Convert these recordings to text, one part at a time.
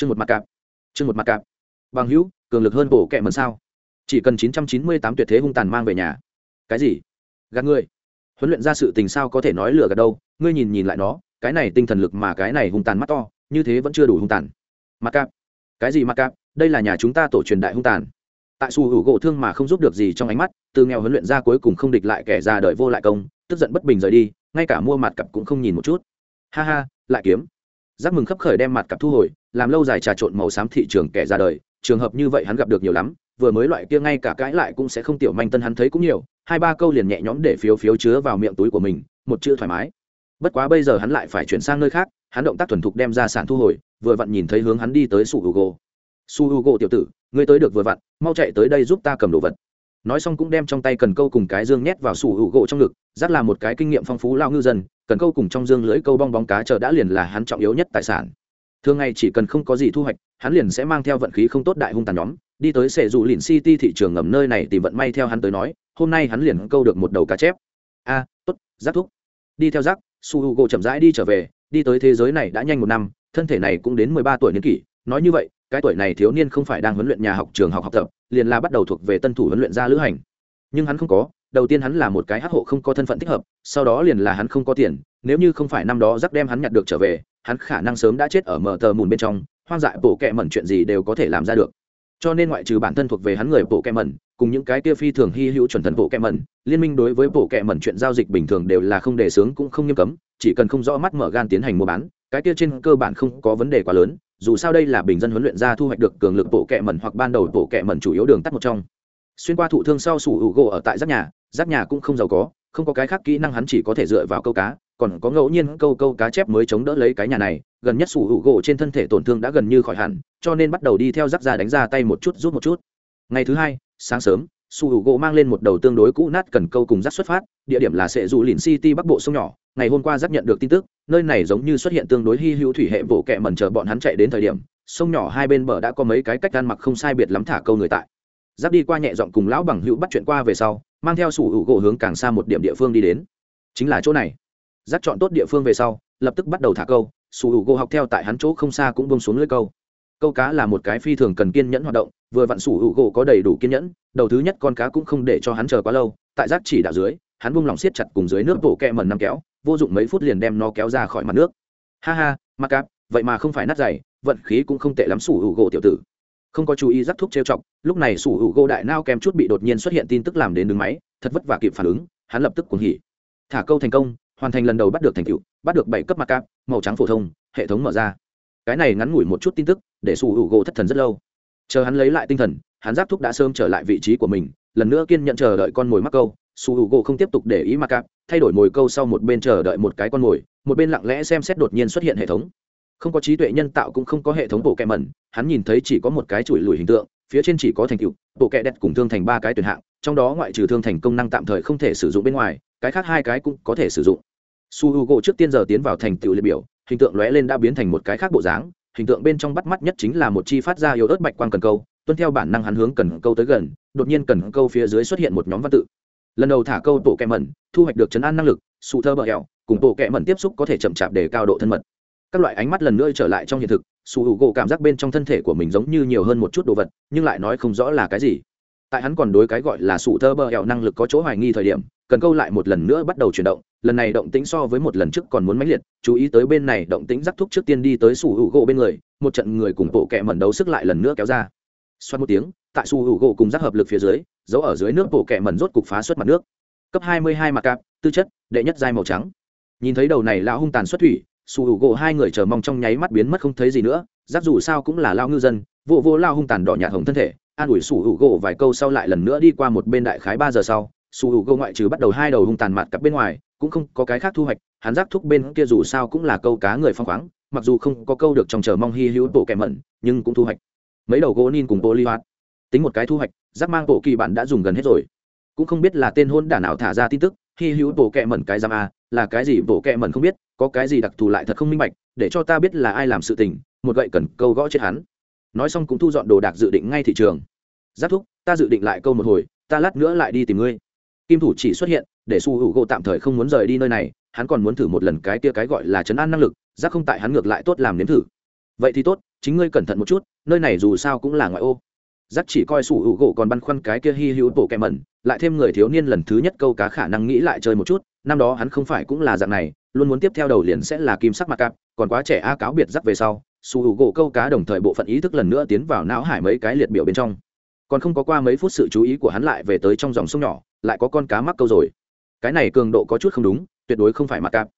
chương một mặt cạp. Chương một mặt cạp. Bằng hữu, cường lực hơn bổ kẹ mần sao? Chỉ cần chín trăm chín mươi tám tuyệt thế hung tàn mang về nhà. Cái gì? Gạt ngươi huấn luyện ra sự tình sao có thể nói lừa gạt đâu? Ngươi nhìn nhìn lại nó, cái này tinh thần lực mà cái này hung tàn mắt to, như thế vẫn chưa đủ hung tàn. Mặt cạp. Cái gì mặt cạp? Đây là nhà chúng ta tổ truyền đại hung tàn. Tại su hữu gỗ thương mà không giúp được gì trong ánh mắt, từ nghèo huấn luyện ra cuối cùng không địch lại kẻ già đợi vô lại công, tức giận bất bình rời đi, ngay cả mua mặt cặp cũng không nhìn một chút. Ha ha, lại kiếm. Giác mừng khấp khởi đem mặt cặp thu hồi làm lâu dài trà trộn màu xám thị trường kẻ ra đời, trường hợp như vậy hắn gặp được nhiều lắm, vừa mới loại kia ngay cả cãi lại cũng sẽ không tiểu manh tân hắn thấy cũng nhiều, hai ba câu liền nhẹ nhõm để phiếu phiếu chứa vào miệng túi của mình, một chữ thoải mái. Bất quá bây giờ hắn lại phải chuyển sang nơi khác, hắn động tác thuần thục đem ra sản thu hồi, vừa vặn nhìn thấy hướng hắn đi tới su hugo. Su hugo tiểu tử, ngươi tới được vừa vặn, mau chạy tới đây giúp ta cầm đồ vật. Nói xong cũng đem trong tay cần câu cùng cái dương nhét vào su hugo trong ngực rất là một cái kinh nghiệm phong phú lao ngư dân, cần câu cùng trong dương lưỡi câu bong bóng cá chờ đã liền là hắn trọng yếu nhất tài sản thường ngày chỉ cần không có gì thu hoạch hắn liền sẽ mang theo vận khí không tốt đại hung tàn nhóm đi tới sệ dù lìn city thị trường ngầm nơi này tìm vận may theo hắn tới nói hôm nay hắn liền câu được một đầu cá chép. A à, tốt giác thúc đi theo giác su h u g o chậm rãi đi trở về đi tới thế giới này đã nhanh một năm thân thể này cũng đến mười ba tuổi niên kỷ. Nói như vậy cái tuổi này thiếu niên không phải đang huấn luyện nhà học trường học học tập liền là bắt đầu thuộc về tân thủ huấn luyện gia lữ hành. Nhưng hắn không có đầu tiên hắn là một cái hát hộ không có thân phận thích hợp, sau đó liền là hắn không có tiền, nếu như không phải năm đó rắc đem hắn nhặt được trở về, hắn khả năng sớm đã chết ở mờ tờ mùn bên trong, hoang dại bộ kẹ mẩn chuyện gì đều có thể làm ra được. Cho nên ngoại trừ bản thân thuộc về hắn người bộ kẹ mẩn, cùng những cái kia phi thường hy hữu chuẩn thần bộ kẹ mẩn, liên minh đối với bộ kẹ mẩn chuyện giao dịch bình thường đều là không đề xướng cũng không nghiêm cấm, chỉ cần không rõ mắt mở gan tiến hành mua bán, cái kia trên cơ bản không có vấn đề quá lớn, dù sao đây là bình dân huấn luyện ra thu hoạch được cường lực bộ kẹ mẩn hoặc ban đầu bộ kẹ mẩn chủ yếu đường tắt một trong. Xuyên qua thụ thương sau sủ hữu gỗ ở tại giáp nhà giáp nhà cũng không giàu có, không có cái khác kỹ năng hắn chỉ có thể dựa vào câu cá, còn có ngẫu nhiên câu câu cá chép mới chống đỡ lấy cái nhà này, gần nhất sủ hữu gỗ trên thân thể tổn thương đã gần như khỏi hẳn, cho nên bắt đầu đi theo giáp ra đánh ra tay một chút rút một chút. Ngày thứ hai, sáng sớm, sủ hữu gỗ mang lên một đầu tương đối cũ nát cần câu cùng giáp xuất phát, địa điểm là sệ dù lìn city, bắc bộ sông nhỏ. Ngày hôm qua giáp nhận được tin tức, nơi này giống như xuất hiện tương đối hy hữu thủy hệ bộ kẹ mẩn chờ bọn hắn chạy đến thời điểm, sông nhỏ hai bên bờ đã có mấy cái cách ăn mặc không sai biệt lắm thả câu người tại. Giáp đi qua nhẹ giọng cùng lão bằng hữu bắt chuyện qua về sau mang theo sủ hữu gỗ hướng càng xa một điểm địa phương đi đến. Chính là chỗ này. Giác chọn tốt địa phương về sau, lập tức bắt đầu thả câu, sủ hữu gỗ học theo tại hắn chỗ không xa cũng bông xuống lưới câu. Câu cá là một cái phi thường cần kiên nhẫn hoạt động, vừa vặn sủ hữu gỗ có đầy đủ kiên nhẫn, đầu thứ nhất con cá cũng không để cho hắn chờ quá lâu, tại giác chỉ đạo dưới, hắn bung lòng siết chặt cùng dưới nước bộ kẹ mần năm kéo, vô dụng mấy phút liền đem nó kéo ra khỏi mặt nước. Ha ha mặc cáp, vậy mà không phải nát dày, vận khí cũng không tệ lắm sủ hữu gỗ tiểu tử không có chú ý rắc thuốc trêu chọc, lúc này sủ hữu gỗ đại nao kèm chút bị đột nhiên xuất hiện tin tức làm đến đứng máy, thật vất vả kịp phản ứng, hắn lập tức cuồng hỉ. Thả câu thành công, hoàn thành lần đầu bắt được thành tựu, bắt được bảy cấp mặt cáp, màu trắng phổ thông, hệ thống mở ra. Cái này ngắn ngủi một chút tin tức, để sủ hữu gỗ thất thần rất lâu. Chờ hắn lấy lại tinh thần, hắn giáp thúc đã sớm trở lại vị trí của mình, lần nữa kiên nhận chờ đợi con mồi mắc câu su h u gỗ không tiếp tục để ý mặc cạp thay đổi mồi câu sau một bên chờ đợi một cái con mồi, một bên lặng lẽ xem xét đột nhiên xuất hiện hệ thống. Không có trí tuệ nhân tạo cũng không có hệ thống bộ kẹ mẩn hắn nhìn thấy chỉ có một cái chùi lùi hình tượng, phía trên chỉ có thành tựu, bộ kẹ đẹp cùng thương thành ba cái tuyển hạng, trong đó ngoại trừ thương thành công năng tạm thời không thể sử dụng bên ngoài, cái khác hai cái cũng có thể sử dụng. Su h u gỗ trước tiên giờ tiến vào thành tựu liệt biểu, hình tượng lóe lên đã biến thành một cái khác bộ dáng, hình tượng bên trong bắt mắt nhất chính là một chi phát ra yếu ớt bạch quang cần câu, tuân theo bản năng hắn hướng cần câu tới gần, đột nhiên cần câu phía dưới xuất hiện một nhóm văn tự. Lần đầu thả câu bộ kẹ mẩn, thu hoạch được chấn an năng lực, sụ thơ bờ hẹo, cùng bộ kẹ mẩn tiếp xúc có thể chậm chạp để cao độ thân mật. Các loại ánh mắt lần nữa trở lại trong hiện thực sủ hữu gỗ cảm giác bên trong thân thể của mình giống như nhiều hơn một chút đồ vật, nhưng lại nói không rõ là cái gì. Tại hắn còn đối cái gọi là sủ thơ bờ hẹo năng lực có chỗ hoài nghi thời điểm, cần câu lại một lần nữa bắt đầu chuyển động, lần này động tĩnh so với một lần trước còn muốn mãnh liệt, chú ý tới bên này động tĩnh rắc thúc trước tiên đi tới sủ hữu gỗ bên người, một trận người cùng bộ kẹ mẩn đấu sức lại lần nữa kéo ra. Xoát một tiếng, tại sủ hữu gỗ cùng rắc hợp lực phía dưới, giấu ở dưới nước bộ kẹ mẩn rốt cục phá xuất mặt nước. Cấp hai mươi hai mặt cạp, tư chất, đệ nhất giai màu trắng. Nhìn thấy đầu này lão hung tàn xuất thủy su hữu gỗ hai người chờ mong trong nháy mắt biến mất không thấy gì nữa giáp dù sao cũng là lao ngư dân, vô vô lao hung tàn đỏ nhạt hồng thân thể, an ủi su hữu gỗ vài câu sau lại lần nữa đi qua một bên đại khái ba giờ sau, su hữu gỗ ngoại trừ bắt đầu hai đầu hung tàn mặt cặp bên ngoài, cũng không có cái khác thu hoạch, hắn giác thúc bên kia dù sao cũng là câu cá người phong khoáng, mặc dù không có câu được trong chờ mong hy hữu bộ kẻ mẩn, nhưng cũng thu hoạch. Mấy đầu gỗ nin cùng bộ ly hoạt. Tính một cái thu hoạch giác mang bộ kỳ bản đã dùng gần hết rồi. Cũng không biết là tên hôn đả nào thả ra tin tức hy hữu bộ kẹ mẩn cái giam a là cái gì bộ kẹ mẩn không biết, có cái gì đặc thù lại thật không minh bạch, để cho ta biết là ai làm sự tình, một gậy cần câu gõ chết hắn. Nói xong cũng thu dọn đồ đạc dự định ngay thị trường. Giáp thúc, ta dự định lại câu một hồi, ta lát nữa lại đi tìm ngươi. Kim thủ chỉ xuất hiện, để su hữu gỗ tạm thời không muốn rời đi nơi này, hắn còn muốn thử một lần cái tia cái gọi là chấn an năng lực giác không tại hắn ngược lại tốt làm nếm thử. Vậy thì tốt, chính ngươi cẩn thận một chút, nơi này dù sao cũng là ngoại ô giắc chỉ coi sủ hữu gỗ còn băn khoăn cái kia hy hữu bộ kẹ mẩn, lại thêm người thiếu niên lần thứ nhất câu cá khả năng nghĩ lại chơi một chút, năm đó hắn không phải cũng là dạng này, luôn muốn tiếp theo đầu liền sẽ là kim sắc mặc cạp, còn quá trẻ a cáo biệt giắc về sau, sủ hữu gỗ câu cá đồng thời bộ phận ý thức lần nữa tiến vào não hải mấy cái liệt biểu bên trong. Còn không có qua mấy phút sự chú ý của hắn lại về tới trong dòng sông nhỏ, lại có con cá mắc câu rồi. Cái này cường độ có chút không đúng, tuyệt đối không phải mặc cạp.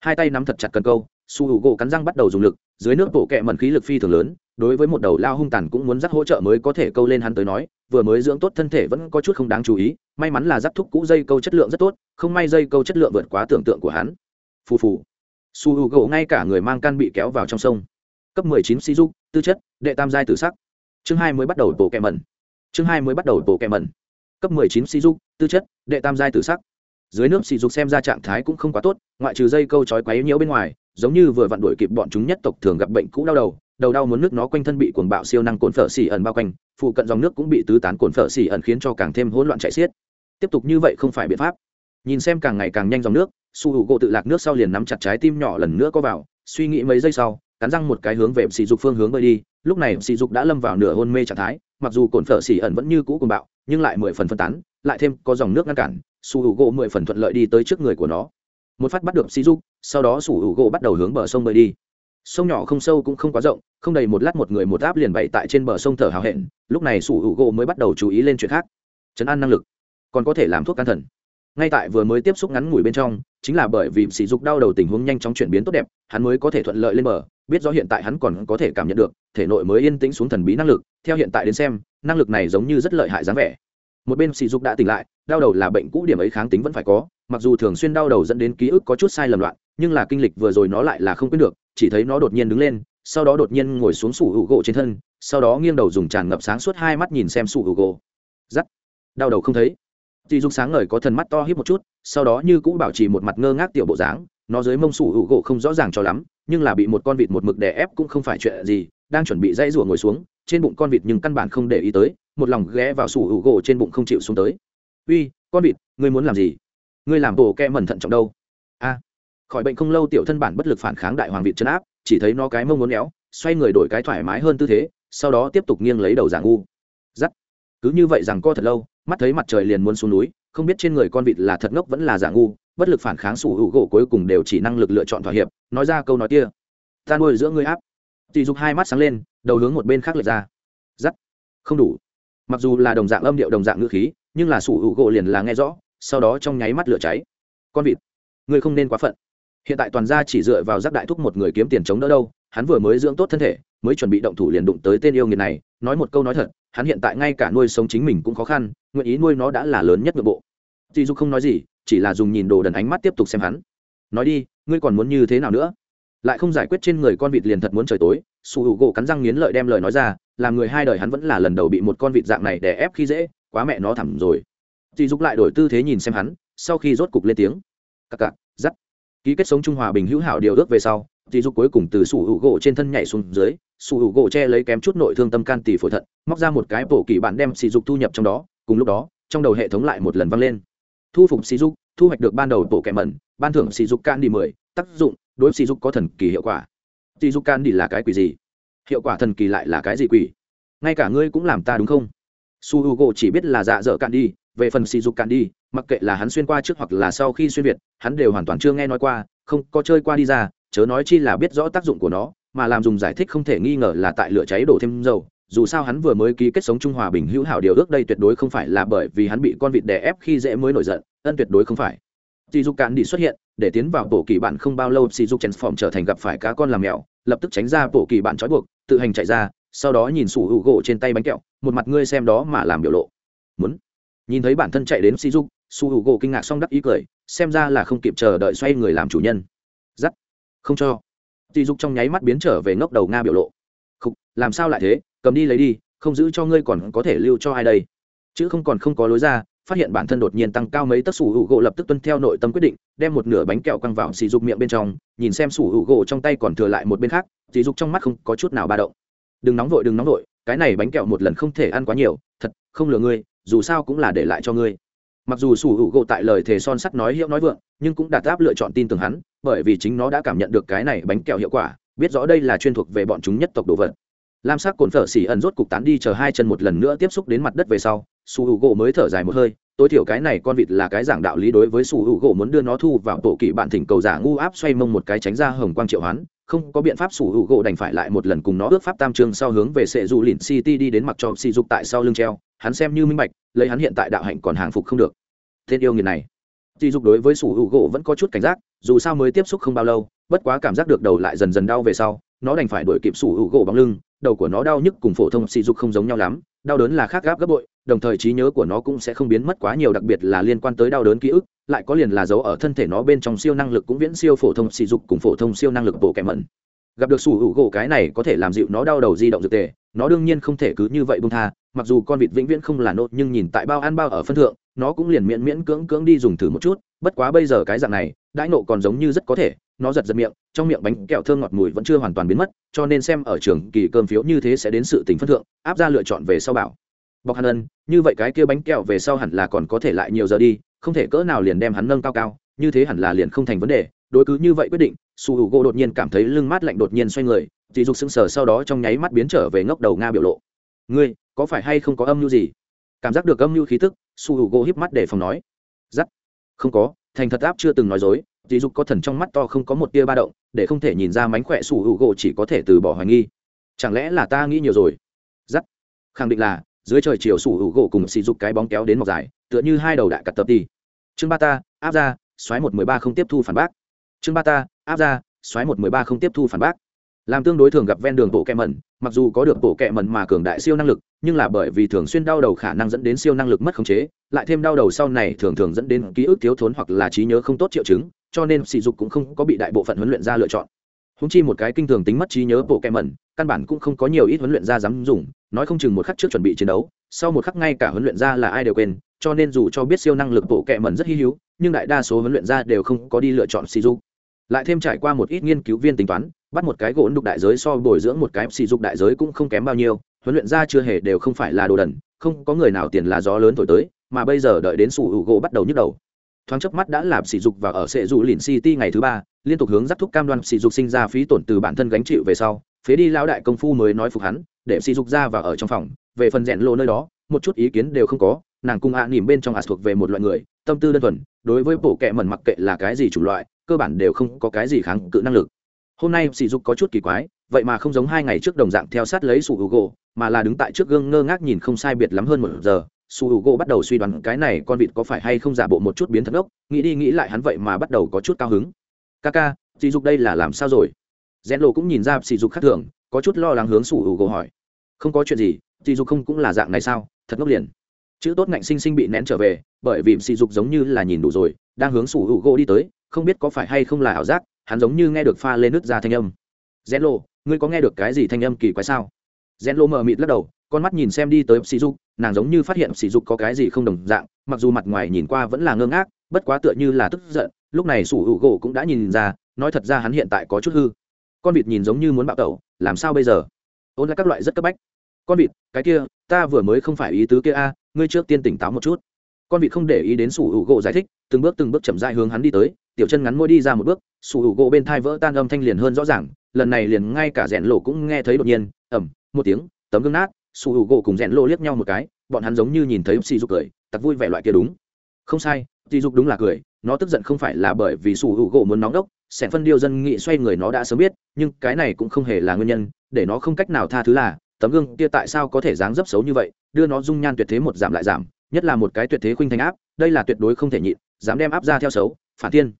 Hai tay nắm thật chặt cần câu su U gỗ cắn răng bắt đầu dùng lực, dưới nước bộ kẹ mẩn khí lực phi thường lớn, đối với một đầu lao hung tàn cũng muốn dắt hỗ trợ mới có thể câu lên hắn tới nói, vừa mới dưỡng tốt thân thể vẫn có chút không đáng chú ý, may mắn là dắt thúc cũ dây câu chất lượng rất tốt, không may dây câu chất lượng vượt quá tưởng tượng của hắn. Phù phù. Su U gỗ ngay cả người mang can bị kéo vào trong sông. Cấp mười chín si dục, tư chất, đệ tam giai tử sắc. Chương hai mới bắt đầu bộ kẹ mẩn. Chương hai mới bắt đầu bộ kẹ mẩn. Cấp mười chín si dục, tư chất, đệ tam giai tử sắc. Dưới nước sỉ dục xem ra trạng thái cũng không quá tốt, ngoại trừ dây câu chói quấy nhiễu bên ngoài giống như vừa vặn đuổi kịp bọn chúng nhất tộc thường gặp bệnh cũ đau đầu đầu đau muốn nước nó quanh thân bị cuồng bạo siêu năng cồn phở xỉ ẩn bao quanh, phụ cận dòng nước cũng bị tứ tán cồn phở xỉ ẩn khiến cho càng thêm hỗn loạn chạy xiết. Tiếp tục như vậy không phải biện pháp. Nhìn xem càng ngày càng nhanh dòng nước, su hữu gỗ tự lạc nước sau liền nắm chặt trái tim nhỏ lần nữa có vào, suy nghĩ mấy giây sau, cắn răng một cái hướng về sỉ dục phương hướng bơi đi, lúc này sỉ dục đã lâm vào nửa hôn mê trạng thái, mặc dù cồn phở xỉ ẩn vẫn như cũ cuồng bạo, nhưng lại mười phần phân tán, lại thêm có dòng nước ngăn cản, su hữu gỗ mười phần thuận lợi đi tới trước người của nó một phát bắt được si dục sau đó sủ hữu gỗ bắt đầu hướng bờ sông bơi đi. Sông nhỏ không sâu cũng không quá rộng, không đầy một lát một người một áp liền bậy tại trên bờ sông thở hào hẹn, lúc này sủ hữu gỗ mới bắt đầu chú ý lên chuyện khác. Chấn an năng lực, còn có thể làm thuốc can thần. Ngay tại vừa mới tiếp xúc ngắn ngủi bên trong, chính là bởi vì sỉ dục đau đầu tình huống nhanh chóng chuyển biến tốt đẹp, hắn mới có thể thuận lợi lên bờ, biết rõ hiện tại hắn còn có thể cảm nhận được, thể nội mới yên tĩnh xuống thần bí năng lực, theo hiện tại đến xem, năng lực này giống như rất lợi hại dáng vẻ một bên sỉ dục đã tỉnh lại, đau đầu là bệnh cũ điểm ấy kháng tính vẫn phải có, mặc dù thường xuyên đau đầu dẫn đến ký ức có chút sai lầm loạn, nhưng là kinh lịch vừa rồi nó lại là không quyết được, chỉ thấy nó đột nhiên đứng lên, sau đó đột nhiên ngồi xuống sủ hữu gỗ trên thân, sau đó nghiêng đầu dùng tràn ngập sáng suốt hai mắt nhìn xem sủ hữu gỗ. Giắt đau đầu không thấy. Dì dục sáng ngời có thần mắt to hiếp một chút, sau đó như cũ bảo trì một mặt ngơ ngác tiểu bộ dáng, nó dưới mông sủ hữu gỗ không rõ ràng cho lắm, nhưng là bị một con vịt một mực đè ép cũng không phải chuyện gì, đang chuẩn bị dãy rủa ngồi xuống, trên bụng con vịt nhưng căn bản không để ý tới một lòng ghé vào sủ hữu gỗ trên bụng không chịu xuống tới. Uy, con vịt, ngươi muốn làm gì? Ngươi làm bổ kẹ mẩn thận trọng đâu. A, khỏi bệnh không lâu tiểu thân bản bất lực phản kháng đại hoàng vịt chấn áp, chỉ thấy nó cái mông muốn éo, xoay người đổi cái thoải mái hơn tư thế, sau đó tiếp tục nghiêng lấy đầu giảng u giắt. Cứ như vậy rằng co thật lâu, mắt thấy mặt trời liền muốn xuống núi, không biết trên người con vịt là thật ngốc vẫn là giả ngu, bất lực phản kháng sủ hữu gỗ cuối cùng đều chỉ năng lực lựa chọn thỏa hiệp, nói ra câu nói kia. Ta nuôi giữa ngươi áp. Tỷ dục hai mắt sáng lên, đầu hướng một bên khác lệch ra. Giắt. Không đủ mặc dù là đồng dạng âm điệu, đồng dạng ngữ khí, nhưng là sủ hữu gỗ liền là nghe rõ, sau đó trong nháy mắt lửa cháy. Con vịt, ngươi không nên quá phận. Hiện tại toàn gia chỉ dựa vào giác đại thúc một người kiếm tiền chống đỡ đâu, hắn vừa mới dưỡng tốt thân thể, mới chuẩn bị động thủ liền đụng tới tên yêu nghiệt này, nói một câu nói thật, hắn hiện tại ngay cả nuôi sống chính mình cũng khó khăn, nguyện ý nuôi nó đã là lớn nhất nội bộ. Dì dục không nói gì, chỉ là dùng nhìn đồ đần ánh mắt tiếp tục xem hắn. Nói đi, ngươi còn muốn như thế nào nữa? Lại không giải quyết trên người con vịt liền thật muốn trời tối, sủ hữu gỗ cắn răng nghiến lợi đem lời nói ra làm người hai đời hắn vẫn là lần đầu bị một con vịt dạng này đè ép khi dễ, quá mẹ nó thẳng rồi. Dì dục lại đổi tư thế nhìn xem hắn, sau khi rốt cục lên tiếng. Cặc cặc dắt ký kết sống trung hòa bình hữu hảo điều ước về sau, dì dục cuối cùng từ sủ hữu gỗ trên thân nhảy xuống dưới, sủ hữu gỗ che lấy kém chút nội thương tâm can tỷ phổi thận, móc ra một cái bổ kỳ bản đem sỉ dục thu nhập trong đó, cùng lúc đó, trong đầu hệ thống lại một lần vang lên. Thu phục sỉ dục, thu hoạch được ban đầu bộ kẻ mẩn, ban thưởng sỉ dục can đi mười, tác dụng, đối sỉ dục có thần kỳ hiệu quả. Sỉ dục can đi là cái quỷ gì? Hiệu quả thần kỳ lại là cái gì quỷ? Ngay cả ngươi cũng làm ta đúng không? Su h u g o chỉ biết là dạ dở cạn đi, về phần sỉ dục cạn đi, mặc kệ là hắn xuyên qua trước hoặc là sau khi xuyên việt, hắn đều hoàn toàn chưa nghe nói qua, không có chơi qua đi ra, chớ nói chi là biết rõ tác dụng của nó, mà làm dùng giải thích không thể nghi ngờ là tại lửa cháy đổ thêm dầu. Dù sao hắn vừa mới ký kết sống trung hòa bình hữu hảo điều ước đây tuyệt đối không phải là bởi vì hắn bị con vịt đè ép khi dễ mới nổi giận, ân tuyệt đối không phải. Sỉ dục cạn đi xuất hiện, để tiến vào bộ kỳ bạn không bao lâu sỉ dục transform trở thành gặp phải cá con làm mèo, lập tức tránh ra bộ kỳ bạn trói buộc tự hành chạy ra, sau đó nhìn sủ hữu gỗ trên tay bánh kẹo, một mặt ngươi xem đó mà làm biểu lộ. Muốn? Nhìn thấy bản thân chạy đến sỉ dục su hữu gỗ kinh ngạc xong đắc ý cười, xem ra là không kịp chờ đợi xoay người làm chủ nhân. Giắt. Không cho. Sỉ dục trong nháy mắt biến trở về ngốc đầu nga biểu lộ. Không làm sao lại thế? Cầm đi lấy đi, không giữ cho ngươi còn có thể lưu cho ai đây? Chứ không còn không có lối ra, phát hiện bản thân đột nhiên tăng cao mấy tấc sủ hữu gỗ lập tức tuân theo nội tâm quyết định, đem một nửa bánh kẹo căng vào sỉ dục miệng bên trong, nhìn xem sủ hữu gỗ trong tay còn thừa lại một bên khác sỉ dục trong mắt không có chút nào ba động. Đừng nóng vội, đừng nóng vội, cái này bánh kẹo một lần không thể ăn quá nhiều, thật, không lừa ngươi, dù sao cũng là để lại cho ngươi. Mặc dù sủ hữu gỗ tại lời thề son sắt nói hiệu nói vượng, nhưng cũng đạt áp lựa chọn tin tưởng hắn, bởi vì chính nó đã cảm nhận được cái này bánh kẹo hiệu quả, biết rõ đây là chuyên thuộc về bọn chúng nhất tộc đồ vật. Lam sắc cồn phở xỉ ẩn rốt cục tán đi chờ hai chân một lần nữa tiếp xúc đến mặt đất về sau su h u gỗ mới thở dài một hơi, tối thiểu cái này con vịt là cái giảng đạo lý đối với su h u gỗ muốn đưa nó thu vào bộ kỷ bạn thỉnh cầu giả ngu áp xoay mông một cái tránh ra hồng quang triệu hoán không có biện pháp sủ hữu gỗ đành phải lại một lần cùng nó ước pháp tam trương sau hướng về sệ dù lìn city đi đến mặc cho sỉ dục tại sau lưng treo. Hắn xem như minh bạch, lấy hắn hiện tại đạo hạnh còn hàng phục không được. Tên yêu nghiệt này. Sỉ dục đối với sủ hữu gỗ vẫn có chút cảnh giác, dù sao mới tiếp xúc không bao lâu, bất quá cảm giác được đầu lại dần dần đau về sau, nó đành phải đuổi kịp sủ hữu gỗ bóng lưng, đầu của nó đau nhức cùng phổ thông sỉ dục không giống nhau lắm đau đớn là khác gáp gấp bội, đồng thời trí nhớ của nó cũng sẽ không biến mất quá nhiều, đặc biệt là liên quan tới đau đớn ký ức, lại có liền là dấu ở thân thể nó bên trong siêu năng lực cũng viễn siêu phổ thông sỉ dục cùng phổ thông siêu năng lực bộ kẻ mẩn. Gặp được sủ hữu gỗ cái này có thể làm dịu nó đau đầu di động dược tề, nó đương nhiên không thể cứ như vậy bung tha, mặc dù con vịt vĩnh viễn không là nốt, nhưng nhìn tại bao ăn bao ở phân thượng, nó cũng liền miễn miễn cưỡng cưỡng đi dùng thử một chút bất quá bây giờ cái dạng này, đãi nộ còn giống như rất có thể, nó giật giật miệng, trong miệng bánh kẹo thơm ngọt mùi vẫn chưa hoàn toàn biến mất, cho nên xem ở trường kỳ cơm phiếu như thế sẽ đến sự tình phân thượng, áp ra lựa chọn về sau bảo. Bọc Hàn ân, như vậy cái kia bánh kẹo về sau hẳn là còn có thể lại nhiều giờ đi, không thể cỡ nào liền đem hắn nâng cao cao, như thế hẳn là liền không thành vấn đề, đối cứ như vậy quyết định, su h u gỗ đột nhiên cảm thấy lưng mát lạnh đột nhiên xoay người dì dục sững sờ sau đó trong nháy mắt biến trở về ngốc đầu nga biểu lộ. Ngươi, có phải hay không có âm mưu gì? Cảm giác được âm mưu khí tức, su h u gỗ híp mắt để phòng nói. Giắt không có, thành thật áp chưa từng nói dối, dì dục có thần trong mắt to không có một tia ba động, để không thể nhìn ra mánh khỏe sủ hữu gỗ chỉ có thể từ bỏ hoài nghi. Chẳng lẽ là ta nghĩ nhiều rồi? Giắt. Khẳng định là, dưới trời chiều sủ hữu gỗ cùng xì dục cái bóng kéo đến mọc dài, tựa như hai đầu đại cặt tập đi. Chương ba ta, áp ra xoáy một mười ba không tiếp thu phản bác. Chương ba ta, áp ra xoáy một mười ba không tiếp thu phản bác làm tương đối thường gặp ven đường bộ kẹ mẩn, mặc dù có được bộ kẹ mẩn mà cường đại siêu năng lực, nhưng là bởi vì thường xuyên đau đầu khả năng dẫn đến siêu năng lực mất khống chế, lại thêm đau đầu sau này thường thường dẫn đến ký ức thiếu thốn hoặc là trí nhớ không tốt triệu chứng, cho nên sỉ dục cũng không có bị đại bộ phận huấn luyện ra lựa chọn. Húng chi một cái kinh thường tính mất trí nhớ bộ kẹ mẩn, căn bản cũng không có nhiều ít huấn luyện ra dám dùng, nói không chừng một khắc trước chuẩn bị chiến đấu, sau một khắc ngay cả huấn luyện ra là ai đều quên, cho nên dù cho biết siêu năng lực bộ kẹ mẩn rất hy hữu, nhưng đại đa số huấn luyện ra đều không có đi lựa chọn sỉ dục lại thêm trải qua một ít nghiên cứu viên tính toán, bắt một cái gỗ đục đại giới so bồi dưỡng một cái sỉ dục đại giới cũng không kém bao nhiêu, huấn luyện ra chưa hề đều không phải là đồ đần, không có người nào tiền là gió lớn thổi tới, mà bây giờ đợi đến sủ hữu gỗ bắt đầu nhức đầu. Thoáng chớp mắt đã làm sỉ dục và ở sệ dù lìn city ngày thứ ba, liên tục hướng dắt thúc cam đoan sỉ dục sinh ra phí tổn từ bản thân gánh chịu về sau, phế đi lão đại công phu mới nói phục hắn, để sỉ dục ra và ở trong phòng, về phần rèn lộ nơi đó, một chút ý kiến đều không có, nàng cung ạ à nỉm bên trong ạt thuộc về một loại người, tâm tư đơn thuần, đối với bộ kệ mẩn mặc kệ là cái gì chủng loại cơ bản đều không có cái gì kháng cự năng lực. Hôm nay sỉ dục có chút kỳ quái, vậy mà không giống hai ngày trước đồng dạng theo sát lấy sủ hữu gỗ mà là đứng tại trước gương ngơ ngác nhìn không sai biệt lắm hơn một giờ. Su hữu gỗ bắt đầu suy đoán cái này con vịt có phải hay không giả bộ một chút biến thật ốc, nghĩ đi nghĩ lại hắn vậy mà bắt đầu có chút cao hứng. Ca ca, sỉ dục đây là làm sao rồi? Rèn lộ cũng nhìn ra sỉ dục khác thường, có chút lo lắng hướng su hữu gỗ hỏi. Không có chuyện gì, sỉ dục không cũng là dạng này sao? Thật ngốc liền. Chữ tốt ngạnh sinh sinh bị nén trở về, bởi vì sỉ dục giống như là nhìn đủ rồi, đang hướng su hữu gỗ đi tới không biết có phải hay không là ảo giác, hắn giống như nghe được pha lên nước ra thanh âm. Rèn lộ ngươi có nghe được cái gì thanh âm kỳ quái sao? Rèn lộ mờ mịt lắc đầu, con mắt nhìn xem đi tới sỉ dục, nàng giống như phát hiện sỉ dục có cái gì không đồng dạng, mặc dù mặt ngoài nhìn qua vẫn là ngơ ngác, bất quá tựa như là tức giận, lúc này sủ hữu gỗ cũng đã nhìn ra, nói thật ra hắn hiện tại có chút hư. Con vịt nhìn giống như muốn bạo tẩu, làm sao bây giờ? Ôn là các loại rất cấp bách. Con vịt, cái kia, ta vừa mới không phải ý tứ kia a, ngươi trước tiên tỉnh táo một chút. Con vịt không để ý đến sủ hữu gỗ giải thích, từng bước từng bước chậm dại hướng hắn đi tới tiểu chân ngắn môi đi ra một bước, sủ hữu gỗ bên thai vỡ tan âm thanh liền hơn rõ ràng, lần này liền ngay cả rẽn lộ cũng nghe thấy đột nhiên ẩm một tiếng, tấm gương nát, sủ hữu gỗ cùng rẽn lộ liếc nhau một cái, bọn hắn giống như nhìn thấy sỉ dục cười tặc vui vẻ loại kia đúng. Không sai, sỉ dục đúng là cười, nó tức giận không phải là bởi vì sủ hữu gỗ muốn nóng đốc sẽ phân điêu dân nghị xoay người nó đã sớm biết, nhưng cái này cũng không hề là nguyên nhân, để nó không cách nào tha thứ là, tấm gương kia tại sao có thể dáng dấp xấu như vậy, đưa nó dung nhan tuyệt thế một giảm lại giảm, nhất là một cái tuyệt thế khuynh thành áp, đây là tuyệt đối không thể nhịn, dám đem áp ra theo xấu, phản tiên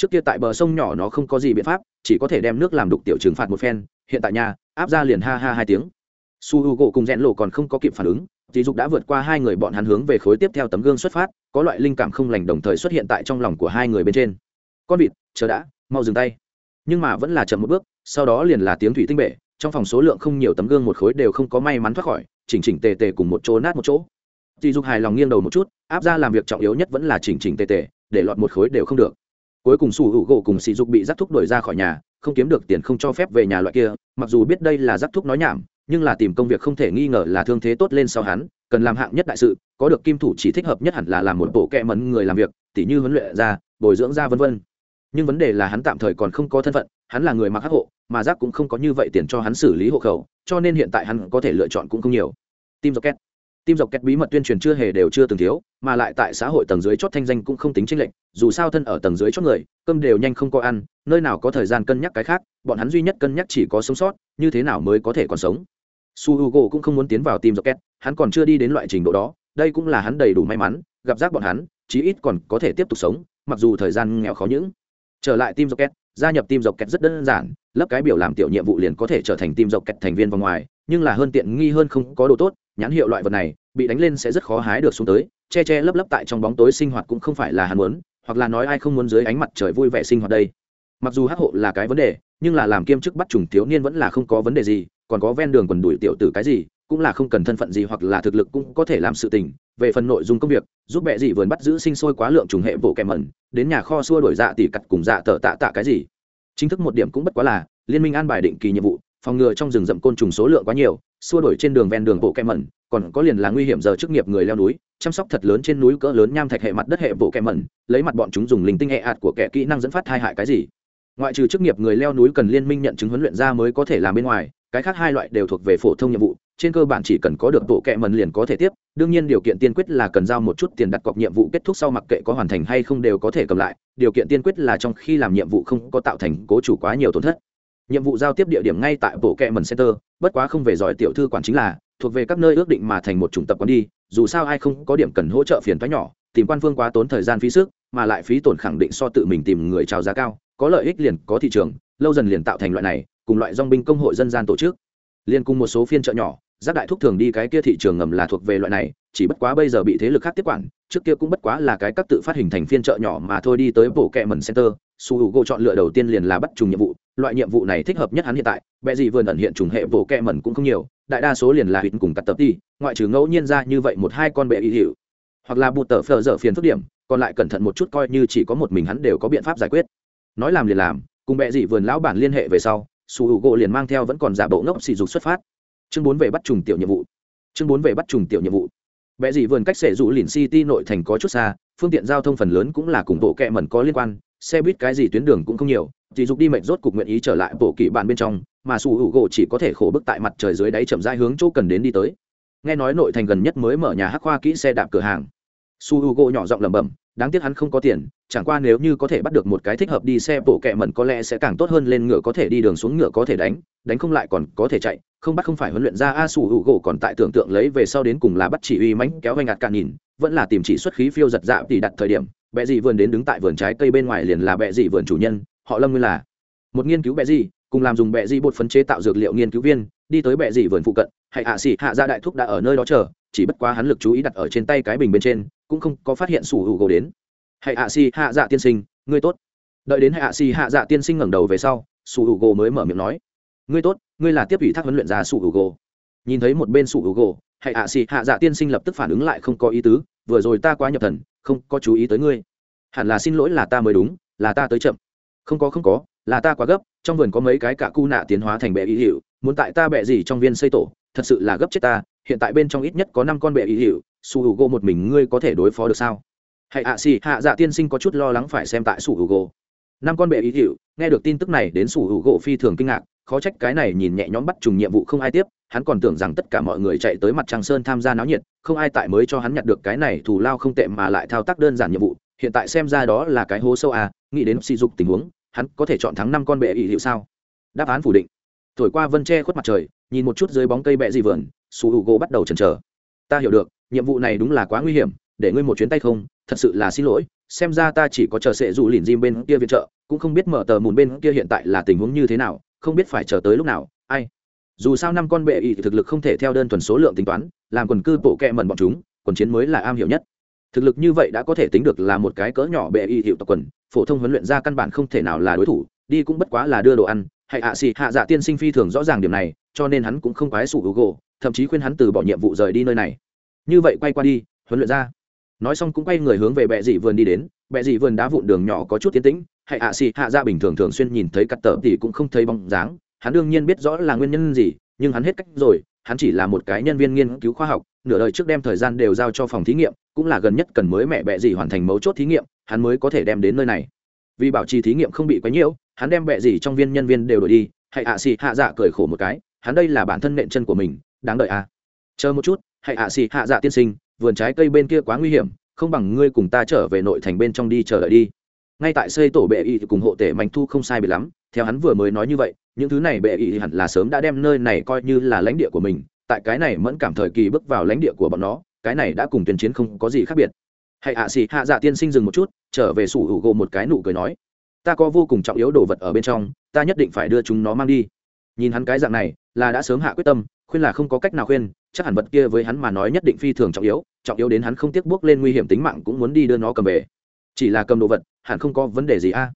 trước kia tại bờ sông nhỏ nó không có gì biện pháp, chỉ có thể đem nước làm đục tiểu trừng phạt một phen, hiện tại nhà áp ra liền ha ha hai tiếng. Su h u gỗ cùng rẽn lộ còn không có kịp phản ứng dì dục đã vượt qua hai người bọn hắn hướng về khối tiếp theo tấm gương xuất phát, có loại linh cảm không lành đồng thời xuất hiện tại trong lòng của hai người bên trên. Con vịt, chờ đã, mau dừng tay. Nhưng mà vẫn là chậm một bước, sau đó liền là tiếng thủy tinh bể, trong phòng số lượng không nhiều tấm gương một khối đều không có may mắn thoát khỏi, chỉnh chỉnh tề tề cùng một chỗ nát một chỗ. Dì dục hài lòng nghiêng đầu một chút, áp ra làm việc trọng yếu nhất vẫn là chỉnh chỉnh tề tề, để lọt một khối đều không được cuối cùng sủ hữu gỗ cùng sỉ dục bị giác thúc đuổi ra khỏi nhà, không kiếm được tiền không cho phép về nhà loại kia, mặc dù biết đây là giác thúc nói nhảm, nhưng là tìm công việc không thể nghi ngờ là thương thế tốt lên sau hắn, cần làm hạng nhất đại sự, có được kim thủ chỉ thích hợp nhất hẳn là làm một bộ kẹ mẫn người làm việc, tỉ như huấn luyện ra, bồi dưỡng ra vân vân nhưng vấn đề là hắn tạm thời còn không có thân phận, hắn là người mặc hắc hộ, mà giác cũng không có như vậy tiền cho hắn xử lý hộ khẩu, cho nên hiện tại hắn có thể lựa chọn cũng không nhiều tim rocket tim dọc kẹt bí mật tuyên truyền chưa hề đều chưa từng thiếu mà lại tại xã hội tầng dưới chót thanh danh cũng không tính tranh lệch dù sao thân ở tầng dưới chót người cơm đều nhanh không có ăn nơi nào có thời gian cân nhắc cái khác bọn hắn duy nhất cân nhắc chỉ có sống sót như thế nào mới có thể còn sống. Su Hugo cũng không muốn tiến vào tim dọc kẹt, hắn còn chưa đi đến loại trình độ đó đây cũng là hắn đầy đủ may mắn gặp rác bọn hắn chí ít còn có thể tiếp tục sống mặc dù thời gian nghèo khó những. Trở lại tim dọc kẹt, gia nhập tim dọc kẹt rất đơn giản lấp cái biểu làm tiểu nhiệm vụ liền có thể trở thành tim dọc kẹt thành viên vòng ngoài nhưng là hơn tiện nghi hơn không có đồ tốt nhãn hiệu loại vật này, bị đánh lên sẽ rất khó hái được xuống tới, che che lấp lấp tại trong bóng tối sinh hoạt cũng không phải là hắn muốn, hoặc là nói ai không muốn dưới ánh mặt trời vui vẻ sinh hoạt đây. Mặc dù hắc hộ là cái vấn đề, nhưng là làm kiêm chức bắt trùng thiếu niên vẫn là không có vấn đề gì, còn có ven đường quần đuổi tiểu tử cái gì, cũng là không cần thân phận gì hoặc là thực lực cũng có thể làm sự tình. Về phần nội dung công việc, giúp bệ gì vườn bắt giữ sinh sôi quá lượng trùng hệ bộ kèm mẩn, đến nhà kho xua đổi dạ tỉ cặt cùng dạ tờ tạ tạ cái gì. Chính thức một điểm cũng bất quá là, liên minh an bài định kỳ nhiệm vụ, phòng ngừa trong rừng rậm côn trùng số lượng quá nhiều xua đổi trên đường ven đường bộ kèm mẩn, còn có liền là nguy hiểm giờ chức nghiệp người leo núi, chăm sóc thật lớn trên núi cỡ lớn nham thạch hệ mặt đất hệ bộ kèm mẩn, lấy mặt bọn chúng dùng linh tinh hệ ạt của kẻ kỹ năng dẫn phát hai hại cái gì. Ngoại trừ chức nghiệp người leo núi cần liên minh nhận chứng huấn luyện ra mới có thể làm bên ngoài, cái khác hai loại đều thuộc về phổ thông nhiệm vụ, trên cơ bản chỉ cần có được bộ kẹ mần liền có thể tiếp, đương nhiên điều kiện tiên quyết là cần giao một chút tiền đặt cọc nhiệm vụ kết thúc sau mặc kệ có hoàn thành hay không đều có thể cầm lại, điều kiện tiên quyết là trong khi làm nhiệm vụ không có tạo thành cố chủ quá nhiều tổn thất nhiệm vụ giao tiếp địa điểm ngay tại bộ kệ mần center, bất quá không về giỏi tiểu thư quản chính là, thuộc về các nơi ước định mà thành một chủng tập quán đi, dù sao ai không có điểm cần hỗ trợ phiền thoái nhỏ, tìm quan phương quá tốn thời gian phí sức, mà lại phí tổn khẳng định so tự mình tìm người trào giá cao, có lợi ích liền có thị trường, lâu dần liền tạo thành loại này, cùng loại dong binh công hội dân gian tổ chức. Liên cùng một số phiên chợ nhỏ giác đại thúc thường đi cái kia thị trường ngầm là thuộc về loại này, chỉ bất quá bây giờ bị thế lực khác tiếp quản, trước kia cũng bất quá là cái các tự phát hình thành phiên chợ nhỏ mà thôi đi tới bộ kẹ mần center. Su h u gỗ chọn lựa đầu tiên liền là bắt trùng nhiệm vụ, loại nhiệm vụ này thích hợp nhất hắn hiện tại, bệ gì vườn ẩn hiện trùng hệ bộ kẹ mần cũng không nhiều, đại đa số liền là hít cùng cắt tập đi, ngoại trừ ngẫu nhiên ra như vậy một hai con bệ y hiệu, hoặc là bụt tờ phờ dở phiền phức điểm, còn lại cẩn thận một chút coi như chỉ có một mình hắn đều có biện pháp giải quyết. Nói làm liền làm, cùng bệ dị vườn lão bản liên hệ về sau, su h u gỗ liền mang theo vẫn còn giả bộ ngốc xì dục xuất phát chương bốn về bắt trùng tiểu nhiệm vụ. Chương bốn về bắt trùng tiểu nhiệm vụ. Vẽ dị vườn cách sệ rũ lìn city nội thành có chút xa, phương tiện giao thông phần lớn cũng là cùng bộ kẹ mẩn có liên quan, xe buýt cái gì tuyến đường cũng không nhiều chỉ dục đi mệnh rốt cục nguyện ý trở lại bộ kỵ bạn bên trong, mà su hữu gỗ chỉ có thể khổ bức tại mặt trời dưới đáy chậm rãi hướng chỗ cần đến đi tới. Nghe nói nội thành gần nhất mới mở nhà hắc khoa kỹ xe đạp cửa hàng. Su hữu gỗ nhỏ giọng lẩm bẩm, đáng tiếc hắn không có tiền, chẳng qua nếu như có thể bắt được một cái thích hợp đi xe bộ kẹ mẩn có lẽ sẽ càng tốt hơn lên ngựa có thể đi đường xuống ngựa có thể đánh đánh không lại còn có thể chạy không bắt không phải huấn luyện ra a sủ hữu gỗ còn tại tưởng tượng lấy về sau đến cùng là bắt chỉ uy mãnh kéo vai ngạt cạn nhìn, vẫn là tìm chỉ xuất khí phiêu giật dạ thì đặt thời điểm bẹ dị vườn đến đứng tại vườn trái cây bên ngoài liền là bẹ dị vườn chủ nhân, họ lâm nguyên là một nghiên cứu bẹ dị, cùng làm dùng bẹ dị bột phấn chế tạo dược liệu nghiên cứu viên, đi tới bẹ dị vườn phụ cận hãy hạ xỉ hạ ra đại thúc đã ở nơi đó chờ, chỉ bất quá hắn lực chú ý đặt ở trên tay cái bình bên trên, cũng không có phát hiện sủ hữu gỗ đến. Hãy hạ xỉ hạ dạ tiên sinh, ngươi tốt. Đợi đến hạ xỉ hạ dạ tiên sinh ngẩng đầu về sau sủ hữu gỗ mới mở miệng nói ngươi tốt, ngươi là tiếp ủy thác huấn luyện ra sủ hữu gỗ nhìn thấy một bên sủ hữu gỗ hãy ạ xỉ hạ dạ tiên sinh lập tức phản ứng lại không có ý tứ, vừa rồi ta quá nhập thần, không có chú ý tới ngươi. Hẳn là xin lỗi là ta mới đúng, là ta tới chậm. Không có không có, là ta quá gấp, trong vườn có mấy cái cả cu nạ tiến hóa thành bệ ý hiệu muốn tại ta bệ gì trong viên xây tổ, thật sự là gấp chết ta, hiện tại bên trong ít nhất có năm con bệ ý hiệu su hữu gỗ một mình ngươi có thể đối phó được sao? Hãy ạ xì, hạ dạ tiên sinh có chút lo lắng phải xem tại su hữu gỗ năm con bệ ý hiệu nghe được tin tức này đến su hữu gỗ phi thường kinh ngạc khó trách cái này nhìn nhẹ nhõm bắt trùng nhiệm vụ không ai tiếp, hắn còn tưởng rằng tất cả mọi người chạy tới mặt trăng sơn tham gia náo nhiệt, không ai tại mới cho hắn nhặt được cái này thù lao không tệ mà lại thao tác đơn giản nhiệm vụ, hiện tại xem ra đó là cái hố sâu à nghĩ đến sỉ dục tình huống, hắn có thể chọn thắng năm con bệ ý hiệu sao? Đáp án phủ định. Thổi qua vân tre khuất mặt trời, nhìn một chút dưới bóng cây bẹ gì vườn, su u gỗ bắt đầu chần chờ. Ta hiểu được, nhiệm vụ này đúng là quá nguy hiểm, để ngươi một chuyến tay không, thật sự là xin lỗi, xem ra ta chỉ có chờ sệ dù lìn diêm bên kia viện trợ, cũng không biết mở tờ mùn bên kia hiện tại là tình huống như thế nào không biết phải chờ tới lúc nào, ai? Dù sao năm con bệ ỵ thực lực không thể theo đơn thuần số lượng tính toán, làm quần cư bộ kẹ mẩn bọn chúng, quần chiến mới là am hiểu nhất. Thực lực như vậy đã có thể tính được là một cái cỡ nhỏ bệ y hiệu tộc quần, phổ thông huấn luyện ra căn bản không thể nào là đối thủ, đi cũng bất quá là đưa đồ ăn. Hay hạ à xì, hạ dạ tiên sinh phi thường rõ ràng điểm này, cho nên hắn cũng không quái sủ hữu gỗ thậm chí khuyên hắn từ bỏ nhiệm vụ rời đi nơi này. Như vậy quay qua đi, huấn luyện ra nói xong cũng quay người hướng về bệ dị vườn đi đến bệ dị vườn đá vụn đường nhỏ có chút tiến tĩnh hãy hạ xì hạ dạ bình thường thường xuyên nhìn thấy cắt tờ thì cũng không thấy bóng dáng hắn đương nhiên biết rõ là nguyên nhân gì, nhưng hắn hết cách rồi, hắn chỉ là một cái nhân viên nghiên cứu khoa học, nửa đời trước đem thời gian đều giao cho phòng thí nghiệm, cũng là gần nhất cần mới mẹ bẹ dị hoàn thành mấu chốt thí nghiệm, hắn mới có thể đem đến nơi này vì bảo trì thí nghiệm không bị quấy nhiễu, hắn đem bẹ dị trong viên nhân viên đều đổi đi hãy ạ xì hạ dạ cười khổ một cái, hắn đây là bản thân nện chân của mình, đáng đợi à. chờ một chút hãy ạ xì hạ dạ tiên sinh, vườn trái cây bên kia quá nguy hiểm không bằng ngươi cùng ta trở về nội thành bên trong đi chờ đợi đi. Ngay tại xây tổ bệ y cùng hộ tể mạnh thu không sai bị lắm. Theo hắn vừa mới nói như vậy, những thứ này bệ y hẳn là sớm đã đem nơi này coi như là lãnh địa của mình. Tại cái này mẫn cảm thời kỳ bước vào lãnh địa của bọn nó, cái này đã cùng tuyên chiến không có gì khác biệt. Hãy ạ xì, hạ dạ tiên sinh dừng một chút, trở về sủ hữu gộ một cái nụ cười nói, ta có vô cùng trọng yếu đồ vật ở bên trong, ta nhất định phải đưa chúng nó mang đi. Nhìn hắn cái dạng này, là đã sớm hạ quyết tâm khuyên là không có cách nào khuyên, chắc hẳn vật kia với hắn mà nói nhất định phi thường trọng yếu trọng yếu đến hắn không tiếc bước lên nguy hiểm tính mạng cũng muốn đi đưa nó cầm về. Chỉ là cầm đồ vật, hẳn không có vấn đề gì a.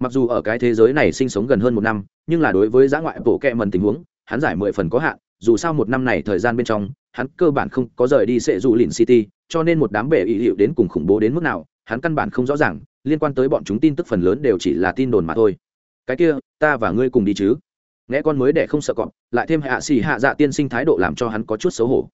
Mặc dù ở cái thế giới này sinh sống gần hơn một năm, nhưng là đối với giã ngoại bổ kẹ mần tình huống, hắn giải mười phần có hạn, dù sao một năm này thời gian bên trong, hắn cơ bản không có rời đi sệ dù lìn city, cho nên một đám bể ý hiệu đến cùng khủng bố đến mức nào, hắn căn bản không rõ ràng, liên quan tới bọn chúng tin tức phần lớn đều chỉ là tin đồn mà thôi. Cái kia, ta và ngươi cùng đi chứ? Nghe con mới để không sợ cọp, lại thêm hạ xì hạ dạ tiên sinh thái độ làm cho hắn có chút xấu hổ.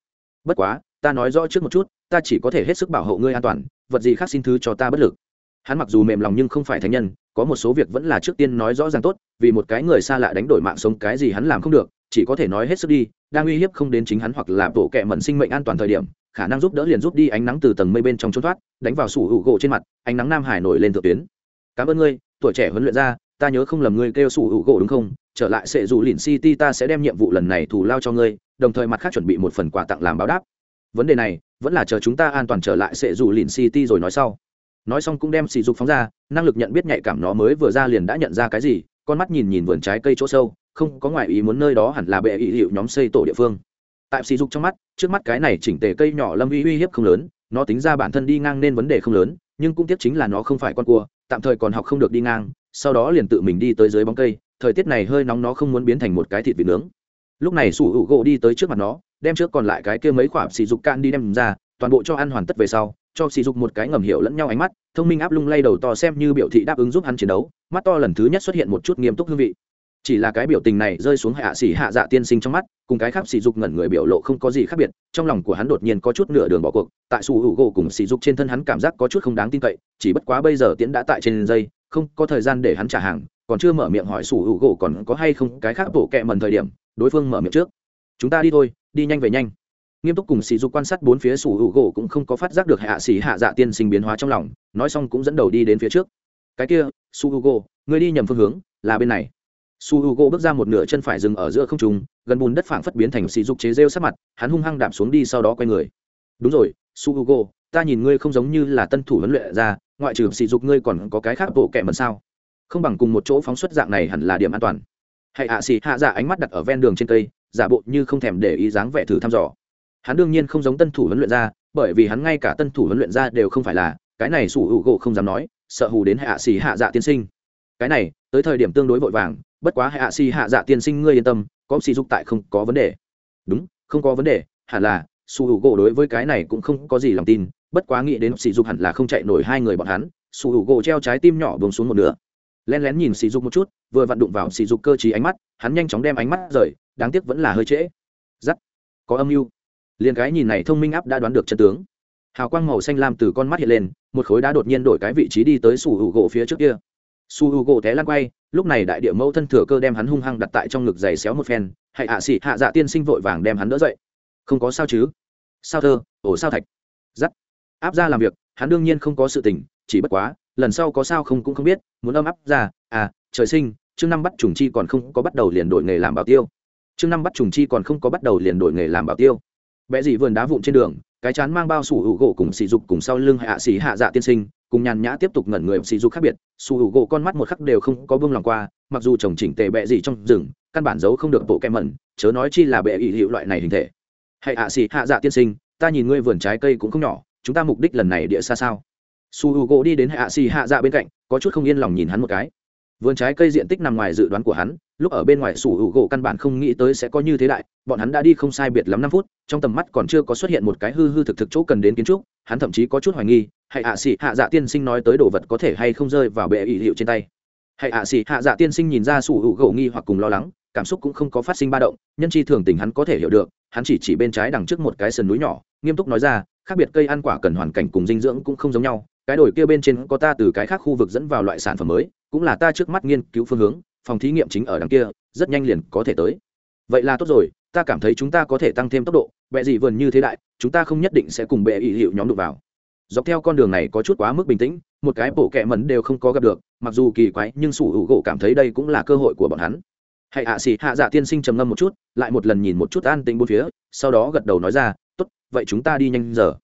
Bất quá, ta nói rõ trước một chút, ta chỉ có thể hết sức bảo hộ ngươi an toàn, vật gì khác xin thứ cho ta bất lực. Hắn mặc dù mềm lòng nhưng không phải thánh nhân, có một số việc vẫn là trước tiên nói rõ ràng tốt, vì một cái người xa lạ đánh đổi mạng sống cái gì hắn làm không được, chỉ có thể nói hết sức đi, đang uy hiếp không đến chính hắn hoặc là bộ kệ mẩn sinh mệnh an toàn thời điểm, khả năng giúp đỡ liền rút đi ánh nắng từ tầng mây bên trong trốn thoát, đánh vào sủ hữu gỗ trên mặt, ánh nắng nam hải nổi lên thượng tuyến. Cảm ơn ngươi, tuổi trẻ huấn luyện ra ta nhớ không lầm ngươi kêu sủ hữu gỗ đúng không? Trở lại sẽ dù lìn city ta sẽ đem nhiệm vụ lần này thù lao cho ngươi, đồng thời mặt khác chuẩn bị một phần quà tặng làm báo đáp. Vấn đề này vẫn là chờ chúng ta an toàn trở lại sẽ dù lìn city rồi nói sau. Nói xong cũng đem sỉ dục phóng ra, năng lực nhận biết nhạy cảm nó mới vừa ra liền đã nhận ra cái gì, con mắt nhìn nhìn vườn trái cây chỗ sâu, không có ngoại ý muốn nơi đó hẳn là bệ ý hiệu nhóm xây tổ địa phương. Tại sỉ dục trong mắt, trước mắt cái này chỉnh tề cây nhỏ lâm uy uy hiếp không lớn, nó tính ra bản thân đi ngang nên vấn đề không lớn, nhưng cũng tiếc chính là nó không phải con cua, tạm thời còn học không được đi ngang sau đó liền tự mình đi tới dưới bóng cây, thời tiết này hơi nóng nó không muốn biến thành một cái thịt vịt nướng. Lúc này sủ hữu gỗ đi tới trước mặt nó, đem trước còn lại cái kia mấy khoả xì dục can đi đem ra, toàn bộ cho ăn hoàn tất về sau, cho sỉ dục một cái ngầm hiểu lẫn nhau ánh mắt, thông minh áp lung lay đầu to xem như biểu thị đáp ứng giúp hắn chiến đấu, mắt to lần thứ nhất xuất hiện một chút nghiêm túc hương vị. Chỉ là cái biểu tình này rơi xuống hạ xỉ hạ dạ tiên sinh trong mắt, cùng cái khác sỉ dục ngẩn người biểu lộ không có gì khác biệt, trong lòng của hắn đột nhiên có chút nửa đường bỏ cuộc, tại sủ hữu gỗ cùng sỉ dục trên thân hắn cảm giác có chút không đáng tin cậy, chỉ bất quá bây giờ tiễn đã tại trên dây không có thời gian để hắn trả hàng, còn chưa mở miệng hỏi sủ hữu gỗ còn có hay không cái khác bộ kẹ mần thời điểm, đối phương mở miệng trước. Chúng ta đi thôi, đi nhanh về nhanh. Nghiêm túc cùng sỉ dục quan sát bốn phía sủ hữu gỗ cũng không có phát giác được hạ xỉ hạ dạ tiên sinh biến hóa trong lòng, nói xong cũng dẫn đầu đi đến phía trước. Cái kia su hữu gỗ người đi nhầm phương hướng, là bên này. Su hữu gỗ bước ra một nửa chân phải dừng ở giữa không trung, gần bùn đất phảng phất biến thành sỉ dục chế rêu sát mặt, hắn hung hăng đạp xuống đi sau đó quay người. Đúng rồi su hữu gỗ ta nhìn ngươi không giống như là tân thủ huấn luyện ra, ngoại trừ sỉ dục ngươi còn có cái khác bộ kệ mần sao? Không bằng cùng một chỗ phóng xuất dạng này hẳn là điểm an toàn. Hãy hạ xỉ hạ dạ ánh mắt đặt ở ven đường trên cây, giả bộ như không thèm để ý dáng vẻ thử thăm dò. Hắn đương nhiên không giống tân thủ huấn luyện ra, bởi vì hắn ngay cả tân thủ huấn luyện ra đều không phải là, cái này sủ hữu gỗ không dám nói, sợ hù đến hạ xì, hạ dạ tiên sinh. Cái này, tới thời điểm tương đối vội vàng, bất quá hạ xì, hạ dạ tiên sinh ngươi yên tâm, có sỉ dục tại không có vấn đề. Đúng, không có vấn đề, hẳn là, sủ hữu gỗ đối với cái này cũng không có gì lòng tin bất quá nghĩ đến sỉ dục hẳn là không chạy nổi hai người bọn hắn, sủ hữu gỗ treo trái tim nhỏ bông xuống một nửa. Len lén nhìn sỉ dục một chút, vừa vặn đụng vào sỉ dục cơ chí ánh mắt, hắn nhanh chóng đem ánh mắt rời, đáng tiếc vẫn là hơi trễ. Giắt có âm mưu. Liền cái nhìn này thông minh áp đã đoán được chân tướng. Hào quang màu xanh lam từ con mắt hiện lên, một khối đá đột nhiên đổi cái vị trí đi tới sủ hữu gỗ phía trước kia. Su hữu gỗ té lăn quay, lúc này đại địa mẫu thân thừa cơ đem hắn hung hăng đặt tại trong ngực giày xéo một phen hãy hạ xị hạ dạ tiên sinh vội vàng đem hắn đỡ dậy. Không có sao chứ. Sao thơ, ổ sao thạch. Giắt áp ra làm việc, hắn đương nhiên không có sự tình, chỉ bất quá, lần sau có sao không cũng không biết, muốn âm áp ra à trời sinh, chương năm bắt trùng chi còn không có bắt đầu liền đổi nghề làm bảo tiêu. Chương năm bắt trùng chi còn không có bắt đầu liền đổi nghề làm bảo tiêu. Vẽ dị vườn đá vụn trên đường, cái chán mang bao sủ hữu gỗ cùng sỉ dục cùng sau lưng hạ sĩ hạ dạ tiên sinh, cùng nhàn nhã tiếp tục ngẩn người sỉ dục khác biệt, sủ hữu gỗ con mắt một khắc đều không có vương lòng qua, mặc dù chồng chỉnh tề bẹ dị trong rừng, căn bản giấu không được bộ kem mẩn, chớ nói chi là bệ ỵ hiệu loại này hình thể. Hãy hạ sĩ hạ dạ tiên sinh, ta nhìn ngươi vườn trái cây cũng không nhỏ chúng ta mục đích lần này địa xa sao? Su h u gỗ đi đến hạ xì hạ dạ bên cạnh, có chút không yên lòng nhìn hắn một cái. Vườn trái cây diện tích nằm ngoài dự đoán của hắn, lúc ở bên ngoài sủ hữu gỗ căn bản không nghĩ tới sẽ có như thế đại, bọn hắn đã đi không sai biệt lắm năm phút, trong tầm mắt còn chưa có xuất hiện một cái hư hư thực thực chỗ cần đến kiến trúc, hắn thậm chí có chút hoài nghi hãy hạ xì hạ dạ tiên sinh nói tới đồ vật có thể hay không rơi vào bệ ỵ hiệu trên tay? Hãy hạ xì hạ dạ tiên sinh nhìn ra sủ hữu gỗ nghi hoặc cùng lo lắng, cảm xúc cũng không có phát sinh ba động, nhân chi thường tình hắn có thể hiểu được, hắn chỉ chỉ bên trái đằng trước một cái sườn núi nhỏ nghiêm túc nói ra, khác biệt cây ăn quả cần hoàn cảnh cùng dinh dưỡng cũng không giống nhau, cái đổi kia bên trên có ta từ cái khác khu vực dẫn vào loại sản phẩm mới, cũng là ta trước mắt nghiên cứu phương hướng, phòng thí nghiệm chính ở đằng kia, rất nhanh liền có thể tới. Vậy là tốt rồi, ta cảm thấy chúng ta có thể tăng thêm tốc độ, bệ dị vườn như thế đại, chúng ta không nhất định sẽ cùng bệ ý hiệu nhóm đụng vào. Dọc theo con đường này có chút quá mức bình tĩnh, một cái bộ kẹ mẩn đều không có gặp được, mặc dù kỳ quái, nhưng sủ hữu gỗ cảm thấy đây cũng là cơ hội của bọn hắn. Hãy hạ xì, hạ dạ tiên sinh trầm ngâm một chút, lại một lần nhìn một chút an tĩnh bốn phía, sau đó gật đầu nói ra vậy chúng ta đi nhanh giờ.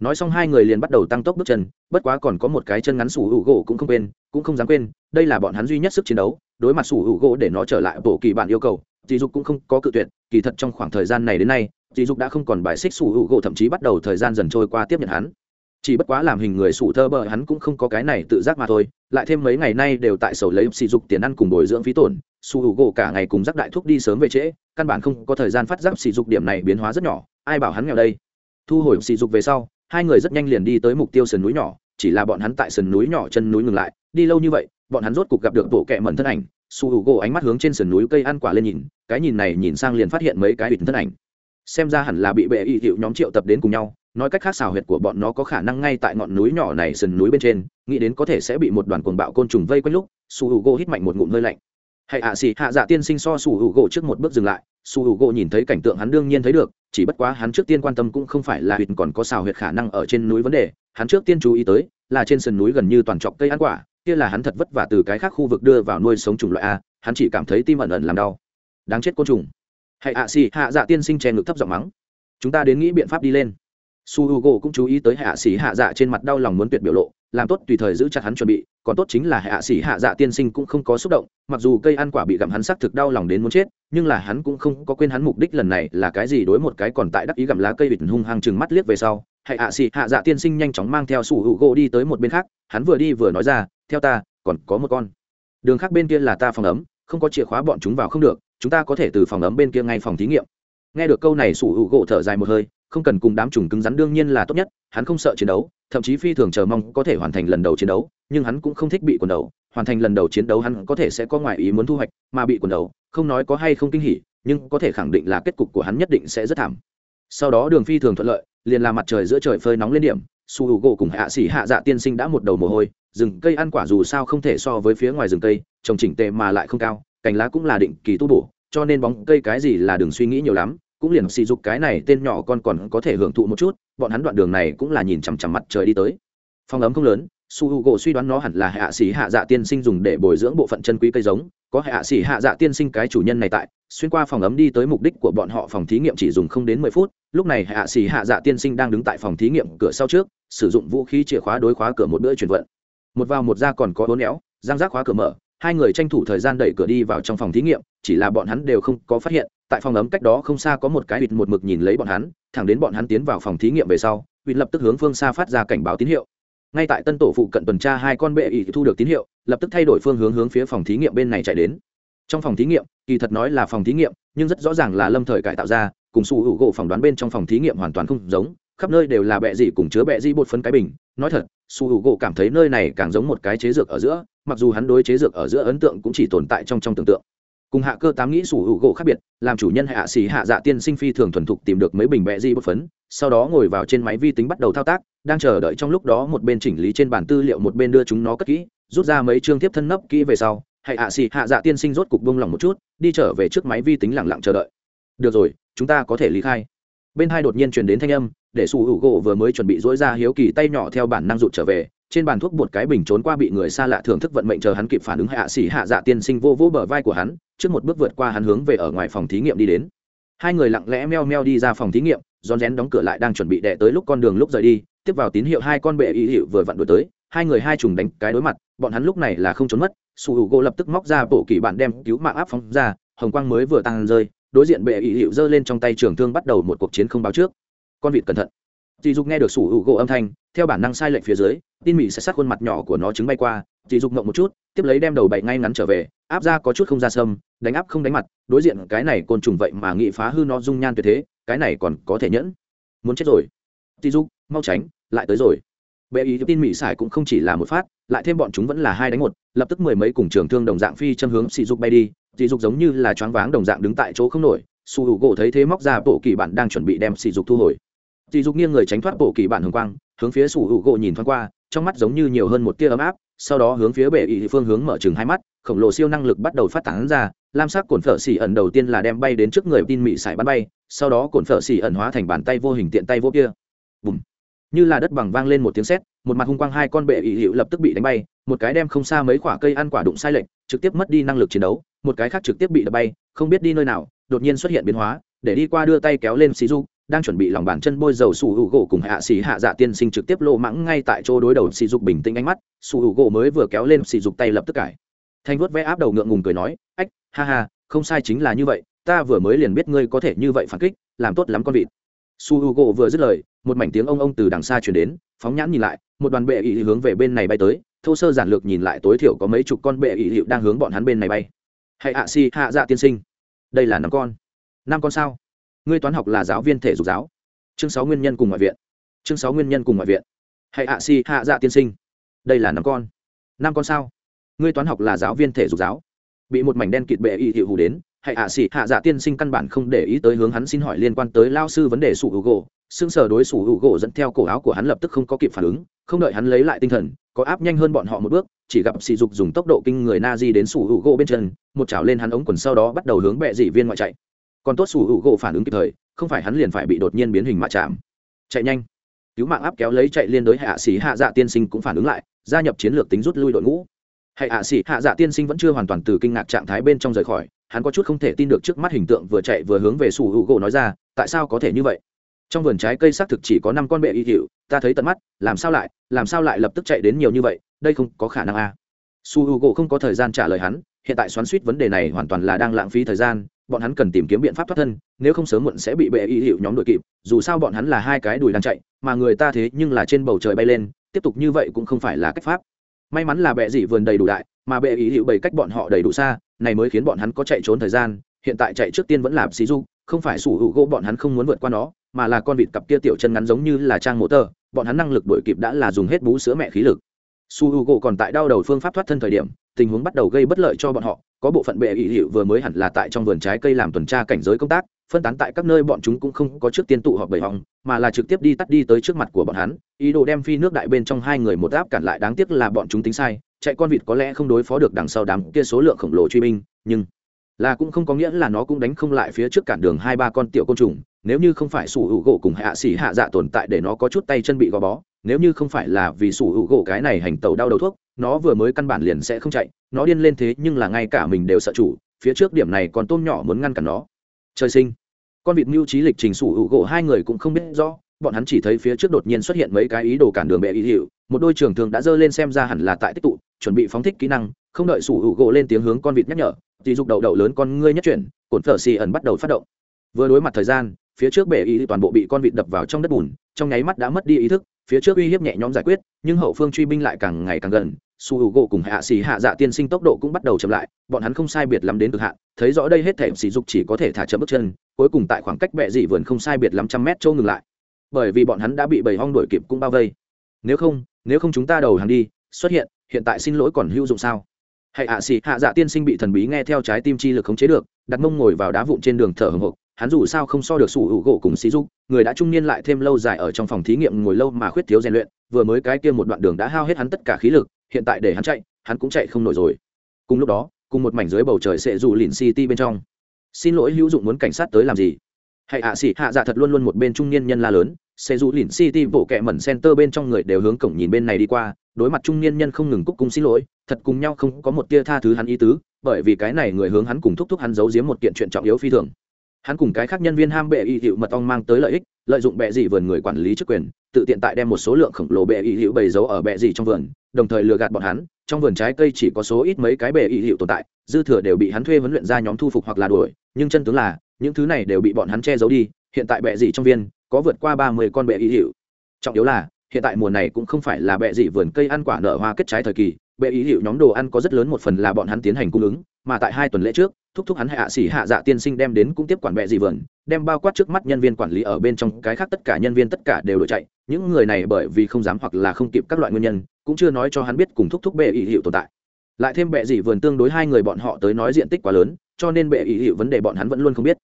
Nói xong hai người liền bắt đầu tăng tốc bước chân, bất quá còn có một cái chân ngắn sủ hữu gỗ cũng không quên, cũng không dám quên, đây là bọn hắn duy nhất sức chiến đấu, đối mặt sủ hữu gỗ để nó trở lại bộ kỳ bạn yêu cầu dì dục cũng không có cự tuyệt, kỳ thật trong khoảng thời gian này đến nay dì dục đã không còn bài xích sủ hữu gỗ, thậm chí bắt đầu thời gian dần trôi qua tiếp nhận hắn. Chỉ bất quá làm hình người sủ thơ bờ hắn cũng không có cái này tự giác mà thôi, lại thêm mấy ngày nay đều tại sầu lấy sỉ dục tiền ăn cùng bồi dưỡng phí tổn, sủ hữu gỗ cả ngày cùng rắc đại thuốc đi sớm về trễ, căn bản không có thời gian phát giác sỉ dục điểm này biến hóa rất nhỏ, ai bảo hắn nghèo đây? Thu hồi sỉ dục về sau, hai người rất nhanh liền đi tới mục tiêu sườn núi nhỏ, chỉ là bọn hắn tại sườn núi nhỏ chân núi ngừng lại, đi lâu như vậy, bọn hắn rốt cục gặp được bộ kẹ mẩn thân ảnh. Su hữu gỗ ánh mắt hướng trên sườn núi cây ăn quả lên nhìn, cái nhìn này nhìn sang liền phát hiện mấy cái bịt thân ảnh. Xem ra hẳn là bị bệ y hiệu nhóm triệu tập đến cùng nhau, nói cách khác xào huyệt của bọn nó có khả năng ngay tại ngọn núi nhỏ này sườn núi bên trên, nghĩ đến có thể sẽ bị một đoàn cuồng bạo côn trùng vây quanh lúc, su hữu gỗ hít mạnh một ngụm hơi lạnh hãy ạ xì, hạ dạ tiên sinh so sủ hữu gỗ trước một bước dừng lại. Sủ hữu gỗ nhìn thấy cảnh tượng hắn đương nhiên thấy được, chỉ bất quá hắn trước tiên quan tâm cũng không phải là huyệt còn có xào huyệt khả năng ở trên núi vấn đề. Hắn trước tiên chú ý tới là trên sườn núi gần như toàn trọc cây ăn quả, kia là hắn thật vất vả từ cái khác khu vực đưa vào nuôi sống chủng loại a, hắn chỉ cảm thấy tim ẩn ẩn làm đau. Đáng chết côn trùng. Hãy ạ xì, hạ dạ tiên sinh che ngực thấp giọng mắng. Chúng ta đến nghĩ biện pháp đi lên. Su h u g o cũng chú ý tới hạ sĩ hạ dạ trên mặt đau lòng muốn tuyệt biểu lộ làm tốt tùy thời giữ chặt hắn chuẩn bị, còn tốt chính là hạ sĩ hạ dạ tiên sinh cũng không có xúc động, mặc dù cây ăn quả bị gặm hắn xác thực đau lòng đến muốn chết, nhưng là hắn cũng không có quên hắn mục đích lần này là cái gì đối một cái còn tại đắc ý gặm lá cây bịt hung hăng chừng mắt liếc về sau hạ sĩ hạ dạ tiên sinh nhanh chóng mang theo sủ hữu gỗ đi tới một bên khác, hắn vừa đi vừa nói ra, theo ta, còn có một con. Đường khác bên kia là ta phòng ấm, không có chìa khóa bọn chúng vào không được, chúng ta có thể từ phòng ấm bên kia ngay phòng thí nghiệm. Nghe được câu này, sủ hữu gỗ thở dài một hơi không cần cùng đám trùng cứng rắn đương nhiên là tốt nhất, hắn không sợ chiến đấu, thậm chí phi thường chờ mong có thể hoàn thành lần đầu chiến đấu, nhưng hắn cũng không thích bị quần đầu, hoàn thành lần đầu chiến đấu hắn có thể sẽ có ngoại ý muốn thu hoạch, mà bị quần đầu, không nói có hay không kinh hỉ, nhưng có thể khẳng định là kết cục của hắn nhất định sẽ rất thảm. Sau đó đường phi thường thuận lợi, liền là mặt trời giữa trời phơi nóng lên điểm, su hữu gỗ cùng hạ sĩ hạ dạ tiên sinh đã một đầu mồ hôi, rừng cây ăn quả dù sao không thể so với phía ngoài rừng cây, trồng chỉnh tề mà lại không cao, cành lá cũng là định kỳ tu bổ, cho nên bóng cây cái gì là đừng suy nghĩ nhiều lắm cũng liền sỉ dục cái này tên nhỏ con còn có thể hưởng thụ một chút, bọn hắn đoạn đường này cũng là nhìn chằm chằm mặt trời đi tới. Phòng ấm không lớn, su h u gỗ suy đoán nó hẳn là hạ sĩ hạ dạ tiên sinh dùng để bồi dưỡng bộ phận chân quý cây giống, có hạ sĩ hạ dạ tiên sinh cái chủ nhân này tại, xuyên qua phòng ấm đi tới mục đích của bọn họ phòng thí nghiệm chỉ dùng không đến mười phút, lúc này hạ sĩ hạ dạ tiên sinh đang đứng tại phòng thí nghiệm cửa sau trước, sử dụng vũ khí chìa khóa đối khóa cửa một bữa chuyển vận. Một vào một ra còn có bốn éo giang giác khóa cửa mở hai người tranh thủ thời gian đẩy cửa đi vào trong phòng thí nghiệm, chỉ là bọn hắn đều không có phát hiện, tại phòng ấm cách đó không xa có một cái vịt một mực nhìn lấy bọn hắn, thẳng đến bọn hắn tiến vào phòng thí nghiệm về sau vịt lập tức hướng phương xa phát ra cảnh báo tín hiệu. Ngay tại tân tổ phụ cận tuần tra hai con bệ ỉ thu được tín hiệu, lập tức thay đổi phương hướng hướng phía phòng thí nghiệm bên này chạy đến. Trong phòng thí nghiệm, kỳ thật nói là phòng thí nghiệm, nhưng rất rõ ràng là lâm thời cải tạo ra, cùng su hữu gỗ phỏng đoán bên trong phòng thí nghiệm hoàn toàn không giống khắp nơi đều là bệ dị cùng chứa bệ dị bột phấn cái bình. Nói thật, su hữu gỗ cảm thấy nơi này càng giống một cái chế dược ở giữa, mặc dù hắn đối chế dược ở giữa ấn tượng cũng chỉ tồn tại trong trong tưởng tượng. Cùng hạ cơ tám nghĩ sủ hữu gỗ khác biệt, làm chủ nhân hạ xì hạ dạ tiên sinh phi thường thuần thục tìm được mấy bình bẹ di bột phấn, sau đó ngồi vào trên máy vi tính bắt đầu thao tác, đang chờ đợi trong lúc đó một bên chỉnh lý trên bản tư liệu một bên đưa chúng nó cất kỹ, rút ra mấy chương tiếp thân nấp kỹ về sau, hạ xì hạ dạ tiên sinh rốt cục bông lòng một chút, đi trở về trước máy vi tính lẳng lặng chờ đợi. Được rồi, chúng ta có thể lý khai. Bên hai đột nhiên truyền đến thanh âm để sủ hữu gỗ vừa mới chuẩn bị dối ra hiếu kỳ tay nhỏ theo bản năng rụt trở về, trên bàn thuốc bột cái bình trốn qua bị người xa lạ thưởng thức vận mệnh chờ hắn kịp phản ứng hạ xỉ hạ dạ tiên sinh vô vô bờ vai của hắn, trước một bước vượt qua hắn hướng về ở ngoài phòng thí nghiệm đi đến. Hai người lặng lẽ meo meo đi ra phòng thí nghiệm, rón rén đóng cửa lại đang chuẩn bị đẻ tới lúc con đường lúc rời đi, tiếp vào tín hiệu hai con bệ y hiệu vừa vặn đuổi tới, hai người hai trùng đánh cái đối mặt, bọn hắn lúc này là không trốn mất su h u gỗ lập tức móc ra bộ kỳ bạn đem cứu mạng áp phóng ra, hồng quang mới vừa tăng rơi, đối diện bệ y hiệu giơ lên trong tay trường thương bắt đầu một cuộc chiến không báo trước con vịt cẩn thận. Dì dục nghe được sủ hữu gỗ âm thanh, theo bản năng sai lệch phía dưới, tin mỹ sẽ sát khuôn mặt nhỏ của nó trứng bay qua. Dì dục ngộng một chút, tiếp lấy đem đầu bậy ngay ngắn trở về, áp ra có chút không ra sâm, đánh áp không đánh mặt. Đối diện cái này côn trùng vậy mà nghị phá hư nó dung nhan tuyệt thế, cái này còn có thể nhẫn. Muốn chết rồi. Dì dục, mau tránh, lại tới rồi. Bệ ý tin mỹ sải cũng không chỉ là một phát, lại thêm bọn chúng vẫn là hai đánh một, lập tức mười mấy cùng trường thương đồng dạng phi châm hướng sỉ dục bay đi. Sỉ dục giống như là choáng váng đồng dạng đứng tại chỗ không nổi su hữu gỗ thấy thế móc ra bộ kỳ bản đang chuẩn bị đem sỉ dục thu hồi dì dục nghiêng người tránh thoát bộ kỳ bản hồng quang, hướng phía sủ hữu gỗ nhìn thoáng qua, trong mắt giống như nhiều hơn một tia ấm áp, sau đó hướng phía bệ ý phương hướng mở chừng hai mắt, khổng lồ siêu năng lực bắt đầu phát tán ra, lam sắc cồn phở xỉ ẩn đầu tiên là đem bay đến trước người tin mị sải bắn bay, sau đó cồn phở xỉ ẩn hóa thành bàn tay vô hình tiện tay vô kia. Bùm. Như là đất bằng vang lên một tiếng sét, một mặt hung quang hai con bệ ý hiệu lập tức bị đánh bay, một cái đem không xa mấy quả cây ăn quả đụng sai lệch, trực tiếp mất đi năng lực chiến đấu, một cái khác trực tiếp bị đập bay, không biết đi nơi nào, đột nhiên xuất hiện biến hóa, để đi qua đưa tay kéo lên xì du đang chuẩn bị lòng bàn chân bôi dầu sủ hữu gỗ cùng hạ xì hạ dạ tiên sinh trực tiếp lộ mãng ngay tại chỗ đối đầu xì dục bình tĩnh ánh mắt, sủ hữu gỗ mới vừa kéo lên xì dục tay lập tức cải. Thanh vuốt vẽ áp đầu ngượng ngùng cười nói, ách, ha ha, không sai chính là như vậy, ta vừa mới liền biết ngươi có thể như vậy phản kích, làm tốt lắm con vịt. Su h u gỗ vừa dứt lời, một mảnh tiếng ông ông từ đằng xa chuyển đến, phóng nhãn nhìn lại, một đoàn bệ ỵ hướng về bên này bay tới, thô sơ giản lược nhìn lại tối thiểu có mấy chục con bệ ỵ hiệu đang hướng bọn hắn bên này bay. Hãy hạ si hạ dạ tiên sinh, đây là năm con. Năm con sao? Ngươi toán học là giáo viên thể dục giáo. Chương sáu nguyên nhân cùng ngoại viện. Chương sáu nguyên nhân cùng ngoại viện. Hãy hạ si hạ dạ tiên sinh. Đây là năm con. Năm con sao? Ngươi toán học là giáo viên thể dục giáo. Bị một mảnh đen kịt bệ y hiệu hù đến hãy hạ xỉ hạ dạ tiên sinh căn bản không để ý tới hướng hắn xin hỏi liên quan tới lao sư vấn đề sủ hữu gỗ. Xương sờ đối sủ hữu gỗ dẫn theo cổ áo của hắn lập tức không có kịp phản ứng, không đợi hắn lấy lại tinh thần, có áp nhanh hơn bọn họ một bước, chỉ gặp sỉ dục dùng tốc độ kinh người na di đến sủ hữu gỗ bên chân, một chảo lên hắn ống quần sau đó bắt đầu hướng bệ dị viên ngoại chạy còn tốt sủ hữu gỗ phản ứng kịp thời, không phải hắn liền phải bị đột nhiên biến hình mạ chạm. Chạy nhanh. Cứu mạng áp kéo lấy chạy liên đối hạ sĩ hạ dạ tiên sinh cũng phản ứng lại, gia nhập chiến lược tính rút lui đội ngũ. Hạ sĩ hạ dạ tiên sinh vẫn chưa hoàn toàn từ kinh ngạc trạng thái bên trong rời khỏi, hắn có chút không thể tin được trước mắt hình tượng vừa chạy vừa hướng về sủ hữu gỗ nói ra, tại sao có thể như vậy? Trong vườn trái cây xác thực chỉ có năm con bệ y hiệu ta thấy tận mắt, làm sao lại, làm sao lại lập tức chạy đến nhiều như vậy, đây không có khả năng a à. su h u gỗ không có thời gian trả lời hắn, hiện tại xoắn suýt vấn đề này hoàn toàn là đang lãng phí thời gian bọn hắn cần tìm kiếm biện pháp thoát thân, nếu không sớm muộn sẽ bị bệ y hiệu nhóm đội kịp, dù sao bọn hắn là hai cái đùi đang chạy, mà người ta thế nhưng là trên bầu trời bay lên, tiếp tục như vậy cũng không phải là cách pháp. May mắn là bệ dị vườn đầy đủ đại, mà bệ ý hiệu bày cách bọn họ đầy đủ xa, này mới khiến bọn hắn có chạy trốn thời gian, hiện tại chạy trước tiên vẫn là xí du, không phải sủ hữu gỗ bọn hắn không muốn vượt qua nó, mà là con vịt cặp kia tiểu chân ngắn giống như là trang mô tơ, bọn hắn năng lực đổi kịp đã là dùng hết bú sữa mẹ khí lực. Su h u gỗ còn tại đau đầu phương pháp thoát thân thời điểm, tình huống bắt đầu gây bất lợi cho bọn họ có bộ phận bệ ý hiệu vừa mới hẳn là tại trong vườn trái cây làm tuần tra cảnh giới công tác, phân tán tại các nơi bọn chúng cũng không có trước tiên tụ họp bầy hòng mà là trực tiếp đi tắt đi tới trước mặt của bọn hắn. Ý đồ đem phi nước đại bên trong hai người một áp cản lại đáng tiếc là bọn chúng tính sai, chạy con vịt có lẽ không đối phó được đằng sau đám kia số lượng khổng lồ truy binh, nhưng là cũng không có nghĩa là nó cũng đánh không lại phía trước cản đường hai ba con tiểu côn trùng, nếu như không phải sủ hữu gỗ cùng hạ xỉ hạ dạ tồn tại để nó có chút tay chân bị gò bó, nếu như không phải là vì sủ hữu gỗ cái này hành tàu đau đầu thuốc nó vừa mới căn bản liền sẽ không chạy, nó điên lên thế nhưng là ngay cả mình đều sợ chủ, phía trước điểm này còn tôm nhỏ muốn ngăn cản nó. Trời sinh, con vịt mưu trí lịch trình sủ hữu gỗ hai người cũng không biết rõ, bọn hắn chỉ thấy phía trước đột nhiên xuất hiện mấy cái ý đồ cản đường bệ ý hiệu, một đôi trường thường đã dơ lên xem ra hẳn là tại tích tụ, chuẩn bị phóng thích kỹ năng, không đợi sủ hữu gỗ lên tiếng hướng con vịt nhắc nhở, thì dục đầu đầu lớn con ngươi nhất chuyển cổn phở xì ẩn bắt đầu phát động. Vừa đối mặt thời gian, phía trước bệ ý toàn bộ bị con vịt đập vào trong đất bùn, trong nháy mắt đã mất đi ý thức, phía trước uy hiếp nhẹ nhõm giải quyết, nhưng hậu phương truy binh lại càng ngày càng gần su hữu gỗ cùng hạ xì hạ dạ tiên sinh tốc độ cũng bắt đầu chậm lại, bọn hắn không sai biệt lắm đến cực hạn, thấy rõ đây hết thể sỉ dục chỉ có thể thả chậm bước chân, cuối cùng tại khoảng cách bẹ dị vườn không sai biệt lắm trăm mét châu ngừng lại. Bởi vì bọn hắn đã bị bầy hong đuổi kịp cũng bao vây. Nếu không nếu không chúng ta đầu hàng đi, xuất hiện hiện tại xin lỗi còn hữu dụng sao? Hãy hạ xì hạ dạ tiên sinh bị thần bí nghe theo trái tim chi lực khống chế được, đặt mông ngồi vào đá vụn trên đường thở hồng hộc hắn dù sao không so được sủ hữu gỗ cùng sĩ dục, người đã trung niên lại thêm lâu dài ở trong phòng thí nghiệm ngồi lâu mà khuyết thiếu rèn luyện, vừa mới cái kia một đoạn đường đã hao hết hắn tất cả khí lực, hiện tại để hắn chạy, hắn cũng chạy không nổi rồi. Cùng lúc đó, cùng một mảnh dưới bầu trời sẽ dù lìn city bên trong. Xin lỗi hữu dụng muốn cảnh sát tới làm gì? Hãy à xỉ hạ dạ thật luôn luôn một bên trung niên nhân la lớn, sẽ dù lìn city bộ kẹ mẩn center bên trong người đều hướng cổng nhìn bên này đi qua, đối mặt trung niên nhân không ngừng cúc cung xin lỗi, thật cùng nhau không có một tia tha thứ hắn ý tứ, bởi vì cái này người hướng hắn cùng thúc thúc hắn giấu giếm một kiện chuyện trọng yếu phi thường hắn cùng cái khác nhân viên ham bệ y hiệu mật ong mang tới lợi ích, lợi dụng bệ dị vườn người quản lý chức quyền, tự tiện tại đem một số lượng khổng lồ bệ y hiệu bày giấu ở bệ dị trong vườn, đồng thời lừa gạt bọn hắn. Trong vườn trái cây chỉ có số ít mấy cái bệ y hiệu tồn tại, dư thừa đều bị hắn thuê huấn luyện ra nhóm thu phục hoặc là đuổi, nhưng chân tướng là, những thứ này đều bị bọn hắn che giấu đi, hiện tại bệ dị trong viên có vượt qua ba mươi con bệ y hiệu trọng yếu là, hiện tại mùa này cũng không phải là bệ dị vườn cây ăn quả nở hoa kết trái thời kỳ bệ ý hiệu nhóm đồ ăn có rất lớn một phần là bọn hắn tiến hành cung ứng, mà tại hai tuần lễ trước, thúc thúc hắn hạ xỉ hạ dạ tiên sinh đem đến cũng tiếp quản bệ dị vườn, đem bao quát trước mắt nhân viên quản lý ở bên trong cái khác tất cả nhân viên tất cả đều đổi chạy. Những người này bởi vì không dám hoặc là không kịp các loại nguyên nhân, cũng chưa nói cho hắn biết cùng thúc thúc bệ ý hiệu tồn tại. Lại thêm bệ dị vườn tương đối hai người bọn họ tới nói diện tích quá lớn, cho nên bệ ý hiệu vấn đề bọn hắn vẫn luôn không biết.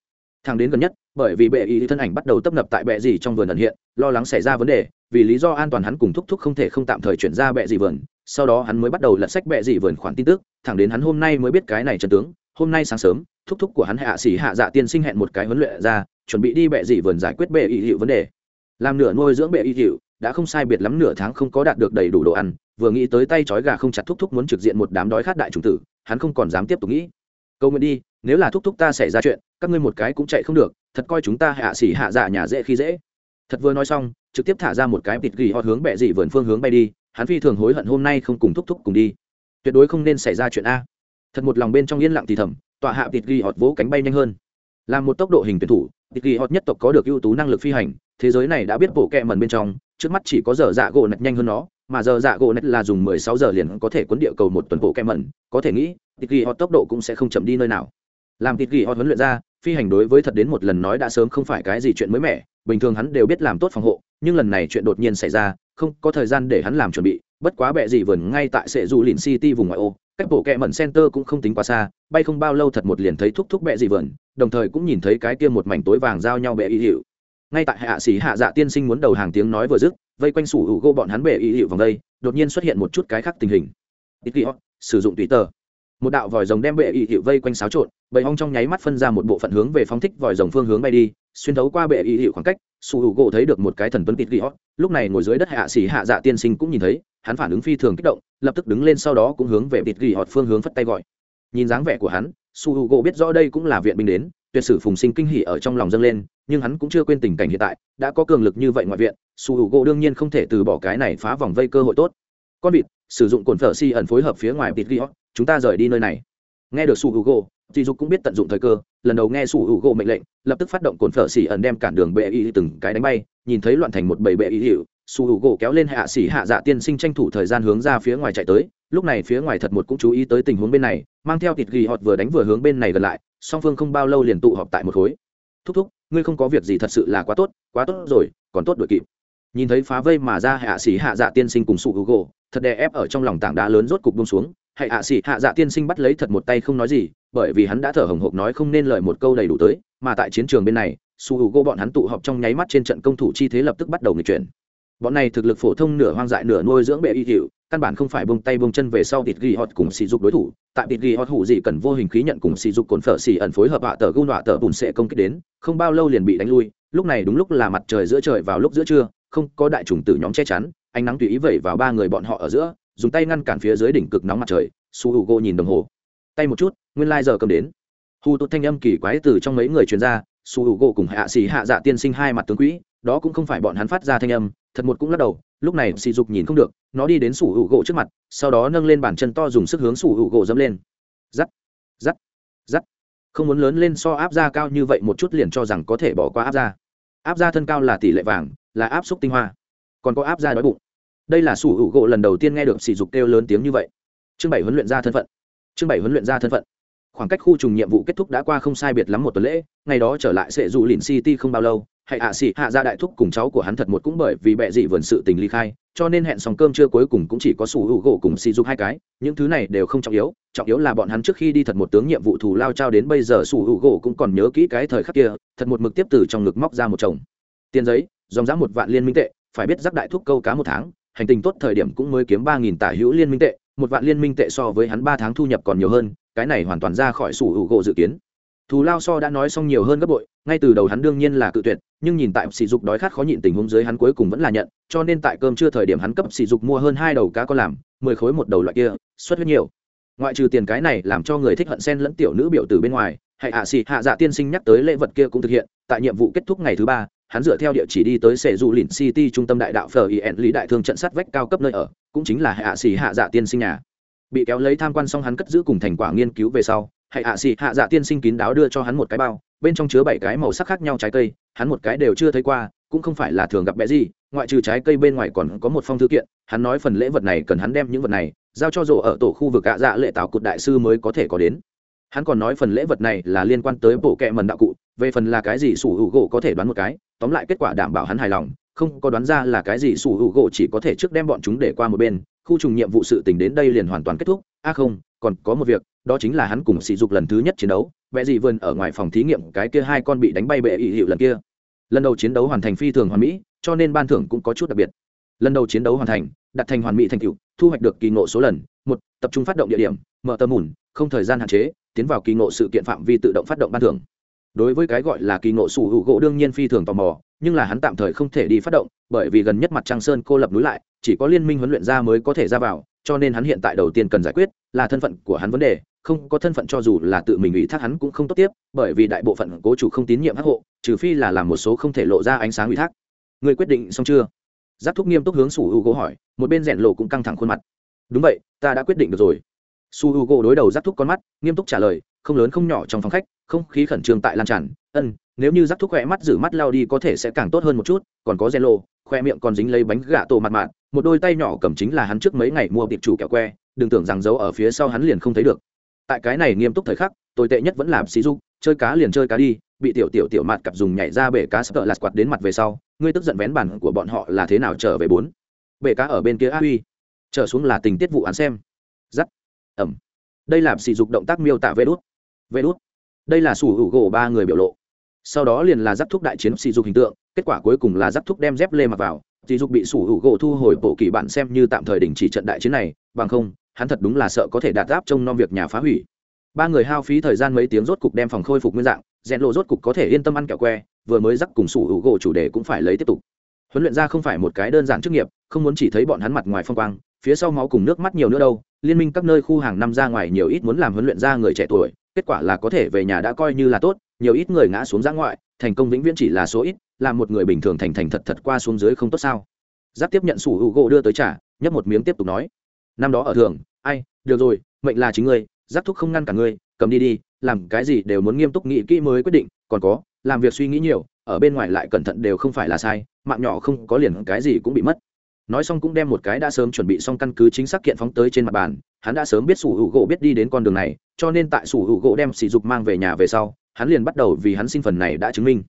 Thang đến gần nhất, bởi vì bệ ý thân ảnh bắt đầu tấp nập tại bệ dị trong vườn ẩn hiện, lo lắng xảy ra vấn đề, vì lý do an toàn hắn cùng thúc thúc không thể không tạm thời chuyển ra bệ dị vườn sau đó hắn mới bắt đầu lật sách bệ dị vườn khoản tin tức, thẳng đến hắn hôm nay mới biết cái này trần tướng, hôm nay sáng sớm, thúc thúc của hắn hạ sĩ hạ dạ tiên sinh hẹn một cái huấn luyện ra, chuẩn bị đi bệ dị vườn giải quyết bệ y hiệu vấn đề. Làm nửa nuôi dưỡng bệ y hiệu, đã không sai biệt lắm nửa tháng không có đạt được đầy đủ đồ ăn, vừa nghĩ tới tay trói gà không chặt thúc thúc muốn trực diện một đám đói khát đại trùng tử, hắn không còn dám tiếp tục nghĩ. Câu nguyện đi, nếu là thúc thúc ta xảy ra chuyện, các ngươi một cái cũng chạy không được, thật coi chúng ta hạ xỉ hạ dạ nhà dễ khi dễ. Thật vừa nói xong, trực tiếp thả ra một cái bịt gỉ họ hướng bệ dị vườn phương hướng bay đi hắn phi thường hối hận hôm nay không cùng thúc thúc cùng đi. Tuyệt đối không nên xảy ra chuyện a. Thật một lòng bên trong yên lặng thì thầm, tọa hạ tịt ghi họt vỗ cánh bay nhanh hơn. Là một tốc độ hình tuyển thủ, tịt ghi họt nhất tộc có được ưu tú năng lực phi hành, thế giới này đã biết bộ kẹ mần bên trong, trước mắt chỉ có giờ dạ gỗ nạch nhanh hơn nó, mà giờ dạ gỗ nạch là dùng 16 giờ liền có thể cuốn địa cầu một tuần bộ kẹ mần có thể nghĩ, tịt ghi họt tốc độ cũng sẽ không chậm đi nơi nào. Làm tịt ghi họt huấn luyện ra, phi hành đối với thật đến một lần nói đã sớm không phải cái gì chuyện mới mẻ, bình thường hắn đều biết làm tốt phòng hộ, nhưng lần này chuyện đột nhiên xảy ra không có thời gian để hắn làm chuẩn bị bất quá bệ gì vườn ngay tại sệ du lìn city vùng ngoại ô cách bộ kẹ mẩn center cũng không tính quá xa bay không bao lâu thật một liền thấy thúc thúc bệ gì vườn đồng thời cũng nhìn thấy cái kia một mảnh tối vàng giao nhau bệ y hiệu. Ngay tại hạ sĩ hạ dạ tiên sinh muốn đầu hàng tiếng nói vừa dứt vây quanh sủ hữu gô bọn hắn bệ y hiệu vòng đây đột nhiên xuất hiện một chút cái khác tình hình. Ít họ sử dụng tùy tờ, một đạo vòi rồng đem bệ y hiệu vây quanh xáo trộn bầy hong trong nháy mắt phân ra một bộ phận hướng về phóng thích vòi rồng phương hướng bay đi xuyên thấu qua bệ y hiệu khoảng cách su h u gỗ thấy được một cái thần tuấn tịt ghi hót lúc này ngồi dưới đất hạ xỉ hạ dạ tiên sinh cũng nhìn thấy, hắn phản ứng phi thường kích động, lập tức đứng lên sau đó cũng hướng về tịt ghi hót phương hướng phất tay gọi. Nhìn dáng vẻ của hắn, su h u gỗ biết rõ đây cũng là viện binh đến, tuyệt sử phùng sinh kinh hỉ ở trong lòng dâng lên, nhưng hắn cũng chưa quên tình cảnh hiện tại, đã có cường lực như vậy ngoại viện, su h u gỗ đương nhiên không thể từ bỏ cái này phá vòng vây cơ hội tốt. Con vịt, sử dụng cồn phở si ẩn phối hợp phía ngoài tịt ghi hót chúng ta rời đi nơi này. Nghe được su h u gỗ dì dục cũng biết tận dụng thời cơ, lần đầu nghe sủ hữu gỗ mệnh lệnh, lập tức phát động cồn phở xỉ ẩn đem cản đường bệ y từng cái đánh bay, nhìn thấy loạn thành một bầy bệ y hiệu, sủ hữu gỗ kéo lên hạ xỉ hạ dạ tiên sinh tranh thủ thời gian hướng ra phía ngoài chạy tới, lúc này phía ngoài thật một cũng chú ý tới tình huống bên này, mang theo thịt ghi họt vừa đánh vừa hướng bên này gần lại, song phương không bao lâu liền tụ họp tại một khối. Thúc thúc, ngươi không có việc gì thật sự là quá tốt quá tốt rồi, còn tốt đội kịp. Nhìn thấy phá vây mà ra hạ xỉ hạ dạ tiên sinh cùng sủ hữu gỗ, thật đè ép ở trong lòng tảng đá lớn rốt cục bông xuống hãy ạ xỉ hạ dạ tiên sinh bắt lấy thật một tay không nói gì, bởi vì hắn đã thở hồng hộc nói không nên lời một câu đầy đủ tới, mà tại chiến trường bên này, su h u gô bọn hắn tụ họp trong nháy mắt trên trận công thủ chi thế lập tức bắt đầu người chuyển. Bọn này thực lực phổ thông nửa hoang dại nửa nuôi dưỡng bệ y hiệu căn bản không phải bông tay bông chân về sau thịt ghi hot cùng sỉ dục đối thủ. Tại thịt ghi hot hủ gì cần vô hình khí nhận cùng sỉ dục cồn phở xỉ ẩn phối hợp hạ tờ gung họa tờ bùn sệ công kích đến, không bao lâu liền bị đánh lui. Lúc này đúng lúc là mặt trời giữa trời vào lúc giữa trưa, không có đại trùng tử nhóm che chắn, ánh nắng tùy ý vẩy vào ba người bọn họ ở giữa dùng tay ngăn cản phía dưới đỉnh cực nóng mặt trời, su h u g nhìn đồng hồ. Tay một chút, nguyên lai、like、giờ cầm đến. Hù tốt thanh âm kỳ quái từ trong mấy người chuyên gia su h u g cùng hạ xì hạ dạ tiên sinh hai mặt tướng quỹ, đó cũng không phải bọn hắn phát ra thanh âm, thật một cũng lắc đầu, lúc này sỉ dục nhìn không được, nó đi đến sủ hữu gỗ trước mặt, sau đó nâng lên bàn chân to dùng sức hướng sủ hữu gỗ dẫm lên. Giắt giắt giắt không muốn lớn lên so áp ra cao như vậy một chút liền cho rằng có thể bỏ qua áp ra áp ra thân cao là tỷ lệ vàng, là áp xúc tinh hoa. Còn có áp ra đói bụng đây là sủ hữu gỗ lần đầu tiên nghe được sỉ dục kêu lớn tiếng như vậy. Chương bảy huấn luyện ra thân phận. Chương bảy huấn luyện ra thân phận. Khoảng cách khu trùng nhiệm vụ kết thúc đã qua không sai biệt lắm một tuần lễ, ngày đó trở lại sẽ dụ lìn city không bao lâu, hãy ạ xị hạ ra đại thúc cùng cháu của hắn thật một cũng bởi vì bệ dị vườn sự tình ly khai, cho nên hẹn xong cơm trưa cuối cùng cũng chỉ có sủ hữu gỗ cùng sỉ dục hai cái, những thứ này đều không trọng yếu trọng yếu là bọn hắn trước khi đi thật một tướng nhiệm vụ thù lao trao đến bây giờ sủ hữu gỗ cũng còn nhớ kỹ cái thời khắc kia, thật một mực tiếp từ trong ngực móc ra một chồng. Tiền giấy, dòng giá một vạn liên minh tệ, phải biết rắc đại thúc câu cá một tháng hành tình tốt thời điểm cũng mới kiếm ba nghìn tả hữu liên minh tệ, một vạn liên minh tệ so với hắn ba tháng thu nhập còn nhiều hơn, cái này hoàn toàn ra khỏi sủ hữu gỗ dự kiến. Thù lao so đã nói xong nhiều hơn gấp bội, ngay từ đầu hắn đương nhiên là cự tuyệt, nhưng nhìn tại sỉ dục đói khát khó nhịn tình huống dưới hắn cuối cùng vẫn là nhận, cho nên tại cơm chưa thời điểm hắn cấp sỉ dục mua hơn hai đầu cá con làm, mười khối một đầu loại kia, xuất huyết nhiều. Ngoại trừ tiền cái này làm cho người thích hận sen lẫn tiểu nữ biểu từ bên ngoài hãy hạ xì, hạ dạ tiên sinh nhắc tới lễ vật kia cũng thực hiện, tại nhiệm vụ kết thúc ngày thứ ba hắn dựa theo địa chỉ đi tới sệ du lìn city trung tâm đại đạo phờ ien lý đại thương trận sát vách cao cấp nơi ở, cũng chính là hạ xì hạ dạ tiên sinh nhà. Bị kéo lấy tham quan xong hắn cất giữ cùng thành quả nghiên cứu về sau hãy hạ xì hạ dạ tiên sinh kín đáo đưa cho hắn một cái bao, bên trong chứa bảy cái màu sắc khác nhau trái cây, hắn một cái đều chưa thấy qua, cũng không phải là thường gặp bé gì, ngoại trừ trái cây bên ngoài còn có một phong thư kiện, hắn nói phần lễ vật này cần hắn đem những vật này, giao cho rổ ở tổ khu vực ạ dạ lệ tạo cụt đại sư mới có thể có đến. Hắn còn nói phần lễ vật này là liên quan tới bộ kệ mần đạo cụ về phần là cái gì sủ hữu gỗ có thể đoán một cái, tóm lại kết quả đảm bảo hắn hài lòng, không có đoán ra là cái gì sủ hữu gỗ chỉ có thể trước đem bọn chúng để qua một bên, khu trùng nhiệm vụ sự tình đến đây liền hoàn toàn kết thúc. A à không, còn có một việc, đó chính là hắn cùng sỉ dục lần thứ nhất chiến đấu vẽ dị vườn ở ngoài phòng thí nghiệm cái kia hai con bị đánh bay bệ ỵ hiệu lần kia. Lần đầu chiến đấu hoàn thành phi thường hoàn mỹ, cho nên ban thưởng cũng có chút đặc biệt. Lần đầu chiến đấu hoàn thành, đặt thành hoàn mỹ thành tựu, thu hoạch được kỳ ngộ số lần, một, tập trung phát động địa điểm, mở tầm mùn, không thời gian hạn chế, tiến vào kỳ ngộ sự kiện phạm vi tự động phát động ban thưởng đối với cái gọi là kỳ ngộ sủ hữu gỗ đương nhiên phi thường tò mò, nhưng là hắn tạm thời không thể đi phát động, bởi vì gần nhất mặt trăng sơn cô lập núi lại, chỉ có liên minh huấn luyện ra mới có thể ra vào, cho nên hắn hiện tại đầu tiên cần giải quyết là thân phận của hắn vấn đề, không có thân phận cho dù là tự mình ủy thác hắn cũng không tốt tiếp, bởi vì đại bộ phận cố chủ không tín nhiệm hắc hộ, trừ phi là làm một số không thể lộ ra ánh sáng ủy thác. Người quyết định xong chưa? Giáp thúc nghiêm túc hướng sủ hữu gỗ hỏi, một bên rèn lộ cũng căng thẳng khuôn mặt. Đúng vậy, ta đã quyết định được rồi su h u gỗ đối đầu giáp thúc con mắt, nghiêm túc trả lời, không lớn không nhỏ trong phòng khách, không khí khẩn trương tại lan tràn. Ân, nếu như giáp thúc khỏe mắt giữ mắt lao đi có thể sẽ càng tốt hơn một chút, còn có gen lô khoe miệng còn dính lấy bánh gà tổ mặt mạn một đôi tay nhỏ cầm chính là hắn trước mấy ngày mua tiệp chủ kẹo que, đừng tưởng rằng giấu ở phía sau hắn liền không thấy được. Tại cái này nghiêm túc thời khắc, tồi tệ nhất vẫn làm sĩ dục, chơi cá liền chơi cá đi, bị tiểu tiểu tiểu mặt cặp dùng nhảy ra bể cá sợ lạt quạt đến mặt về sau, ngươi tức giận vén bản của bọn họ là thế nào trở về bốn? Bể cá ở bên kia a uy trở xuống là tình tiết vụ án xem. Giắt ẩm. Đây là sỉ dục động tác miêu tả vê đốt vê đốt đây là sủ hữu gỗ ba người biểu lộ. Sau đó liền là giáp thúc đại chiến sỉ dục hình tượng, kết quả cuối cùng là giáp thúc đem dép lê mặc vào. Sỉ dục bị sủ hữu gỗ thu hồi bộ kỳ bạn xem như tạm thời đình chỉ trận đại chiến này, bằng không, hắn thật đúng là sợ có thể đạt áp trong nom việc nhà phá hủy. Ba người hao phí thời gian mấy tiếng rốt cục đem phòng khôi phục nguyên dạng, rèn lộ rốt cục có thể yên tâm ăn kẹo que, vừa mới dắt cùng sủ hữu gỗ chủ đề cũng phải lấy tiếp tục. Huấn luyện ra không phải một cái đơn giản chức nghiệp, không muốn chỉ thấy bọn hắn mặt ngoài phong quang phía sau máu cùng nước mắt nhiều nữa đâu, liên minh các nơi khu hàng năm ra ngoài nhiều ít muốn làm huấn luyện ra người trẻ tuổi, kết quả là có thể về nhà đã coi như là tốt, nhiều ít người ngã xuống ra ngoại, thành công vĩnh viễn chỉ là số ít, là một người bình thường thành thành thật thật qua xuống dưới không tốt sao? Giáp tiếp nhận sủ hữu gỗ đưa tới trả nhấp một miếng tiếp tục nói. Năm đó ở thường, ai, được rồi, mệnh là chính ngươi, giáp thúc không ngăn cả ngươi, cầm đi đi, làm cái gì đều muốn nghiêm túc nghĩ kỹ mới quyết định, còn có, làm việc suy nghĩ nhiều, ở bên ngoài lại cẩn thận đều không phải là sai, mạng nhỏ không có liền cái gì cũng bị mất nói xong cũng đem một cái đã sớm chuẩn bị xong căn cứ chính xác kiện phóng tới trên mặt bàn, hắn đã sớm biết sủ hữu gỗ biết đi đến con đường này, cho nên tại sủ hữu gỗ đem sỉ dục mang về nhà về sau, hắn liền bắt đầu vì hắn xin phần này đã chứng minh.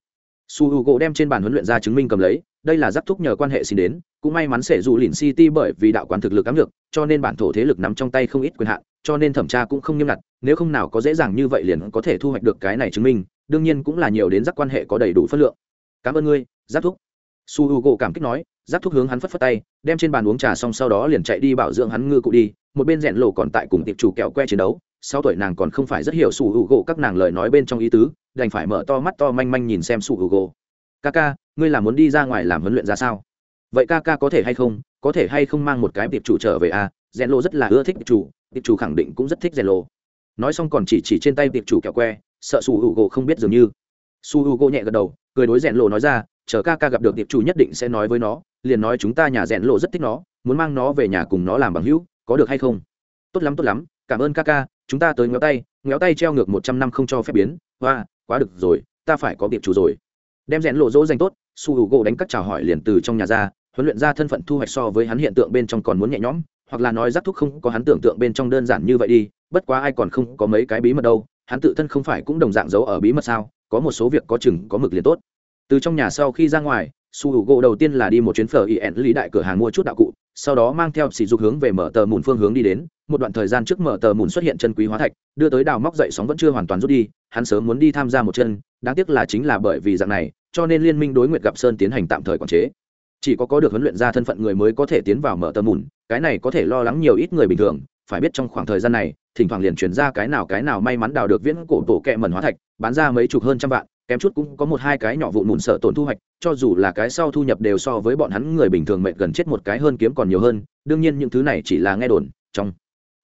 Su hữu gỗ đem trên bàn huấn luyện ra chứng minh cầm lấy, đây là giáp thúc nhờ quan hệ xin đến, cũng may mắn sẽ dù lìn city bởi vì đạo quán thực lực ám lực cho nên bản thổ thế lực nắm trong tay không ít quyền hạn, cho nên thẩm tra cũng không nghiêm ngặt, nếu không nào có dễ dàng như vậy liền có thể thu hoạch được cái này chứng minh, đương nhiên cũng là nhiều đến giáp quan hệ có đầy đủ phân lượng. Cảm ơn ngươi, giáp thúc. Su h u gỗ cảm kích nói giáp thúc hướng hắn phất phất tay, đem trên bàn uống trà xong sau đó liền chạy đi bảo dưỡng hắn ngư cụ đi, một bên rẽn lộ còn tại cùng tiệp chủ kẹo que chiến đấu sau tuổi nàng còn không phải rất hiểu sủ hữu gỗ các nàng lời nói bên trong ý tứ, đành phải mở to mắt to manh manh nhìn xem sủ hữu gỗ. Ca ca, ngươi là muốn đi ra ngoài làm huấn luyện ra sao? Vậy ca ca có thể hay không? Có thể hay không mang một cái tiệp chủ trở về à? Rẽn lộ rất là ưa thích tiệp chủ tiệp chủ khẳng định cũng rất thích rẽn lộ nói xong còn chỉ chỉ trên tay tiệp chủ kẹo que, sợ su h u gỗ không biết dường như. Su h u gỗ nhẹ gật đầu, cười đối rẽn lộ nói ra, chờ ca ca gặp được tiệp chủ nhất định sẽ nói với nó liền nói chúng ta nhà rèn lộ rất thích nó, muốn mang nó về nhà cùng nó làm bằng hữu, có được hay không? Tốt lắm tốt lắm, cảm ơn ca ca, chúng ta tới ngéo tay ngéo tay treo ngược một trăm năm không cho phép biến. Hoa, quá được rồi, ta phải có tiệp chủ rồi. Đem rèn lộ dỗ dành tốt, su hữu gỗ đánh các chào hỏi liền từ trong nhà ra, huấn luyện ra thân phận thu hoạch so với hắn hiện tượng bên trong còn muốn nhẹ nhõm, hoặc là nói giác thúc không có hắn tưởng tượng bên trong đơn giản như vậy đi, bất quá ai còn không có mấy cái bí mật đâu, hắn tự thân không phải cũng đồng dạng giấu ở bí mật sao, có một số việc có chừng, có mực liền tốt. Từ trong nhà sau khi ra ngoài su h u gỗ đầu tiên là đi một chuyến phở yen lý đại cửa hàng mua chút đạo cụ, sau đó mang theo sỉ dục hướng về mở tờ mùn phương hướng đi đến, một đoạn thời gian trước mở tờ mùn xuất hiện chân quý hóa thạch, đưa tới đào móc dậy sóng vẫn chưa hoàn toàn rút đi, hắn sớm muốn đi tham gia một chân, đáng tiếc là chính là bởi vì dạng này, cho nên liên minh đối nguyện gặp sơn tiến hành tạm thời quản chế. Chỉ có có được huấn luyện ra thân phận người mới có thể tiến vào mở tờ mùn, cái này có thể lo lắng nhiều ít người bình thường, phải biết trong khoảng thời gian này, thỉnh thoảng liền chuyển ra cái nào cái nào may mắn đào được viễn cổ tổ kẹ mẩn hóa thạch, bán ra mấy chục hơn trăm vạn kém chút cũng có một hai cái nhỏ vụn mụn sợ tổn thu hoạch, cho dù là cái sau thu nhập đều so với bọn hắn người bình thường mệt gần chết một cái hơn kiếm còn nhiều hơn, đương nhiên những thứ này chỉ là nghe đồn, trong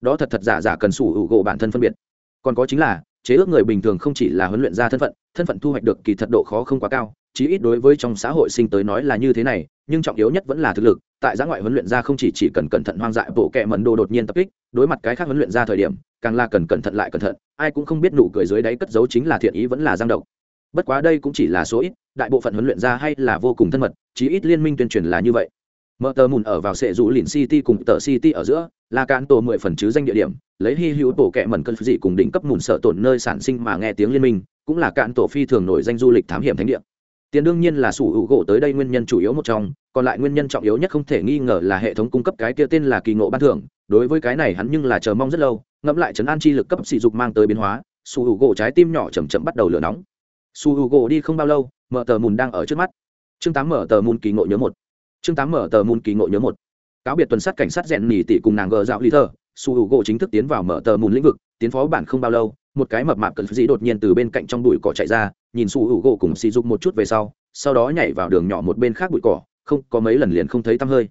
đó thật thật giả giả cần sủ hữu gỗ bản thân phân biệt. Còn có chính là, chế ước người bình thường không chỉ là huấn luyện ra thân phận thân phận thu hoạch được kỳ thật độ khó không quá cao, chí ít đối với trong xã hội sinh tới nói là như thế này, nhưng trọng yếu nhất vẫn là thực lực, tại giã ngoại huấn luyện ra không chỉ chỉ cần cẩn thận hoang dại bộ kẹ mẩn đồ đột nhiên tập kích, đối mặt cái khác huấn luyện ra thời điểm, càng là cần cẩn thận lại cẩn thận, ai cũng không biết nụ cười dưới đáy cất giấu chính là thiện ý vẫn là giang độc bất quá đây cũng chỉ là số ít, đại bộ phận huấn luyện ra hay là vô cùng thân mật, chí ít liên minh tuyên truyền là như vậy. Mở tờ mùn ở vào sệ rủ lìn city cùng tờ city ở giữa, là cán tổ mười phần chứ danh địa điểm, lấy hy hữu tổ kẹ mẩn cân dị cùng đỉnh cấp mùn sợ tổn nơi sản sinh mà nghe tiếng liên minh, cũng là cạn tổ phi thường nổi danh du lịch thám hiểm thánh địa. Tiền đương nhiên là sủ hữu gỗ tới đây nguyên nhân chủ yếu một trong, còn lại nguyên nhân trọng yếu nhất không thể nghi ngờ là hệ thống cung cấp cái kia tên là kỳ ngộ ban thưởng, đối với cái này hắn nhưng là chờ mong rất lâu, ngẫm lại trấn an chi lực cấp sỉ dục mang tới biến hóa, sủ hữu gỗ trái tim nhỏ chầm chậm bắt đầu lửa nóng su h u gỗ đi không bao lâu, mở tờ mùn đang ở trước mắt. Chương tám mở tờ mùn kỳ ngộ nhớ một. Chương tám mở tờ mùn kỳ ngộ nhớ một. Cáo biệt tuần sát cảnh sát rèn nỉ tỷ cùng nàng gờ dạo lý thơ su hữu gỗ chính thức tiến vào mở tờ mùn lĩnh vực, tiến phó bản không bao lâu, một cái mập mạp cần dĩ đột nhiên từ bên cạnh trong bụi cỏ chạy ra, nhìn su hữu gỗ cùng xì dục một chút về sau sau đó nhảy vào đường nhỏ một bên khác bụi cỏ, không có mấy lần liền không thấy tăm hơi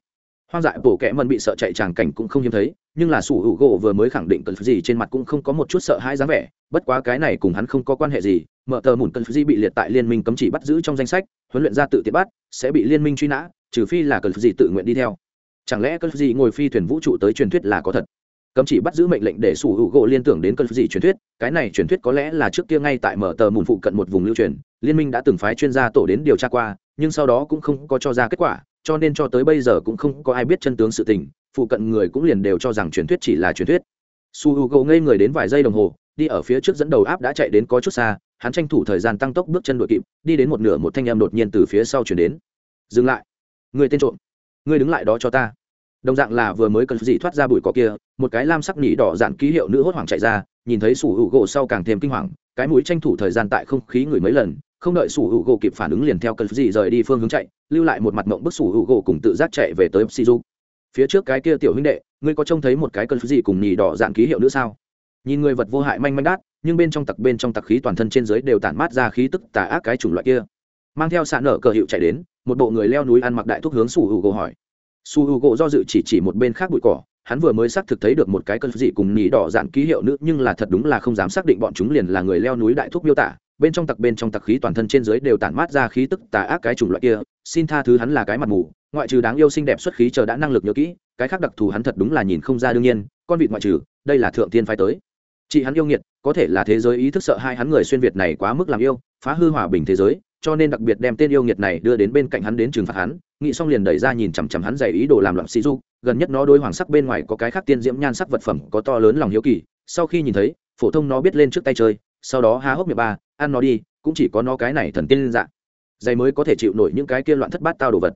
hoang dại bổ kẽ mần bị sợ chạy tràng cảnh cũng không hiếm thấy, nhưng là sủ hữu gỗ vừa mới khẳng định cần gì trên mặt cũng không có một chút sợ hãi dáng vẻ, bất quá cái này cùng hắn không có quan hệ gì, mở tờ mùn cần gì bị liệt tại liên minh cấm chỉ bắt giữ trong danh sách, huấn luyện ra tự tiện bắt, sẽ bị liên minh truy nã, trừ phi là cần gì tự nguyện đi theo. Chẳng lẽ cần gì ngồi phi thuyền vũ trụ tới truyền thuyết là có thật? Cấm chỉ bắt giữ mệnh lệnh để sủ hữu gỗ liên tưởng đến cơn gì truyền thuyết, cái này truyền thuyết có lẽ là trước kia ngay tại mở tờ mùn phụ cận một vùng lưu truyền, liên minh đã từng phái chuyên gia tổ đến điều tra qua, nhưng sau đó cũng không có cho ra kết quả cho nên cho tới bây giờ cũng không có ai biết chân tướng sự tình, phụ cận người cũng liền đều cho rằng truyền thuyết chỉ là truyền thuyết. Su h u gỗ ngây người đến vài giây đồng hồ, đi ở phía trước dẫn đầu áp đã chạy đến có chút xa, hắn tranh thủ thời gian tăng tốc bước chân đội kịp, đi đến một nửa một thanh em đột nhiên từ phía sau chuyển đến. Dừng lại. Người tên trộm. Người đứng lại đó cho ta. Đồng dạng là vừa mới cần gì thoát ra bụi cỏ kia, một cái lam sắc nỉ đỏ dạn ký hiệu nữ hốt hoảng chạy ra, nhìn thấy sủ hữu gỗ sau càng thêm kinh hoàng, cái mũi tranh thủ thời gian tại không khí ngửi mấy lần không đợi sủ hữu gỗ kịp phản ứng liền theo cần gì rời đi phương hướng chạy, lưu lại một mặt mộng bức sủ hữu gỗ cùng tự giác chạy về tới shizu. Phía trước cái kia tiểu huynh đệ, ngươi có trông thấy một cái cơn gì cùng nhì đỏ dạng ký hiệu nữa sao? Nhìn người vật vô hại manh manh đát, nhưng bên trong tặc bên trong tặc khí toàn thân trên dưới đều tản mát ra khí tức tà ác cái chủng loại kia. Mang theo xạ nở cờ hiệu chạy đến, một bộ người leo núi ăn mặc đại thúc hướng sủ hữu gỗ hỏi. Sủ hữu gỗ do dự chỉ chỉ một bên khác bụi cỏ, hắn vừa mới xác thực thấy được một cái cơn dị cùng nhì đỏ dạng ký hiệu nữ, nhưng là thật đúng là không dám xác định bọn chúng liền là người leo núi đại thúc miêu tả bên trong tặc bên trong tặc khí toàn thân trên dưới đều tản mát ra khí tức tà ác cái chủng loại kia, xin tha thứ hắn là cái mặt mù, ngoại trừ đáng yêu xinh đẹp xuất khí chờ đã năng lực nhớ kỹ, cái khác đặc thù hắn thật đúng là nhìn không ra đương nhiên, con vịt ngoại trừ, đây là thượng tiên phái tới. Chị hắn yêu nghiệt, có thể là thế giới ý thức sợ hai hắn người xuyên việt này quá mức làm yêu, phá hư hòa bình thế giới, cho nên đặc biệt đem tên yêu nghiệt này đưa đến bên cạnh hắn đến trừng phạt hắn, nghĩ xong liền đẩy ra nhìn chằm chằm hắn dày ý đồ làm loạn sĩ du gần nhất nó đôi hoàng sắc bên ngoài có cái khác tiên diễm nhan sắc vật phẩm có to lớn lòng hiếu kỳ, sau khi nhìn thấy, phổ thông nó biết lên trước tay chơi, sau đó há hốc miệng ba ăn nó đi, cũng chỉ có nó cái này thần tiên dạng. Dày mới có thể chịu nổi những cái kia loạn thất bát tao đồ vật.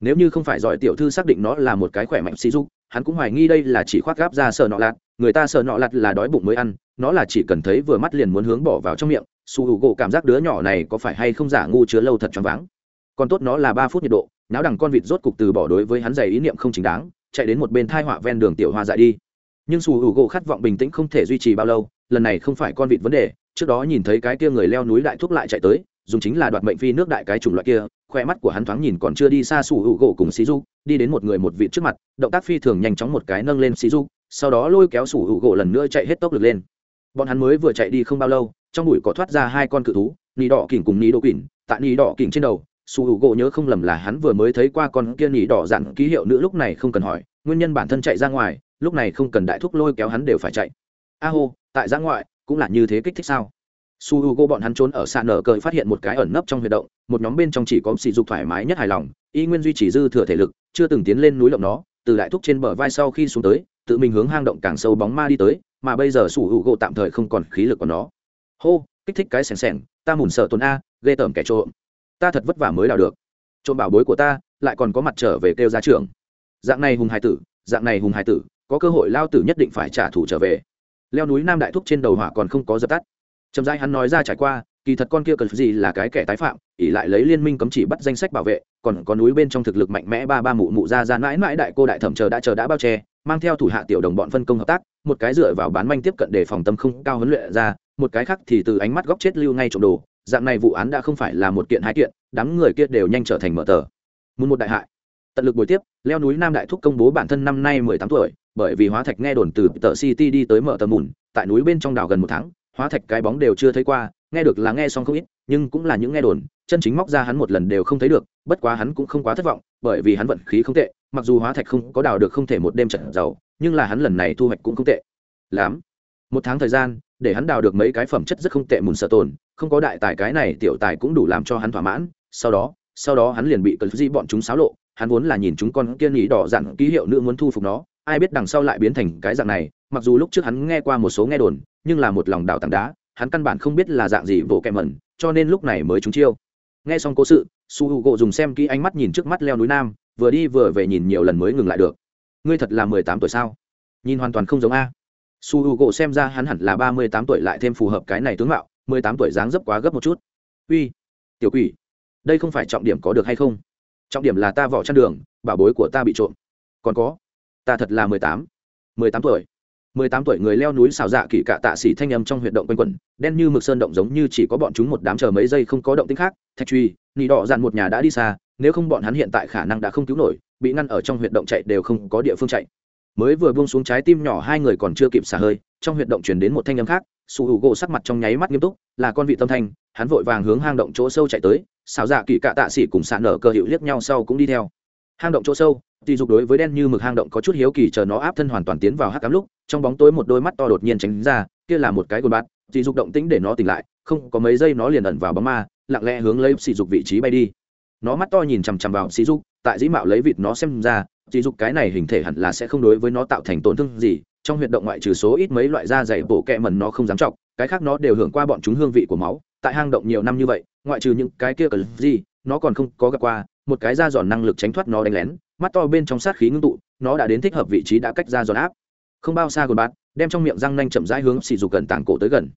Nếu như không phải giỏi tiểu thư xác định nó là một cái khỏe mạnh sĩ dục, hắn cũng hoài nghi đây là chỉ khoác gáp ra sợ nọ lạt. Người ta sợ nọ lạt là đói bụng mới ăn, nó là chỉ cần thấy vừa mắt liền muốn hướng bỏ vào trong miệng. Su h u gỗ cảm giác đứa nhỏ này có phải hay không giả ngu chứa lâu thật choáng váng. Còn tốt nó là ba phút nhiệt độ, náo đằng con vịt rốt cục từ bỏ đối với hắn giày ý niệm không chính đáng, chạy đến một bên thai họa ven đường tiểu hoa dại đi. Nhưng su h u gỗ khát vọng bình tĩnh không thể duy trì bao lâu, lần này không phải con vịt vấn đề trước đó nhìn thấy cái kia người leo núi đại thúc lại chạy tới, dùng chính là đoạt mệnh phi nước đại cái chủng loại kia, khoe mắt của hắn thoáng nhìn còn chưa đi xa sủ hữu gỗ cùng xí du đi đến một người một vị trước mặt, động tác phi thường nhanh chóng một cái nâng lên xí du sau đó lôi kéo sủ hữu gỗ lần nữa chạy hết tốc lực lên. Bọn hắn mới vừa chạy đi không bao lâu, trong bụi có thoát ra hai con cự thú nỉ đỏ kỉnh cùng nỉ đỗ kỉnh tại nỉ đỏ kỉnh trên đầu sủ hữu gỗ nhớ không lầm là hắn vừa mới thấy qua con kia nỉ đỏ dặn ký hiệu nữ lúc này không cần hỏi, nguyên nhân bản thân chạy ra ngoài, lúc này không cần đại thúc lôi kéo hắn đều phải chạy. A hô, tại giã ngoại cũng là như thế kích thích sao? Su h u g o bọn hắn trốn ở xa nở cơi phát hiện một cái ẩn nấp trong huy động, một nhóm bên trong chỉ có sỉ dục thoải mái nhất hài lòng, y nguyên duy trì dư thừa thể lực, chưa từng tiến lên núi lộng nó, từ đại thúc trên bờ vai sau khi xuống tới, tự mình hướng hang động càng sâu bóng ma đi tới, mà bây giờ su h u g o tạm thời không còn khí lực của nó. Hô, kích thích cái sẻng sẻng, ta mùn sợ tuần a, ghê tởm kẻ trộm. Ta thật vất vả mới đào được. Trộm bảo bối của ta, lại còn có mặt trở về kêu ra trường dạng này hùng hải tử, dạng này hùng hải tử, có cơ hội lao tử nhất định phải trả thù trở về leo núi nam đại thúc trên đầu hỏa còn không có dập tắt. Chậm rãi hắn nói ra trải qua, kỳ thật con kia cần gì là cái kẻ tái phạm ỉ lại lấy liên minh cấm chỉ bắt danh sách bảo vệ, còn có núi bên trong thực lực mạnh mẽ ba ba mụ mụ ra ra mãi mãi đại cô đại thẩm chờ đã chờ đã bao che, mang theo thủ hạ tiểu đồng bọn phân công hợp tác, một cái dựa vào bán manh tiếp cận để phòng tâm không cao huấn luyện ra, một cái khác thì từ ánh mắt góc chết lưu ngay trộm đồ, dạng này vụ án đã không phải là một kiện hai kiện, đám người kia đều nhanh trở thành mở tờ. Muốn một đại hại. Tận lực buổi tiếp, leo núi nam đại thúc công bố bản thân năm nay mười tám tuổi bởi vì hóa thạch nghe đồn từ tờ city đi tới mở tờ mùn, tại núi bên trong đảo gần một tháng, hóa thạch cái bóng đều chưa thấy qua, nghe được là nghe xong không ít, nhưng cũng là những nghe đồn, chân chính móc ra hắn một lần đều không thấy được, bất quá hắn cũng không quá thất vọng, bởi vì hắn vận khí không tệ, mặc dù hóa thạch không có đào được không thể một đêm trận giàu, nhưng là hắn lần này thu hoạch cũng không tệ. Lắm. Một tháng thời gian, để hắn đào được mấy cái phẩm chất rất không tệ mùn sợ tồn, không có đại tài cái này tiểu tài cũng đủ làm cho hắn thỏa mãn, sau đó sau đó hắn liền bị cờ di bọn chúng xáo lộ, hắn vốn là nhìn chúng con kiên nghĩ đỏ dặn ký hiệu nữ muốn thu phục nó ai biết đằng sau lại biến thành cái dạng này, mặc dù lúc trước hắn nghe qua một số nghe đồn, nhưng là một lòng đào tảng đá, hắn căn bản không biết là dạng gì vỗ kẹ mẩn, cho nên lúc này mới trúng chiêu. Nghe xong cố sự, su h u gộ dùng xem kỹ ánh mắt nhìn trước mắt leo núi nam, vừa đi vừa về nhìn nhiều lần mới ngừng lại được. Ngươi thật là mười tám tuổi sao? Nhìn hoàn toàn không giống a. Su h u gộ xem ra hắn hẳn là ba mươi tám tuổi lại thêm phù hợp cái này tướng mạo, mười tám tuổi dáng dấp quá gấp một chút. Uy, tiểu quỷ, đây không phải trọng điểm có được hay không? Trọng điểm là ta vỏ chăn đường, bảo bối của ta bị trộm. Còn có ta thật là mười tám. Mười tám tuổi. Mười tám tuổi người leo núi xào dạ kỳ cạ tạ xỉ thanh âm trong huyệt động quanh quẩn, đen như mực sơn động giống như chỉ có bọn chúng một đám chờ mấy giây không có động tĩnh khác, thạch truy nị đỏ dàn một nhà đã đi xa, nếu không bọn hắn hiện tại khả năng đã không cứu nổi, bị ngăn ở trong huyệt động chạy đều không có địa phương chạy. Mới vừa buông xuống trái tim nhỏ hai người còn chưa kịp xả hơi, trong huyệt động chuyển đến một thanh âm khác, su hữu gỗ sắc mặt trong nháy mắt nghiêm túc, là con vị tâm thanh, hắn vội vàng hướng hang động chỗ sâu chạy tới, xào dạ kỳ cạ tạ xỉ cùng xả nở cơ hiệu liếc nhau sau cũng đi theo. Hang động chỗ sâu Tỷ dục đối với đen như mực hang động có chút hiếu kỳ chờ nó áp thân hoàn toàn tiến vào hắc ám lúc, trong bóng tối một đôi mắt to đột nhiên tránh ra, kia là một cái gồn bát tỷ dục động tĩnh để nó tỉnh lại, không có mấy giây nó liền ẩn vào bóng ma, lặng lẽ hướng lấy sỉ dục vị trí bay đi. Nó mắt to nhìn chằm chằm vào sỉ dục, tại dĩ mạo lấy vịt nó xem ra, sỉ dục cái này hình thể hẳn là sẽ không đối với nó tạo thành tổn thương gì, trong huyệt động ngoại trừ số ít mấy loại da dày bổ kẹ mần nó không dám chọc, cái khác nó đều hưởng qua bọn chúng hương vị của máu, tại hang động nhiều năm như vậy, ngoại trừ những cái kia cần gì, nó còn không có gặp qua một cái da giòn năng lực tránh thoát nó đánh lén, mắt to bên trong sát khí ngưng tụ, nó đã đến thích hợp vị trí đã cách ra giòn áp. Không bao xa gồn bát đem trong miệng răng nanh chậm rãi hướng xì dục gần tảng cổ tới gần.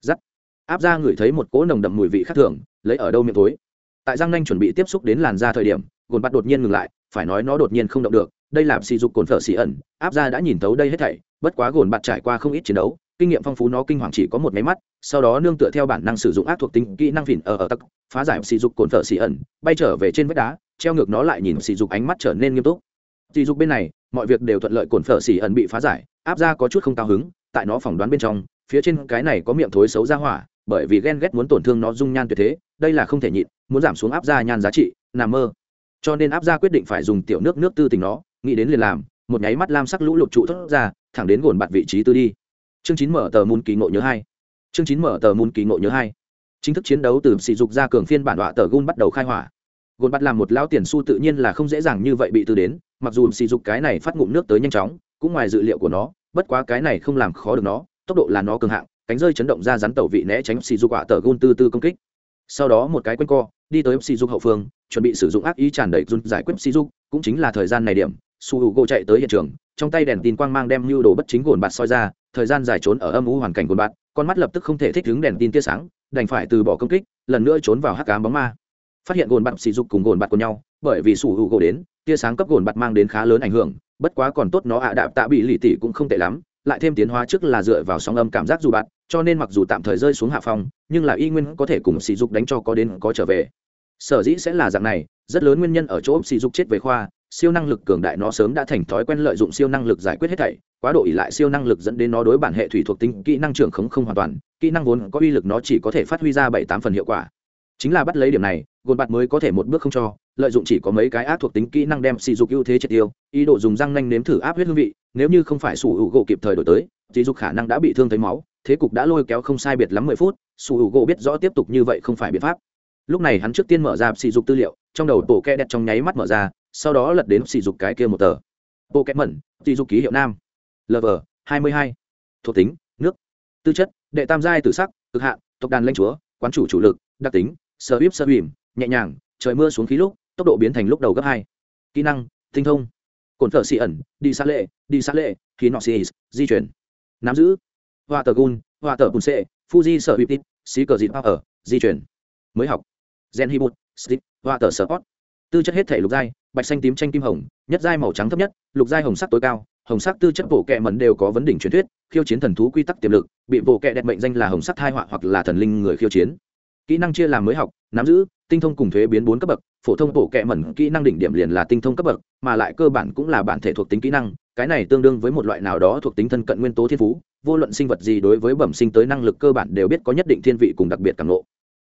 Giắt. Áp ra ngửi thấy một cỗ nồng đậm mùi vị khác thường, lấy ở đâu miệng tối tại răng nanh chuẩn bị tiếp xúc đến làn da thời điểm gồn bát đột nhiên ngừng lại, phải nói nó đột nhiên không động được. Đây là xì dục cồn phở xì ẩn, áp ra đã nhìn thấu đây hết thảy, bất quá gồn bạt trải qua không ít chiến đấu kinh nghiệm phong phú nó kinh hoàng chỉ có một máy mắt, sau đó nương tựa theo bản năng sử dụng ác thuộc tính kỹ năng phìn ở ở tắc, phá giải sỉ dục cồn phở xì ẩn, bay trở về trên vách đá, treo ngược nó lại nhìn sỉ dục ánh mắt trở nên nghiêm túc. Sỉ dục bên này, mọi việc đều thuận lợi cồn phở xì ẩn bị phá giải, áp ra có chút không cao hứng, tại nó phỏng đoán bên trong, phía trên cái này có miệng thối xấu ra hỏa, bởi vì ghen ghét muốn tổn thương nó dung nhan tuyệt thế, đây là không thể nhịn, muốn giảm xuống áp ra nhan giá trị, nằm mơ. Cho nên áp ra quyết định phải dùng tiểu nước nước tư tình nó, nghĩ đến liền làm, một nháy mắt lam sắc lũ lụt trụ thốt ra, thẳng đến gồn bạt vị trí tư đi chương chín mở tờ môn kỳ ngộ nhớ hai. Chương chín mở tờ môn kỳ ngộ nhớ hai. Chính thức chiến đấu từ sỉ dục ra cường phiên bản đọa tờ gun bắt đầu khai hỏa. Gôn bắt làm một lão tiền su tự nhiên là không dễ dàng như vậy bị từ đến, mặc dù sỉ dục cái này phát ngụm nước tới nhanh chóng, cũng ngoài dự liệu của nó, bất quá cái này không làm khó được nó, tốc độ là nó cường hạng, cánh rơi chấn động ra rắn tẩu vị né tránh sỉ dục quả tờ gun tư tư công kích. Sau đó một cái quanh co, đi tới sỉ dục hậu phương, chuẩn bị sử dụng ác ý tràn đầy run giải quyết sỉ dục, cũng chính là thời gian này điểm su hữu chạy tới hiện trường, trong tay đèn tin quang mang đem mưu đồ bất chính gồn bạt soi ra thời gian dài trốn ở âm u hoàn cảnh của bạt con mắt lập tức không thể thích ứng đèn tin tia sáng, đành phải từ bỏ công kích, lần nữa trốn vào hắc cám bóng ma. Phát hiện gồn bạt sỉ dục cùng gồn bạt của nhau, bởi vì sủ hữu gỗ đến, tia sáng cấp gồn bạt mang đến khá lớn ảnh hưởng, bất quá còn tốt nó ạ à đạp tạ bị lì tỉ cũng không tệ lắm, lại thêm tiến hóa trước là dựa vào sóng âm cảm giác dù bạn, cho nên mặc dù tạm thời rơi xuống hạ phong, nhưng là y nguyên có thể cùng sỉ dục đánh cho có đến có trở về. Sở dĩ sẽ là dạng này, rất lớn nguyên nhân ở chỗ sỉ dục chết về khoa siêu năng lực cường đại nó sớm đã thành thói quen lợi dụng siêu năng lực giải quyết hết thảy, quá độ ỉ lại siêu năng lực dẫn đến nó đối bản hệ thủy thuộc tính, kỹ năng trưởng khống không hoàn toàn, kỹ năng vốn có uy lực nó chỉ có thể phát huy ra bảy tám phần hiệu quả. Chính là bắt lấy điểm này, gồn bạt mới có thể một bước không cho, lợi dụng chỉ có mấy cái ác thuộc tính kỹ năng đem sỉ dục ưu thế triệt tiêu, ý đồ dùng răng nanh nếm thử áp huyết hương vị, nếu như không phải sủ hữu gỗ kịp thời đổi tới, sỉ dục khả năng đã bị thương thấy máu, thế cục đã lôi kéo không sai biệt lắm mười phút, sủ hữu gỗ biết rõ tiếp tục như vậy không phải biện pháp. Lúc này hắn trước tiên mở ra sỉ dục tư liệu, trong đầu tổ kẽ đẹp trong nháy mắt mở ra sau đó lật đến sỉ dục cái kia một tờ. Bộ kẹt mẩn sỉ dục ký hiệu nam. Lv hai mươi hai. Thuộc tính, nước. Tư chất, đệ tam giai tử sắc, cực hạn, tộc đàn lanh chúa, quán chủ chủ lực, đặc tính sơ bíp sơ bìm nhẹ nhàng, trời mưa xuống khí lúc, tốc độ biến thành lúc đầu gấp hai. Kỹ năng, tinh thông. Cồn thợ xị ẩn, đi xa lệ, đi xa lệ, khí nọ xì di chuyển. Nắm giữ. Hoa tờ gun hoa tờ bùn xệ, fuji sở bíp tít, xí cờ dịt ở, di chuyển. Mới học. Gen hi bụt stick hoa tờ sở pot tư chất hết thể lục giai, bạch xanh tím tranh kim hồng, nhất giai màu trắng thấp nhất, lục giai hồng sắc tối cao, hồng sắc tư chất bộ kệ mẫn đều có vấn đỉnh truyền thuyết, khiêu chiến thần thú quy tắc tiềm lực, bị bộ kệ đẹp mệnh danh là hồng sắc thai họa hoặc là thần linh người khiêu chiến. Kỹ năng chia làm mới học, nắm giữ, tinh thông cùng thuế biến bốn cấp bậc, phổ thông bộ kệ mẩn kỹ năng đỉnh điểm liền là tinh thông cấp bậc, mà lại cơ bản cũng là bản thể thuộc tính kỹ năng, cái này tương đương với một loại nào đó thuộc tính thân cận nguyên tố thiên phú, vô luận sinh vật gì đối với bẩm sinh tới năng lực cơ bản đều biết có nhất định thiên vị cùng đặc biệt cảm lộ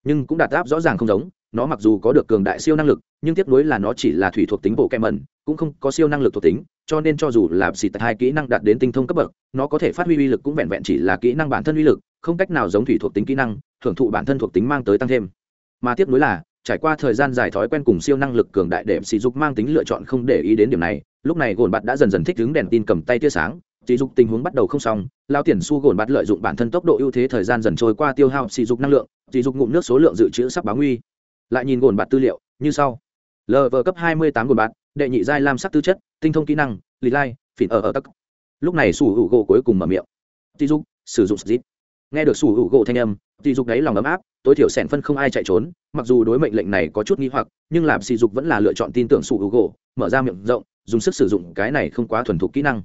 nhưng cũng đạt áp rõ ràng không giống nó mặc dù có được cường đại siêu năng lực, nhưng tiếp nối là nó chỉ là thủy thuộc tính bộ kẹ mẩn, cũng không có siêu năng lực thuộc tính, cho nên cho dù là xịt hai kỹ năng đạt đến tinh thông cấp bậc, nó có thể phát huy uy lực cũng vẹn vẹn chỉ là kỹ năng bản thân uy lực, không cách nào giống thủy thuộc tính kỹ năng thưởng thụ bản thân thuộc tính mang tới tăng thêm. Mà tiếp nối là, trải qua thời gian dài thói quen cùng siêu năng lực cường đại để sỉ dục mang tính lựa chọn không để ý đến điểm này, lúc này gồn bạt đã dần dần thích đứng đèn tin cầm tay tia sáng sỉ dục tình huống bắt đầu không xong, lao tiền su gồn bạt lợi dụng bản thân tốc độ ưu thế thời gian dần trôi qua tiêu hao sỉ dục năng lượng sỉ dục ngụm nước số lượng dự trữ sắp báo nguy lại nhìn gồn bạt tư liệu, như sau. Lv cấp hai mươi tám gồn bạt, đệ nhị giai lam sắc tư chất, tinh thông kỹ năng, lì lai, phỉn ở ở tắc. Lúc này sủ hữu gỗ cuối cùng mở miệng. Tí dục, sử dụng dít nghe được sủ hữu gỗ thanh âm tí dục đáy lòng ấm áp, tối thiểu sẻn phân không ai chạy trốn, mặc dù đối mệnh lệnh này có chút nghi hoặc, nhưng làm sỉ dục vẫn là lựa chọn tin tưởng sủ hữu gỗ, mở ra miệng rộng, dùng sức sử dụng cái này không quá thuần thục kỹ năng.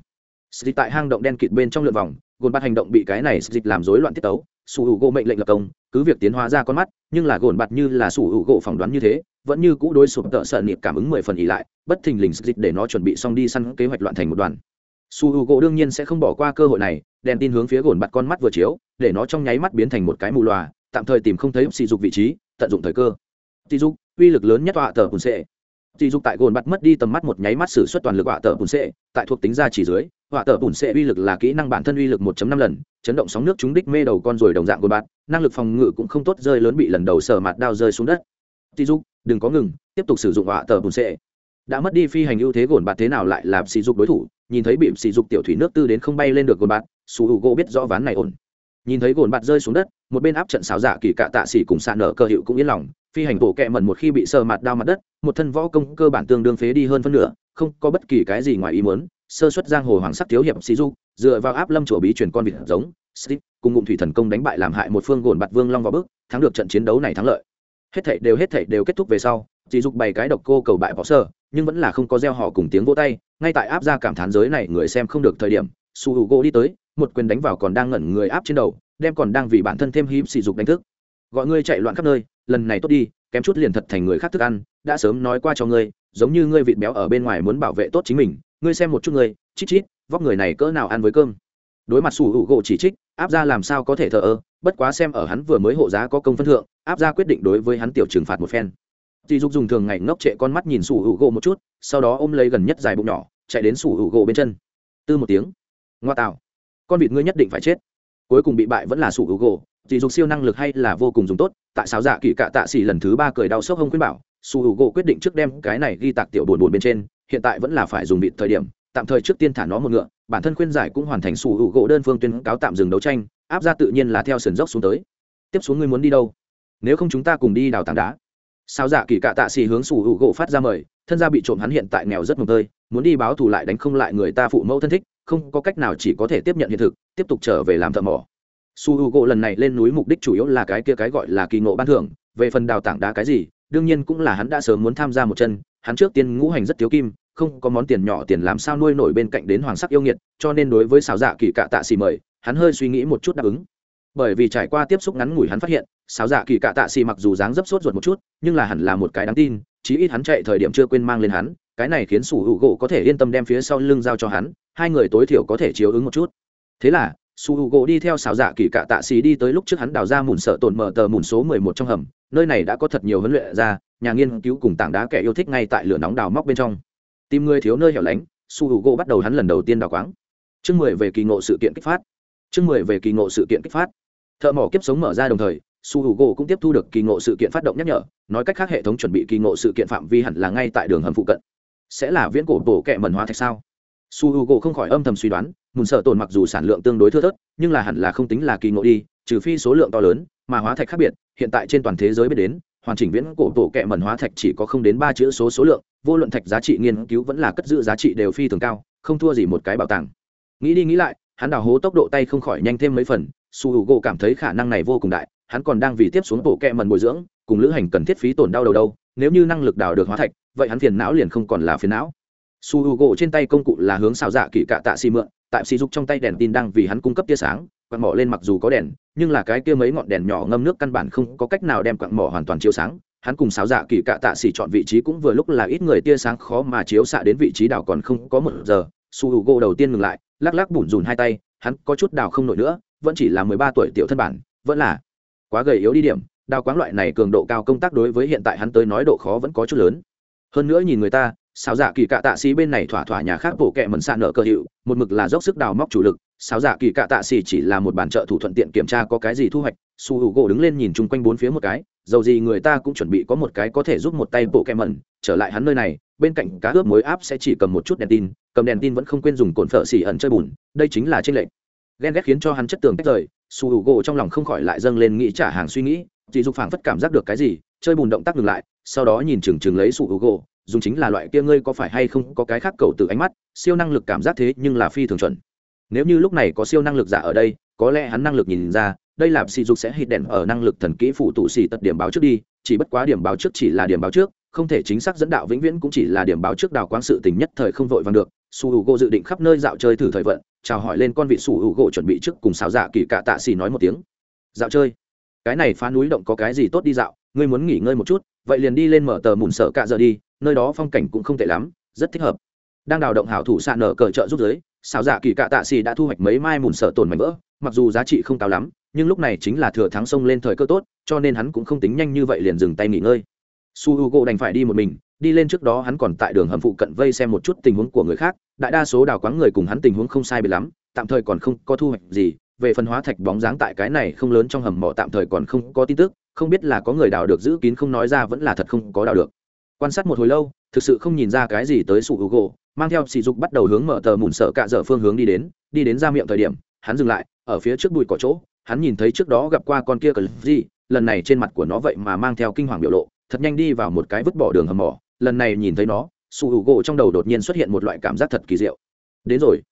Dịch tại hang động đen kịt bên trong lượt vòng, gồn bạt hành động bị cái này dịch làm rối loạn tiết tấu sủ hữu gỗ mệnh lệnh lập công, cứ việc tiến hóa ra con mắt, nhưng là gồn bặt như là sủ hữu gỗ phỏng đoán như thế, vẫn như cũ đối sụp tợ sợ niệm cảm ứng mười phần ỉ lại, bất thình lình dịch để nó chuẩn bị xong đi săn kế hoạch loạn thành một đoàn su h u gỗ đương nhiên sẽ không bỏ qua cơ hội này, đèn tin hướng phía gồn bặt con mắt vừa chiếu, để nó trong nháy mắt biến thành một cái mù loà, tạm thời tìm không thấy sỉ dục vị trí, tận dụng thời cơ sỉ dục, uy lực lớn nhất họa tờ bùn sệ. sỉ dục tại gồn bặt mất đi tầm mắt một nháy mắt xử suất toàn lực họa tờ bùn sệ tại thuộc tính ra chỉ dưới họa tờ bùn xệ uy lực là kỹ năng bản thân uy lực 1 năm lần, chấn động sóng nước trúng đích mê đầu con rồi đồng dạng của bạn. năng lực phòng ngự cũng không tốt, rơi lớn bị lần đầu sờ mặt đao rơi xuống đất. Sỉ dục, đừng có ngừng, tiếp tục sử dụng họa tờ bùn xệ. Đã mất đi phi hành ưu thế gồn bạt thế nào lại làm sỉ dục đối thủ? Nhìn thấy bị sỉ dục tiểu thủy nước tư đến không bay lên được gồn bạt su h u gỗ biết rõ ván này ổn. Nhìn thấy gồn bạt rơi xuống đất, một bên áp trận xáo giả kỳ cạ tạ xỉ cùng sạn nở cơ hiệu cũng yên lòng, phi hành bộ kẹ mẩn một khi bị sờ mặt đao mặt đất, một thân võ công cơ bản tương đương phế đi hơn phân nửa, không có bất kỳ cái gì ngoài ý muốn sơ xuất giang hồ hoàng sắc thiếu hiệp sĩ du dựa vào áp lâm chùa bí truyền con vịt giống Steve cùng ngụm thủy thần công đánh bại làm hại một phương gồn bạt vương long vào bước thắng được trận chiến đấu này thắng lợi. Hết thảy đều, hết thảy đều kết thúc về sau chỉ dục bày cái độc cô cầu bại bỏ sơ, nhưng vẫn là không có gieo họ cùng tiếng vỗ tay, ngay tại áp ra cảm thán giới này người xem không được thời điểm, su hữu gỗ đi tới, một quyền đánh vào còn đang ngẩn người áp trên đầu, đem còn đang vì bản thân thêm hiếm sỉ dục đánh thức. Gọi ngươi chạy loạn khắp nơi, lần này tốt đi, kém chút liền thật thành người khác thức ăn, đã sớm nói qua cho ngươi, giống như ngươi vịt béo ở bên ngoài muốn bảo vệ tốt chính mình ngươi xem một chút ngươi, chít chít, vóc người này cỡ nào ăn với cơm. Đối mặt sủ hữu gỗ chỉ trích, áp ra làm sao có thể thờ ơ, bất quá xem ở hắn vừa mới hộ giá có công phân thượng, áp ra quyết định đối với hắn tiểu trừng phạt một phen. Dì dục dùng thường ngày ngốc trệ con mắt nhìn sủ hữu gỗ một chút, sau đó ôm lấy gần nhất dài bụng nhỏ, chạy đến sủ hữu gỗ bên chân. Tư một tiếng, ngoa tạo. Con vịt ngươi nhất định phải chết. Cuối cùng bị bại vẫn là sủ hữu gỗ dì dục siêu năng lực hay là vô cùng dùng tốt, tại sao dạ kỳ cạ tạ xỉ lần thứ ba cười đau sốc hông khuyên bảo, sủ hữu gỗ quyết định trước đem cái này ghi tạc tiểu bồn bồn bên trên hiện tại vẫn là phải dùng vịt thời điểm, tạm thời trước tiên thả nó một ngựa, bản thân khuyên giải cũng hoàn thành sủ hữu gỗ đơn phương tuyên cáo tạm dừng đấu tranh, áp ra tự nhiên là theo sườn dốc xuống tới. Tiếp xuống ngươi muốn đi đâu? Nếu không chúng ta cùng đi đào tảng đá. Sao dạ kỳ cạ tạ xì hướng sủ hữu gỗ phát ra mời, thân gia bị trộm hắn hiện tại nghèo rất mồm tơi, muốn đi báo thù lại đánh không lại người ta phụ mẫu thân thích, không có cách nào chỉ có thể tiếp nhận hiện thực, tiếp tục trở về làm thợ mỏ. Su h u gỗ lần này lên núi mục đích chủ yếu là cái kia cái gọi là kỳ ngộ ban thưởng, về phần đào tảng đá cái gì, đương nhiên cũng là hắn đã sớm muốn tham gia một chân, hắn trước tiên ngũ hành rất thiếu kim không có món tiền nhỏ tiền làm sao nuôi nổi bên cạnh đến hoàng sắc yêu nghiệt, cho nên đối với xào dạ kỳ cạ tạ xì mời, hắn hơi suy nghĩ một chút đáp ứng. Bởi vì trải qua tiếp xúc ngắn ngủi hắn phát hiện xào dạ kỳ cạ tạ xì mặc dù dáng dấp sốt ruột một chút, nhưng là hẳn là một cái đáng tin, chí ít hắn chạy thời điểm chưa quên mang lên hắn, cái này khiến sủ hữu gỗ có thể yên tâm đem phía sau lưng giao cho hắn, hai người tối thiểu có thể chiếu ứng một chút. Thế là su h u gỗ đi theo xào dạ kỳ cạ tạ xì đi tới lúc trước hắn đào ra mùn sợ tổn mở tờ mùn số mười một trong hầm, nơi này đã có thật nhiều huấn luyện ra nhà nghiên cứu cùng tảng đá kẻ yêu thích ngay tại lửa nóng đào móc bên trong tìm người thiếu nơi hẻo lánh, su h u gỗ bắt đầu hắn lần đầu tiên đào quáng. Chương mười về kỳ ngộ sự kiện kích phát. Chương mười về kỳ ngộ sự kiện kích phát. Thợ mỏ kiếp sống mở ra đồng thời, su h u gỗ cũng tiếp thu được kỳ ngộ sự kiện phát động nhắc nhở, nói cách khác hệ thống chuẩn bị kỳ ngộ sự kiện phạm vi hẳn là ngay tại đường hầm phụ cận. Sẽ là viễn cổ bổ kẹ mần hóa thạch sao? Su h u gỗ không khỏi âm thầm suy đoán, mùn sợ tồn mặc dù sản lượng tương đối thưa thớt, nhưng là hẳn là không tính là kỳ ngộ đi, trừ phi số lượng to lớn, mà hóa thạch khác biệt, hiện tại trên toàn thế giới biết đến hoàn chỉnh viễn cổ bộ kệ mẩn hóa thạch chỉ có không đến ba chữ số số lượng, vô luận thạch giá trị nghiên cứu vẫn là cất giữ giá trị đều phi thường cao, không thua gì một cái bảo tàng. Nghĩ đi nghĩ lại, hắn đào hố tốc độ tay không khỏi nhanh thêm mấy phần, su h u gỗ cảm thấy khả năng này vô cùng đại, hắn còn đang vì tiếp xuống bộ kệ mẩn bồi dưỡng, cùng lữ hành cần thiết phí tổn đau đầu đâu, nếu như năng lực đào được hóa thạch, vậy hắn phiền não liền không còn là phiền não. Su h u gỗ trên tay công cụ là hướng xào dạ kỳ cạ tạ xì mượn, tại xì dục trong tay đèn tin đang vì hắn cung cấp tia sáng quặng mỏ lên mặc dù có đèn, nhưng là cái kia mấy ngọn đèn nhỏ ngâm nước căn bản không có cách nào đem quặng mỏ hoàn toàn chiếu sáng. Hắn cùng sáo dạ kỳ cạ tạ xỉ chọn vị trí cũng vừa lúc là ít người tia sáng khó mà chiếu xạ đến vị trí đảo còn không có một giờ. Su h u gỗ đầu tiên ngừng lại, lắc lắc bủn rùn hai tay, hắn có chút đào không nổi nữa, vẫn chỉ là mười ba tuổi tiểu thân bản, vẫn là quá gầy yếu đi điểm. Đào quáng loại này cường độ cao công tác đối với hiện tại hắn tới nói độ khó vẫn có chút lớn. Hơn nữa nhìn người ta sao dạ kỳ cạ tạ xỉ bên này thỏa thỏa nhà khác bổ kẹ mần xạ nợ cơ hiệu, một mực là dốc sức đào móc chủ lực sáo giả kỳ cạ tạ xỉ chỉ là một bản trợ thủ thuận tiện kiểm tra có cái gì thu hoạch, su h u gỗ đứng lên nhìn chung quanh bốn phía một cái, dầu gì người ta cũng chuẩn bị có một cái có thể giúp một tay bộ kẹ mẩn, trở lại hắn nơi này, bên cạnh cá ướp mối áp sẽ chỉ cầm một chút đèn tin, cầm đèn tin vẫn không quên dùng cồn phở xỉ ẩn chơi bùn, đây chính là trên lệnh ghen ghét khiến cho hắn chất tường tách rời, su h u gỗ trong lòng không khỏi lại dâng lên nghĩ trả hàng suy nghĩ, chỉ dục phảng phất cảm giác được cái gì, chơi bùn động tác ngừng lại, sau đó nhìn chừng chừng lấy su h u gỗ dùng chính là loại kia ngươi có phải hay không có cái khác cầu từ ánh mắt, siêu năng lực cảm giác thế nhưng là phi thường chuẩn nếu như lúc này có siêu năng lực giả ở đây, có lẽ hắn năng lực nhìn ra, đây là sỉ dục sẽ hít đèn ở năng lực thần kỹ phụ tụ xỉ tật điểm báo trước đi, chỉ bất quá điểm báo trước chỉ là điểm báo trước, không thể chính xác dẫn đạo vĩnh viễn cũng chỉ là điểm báo trước đào quáng sự tình nhất thời không vội vàng được. Su h u gỗ dự định khắp nơi dạo chơi thử thời vận, chào hỏi lên con vị su h u gỗ chuẩn bị trước cùng xào dạ kỳ cạ tạ xì nói một tiếng. Dạo chơi. Cái này phá núi động có cái gì tốt đi dạo, ngươi muốn nghỉ ngơi một chút, vậy liền đi lên mở tờ mùn sợ cạ giờ đi, nơi đó phong cảnh cũng không tệ lắm, rất thích hợp. Đang đào động hảo thủ xạ nở cờ trợ giúp giới xảo dạ kỳ cạ tạ xì đã thu hoạch mấy mai mùn sợ tồn mảnh vỡ, mặc dù giá trị không cao lắm, nhưng lúc này chính là thừa thắng sông lên thời cơ tốt, cho nên hắn cũng không tính nhanh như vậy liền dừng tay nghỉ ngơi. Su h u gỗ đành phải đi một mình, đi lên trước đó hắn còn tại đường hầm phụ cận vây xem một chút tình huống của người khác, đại đa số đào quáng người cùng hắn tình huống không sai bị lắm, tạm thời còn không có thu hoạch gì, về phần hóa thạch bóng dáng tại cái này không lớn trong hầm mỏ tạm thời còn không có tin tức, không biết là có người đào được giữ kín không nói ra vẫn là thật không có đào được. Quan sát một hồi lâu, thực sự không nhìn ra cái gì tới sủ hữu gỗ mang theo sỉ dục bắt đầu hướng mở tờ mùn sợ cạ dở phương hướng đi đến đi đến ra miệng thời điểm, hắn dừng lại, ở phía trước bụi cỏ chỗ, hắn nhìn thấy trước đó gặp qua con kia cờ gì lần này trên mặt của nó vậy mà mang theo kinh hoàng biểu lộ, thật nhanh đi vào một cái vứt bỏ đường hầm mỏ, lần này nhìn thấy nó, su Hugo gỗ trong đầu đột nhiên xuất hiện một loại cảm giác thật kỳ diệu. Đến rồi.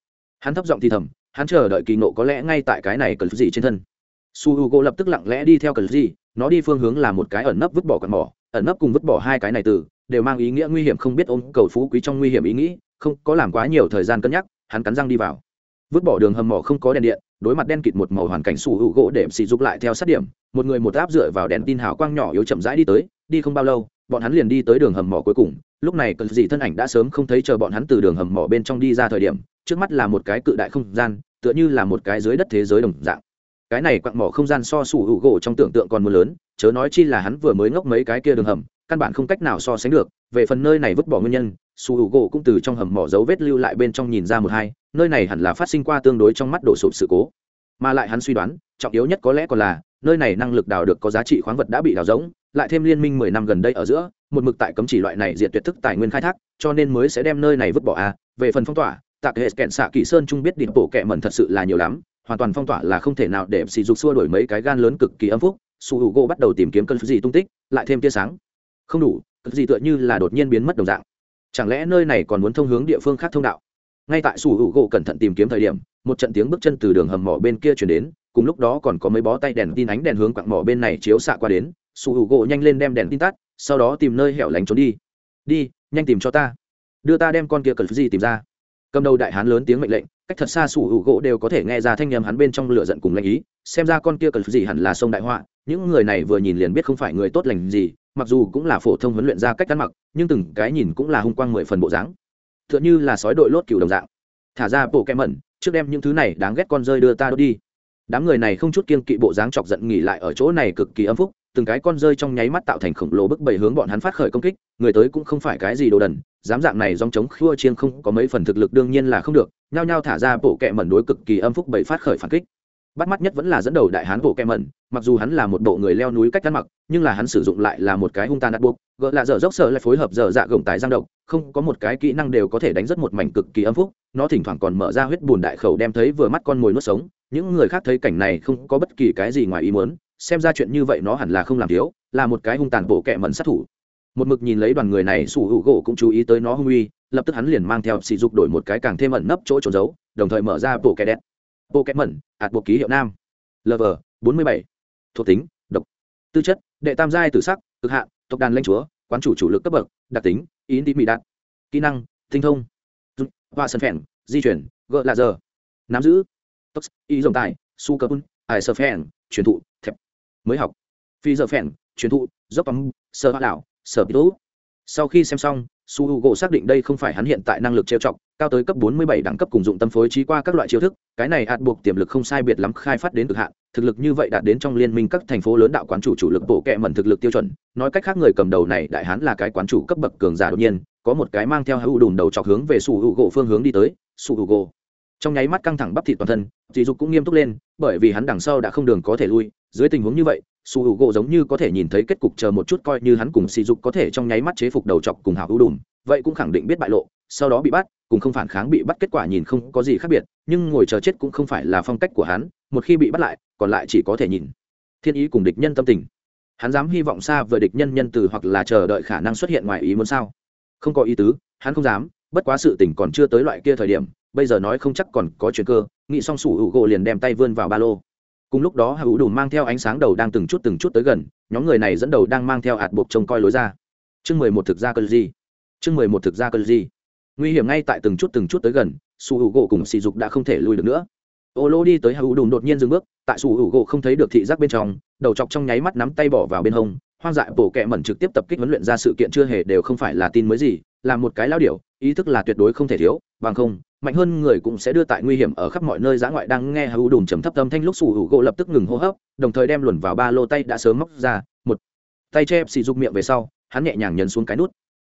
Hắn thấp giọng thì thầm, hắn chờ đợi kỳ nộ có lẽ ngay tại cái này cờ gì trên thân. Su Hugo gỗ lập tức lặng lẽ đi theo cờ gì nó đi phương hướng là một cái ẩn nấp vứt bỏ cặn mỏ, ẩn nấp cùng vứt bỏ hai cái này từ, đều mang ý nghĩa nguy hiểm không biết ôm cầu phú quý trong nguy hiểm ý nghĩ không có làm quá nhiều thời gian cân nhắc, hắn cắn răng đi vào. Vứt bỏ đường hầm mỏ không có đèn điện, đối mặt đen kịt một màu hoàn cảnh sủ hữu gỗ để xì dục lại theo sát điểm, một người một áp dựa vào đèn tin hào quang nhỏ yếu chậm rãi đi tới, đi không bao lâu, bọn hắn liền đi tới đường hầm mỏ cuối cùng. Lúc này cờ dị thân ảnh đã sớm không thấy chờ bọn hắn từ đường hầm mỏ bên trong đi ra thời điểm, trước mắt là một cái cự đại không gian, tựa như là một cái dưới đất thế giới đồng dạng. Cái này quặng mỏ không gian so sủ hữu gỗ trong tưởng tượng còn mưa lớn, chớ nói chi là hắn vừa mới ngốc mấy cái kia đường hầm, căn bản không cách nào so sánh được, về phần nơi này vứt bỏ nguyên nhân su h u gỗ cũng từ trong hầm mỏ dấu vết lưu lại bên trong nhìn ra một hai, nơi này hẳn là phát sinh qua tương đối trong mắt đổ sụp sự cố. Mà lại hắn suy đoán, trọng yếu nhất có lẽ còn là, nơi này năng lực đào được có giá trị khoáng vật đã bị đào rỗng, lại thêm liên minh mười năm gần đây ở giữa, một mực tại cấm chỉ loại này diệt tuyệt thức tài nguyên khai thác, cho nên mới sẽ đem nơi này vứt bỏ a. À. về phần phong tỏa tạ hệ kẹn xạ kỳ sơn trung biết điểm bổ kẹ mẩn thật sự là nhiều lắm, hoàn toàn phong tỏa là không thể nào để sỉ dục xua đổi mấy cái gan lớn cực kỳ âm phúc. Su hữu gỗ bắt đầu tìm kiếm cơn gì tung tích, lại thêm tia sáng. Không đủ, cơn gì tựa như là đột nhiên biến mất đồng dạng chẳng lẽ nơi này còn muốn thông hướng địa phương khác thông đạo? Ngay tại sủ hữu gỗ cẩn thận tìm kiếm thời điểm, một trận tiếng bước chân từ đường hầm mỏ bên kia chuyển đến, cùng lúc đó còn có mấy bó tay đèn tin ánh đèn hướng quặng mỏ bên này chiếu xạ qua đến. Sủ hữu gỗ nhanh lên đem đèn tin tắt, sau đó tìm nơi hẻo lánh trốn đi. Đi, nhanh tìm cho ta. Đưa ta đem con kia cần gì tìm ra. Cầm đầu đại hán lớn tiếng mệnh lệnh, cách thật xa sủ hữu gỗ đều có thể nghe ra thanh nhầm hắn bên trong lửa giận cùng lãnh ý, xem ra con kia cần gì hẳn là sông đại họa những người này vừa nhìn liền biết không phải người tốt lành gì, mặc dù cũng là phổ thông huấn luyện ra cách ăn mặc, nhưng từng cái nhìn cũng là hung quang mười phần bộ dáng. T h ư ợ n như là sói đội lốt cựu đồng dạng. Thả ra bộ kem mẩn, trước đem những thứ này đáng ghét con rơi đưa ta đốt đi. Đám người này không chút kiên kỵ bộ dáng chọc giận nghỉ lại ở chỗ này cực kỳ âm phúc, từng cái con rơi trong nháy mắt tạo thành khổng lồ bức bầy hướng bọn hắn phát khởi công kích, người tới cũng không phải cái gì đồ đần, dám dạng này dòng chống khua chiêng không có mấy phần thực lực đương nhiên là không được, nhao nhao thả ra bộ kẹ mẩn đối cực kỳ âm phúc bảy phát khởi phản kích. Bắt mắt nhất vẫn là dẫn đầu đại hán bộ kẹ mẩn mặc dù hắn là một bộ người leo núi cách ăn mặc, nhưng là hắn sử dụng lại là một cái hung tàn đặt buộc gỡ là dở dốc sợ lại phối hợp dở dạ gồng tài giang độc, không có một cái kỹ năng đều có thể đánh rất một mảnh cực kỳ âm phúc, nó thỉnh thoảng còn mở ra huyết bùn đại khẩu đem thấy vừa mắt con mồi nuốt sống, những người khác thấy cảnh này không có bất kỳ cái gì ngoài ý muốn, xem ra chuyện như vậy nó hẳn là không làm thiếu, là một cái hung tàn bộ kẹ mẩn sát thủ. Một mực nhìn lấy đoàn người này, sủ hữu gỗ cũng chú ý tới nó hung uy, lập tức hắn liền mang theo sỉ dục đổi một cái càng thêm ẩn nấp chỗ trốn giấu, đồng thời mở ra bộ kẹ đen. Bộ kẹ mẩn ạt bộ ký hiệu nam. Lv bốn mươi bảy thuộc tính, độc. Tư chất, đệ tam giai tử sắc, cực hạn, tộc đàn lanh chúa, quán chủ chủ lực cấp bậc, đặc tính ý đi mỹ đạt kỹ năng, tinh thông. Hoa sân phèn, di chuyển gợ là giờ. Nắm giữ. Tốc ý dòng tài, su cơ pun ải sơ phèn, truyền thụ, thẹp. Mới học. Phi giờ phèn, truyền thụ, dốc bóng sơ hạ đảo sơ bí sau khi xem xong su h u gỗ xác định đây không phải hắn hiện tại năng lực trêu chọc, cao tới cấp 47 đẳng cấp cùng dụng tâm phối trí qua các loại chiêu thức, cái này ạt buộc tiềm lực không sai biệt lắm khai phát đến cực hạn, thực lực như vậy đạt đến trong liên minh các thành phố lớn đạo quán chủ chủ lực bộ kệ mẩn thực lực tiêu chuẩn, nói cách khác người cầm đầu này đại hán là cái quán chủ cấp bậc cường giả đột nhiên, có một cái mang theo hữu đùm đầu chọc hướng về su h u gỗ phương hướng đi tới, su h u gỗ trong nháy mắt căng thẳng bắp thịt toàn thân dì dục cũng nghiêm túc lên, bởi vì hắn đằng sau đã không đường có thể lui, dưới tình huống như vậy su h u gỗ giống như có thể nhìn thấy kết cục chờ một chút coi như hắn cùng sỉ dục có thể trong nháy mắt chế phục đầu chọc cùng hào hữu đùm, vậy cũng khẳng định biết bại lộ, sau đó bị bắt, cùng không phản kháng bị bắt kết quả nhìn không có gì khác biệt, nhưng ngồi chờ chết cũng không phải là phong cách của hắn, một khi bị bắt lại, còn lại chỉ có thể nhìn. Thiên ý cùng địch nhân tâm tình. Hắn dám hy vọng xa vời địch nhân nhân từ hoặc là chờ đợi khả năng xuất hiện ngoài ý muốn sao? Không có ý tứ, hắn không dám, bất quá sự tình còn chưa tới loại kia thời điểm, bây giờ nói không chắc còn có chuyện cơ, nghĩ xong sủ hữu gỗ liền đem tay vươn vào ba lô cùng lúc đó hạ ủ đùm mang theo ánh sáng đầu đang từng chút từng chút tới gần, nhóm người này dẫn đầu đang mang theo hạt buộc trông coi lối ra. Chương mười một thực ra cơn gì chương mười một thực ra cơn gì nguy hiểm ngay tại từng chút từng chút tới gần, su hữu gỗ cùng sỉ dục đã không thể lùi được nữa. Ô lô đi tới hữu đùm đột nhiên dừng bước, tại su hữu gỗ không thấy được thị giác bên trong, đầu chọc trong nháy mắt nắm tay bỏ vào bên hông, hoang dại bổ kẹ mẩn trực tiếp tập kích huấn luyện ra sự kiện chưa hề đều không phải là tin mới gì là một cái lao điểu, ý thức là tuyệt đối không thể thiếu, bằng không, mạnh hơn người cũng sẽ đưa tại nguy hiểm ở khắp mọi nơi giã ngoại đang nghe hữu đùm trầm thấp âm thanh lúc sủ hữu gỗ lập tức ngừng hô hấp, đồng thời đem luồn vào ba lô tay đã sớm móc ra, một tay che xì dục miệng về sau, hắn nhẹ nhàng nhấn xuống cái nút.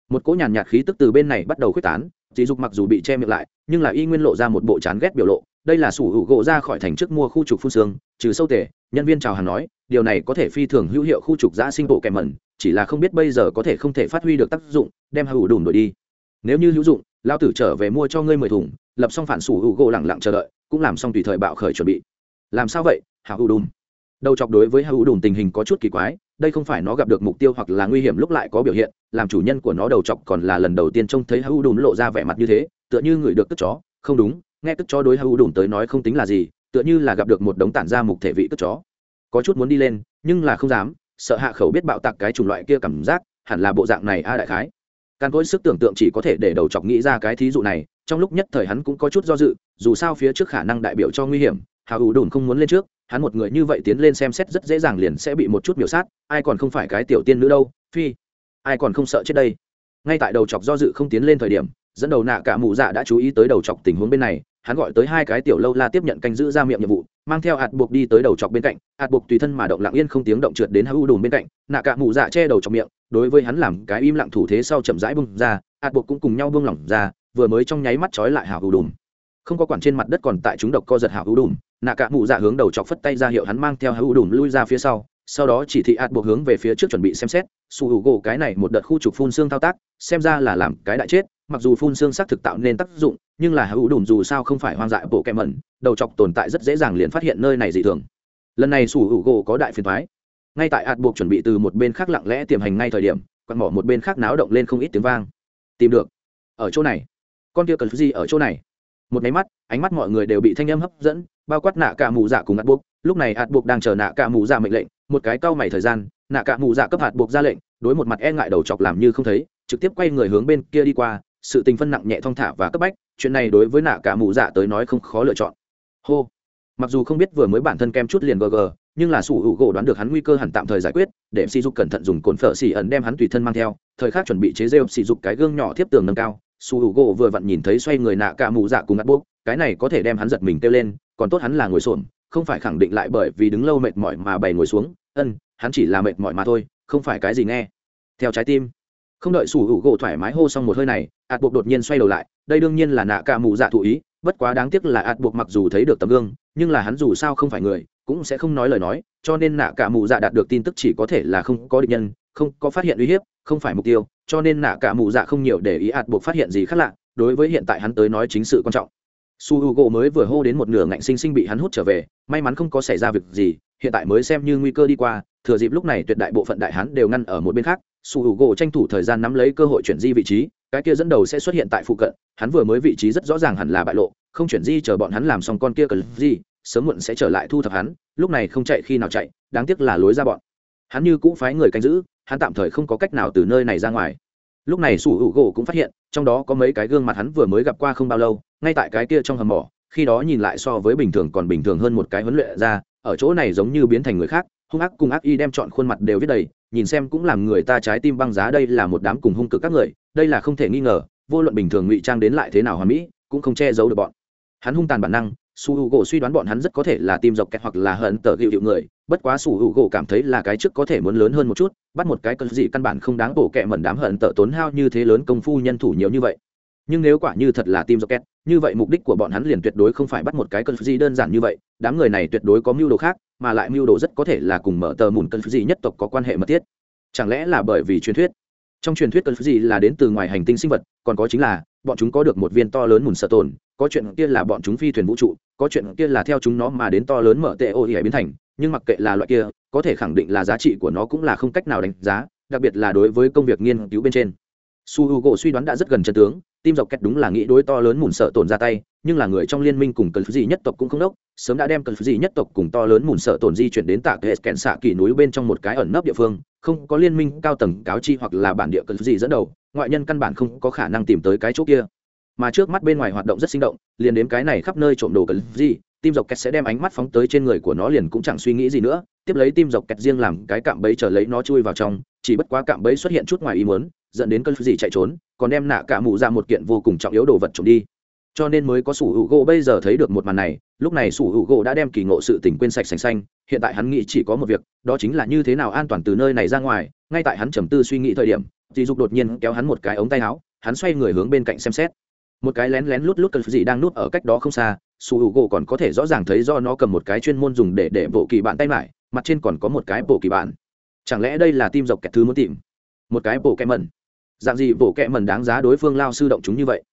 Một cỗ nhàn nhạt khí tức từ bên này bắt đầu khuếch tán dì dục mặc dù bị che miệng lại, nhưng là y nguyên lộ ra một bộ chán ghét biểu lộ. Đây là sủ hữu gỗ ra khỏi thành trước mua khu trục phun xương, trừ sâu tể nhân viên chào hàng nói, điều này có thể phi thường hữu hiệu khu trục giã sinh bộ kèm mẩn, chỉ là không biết bây giờ có thể không thể phát huy được tác dụng, đem hữu đùm đổi đi. Nếu như hữu dụng lao tử trở về mua cho ngươi mười thùng, lập xong phản sủ hữu gỗ lẳng lặng chờ đợi, cũng làm xong tùy thời bạo khởi chuẩn bị. Làm sao vậy hữu đùm đầu chọc đối với hữu đùm tình hình có chút kỳ quái đây không phải nó gặp được mục tiêu hoặc là nguy hiểm lúc lại có biểu hiện, làm chủ nhân của nó đầu chọc còn là lần đầu tiên trông thấy hữu đùn lộ ra vẻ mặt như thế, tựa như người được cất chó. Không đúng, nghe cất chó đối hữu đùn tới nói không tính là gì, tựa như là gặp được một đống tản ra mục thể vị cất chó. Có chút muốn đi lên, nhưng là không dám, sợ hạ khẩu biết bạo tạc cái chủng loại kia cảm giác, hẳn là bộ dạng này a đại khái. Căn cối sức tưởng tượng chỉ có thể để đầu chọc nghĩ ra cái thí dụ này, trong lúc nhất thời hắn cũng có chút do dự, dù sao phía trước khả năng đại biểu cho nguy hiểm hào ủ đùn không muốn lên trước hắn một người như vậy tiến lên xem xét rất dễ dàng liền sẽ bị một chút biểu sát, ai còn không phải cái tiểu tiên nữ đâu, phi. Ai còn không sợ chết đây? Ngay tại đầu chọc do dự không tiến lên thời điểm, dẫn đầu nạ cả mụ dạ đã chú ý tới đầu chọc tình huống bên này, hắn gọi tới hai cái tiểu lâu la tiếp nhận canh giữ ra miệng nhiệm vụ, mang theo hạt buộc đi tới đầu chọc bên cạnh, hạt buộc tùy thân mà động lặng yên không tiếng động trượt đến hữu đùm bên cạnh, nạ cả mụ dạ che đầu chọc miệng, đối với hắn làm cái im lặng thủ thế sau chậm rãi bung ra, hạt buộc cũng cùng nhau buông lỏng ra, vừa mới trong nháy mắt trói lại hào hữu đùm không có quản trên mặt đất còn tại chúng độc co giật hào hữu đùm, nạ cả mụ dạ hướng đầu chọc phất tay ra hiệu hắn mang theo hữu đùm lui ra phía sau sau đó chỉ thị ạt buộc hướng về phía trước chuẩn bị xem xét su hữu gỗ cái này một đợt khu trục phun xương thao tác, xem ra là làm cái đại chết, mặc dù phun xương xác thực tạo nên tác dụng, nhưng là hữu đùm dù sao không phải hoang dại bộ kẹ mẩn, đầu chọc tồn tại rất dễ dàng liền phát hiện nơi này dị thường. Lần này su hữu gỗ có đại phiền thoái ngay tại ạt buộc chuẩn bị từ một bên khác lặng lẽ tiềm hành ngay thời điểm quặn mỏ một bên khác náo động lên không ít tiếng vang. Tìm được. Ở chỗ này. Con kia cần gì ở chỗ này? Một máy mắt, ánh mắt mọi người đều bị thanh âm hấp dẫn, bao quát nạ cả mù dạ cùng ạt buộc. Lúc này hạt buộc đang chờ nạ cả mù dạ mệnh lệnh, một cái cau mày thời gian, nạ cả mù dạ cấp hạt buộc ra lệnh, đối một mặt e ngại đầu chọc làm như không thấy, trực tiếp quay người hướng bên kia đi qua, sự tình phân nặng nhẹ thong thả và cấp bách, chuyện này đối với nạ cả mù dạ tới nói không khó lựa chọn. Hô. Mặc dù không biết vừa mới bản thân kem chút liền gg nhưng là sủ hữu gỗ đoán được hắn nguy cơ hẳn tạm thời giải quyết, để sỉ dục cẩn thận dùng cồn phở xỉ ẩn đem hắn tùy thân mang theo, thời khắc chuẩn bị chế rêu sỉ dục cái gương nhỏ tiếp tường nâng cao su hữu gỗ vừa vặn nhìn thấy xoay người nạ cả mù dạ cùng ngắt bốc cái này có thể đem hắn giật mình kêu lên, còn tốt hắn là ngồi xổm, không phải khẳng định lại bởi vì đứng lâu mệt mỏi mà bày ngồi xuống. Ân, hắn chỉ là mệt mỏi mà thôi, không phải cái gì nghe. Theo trái tim, không đợi sủ hữu gỗ thoải mái hô xong một hơi này, ạt buộc đột nhiên xoay đầu lại, đây đương nhiên là nạ cả mù dạ thụ ý, bất quá đáng tiếc là ạt buộc mặc dù thấy được tấm gương, nhưng là hắn dù sao không phải người, cũng sẽ không nói lời nói, cho nên nạ cả mù dạ đạt được tin tức chỉ có thể là không có địch nhân, không có phát hiện uy hiếp, không phải mục tiêu cho nên nạ cả mù dạ không nhiều để ý ạt buộc phát hiện gì khác lạ đối với hiện tại hắn tới nói chính sự quan trọng. Su h u gỗ mới vừa hô đến một nửa ngạnh sinh sinh bị hắn hút trở về may mắn không có xảy ra việc gì hiện tại mới xem như nguy cơ đi qua thừa dịp lúc này tuyệt đại bộ phận đại hắn đều ngăn ở một bên khác su h u gỗ tranh thủ thời gian nắm lấy cơ hội chuyển di vị trí cái kia dẫn đầu sẽ xuất hiện tại phụ cận hắn vừa mới vị trí rất rõ ràng hẳn là bại lộ không chuyển di chờ bọn hắn làm xong con kia cần gì, sớm muộn sẽ trở lại thu thập hắn lúc này không chạy khi nào chạy đáng tiếc là lối ra bọn hắn như cũng phái người canh giữ, hắn tạm thời không có cách nào từ nơi này ra ngoài. Lúc này sủ hữu gỗ cũng phát hiện, trong đó có mấy cái gương mặt hắn vừa mới gặp qua không bao lâu, ngay tại cái kia trong hầm mỏ, khi đó nhìn lại so với bình thường còn bình thường hơn một cái huấn luyện ra, ở chỗ này giống như biến thành người khác, hung ác cùng ác y đem chọn khuôn mặt đều viết đầy, nhìn xem cũng làm người ta trái tim băng giá đây là một đám cùng hung cực các người, đây là không thể nghi ngờ, vô luận bình thường ngụy trang đến lại thế nào hoàn mỹ, cũng không che giấu được bọn. Hắn hung tàn bản năng su h u gỗ suy đoán bọn hắn rất có thể là tim dọc kẹt hoặc là hận tờ hiệu hiệu người, bất quá su h u gỗ cảm thấy là cái trước có thể muốn lớn hơn một chút, bắt một cái cơn dị căn bản không đáng bổ kẹ mẩn đám hận tờ tốn hao như thế lớn công phu nhân thủ nhiều như vậy. Nhưng nếu quả như thật là tim dọc kẹt, như vậy mục đích của bọn hắn liền tuyệt đối không phải bắt một cái cơn dị đơn giản như vậy, đám người này tuyệt đối có mưu đồ khác, mà lại mưu đồ rất có thể là cùng mở tờ mùn cơn dị nhất tộc có quan hệ mật thiết. Chẳng lẽ là bởi vì truyền thuyết? Trong truyền thuyết cơn gì là đến từ ngoài hành tinh sinh vật, còn có chính là, bọn chúng có được một viên to lớn mùn sợ tồn, có chuyện kia là bọn chúng phi thuyền vũ trụ, có chuyện kia là theo chúng nó mà đến to lớn mở tệ ô ỉa biến thành, nhưng mặc kệ là loại kia, có thể khẳng định là giá trị của nó cũng là không cách nào đánh giá, đặc biệt là đối với công việc nghiên cứu bên trên. Su h u gỗ suy đoán đã rất gần chân tướng, tim dọc kẹt đúng là nghĩ đối to lớn mùn sợ tồn ra tay nhưng là người trong liên minh cùng cần gì nhất tộc cũng không đốc, sớm đã đem cần gì nhất tộc cùng to lớn mùn sợ tổn di chuyển đến tạ kệ kẹn xạ kỳ núi bên trong một cái ẩn nấp địa phương, không có liên minh cao tầng cáo chi hoặc là bản địa cần gì dẫn đầu, ngoại nhân căn bản không có khả năng tìm tới cái chỗ kia. Mà trước mắt bên ngoài hoạt động rất sinh động, liền đến cái này khắp nơi trộm đồ cần gì, tim dọc kẹt sẽ đem ánh mắt phóng tới trên người của nó liền cũng chẳng suy nghĩ gì nữa, tiếp lấy tim dọc kẹt riêng làm cái cạm bẫy chờ lấy nó chui vào trong, chỉ bất quá cạm bẫy xuất hiện chút ngoài ý muốn, dẫn đến cơn gì chạy trốn, còn đem nạ cả mụ ra một kiện vô cùng trọng yếu đồ vật trộm đi cho nên mới có sủ hữu gỗ bây giờ thấy được một màn này. Lúc này sủ hữu gỗ đã đem kỳ ngộ sự tình quên sạch sành xanh. Hiện tại hắn nghĩ chỉ có một việc, đó chính là như thế nào an toàn từ nơi này ra ngoài. Ngay tại hắn trầm tư suy nghĩ thời điểm dì dục đột nhiên kéo hắn một cái ống tay áo, hắn xoay người hướng bên cạnh xem xét. Một cái lén lén lút lút cần gì đang nút ở cách đó không xa, sủ hữu gỗ còn có thể rõ ràng thấy do nó cầm một cái chuyên môn dùng để để bộ kỳ bạn tay mải, mặt trên còn có một cái bộ kỳ bạn. Chẳng lẽ đây là tim dọc kẹt thứ muốn tìm? Một cái bộ kẹ mẩn. Dạng gì bộ kẹ mẩn đáng giá đối phương lao sư động chúng như vậy?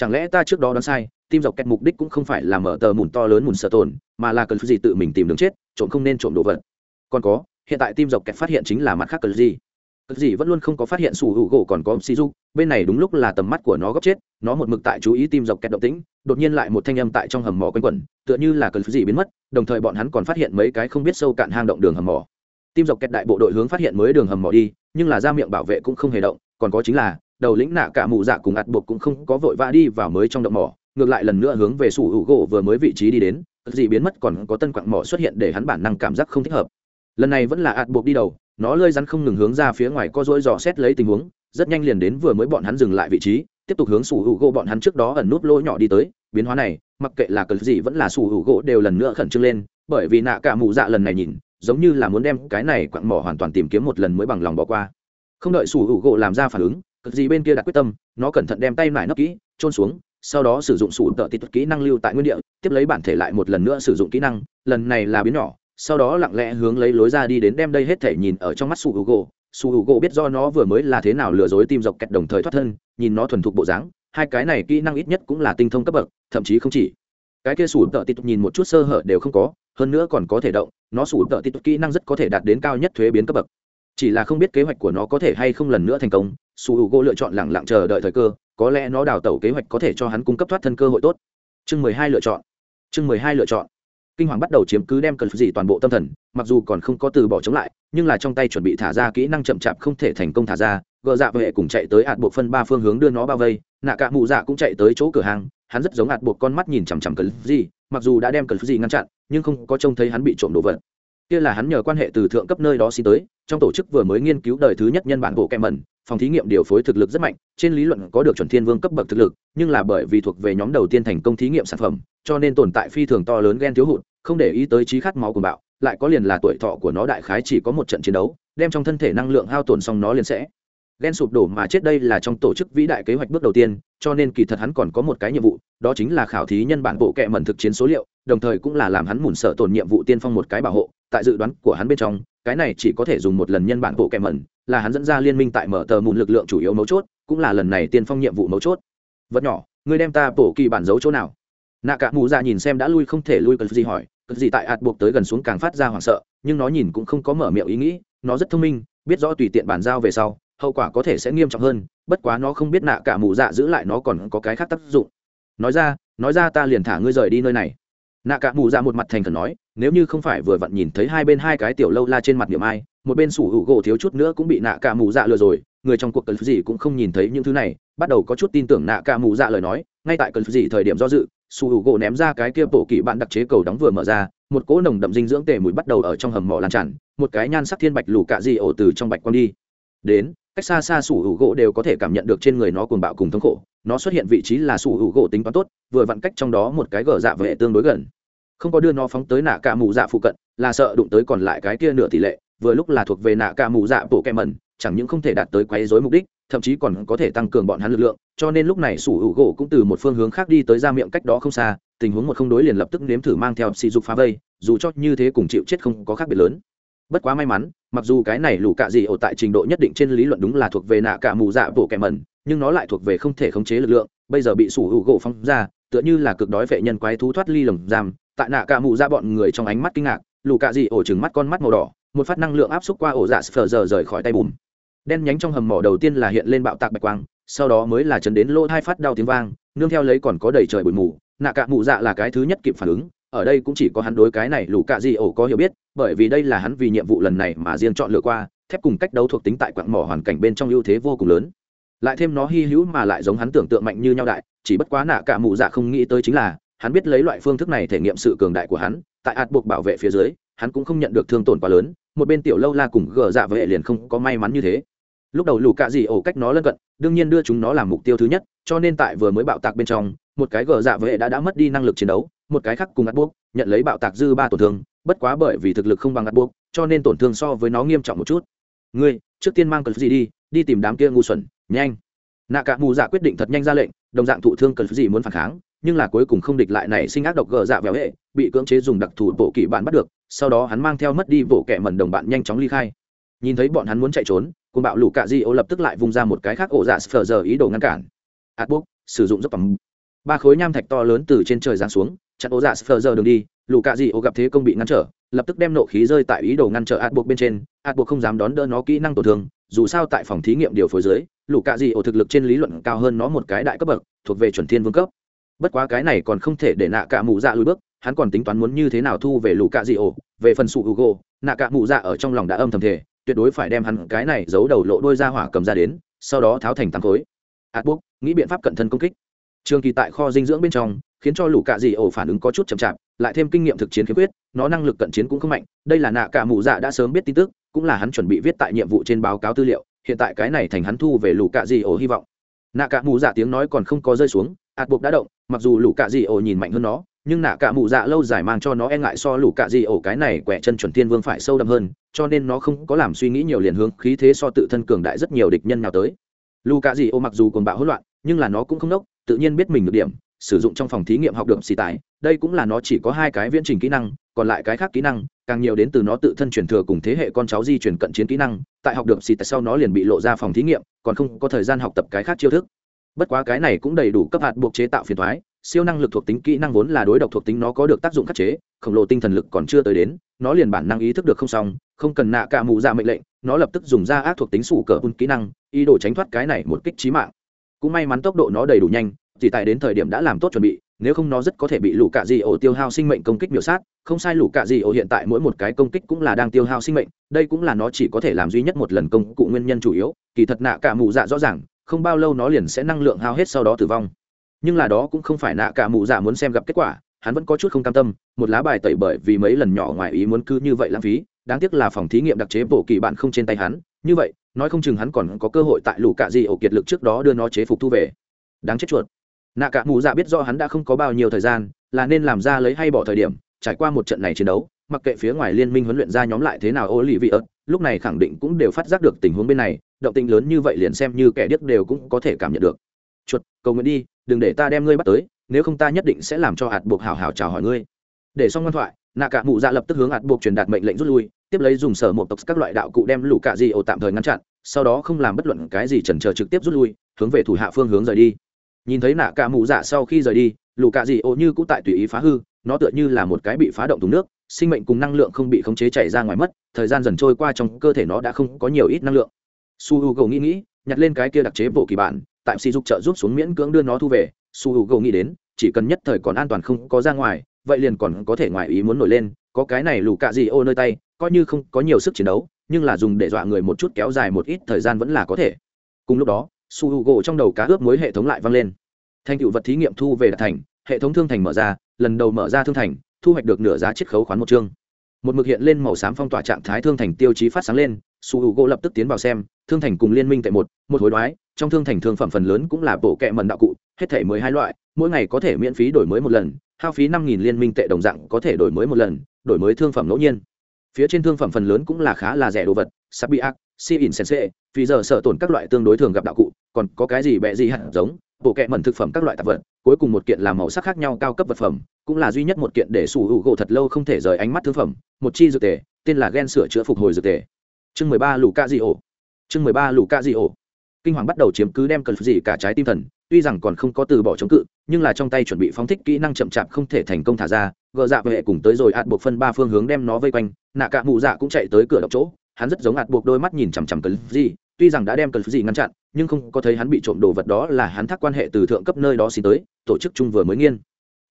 Chẳng lẽ ta trước đó đoán sai tim dọc kẹt mục đích cũng không phải là mở tờ mùn to lớn mùn sợ tồn, mà là cần gì tự mình tìm đường chết, trộm không nên trộm đồ vật. Còn có, hiện tại tim dọc kẹt phát hiện chính là mặt khác cần gì. Cần gì vẫn luôn không có phát hiện sủ hữu gỗ còn có si du bên này đúng lúc là tầm mắt của nó gấp chết, nó một mực tại chú ý tim dọc kẹt động tĩnh, đột nhiên lại một thanh âm tại trong hầm mỏ quanh quẩn, tựa như là cần gì biến mất, đồng thời bọn hắn còn phát hiện mấy cái không biết sâu cạn hang động đường hầm mỏ. Tim dọc kẹt đại bộ đội hướng phát hiện mới đường hầm mỏ đi, nhưng là ra miệng bảo vệ cũng không hề động, còn có chính là đầu lĩnh nạ cả mụ dạ cùng ạt buộc cũng không có vội vã đi vào mới trong động mỏ, ngược lại lần nữa hướng về sủ hữu gỗ vừa mới vị trí đi đến gì biến mất còn có tân quặng mỏ xuất hiện để hắn bản năng cảm giác không thích hợp. Lần này vẫn là ạt buộc đi đầu, nó lơi rắn không ngừng hướng ra phía ngoài co dỗi dò xét lấy tình huống, rất nhanh liền đến vừa mới bọn hắn dừng lại vị trí, tiếp tục hướng sủ hữu gỗ bọn hắn trước đó ẩn nút lỗ nhỏ đi tới, biến hóa này, mặc kệ là cờ gì vẫn là sủ hữu gỗ đều lần nữa khẩn trương lên, bởi vì nạ cả mụ dạ lần này nhìn, giống như là muốn đem cái này quặng mỏ hoàn toàn tìm kiếm một lần mới bằng lòng bỏ qua. Không đợi sủ hữu gỗ làm ra phản ứng cực gì bên kia đặt quyết tâm, nó cẩn thận đem tay mải nấp kỹ trôn xuống, sau đó sử dụng sủ tợ tịt kỹ năng lưu tại nguyên địa, tiếp lấy bản thể lại một lần nữa sử dụng kỹ năng, lần này là biến nhỏ, sau đó lặng lẽ hướng lấy lối ra đi đến đem đây hết thể nhìn ở trong mắt sủ hữu gỗ sủ hữu gỗ biết do nó vừa mới là thế nào lừa dối tim dọc kẹt đồng thời thoát thân, nhìn nó thuần thục bộ dáng, hai cái này kỹ năng ít nhất cũng là tinh thông cấp bậc, thậm chí không chỉ. Cái kia sủ tợ tịt nhìn một chút sơ hở đều không có, hơn nữa còn có thể động, nó sủ tợ tịt kỹ năng rất có thể đạt đến cao nhất thuế biến cấp bậc chỉ là không biết kế hoạch của nó có thể hay không lần nữa thành công, su h u g o lựa chọn lẳng lặng chờ đợi thời cơ, có lẽ nó đào tẩu kế hoạch có thể cho hắn cung cấp thoát thân cơ hội tốt. Chương mười hai lựa chọn. Chương mười hai lựa chọn. Kinh hoàng bắt đầu chiếm cứ đem cần gì toàn bộ tâm thần, mặc dù còn không có từ bỏ chống lại, nhưng là trong tay chuẩn bị thả ra kỹ năng chậm chạp không thể thành công thả ra gợ dạ vệ cùng chạy tới hạt bộ phân ba phương hướng đưa nó bao vây, nạ cả mụ dạ cũng chạy tới chỗ cửa hàng, hắn rất giống hạt buộc con mắt nhìn chằm chằm cần gì mặc dù đã đem cần gì ngăn chặn, nhưng không có trông thấy hắn bị trộm đồ vật kia là hắn nhờ quan hệ từ thượng cấp nơi đó xin tới, trong tổ chức vừa mới nghiên cứu đời thứ nhất nhân bản bộ kẹm mẩn, phòng thí nghiệm điều phối thực lực rất mạnh, trên lý luận có được chuẩn thiên vương cấp bậc thực lực, nhưng là bởi vì thuộc về nhóm đầu tiên thành công thí nghiệm sản phẩm, cho nên tồn tại phi thường to lớn ghen thiếu hụt, không để ý tới trí khát máu của bạo, lại có liền là tuổi thọ của nó đại khái chỉ có một trận chiến đấu, đem trong thân thể năng lượng hao tổn xong nó liền sẽ. Ghen sụp đổ mà chết đây là trong tổ chức vĩ đại kế hoạch bước đầu tiên, cho nên kỳ thật hắn còn có một cái nhiệm vụ, đó chính là khảo thí nhân bản bộ kệ mẩn thực chiến số liệu, đồng thời cũng là làm hắn mùn sợ tổn nhiệm vụ tiên phong một cái bảo hộ tại dự đoán của hắn bên trong, cái này chỉ có thể dùng một lần nhân bản bộ kèm mẩn, là hắn dẫn ra liên minh tại mở tờ mùn lực lượng chủ yếu mấu chốt, cũng là lần này tiên phong nhiệm vụ mấu chốt. Vật nhỏ, ngươi đem ta bổ kỳ bản giấu chỗ nào? Nạ cả mù ra nhìn xem đã lui không thể lui cần gì hỏi cần gì tại ạt buộc tới gần xuống càng phát ra hoảng sợ, nhưng nó nhìn cũng không có mở miệng ý nghĩ, nó rất thông minh, biết rõ tùy tiện bàn giao về sau, hậu quả có thể sẽ nghiêm trọng hơn, bất quá nó không biết nạ cả mù dạ giữ lại nó còn có cái khác tác dụng. Nói ra nói ra ta liền thả ngươi rời đi nơi này. Nạ cả mù dạ một mặt thành khẩn nói nếu như không phải vừa vặn nhìn thấy hai bên hai cái tiểu lâu la trên mặt niệm ai, một bên sủ hữu gỗ thiếu chút nữa cũng bị nạ cả mù dạ lừa rồi, người trong cuộc cần gì cũng không nhìn thấy những thứ này, bắt đầu có chút tin tưởng nạ cả mù dạ lời nói, ngay tại cần gì thời điểm do dự, sủ hữu gỗ ném ra cái kia bộ kỳ bạn đặc chế cầu đóng vừa mở ra, một cỗ nồng đậm dinh dưỡng tề mùi bắt đầu ở trong hầm mỏ lan tràn, một cái nhan sắc thiên bạch lù cạ gì ổ từ trong bạch quang đi. Đến, cách xa xa sủ hữu gỗ đều có thể cảm nhận được trên người nó cuồng bạo cùng thống khổ, nó xuất hiện vị trí là sủ hữu gỗ tính toán tốt, vừa vặn cách trong đó một cái gờ dạ vệ tương đối gần không có đưa nó phóng tới nạ cả mù dạ phụ cận, là sợ đụng tới còn lại cái kia nửa tỷ lệ, vừa lúc là thuộc về nạ cả mù dạ bộ kẹ mẩn, chẳng những không thể đạt tới quấy rối mục đích, thậm chí còn có thể tăng cường bọn hắn lực lượng, cho nên lúc này sủ hữu gỗ cũng từ một phương hướng khác đi tới ra miệng cách đó không xa, tình huống một không đối liền lập tức nếm thử mang theo sỉ dục phá vây, dù cho như thế cùng chịu chết không có khác biệt lớn. Bất quá may mắn, mặc dù cái này lù cạ gì ở tại trình độ nhất định trên lý luận đúng là thuộc về nạ cả mù dạ bộ kẻ mẩn, nhưng nó lại thuộc về không thể khống chế lực lượng, bây giờ bị sủ hữu gỗ phóng ra, tựa như là cực đói vệ nhân quái thú thoát ly lồng giam tại nạ cả mù ra bọn người trong ánh mắt kinh ngạc, lù cạ gì ổ trừng mắt con mắt màu đỏ, một phát năng lượng áp xúc qua ổ dạ sờ giờ rời khỏi tay bùm. Đen nhánh trong hầm mỏ đầu tiên là hiện lên bạo tạc bạch quang, sau đó mới là chấn đến lỗ hai phát đau tiếng vang, nương theo lấy còn có đầy trời bụi mù. Nạ cả mụ dạ là cái thứ nhất kịp phản ứng, ở đây cũng chỉ có hắn đối cái này lù cạ dị ổ có hiểu biết, bởi vì đây là hắn vì nhiệm vụ lần này mà riêng chọn lựa qua, thép cùng cách đấu thuộc tính tại quạng mỏ hoàn cảnh bên trong ưu thế vô cùng lớn. Lại thêm nó hy hữu mà lại giống hắn tưởng tượng mạnh như nhau đại, chỉ bất quá nạ cả mụ dạ không nghĩ tới chính là hắn biết lấy loại phương thức này thể nghiệm sự cường đại của hắn, tại ạt buộc bảo vệ phía dưới, hắn cũng không nhận được thương tổn quá lớn, một bên tiểu lâu la cùng gờ dạ vệ liền không có may mắn như thế. Lúc đầu lù cạ dị ổ cách nó lân cận, đương nhiên đưa chúng nó làm mục tiêu thứ nhất, cho nên tại vừa mới bạo tạc bên trong, một cái gờ dạ vệ đã đã mất đi năng lực chiến đấu, một cái khác cùng ạt buộc, nhận lấy bạo tạc dư ba tổn thương, bất quá bởi vì thực lực không bằng ạt buộc, cho nên tổn thương so với nó nghiêm trọng một chút. Ngươi, trước tiên mang cần gì đi đi tìm đám kia ngu xuẩn, nhanh. Nạ cả mù dạ quyết định thật nhanh ra lệnh, đồng dạng thụ thương cần gì muốn phản kháng nhưng là cuối cùng không địch lại này sinh ác độc gờ dạ vẻo hệ, bị cưỡng chế dùng đặc thù bộ kỷ bạn bắt được, sau đó hắn mang theo mất đi bộ kẻ mẩn đồng bạn nhanh chóng ly khai. Nhìn thấy bọn hắn muốn chạy trốn, cùng bạo lũ cạ di ô lập tức lại vung ra một cái khác ổ dạ sờ giờ ý đồ ngăn cản. Ác bốc, sử dụng dốc bằng ba khối nham thạch to lớn từ trên trời giáng xuống, chặn ổ dạ sờ giờ đường đi, lũ cạ di ô gặp thế công bị ngăn trở, lập tức đem nộ khí rơi tại ý đồ ngăn trở ác buộc bên trên, ác buộc không dám đón đỡ nó kỹ năng tổn thương, dù sao tại phòng thí nghiệm điều phối dưới, lũ cạ di ô thực lực trên lý luận cao hơn nó một cái đại cấp bậc, thuộc về chuẩn thiên vương cấp bất quá cái này còn không thể để nạ cả mù dạ lùi bước, hắn còn tính toán muốn như thế nào thu về lũ cạ dị ổ, về phần sụ hugo, nạ cả mù dạ ở trong lòng đã âm thầm thể tuyệt đối phải đem hắn cái này giấu đầu lộ đôi ra hỏa cầm ra đến, sau đó tháo thành tám khối. Ạt buộc nghĩ biện pháp cận thân công kích. Trường kỳ tại kho dinh dưỡng bên trong, khiến cho lũ cạ dị ổ phản ứng có chút chậm chạp, lại thêm kinh nghiệm thực chiến khiếm khuyết, nó năng lực cận chiến cũng không mạnh, đây là nạ cả mù dạ đã sớm biết tin tức, cũng là hắn chuẩn bị viết tại nhiệm vụ trên báo cáo tư liệu, hiện tại cái này thành hắn thu về lũ cạ dị ổ hy vọng. Nạ cả mù dạ tiếng nói còn không có rơi xuống hạt buộc đã động, mặc dù lũ cạ dị ổ nhìn mạnh hơn nó, nhưng nạ cả mù dạ lâu dài mang cho nó e ngại so lũ cạ dị ổ cái này quẹ chân chuẩn tiên vương phải sâu đậm hơn, cho nên nó không có làm suy nghĩ nhiều liền hướng khí thế so tự thân cường đại rất nhiều địch nhân nào tới. Lũ cạ dị ổ mặc dù còn bạo hỗn loạn, nhưng là nó cũng không đốc tự nhiên biết mình được điểm, sử dụng trong phòng thí nghiệm học được xì tải đây cũng là nó chỉ có hai cái viễn trình kỹ năng, còn lại cái khác kỹ năng, càng nhiều đến từ nó tự thân truyền thừa cùng thế hệ con cháu di chuyển cận chiến kỹ năng, tại học được xì tại sau nó liền bị lộ ra phòng thí nghiệm, còn không có thời gian học tập cái khác chiêu thức bất quá cái này cũng đầy đủ cấp hạt buộc chế tạo phiền thoái, siêu năng lực thuộc tính kỹ năng vốn là đối độc thuộc tính nó có được tác dụng khắc chế, khổng lồ tinh thần lực còn chưa tới đến, nó liền bản năng ý thức được không xong, không cần nạ cả mù ra mệnh lệnh, nó lập tức dùng ra ác thuộc tính sủ cờ bun kỹ năng, ý đồ tránh thoát cái này một kích trí mạng. Cũng may mắn tốc độ nó đầy đủ nhanh chỉ tại đến thời điểm đã làm tốt chuẩn bị, nếu không nó rất có thể bị lũ cạ dị ổ tiêu hao sinh mệnh công kích biểu sát, không sai lũ cạ dị ổ hiện tại mỗi một cái công kích cũng là đang tiêu hao sinh mệnh, đây cũng là nó chỉ có thể làm duy nhất một lần công cụ nguyên nhân chủ yếu, kỳ thật nạ cả mù dạ rõ ràng không bao lâu nó liền sẽ năng lượng hao hết sau đó tử vong. Nhưng là đó cũng không phải nạ cả mụ dạ muốn xem gặp kết quả, hắn vẫn có chút không cam tâm, một lá bài tẩy bởi vì mấy lần nhỏ ngoài ý muốn cứ như vậy lãng phí, đáng tiếc là phòng thí nghiệm đặc chế bổ kỳ bạn không trên tay hắn, như vậy, nói không chừng hắn còn có cơ hội tại lũ cạ di ổ kiệt lực trước đó đưa nó chế phục thu về. Đáng chết chuột. Nạ cả mù dạ biết do hắn đã không có bao nhiêu thời gian, là nên làm ra lấy hay bỏ thời điểm, trải qua một trận này chiến đấu, mặc kệ phía ngoài liên minh huấn luyện ra nhóm lại thế nào ô lì vị ớt lúc này khẳng định cũng đều phát giác được tình huống bên này, động tĩnh lớn như vậy liền xem như kẻ điếc đều cũng có thể cảm nhận được. Chuột, cầu nguyện đi, đừng để ta đem ngươi bắt tới, nếu không ta nhất định sẽ làm cho hạt buộc hào hào chào hỏi ngươi. Để xong ngoan thoại, nạ cả mụ dạ lập tức hướng hạt buộc truyền đạt mệnh lệnh rút lui, tiếp lấy dùng sở một tộc các loại đạo cụ đem lũ cạ di ổ tạm thời ngăn chặn, sau đó không làm bất luận cái gì chần chờ trực tiếp rút lui, hướng về thủ hạ phương hướng rời đi. Nhìn thấy nạ cả mụ dạ sau khi rời đi, lũ cạ di ổ như cũng tại tùy ý phá hư, nó tựa như là một cái bị phá động thùng nước sinh mệnh cùng năng lượng không bị khống chế chảy ra ngoài mất, thời gian dần trôi qua trong cơ thể nó đã không có nhiều ít năng lượng. Su h u gầu nghĩ nghĩ, nhặt lên cái kia đặc chế bộ kỳ bản, tại sỉ dục trợ giúp xuống miễn cưỡng đưa nó thu về. Su h u gầu nghĩ đến, chỉ cần nhất thời còn an toàn không có ra ngoài, vậy liền còn có thể ngoài ý muốn nổi lên, có cái này lù cạ gì ô nơi tay, coi như không có nhiều sức chiến đấu, nhưng là dùng để dọa người một chút kéo dài một ít thời gian vẫn là có thể. Cùng lúc đó, su h u gỗ trong đầu cá ướp mối hệ thống lại vang lên. Thành tựu vật thí nghiệm thu về đạt thành, hệ thống thương thành mở ra, lần đầu mở ra thương thành thu hoạch được nửa giá chiết khấu khoán một chương. Một mực hiện lên màu xám phong tỏa trạng thái thương thành tiêu chí phát sáng lên, su h u gỗ lập tức tiến vào xem, thương thành cùng liên minh tại một một hối đoái, trong thương thành thương phẩm phần lớn cũng là bộ kệ mần đạo cụ, hết thể mười hai loại, mỗi ngày có thể miễn phí đổi mới một lần, hao phí năm nghìn liên minh tệ đồng dạng có thể đổi mới một lần, đổi mới thương phẩm ngẫu nhiên. Phía trên thương phẩm phần lớn cũng là khá là rẻ đồ vật, sabiac si in sense vì giờ sợ tổn các loại tương đối thường gặp đạo cụ, còn có cái gì bẹ gì hẳn giống bộ kệ mẩn thực phẩm các loại tạp vật, cuối cùng một kiện làm màu sắc khác nhau cao cấp vật phẩm, cũng là duy nhất một kiện để sủ hữu gỗ thật lâu không thể rời ánh mắt thương phẩm, một chi dược tề, tên là gen sửa chữa phục hồi dược tề. Chương mười ba lù ca di ổ chương mười ba lù ca di ổ kinh hoàng bắt đầu chiếm cứ đem cần gì cả trái tim thần, tuy rằng còn không có từ bỏ chống cự, nhưng là trong tay chuẩn bị phóng thích kỹ năng chậm chạp không thể thành công thả ra, gờ dạ vệ cùng tới rồi ạt buộc phân ba phương hướng đem nó vây quanh, nạ cả mụ dạ cũng chạy tới cửa đọc chỗ, hắn rất giống ạt buộc đôi mắt nhìn chằm chằm cần gì tuy rằng đã đem cần gì ngăn chặn, nhưng không có thấy hắn bị trộm đồ vật đó là hắn thác quan hệ từ thượng cấp nơi đó xin tới, tổ chức chung vừa mới nghiên.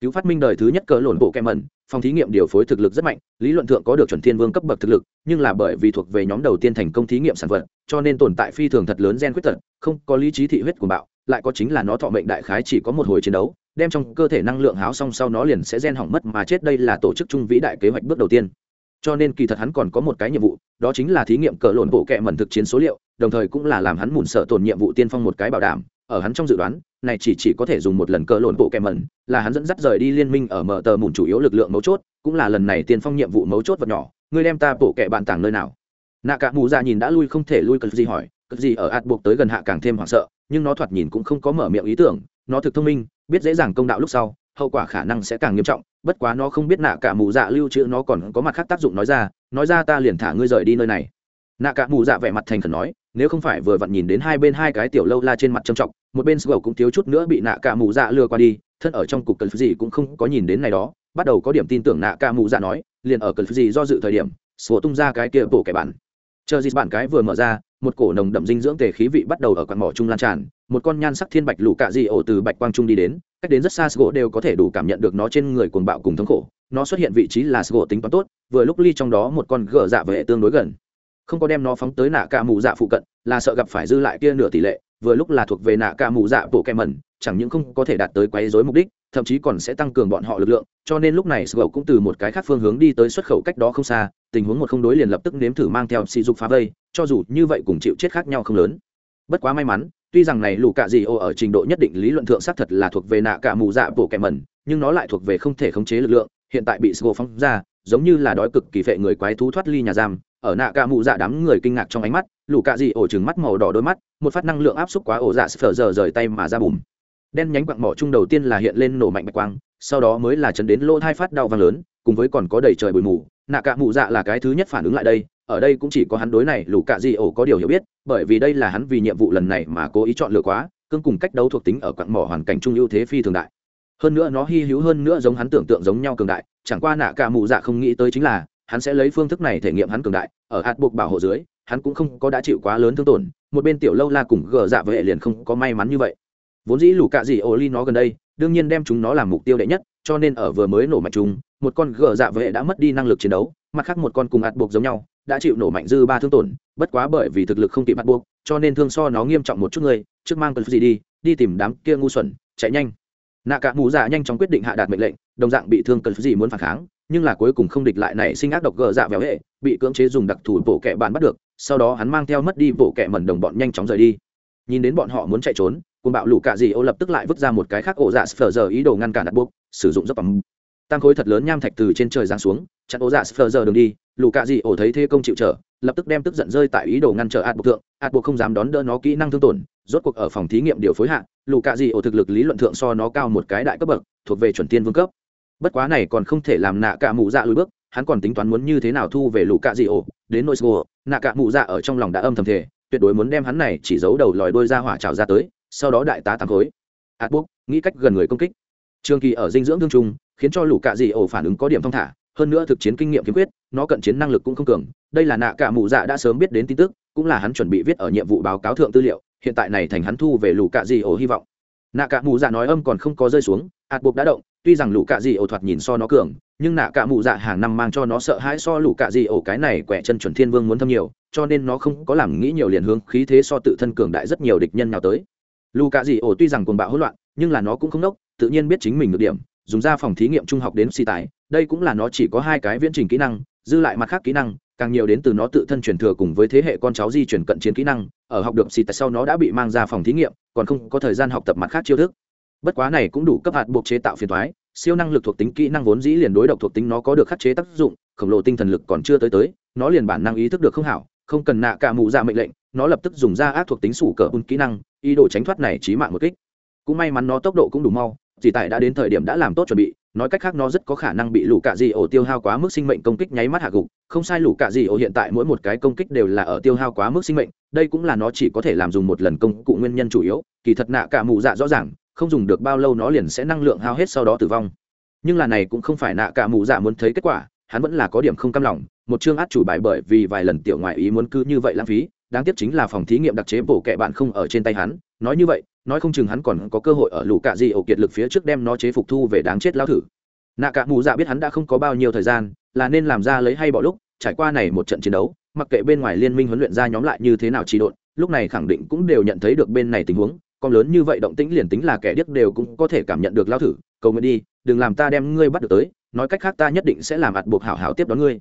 Cứu phát minh đời thứ nhất cỡ lộn bộ kem mẩn, phòng thí nghiệm điều phối thực lực rất mạnh, lý luận thượng có được chuẩn thiên vương cấp bậc thực lực, nhưng là bởi vì thuộc về nhóm đầu tiên thành công thí nghiệm sản vật, cho nên tồn tại phi thường thật lớn gen khuyết tật, không có lý trí thị huyết của bạo, lại có chính là nó thọ mệnh đại khái chỉ có một hồi chiến đấu, đem trong cơ thể năng lượng háo xong sau nó liền sẽ gen hỏng mất mà chết, đây là tổ chức trung vĩ đại kế hoạch bước đầu tiên cho nên kỳ thật hắn còn có một cái nhiệm vụ, đó chính là thí nghiệm cờ lộn bộ kệ mẩn thực chiến số liệu, đồng thời cũng là làm hắn mùn sợ tồn nhiệm vụ tiên phong một cái bảo đảm. Ở hắn trong dự đoán, này chỉ chỉ có thể dùng một lần cờ lộn bộ kệ mẩn, là hắn dẫn dắt rời đi liên minh ở mở tờ mùn chủ yếu lực lượng mấu chốt, cũng là lần này tiên phong nhiệm vụ mấu chốt vật nhỏ. Ngươi đem ta bộ kẹ bạn tàng nơi nào? Nạ cả mù ra nhìn đã lui không thể lui cực gì hỏi. Cực gì ở ạt buộc tới gần hạ càng thêm hoảng sợ, nhưng nó thoạt nhìn cũng không có mở miệng ý tưởng. Nó thực thông minh, biết dễ dàng công đạo lúc sau hậu quả khả năng sẽ càng nghiêm trọng, bất quá nó không biết nạ cả mù dạ lưu trữ nó còn có mặt khác tác dụng nói ra nói ra ta liền thả ngươi rời đi nơi này. Nạ cả mù dạ vẻ mặt thành khẩn nói, nếu không phải vừa vặn nhìn đến hai bên hai cái tiểu lâu la trên mặt trầm trọng, một bên sgầu cũng thiếu chút nữa bị nạ cả mù dạ lừa qua đi, thân ở trong cục cần gì cũng không có nhìn đến này đó, bắt đầu có điểm tin tưởng nạ cả mù dạ nói, liền ở cần gì do dự thời điểm, sgầu tung ra cái kia bộ kẻ bản. Chờ dịp bản cái vừa mở ra một cổ nồng đậm dinh dưỡng tề khí vị bắt đầu ở quặng mỏ trung lan tràn, một con nhan sắc thiên bạch lũ cạ dị ổ từ bạch quang trung đi đến, cách đến rất xa sgỗ đều có thể đủ cảm nhận được nó trên người cuồng bạo cùng thống khổ, nó xuất hiện vị trí là sgỗ tính toán tốt, vừa lúc ly trong đó một con gờ dạ vệ tương đối gần. Không có đem nó phóng tới nạ ca mù dạ phụ cận, là sợ gặp phải dư lại kia nửa tỷ lệ, vừa lúc là thuộc về nạ ca mù dạ bộ kem mẩn chẳng những không có thể đạt tới quấy rối mục đích thậm chí còn sẽ tăng cường bọn họ lực lượng, cho nên lúc này sgỗ cũng từ một cái khác phương hướng đi tới xuất khẩu cách đó không xa, tình huống một không đối liền lập tức nếm thử mang theo sỉ dục phá vây, cho dù như vậy cùng chịu chết khác nhau không lớn. Bất quá may mắn, tuy rằng này lù cạ dị ô ở trình độ nhất định lý luận thượng xác thật là thuộc về nạ cả mù dạ bổ kẻ mẩn, nhưng nó lại thuộc về không thể khống chế lực lượng, hiện tại bị sgô phóng ra, giống như là đói cực kỳ phệ người quái thú thoát ly nhà giam, ở nạ cả mù dạ đám người kinh ngạc trong ánh mắt lù cạ dị ổ trừng mắt màu đỏ đôi mắt, một phát năng lượng áp xúc quá ổ dạ sờ giờ rời tay mà ra bùm đen nhánh quặng mỏ chung đầu tiên là hiện lên nổ mạnh bạch quang, sau đó mới là chấn đến lỗ thai phát đau vang lớn, cùng với còn có đầy trời bụi mù. Nạ cạ mù dạ là cái thứ nhất phản ứng lại đây, ở đây cũng chỉ có hắn đối này, lũ cạ di ổ có điều hiểu biết, bởi vì đây là hắn vì nhiệm vụ lần này mà cố ý chọn lựa quá, cương cùng cách đấu thuộc tính ở quặng mỏ hoàn cảnh trung ưu thế phi thường đại. Hơn nữa nó hy hữu hơn nữa giống hắn tưởng tượng giống nhau cường đại, chẳng qua nạ cạ mù dạ không nghĩ tới chính là, hắn sẽ lấy phương thức này thể nghiệm hắn cường đại, ở hạt buộc bảo hộ dưới, hắn cũng không có đã chịu quá lớn thương tổn, một bên tiểu lâu la cùng gờ dạ với hệ liền không có may mắn như vậy vốn dĩ lũ cạ dị ô ly nó gần đây, đương nhiên đem chúng nó làm mục tiêu đệ nhất, cho nên ở vừa mới nổ mạnh chúng, một con gờ dạ vệ đã mất đi năng lực chiến đấu, mặt khác một con cùng ạt buộc giống nhau, đã chịu nổ mạnh dư ba thương tổn, bất quá bởi vì thực lực không kịp ạt buộc, cho nên thương so nó nghiêm trọng một chút người, trước mang cần gì đi đi tìm đám kia ngu xuẩn, chạy nhanh. Nạ cả mù dạ nhanh chóng quyết định hạ đạt mệnh lệnh, đồng dạng bị thương cần gì muốn phản kháng, nhưng là cuối cùng không địch lại này sinh ác độc gờ dạ véo hệ, bị cưỡng chế dùng đặc thù bộ kẹ bạn bắt được, sau đó hắn mang theo mất đi bộ kẹ mẩn đồng bọn nhanh chóng rời đi. Nhìn đến bọn họ muốn chạy trốn cùng bạo lũ cạ dị ô lập tức lại vứt ra một cái khác ổ dạ sờ giờ ý đồ ngăn cản đặt buộc, sử dụng dốc bằng tam khối thật lớn nham thạch từ trên trời giáng xuống, chặn ổ dạ sờ giờ đường đi, lũ cạ dị ô thấy thế công chịu trở, lập tức đem tức giận rơi tại ý đồ ngăn trở ạt buộc thượng, ạt buộc không dám đón đỡ nó kỹ năng thương tổn, rốt cuộc ở phòng thí nghiệm điều phối hạ, lũ cạ dị ô thực lực lý luận thượng so nó cao một cái đại cấp bậc, thuộc về chuẩn tiên vương cấp. Bất quá này còn không thể làm nạ cả mụ dạ lùi bước, hắn còn tính toán muốn như thế nào thu về lũ cạ dị ổ đến nội sgô nạ cả mụ dạ ở trong lòng đã âm thầm thể tuyệt đối muốn đem hắn này chỉ giấu đầu lòi đôi ra hỏa trào ra tới sau đó đại tá tám khối. Ạt buộc, nghĩ cách gần người công kích. Trường kỳ ở dinh dưỡng thương trung, khiến cho lũ cạ dị ổ phản ứng có điểm thong thả, hơn nữa thực chiến kinh nghiệm kiếm quyết nó cận chiến năng lực cũng không cường. Đây là nạ cả mụ dạ đã sớm biết đến tin tức, cũng là hắn chuẩn bị viết ở nhiệm vụ báo cáo thượng tư liệu, hiện tại này thành hắn thu về lũ cạ dị ổ hy vọng. Nạ cả mụ dạ nói âm còn không có rơi xuống, ạt buộc đã động, tuy rằng lũ cạ dị ổ thoạt nhìn so nó cường, nhưng nạ cả mụ dạ hàng năm mang cho nó sợ hãi so lũ cạ dị ổ cái này quẻ chân chuẩn thiên vương muốn thâm nhiều, cho nên nó không có làm nghĩ nhiều liền hướng khí thế so tự thân cường đại rất nhiều địch nhân nào tới lù cạ dị ổ tuy rằng cồn bạo hỗn loạn, nhưng là nó cũng không nốc, tự nhiên biết chính mình được điểm, dùng ra phòng thí nghiệm trung học đến si tài, đây cũng là nó chỉ có hai cái viễn trình kỹ năng, dư lại mặt khác kỹ năng, càng nhiều đến từ nó tự thân truyền thừa cùng với thế hệ con cháu di chuyển cận chiến kỹ năng, ở học được xì tại sau nó đã bị mang ra phòng thí nghiệm, còn không có thời gian học tập mặt khác chiêu thức. Bất quá này cũng đủ cấp hạt buộc chế tạo phiền thoái siêu năng lực thuộc tính kỹ năng vốn dĩ liền đối độc thuộc tính nó có được khắc chế tác dụng, khổng lồ tinh thần lực còn chưa tới tới, nó liền bản năng ý thức được không hảo, không cần nạ cả mụ ra dạ mệnh lệnh, nó lập tức dùng ra ác thuộc tính sủ cờ un kỹ năng ý đồ tránh thoát này chí mạng một kích. Cũng may mắn nó tốc độ cũng đủ mau chỉ tại đã đến thời điểm đã làm tốt chuẩn bị, nói cách khác nó rất có khả năng bị lũ cạ dị ổ tiêu hao quá mức sinh mệnh công kích nháy mắt hạ gục. Không sai lũ cạ dị ổ hiện tại mỗi một cái công kích đều là ở tiêu hao quá mức sinh mệnh, đây cũng là nó chỉ có thể làm dùng một lần công cụ nguyên nhân chủ yếu, kỳ thật nạ cả mù dạ rõ ràng, không dùng được bao lâu nó liền sẽ năng lượng hao hết sau đó tử vong. Nhưng là này cũng không phải nạ cả mù dạ muốn thấy kết quả, hắn vẫn là có điểm không cam lòng, một chương át chủ bài bởi vì vài lần tiểu ngoại ý muốn cứ như vậy lãng phí đáng tiếc chính là phòng thí nghiệm đặc chế bổ kệ bạn không ở trên tay hắn. Nói như vậy, nói không chừng hắn còn có cơ hội ở lũ cạ dị ổ kiệt lực phía trước đem nó chế phục thu về đáng chết lao thử. Nạ cạ mù dạ biết hắn đã không có bao nhiêu thời gian, là nên làm ra lấy hay bỏ lúc, trải qua này một trận chiến đấu, mặc kệ bên ngoài liên minh huấn luyện ra nhóm lại như thế nào trì độn, lúc này khẳng định cũng đều nhận thấy được bên này tình huống, con lớn như vậy động tĩnh liền tính là kẻ điếc đều cũng có thể cảm nhận được lao thử. Cầu nguyện đi, đừng làm ta đem ngươi bắt được tới, nói cách khác ta nhất định sẽ làm ạt buộc hảo hảo tiếp đón ngươi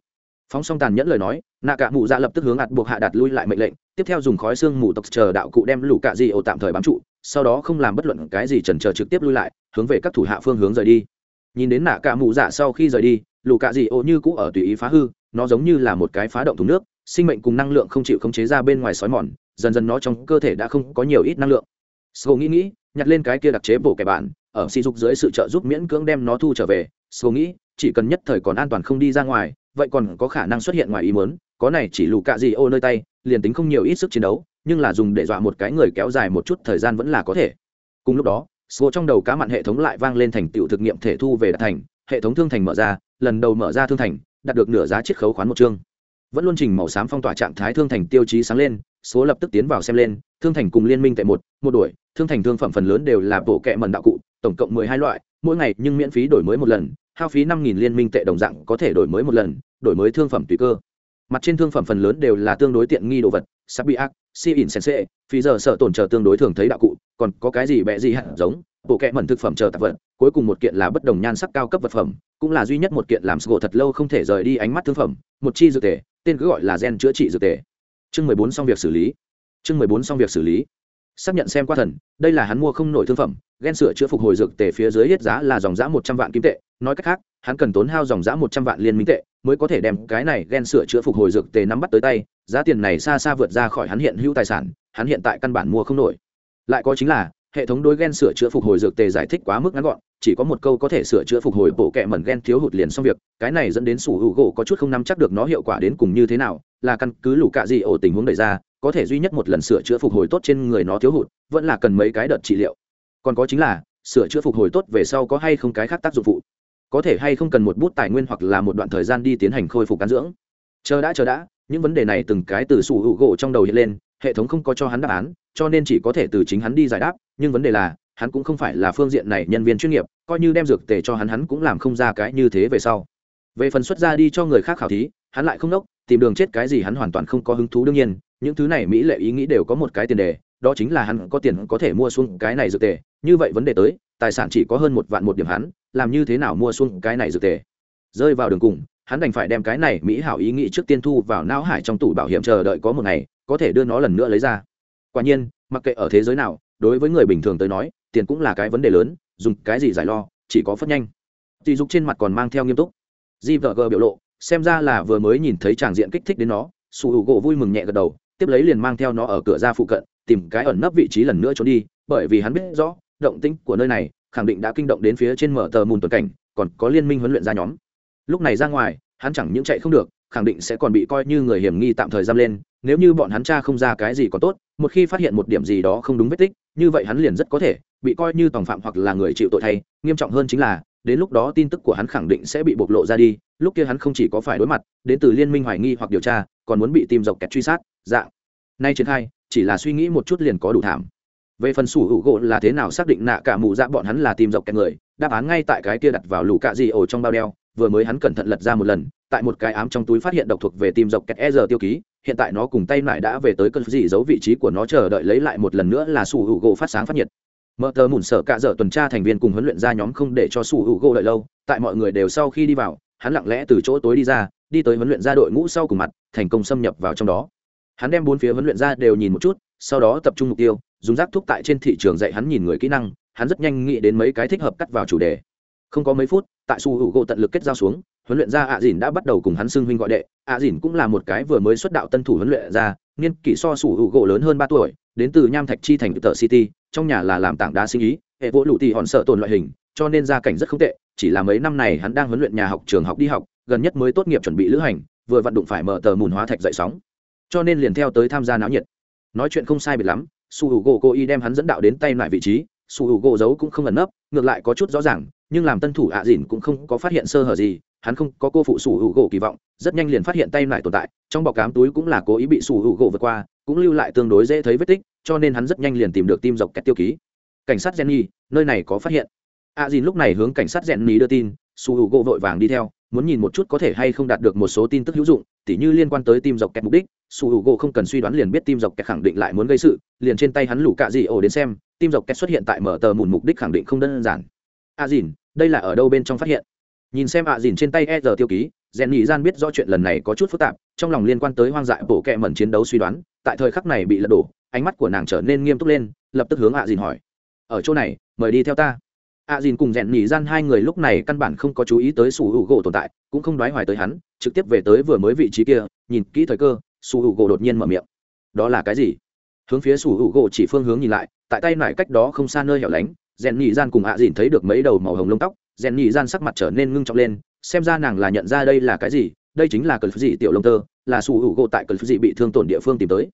phóng xong tàn nhẫn lời nói, nạ cả mụ dạ lập tức hướng ạt buộc hạ đặt lui lại mệnh lệnh, tiếp theo dùng khói xương mù tộc chờ đạo cụ đem lũ cạ di ổ tạm thời bám trụ, sau đó không làm bất luận cái gì trần chờ trực tiếp lui lại, hướng về các thủ hạ phương hướng rời đi. Nhìn đến nạ cả mụ dạ sau khi rời đi, lũ cạ di ổ như cũ ở tùy ý phá hư, nó giống như là một cái phá động thùng nước, sinh mệnh cùng năng lượng không chịu khống chế ra bên ngoài sói mòn, dần dần nó trong cơ thể đã không có nhiều ít năng lượng. Sô nghĩ nghĩ, nhặt lên cái kia đặc chế bổ kẻ bạn, ở sỉ dục dưới sự trợ giúp miễn cưỡng đem nó thu trở về. Sô nghĩ, chỉ cần nhất thời còn an toàn không đi ra ngoài vậy còn có khả năng xuất hiện ngoài ý muốn, có này chỉ lù cạ gì ô nơi tay, liền tính không nhiều ít sức chiến đấu, nhưng là dùng để dọa một cái người kéo dài một chút thời gian vẫn là có thể. Cùng lúc đó số trong đầu cá mặn hệ thống lại vang lên thành tựu thực nghiệm thể thu về đạt thành, hệ thống thương thành mở ra, lần đầu mở ra thương thành, đạt được nửa giá chiết khấu khoán một chương. Vẫn luôn trình màu xám phong tỏa trạng thái thương thành tiêu chí sáng lên, số lập tức tiến vào xem lên, thương thành cùng liên minh tại một một đuổi, thương thành thương phẩm phần lớn đều là bộ kệ mần đạo cụ, tổng cộng mười hai loại, mỗi ngày nhưng miễn phí đổi mới một lần hao phí năm nghìn liên minh tệ đồng dạng có thể đổi mới một lần, đổi mới thương phẩm tùy cơ. Mặt trên thương phẩm phần lớn đều là tương đối tiện nghi đồ vật, sabiac si in sense phí giờ sợ tổn trở tương đối thường thấy đạo cụ, còn có cái gì bẹ gì hạt giống, bộ kệ mẩn thực phẩm chờ tạp vật, cuối cùng một kiện là bất đồng nhan sắc cao cấp vật phẩm, cũng là duy nhất một kiện làm sgo thật lâu không thể rời đi ánh mắt thương phẩm, một chi dược tề, tên cứ gọi là gen chữa trị dược tề. Chương mười bốn xong việc xử lý. Chương mười bốn xong việc xử lý xác nhận xem qua thần, đây là hắn mua không nổi thương phẩm ghen sửa chữa phục hồi dược tề phía dưới hết giá là dòng giá một trăm vạn kim tệ. Nói cách khác, hắn cần tốn hao dòng giá một trăm vạn liên minh tệ mới có thể đem cái này ghen sửa chữa phục hồi dược tề nắm bắt tới tay, giá tiền này xa xa vượt ra khỏi hắn hiện hữu tài sản, hắn hiện tại căn bản mua không nổi. Lại có chính là, hệ thống đối ghen sửa chữa phục hồi dược tề giải thích quá mức ngắn gọn, chỉ có một câu có thể sửa chữa phục hồi bộ kẹ mẩn ghen thiếu hụt liền xong việc, cái này dẫn đến sủ hữu gỗ có chút không nắm chắc được nó hiệu quả đến cùng như thế nào, là căn cứ lũ cạ gì ổ tình huống đẩy ra có thể duy nhất một lần sửa chữa phục hồi tốt trên người nó thiếu hụt, vẫn là cần mấy cái đợt trị liệu. Còn có chính là, sửa chữa phục hồi tốt về sau có hay không cái khác tác dụng phụ? Có thể hay không cần một bút tài nguyên hoặc là một đoạn thời gian đi tiến hành khôi phục cán dưỡng? Chờ đã chờ đã, những vấn đề này từng cái từ sủ hữu gỗ trong đầu hiện lên, hệ thống không có cho hắn đáp án, cho nên chỉ có thể từ chính hắn đi giải đáp, nhưng vấn đề là, hắn cũng không phải là phương diện này nhân viên chuyên nghiệp, coi như đem dược tề cho hắn hắn cũng làm không ra cái như thế về sau. Về phần xuất ra đi cho người khác khảo thí, hắn lại không nốc tìm đường chết cái gì hắn hoàn toàn không có hứng thú. Đương nhiên, những thứ này mỹ lệ ý nghĩ đều có một cái tiền đề, đó chính là hắn có tiền có thể mua xuống cái này dược tề. Như vậy vấn đề tới, tài sản chỉ có hơn một vạn một điểm hắn, làm như thế nào mua xuống cái này dược tề? Rơi vào đường cùng, hắn đành phải đem cái này mỹ hảo ý nghĩ trước tiên thu vào não hải trong tủ bảo hiểm chờ đợi có một ngày, có thể đưa nó lần nữa lấy ra. Quả nhiên, mặc kệ ở thế giới nào, đối với người bình thường tới nói, tiền cũng là cái vấn đề lớn, dùng cái gì giải lo, chỉ có phất nhanh. Dì dục trên mặt còn mang theo nghiêm túc. Di vợ gờ biểu lộ xem ra là vừa mới nhìn thấy tràng diện kích thích đến nó sủ hữu gỗ vui mừng nhẹ gật đầu, tiếp lấy liền mang theo nó ở cửa ra phụ cận, tìm cái ẩn nấp vị trí lần nữa trốn đi, bởi vì hắn biết rõ, động tĩnh của nơi này khẳng định đã kinh động đến phía trên mở tờ mùn tuần cảnh, còn có liên minh huấn luyện ra nhóm. Lúc này ra ngoài, hắn chẳng những chạy không được, khẳng định sẽ còn bị coi như người hiểm nghi tạm thời giam lên, nếu như bọn hắn cha không ra cái gì có tốt, một khi phát hiện một điểm gì đó không đúng vết tích, như vậy hắn liền rất có thể bị coi như tòng phạm hoặc là người chịu tội thay, nghiêm trọng hơn chính là đến lúc đó tin tức của hắn khẳng định sẽ bị bộc lộ ra đi, lúc kia hắn không chỉ có phải đối mặt, đến từ liên minh hoài nghi hoặc điều tra, còn muốn bị tìm dọc kẹt truy sát, dạng. Nay triển khai, chỉ là suy nghĩ một chút liền có đủ thảm. Về phần sủ hữu gỗ là thế nào xác định nạ cả mù dạ bọn hắn là tìm dọc kẹt người, đáp án ngay tại cái kia đặt vào lũ cạ gì ổ trong bao đeo, vừa mới hắn cẩn thận lật ra một lần, tại một cái ám trong túi phát hiện độc thuộc về tìm dọc kẹt e giờ tiêu ký, hiện tại nó cùng tay lại đã về tới cơn gì giấu vị trí của nó chờ đợi lấy lại một lần nữa là sủ hữu gỗ phát sáng phát nhiệt mở tờ mùn sở cạ dở tuần tra thành viên cùng huấn luyện ra nhóm không để cho sủ hữu gỗ đợi lâu, tại mọi người đều sau khi đi vào, hắn lặng lẽ từ chỗ tối đi ra, đi tới huấn luyện ra đội ngũ sau cùng mặt, thành công xâm nhập vào trong đó. Hắn đem bốn phía huấn luyện ra đều nhìn một chút, sau đó tập trung mục tiêu, dùng rác thúc tại trên thị trường dạy hắn nhìn người kỹ năng, hắn rất nhanh nghĩ đến mấy cái thích hợp cắt vào chủ đề. Không có mấy phút, tại su hữu gỗ tận lực kết giao xuống, huấn luyện gia ạ dìn đã bắt đầu cùng hắn xưng huynh gọi đệ. Ạ dìn cũng là một cái vừa mới xuất đạo tân thủ huấn luyện ra, niên kỷ so su hữu gỗ lớn hơn ba tuổi đến từ nham thạch chi thành tờ city, trong nhà là làm tảng đá sinh ý, hệ vỗ lụ tì hòn sợ tồn loại hình, cho nên gia cảnh rất không tệ, chỉ là mấy năm này hắn đang huấn luyện nhà học, trường học đi học, gần nhất mới tốt nghiệp chuẩn bị lữ hành, vừa vận đụng phải mở tờ mùn hóa thạch dậy sóng. Cho nên liền theo tới tham gia náo nhiệt. Nói chuyện không sai biệt lắm, su h u gỗ cô y đem hắn dẫn đạo đến tay lại vị trí, su h u gỗ giấu cũng không ẩn nấp, ngược lại có chút rõ ràng, nhưng làm tân thủ ạ à dìn cũng không có phát hiện sơ hở gì, hắn không có cô phụ su h u gỗ kỳ vọng, rất nhanh liền phát hiện tay lại tồn tại, trong bọc cám túi cũng là cố ý bị su h u gỗ vượt qua cũng lưu lại tương đối dễ thấy vết tích, cho nên hắn rất nhanh liền tìm được tim dọc kẹt tiêu ký. Cảnh sát jenny, nơi này có phát hiện. A dìn lúc này hướng cảnh sát jenny đưa tin, su h u gỗ vội vàng đi theo, muốn nhìn một chút có thể hay không đạt được một số tin tức hữu dụng, tỉ như liên quan tới tim dọc kẹt mục đích. Su h u gỗ không cần suy đoán liền biết tim dọc kẹt khẳng định lại muốn gây sự, liền trên tay hắn lủ cạ dị ổ đến xem, tim dọc kẹt xuất hiện tại mở tờ mùn mục đích khẳng định không đơn giản. A dìn, đây là ở đâu bên trong phát hiện? Nhìn xem a dìn trên tay e giờ tiêu ký rèn nhị gian biết rõ chuyện lần này có chút phức tạp, trong lòng liên quan tới hoang dại bổ kẹ mẩn chiến đấu suy đoán tại thời khắc này bị lật đổ, ánh mắt của nàng trở nên nghiêm túc lên, lập tức hướng ạ dìn hỏi. Ở chỗ này, mời đi theo ta. Ạ dìn cùng rèn nhị gian hai người lúc này căn bản không có chú ý tới sủ hữu gỗ tồn tại, cũng không đoái hoài tới hắn, trực tiếp về tới vừa mới vị trí kia, nhìn kỹ thời cơ sủ hữu gỗ đột nhiên mở miệng. Đó là cái gì? Hướng phía sủ hữu gỗ chỉ phương hướng nhìn lại, tại tay nải cách đó không xa nơi hẻo lánh rèn nhị gian cùng ạ dìn thấy được mấy đầu màu hồng lông tóc rèn nhị gian sắc mặt trở nên ngưng trọng lên, xem ra nàng là nhận ra đây là cái gì, đây chính là cờ gì tiểu lông tơ là sủ hữu gỗ tại cờ dị bị thương tổn địa phương tìm tới.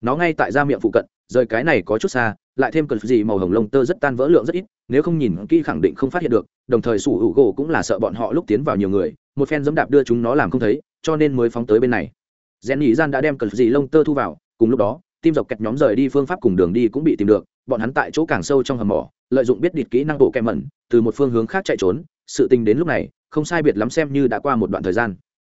Nó ngay tại da miệng phụ cận, rời cái này có chút xa, lại thêm cờ dị màu hồng lông tơ rất tan vỡ lượng rất ít, nếu không nhìn kỹ khẳng định không phát hiện được, đồng thời sủ hữu gỗ cũng là sợ bọn họ lúc tiến vào nhiều người, một phen dẫm đạp đưa chúng nó làm không thấy, cho nên mới phóng tới bên này. Rèn nhị gian đã đem cờ dị lông tơ thu vào, cùng lúc đó tim dọc kẹt nhóm rời đi phương pháp cùng đường đi cũng bị tìm được, bọn hắn tại chỗ càng sâu trong hầm mỏ, lợi dụng biết địt kỹ năng bộ kẹm mẩn, từ một phương hướng khác chạy trốn, sự tình đến lúc này, không sai biệt lắm xem như đã qua một đoạn thời gian.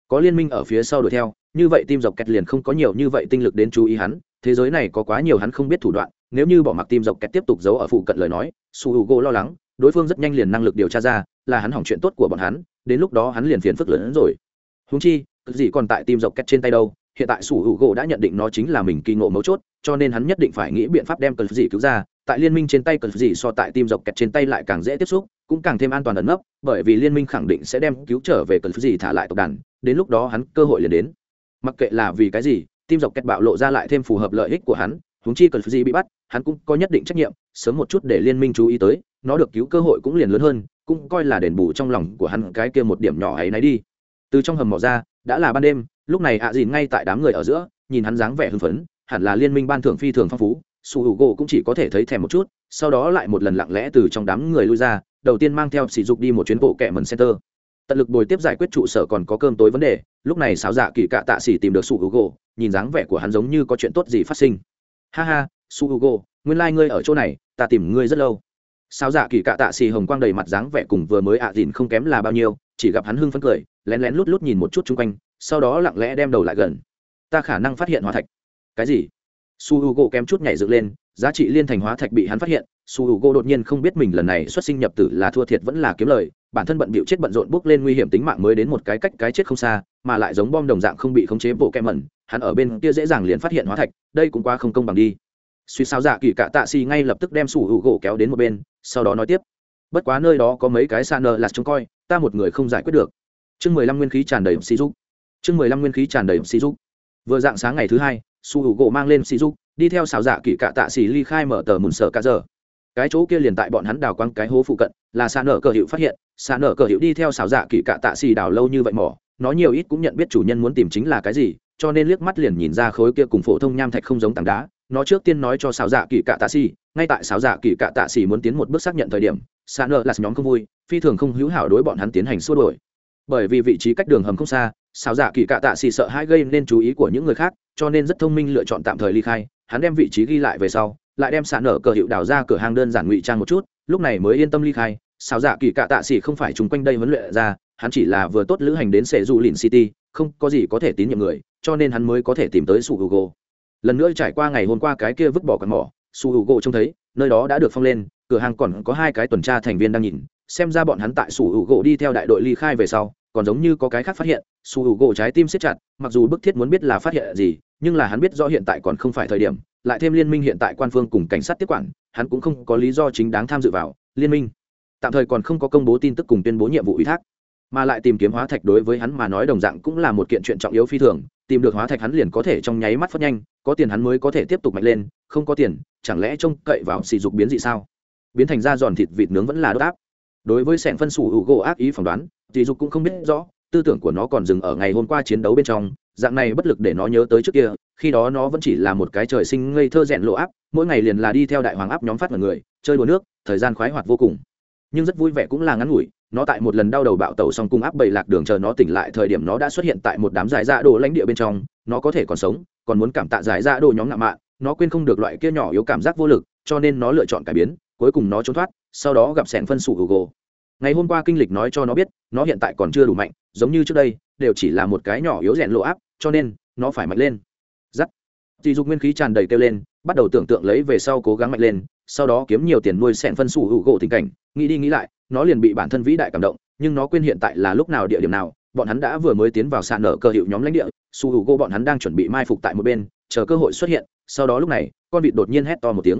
Có liên minh ở phía sau đuổi theo như vậy tim dọc kẹt liền không có nhiều như vậy tinh lực đến chú ý hắn, thế giới này có quá nhiều hắn không biết thủ đoạn, nếu như bỏ mặc tim dọc kẹt tiếp tục giấu ở phụ cận lời nói, su h u g lo lắng, đối phương rất nhanh liền năng lực điều tra ra, là hắn hỏng chuyện tốt của bọn hắn, đến lúc đó hắn liền phiền phức lớn hơn rồi. Húng chi gì còn tại tim dọc kẹt trên tay đâu, hiện tại su h u g đã nhận định nó chính là mình kỳ ngộ mấu chốt, cho nên hắn nhất định phải nghĩ biện pháp đem cực gì cứu ra, tại liên minh trên tay cực gì so tại tim dọc kẹt trên tay lại càng dễ tiếp xúc, cũng càng thêm an toàn ẩn nấp, bởi vì liên minh khẳng định sẽ đem cứu trở về cực gì thả lại tộc đàn, đến lúc đó hắn cơ hội liền đến mặc kệ là vì cái gì tim dọc kẹt bạo lộ ra lại thêm phù hợp lợi ích của hắn, huống chi cần gì bị bắt, hắn cũng có nhất định trách nhiệm, sớm một chút để liên minh chú ý tới, nó được cứu cơ hội cũng liền lớn hơn, cũng coi là đền bù trong lòng của hắn cái kia một điểm nhỏ ấy nấy đi. Từ trong hầm mỏ ra, đã là ban đêm, lúc này ạ à dìn ngay tại đám người ở giữa, nhìn hắn dáng vẻ hưng phấn, hẳn là liên minh ban thưởng phi thường phong phú, su hữu gỗ cũng chỉ có thể thấy thèm một chút, sau đó lại một lần lặng lẽ từ trong đám người lui ra, đầu tiên mang theo sỉ dục đi một chuyến bộ kẹ mần center tận lực bồi tiếp giải quyết trụ sở còn có cơm tối vấn đề, lúc này xáo dạ kỳ cạ tạ xỉ tìm được su hữu gỗ nhìn dáng vẻ của hắn giống như có chuyện tốt gì phát sinh. Ha ha, su hữu gỗ nguyên lai、like、ngươi ở chỗ này, ta tìm ngươi rất lâu. Xáo dạ kỳ cạ tạ xỉ hồng quang đầy mặt dáng vẻ cùng vừa mới ạ à dìn không kém là bao nhiêu, chỉ gặp hắn hưng phấn cười, lén lén lút lút nhìn một chút chung quanh, sau đó lặng lẽ đem đầu lại gần. Ta khả năng phát hiện hóa thạch. Cái gì? Su h u g o kém chút nhảy dựng lên, giá trị liên thành hóa thạch bị hắn phát hiện, su h u g o đột nhiên không biết mình lần này xuất sinh nhập tử là thua thiệt vẫn là kiếm lời bản thân bận bịu chết bận rộn bước lên nguy hiểm tính mạng mới đến một cái cách cái chết không xa, mà lại giống bom đồng dạng không bị khống chế bộ kem mẩn, hắn ở bên kia dễ dàng liền phát hiện hóa thạch, đây cũng quá không công bằng đi. Suy sao dạ kỳ cả tạ xì ngay lập tức đem su hữu gỗ kéo đến một bên, sau đó nói tiếp. Bất quá nơi đó có mấy cái xa nờ là trông coi, ta một người không giải quyết được. Chương mười lăm nguyên khí tràn đầy xì giúp chương mười lăm nguyên khí tràn đầy xì giúp vừa dạng sáng ngày thứ hai su hữu gỗ mang lên xì giúp đi theo xào dạ kỳ cạ tạ xì ly khai mở tờ mùn sở cả giờ cái chỗ kia liền tại bọn hắn đào quăng cái hố phụ cận, là xa nở cờ hiệu phát hiện. Xa nở cờ hiệu đi theo xào dạ kỳ cạ tạ xì đào lâu như vậy mỏ, nó nhiều ít cũng nhận biết chủ nhân muốn tìm chính là cái gì, cho nên liếc mắt liền nhìn ra khối kia cùng phổ thông nham thạch không giống tảng đá. Nó trước tiên nói cho xào dạ kỳ cạ tạ xì, ngay tại xào dạ kỳ cạ tạ xì muốn tiến một bước xác nhận thời điểm xa nở là nhóm không vui, phi thường không hữu hảo đối bọn hắn tiến hành xua đổi bởi vì vị trí cách đường hầm không xa xào dạ kỳ cạ tạ xì sợ hai gây nên chú ý của những người khác, cho nên rất thông minh lựa chọn tạm thời ly khai, hắn đem vị trí ghi lại về sau lại đem xả nở cờ hiệu đào ra cửa hàng đơn giản ngụy trang một chút, lúc này mới yên tâm ly khai. Xào dạ kỳ cạ tạ xỉ không phải chung quanh đây huấn luyện ra, hắn chỉ là vừa tốt lữ hành đến sệ du lìn city, không có gì có thể tín nhiệm người, cho nên hắn mới có thể tìm tới su hugo. Lần nữa trải qua ngày hôm qua cái kia vứt bỏ con mỏ, su hugo trông thấy, nơi đó đã được phong lên, cửa hàng còn có hai cái tuần tra thành viên đang nhìn, xem ra bọn hắn tại su hugo đi theo đại đội ly khai về sau, còn giống như có cái khác phát hiện, su u gỗ trái tim siết chặt, mặc dù bức thiết muốn biết là phát hiện gì, nhưng là hắn biết rõ hiện tại còn không phải thời điểm lại thêm liên minh hiện tại quan phương cùng cảnh sát tiếp quản, hắn cũng không có lý do chính đáng tham dự vào, liên minh. Tạm thời còn không có công bố tin tức cùng tuyên bố nhiệm vụ ủy thác. Mà lại tìm kiếm hóa thạch đối với hắn mà nói đồng dạng cũng là một kiện chuyện trọng yếu phi thường, tìm được hóa thạch hắn liền có thể trong nháy mắt phát nhanh, có tiền hắn mới có thể tiếp tục mạnh lên, không có tiền, chẳng lẽ trông cậy vào sỉ dục biến dị sao? Biến thành ra giòn thịt vịt nướng vẫn là đốt áp. Đối với sẻn phân sủ hữu gỗ ác ý phỏng đoán, sỉ dục cũng không biết rõ, tư tưởng của nó còn dừng ở ngày hôm qua chiến đấu bên trong, dạng này bất lực để nó nhớ tới trước kia khi đó nó vẫn chỉ là một cái trời sinh ngây thơ rèn lộ áp, mỗi ngày liền là đi theo đại hoàng áp nhóm phát mọi người, chơi đùa nước, thời gian khoái hoạt vô cùng. Nhưng rất vui vẻ cũng là ngắn ngủi, nó tại một lần đau đầu bạo tẩu xong cung áp bầy lạc đường chờ nó tỉnh lại thời điểm nó đã xuất hiện tại một đám giải dạ đồ lãnh địa bên trong, nó có thể còn sống, còn muốn cảm tạ giải dạ đồ nhóm ngạo mạn, nó quên không được loại kia nhỏ yếu cảm giác vô lực, cho nên nó lựa chọn cải biến, cuối cùng nó trốn thoát, sau đó gặp sẻn phân sủ google ngày hôm qua kinh lịch nói cho nó biết, nó hiện tại còn chưa đủ mạnh, giống như trước đây, đều chỉ là một cái nhỏ yếu rèn lộ áp, cho nên nó phải mạnh lên. Dị dục nguyên khí tràn đầy kêu lên, bắt đầu tưởng tượng lấy về sau cố gắng mạnh lên, sau đó kiếm nhiều tiền nuôi sẹn phân sủ hữu gỗ tình cảnh. Nghĩ đi nghĩ lại, nó liền bị bản thân vĩ đại cảm động, nhưng nó quên hiện tại là lúc nào địa điểm nào. Bọn hắn đã vừa mới tiến vào sàn nở cơ hiệu nhóm lãnh địa sủ hữu gỗ bọn hắn đang chuẩn bị mai phục tại một bên, chờ cơ hội xuất hiện, sau đó lúc này, con vịt đột nhiên hét to một tiếng.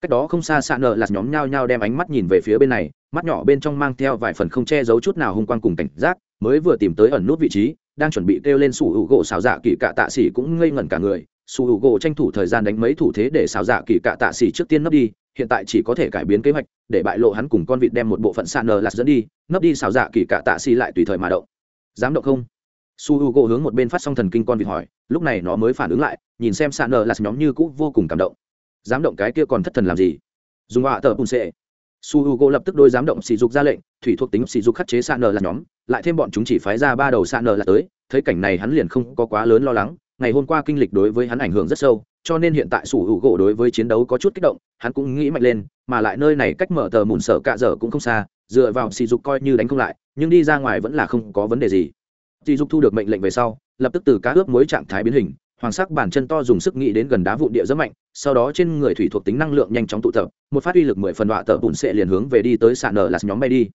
Cách đó không xa sàn nở là nhóm nhao nhao đem ánh mắt nhìn về phía bên này, mắt nhỏ bên trong mang theo vài phần không che giấu chút nào hung quang cùng cảnh giác, mới vừa tìm tới ẩn nút vị trí, đang chuẩn bị kêu lên sủ hữu gỗ xào dạ kỳ cạ tạ sĩ cũng ngây ngẩn cả người su hữu gỗ tranh thủ thời gian đánh mấy thủ thế để xào dạ kỳ cạ tạ xỉ trước tiên nấp đi, hiện tại chỉ có thể cải biến kế hoạch, để bại lộ hắn cùng con vịt đem một bộ phận sàn nở lạt dẫn đi, nấp đi xào dạ kỳ cạ tạ xỉ lại tùy thời mà động. Dám động không? Su h u gỗ hướng một bên phát xong thần kinh con vịt hỏi, lúc này nó mới phản ứng lại, nhìn xem sàn nở lạt nhóm như cũ vô cùng cảm động. Dám động cái kia còn thất thần làm gì? Dùng họa tờ bùn xệ. Su h u gỗ lập tức đôi dám động sỉ dục ra lệnh, thủy thuộc tính sỉ dục khắc chế sàn nở lạt nhóm, lại thêm bọn chúng chỉ phái ra ba đầu sàn nở lạt tới, thấy cảnh này hắn liền không có quá lớn lo lắng ngày hôm qua kinh lịch đối với hắn ảnh hưởng rất sâu cho nên hiện tại sủ hữu gỗ đối với chiến đấu có chút kích động hắn cũng nghĩ mạnh lên mà lại nơi này cách mở tờ mùn sở cạ dở cũng không xa dựa vào sỉ dục coi như đánh không lại nhưng đi ra ngoài vẫn là không có vấn đề gì. Sỉ dục thu được mệnh lệnh về sau lập tức từ cá ướp mối trạng thái biến hình hoàng sắc bàn chân to dùng sức nghĩ đến gần đá vụn địa rất mạnh sau đó trên người thủy thuộc tính năng lượng nhanh chóng tụ tập một phát uy lực mười phần đọa tờ bùn sệ liền hướng về đi tới sạn nở là nhóm bay đi.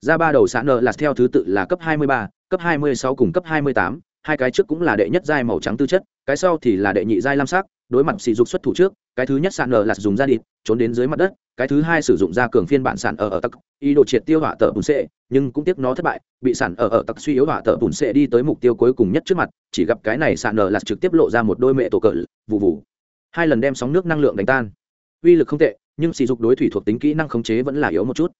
Ra ba đầu sạn nở là theo thứ tự là cấp 23, cấp 26 cùng cấp 28, hai cái trước cũng là đệ nhất giai màu trắng tư chất cái sau thì là đệ nhị giai lam sắc đối mặt sỉ dục xuất thủ trước cái thứ nhất sạn nở là dùng ra đi trốn đến dưới mặt đất cái thứ hai sử dụng ra cường phiên bản sản ở ở tặc, ý đồ triệt tiêu hỏa tờ bùn sệ nhưng cũng tiếc nó thất bại bị sản ở ở tặc suy yếu hỏa tờ bùn sệ đi tới mục tiêu cuối cùng nhất trước mặt chỉ gặp cái này sạn nở là trực tiếp lộ ra một đôi mẹ tổ cỡ vụ vụ hai lần đem sóng nước năng lượng đánh tan. Uy lực không tệ nhưng sỉ dục đối thủy thuộc tính kỹ năng khống chế vẫn là yếu một chút.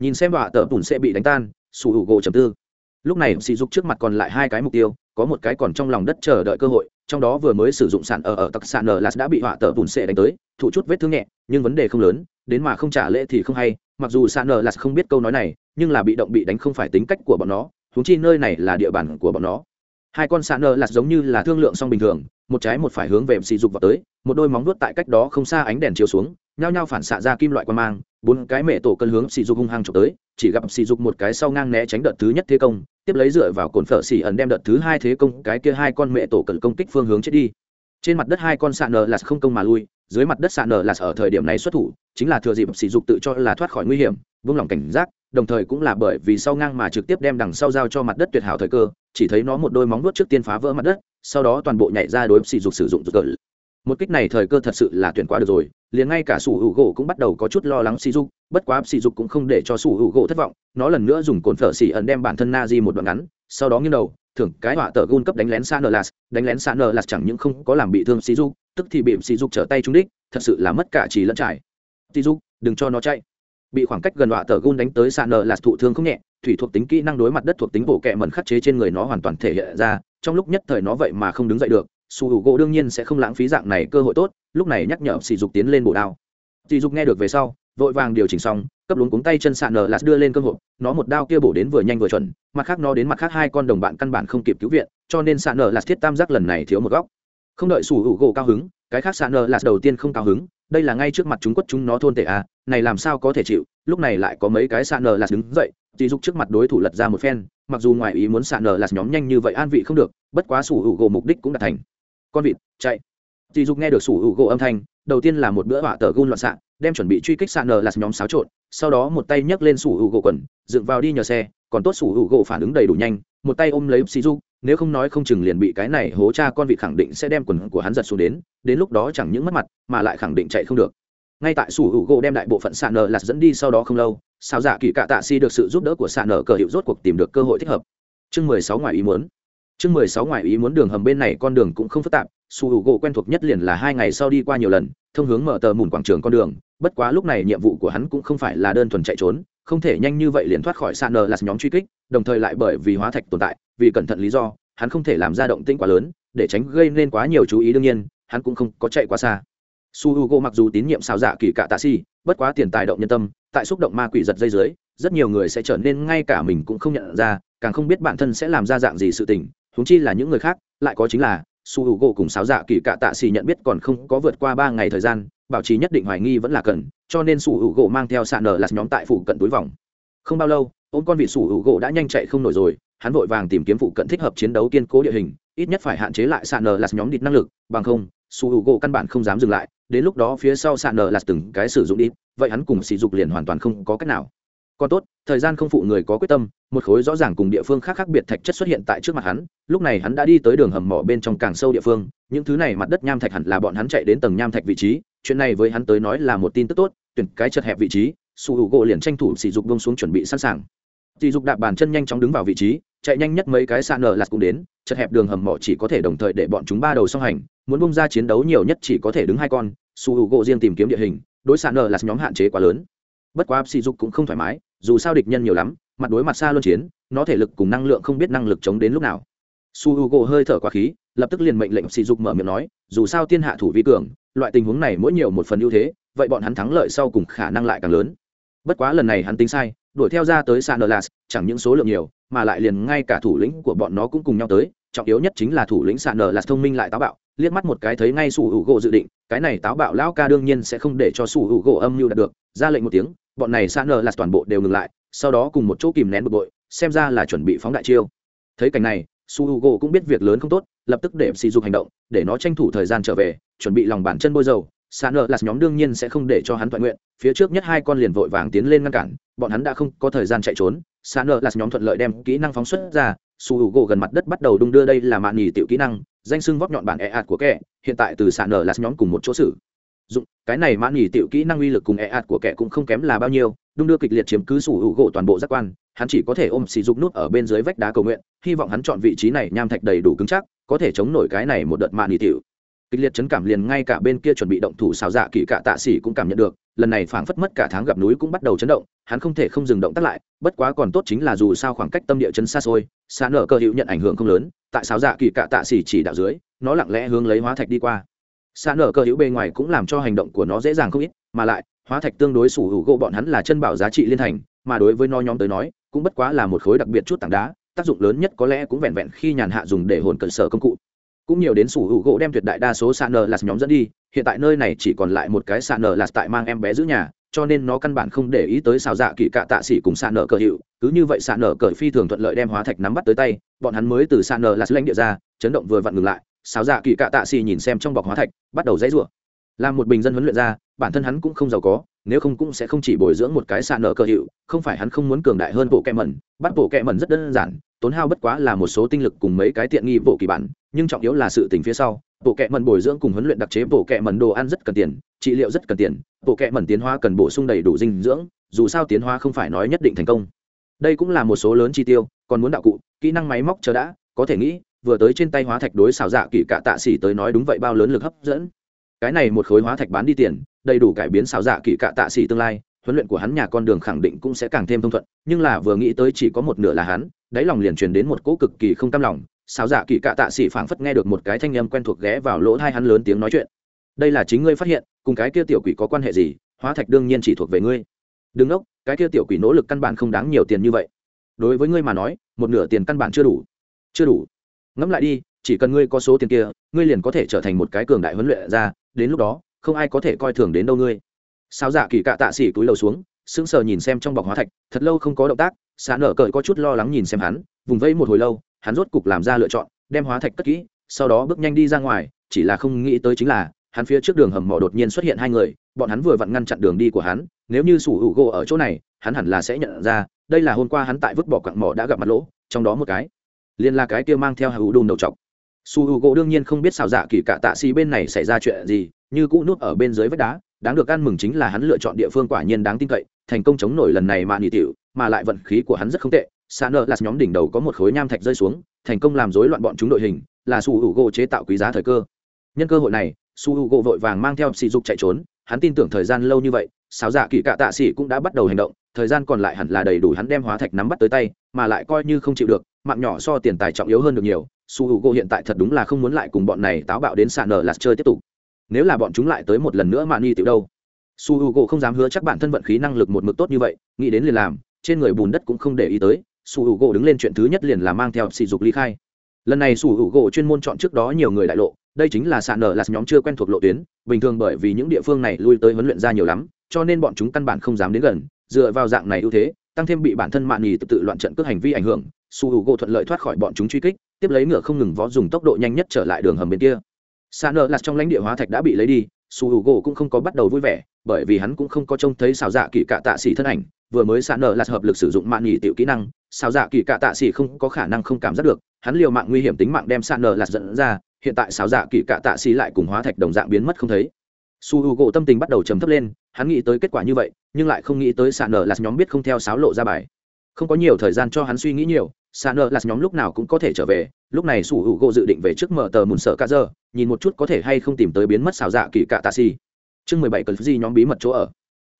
Nhìn xem hỏa tờ bùn sệ bị đánh tan sủ hữu gỗ trầm tư. Lúc này sỉ dục trước mặt còn lại hai cái mục tiêu có một cái còn trong lòng đất chờ đợi cơ hội, trong đó vừa mới sử dụng sản ở ở tặc sản ở là đã bị họa tờ bùn sệ đánh tới, thụ chút vết thương nhẹ, nhưng vấn đề không lớn, đến mà không trả lễ thì không hay, mặc dù sản ở là không biết câu nói này, nhưng là bị động bị đánh không phải tính cách của bọn nó húng chi nơi này là địa bàn của bọn nó. Hai con sản ở là giống như là thương lượng song bình thường, một trái một phải hướng về sỉ dục vào tới, một đôi móng vuốt tại cách đó không xa ánh đèn chiếu xuống, nhao nhao phản xạ ra kim loại quan mang bốn cái mẹ tổ cân hướng sỉ dục hung hăng trộm tới, chỉ gặp sỉ dục một cái sau ngang né tránh đợt thứ nhất thế công, tiếp lấy dựa vào cồn phở xỉ ẩn đem đợt thứ hai thế công, cái kia hai con mẹ tổ cận công kích phương hướng chết đi. Trên mặt đất hai con sạn nở là không công mà lui, dưới mặt đất sạn nở là ở thời điểm này xuất thủ, chính là thừa dịp sỉ dục tự cho là thoát khỏi nguy hiểm, vung lòng cảnh giác, đồng thời cũng là bởi vì sau ngang mà trực tiếp đem đằng sau giao cho mặt đất tuyệt hảo thời cơ, chỉ thấy nó một đôi móng vuốt trước tiên phá vỡ mặt đất, sau đó toàn bộ nhảy ra đối sỉ dục sử dụng rực một kích này thời cơ thật sự là tuyển quá được rồi, liền ngay cả sủ hữu gỗ cũng bắt đầu có chút lo lắng sỉ dục bất quá sỉ dục cũng không để cho sủ hữu gỗ thất vọng, nó lần nữa dùng cồn phở xỉ ẩn đem bản thân na di một đoạn ngắn, sau đó nghiêng đầu, thưởng cái họa tờ gun cấp đánh lén xa nờ lạt đánh lén xa nờ lạt chẳng những không có làm bị thương sỉ dục tức thì bị sỉ dục trở tay trúng đích, thật sự là mất cả chỉ lẫn trải. Sỉ dục đừng cho nó chạy. Bị khoảng cách gần họa tờ gun đánh tới xa nờ lạt thụ thương không nhẹ, thủy thuộc tính kỹ năng đối mặt đất thuộc tính bộ kẹ mẩn khắc chế trên người nó hoàn toàn thể hiện ra, trong lúc nhất thời nó vậy mà không đứng dậy được su hữu gỗ đương nhiên sẽ không lãng phí dạng này cơ hội tốt, lúc này nhắc nhở sỉ dục tiến lên bổ đao. Sỉ dục nghe được về sau, vội vàng điều chỉnh xong, cấp luống cuống tay chân sạn nở lạt đưa lên cơ hội nó một đao kia bổ đến vừa nhanh vừa chuẩn, mặt khác nó đến mặt khác hai con đồng bạn căn bản không kịp cứu viện, cho nên sạn nở lạt thiết tam giác lần này thiếu một góc. Không đợi sủ hữu gỗ cao hứng, cái khác sạn nở lạt đầu tiên không cao hứng, đây là ngay trước mặt chúng quất chúng nó thôn tệ à này làm sao có thể chịu, lúc này lại có mấy cái sạn nở lạt đứng dậy chỉ dục trước mặt đối thủ lật ra một phen, mặc dù ngoài ý muốn sạn nở lạt nhóm nhanh như vậy an vị không được, bất quá sủ hữu gỗ mục đích cũng đạt thành con vịt, chạy. Dì dục nghe được sủ hữu gỗ âm thanh, đầu tiên là một bữa họa tờ gun loạn xạ, đem chuẩn bị truy kích xạ nờ là nhóm xáo trộn, sau đó một tay nhấc lên sủ hữu gỗ quần, dựng vào đi nhờ xe, còn tốt sủ hữu gỗ phản ứng đầy đủ nhanh, một tay ôm lấy xì dục, nếu không nói không chừng liền bị cái này hố cha con vịt khẳng định sẽ đem quần của hắn giật xuống đến đến lúc đó chẳng những mất mặt, mà lại khẳng định chạy không được. Ngay tại sủ hữu gỗ đem đại bộ phận xạ nờ lạt dẫn đi sau đó không lâu sao dạ kỳ cạ tạ si được sự giúp đỡ của xạ nờ cờ hiệu rốt cuộc tìm được cơ hội thích hợp. Chương mười sáu ngoài ý muốn chương mười sáu ngoài ý muốn đường hầm bên này con đường cũng không phức tạp, su h u gỗ quen thuộc nhất liền là hai ngày sau đi qua nhiều lần, thông hướng mở tờ mùn quảng trường con đường, bất quá lúc này nhiệm vụ của hắn cũng không phải là đơn thuần chạy trốn, không thể nhanh như vậy liền thoát khỏi xa nờ là nhóm truy kích, đồng thời lại bởi vì hóa thạch tồn tại, vì cẩn thận lý do, hắn không thể làm ra động tĩnh quá lớn, để tránh gây nên quá nhiều chú ý đương nhiên, hắn cũng không có chạy quá xa. Su h u g o mặc dù tín nhiệm xào dạ kỳ cạ tạ si, bất quá tiền tài động nhân tâm, tại xúc động ma quỷ giật dây dưới, rất nhiều người sẽ trở nên ngay cả mình cũng không nhận ra, càng không biết bản thân sẽ làm ra dạng gì sự tình huống chi là những người khác, lại có chính là su h u gỗ cùng sáo dạ kỳ cạ tạ xì nhận biết còn không có vượt qua ba ngày thời gian, bảo trì nhất định hoài nghi vẫn là cần, cho nên sủ hữu gỗ mang theo xạ nở là nhóm tại phụ cận túi vòng. Không bao lâu, ôm con vị sủ hữu gỗ đã nhanh chạy không nổi rồi, hắn vội vàng tìm kiếm phụ cận thích hợp chiến đấu kiên cố địa hình, ít nhất phải hạn chế lại xạ nở là nhóm địch năng lực, bằng không sủ hữu gỗ căn bản không dám dừng lại, đến lúc đó phía sau xạ nở là từng cái sử dụng đi, vậy hắn cùng sỉ dục liền hoàn toàn không có cách nào còn tốt, thời gian không phụ người có quyết tâm, một khối rõ ràng cùng địa phương khác khác biệt thạch chất xuất hiện tại trước mặt hắn, lúc này hắn đã đi tới đường hầm mỏ bên trong càng sâu địa phương, những thứ này mặt đất nham thạch hẳn là bọn hắn chạy đến tầng nham thạch vị trí, chuyện này với hắn tới nói là một tin tức tốt, tuyển cái chật hẹp vị trí, su hữu gỗ liền tranh thủ sỉ dục bông xuống chuẩn bị sẵn sàng. Sỉ dục đạp bàn chân nhanh chóng đứng vào vị trí, chạy nhanh nhất mấy cái xa nở lạt cũng đến, chật hẹp đường hầm mỏ chỉ có thể đồng thời để bọn chúng ba đầu song hành, muốn bông ra chiến đấu nhiều nhất chỉ có thể đứng hai con, su hữu gỗ riêng tìm kiếm địa hình, đối xa nở lạt nhóm hạn chế quá lớn. Bất quá sỉ dục cũng không thoải mái dù sao địch nhân nhiều lắm, mặt đối mặt xa luân chiến, nó thể lực cùng năng lượng không biết năng lực chống đến lúc nào. Su h u g o hơi thở quá khí, lập tức liền mệnh lệnh sỉ dục mở miệng nói, dù sao tiên hạ thủ vi cường, loại tình huống này mỗi nhiều một phần ưu thế, vậy bọn hắn thắng lợi sau cùng khả năng lại càng lớn. Bất quá lần này hắn tính sai, đuổi theo ra tới sa las chẳng những số lượng nhiều, mà lại liền ngay cả thủ lĩnh của bọn nó cũng cùng nhau tới, trọng yếu nhất chính là thủ lĩnh sa las thông minh lại táo bạo liếc mắt một cái thấy ngay sủ hữu gỗ dự định, cái này táo bạo lão ca đương nhiên sẽ không để cho sủ hữu gỗ âm mưu đạt được, ra lệnh một tiếng, bọn này xa nờ là toàn bộ đều ngừng lại, sau đó cùng một chỗ kìm nén bực bội, xem ra là chuẩn bị phóng đại chiêu. Thấy cảnh này su h u g o cũng biết việc lớn không tốt, lập tức để sỉ dục hành động, để nó tranh thủ thời gian trở về, chuẩn bị lòng bàn chân bôi dầu. Xa nợ là nhóm đương nhiên sẽ không để cho hắn thuận nguyện, phía trước nhất hai con liền vội vàng tiến lên ngăn cản, bọn hắn đã không có thời gian chạy trốn. Xa nợ là nhóm thuận lợi đem kỹ năng phóng xuất ra su h u g o gần mặt đất bắt đầu đung đưa đây là mạng nghỉ tiểu kỹ năng danh sưng vóc nhọn bản e ạt của kẻ, hiện tại từ sạn nở là nhóm cùng một chỗ xử. Dụng, cái này mãn nghỉ tiểu kỹ năng uy lực cùng e ạt của kẻ cũng không kém là bao nhiêu, đung đưa kịch liệt chiếm cứ sủ hữu gỗ toàn bộ giác quan, hắn chỉ có thể ôm xì dục nút ở bên dưới vách đá cầu nguyện, hy vọng hắn chọn vị trí này nham thạch đầy đủ cứng chắc, có thể chống nổi cái này một đợt mạn nghỉ tiểu kịch liệt chấn cảm liền ngay cả bên kia chuẩn bị động thủ xào dạ kỳ cả tạ xỉ cũng cảm nhận được, lần này phảng phất mất cả tháng gặp núi cũng bắt đầu chấn động, hắn không thể không dừng động tác lại, bất quá còn tốt chính là dù sao khoảng cách tâm địa chấn xa xôi xa nở cơ hữu nhận ảnh hưởng không lớn, tại xào dạ kỳ cả tạ xỉ chỉ đạo dưới, nó lặng lẽ hướng lấy hóa thạch đi qua. Xa nở cơ hữu bề ngoài cũng làm cho hành động của nó dễ dàng không ít, mà lại, hóa thạch tương đối sủ hữu gỗ bọn hắn là chân bảo giá trị liên thành, mà đối với nó nhóm tới nói, cũng bất quá là một khối đặc biệt chút tảng đá, tác dụng lớn nhất có lẽ cũng vẹn vẹn khi nhàn hạ dùng để hồn cận sở công cụ cũng nhiều đến sủ hữu gỗ đem tuyệt đại đa số sạn nờ là nhóm dẫn đi, hiện tại nơi này chỉ còn lại một cái sạn nờ là tại mang em bé giữ nhà, cho nên nó căn bản không để ý tới xào dạ kỳ cạ tạ xỉ cùng sạn nở cờ hiệu, cứ như vậy sạn nở cờ phi thường thuận lợi đem hóa thạch nắm bắt tới tay, bọn hắn mới từ sạn nở là lãnh địa ra, chấn động vừa vặn ngừng lại, xào dạ kỳ cạ tạ xỉ nhìn xem trong bọc hóa thạch, bắt đầu dãy rủa. Làm một bình dân huấn luyện ra, bản thân hắn cũng không giàu có, nếu không cũng sẽ không chỉ bồi dưỡng một cái sạn nở cờ hiệu, không phải hắn không muốn cường đại hơn bộ kẹ mẩn, bắt bộ kẹ mẩn rất đơn giản tốn hao bất quá là một số tinh lực cùng mấy cái tiện nghi bộ kỳ bản, nhưng trọng yếu là sự tình phía sau, bộ kệ mần bồi dưỡng cùng huấn luyện đặc chế bộ kệ mần đồ ăn rất cần tiền, trị liệu rất cần tiền, bộ kệ mần tiến hóa cần bổ sung đầy đủ dinh dưỡng, dù sao tiến hóa không phải nói nhất định thành công. Đây cũng là một số lớn chi tiêu, còn muốn đạo cụ, kỹ năng máy móc chờ đã, có thể nghĩ, vừa tới trên tay hóa thạch đối xào dạ kỳ cả tạ xỉ tới nói đúng vậy bao lớn lực hấp dẫn. Cái này một khối hóa thạch bán đi tiền, đầy đủ cải biến xào dạ kỳ cả tạ xỉ tương lai, huấn luyện của hắn nhà con đường khẳng định cũng sẽ càng thêm thông thuận, nhưng là vừa nghĩ tới chỉ có một nửa là hắn đáy lòng liền truyền đến một cỗ cực kỳ không cam lòng. Xào dạ kỳ cạ tạ xỉ phảng phất nghe được một cái thanh âm quen thuộc ghé vào lỗ hai hắn lớn tiếng nói chuyện. Đây là chính ngươi phát hiện, cùng cái kia tiểu quỷ có quan hệ gì? Hóa thạch đương nhiên chỉ thuộc về ngươi. Đừng ốc cái kia tiểu quỷ nỗ lực căn bản không đáng nhiều tiền như vậy. Đối với ngươi mà nói, một nửa tiền căn bản chưa đủ. Chưa đủ. Ngẫm lại đi, chỉ cần ngươi có số tiền kia, ngươi liền có thể trở thành một cái cường đại huấn luyện ra đến lúc đó, không ai có thể coi thường đến đâu ngươi. Sao dạ kỳ cạ tạ xỉ túi lầu xuống sững sờ nhìn xem trong bọc hóa thạch, thật lâu không có động tác xả nở cởi có chút lo lắng nhìn xem hắn, vùng vẫy một hồi lâu, hắn rốt cục làm ra lựa chọn, đem hóa thạch cất kỹ, sau đó bước nhanh đi ra ngoài, chỉ là không nghĩ tới chính là, hắn phía trước đường hầm mỏ đột nhiên xuất hiện hai người, bọn hắn vừa vặn ngăn chặn đường đi của hắn, nếu như sủ hữu gỗ ở chỗ này, hắn hẳn là sẽ nhận ra, đây là hôm qua hắn tại vứt bỏ quặng mỏ đã gặp mặt lỗ, trong đó một cái liên là cái kia mang theo hữu đùm đầu chọc su h u gỗ đương nhiên không biết xào dạ kỳ cả tạ xì bên này xảy ra chuyện gì, như cũ nút ở bên dưới vách đá, đáng được ăn mừng chính là hắn lựa chọn địa phương quả nhiên đáng tin cậy, thành công chống nổi lần này mà nghỉ tiểu, mà lại vận khí của hắn rất không tệ. Xa nợ là nhóm đỉnh đầu có một khối nham thạch rơi xuống, thành công làm rối loạn bọn chúng đội hình, là su h u gỗ chế tạo quý giá thời cơ. Nhân cơ hội này, su h u gỗ vội vàng mang theo sỉ dục chạy trốn, hắn tin tưởng thời gian lâu như vậy xáo dạ kỳ cạ tạ xỉ cũng đã bắt đầu hành động, thời gian còn lại hẳn là đầy đủ hắn đem hóa thạch nắm bắt tới tay, mà lại coi như không chịu được, mạng nhỏ so tiền tài trọng yếu hơn được nhiều su h u g o hiện tại thật đúng là không muốn lại cùng bọn này táo bạo đến sàn nở lạt chơi tiếp tục. Nếu là bọn chúng lại tới một lần nữa mà ni tiểu đâu? Su h u g o không dám hứa chắc bản thân vận khí năng lực một mực tốt như vậy nghĩ đến liền làm trên người bùn đất cũng không để ý tới su h u g o đứng lên chuyện thứ nhất liền là mang theo sỉ dục ly khai. Lần này su h u g o chuyên môn chọn trước đó nhiều người đại lộ đây chính là sạn nở lạt nhóm chưa quen thuộc lộ tuyến bình thường bởi vì những địa phương này lui tới huấn luyện ra nhiều lắm cho nên bọn chúng căn bản không dám đến gần dựa vào dạng này ưu thế tăng thêm bị bản thân mạn nhì tự, tự loạn trận cước hành vi ảnh hưởng su h u gỗ thuận lợi thoát khỏi bọn chúng truy kích, tiếp lấy ngựa không ngừng vó dùng tốc độ nhanh nhất trở lại đường hầm bên kia. Xa nợ lạt trong lãnh địa hóa thạch đã bị lấy đi, su h u gỗ cũng không có bắt đầu vui vẻ, bởi vì hắn cũng không có trông thấy xào dạ kỳ cạ tạ xỉ thân ảnh, vừa mới xa nợ lạt hợp lực sử dụng mạng nghỉ tiểu kỹ năng, xào dạ kỳ cạ tạ xỉ không có khả năng không cảm giác được, hắn liều mạng nguy hiểm tính mạng đem xa nợ lạt dẫn ra, hiện tại xào dạ kỳ cạ tạ xỉ lại cùng hóa thạch đồng dạng biến mất không thấy. Su h u gỗ tâm tình bắt đầu trầm thấp lên, hắn nghĩ tới kết quả như vậy, nhưng lại không nghĩ tới xạ nở là nhóm biết không theo sáo lộ ra bài. Không có nhiều thời gian cho hắn suy nghĩ nhiều xạ nợ là nhóm lúc nào cũng có thể trở về, lúc này sủ hữu gỗ dự định về trước mở tờ mùn sợ cả giờ, nhìn một chút có thể hay không tìm tới biến mất xào dạ kỳ cạ tạ xì. Chương mười bảy cần gì nhóm bí mật chỗ ở.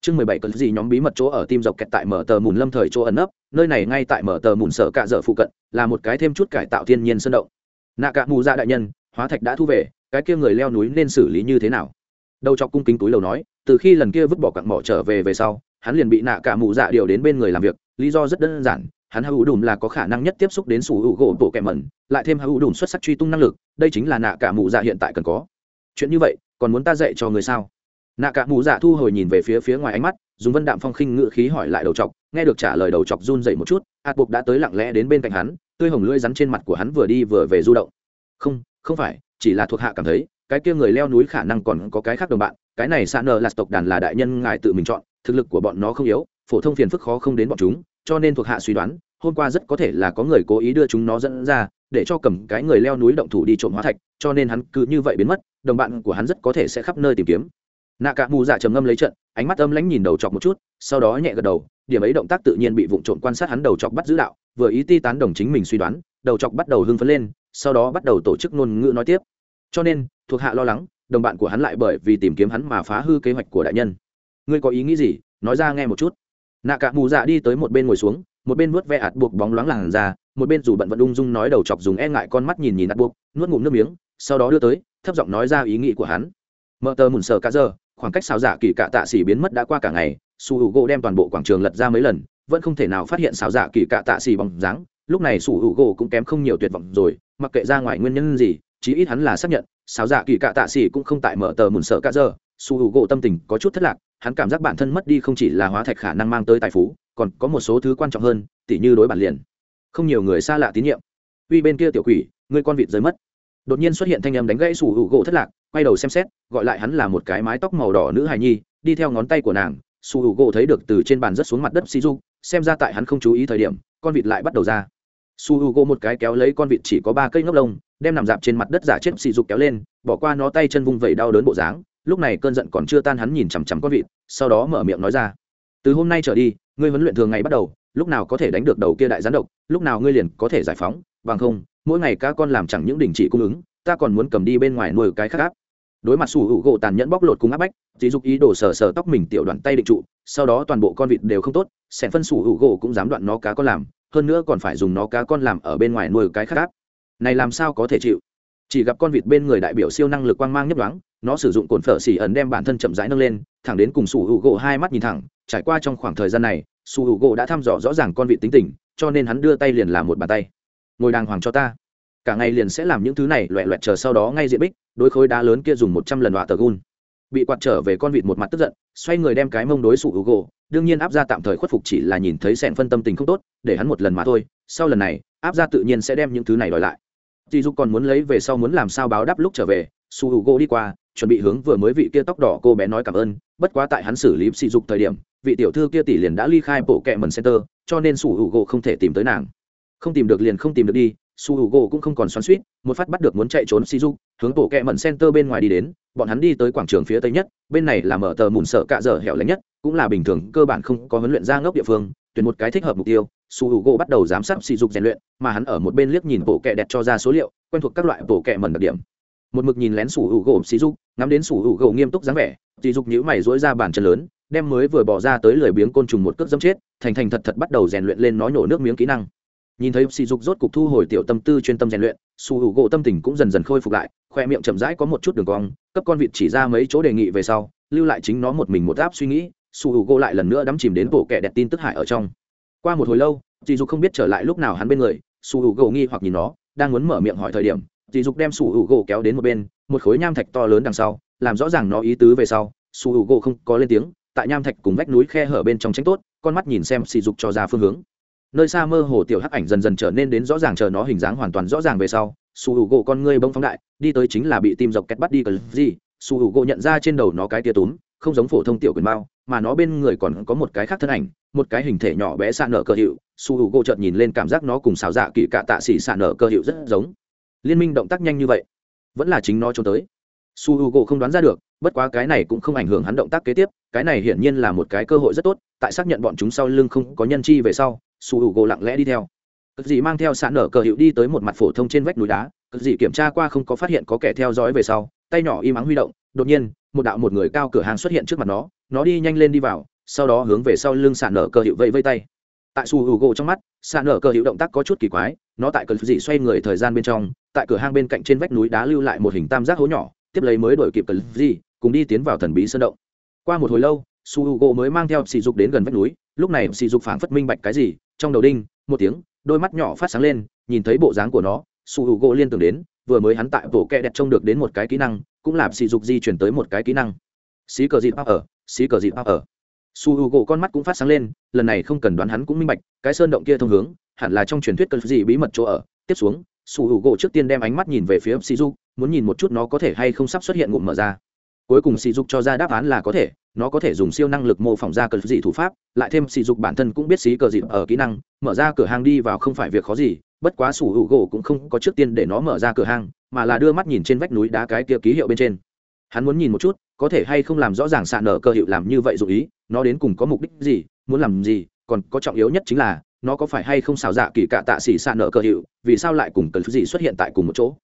Chương mười bảy cần gì nhóm bí mật chỗ ở tim dọc kẹt tại mở tờ mùn lâm thời chỗ ẩn nấp, nơi này ngay tại mở tờ mùn sợ cạ dở phụ cận, là một cái thêm chút cải tạo thiên nhiên sơn động. Nạ cả mù dạ đại nhân, hóa thạch đã thu về, cái kia người leo núi nên xử lý như thế nào? Đầu chọc cung kính túi lầu nói, từ khi lần kia vứt bỏ cặn mỏ trở về về sau, hắn liền bị nạ cả mù dạ điều đến bên người làm việc, lý do rất đơn giản hắn hữu đùm là có khả năng nhất tiếp xúc đến sủ hữu gỗ bộ kẹ mẩn, lại thêm hữu đùm xuất sắc truy tung năng lực, đây chính là nạ cả mụ dạ hiện tại cần có. Chuyện như vậy, còn muốn ta dạy cho người sao? Nạ cả mụ dạ thu hồi nhìn về phía phía ngoài ánh mắt, dùng vân đạm phong khinh ngự khí hỏi lại đầu chọc, nghe được trả lời đầu chọc run dậy một chút hạt buộc đã tới lặng lẽ đến bên cạnh hắn, tươi hồng lưỡi rắn trên mặt của hắn vừa đi vừa về du động. Không không phải, chỉ là thuộc hạ cảm thấy, cái kia người leo núi khả năng còn có cái khác đồng bạn, cái này xa nờ là tộc đàn là đại nhân ngài tự mình chọn, thực lực của bọn nó không yếu, phổ thông phiền phức khó không đến bọn chúng cho nên thuộc hạ suy đoán, hôm qua rất có thể là có người cố ý đưa chúng nó dẫn ra, để cho cầm cái người leo núi động thủ đi trộm hóa thạch, cho nên hắn cứ như vậy biến mất, đồng bạn của hắn rất có thể sẽ khắp nơi tìm kiếm. Nạ cả mù dạ trầm ngâm lấy trận, ánh mắt âm lãnh nhìn đầu chọc một chút, sau đó nhẹ gật đầu, điểm ấy động tác tự nhiên bị vụng trộm quan sát hắn đầu chọc bắt giữ đạo, vừa ý ti tán đồng chính mình suy đoán, đầu chọc bắt đầu hưng phấn lên, sau đó bắt đầu tổ chức ngôn ngữ nói tiếp. Cho nên, thuộc hạ lo lắng, đồng bạn của hắn lại bởi vì tìm kiếm hắn mà phá hư kế hoạch của đại nhân. Ngươi có ý nghĩ gì? Nói ra nghe một chút nạ cả mù dạ đi tới một bên ngồi xuống, một bên nuốt ve ạt buộc bóng loáng làn ra một bên dù bận vận ung dung nói đầu chọc dùng e ngại con mắt nhìn nhìn ạt buộc, nuốt ngụm nước miếng, sau đó đưa tới, thấp giọng nói ra ý nghĩ của hắn. Mở tờ mùn sờ cả giờ, khoảng cách xào giả kỳ cạ tạ xỉ biến mất đã qua cả ngày, su hữu gỗ đem toàn bộ quảng trường lật ra mấy lần, vẫn không thể nào phát hiện xào giả kỳ cạ tạ xỉ bằng dáng. Lúc này su hữu gỗ cũng kém không nhiều tuyệt vọng rồi, mặc kệ ra ngoài nguyên nhân gì, chí ít hắn là xác nhận, xào dạ kỳ cạ tạ xỉ cũng không tại mở tờ mùn sợ cả giờ. Su hữu gỗ tâm tình có chút thất lạc hắn cảm giác bản thân mất đi không chỉ là hóa thạch khả năng mang tới tài phú, còn có một số thứ quan trọng hơn, tỉ như đối bản liền. Không nhiều người xa lạ tín nhiệm. Uy bên kia tiểu quỷ người con vịt rơi mất. Đột nhiên xuất hiện thanh âm đánh gãy sủ hữu gỗ thất lạc, quay đầu xem xét, gọi lại hắn là một cái mái tóc màu đỏ nữ hài nhi, đi theo ngón tay của nàng, sủ hữu gỗ thấy được từ trên bàn rất xuống mặt đất si du xem ra tại hắn không chú ý thời điểm, con vịt lại bắt đầu ra. Su h u gỗ một cái kéo lấy con vịt chỉ có ba cây ngốc lông, đem nằm dạp trên mặt đất giả chết xì dục kéo lên, bỏ qua nó tay chân vung vẩy đau đớn bộ dáng lúc này cơn giận còn chưa tan hắn nhìn chằm chằm con vịt, sau đó mở miệng nói ra. Từ hôm nay trở đi, ngươi huấn luyện thường ngày bắt đầu, lúc nào có thể đánh được đầu kia đại gián độc, lúc nào ngươi liền có thể giải phóng, bằng không, mỗi ngày các con làm chẳng những đình chỉ cung ứng, ta còn muốn cầm đi bên ngoài nuôi cái khác áp. Đối mặt sủ hữu gỗ tàn nhẫn bóc lột cùng áp bách dì dục ý đồ sờ sờ tóc mình tiểu đoạn tay định trụ, sau đó toàn bộ con vịt đều không tốt sẻn phân sủ hữu gỗ cũng dám đoạn nó cá con làm, hơn nữa còn phải dùng nó cá con làm ở bên ngoài nuôi cái khác áp. Này làm sao có thể chịu? Chỉ gặp con vịt bên người đại biểu siêu năng lực quang mang nhấp đoáng nó sử dụng cồn phở xỉ ẩn đem bản thân chậm rãi nâng lên, thẳng đến cùng sủ hữu gỗ hai mắt nhìn thẳng, trải qua trong khoảng thời gian này, sủ hữu gỗ đã thăm dò rõ ràng con vịt tính tình, cho nên hắn đưa tay liền làm một bàn tay. Ngồi đàng hoàng cho ta. Cả ngày liền sẽ làm những thứ này, loẹ loẹt chờ sau đó ngay diện bích, đối khối đá lớn kia dùng một trăm lần đọa tờ gun bị quạt trở về con vịt một mặt tức giận, xoay người đem cái mông đối sủ hữu gỗ, đương nhiên áp ra tạm thời khuất phục chỉ là nhìn thấy sẹn phân tâm tình không tốt, để hắn một lần mà thôi, sau lần này, áp ra tự nhiên sẽ đem những thứ này đòi lại dì dục còn muốn lấy về sau muốn làm sao báo đáp lúc trở về, su h u đi qua, chuẩn bị hướng vừa mới vị kia tóc đỏ cô bé nói cảm ơn. Bất quá tại hắn xử lý sỉ dục thời điểm, vị tiểu thư kia tỷ liền đã ly khai bộ kẹ mần center, cho nên su h u không thể tìm tới nàng. Không tìm được liền không tìm được đi, su h u cũng không còn xoắn suýt một phát bắt được muốn chạy trốn sỉ dục hướng bộ kẹ mần center bên ngoài đi đến. Bọn hắn đi tới quảng trường phía tây nhất, bên này là mở tờ mùn sợ cạ dở hẻo lánh nhất, cũng là bình thường, cơ bản không có huấn luyện ra ngốc địa phương, tuyển một cái thích hợp mục tiêu su h u gỗ bắt đầu giám sát sỉ dục rèn luyện, mà hắn ở một bên liếc nhìn bộ kẹ đẹp cho ra số liệu, quen thuộc các loại bộ kẹ mần đặc điểm. Một mực nhìn lén su h u gỗ sỉ dục, ngắm đến su h u gỗ nghiêm túc dáng vẻ, sỉ dục nhữ mày dỗi ra bàn chân lớn, đem mới vừa bỏ ra tới lười biếng côn trùng một cước dâm chết, thành thành thật thật bắt đầu rèn luyện lên nói nổ nước miếng kỹ năng. Nhìn thấy sỉ dục rốt cục thu hồi tiểu tâm tư chuyên tâm rèn luyện, su h u gỗ tâm tình cũng dần dần khôi phục lại, khoe miệng chậm rãi có một chút đường cong, cấp con vịt chỉ ra mấy chỗ đề nghị về sau, lưu lại chính nó một mình một áp suy nghĩ, su h u gỗ lại lần nữa đắm chìm đến bộ kẻ đẹp tin tức hại ở trong qua một hồi lâu dì dục không biết trở lại lúc nào hắn bên người su h u gỗ nghi hoặc nhìn nó, đang muốn mở miệng hỏi thời điểm dì dục đem Sưu U gỗ kéo đến một bên, một khối nham thạch to lớn đằng sau, làm rõ ràng nó ý tứ về sau Sưu U gỗ không có lên tiếng, tại nham thạch cùng vách núi khe hở bên trong tránh tốt, con mắt nhìn xem sỉ dục cho ra phương hướng. Nơi xa mơ hồ tiểu hắc ảnh dần dần trở nên đến rõ ràng chờ nó hình dáng hoàn toàn rõ ràng về sau su U gỗ con ngươi bông phóng đại, đi tới chính là bị tim dọc kẹt bắt đi cần gì su U gỗ nhận ra trên đầu nó cái tia túm, không giống phổ thông tiểu quyền mao mà nó bên người còn có một cái khác thân ảnh một cái hình thể nhỏ bé xạ nở cơ hiệu, su hữu gỗ chợt nhìn lên cảm giác nó cùng xào dạ kỳ cạ tạ xỉ xạ nở cơ hiệu rất giống. Liên minh động tác nhanh như vậy, vẫn là chính nó trốn tới. Su hữu gỗ không đoán ra được, bất quá cái này cũng không ảnh hưởng hắn động tác kế tiếp, cái này hiển nhiên là một cái cơ hội rất tốt, tại xác nhận bọn chúng sau lưng không có nhân chi về sau, su hữu gỗ lặng lẽ đi theo. Cực dị mang theo sạn nở cờ hiệu đi tới một mặt phổ thông trên vách núi đá, cực dị kiểm tra qua không có phát hiện có kẻ theo dõi về sau, tay nhỏ im ắng huy động, đột nhiên, một đạo một người cao cửa hàng xuất hiện trước mặt nó nó đi nhanh lên đi vào sau đó hướng về sau lưng sạn nở cờ hiệu vẫy vây tay. Tại su hữu gỗ trong mắt sạn nở cờ hiệu động tác có chút kỳ quái, nó tại cờ dị xoay người thời gian bên trong, tại cửa hang bên cạnh trên vách núi đá lưu lại một hình tam giác hố nhỏ, tiếp lấy mới đổi kịp cờ dị, cùng đi tiến vào thần bí sơn động. Qua một hồi lâu, su hữu gỗ mới mang theo sỉ dục đến gần vách núi, lúc này sỉ dục phảng phất minh bạch cái gì, trong đầu đinh, một tiếng, đôi mắt nhỏ phát sáng lên, nhìn thấy bộ dáng của nó, su hữu gỗ liên tưởng đến, vừa mới hắn tại bộ kẹ đẹp trông được đến một cái kỹ năng, cũng làm sỉ dục di chuyển tới một cái kỹ năng. Xí cờ gì ở xí cờ gì ở su h u gỗ con mắt cũng phát sáng lên, lần này không cần đoán hắn cũng minh bạch, cái sơn động kia thông hướng, hẳn là trong truyền thuyết cơn gì bí mật chỗ ở. Tiếp xuống, su h u gỗ trước tiên đem ánh mắt nhìn về phía sỉ muốn nhìn một chút nó có thể hay không sắp xuất hiện ngụm mở ra. Cuối cùng sỉ dục cho ra đáp án là có thể, nó có thể dùng siêu năng lực mô phỏng ra cờ dị thủ pháp, lại thêm sỉ dục bản thân cũng biết xí cờ dị ở kỹ năng, mở ra cửa hàng đi vào không phải việc khó gì, bất quá sủ hữu gỗ cũng không có trước tiên để nó mở ra cửa hàng mà là đưa mắt nhìn trên vách núi đá cái kia ký hiệu bên trên. Hắn muốn nhìn một chút, có thể hay không làm rõ ràng sạn nở cơ hiệu làm như vậy dù ý nó đến cùng có mục đích gì muốn làm gì còn có trọng yếu nhất chính là nó có phải hay không xào dạ kỳ cạ tạ xỉ xạ nợ cơ hiệu vì sao lại cùng cần gì xuất hiện tại cùng một chỗ?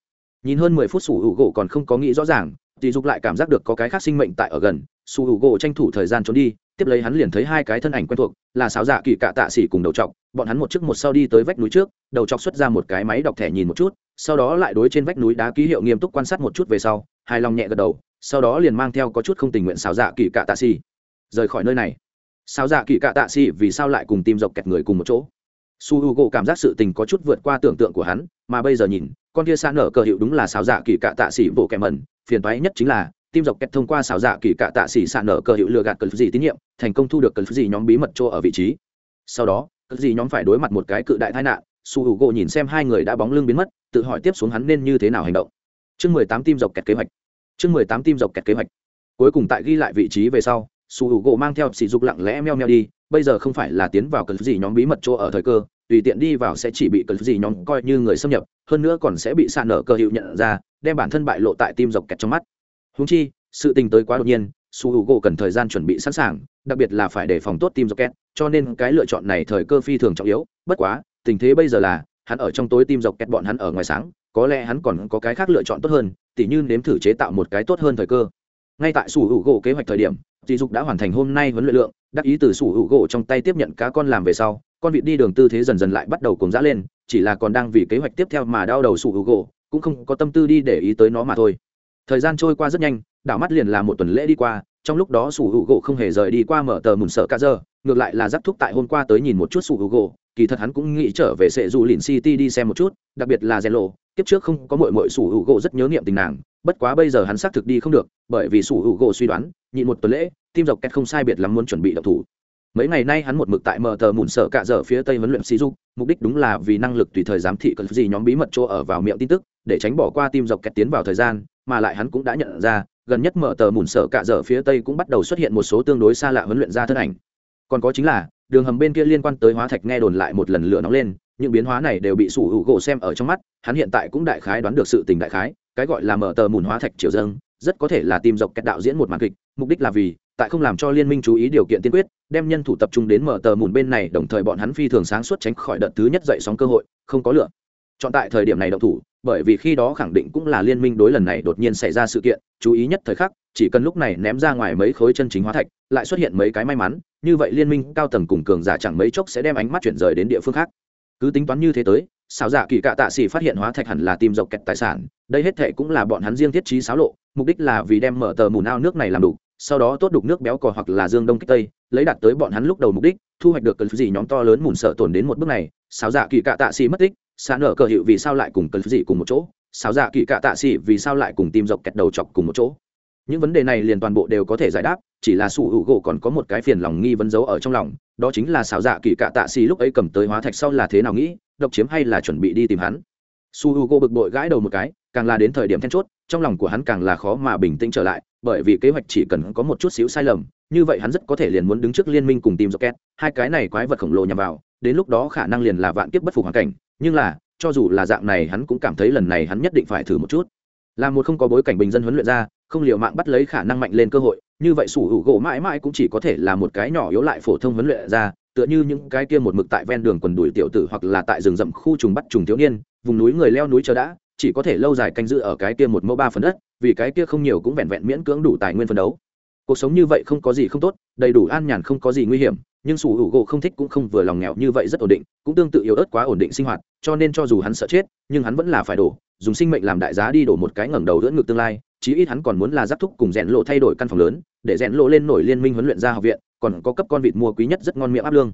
Nhìn hơn mười phút sủ hữu gỗ còn không có nghĩ rõ ràng thì dục lại cảm giác được có cái khác sinh mệnh tại ở gần, sủ Hữu Gỗ tranh thủ thời gian trốn đi, tiếp lấy hắn liền thấy hai cái thân ảnh quen thuộc, là sáo dạ kỳ cạ tạ xỉ cùng đầu trọc, bọn hắn một trước một sau đi tới vách núi trước, đầu trọc xuất ra một cái máy đọc thẻ nhìn một chút, sau đó lại đối trên vách núi đá ký hiệu nghiêm túc quan sát một chút về sau, hài lòng nhẹ gật đầu, sau đó liền mang theo có chút không tình nguyện sáo dạ kỳ cạ tạ xỉ rời khỏi nơi này. Sao dạ kỳ cạ tạ sĩ vì sao lại cùng tìm dọc kẹt người cùng một chỗ? Su U Go cảm giác sự tình có chút vượt qua tưởng tượng của hắn, mà bây giờ nhìn, con kia xa nở cờ hiệu đúng là sáo dạ kỳ cạ tạ xỉ bộ kẻ mẩn, phiền toái nhất chính là tim dọc kẹt thông qua xảo dạ kỳ cạ tạ xỉ xa nở cờ hiệu lừa gạt cờ gì tín nhiệm thành công thu được cờ gì nhóm bí mật chỗ ở vị trí sau đó cờ gì nhóm phải đối mặt một cái cự đại tai nạn su U gỗ nhìn xem hai người đã bóng lưng biến mất tự hỏi tiếp xuống hắn nên như thế nào hành động chương mười tám tim dọc kẹt kế hoạch chương mười tám tim dọc kẹt kế hoạch cuối cùng tại ghi lại vị trí về sau su hữu gỗ mang theo sỉ dục lặng lẽ meo meo đi, bây giờ không phải là tiến vào cần gì nhóm bí mật chỗ ở thời cơ, tùy tiện đi vào sẽ chỉ bị cần gì nhóm coi như người xâm nhập, hơn nữa còn sẽ bị sạn nở cơ hiệu nhận ra, đem bản thân bại lộ tại tim dọc kẹt trong mắt. Húng chi, sự tình tới quá đột nhiên, su hữu gỗ cần thời gian chuẩn bị sẵn sàng, đặc biệt là phải đề phòng tốt tim dọc kẹt, cho nên cái lựa chọn này thời cơ phi thường trọng yếu, bất quá, tình thế bây giờ là, hắn ở trong tối tim dọc kẹt bọn hắn ở ngoài sáng, có lẽ hắn còn có cái khác lựa chọn tốt hơn, tỉ như nếm thử chế tạo một cái tốt hơn thời cơ. Ngay tại su hữu gỗ kế hoạch thời điểm Dị dục đã hoàn thành hôm nay huấn luyện lượng, đắc ý từ sủ hữu gỗ trong tay tiếp nhận cá con làm về sau, con vịt đi đường tư thế dần dần lại bắt đầu cùng dã lên, chỉ là còn đang vì kế hoạch tiếp theo mà đau đầu sủ hữu gỗ, cũng không có tâm tư đi để ý tới nó mà thôi. Thời gian trôi qua rất nhanh, đảo mắt liền là một tuần lễ đi qua, trong lúc đó sủ hữu gỗ không hề rời đi qua mở tờ mùn sợ cả giờ, ngược lại là giáp thúc tại hôm qua tới nhìn một chút sủ hữu gỗ, kỳ thật hắn cũng nghĩ trở về sệ dù lìn city đi xem một chút, đặc biệt là rèn lộ kiếp trước không có mội mội sủ hữu gỗ rất nhớ niệm tình nàng bất quá bây giờ hắn xác thực đi không được, bởi vì sủ hữu gỗ suy đoán, nhịn một tuần lễ tim dọc kẹt không sai biệt lắm muốn chuẩn bị đậu thủ. Mấy ngày nay hắn một mực tại mở tờ mùn sợ cạ giờ phía tây huấn luyện sĩ dục mục đích đúng là vì năng lực tùy thời giám thị cần gì nhóm bí mật chỗ ở vào miệng tin tức, để tránh bỏ qua tim dọc kẹt tiến vào thời gian, mà lại hắn cũng đã nhận ra, gần nhất mở tờ mùn sở cạ giờ phía tây cũng bắt đầu xuất hiện một số tương đối xa lạ huấn luyện ra thân ảnh. Còn có chính là, đường hầm bên kia liên quan tới hóa thạch nghe đồn lại một lần lửa nóng lên, những biến hóa này đều bị sủ hữu gỗ xem ở trong mắt, hắn hiện tại cũng đại khái đoán được sự tình đại khái cái gọi là mở tờ mùn hóa thạch triều dâng, rất có thể là tìm dọc kẹt đạo diễn một màn kịch, mục đích là vì, tại không làm cho liên minh chú ý điều kiện tiên quyết, đem nhân thủ tập trung đến mở tờ mùn bên này, đồng thời bọn hắn phi thường sáng suốt tránh khỏi đợt thứ nhất dậy sóng cơ hội, không có lựa chọn tại thời điểm này động thủ, bởi vì khi đó khẳng định cũng là liên minh đối lần này đột nhiên xảy ra sự kiện, chú ý nhất thời khắc, chỉ cần lúc này ném ra ngoài mấy khối chân chính hóa thạch, lại xuất hiện mấy cái may mắn, như vậy liên minh cao tầng cùng cường giả chẳng mấy chốc sẽ đem ánh mắt chuyển rời đến địa phương khác. Cứ tính toán như thế tới, xảo giả kỳ cạ tạ xỉ phát hiện hóa thạch hẳn là tìm dọc kẹt tài sản đây hết thệ cũng là bọn hắn riêng thiết trí xáo lộ, mục đích là vì đem mở tờ mù nao nước này làm đủ, sau đó tốt đục nước béo cò hoặc là dương đông kích tây, lấy đạt tới bọn hắn lúc đầu mục đích, thu hoạch được cần gì nhóm to lớn mùn sợ tổn đến một bước này. Xáo dạ kỳ cạ tạ xì mất tích xa nở cờ hiệu vì sao lại cùng cần gì cùng một chỗ? Xáo dạ kỳ cạ tạ xì vì sao lại cùng tìm dọc kẹt đầu chọc cùng một chỗ? Những vấn đề này liền toàn bộ đều có thể giải đáp, chỉ là sủ hữu gỗ còn có một cái phiền lòng nghi vấn giấu ở trong lòng, đó chính là xảo dạ kỳ cạ tạ xì lúc ấy cầm tới hóa thạch sau là thế nào nghĩ, độc chiếm hay là chuẩn bị đi tìm hắn? Su hữu gỗ bực bội gãi đầu một cái, càng là đến thời điểm then chốt, trong lòng của hắn càng là khó mà bình tĩnh trở lại, bởi vì kế hoạch chỉ cần có một chút xíu sai lầm, như vậy hắn rất có thể liền muốn đứng trước liên minh cùng tìm rocket. Hai cái này quái vật khổng lồ nhằm vào, đến lúc đó khả năng liền là vạn kiếp bất phục hoàn cảnh, nhưng là, cho dù là dạng này hắn cũng cảm thấy lần này hắn nhất định phải thử một chút. Là một không có bối cảnh bình dân huấn luyện ra, không liều mạng bắt lấy khả năng mạnh lên cơ hội, như vậy sủ hữu gỗ mãi mãi cũng chỉ có thể là một cái nhỏ yếu lại phổ thông huấn luyện ra tựa như những cái kia một mực tại ven đường quần đùi tiểu tử hoặc là tại rừng rậm khu trùng bắt trùng thiếu niên, vùng núi người leo núi chờ đã, chỉ có thể lâu dài canh giữ ở cái kia một mẫu ba phần đất, vì cái kia không nhiều cũng vẹn vẹn miễn cưỡng đủ tài nguyên phân đấu. Cuộc sống như vậy không có gì không tốt, đầy đủ an nhàn không có gì nguy hiểm, nhưng sủ hữu gỗ không thích cũng không vừa lòng nghèo như vậy rất ổn định, cũng tương tự yếu ớt quá ổn định sinh hoạt, cho nên cho dù hắn sợ chết, nhưng hắn vẫn là phải đổ, dùng sinh mệnh làm đại giá đi đổ một cái ngẩng đầu đỡ ngược tương lai, chí ít hắn còn muốn là giáp thúc cùng rèn lộ thay đổi căn phòng lớn, để rèn lộ lên nổi liên minh huấn luyện ra học viện còn có cấp con vịt mua quý nhất rất ngon miệng áp lương.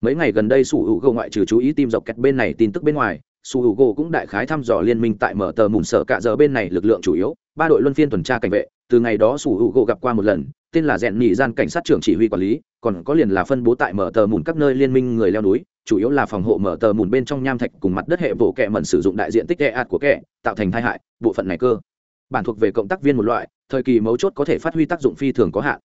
Mấy ngày gần đây sủ hữu gỗ ngoại trừ chú ý tìm dọc kẹt bên này tin tức bên ngoài su hữu gỗ cũng đại khái thăm dò liên minh tại mở tờ mùn sở cả giờ bên này lực lượng chủ yếu, ba đội luân phiên tuần tra cảnh vệ, từ ngày đó su hữu gỗ gặp qua một lần, tên là rèn nhị gian cảnh sát trưởng chỉ huy quản lý, còn có liền là phân bố tại mở tờ mùn các nơi liên minh người leo núi, chủ yếu là phòng hộ mở tờ mùn bên trong nham thạch cùng mặt đất hệ vụ kẹ mẩn sử dụng đại diện tích kẹ ạt của kẹ tạo thành tai hại, bộ phận này cơ. Bản thuộc về cộng tác viên một loại, thời kỳ mấu chốt có thể phát huy tác dụng phi thường có hạn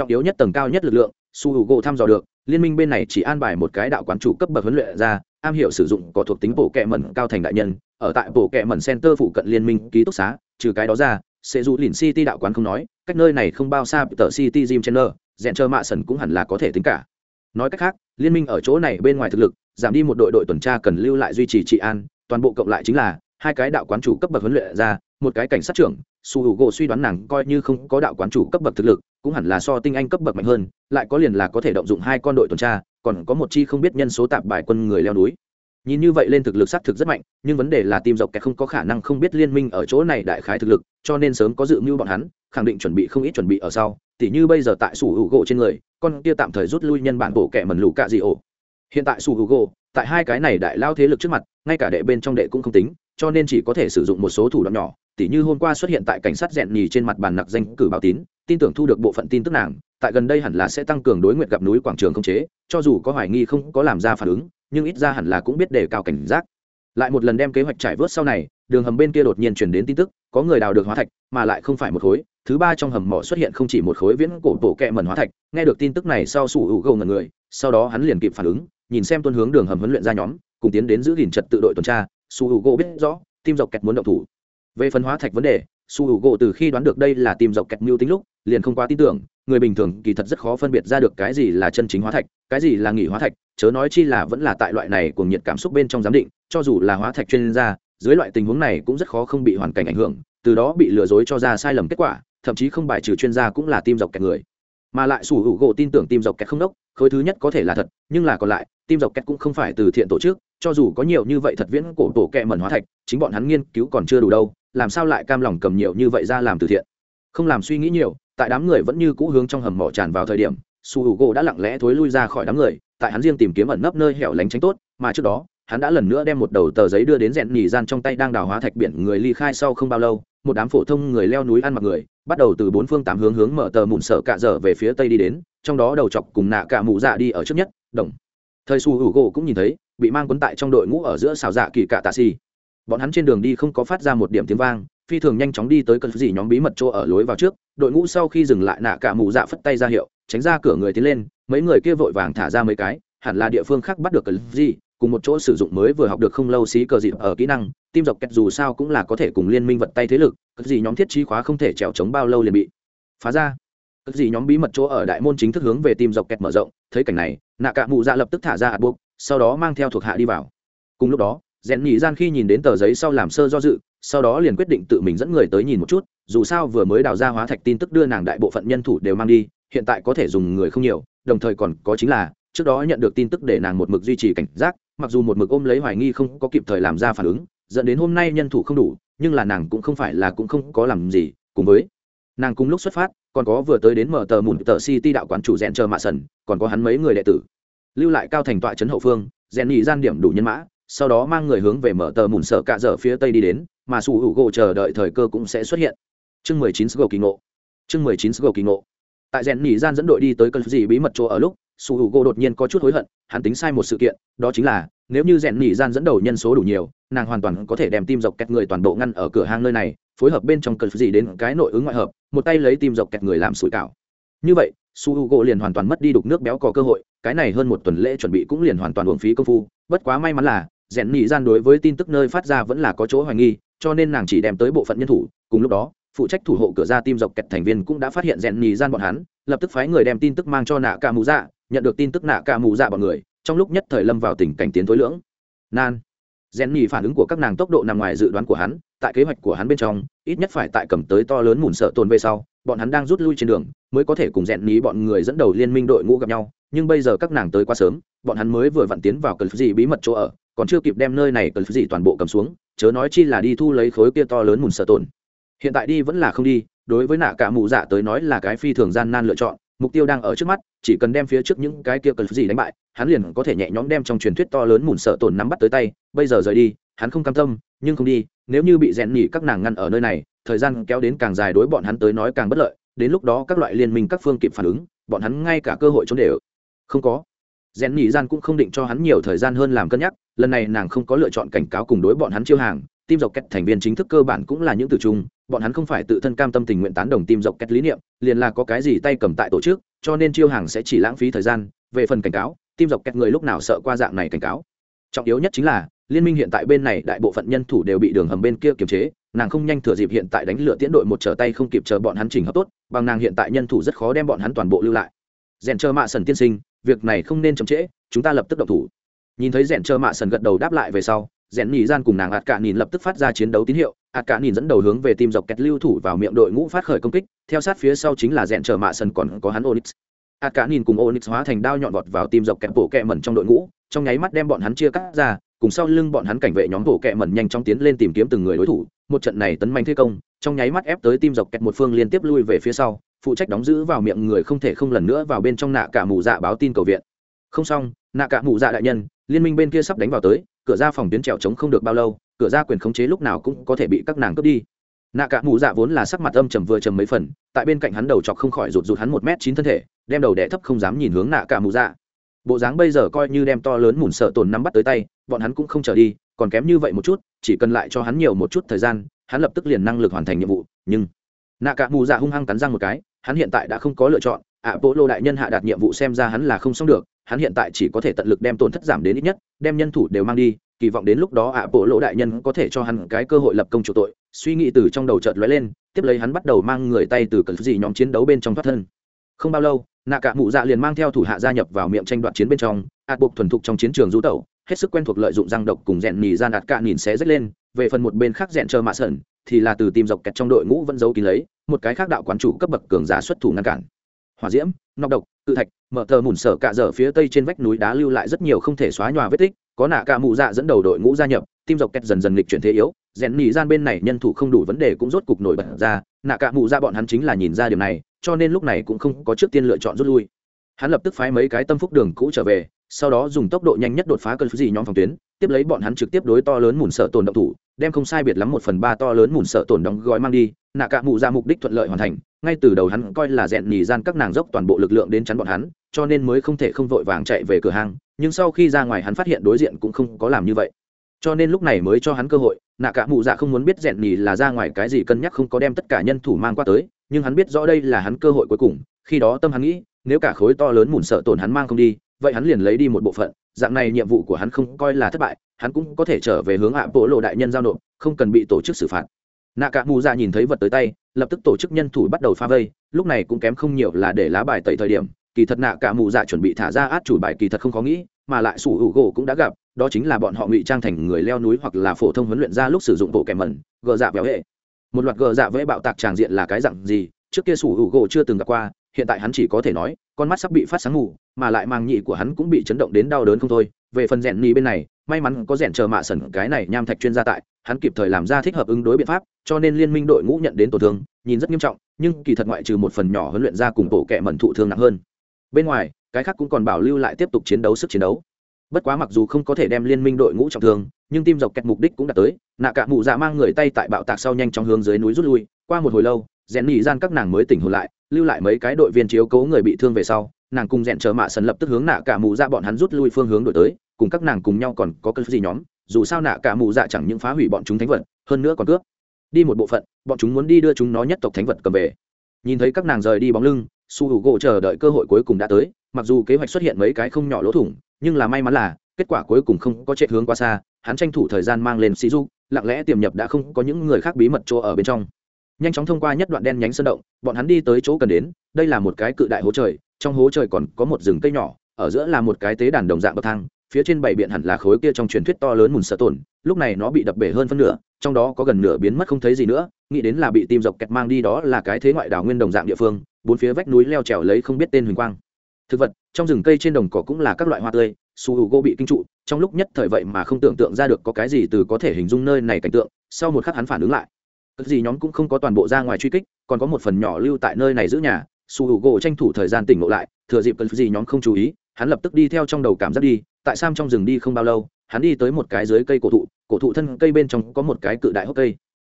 trọng yếu nhất tầng cao nhất lực lượng, su h u g thăm dò được, liên minh bên này chỉ an bài một cái đạo quán chủ cấp bậc huấn luyện ra, am hiểu sử dụng có thuộc tính bộ kẹ mẩn cao thành đại nhân, ở tại bộ kẹ mẩn center phụ cận liên minh ký túc xá, trừ cái đó ra sẽ dù lìn city đạo quán không nói, cách nơi này không bao xa tờ city gym chen dẹn chờ mạ sần cũng hẳn là có thể tính cả. Nói cách khác, liên minh ở chỗ này bên ngoài thực lực, giảm đi một đội đội tuần tra cần lưu lại duy trì trị an, toàn bộ cộng lại chính là, hai cái đạo quán chủ cấp bậc huấn luyện ra, một cái cảnh sát trưởng su hữu gỗ suy đoán nàng coi như không có đạo quán chủ cấp bậc thực lực, cũng hẳn là so tinh anh cấp bậc mạnh hơn, lại có liền là có thể động dụng hai con đội tuần tra, còn có một chi không biết nhân số tạp bài quân người leo núi. Nhìn như vậy lên thực lực xác thực rất mạnh, nhưng vấn đề là tim dọc kẹt không có khả năng không biết liên minh ở chỗ này đại khái thực lực, cho nên sớm có dự mưu bọn hắn, khẳng định chuẩn bị không ít chuẩn bị ở sau. Tỉ như bây giờ tại sủ hữu gỗ trên người, con kia tạm thời rút lui nhân bản bộ kẻ mần lũ cạ gì ổ. Hiện tại sủ hữu gỗ, tại hai cái này đại lao thế lực trước mặt, ngay cả đệ bên trong đệ cũng không tính, cho nên chỉ có thể sử dụng một số thủ đoạn nhỏ tỉ như hôm qua xuất hiện tại cảnh sát rèn nhì trên mặt bàn nặc danh cử báo tín, tin tưởng thu được bộ phận tin tức nàng, tại gần đây hẳn là sẽ tăng cường đối nguyện gặp núi quảng trường không chế, cho dù có hoài nghi không có làm ra phản ứng, nhưng ít ra hẳn là cũng biết đề cao cảnh giác. Lại một lần đem kế hoạch trải vớt sau này, đường hầm bên kia đột nhiên chuyển đến tin tức, có người đào được hóa thạch, mà lại không phải một khối, thứ ba trong hầm mỏ xuất hiện không chỉ một khối viễn cổ tổ kẹ mẩn hóa thạch, nghe được tin tức này sau sủ hữu gầu ngần người, sau đó hắn liền kịp phản ứng, nhìn xem tuân hướng đường hầm huấn luyện ra nhóm, cùng tiến đến giữ gìn trật tự đội tuần tra, sủ hữu gỗ biết rõ tim dọc kẹt muốn động thủ về phần hóa thạch vấn đề, su hữu gỗ từ khi đoán được đây là tìm dọc kẹt mưu tính lúc, liền không quá tin tưởng, người bình thường kỳ thật rất khó phân biệt ra được cái gì là chân chính hóa thạch, cái gì là nghỉ hóa thạch, chớ nói chi là vẫn là tại loại này cùng nhiệt cảm xúc bên trong giám định, cho dù là hóa thạch chuyên gia, dưới loại tình huống này cũng rất khó không bị hoàn cảnh ảnh hưởng, từ đó bị lừa dối cho ra sai lầm kết quả, thậm chí không bài trừ chuyên gia cũng là tim dọc kẹt người mà lại sủ hữu gỗ tin tưởng tim dọc kẹt không đốc, khối thứ nhất có thể là thật, nhưng là còn lại, tim dọc kẹt cũng không phải từ thiện tổ chức, cho dù có nhiều như vậy thật viễn cổ tổ kẹ mẩn hóa thạch, chính bọn hắn nghiên cứu còn chưa đủ đâu, làm sao lại cam lòng cầm nhiều như vậy ra làm từ thiện? Không làm suy nghĩ nhiều, tại đám người vẫn như cũ hướng trong hầm mỏ tràn vào thời điểm su hữu gỗ đã lặng lẽ thối lui ra khỏi đám người, tại hắn riêng tìm kiếm ẩn nấp nơi hẻo lánh tránh tốt, mà trước đó hắn đã lần nữa đem một đầu tờ giấy đưa đến rèn nhì gian trong tay đang đào hóa thạch biển người ly khai sau không bao lâu, một đám phổ thông người leo núi ăn mặc người, bắt đầu từ bốn phương tám hướng hướng mở tờ mụn sở cạ dở về phía tây đi đến, trong đó đầu chọc cùng nạ cả mụ dạ đi ở trước nhất, đồng. Thời su hữu gỗ cũng nhìn thấy, bị mang quấn tại trong đội ngũ ở giữa xào dạ kỳ cạ tạ xì. Bọn hắn trên đường đi không có phát ra một điểm tiếng vang, phi thường nhanh chóng đi tới cơn gì nhóm bí mật chỗ ở lối vào trước, đội ngũ sau khi dừng lại nạ cả mụ dạ phất tay ra hiệu, tránh ra cửa người tiến lên, mấy người kia vội vàng thả ra mấy cái, hẳn là địa phương khác bắt được cơn gì cùng một chỗ sử dụng mới vừa học được không lâu xí cờ dịp ở kỹ năng tim dọc kẹt dù sao cũng là có thể cùng liên minh vật tay thế lực cất gì nhóm thiết trí khóa không thể trèo chống bao lâu liền bị phá ra. Cất gì nhóm bí mật chỗ ở đại môn chính thức hướng về tim dọc kẹt mở rộng, thấy cảnh này nạ cạ mụ dạ lập tức thả ra hạt buộc, sau đó mang theo thuộc hạ đi vào. Cùng lúc đó rèn nhị gian khi nhìn đến tờ giấy sau làm sơ do dự, sau đó liền quyết định tự mình dẫn người tới nhìn một chút, dù sao vừa mới đào ra hóa thạch tin tức đưa nàng đại bộ phận nhân thủ đều mang đi, hiện tại có thể dùng người không nhiều, đồng thời còn có chính là, trước đó nhận được tin tức để nàng một mực duy trì cảnh giác mặc dù một mực ôm lấy hoài nghi không có kịp thời làm ra phản ứng, dẫn đến hôm nay nhân thủ không đủ, nhưng là nàng cũng không phải là cũng không có làm gì, cùng với nàng cùng lúc xuất phát, còn có vừa tới đến mở tờ mùn tờ city đạo quán chủ rèn chờ mạ sần còn có hắn mấy người đệ tử. Lưu lại cao thành tọa trấn hậu phương rèn nhị gian điểm đủ nhân mã, sau đó mang người hướng về mở tờ mùn sở cạ dở phía tây đi đến, mà sủ hữu gỗ chờ đợi thời cơ cũng sẽ xuất hiện. Chương mười chín sgô kỳ ngộ. Chương mười chín sgô kỳ ngộ. Tại rèn nhị gian dẫn đội đi tới cơn gì bí mật chỗ ở lúc sủ hữu gỗ đột nhiên có chút hối hận, hắn tính sai một sự kiện, đó chính là, nếu như rèn nỉ gian dẫn đầu nhân số đủ nhiều, nàng hoàn toàn có thể đem tim dọc kẹt người toàn bộ ngăn ở cửa hang nơi này, phối hợp bên trong cần gì đến cái nội ứng ngoại hợp, một tay lấy tim dọc kẹt người làm sủi cảo. Như vậy su h u liền hoàn toàn mất đi đục nước béo có cơ hội, cái này hơn một tuần lễ chuẩn bị cũng liền hoàn toàn uổng phí công phu, bất quá may mắn là, rèn nhị gian đối với tin tức nơi phát ra vẫn là có chỗ hoài nghi, cho nên nàng chỉ đem tới bộ phận nhân thủ, cùng lúc đó, phụ trách thủ hộ cửa ra tim dọc kẹt thành viên cũng đã phát hiện rèn nhị gian bọn hắn, lập tức phái người đem tin tức mang cho nạ ca mù dạ nhận được tin tức nạ cả mù dạ bọn người, trong lúc nhất thời lâm vào tình cảnh tiến thối lưỡng. Nan. Rèn nhì phản ứng của các nàng tốc độ nằm ngoài dự đoán của hắn, tại kế hoạch của hắn bên trong, ít nhất phải tại cầm tới to lớn mùn sợ tồn về sau, bọn hắn đang rút lui trên đường, mới có thể cùng rèn nhì bọn người dẫn đầu liên minh đội ngũ gặp nhau, nhưng bây giờ các nàng tới quá sớm, bọn hắn mới vừa vặn tiến vào cần gì bí mật chỗ ở, còn chưa kịp đem nơi này cần gì toàn bộ cầm xuống, chớ nói chi là đi thu lấy khối kia to lớn mùn sợ tồn. Hiện tại đi vẫn là không đi, đối với nạ cả mù dạ tới nói là cái phi thường gian nan lựa chọn mục tiêu đang ở trước mắt, chỉ cần đem phía trước những cái kia cần gì đánh bại, hắn liền có thể nhẹ nhõm đem trong truyền thuyết to lớn mùn sợ tổn nắm bắt tới tay. Bây giờ rời đi, hắn không cam tâm, nhưng không đi. Nếu như bị rèn nhỉ các nàng ngăn ở nơi này, thời gian kéo đến càng dài đối bọn hắn tới nói càng bất lợi. Đến lúc đó các loại liên minh các phương kịp phản ứng, bọn hắn ngay cả cơ hội trốn đều không có. Rèn nhỉ gian cũng không định cho hắn nhiều thời gian hơn làm cân nhắc. Lần này nàng không có lựa chọn cảnh cáo cùng đối bọn hắn chiêu hàng tim dọc kết thành viên chính thức cơ bản cũng là những từ chung, bọn hắn không phải tự thân cam tâm tình nguyện tán đồng tim dọc kết lý niệm, liền là có cái gì tay cầm tại tổ chức, cho nên chiêu hàng sẽ chỉ lãng phí thời gian. Về phần cảnh cáo tim dọc kết người lúc nào sợ qua dạng này cảnh cáo? Trọng yếu nhất chính là, liên minh hiện tại bên này đại bộ phận nhân thủ đều bị đường hầm bên kia kiềm chế, nàng không nhanh thừa dịp hiện tại đánh lửa tiễn đội một trở tay không kịp chờ bọn hắn chỉnh hợp tốt, bằng nàng hiện tại nhân thủ rất khó đem bọn hắn toàn bộ lưu lại. Rèn chờ mạ sần tiên sinh, việc này không nên chậm trễ, chúng ta lập tức động thủ. Nhìn thấy rèn chờ mạ sần gật đầu đáp lại về sau rèn nhì gian cùng nàng ạt cả nhìn lập tức phát ra chiến đấu tín hiệu. Ạt cả nhìn dẫn đầu hướng về tim dọc kẹt lưu thủ vào miệng đội ngũ phát khởi công kích. Theo sát phía sau chính là rèn chờ mạ sân, còn có hắn onyx. Ạt cả nhìn cùng onyx hóa thành đao nhọn vọt vào tim dọc kẹt bộ kẹ mẩn trong đội ngũ. Trong nháy mắt đem bọn hắn chia cắt ra, cùng sau lưng bọn hắn cảnh vệ nhóm bộ kẹ mẩn nhanh chóng tiến lên tìm kiếm từng người đối thủ. Một trận này tấn manh thế công, trong nháy mắt ép tới tim dọc kẹt một phương liên tiếp lui về phía sau. Phụ trách đóng giữ vào miệng người không thể không lần nữa vào bên trong nạ cả mù dạ báo tin cầu viện. Không xong, nạ cả mù dạ đại nhân, liên minh bên kia sắp đánh vào tới cửa ra phòng tuyến trèo trống không được bao lâu, cửa ra quyền khống chế lúc nào cũng có thể bị các nàng cướp đi. Nạ cả mù dạ vốn là sắc mặt âm trầm vừa trầm mấy phần, tại bên cạnh hắn đầu chọc không khỏi rụt rụt hắn một m chín thân thể, đem đầu đẻ thấp không dám nhìn hướng nạ cả mù dạ. Bộ dáng bây giờ coi như đem to lớn mùn sợ tồn nắm bắt tới tay, bọn hắn cũng không trở đi, còn kém như vậy một chút, chỉ cần lại cho hắn nhiều một chút thời gian, hắn lập tức liền năng lực hoàn thành nhiệm vụ, nhưng nạ cả mù dạ hung hăng cắn răng một cái, hắn hiện tại đã không có lựa chọn ạ bộ lô đại nhân hạ đạt nhiệm vụ xem ra hắn là không xong được, hắn hiện tại chỉ có thể tận lực đem tổn thất giảm đến ít nhất, đem nhân thủ đều mang đi, kỳ vọng đến lúc đó ạ bộ lô đại nhân có thể cho hắn cái cơ hội lập công chủ tội. Suy nghĩ từ trong đầu chợt lóe lên, tiếp lấy hắn bắt đầu mang người tay từ cần gì nhóm chiến đấu bên trong thoát thân. Không bao lâu, nạ cả mụ dạ liền mang theo thủ hạ gia nhập vào miệng tranh đoạt chiến bên trong, ạt buộc thuần thục trong chiến trường rú tẩu, hết sức quen thuộc lợi dụng răng độc cùng rèn nhì ra nạt cả nhìn xé rách lên, về phần một bên khác rèn chờ mạ sẩn, thì là từ tìm dọc kẹt trong đội ngũ vẫn giấu kín lấy, một cái khác đạo quán chủ cấp bậc cường giả xuất thủ ngăn cản hỏa diễm, nọc độc tự thạch, mở thờ mùn sở cạ dở phía tây trên vách núi đá lưu lại rất nhiều không thể xóa nhòa vết tích, có nạ cả mụ dạ dẫn đầu đội ngũ gia nhập tim dọc kẹt dần dần lịch chuyển thế yếu, rèn nỉ gian bên này nhân thủ không đủ vấn đề cũng rốt cục nổi bật ra, nạ cả mụ dạ bọn hắn chính là nhìn ra điều này, cho nên lúc này cũng không có trước tiên lựa chọn rút lui. Hắn lập tức phái mấy cái tâm phúc đường cũ trở về, sau đó dùng tốc độ nhanh nhất đột phá cơn gì nhóm phòng tuyến, tiếp lấy bọn hắn trực tiếp đối to lớn mùn sở tồn động thủ đem không sai biệt lắm một phần ba to lớn mùn sợ tổn đóng gói mang đi, nạ cả mụ ra mục đích thuận lợi hoàn thành, ngay từ đầu hắn coi là rèn nhì gian các nàng dốc toàn bộ lực lượng đến chắn bọn hắn, cho nên mới không thể không vội vàng chạy về cửa hàng nhưng sau khi ra ngoài hắn phát hiện đối diện cũng không có làm như vậy. Cho nên lúc này mới cho hắn cơ hội, nạ cả mụ dạ không muốn biết rèn nhì là ra ngoài cái gì cân nhắc không có đem tất cả nhân thủ mang qua tới, nhưng hắn biết rõ đây là hắn cơ hội cuối cùng, khi đó tâm hắn nghĩ, nếu cả khối to lớn mùn sợ tổn hắn mang không đi, vậy hắn liền lấy đi một bộ phận dạng này nhiệm vụ của hắn không coi là thất bại, hắn cũng có thể trở về hướng ạ bộ lộ đại nhân giao nộp, không cần bị tổ chức xử phạt. Nạ cả mù dạ nhìn thấy vật tới tay, lập tức tổ chức nhân thủ bắt đầu pha vây, lúc này cũng kém không nhiều là để lá bài tẩy thời điểm. Kỳ thật nạ cả mù dạ chuẩn bị thả ra át chủ bài kỳ thật không khó nghĩ, mà lại sủ hữu gỗ cũng đã gặp, đó chính là bọn họ ngụy trang thành người leo núi hoặc là phổ thông huấn luyện ra lúc sử dụng bộ kẻ mẩn, gờ dạ véo hệ. Một loạt gờ dạ vẽ bạo tạc tràng diện là cái dặn gì, trước kia sủ hữu gỗ chưa từng gặp qua hiện tại hắn chỉ có thể nói, con mắt sắp bị phát sáng mù, mà lại mang nhị của hắn cũng bị chấn động đến đau đớn không thôi. Về phần rèn nhì bên này, may mắn có rèn chờ mạ sẩn, cái này nham thạch chuyên gia tại, hắn kịp thời làm ra thích hợp ứng đối biện pháp, cho nên liên minh đội ngũ nhận đến tổn thương, nhìn rất nghiêm trọng, nhưng kỳ thật ngoại trừ một phần nhỏ huấn luyện ra cùng bộ kệ mẩn thụ thương nặng hơn. Bên ngoài, cái khác cũng còn bảo lưu lại tiếp tục chiến đấu sức chiến đấu. Bất quá mặc dù không có thể đem liên minh đội ngũ trọng thương, nhưng tim dọc kẹt mục đích cũng đã tới, nạ cả mụ dạ mang người tay tại bạo tạc sau nhanh trong hướng dưới núi rút lui, qua một hồi lâu, rèn nỉ gian các nàng mới tỉnh hồn lại lưu lại mấy cái đội viên chiếu cố người bị thương về sau, nàng cùng rèn chờ mạ sần lập tức hướng nạ cả mù dạ bọn hắn rút lui phương hướng đổi tới, cùng các nàng cùng nhau còn có cơn gì nhóm, dù sao nạ cả mù dạ chẳng những phá hủy bọn chúng thánh vật, hơn nữa còn cướp. Đi một bộ phận, bọn chúng muốn đi đưa chúng nó nhất tộc thánh vật cầm về. Nhìn thấy các nàng rời đi bóng lưng, su h u gỗ chờ đợi cơ hội cuối cùng đã tới, mặc dù kế hoạch xuất hiện mấy cái không nhỏ lỗ thủng, nhưng là may mắn là, kết quả cuối cùng không có chạy hướng qua xa, hắn tranh thủ thời gian mang lên sĩ du lặng lẽ tiềm nhập đã không có những người khác bí mật chỗ ở bên trong nhanh chóng thông qua nhất đoạn đen nhánh sơn động, bọn hắn đi tới chỗ cần đến, đây là một cái cự đại hố trời, trong hố trời còn có một rừng cây nhỏ, ở giữa là một cái tế đàn đồng dạng bậc thang, phía trên bảy biện hẳn là khối kia trong truyền thuyết to lớn mùn sợ tổn lúc này nó bị đập bể hơn phân nửa, trong đó có gần nửa biến mất không thấy gì nữa, nghĩ đến là bị tim dọc kẹt mang đi đó là cái thế ngoại đảo nguyên đồng dạng địa phương, bốn phía vách núi leo trèo lấy không biết tên huỳnh quang. Thực vật, trong rừng cây trên đồng cỏ cũng là các loại hoa tươi, su hữu gỗ bị kinh trụ, trong lúc nhất thời vậy mà không tưởng tượng ra được có cái gì từ có thể hình dung nơi này cảnh tượng, sau một khắc hắn phản ứng lại cái gì nhóm cũng không có toàn bộ ra ngoài truy kích, còn có một phần nhỏ lưu tại nơi này giữ nhà. Su hữu gỗ tranh thủ thời gian tỉnh ngộ lại, thừa dịp cái gì nhóm không chú ý, hắn lập tức đi theo trong đầu cảm giác đi, tại sam trong rừng đi không bao lâu, hắn đi tới một cái dưới cây cổ thụ cổ thụ thân cây bên trong có một cái cự đại hốc cây.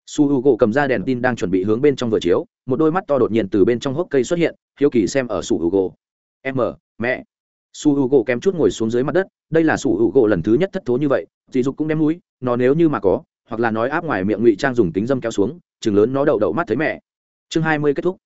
Su h u gỗ cầm ra đèn tin đang chuẩn bị hướng bên trong vừa chiếu, một đôi mắt to đột nhiên từ bên trong hốc cây xuất hiện, hiếu kỳ xem ở su h u gỗ m mẹ. Su h u gỗ kém chút ngồi xuống dưới mặt đất, đây là su h u gỗ lần thứ nhất thất thố như vậy dì dục cũng đem núi, nó nếu như mà có hoặc là nói áp ngoài miệng ngụy trang dùng tính dâm kéo xuống, chừng lớn nó đậu đậu mắt thấy mẹ. Chương hai mươi kết thúc.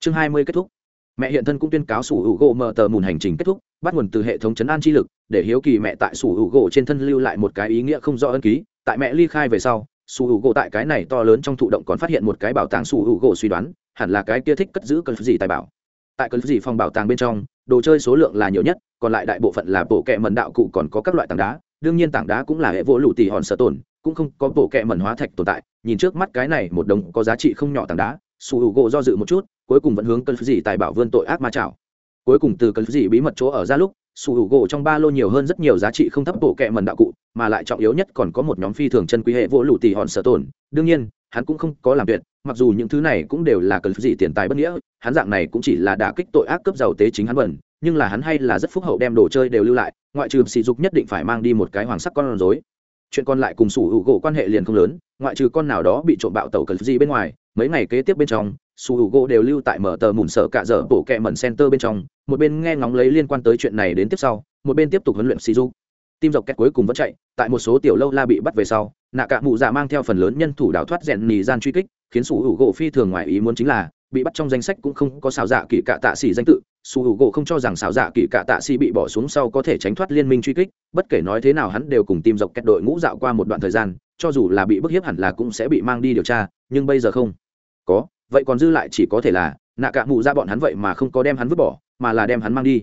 Chương hai mươi kết thúc. Mẹ hiện thân cũng tuyên cáo sủ hữu gỗ mở tờ mùn hành trình kết thúc, bắt nguồn từ hệ thống chấn an chi lực, để hiếu kỳ mẹ tại sủ hữu gỗ trên thân lưu lại một cái ý nghĩa không rõ ân ký. Tại mẹ ly khai về sau, sủ hữu gỗ tại cái này to lớn trong thụ động còn phát hiện một cái bảo tàng sủ hữu gỗ suy đoán, hẳn là cái kia thích cất giữ cần gì tài bảo. Tại cần gì phòng bảo tàng bên trong, đồ chơi số lượng là nhiều nhất, còn lại đại bộ phận là bộ kệ mần đạo cụ còn có các loại tảng đá, đương nhiên tảng đá cũng là hệ vỗ lụ tỉ hòn sở tồn cũng không có bộ kẹ mẩn hóa thạch tồn tại, nhìn trước mắt cái này một đồng có giá trị không nhỏ tảng đá, su h u gỗ do dự một chút, cuối cùng vẫn hướng cơn gì tài bảo vươn tội ác ma chảo. Cuối cùng từ cơn gì bí mật chỗ ở ra lúc, su h u gỗ trong ba lô nhiều hơn rất nhiều giá trị không thấp bộ kẹ mẩn đạo cụ, mà lại trọng yếu nhất còn có một nhóm phi thường chân quý hệ vỗ lụ tỉ hòn sở tồn. Đương nhiên, hắn cũng không có làm tuyệt, mặc dù những thứ này cũng đều là cơn gì tiền tài bất nghĩa, hắn dạng này cũng chỉ là đả kích tội ác cấp giàu tế chính hắn bẩn, nhưng là hắn hay là rất phúc hậu đem đồ chơi đều lưu lại, ngoại trừ sỉ dục nhất định phải mang đi một cái hoàng sắc con rối chuyện còn lại cùng sủ hữu gỗ quan hệ liền không lớn, ngoại trừ con nào đó bị trộm bạo tàu cần gì bên ngoài, mấy ngày kế tiếp bên trong, sủ hữu gỗ đều lưu tại mở tờ mùn sợ cả giờ bộ kẹ mẩn center bên trong, một bên nghe ngóng lấy liên quan tới chuyện này đến tiếp sau, một bên tiếp tục huấn luyện sĩ du tim dọc kẹt cuối cùng vẫn chạy, tại một số tiểu lâu la bị bắt về sau, nạ cả mụ dạ mang theo phần lớn nhân thủ đào thoát rèn nì gian truy kích, khiến sủ hữu gỗ phi thường ngoài ý muốn chính là, bị bắt trong danh sách cũng không có xào dạ kỳ cạ tạ xỉ danh tự su h u gỗ không cho rằng xảo dạ kỳ cạ tạ xỉ bị bỏ xuống sau có thể tránh thoát liên minh truy kích, bất kể nói thế nào hắn đều cùng tìm dọc kẹt đội ngũ dạo qua một đoạn thời gian, cho dù là bị bức hiếp hẳn là cũng sẽ bị mang đi điều tra, nhưng bây giờ không. Có, vậy còn dư lại chỉ có thể là nạ cả mụ ra dạ bọn hắn vậy mà không có đem hắn vứt bỏ, mà là đem hắn mang đi.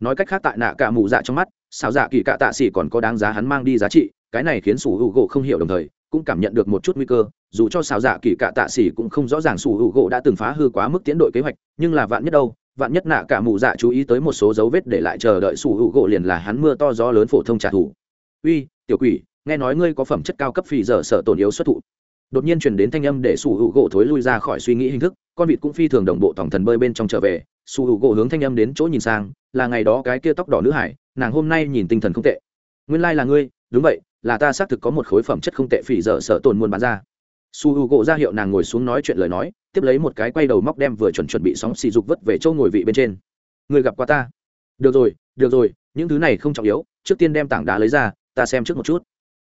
Nói cách khác tại nạ cả mụ dạ trong mắt, xảo dạ kỳ cạ tạ xỉ còn có đáng giá hắn mang đi giá trị, cái này khiến su h u gỗ không hiểu đồng thời, cũng cảm nhận được một chút nguy cơ, dù cho xảo dạ kỳ cạ tạ xỉ cũng không rõ ràng sủ hữu gỗ đã từng phá hư quá mức tiến đội kế hoạch, nhưng là vạn nhất đâu vạn nhất nạ cả mù dạ chú ý tới một số dấu vết để lại chờ đợi sủ hữu gỗ liền là hắn mưa to gió lớn phổ thông trả thù. Uy, tiểu quỷ, nghe nói ngươi có phẩm chất cao cấp phì giờ sợ tổn yếu xuất thụ. Đột nhiên truyền đến thanh âm để sủ hữu gỗ thối lui ra khỏi suy nghĩ hình thức, con vịt cũng phi thường đồng bộ tổng thần bơi bên trong trở về. Sủ hữu gỗ hướng thanh âm đến chỗ nhìn sang, là ngày đó cái kia tóc đỏ nữ hải, nàng hôm nay nhìn tinh thần không tệ. Nguyên lai là ngươi, đúng vậy, là ta xác thực có một khối phẩm chất không tệ phì dở sợ tổn muôn bán ra su h u gỗ ra hiệu nàng ngồi xuống nói chuyện lời nói tiếp lấy một cái quay đầu móc đem vừa chuẩn chuẩn bị sóng xì dục vất về châu ngồi vị bên trên. Người gặp qua ta? Được rồi được rồi những thứ này không trọng yếu trước tiên đem tảng đá lấy ra ta xem trước một chút.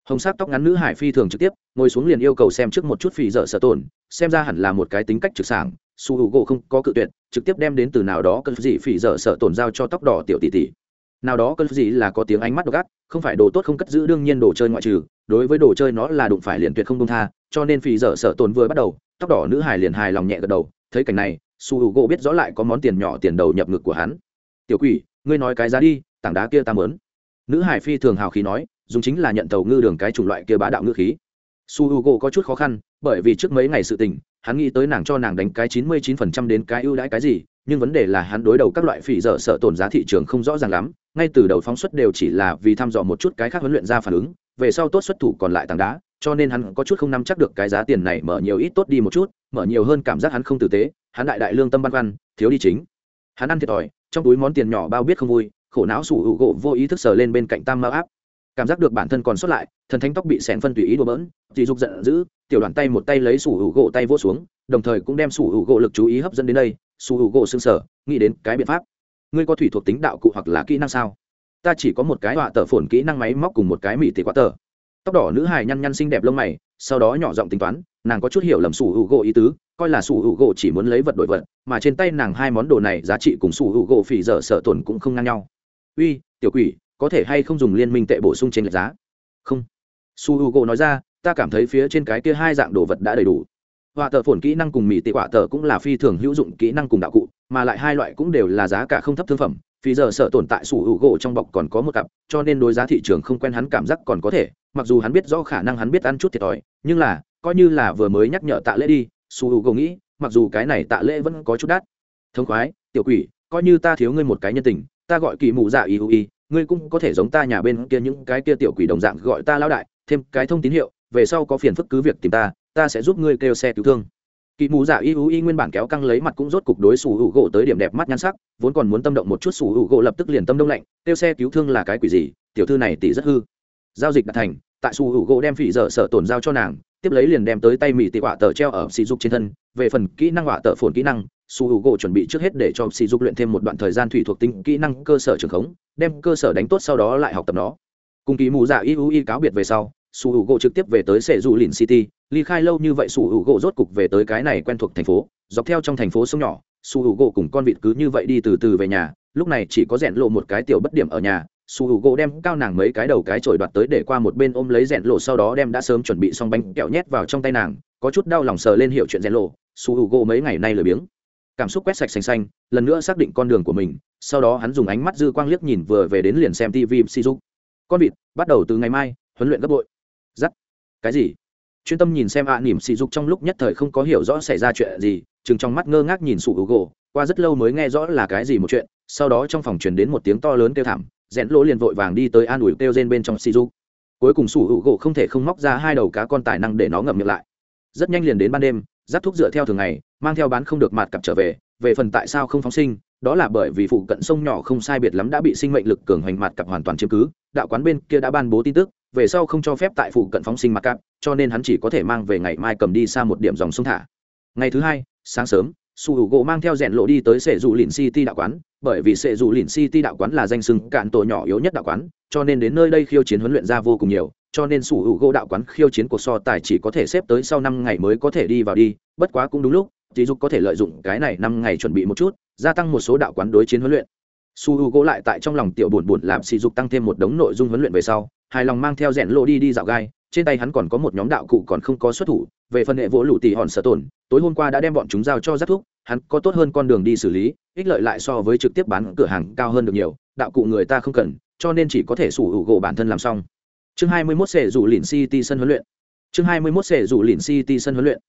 Hồng sắc tóc ngắn nữ hải phi thường trực tiếp ngồi xuống liền yêu cầu xem trước một chút phỉ dở sợ tổn, xem ra hẳn là một cái tính cách trực sảng su h u gỗ không có cự tuyệt trực tiếp đem đến từ nào đó cơn gì phỉ dở sợ tổn giao cho tóc đỏ tiểu tỷ tỷ. Nào đó cơn gì là có tiếng ánh mắt độc ác không phải đồ tốt không cất giữ đương nhiên đồ chơi ngoại trừ đối với đồ chơi nó là đụng phải liền tuyệt không công tha cho nên phì dở sợ tồn vừa bắt đầu, tóc đỏ nữ hài liền hài lòng nhẹ gật đầu, thấy cảnh này, su h u gỗ biết rõ lại có món tiền nhỏ tiền đầu nhập ngực của hắn. Tiểu quỷ, ngươi nói cái giá đi, tảng đá kia ta mớn. Nữ hải phi thường hào khí nói, dùng chính là nhận tàu ngư đường cái chủng loại kia bá đạo ngư khí. Su h u gỗ có chút khó khăn, bởi vì trước mấy ngày sự tình, hắn nghĩ tới nàng cho nàng đánh cái chín mươi chín phần trăm đến cái ưu đãi cái gì, nhưng vấn đề là hắn đối đầu các loại phỉ dở sợ tổn giá thị trường không rõ ràng lắm, ngay từ đầu phóng xuất đều chỉ là vì thăm dò một chút cái khác huấn luyện ra phản ứng, về sau tốt xuất thủ còn lại tảng đá cho nên hắn có chút không nắm chắc được cái giá tiền này mở nhiều ít tốt đi một chút, mở nhiều hơn cảm giác hắn không tử tế, hắn đại đại lương tâm băn khoăn, thiếu đi chính. Hắn ăn thiệt thòi, trong túi món tiền nhỏ bao biết không vui, khổ não sủ hữu gỗ vô ý thức sờ lên bên cạnh tam mao áp. Cảm giác được bản thân còn sót lại, thần thánh tóc bị xẻn phân tùy ý đổ bỡn dì dục giận dữ, tiểu đoàn tay một tay lấy sủ hữu gỗ tay vỗ xuống, đồng thời cũng đem sủ hữu gỗ lực chú ý hấp dẫn đến đây, sủ hữu gỗ xương sở nghĩ đến cái biện pháp. Ngươi có thủy thuộc tính đạo cụ hoặc là kỹ năng sao? Ta chỉ có một cái họa tờ phồn kỹ năng máy móc cùng một cái mỹ tỷ quá tờ tóc đỏ nữ hài nhăn nhăn xinh đẹp lông mày, sau đó nhỏ giọng tính toán, nàng có chút hiểu lầm sủ hữu gỗ ý tứ, coi là sủ hữu gỗ chỉ muốn lấy vật đổi vật, mà trên tay nàng hai món đồ này giá trị cùng sủ hữu gỗ phỉ dở sợ tổn cũng không ngang nhau. Uy, tiểu quỷ, có thể hay không dùng liên minh tệ bổ sung trên lệch giá? Không. Su h u g o nói ra, ta cảm thấy phía trên cái kia hai dạng đồ vật đã đầy đủ. Họa tờ phồn kỹ năng cùng mỹ tị họa tờ cũng là phi thường hữu dụng kỹ năng cùng đạo cụ, mà lại hai loại cũng đều là giá cả không thấp thương phẩm vì giờ sợ tồn tại sủ hữu gỗ trong bọc còn có một cặp, cho nên đối giá thị trường không quen hắn cảm giác còn có thể mặc dù hắn biết rõ khả năng hắn biết ăn chút thiệt thòi, nhưng là, coi như là vừa mới nhắc nhở tạ lễ đi, su hữu gỗ nghĩ, mặc dù cái này tạ lễ vẫn có chút đắt. Thông khoái, tiểu quỷ, coi như ta thiếu ngươi một cái nhân tình, ta gọi kỳ mù dạ y u y, ngươi cũng có thể giống ta nhà bên kia những cái kia tiểu quỷ đồng dạng gọi ta lão đại, thêm cái thông tín hiệu, về sau có phiền phức cứ việc tìm ta ta sẽ giúp ngươi kêu xe cứu thương. Kỳ mù dạ y u y nguyên bản kéo căng lấy mặt cũng rốt cục đối sủ hữu gỗ tới điểm đẹp mắt nhan sắc, vốn còn muốn tâm động một chút sủ hữu gỗ lập tức liền tâm đông lạnh, kêu xe cứu thương là cái quỷ gì, tiểu thư này tỷ rất hư giao dịch đạt thành, tại Su hữu gỗ đem phỉ dở sợ tổn giao cho nàng, tiếp lấy liền đem tới tay mỹ tị quả tờ treo ở sỉ dục trên thân. Về phần kỹ năng quả tờ phồn kỹ năng, su hữu gỗ chuẩn bị trước hết để cho sỉ dục luyện thêm một đoạn thời gian thủy thuộc tính kỹ năng cơ sở trường khống, đem cơ sở đánh tốt sau đó lại học tập nó. Cùng ký mù dạ y u y cáo biệt về sau, su hữu gỗ trực tiếp về tới sệ dù lìn city, ly khai lâu như vậy su hữu gỗ rốt cục về tới cái này quen thuộc thành phố, dọc theo trong thành phố sông nhỏ, su hữu gỗ cùng con vịt cứ như vậy đi từ từ về nhà, lúc này chỉ có rèn lộ một cái tiểu bất điểm ở nhà su h u gỗ đem cao nàng mấy cái đầu cái trổi đoạt tới để qua một bên ôm lấy rèn lộ sau đó đem đã sớm chuẩn bị xong bánh kẹo nhét vào trong tay nàng có chút đau lòng sờ lên hiệu chuyện rèn lộ su h u gỗ mấy ngày nay lười biếng. Cảm xúc quét sạch xanh xanh lần nữa xác định con đường của mình sau đó hắn dùng ánh mắt dư quang liếc nhìn vừa về đến liền xem tv si dục con vịt bắt đầu từ ngày mai huấn luyện gấp bội. Giắt cái gì? Chuyên tâm nhìn xem ạ à, nỉm sỉ dục trong lúc nhất thời không có hiểu rõ xảy ra chuyện gì chừng trong mắt ngơ ngác nhìn sủ hữu gỗ qua rất lâu mới nghe rõ là cái gì một chuyện sau đó trong phòng truyền đến một tiếng to lớn kêu thảm rẽn lỗ liền vội vàng đi tới an ủi kêu rên bên trong siju cuối cùng sủ hữu gỗ không thể không móc ra hai đầu cá con tài năng để nó ngậm miệng lại. Rất nhanh liền đến ban đêm, giáp thuốc dựa theo thường ngày, mang theo bán không được mặt cặp trở về về phần tại sao không phóng sinh, đó là bởi vì phụ cận sông nhỏ không sai biệt lắm đã bị sinh mệnh lực cường hoành mặt cặp hoàn toàn chiếm cứ, đạo quán bên kia đã ban bố tin tức, về sau không cho phép tại phụ cận phóng sinh mặt cặp, cho nên hắn chỉ có thể mang về ngày mai cầm đi xa một điểm dòng sông thả. Ngày thứ hai, sáng sớm su hữu gỗ mang theo rèn lộ đi tới sệ dù lìn city đạo quán, bởi vì sệ dù lìn city đạo quán là danh sưng cạn tổ nhỏ yếu nhất đạo quán, cho nên đến nơi đây khiêu chiến huấn luyện ra vô cùng nhiều, cho nên su hữu gỗ đạo quán khiêu chiến cuộc so tài chỉ có thể xếp tới sau năm ngày mới có thể đi vào đi, bất quá cũng đúng lúc tí dục có thể lợi dụng cái này năm ngày chuẩn bị một chút, gia tăng một số đạo quán đối chiến huấn luyện. Su h u gỗ lại tại trong lòng tiểu buồn buồn làm sỉ dục tăng thêm một đống nội dung huấn luyện về sau, hài lòng mang theo rèn lộ đi đi dạo gai trên tay hắn còn có một nhóm đạo cụ còn không có xuất thủ về phần hệ vỗ lụ tỉ hòn sợ tổn tối hôm qua đã đem bọn chúng giao cho giác thuốc hắn có tốt hơn con đường đi xử lý ích lợi lại so với trực tiếp bán cửa hàng cao hơn được nhiều đạo cụ người ta không cần cho nên chỉ có thể sủ hữu gỗ bản thân làm xong. Chương hai mươi 21 sẽ rủ lìn city sân huấn luyện. Chương hai mươi 21 sẽ rủ lìn city sân huấn luyện.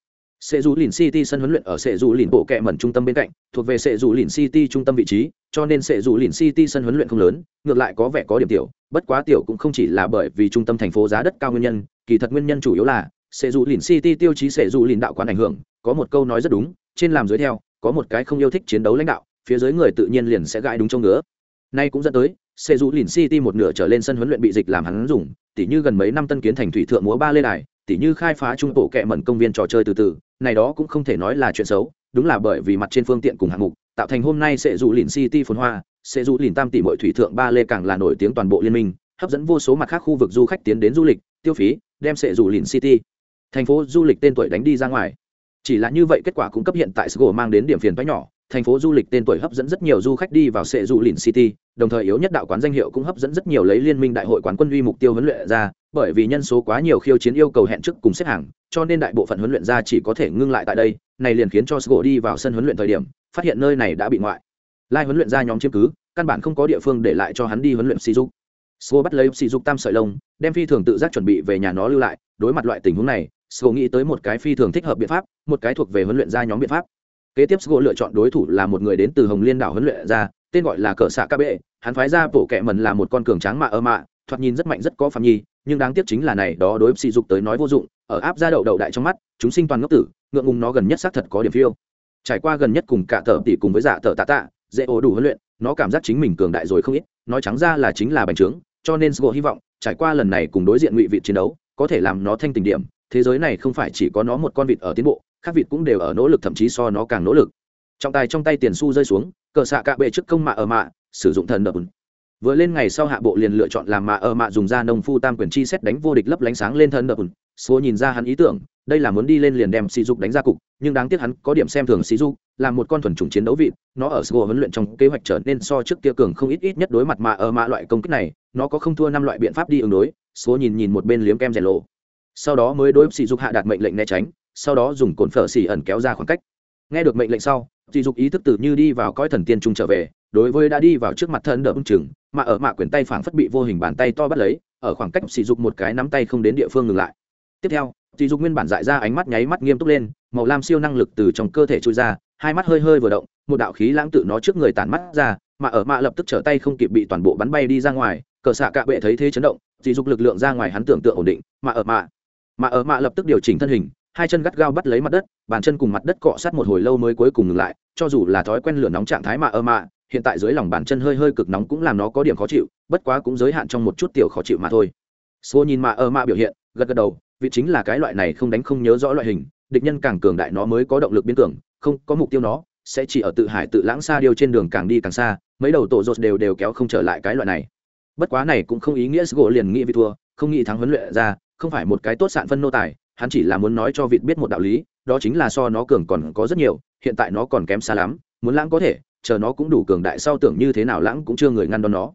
Sẽ rủ lìn City sân huấn luyện ở sẽ rủ lìn bộ kẹ mẩn trung tâm bên cạnh, thuộc về sẽ rủ lìn City trung tâm vị trí, cho nên sẽ rủ lìn City sân huấn luyện không lớn, ngược lại có vẻ có điểm tiểu, bất quá tiểu cũng không chỉ là bởi vì trung tâm thành phố giá đất cao nguyên nhân, kỳ thật nguyên nhân chủ yếu là sẽ dù lìn City tiêu chí sẽ dù lìn đạo quán ảnh hưởng, có một câu nói rất đúng, trên làm dưới theo, có một cái không yêu thích chiến đấu lãnh đạo, phía dưới người tự nhiên liền sẽ gãi đúng trong ngứa. Nay cũng dẫn tới, sẽ dù lìn City một nửa trở lên sân huấn luyện bị dịch làm hắn dùng, tỉ như gần mấy năm tân kiến thành thủy thượng múa ba lê đài, tỉ như khai phá trung bộ kệ mẩn công viên trò chơi từ từ, này đó cũng không thể nói là chuyện xấu đúng là bởi vì mặt trên phương tiện cùng hạng mục tạo thành hôm nay sẽ dụ lìn city phồn hoa sẽ du lìn tam tỷ mọi thủy thượng ba lê càng là nổi tiếng toàn bộ liên minh, hấp dẫn vô số mặt khác khu vực du khách tiến đến du lịch, tiêu phí, đem sẽ du lìn city, thành phố du lịch tên tuổi đánh đi ra ngoài. Chỉ là như vậy kết quả cũng cấp hiện tại sgo mang đến điểm phiền toái nhỏ, thành phố du lịch tên tuổi hấp dẫn rất nhiều du khách đi vào sệ du lìn city, đồng thời yếu nhất đạo quán danh hiệu cũng hấp dẫn rất nhiều lấy liên minh đại hội quán quân uy mục tiêu huấn luyện ra, bởi vì nhân số quá nhiều khiêu chiến yêu cầu hẹn trước cùng xếp hàng, cho nên đại bộ phận huấn luyện ra chỉ có thể ngưng lại tại đây, này liền khiến cho sgo đi vào sân huấn luyện thời điểm, phát hiện nơi này đã bị ngoại lai huấn luyện ra nhóm chiếm cứ, căn bản không có địa phương để lại cho hắn đi huấn luyện sỉ dục sgo bắt lấy sỉ dục tam sợi lông, đem phi thường tự giác chuẩn bị về nhà nó lưu lại. Đối mặt loại tình huống này sgo nghĩ tới một cái phi thường thích hợp biện pháp, một cái thuộc về huấn luyện ra nhóm biện pháp. Kế tiếp sgo lựa chọn đối thủ là một người đến từ hồng liên đảo huấn luyện ra, tên gọi là cờ xạ ca bệ. Hắn phái ra bộ kẹ mần là một con cường tráng mạ ơ mạ, thoạt nhìn rất mạnh, rất có phạm nhi, nhưng đáng tiếc chính là này, đó đối sỉ dục tới nói vô dụng, ở áp ra đậu đậu đại trong mắt, chúng sinh toàn ngốc tử, ngượng ngùng nó gần nhất xác thật có điểm phiêu. Trải qua gần nhất cùng cả thợ tỷ cùng với giả thợ tạ tạ dễ ổ đủ huấn luyện, nó cảm giác chính mình cường đại rồi không ít, nói trắng ra là chính là bành trướng, cho nên sgo hy vọng, trải qua lần này cùng đối diện ngụy vị chiến đấu, có thể làm nó thanh tình điểm, thế giới này không phải chỉ có nó một con vịt ở tiến bộ, khác vịt cũng đều ở nỗ lực, thậm chí so nó càng nỗ lực. Trọng tài trong tay tiền xu rơi xuống, cờ xạ cạ bệ trước công mạ ở mạ, sử dụng thần đập. Vừa lên ngày sau hạ bộ liền lựa chọn làm mạ ở mạ dùng ra nông phu tam quyền chi xét đánh vô địch lấp lánh sáng lên thần đập. Số nhìn ra hắn ý tưởng đây là muốn đi lên liền đem sỉ dục đánh ra cục, nhưng đáng tiếc hắn có điểm xem thường sỉ dục là một con thuần chủng chiến đấu vị nó ở sgo huấn luyện trong kế hoạch trở nên so trước kia cường không ít ít nhất đối mặt mà ở mạ loại công kích này, nó có không thua năm loại biện pháp đi ứng đối số nhìn nhìn một bên liếm kem rèn lộ. Sau đó mới đối sỉ dục hạ đạt mệnh lệnh né tránh, sau đó dùng cồn phở xỉ ẩn kéo ra khoảng cách. Nghe được mệnh lệnh sau sỉ dục ý thức tự như đi vào cõi thần tiên trung trở về, đối với đã đi vào trước mặt thân đỡ ung chừng, mà ở mạ quyền tay phảng phất bị vô hình bàn tay to bắt lấy, ở khoảng cách sỉ dục một cái nắm tay không đến địa phương ngừng lại. Tiếp theo sỉ dục nguyên bản dại ra ánh mắt nháy mắt nghiêm túc lên, màu lam siêu năng lực từ trong cơ thể trôi ra, hai mắt hơi hơi vừa động, một đạo khí lãng tự nó trước người tản mắt ra, mà ở mạ lập tức trở tay không kịp bị toàn bộ bắn bay đi ra ngoài, cờ xạ cạ bệ thấy thế chấn động sỉ dục lực lượng ra ngoài hắn tưởng tượng ổn định, mà ở mạ, mà ở mạ lập tức điều chỉnh thân hình, hai chân gắt gao bắt lấy mặt đất, bàn chân cùng mặt đất cọ sát một hồi lâu mới cuối cùng ngừng lại, cho dù là thói quen lửa nóng trạng thái mà ở mạ, hiện tại dưới lòng bàn chân hơi hơi cực nóng cũng làm nó có điểm khó chịu, bất quá cũng giới hạn trong một chút tiểu khó chịu mà thôi. Số nhìn mà ở mạ biểu hiện, gật gật đầu vị chính là cái loại này không đánh không nhớ rõ loại hình, địch nhân càng cường đại nó mới có động lực biến tưởng không có mục tiêu nó, sẽ chỉ ở tự hải tự lãng xa điêu trên đường càng đi càng xa, mấy đầu tổ rột đều đều kéo không trở lại cái loại này. Bất quá này cũng không ý nghĩa sgo liền nghĩ vì thua, không nghĩ thắng huấn luyện ra, không phải một cái tốt sạn phân nô tài, hắn chỉ là muốn nói cho vịt biết một đạo lý, đó chính là so nó cường còn có rất nhiều, hiện tại nó còn kém xa lắm, muốn lãng có thể, chờ nó cũng đủ cường đại sau tưởng như thế nào lãng cũng chưa người ngăn đón nó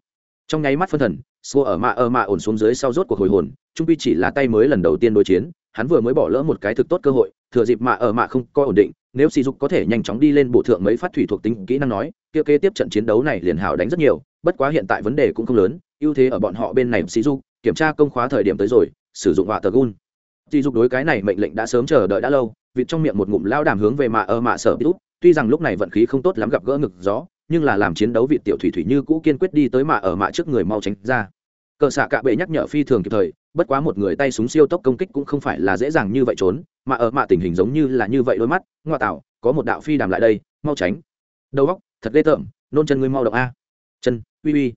trong nháy mắt phân thần xô ở mạ ở mạ ổn xuống dưới sau rốt cuộc hồi hồn, trung pi chỉ là tay mới lần đầu tiên đối chiến, hắn vừa mới bỏ lỡ một cái thực tốt cơ hội, thừa dịp mạ ở mạ không coi ổn định, nếu sỉ dục có thể nhanh chóng đi lên bổ thượng mấy phát thủy thuộc tính kỹ năng nói, kia kế tiếp trận chiến đấu này liền hảo đánh rất nhiều, bất quá hiện tại vấn đề cũng không lớn, ưu thế ở bọn họ bên này sỉ dục, kiểm tra công khóa thời điểm tới rồi, sử dụng họa tờ gun sỉ dục đối cái này mệnh lệnh đã sớm chờ đợi đã lâu, vịt trong miệng một ngụm lao đàm hướng về mạ ở mạ sở bít tuy rằng lúc này vận khí không tốt lắm gặp gỡ ngực gió nhưng là làm chiến đấu vị tiểu thủy thủy như cũ kiên quyết đi tới mạ ở mạ trước người mau tránh ra. Cờ xạ cạ bệ nhắc nhở phi thường kịp thời, bất quá một người tay súng siêu tốc công kích cũng không phải là dễ dàng như vậy trốn mà ở mạ tình hình giống như là như vậy đôi mắt, ngoa tạo, có một đạo phi đàm lại đây, mau tránh. Đầu góc thật ghê tởm, nôn chân ngươi mau động a. Chân, uy uy.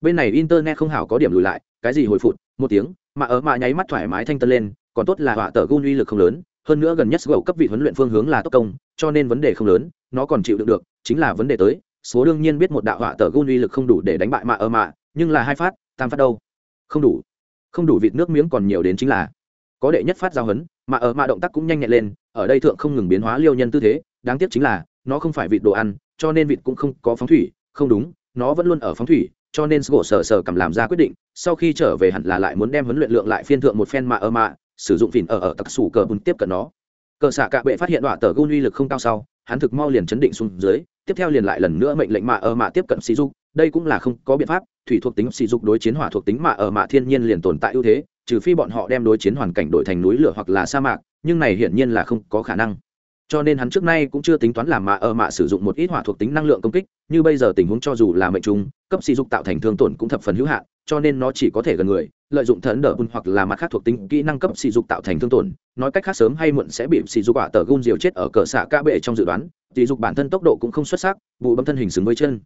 Bên này internet không hảo có điểm lùi lại, cái gì hồi phụt, một tiếng mà ở mạ nháy mắt thoải mái thanh tân lên, còn tốt là họa tờ gun uy lực không lớn, hơn nữa gần nhất gầu cấp vị huấn luyện phương hướng là tốc công, cho nên vấn đề không lớn, nó còn chịu đựng được, chính là vấn đề tới số đương nhiên biết một đạo họa tờ gun uy lực không đủ để đánh bại mạ ở mạ nhưng là hai phát, tam phát đâu? Không đủ. Không đủ vịt nước miếng còn nhiều đến chính là có đệ nhất phát giao hấn mà ở mạ động tác cũng nhanh nhẹn lên, ở đây thượng không ngừng biến hóa liêu nhân tư thế, đáng tiếc chính là nó không phải vịt đồ ăn, cho nên vịt cũng không có phóng thủy, không đúng, nó vẫn luôn ở phóng thủy, cho nên gỗ sờ sờ cầm làm ra quyết định, sau khi trở về hẳn là lại muốn đem huấn luyện lượng lại phiên thượng một phen mạ ở mạ sử dụng phìn ở ở tặc sủ cờ bùn tiếp cận nó cờ xạ cạ bệ phát hiện đọa tờ gun uy lực không cao sau, hắn thực mau liền chấn định xuống dưới, tiếp theo liền lại lần nữa mệnh lệnh mạ ở mạ tiếp cận sĩ dục. Đây cũng là không có biện pháp, thủy thuộc tính sĩ dục đối chiến hỏa thuộc tính mạ ở mạ thiên nhiên liền tồn tại ưu thế, trừ phi bọn họ đem đối chiến hoàn cảnh đổi thành núi lửa hoặc là sa mạc, nhưng này hiển nhiên là không có khả năng cho nên hắn trước nay cũng chưa tính toán làm mạ ở mạ sử dụng một ít hỏa thuộc tính năng lượng công kích, như bây giờ tình huống cho dù là mệnh trung, cấp sỉ dục tạo thành thương tổn cũng thập phần hữu hạn, cho nên nó chỉ có thể gần người, lợi dụng thần đỡ bùn hoặc là mặt khác thuộc tính kỹ năng cấp sỉ dục tạo thành thương tổn. Nói cách khác sớm hay muộn sẽ bị sỉ dục quả tờ gun diều chết ở cờ xạ ca bệ trong dự đoán sỉ dục bản thân tốc độ cũng không xuất sắc, vụ bấm thân hình xứng với chân.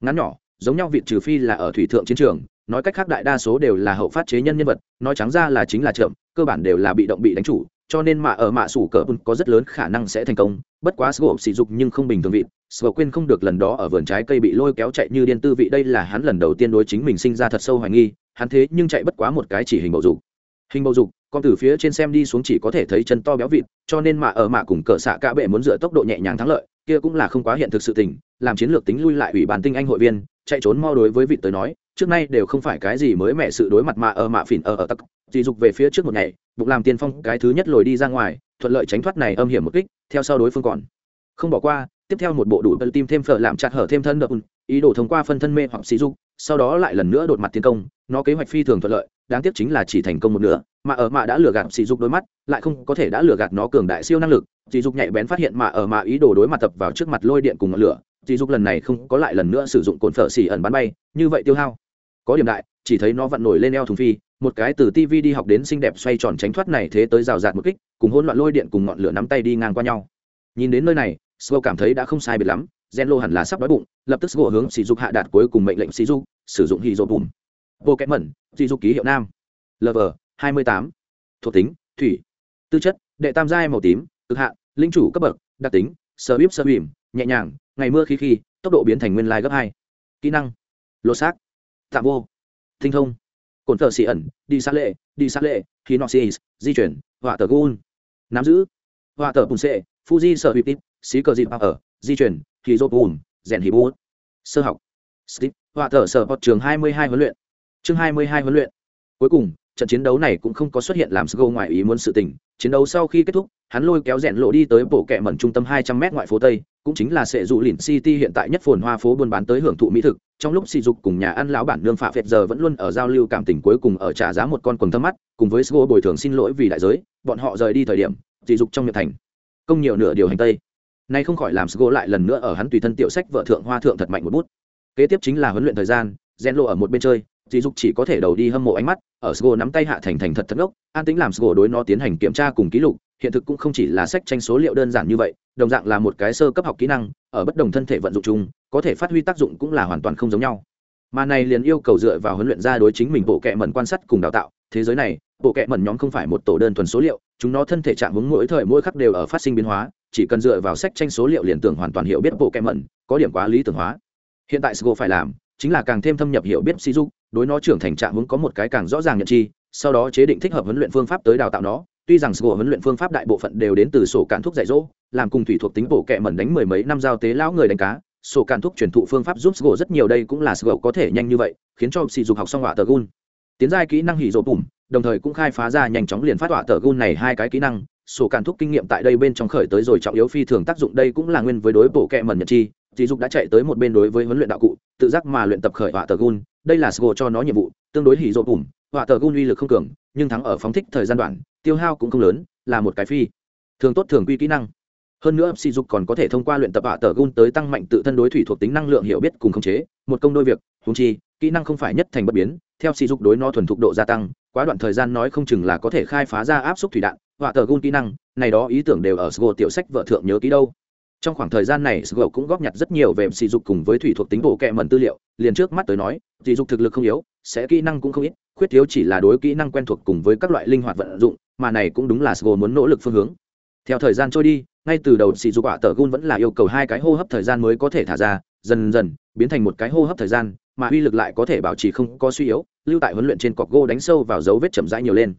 Ngắn nhỏ, giống nhau vịt trừ phi là ở thủy thượng chiến trường, nói cách khác đại đa số đều là hậu phát chế nhân nhân vật, nói trắng ra là chính là chậm, cơ bản đều là bị động bị đánh chủ cho nên mạ ở mạ sủ cờ bùn có rất lớn khả năng sẽ thành công. Bất quá sgop sỉ dục nhưng không bình thường vị. Sgop quên không được lần đó ở vườn trái cây bị lôi kéo chạy như điên tư vị. Đây là hắn lần đầu tiên đối chính mình sinh ra thật sâu hoài nghi. Hắn thế nhưng chạy bất quá một cái chỉ hình bầu dục. Hình bầu dục, con từ phía trên xem đi xuống chỉ có thể thấy chân to béo vịt, cho nên mạ ở mạ cùng cờ xạ cả bệ muốn dựa tốc độ nhẹ nhàng thắng lợi, kia cũng là không quá hiện thực sự tình. Làm chiến lược tính lui lại ủy ban tinh anh hội viên, chạy trốn mau đối với vịt tới nói trước nay đều không phải cái gì mới mẹ sự đối mặt mà ở mạ phỉn ở ở tắc dì dục về phía trước một ngày, bụng làm tiên phong cái thứ nhất lồi đi ra ngoài, thuận lợi tránh thoát này âm hiểm một kích, theo sau đối phương còn. Không bỏ qua, tiếp theo một bộ đủ bật tim thêm phở làm chặt hở thêm thân đập ý đồ thông qua phân thân mê hoặc sĩ dục, sau đó lại lần nữa đột mặt tiến công, nó kế hoạch phi thường thuận lợi, đáng tiếc chính là chỉ thành công một nửa, mà ở mạ đã lừa gạt sĩ dục đôi mắt, lại không có thể đã lừa gạt nó cường đại siêu năng lực sĩ dục nhạy bén phát hiện mà ở mạ ý đồ đối mặt tập vào trước mặt lôi điện cùng ngọn lửa sĩ dục lần này không có lại lần nữa sử dụng cồn phở xỉ ẩn bắn bay, như vậy tiêu hao có điểm đại, chỉ thấy nó vặn nổi lên eo thùng phi, một cái từ tv đi học đến xinh đẹp xoay tròn tránh thoát này thế tới rào rạt một kích, cùng hỗn loạn lôi điện cùng ngọn lửa nắm tay đi ngang qua nhau. Nhìn đến nơi này Sô cảm thấy đã không sai biệt lắm gen lô hẳn là sắp đói bụng, lập tức Sô hướng sỉ dục hạ đạt cuối cùng mệnh lệnh sỉ dục sử dụng hydro bùm. Bộ kẽ mẩn dị dục ký hiệu nam. Lv hai mươi tám. Thuộc tính, thủy. Tư chất, đệ tam giai màu tím, cực hạn, linh chủ cấp bậc, đặc tính sơ bíp sơ bìm nhẹ nhàng, ngày mưa khi khi tốc độ biến thành nguyên lai gấp hai. Kỹ năng, lột xác tạm vô. Tinh thông cồn thợ xì ẩn, đi xa lệ, đi xa lệ khí nọ xì di chuyển, họa tờ gun nắm giữ. Họa tờ bùn xệ fuji sợ bịp tít, xí cờ dịp ở, di chuyển khí dô bùn rèn hì bút. Sơ học. Steve họa tờ sở bọt trường hai mươi hai huấn luyện. Chương hai mươi hai huấn luyện. Cuối cùng trận chiến đấu này cũng không có xuất hiện làm sgo ngoài ý muốn sự tình. Chiến đấu sau khi kết thúc, hắn lôi kéo rèn lộ đi tới bộ kẹ mẩn trung tâm hai trăm m ngoại phố tây, cũng chính là sệ dụ lìn city hiện tại nhất phồn hoa phố buôn bán tới hưởng thụ mỹ thực. Trong lúc sỉ dục cùng nhà ăn lão bản nương phạ phệt giờ vẫn luôn ở giao lưu cảm tình cuối cùng ở trả giá một con quần thâm mắt, cùng với sgo bồi thường xin lỗi vì đại giới, bọn họ rời đi thời điểm, sỉ dục trong miệng thành. Công nhiều nửa điều hành tây. Nay không khỏi làm sgo lại lần nữa ở hắn tùy thân tiểu sách vợ thượng hoa thượng thật mạnh một bút. Kế tiếp chính là huấn luyện thời gian, rèn lộ ở một bên chơi dì dục chỉ có thể đầu đi hâm mộ ánh mắt, ở sgo nắm tay hạ thành thành thật thật ngốc, an tính làm sgo đối nó tiến hành kiểm tra cùng ký lục, hiện thực cũng không chỉ là sách tranh số liệu đơn giản như vậy, đồng dạng là một cái sơ cấp học kỹ năng, ở bất đồng thân thể vận dụng chung, có thể phát huy tác dụng cũng là hoàn toàn không giống nhau. Mà này liền yêu cầu dựa vào huấn luyện ra đối chính mình bộ kệ mẩn quan sát cùng đào tạo, thế giới này, bộ kệ mẩn nhóm không phải một tổ đơn thuần số liệu, chúng nó thân thể trạng hướng mỗi thời mỗi khắc đều ở phát sinh biến hóa, chỉ cần dựa vào sách tranh số liệu liền tưởng hoàn toàn hiểu biết bộ kệ mẩn, có điểm quá lý tưởng hóa. Hiện tại sgo phải làm, chính là càng thêm thâm nhập hiểu biết si dục đối nó trưởng thành trạng hướng có một cái càng rõ ràng nhận chi, sau đó chế định thích hợp huấn luyện phương pháp tới đào tạo nó. Tuy rằng sgo huấn luyện phương pháp đại bộ phận đều đến từ sổ cản thuốc dạy dỗ, làm cùng thủy thuộc tính bổ kẹ mẩn đánh mười mấy năm giao tế lão người đánh cá, sổ cản thuốc truyền thụ phương pháp giúp sgo rất nhiều đây cũng là sgo có thể nhanh như vậy, khiến cho sỉ dục học xong họa tờ gun tiến giai kỹ năng hỉ rộ bùm, đồng thời cũng khai phá ra nhanh chóng liền phát họa tờ gun này hai cái kỹ năng, sổ cản thuốc kinh nghiệm tại đây bên trong khởi tới rồi trọng yếu phi thường tác dụng đây cũng là nguyên với đối bổ kẹ mẩn nhật chi dì dục đã chạy tới một bên đối với huấn luyện đạo cụ, tự giác mà luyện tập khởi họa tờ gun đây là sgo cho nó nhiệm vụ, tương đối hỉ rộp bùm, họa tờ gun uy lực không cường, nhưng thắng ở phóng thích thời gian đoạn, tiêu hao cũng không lớn, là một cái phi. Thường tốt thường quy kỹ năng. Hơn nữa sỉ dục còn có thể thông qua luyện tập họa tờ gun tới tăng mạnh tự thân đối thủy thuộc tính năng lượng hiểu biết cùng khống chế, một công đôi việc húng chi, kỹ năng không phải nhất thành bất biến, theo sỉ dục đối nó thuần thục độ gia tăng, quá đoạn thời gian nói không chừng là có thể khai phá ra áp suất thủy đạn, họa tờ gun kỹ năng, này đó ý tưởng đều ở sgo tiểu sách vợ thượng nhớ ký đâu trong khoảng thời gian này sgo cũng góp nhặt rất nhiều về sỉ dục cùng với thủy thuộc tính bộ kẹ mẩn tư liệu. Liền trước mắt tới nói, sỉ dục thực lực không yếu, sẽ kỹ năng cũng không ít, khuyết thiếu chỉ là đối kỹ năng quen thuộc cùng với các loại linh hoạt vận dụng, mà này cũng đúng là sgo muốn nỗ lực phương hướng. Theo thời gian trôi đi, ngay từ đầu sỉ dục quả tờ gun vẫn là yêu cầu hai cái hô hấp thời gian mới có thể thả ra, dần dần, biến thành một cái hô hấp thời gian, mà uy lực lại có thể bảo trì không có suy yếu, lưu tại huấn luyện trên cọc gô đánh sâu vào dấu vết chậm rãi nhiều lên.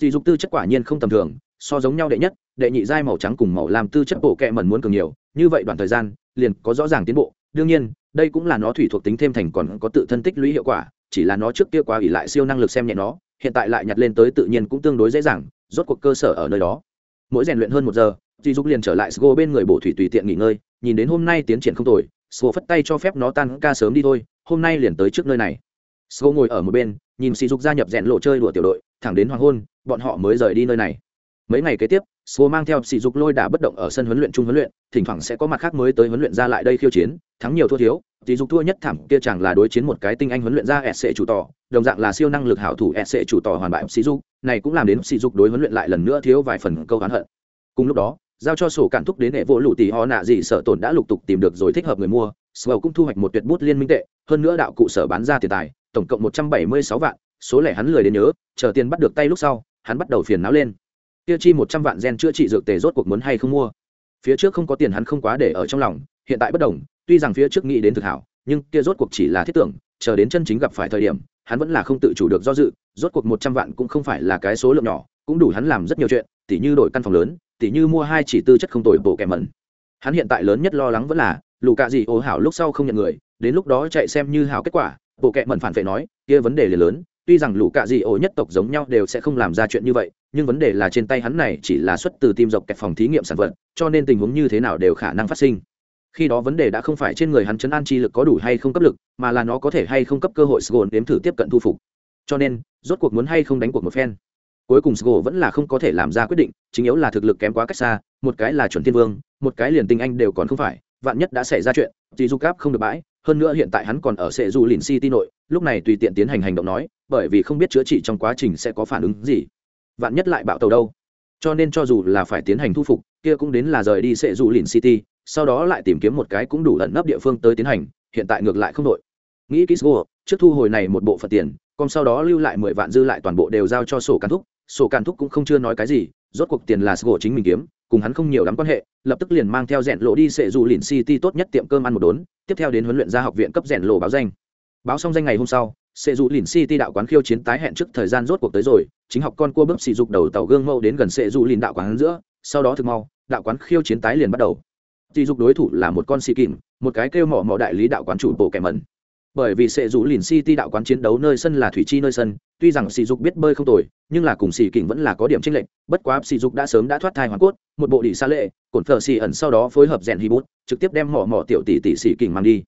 Sỉ dục tư chất quả nhiên không tầm thường, so giống nhau đệ nhất đệ nhị giai màu trắng cùng màu làm tư chất bộ kệ mẩn muốn cường nhiều, như vậy đoạn thời gian, liền có rõ ràng tiến bộ. Đương nhiên, đây cũng là nó thủy thuộc tính thêm thành còn có tự thân tích lũy hiệu quả, chỉ là nó trước kia quá ỷ lại siêu năng lực xem nhẹ nó, hiện tại lại nhặt lên tới tự nhiên cũng tương đối dễ dàng, rốt cuộc cơ sở ở nơi đó. Mỗi rèn luyện hơn một giờ dì dục liền trở lại sgo bên người bổ thủy tùy tiện nghỉ ngơi, nhìn đến hôm nay tiến triển không tồi, sgo phất tay cho phép nó tan ca sớm đi thôi, hôm nay liền tới trước nơi này. Sgo ngồi ở một bên, nhìn sỉ dục gia nhập rèn lộ chơi đùa tiểu đội, thẳng đến hoàng hôn, bọn họ mới rời đi nơi này mấy ngày kế tiếp Sô mang theo sỉ dục lôi đả bất động ở sân huấn luyện chung huấn luyện, thỉnh thoảng sẽ có mặt khác mới tới huấn luyện ra lại đây khiêu chiến, thắng nhiều thua thiếu, sỉ dục thua nhất thảm kia chẳng là đối chiến một cái tinh anh huấn luyện ra SC chủ tỏ, đồng dạng là siêu năng lực hảo thủ SC chủ tỏ hoàn bại sỉ dục, này cũng làm đến sỉ dục đối huấn luyện lại lần nữa thiếu vài phần câu oán hận. Cùng lúc đó, giao cho sổ cản thúc đến hệ vỗ lũ tỷ họ nạ gì sợ tổn đã lục tục tìm được rồi thích hợp người mua, Swell cũng thu hoạch một tuyệt bút liên minh tệ, hơn nữa đạo cụ sở bán ra tiền tài, tổng cộng một trăm bảy mươi sáu vạn, số lẻ hắn lười đến nhớ, chờ tiền bắt được tay lúc sau, hắn bắt đầu phiền não lên kia chi một trăm vạn gen chữa trị dược tề rốt cuộc muốn hay không mua? Phía trước không có tiền hắn không quá để ở trong lòng, hiện tại bất đồng, tuy rằng phía trước nghĩ đến thực hảo, nhưng kia rốt cuộc chỉ là thiết tưởng, chờ đến chân chính gặp phải thời điểm, hắn vẫn là không tự chủ được do dự, rốt cuộc một trăm vạn cũng không phải là cái số lượng nhỏ, cũng đủ hắn làm rất nhiều chuyện, tỉ như đổi căn phòng lớn, tỉ như mua hai chỉ tư chất không tồi bộ kẻ mẩn. Hắn hiện tại lớn nhất lo lắng vẫn là, lù cạ gì ố hảo lúc sau không nhận người, đến lúc đó chạy xem như hảo kết quả bộ kệ mẩn phản vệ nói, kia vấn đề liền lớn, tuy rằng lũ cạ dị ổ nhất tộc giống nhau đều sẽ không làm ra chuyện như vậy nhưng vấn đề là trên tay hắn này chỉ là xuất từ tim dọc kẹp phòng thí nghiệm sản vật, cho nên tình huống như thế nào đều khả năng phát sinh. Khi đó vấn đề đã không phải trên người hắn chấn an chi lực có đủ hay không cấp lực, mà là nó có thể hay không cấp cơ hội Sgol đếm thử tiếp cận thu phục. Cho nên, rốt cuộc muốn hay không đánh cuộc một phen. Cuối cùng sgô vẫn là không có thể làm ra quyết định, chính yếu là thực lực kém quá cách xa, một cái là chuẩn thiên vương, một cái liền tinh anh đều còn không phải, vạn nhất đã xảy ra chuyện, thì du cáp không được bãi, hơn nữa hiện tại hắn còn ở sệ du lìn city nội, lúc này tùy tiện tiến hành hành động nói, bởi vì không biết chữa trị trong quá trình sẽ có phản ứng gì vạn nhất lại bạo tàu đâu. Cho nên cho dù là phải tiến hành thu phục, kia cũng đến là rời đi sệ dù lìn city, sau đó lại tìm kiếm một cái cũng đủ lẩn nấp địa phương tới tiến hành, hiện tại ngược lại không đội nghĩ kỹ trước thu hồi này một bộ phận tiền, còn sau đó lưu lại mười vạn dư lại toàn bộ đều giao cho sổ càn thúc, sổ càn thúc cũng không chưa nói cái gì, rốt cuộc tiền là sgo chính mình kiếm, cùng hắn không nhiều lắm quan hệ, lập tức liền mang theo rèn lộ đi sệ dù lìn city tốt nhất tiệm cơm ăn một đốn, tiếp theo đến huấn luyện ra học viện cấp rèn lộ báo danh. Báo xong danh ngày hôm sau sệ dù lìn city đạo quán khiêu chiến tái hẹn trước thời gian rốt cuộc tới rồi, chính học con cua bấp xì dục đầu tàu gương mẫu đến gần sệ dù lìn đạo quán giữa, sau đó thực mau, đạo quán khiêu chiến tái liền bắt đầu. Xì dục đối thủ là một con xì kìm, một cái kêu mỏ mỏ đại lý đạo quán chủ bộ kẻ mẩn. Bởi vì sệ dù lìn city đạo quán chiến đấu nơi sân là thủy chi nơi sân, tuy rằng sỉ dục biết bơi không tồi, nhưng là cùng sỉ kình vẫn là có điểm tranh lệch, bất quá sỉ dục đã sớm đã thoát thai hoàn cốt, một bộ đỉ xa lệ, cổn phở xì ẩn sau đó phối hợp rèn hi bút trực tiếp đem mỏ mỏ tiểu tỷ tỷ sỉ kình mang đi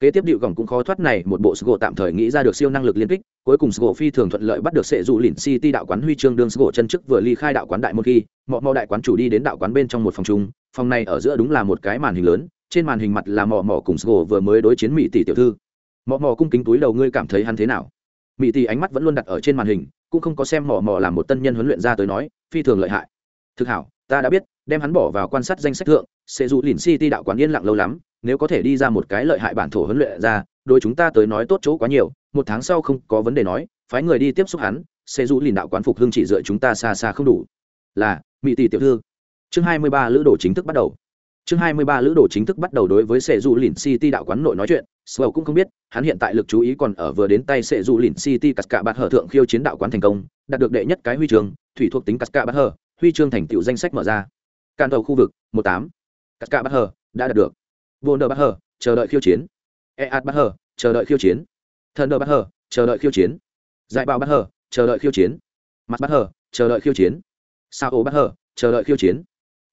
kế tiếp điệu gỏng cũng khó thoát này, một bộ sgô tạm thời nghĩ ra được siêu năng lực liên kích, cuối cùng sgô phi thường thuận lợi bắt được sệ dù lìn city đạo quán huy chương đương sgô chân chức vừa ly khai đạo quán đại một khi, Mọ Mọ đại quán chủ đi đến đạo quán bên trong một phòng chung, phòng này ở giữa đúng là một cái màn hình lớn, trên màn hình mặt là Mọ Mọ cùng sgô vừa mới đối chiến mỹ tỷ tiểu thư. Mọ Mọ cung kính túi đầu, ngươi cảm thấy hắn thế nào? Mỹ tỷ ánh mắt vẫn luôn đặt ở trên màn hình, cũng không có xem Mọ Mọ làm một tân nhân huấn luyện ra tới nói, phi thường lợi hại. Thực hảo, ta đã biết, đem hắn bỏ vào quan sát danh sách thượng sẽ dù lìn city đạo quán yên lặng lâu lắm nếu có thể đi ra một cái lợi hại bản thổ huấn luyện ra đôi chúng ta tới nói tốt chỗ quá nhiều, một tháng sau không có vấn đề nói, phái người đi tiếp xúc hắn, sẽ rũ lìn đạo quán phục hưng chỉ dựa chúng ta xa xa không đủ. Là mỹ tỷ tiểu thư. Chương hai mươi ba lữ đồ chính thức bắt đầu. Chương hai mươi ba lữ đồ chính thức bắt đầu đối với sệ du lìn city đạo quán nội nói chuyện swell cũng không biết, hắn hiện tại lực chú ý còn ở vừa đến tay sệ du lìn city cắt cả bạt hở thượng khiêu chiến đạo quán thành công, đạt được đệ nhất cái huy chương, thủy thuộc tính cắt cả bạt hở, huy chương thành tựu danh sách mở ra. Can đầu khu vực, một tám. Cắt cả bạt hở, đã đạt được vô nơ bắt hờ, chờ đợi khiêu chiến. Ead bắt hờ, chờ đợi khiêu chiến. Thần nơ bắt hờ, chờ đợi khiêu chiến. Giải bào bắt hờ, chờ đợi khiêu chiến. Mặt bắt hờ, chờ đợi khiêu chiến. Sao ố bắt hờ, chờ đợi khiêu chiến.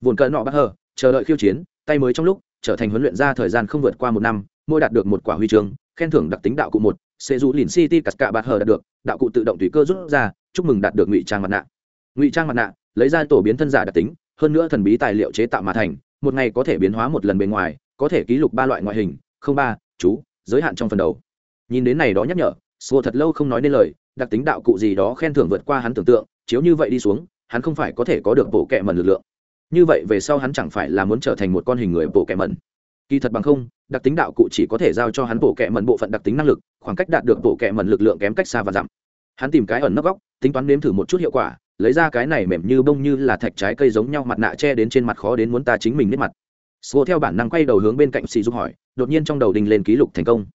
Vồn cỡ nọ bắt hờ, chờ đợi khiêu chiến. Tay mới trong lúc trở thành huấn luyện ra thời gian không vượt qua một năm mỗi đạt được một quả huy chương khen thưởng đặc tính đạo cụ một sẽ dù lìn city cắt cả bạt hờ đạt được đạo cụ tự động tùy cơ rút ra chúc mừng đạt được ngụy trang mặt nạ. Ngụy trang mặt nạ lấy ra tổ biến thân giả đặc tính hơn nữa thần bí tài liệu chế tạo mà thành một ngày có thể biến hóa một lần bên ngoài có thể ký lục ba loại ngoại hình, không ba, chú, giới hạn trong phần đầu. Nhìn đến này đó nhắc nhở sô thật lâu không nói nên lời, đặc tính đạo cụ gì đó khen thưởng vượt qua hắn tưởng tượng, chiếu như vậy đi xuống, hắn không phải có thể có được bộ kệ mần lực lượng. Như vậy về sau hắn chẳng phải là muốn trở thành một con hình người bộ kệ mần kỳ thật bằng không, đặc tính đạo cụ chỉ có thể giao cho hắn bộ kệ mần bộ phận đặc tính năng lực, khoảng cách đạt được bộ kệ mần lực lượng kém cách xa và dặm. Hắn tìm cái ẩn nấp góc, tính toán nếm thử một chút hiệu quả, lấy ra cái này mềm như bông như là thạch trái cây giống nhau mặt nạ che đến trên mặt khó đến muốn ta chính mình nếp mặt. Sô theo bản năng quay đầu hướng bên cạnh Sĩ Dục hỏi, đột nhiên trong đầu đình lên ký lục thành công.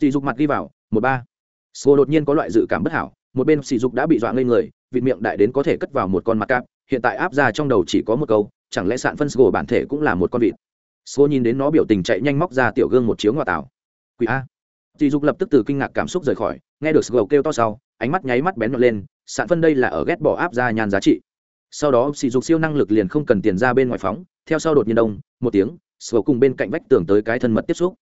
Sĩ Dục mặt đi vào, một ba. Sô đột nhiên có loại dự cảm bất hảo, một bên Sĩ Dục đã bị dọa ngây người, vịt miệng đại đến có thể cất vào một con mặt cạp, hiện tại áp ra trong đầu chỉ có một câu, chẳng lẽ sạn phân sgồ bản thể cũng là một con vịt sô nhìn đến nó biểu tình chạy nhanh móc ra tiểu gương một chiếu ngọa tảo quỷ a Sỉ dục lập tức từ kinh ngạc cảm xúc rời khỏi nghe được sgồ kêu to sau ánh mắt nháy mắt bén nhọn lên sạn phân đây là ở ghét bỏ áp ra nhan giá trị sau đó sỉ dục siêu năng lực liền không cần tiền ra bên ngoài phóng theo sau đột nhiên đông, một tiếng sgồ cùng bên cạnh vách tường tới cái thân mật tiếp xúc.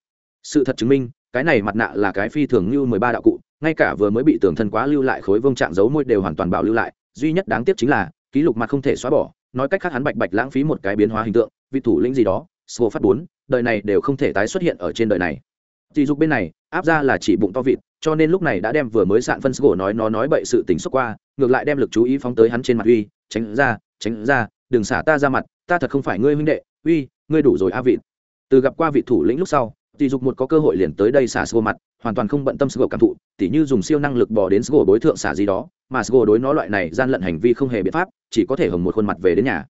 Sự thật chứng minh, cái này mặt nạ là cái phi thường như mười ba đạo cụ, ngay cả vừa mới bị tường thân quá lưu lại khối vương trạng giấu môi đều hoàn toàn bảo lưu lại. Duy nhất đáng tiếc chính là, ký lục mặt không thể xóa bỏ, nói cách khác hắn bạch bạch lãng phí một cái biến hóa hình tượng, vị thủ lĩnh gì đó sô phát bốn, đời này đều không thể tái xuất hiện ở trên đời này. Dì dục bên này, áp ra là chỉ bụng to vịt, cho nên lúc này đã đem vừa mới sạn phân sgổ nói nó nói bậy sự tình xúc qua, ngược lại đem lực chú ý phóng tới hắn trên mặt uy, tránh ra tránh ra đừng xả ta ra mặt, ta thật không phải ngươi huynh đệ, uy, ngươi đủ rồi a vịt. Từ gặp qua vị thủ lĩnh lúc sau tỷ dục một có cơ hội liền tới đây xả sgo mặt, hoàn toàn không bận tâm sgo cảm thụ, tỉ như dùng siêu năng lực bỏ đến sgo đối thượng xả gì đó, mà sgo đối nó loại này gian lận hành vi không hề biện pháp, chỉ có thể hồng một khuôn mặt về đến nhà.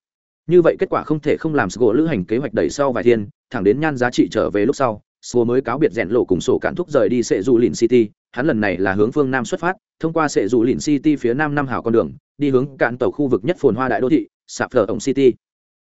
Như vậy kết quả không thể không làm sgo lữ hành kế hoạch đẩy sau vài thiên, thẳng đến nhan giá trị trở về lúc sau sgo mới cáo biệt rèn lộ cùng sổ cản thúc rời đi sệ du lìn city, hắn lần này là hướng phương nam xuất phát, thông qua sệ du lìn city phía nam năm hảo con đường, đi hướng cạn tàu khu vực nhất phồn hoa đại đô thị sạp phở ổng city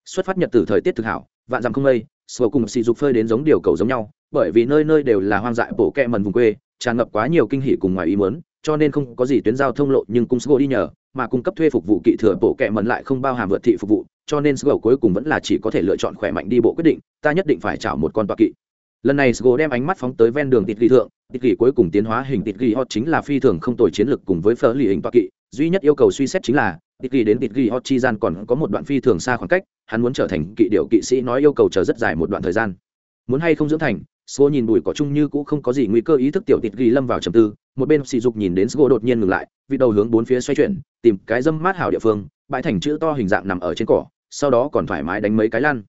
xuất phát nhật từ thời tiết thực hảo, vạn dặm không lây. sgổ cùng xì dục phơi đến giống điều cầu giống nhau, bởi vì nơi nơi đều là hoang dại bổ kẹ mần vùng quê, tràn ngập quá nhiều kinh hỉ cùng ngoài ý muốn, cho nên không có gì tuyến giao thông lộ nhưng cung sgô đi nhờ, mà cung cấp thuê phục vụ kỵ thừa bộ kẹ mần lại không bao hàm vượt thị phục vụ, cho nên sgô cuối cùng vẫn là chỉ có thể lựa chọn khỏe mạnh đi bộ quyết định, ta nhất định phải chảo một con tọa kỵ lần này sgô đem ánh mắt phóng tới ven đường tịt ghi thượng, tịt ghi cuối cùng tiến hóa hình tịt ghi hot chính là phi thường không tồi chiến lược cùng với phở lì hình tọa kỵ, duy nhất yêu cầu suy xét chính là tịt ghi đến tịt ghi hot chi gian còn có một đoạn phi thường xa khoảng cách hắn muốn trở thành kỵ điệu kỵ sĩ nói yêu cầu chờ rất dài một đoạn thời gian muốn hay không dưỡng thành Sô nhìn bùi cỏ chung như cũ không có gì nguy cơ ý thức tiểu tịt ghi lâm vào trầm tư, một bên sỉ dục nhìn đến Sô đột nhiên ngừng lại, vị đầu hướng bốn phía xoay chuyển, tìm cái dâm mát hảo địa phương, bãi thành chữ to hình dạng nằm ở trên cỏ, sau đó còn thoải mái đánh mấy cái lăn.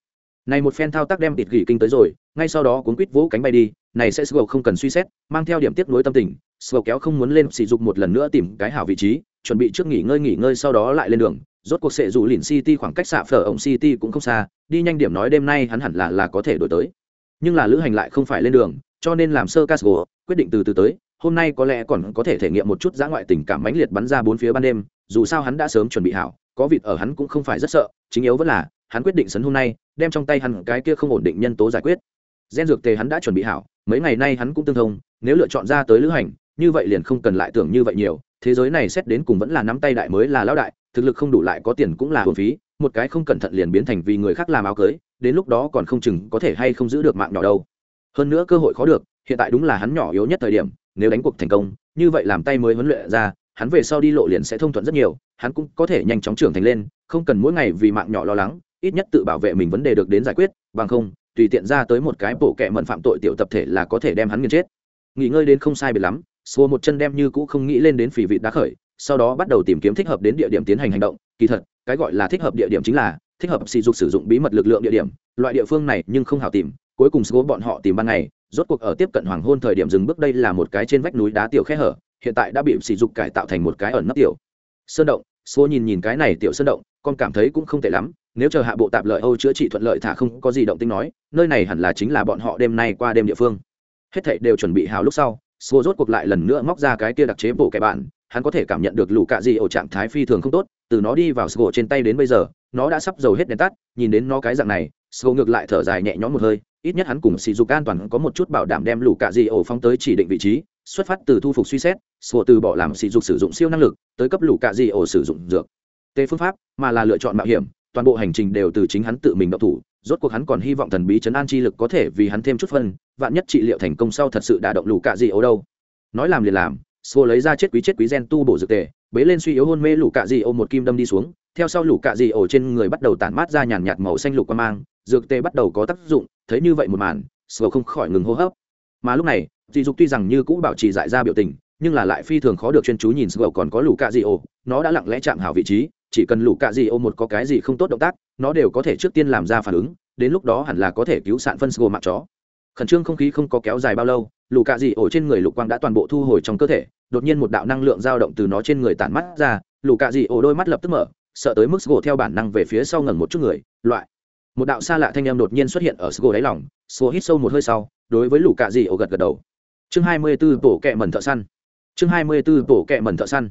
Này một phen thao tác đem tịt ghi kinh tới rồi, ngay sau đó cuốn quýt vỗ cánh bay đi, này sẽ Sô không cần suy xét, mang theo điểm tiếp nối tâm tình, sờ kéo không muốn lên sỉ dục một lần nữa tìm cái hảo vị trí chuẩn bị trước nghỉ ngơi nghỉ ngơi sau đó lại lên đường. Rốt cuộc sẽ dù lìn city khoảng cách xạ phở ổng city cũng không xa, đi nhanh điểm nói đêm nay hắn hẳn là là có thể đổi tới. Nhưng là lữ hành lại không phải lên đường, cho nên làm sơ casgo quyết định từ từ tới. Hôm nay có lẽ còn có thể thể nghiệm một chút dã ngoại tình cảm mãnh liệt bắn ra bốn phía ban đêm, dù sao hắn đã sớm chuẩn bị hảo, có vịt ở hắn cũng không phải rất sợ, chính yếu vẫn là, hắn quyết định sấn hôm nay, đem trong tay hắn cái kia không ổn định nhân tố giải quyết. Gen dược tề hắn đã chuẩn bị hảo, mấy ngày nay hắn cũng tương thông, nếu lựa chọn ra tới lữ hành, như vậy liền không cần lại tưởng như vậy nhiều thế giới này xét đến cùng vẫn là nắm tay đại mới là lão đại, thực lực không đủ lại có tiền cũng là hồn phí, một cái không cẩn thận liền biến thành vì người khác làm áo cưới, đến lúc đó còn không chừng có thể hay không giữ được mạng nhỏ đâu. Hơn nữa cơ hội khó được, hiện tại đúng là hắn nhỏ yếu nhất thời điểm, nếu đánh cuộc thành công, như vậy làm tay mới huấn luyện ra, hắn về sau đi lộ liền sẽ thông thuận rất nhiều, hắn cũng có thể nhanh chóng trưởng thành lên, không cần mỗi ngày vì mạng nhỏ lo lắng, ít nhất tự bảo vệ mình vấn đề được đến giải quyết, bằng không, tùy tiện ra tới một cái bộ kệ mận phạm tội tiểu tập thể là có thể đem hắn nghiền chết. Nghỉ ngơi đến không sai biệt lắm xô một chân đem như cũ không nghĩ lên đến phỉ vị đá khởi, sau đó bắt đầu tìm kiếm thích hợp đến địa điểm tiến hành hành động. Kỳ thật, cái gọi là thích hợp địa điểm chính là thích hợp sử dụng sử dụng bí mật lực lượng địa điểm. Loại địa phương này nhưng không hào tìm, cuối cùng số bọn họ tìm ban ngày, rốt cuộc ở tiếp cận hoàng hôn thời điểm dừng bước đây là một cái trên vách núi đá tiểu khe hở, hiện tại đã bị sử dụng cải tạo thành một cái ẩn nấp tiểu sơn động. Số nhìn nhìn cái này tiểu sơn động, con cảm thấy cũng không tệ lắm, nếu chờ hạ bộ tạp lợi âu chữa trị thuận lợi thả không có gì động tinh nói, nơi này hẳn là chính là bọn họ đêm nay qua đêm địa phương. Hết thảy đều chuẩn bị hào lúc sau số rốt cuộc lại lần nữa móc ra cái kia đặc chế bộ kẻ bạn, hắn có thể cảm nhận được lũ cạ gì ở trạng thái phi thường không tốt, từ nó đi vào sgô trên tay đến bây giờ, nó đã sắp dầu hết đèn tắt, nhìn đến nó cái dạng này sgô ngược lại thở dài nhẹ nhõm một hơi, ít nhất hắn cùng sỉ dục an toàn có một chút bảo đảm đem lũ cạ gì ổ phóng tới chỉ định vị trí, xuất phát từ thu phục suy xét sgô từ bỏ làm sỉ dục sử dụng siêu năng lực, tới cấp lũ cạ gì ổ sử dụng dược. Tê phương pháp, mà là lựa chọn mạo hiểm toàn bộ hành trình đều từ chính hắn tự mình độc thủ rốt cuộc hắn còn hy vọng thần bí chấn an chi lực có thể vì hắn thêm chút phân vạn nhất trị liệu thành công sau thật sự đã động lũ cạ dị ổ đâu nói làm liền làm xô lấy ra chết quý chết quý gen tu bổ dược tề, bế lên suy yếu hôn mê lũ cạ dị ấu một kim đâm đi xuống, theo sau lũ cạ dị ổ trên người bắt đầu tản mát ra nhàn nhạt màu xanh lục qua mang, dược tề bắt đầu có tác dụng, thấy như vậy một màn, xô không khỏi ngừng hô hấp. Mà lúc này, dị dục tuy rằng như cũ bảo trì dại ra biểu tình, nhưng là lại phi thường khó được chuyên chú nhìn Sô còn có lũ cạ dị ổ, nó đã lặng lẽ chạm hảo vị trí, chỉ cần lũ cạ gì ô một có cái gì không tốt động tác, nó đều có thể trước tiên làm ra phản ứng, đến lúc đó hẳn là có thể cứu sạn phân sgô mạng chó. Khẩn trương không khí không có kéo dài bao lâu, lũ cạ dị ổ trên người lục quang đã toàn bộ thu hồi trong cơ thể đột nhiên một đạo năng lượng dao động từ nó trên người tản mắt ra lũ cạ dị ổ đôi mắt lập tức mở sợ tới mức sgô theo bản năng về phía sau ngẩng một chút người loại. Một đạo xa lạ thanh em đột nhiên xuất hiện ở sgô đáy lỏng sgô hít sâu một hơi sau đối với lũ cạ dị ổ gật gật đầu. Chương hai mươi 24 bổ kẹ mẩn thợ săn. Chương hai mươi 24 bổ kẹ mẩn thợ săn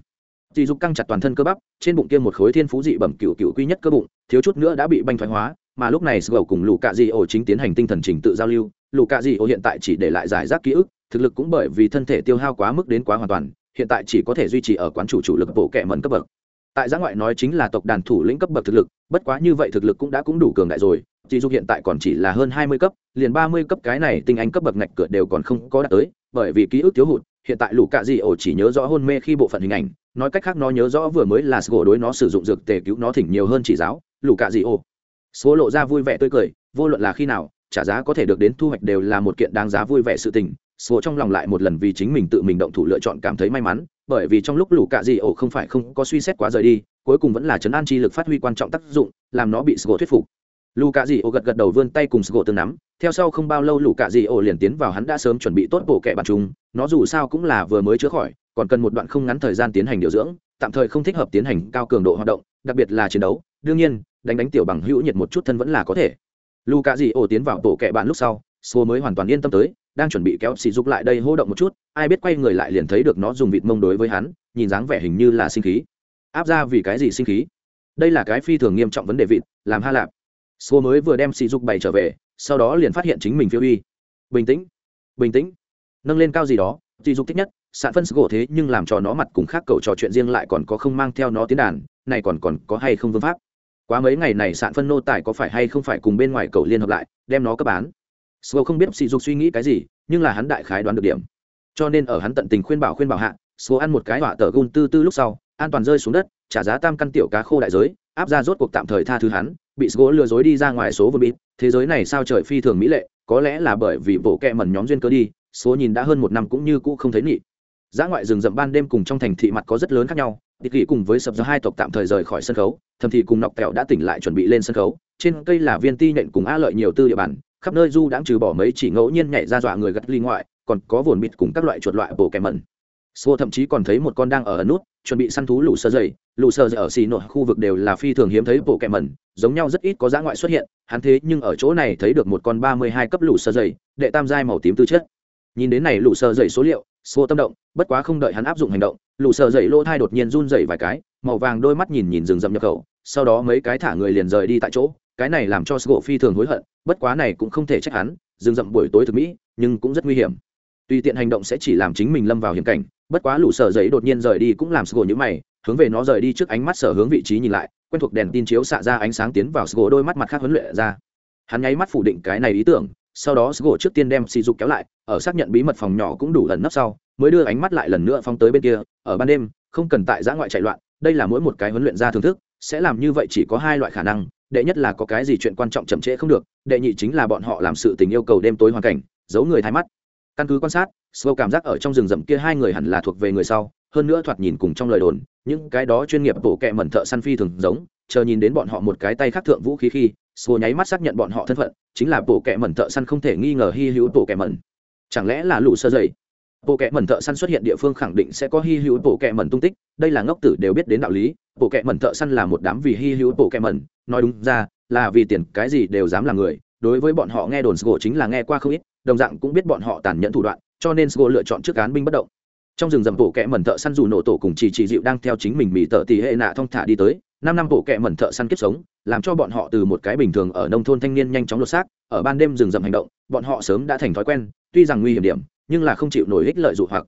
dì dục căng chặt toàn thân cơ bắp, trên bụng kia một khối thiên phú dị bẩm cựu cựu quy nhất cơ bụng, thiếu chút nữa đã bị banh thoái hóa, mà lúc này sgầu cùng lũ cạ Dì ổ chính tiến hành tinh thần trình tự giao lưu. Lũ cạ Dì ổ hiện tại chỉ để lại giải rác ký ức, thực lực cũng bởi vì thân thể tiêu hao quá mức đến quá hoàn toàn, hiện tại chỉ có thể duy trì ở quán chủ chủ lực bộ kệ mẩn cấp bậc. Tại giã ngoại nói chính là tộc đàn thủ lĩnh cấp bậc thực lực, bất quá như vậy thực lực cũng đã cũng đủ cường đại rồi. Chỉ dục hiện tại còn chỉ là hơn hai mươi cấp, liền ba mươi cấp cái này tinh anh cấp bậc ngạch cửa đều còn không có đạt tới, bởi vì ký ức thiếu hụt, hiện tại lũ cạ dị ổ chỉ nhớ rõ hôn mê khi bộ phận hình ảnh nói cách khác nó nhớ rõ vừa mới là sgô đối nó sử dụng dược tề cứu nó thỉnh nhiều hơn chỉ giáo lù cạ dị ô. Sgô lộ ra vui vẻ tươi cười, vô luận là khi nào, trả giá có thể được đến thu hoạch đều là một kiện đáng giá vui vẻ sự tình. Sgô trong lòng lại một lần vì chính mình tự mình động thủ lựa chọn cảm thấy may mắn, bởi vì trong lúc lù cạ dị ô không phải không có suy xét quá rời đi, cuối cùng vẫn là chấn an chi lực phát huy quan trọng tác dụng, làm nó bị sgô thuyết phục. Lù cạ dị ô gật gật đầu vươn tay cùng sgô tương nắm theo sau không bao lâu lũ cạ dị ổ liền tiến vào hắn đã sớm chuẩn bị tốt bộ kệ bạn chúng nó dù sao cũng là vừa mới chữa khỏi, còn cần một đoạn không ngắn thời gian tiến hành điều dưỡng, tạm thời không thích hợp tiến hành cao cường độ hoạt động, đặc biệt là chiến đấu. Đương nhiên, đánh đánh tiểu bằng hữu nhiệt một chút thân vẫn là có thể. Lũ cạ dị ổ tiến vào bộ kệ bạn lúc sau số mới hoàn toàn yên tâm tới, đang chuẩn bị kéo xì dục lại đây hô động một chút, ai biết quay người lại liền thấy được nó dùng vịt mông đối với hắn, nhìn dáng vẻ hình như là sinh khí. Áp ra vì cái gì sinh khí? Đây là cái phi thường nghiêm trọng vấn đề vịt, làm ha lạp. Số mới vừa đem xì dục bày trở về sau đó liền phát hiện chính mình phiêu uy. Bình tĩnh bình tĩnh. Nâng lên cao gì đó dị dục thích nhất sạn phân gỗ thế nhưng làm cho nó mặt cùng khác cầu trò chuyện riêng lại còn có không mang theo nó tiến đàn này còn còn có hay không vương pháp? Quá mấy ngày này sạn phân nô tài có phải hay không phải cùng bên ngoài cầu liên hợp lại đem nó cấp bán. Sgo không biết sỉ dục suy nghĩ cái gì, nhưng là hắn đại khái đoán được điểm. Cho nên ở hắn tận tình khuyên bảo khuyên bảo hạ, sgo ăn một cái họa tờ gun tư tư lúc sau, an toàn rơi xuống đất, trả giá tam căn tiểu cá khô đại giới, áp ra rốt cuộc tạm thời tha thứ hắn, bị Sgô lừa dối đi ra ngoài số vừa bịt, thế giới này sao trời phi thường mỹ lệ, có lẽ là bởi vì bộ kẹ mẩn nhóm duyên cơ đi, số nhìn đã hơn một năm cũng như cũ không thấy nhị. Giá ngoại rừng rậm ban đêm cùng trong thành thị mặt có rất lớn khác nhau, Địch Nghị cùng với sập do hai tộc tạm thời rời khỏi sân khấu, thầm thì cùng nọc tẹo đã tỉnh lại chuẩn bị lên sân khấu, trên cây là viên ti nện cùng a lợi nhiều tư địa bàn, khắp nơi du đãng trừ bỏ mấy chỉ ngẫu nhiên nhảy ra dọa người gắt ly ngoại còn có vồn bịt cùng các loại chuột loại bộ kèm mẩn. Sô thậm chí còn thấy một con đang ở ẩn nút, chuẩn bị săn thú lũ sơ dày, lũ sơ ở xì nội khu vực đều là phi thường hiếm thấy bộ kẹ mẩn, giống nhau rất ít có dã ngoại xuất hiện, hắn thế nhưng ở chỗ này thấy được một con ba mươi hai cấp lũ sơ dày, đệ tam giai màu tím tư chất. Nhìn đến này lũ sơ dày số liệu, Sô tâm động, bất quá không đợi hắn áp dụng hành động, lũ sơ dày lỗ thai đột nhiên run rẩy vài cái, màu vàng đôi mắt nhìn nhìn rừng rậm nhập khẩu, sau đó mấy cái thả người liền rời đi tại chỗ, cái này làm cho Sô phi thường hối hận, bất quá này cũng không thể trách hắn, rừng rậm buổi tối thực mỹ, nhưng cũng rất nguy hiểm tùy tiện hành động sẽ chỉ làm chính mình lâm vào hiểm cảnh bất quá lũ sở giấy đột nhiên rời đi cũng làm sgô nhữ mày hướng về nó rời đi trước ánh mắt sở hướng vị trí nhìn lại, quen thuộc đèn tin chiếu xạ ra ánh sáng tiến vào sgô đôi mắt mặt khác huấn luyện ra. Hắn nháy mắt phủ định cái này ý tưởng, sau đó sgô trước tiên đem sỉ dục kéo lại, ở xác nhận bí mật phòng nhỏ cũng đủ lần nấp sau, mới đưa ánh mắt lại lần nữa phong tới bên kia, ở ban đêm, không cần tại giã ngoại chạy loạn, đây là mỗi một cái huấn luyện ra thưởng thức, sẽ làm như vậy chỉ có hai loại khả năng, đệ nhất là có cái gì chuyện quan trọng chậm trễ không được, đệ nhị chính là bọn họ làm sự tình yêu cầu đêm tối hoàn cảnh, giấu người thay mắt căn cứ quan sát Slow cảm giác ở trong rừng rậm kia hai người hẳn là thuộc về người sau, hơn nữa thoạt nhìn cùng trong lời đồn, những cái đó chuyên nghiệp bộ kệ mẩn thợ săn phi thường giống, chờ nhìn đến bọn họ một cái tay khác thượng vũ khí khi, Slow nháy mắt xác nhận bọn họ thân phận, chính là bộ kệ mẩn thợ săn không thể nghi ngờ hi hữu bộ kệ mẩn. Chẳng lẽ là lũ sơ dậy? Bộ kệ mẩn thợ săn xuất hiện địa phương khẳng định sẽ có hi hữu bộ kệ mẩn tung tích, đây là ngốc tử đều biết đến đạo lý, bộ kệ mẩn thợ săn là một đám vì hi hữu bộ kệ mẩn, nói đúng ra, là vì tiền cái gì đều dám làm người, đối với bọn họ nghe đồn sgộ chính là nghe qua không ít, đồng dạng cũng biết bọn họ tàn nhẫn thủ đoạn, cho nên Sgo lựa chọn trước án binh bất động. Trong rừng rậm bộ kẽ mẩn thợ săn dù nổ tổ cùng chỉ chỉ dịu đang theo chính mình mỉ tợ tỷ hệ nạ thong thả đi tới, năm năm bộ kẹ mẩn thợ săn kiếp sống, làm cho bọn họ từ một cái bình thường ở nông thôn thanh niên nhanh chóng lột xác, ở ban đêm rừng rậm hành động, bọn họ sớm đã thành thói quen, tuy rằng nguy hiểm điểm, nhưng là không chịu nổi ích lợi dụ hoặc.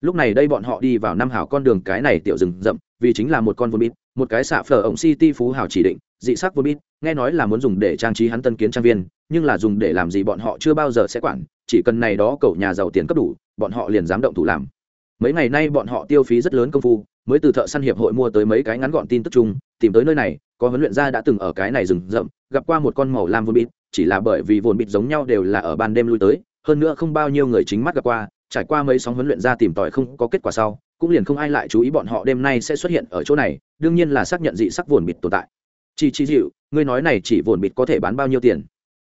Lúc này đây bọn họ đi vào năm hảo con đường cái này tiểu rừng rậm, vì chính là một con vốn bít, một cái xạ phở ổng city phú hảo chỉ định, dị sắc vô bít, nghe nói là muốn dùng để trang trí hắn tân kiến trang viên, nhưng là dùng để làm gì bọn họ chưa bao giờ sẽ quản, chỉ cần này đó cậu nhà giàu tiền cấp đủ bọn họ liền dám động thủ làm. Mấy ngày nay bọn họ tiêu phí rất lớn công phu mới từ thợ săn hiệp hội mua tới mấy cái ngắn gọn tin tức chung tìm tới nơi này có huấn luyện gia đã từng ở cái này rừng rậm gặp qua một con màu lam vồn bịt chỉ là bởi vì vồn bịt giống nhau đều là ở ban đêm lui tới hơn nữa không bao nhiêu người chính mắt gặp qua trải qua mấy sóng huấn luyện gia tìm tòi không có kết quả sau cũng liền không ai lại chú ý bọn họ đêm nay sẽ xuất hiện ở chỗ này đương nhiên là xác nhận dị sắc vồn bịt tồn tại. Chỉ chỉ dịu ngươi nói này chỉ vồn bịt có thể bán bao nhiêu tiền?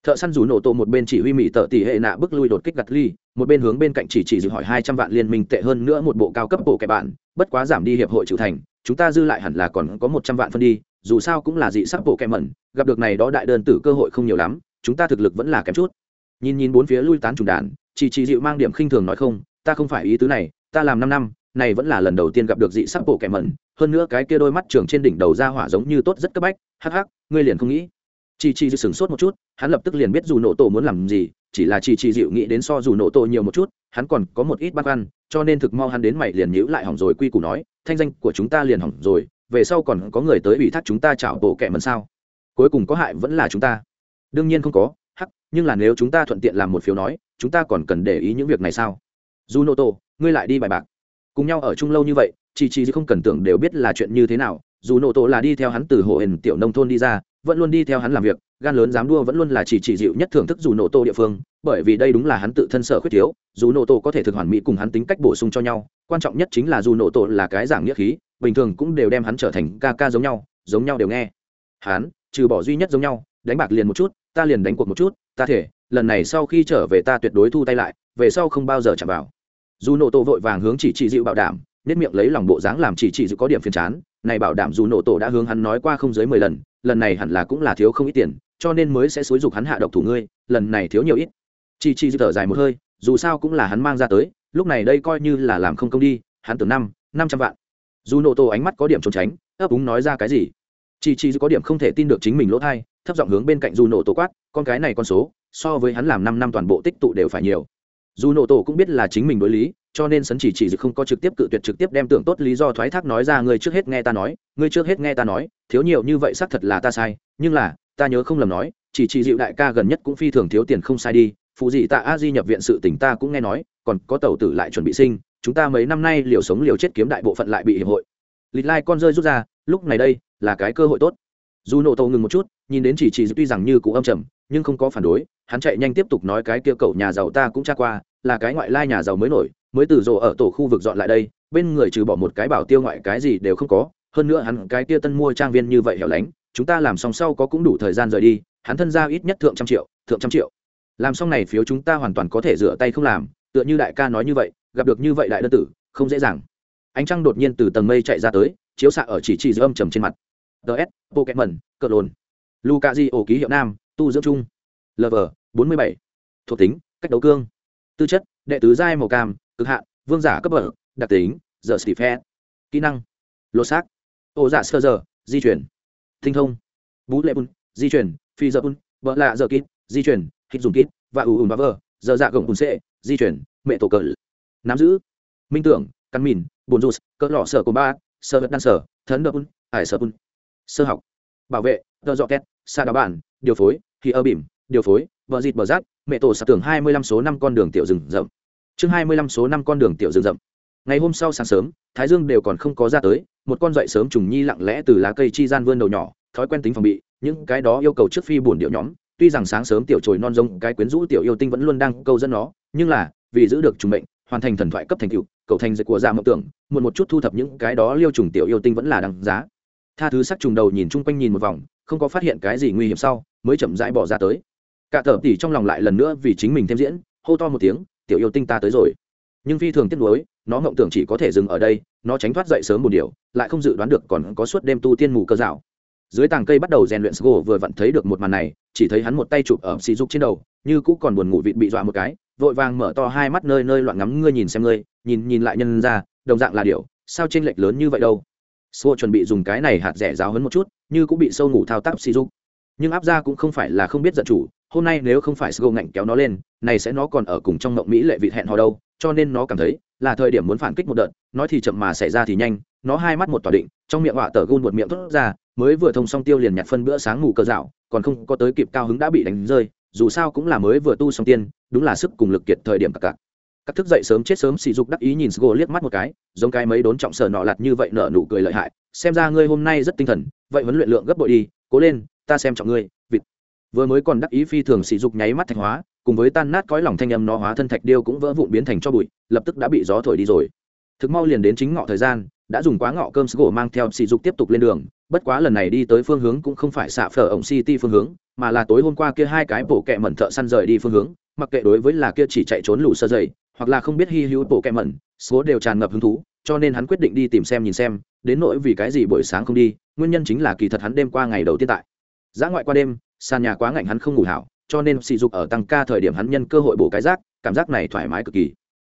Thợ săn rủ nổ tổ một bên chỉ huy mỹ tợ tỷ hệ nạ bước lui đột kích gặt ly, một bên hướng bên cạnh chỉ chỉ dịu hỏi hai trăm vạn liên minh tệ hơn nữa một bộ cao cấp bộ kẻ bạn, bất quá giảm đi hiệp hội trừ thành, chúng ta dư lại hẳn là còn có một trăm vạn phân đi, dù sao cũng là dị sắc bộ kẻ mẩn, gặp được này đó đại đơn tử cơ hội không nhiều lắm, chúng ta thực lực vẫn là kém chút. Nhìn nhìn bốn phía lui tán trùng đàn, chỉ chỉ dịu mang điểm khinh thường nói không, ta không phải ý tứ này, ta làm năm năm, này vẫn là lần đầu tiên gặp được dị sắc bộ kẻ mẩn hơn nữa cái kia đôi mắt trường trên đỉnh đầu ra hỏa giống như tốt rất cấp bách, hắc hắc, ngươi liền không nghĩ. Chi chi sửng sốt một chút, hắn lập tức liền biết dù nổ tổ muốn làm gì, chỉ là chi chi dịu nghĩ đến so dù nổ tổ nhiều một chút, hắn còn có một ít băn khoăn, cho nên thực mau hắn đến mày liền nhữ lại hỏng rồi quy củ nói, thanh danh của chúng ta liền hỏng rồi, về sau còn có người tới ủy thác chúng ta chảo bộ kẻ mần sao? Cuối cùng có hại vẫn là chúng ta. Đương nhiên không có, hắc, nhưng là nếu chúng ta thuận tiện làm một phiếu nói, chúng ta còn cần để ý những việc này sao? Dù nổ tổ, ngươi lại đi bài bạc. Cùng nhau ở chung lâu như vậy chỉ chỉ không cần tưởng đều biết là chuyện như thế nào, dù nổ tổ là đi theo hắn từ hộ hình tiểu nông thôn đi ra, vẫn luôn đi theo hắn làm việc, gan lớn dám đua vẫn luôn là chỉ chỉ dịu nhất thưởng thức dù nổ tô địa phương, bởi vì đây đúng là hắn tự thân sở khuyết thiếu, dù nổ tổ có thể thực hoàn mỹ cùng hắn tính cách bổ sung cho nhau, quan trọng nhất chính là dù nổ tổ là cái giảng nghĩa khí, bình thường cũng đều đem hắn trở thành ca ca giống nhau giống nhau đều nghe. Hắn, trừ bỏ duy nhất giống nhau, đánh bạc liền một chút, ta liền đánh cuộc một chút, ta thể, lần này sau khi trở về ta tuyệt đối thu tay lại, về sau không bao giờ chạm vào. Dù nổ tổ vội vàng hướng chỉ chỉ dịu bảo đảm nét miệng lấy lòng bộ dáng làm chỉ chỉ dù có điểm phiền chán, này bảo đảm dù nổ tổ đã hướng hắn nói qua không dưới mười lần lần này hẳn là cũng là thiếu không ít tiền, cho nên mới sẽ xúi dục hắn hạ độc thủ ngươi, lần này thiếu nhiều ít. Chỉ chỉ thở dài một hơi, dù sao cũng là hắn mang ra tới, lúc này đây coi như là làm không công đi, hắn tưởng năm năm trăm vạn. Dù nổ tổ ánh mắt có điểm trốn tránh, ấp úng nói ra cái gì? Chỉ chỉ có điểm không thể tin được chính mình lỗ thai, thấp giọng hướng bên cạnh dù nổ tổ quát, con cái này con số, so với hắn làm năm năm toàn bộ tích tụ đều phải nhiều dù nổ tổ cũng biết là chính mình đối lý, cho nên sấn chỉ chỉ dự không có trực tiếp cự tuyệt trực tiếp đem tưởng tốt lý do thoái thác nói ra, ngươi trước hết nghe ta nói, ngươi trước hết nghe ta nói, thiếu nhiều như vậy xác thật là ta sai, nhưng là, ta nhớ không lầm nói, chỉ chỉ dịu đại ca gần nhất cũng phi thường thiếu tiền không sai đi, phụ dị tạ a di nhập viện sự tỉnh ta cũng nghe nói, còn có tàu tử lại chuẩn bị sinh, chúng ta mấy năm nay liều sống liều chết kiếm đại bộ phận lại bị hiệp hội. Lịch lai con rơi rút ra, lúc này đây, là cái cơ hội tốt. Dù nổ tổ ngừng một chút, nhìn đến chỉ chỉ tuy rằng như cụ âm trầm nhưng không có phản đối, hắn chạy nhanh tiếp tục nói cái kia cậu nhà giàu ta cũng tra qua, là cái ngoại lai nhà giàu mới nổi, mới từ rộ ở tổ khu vực dọn lại đây, bên người trừ bỏ một cái bảo tiêu ngoại cái gì đều không có, hơn nữa hắn cái kia tân mua trang viên như vậy hẻo lánh, chúng ta làm xong sau có cũng đủ thời gian rời đi, hắn thân ra ít nhất thượng trăm triệu, thượng trăm triệu. Làm xong này phiếu chúng ta hoàn toàn có thể rửa tay không làm, tựa như đại ca nói như vậy, gặp được như vậy đại đơn tử, không dễ dàng. Ánh trăng đột nhiên từ tầng mây chạy ra tới, chiếu xạ ở chỉ chỉ dưới âm trầm trên mặt. Ts pokemon, cờ lồn. Luka di ổ ký hiệu nam tu dưỡng chung. Lv bốn mươi bảy. Thuộc tính cách đấu cương. Tư chất đệ tứ giai màu cam cực hạn vương giả cấp bậc đặc tính giờ Stephe, kỹ năng lô xác. Ô giả sơ giờ di chuyển. Tinh thông. Bú lệ bun di chuyển. Phi giờ bun vợ lạ giờ kít di chuyển. Hít dùng kít và ủ ùn và vờ giờ dạ gồng bùn xệ di chuyển. Mẹ tổ cờ. Nắm giữ. Minh tưởng căn mìn bồn rụt cỡ lọ sở của ba sơ vật đan sở thấn đập bun hải sở bun sơ học. Bảo vệ tờ dọ két xa đá bản điều phối thì ơ bìm điều phối, vợ dịt bờ rác, mẹ tổ sạc tưởng hai mươi lăm số năm con đường tiểu rừng rậm. Chương hai mươi lăm số năm con đường tiểu rừng rậm. Ngày hôm sau sáng sớm, thái dương đều còn không có ra tới, một con dậy sớm trùng nhi lặng lẽ từ lá cây chi gian vươn đầu nhỏ, thói quen tính phòng bị, những cái đó yêu cầu trước phi buồn điệu nhóm, tuy rằng sáng sớm tiểu trồi non rông, cái quyến rũ tiểu yêu tinh vẫn luôn đang câu dẫn nó, nhưng là, vì giữ được trùng mệnh, hoàn thành thần thoại cấp thành cựu cầu thành dịch của gia mộng tưởng, muộn một chút thu thập những cái đó liêu trùng tiểu yêu tinh vẫn là đằng giá tha thứ sắc trùng đầu nhìn chung quanh nhìn một vòng, không có phát hiện cái gì nguy hiểm sau, mới chậm rãi bỏ ra tới. Cả thợ tỉ trong lòng lại lần nữa vì chính mình thêm diễn, hô to một tiếng, tiểu yêu tinh ta tới rồi. Nhưng phi thường tiếc nuối, nó ngộng tưởng chỉ có thể dừng ở đây, nó tránh thoát dậy sớm một điều lại không dự đoán được còn có suốt đêm tu tiên mù cơ dạo. Dưới tàng cây bắt đầu rèn luyện sgo vừa vặn thấy được một màn này, chỉ thấy hắn một tay chụp ở xì dục trên đầu, như cũ còn buồn ngủ vịt bị dọa một cái, vội vàng mở to hai mắt nơi nơi loạn ngắm ngươi nhìn xem ngươi, nhìn nhìn lại nhân ra, đồng dạng là điều sao chênh lệch lớn như vậy đâu? Sô chuẩn bị dùng cái này hạt rẻ giáo hấn một chút, như cũng bị sâu ngủ thao tác sử dụng. Nhưng áp gia cũng không phải là không biết giận chủ, hôm nay nếu không phải Sô ngạnh kéo nó lên, này sẽ nó còn ở cùng trong mộng mỹ lệ vị hẹn hò đâu, cho nên nó cảm thấy là thời điểm muốn phản kích một đợt, nói thì chậm mà xảy ra thì nhanh, nó hai mắt một tỏa định, trong miệng họa tờ gun một miệng tốt ra, mới vừa thông xong tiêu liền nhặt phân bữa sáng ngủ cơ dạo, còn không có tới kịp cao hứng đã bị đánh rơi, dù sao cũng là mới vừa tu xong tiên, đúng là sức cùng lực kiệt thời điểm cả cả các thức dậy sớm chết sớm sỉ dục đắc ý nhìn sgo liếc mắt một cái, giống cái mấy đốn trọng sở nọ lặt như vậy nở nụ cười lợi hại. Xem ra ngươi hôm nay rất tinh thần, vậy huấn luyện lượng gấp bội đi, cố lên, ta xem trọng ngươi, vịt. Vừa mới còn đắc ý phi thường sỉ dục nháy mắt thạch hóa, cùng với tan nát cõi lòng thanh âm nó hóa thân thạch điêu cũng vỡ vụn biến thành cho bụi, lập tức đã bị gió thổi đi rồi. Thực mau liền đến chính ngọ thời gian, đã dùng quá ngọ cơm sgo mang theo sỉ dục tiếp tục lên đường, bất quá lần này đi tới phương hướng cũng không phải xạ phở ổng city phương hướng, mà là tối hôm qua kia hai cái bộ kẹ mẩn thợ săn rời đi phương hướng, mặc kệ đối với là kia chỉ chạy trốn lũ sơ dày hoặc là không biết hy hữu bộ kẹ mẩn, số đều tràn ngập hứng thú, cho nên hắn quyết định đi tìm xem nhìn xem, đến nỗi vì cái gì buổi sáng không đi, nguyên nhân chính là kỳ thật hắn đêm qua ngày đầu tiên tại. Giã ngoại qua đêm, sàn nhà quá ngạnh hắn không ngủ hảo, cho nên sỉ dục ở tăng ca thời điểm hắn nhân cơ hội bổ cái rác, cảm giác này thoải mái cực kỳ.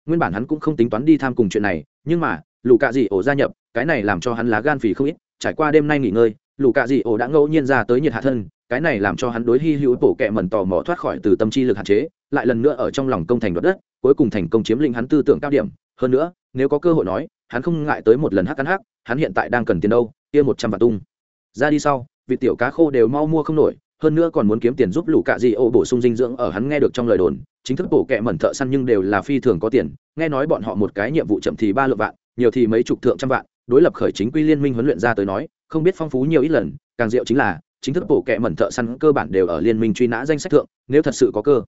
Nguyên bản hắn cũng không tính toán đi tham cùng chuyện này, nhưng mà lù cạ dị ổ gia nhập, cái này làm cho hắn lá gan phì không ít, trải qua đêm nay nghỉ ngơi lù cạ dị ổ đã ngẫu nhiên ra tới nhiệt hạ thân, cái này làm cho hắn đối hy hữu bổ kẹ mẩn tò mò thoát khỏi từ tâm chi lực hạn chế lại lần nữa ở trong lòng công thành đoạt đất, cuối cùng thành công chiếm lĩnh hắn tư tưởng cao điểm. Hơn nữa, nếu có cơ hội nói, hắn không ngại tới một lần hắc cắn hắc, hắn hiện tại đang cần tiền đâu, kia một trăm vạn tung. Ra đi sau, vị tiểu cá khô đều mau mua không nổi, hơn nữa còn muốn kiếm tiền giúp lũ cạ dị ô bổ sung dinh dưỡng ở hắn nghe được trong lời đồn. Chính thức bổ kẹ mẩn thợ săn nhưng đều là phi thường có tiền, nghe nói bọn họ một cái nhiệm vụ chậm thì ba lượng vạn, nhiều thì mấy chục thượng trăm vạn. Đối lập khởi chính quy liên minh huấn luyện ra tới nói, không biết phong phú nhiều ít lần, càng diệu chính là, chính thức bổ kẹ mẩn thợ săn cơ bản đều ở liên minh truy nã danh sách thượng, nếu thật sự có cơ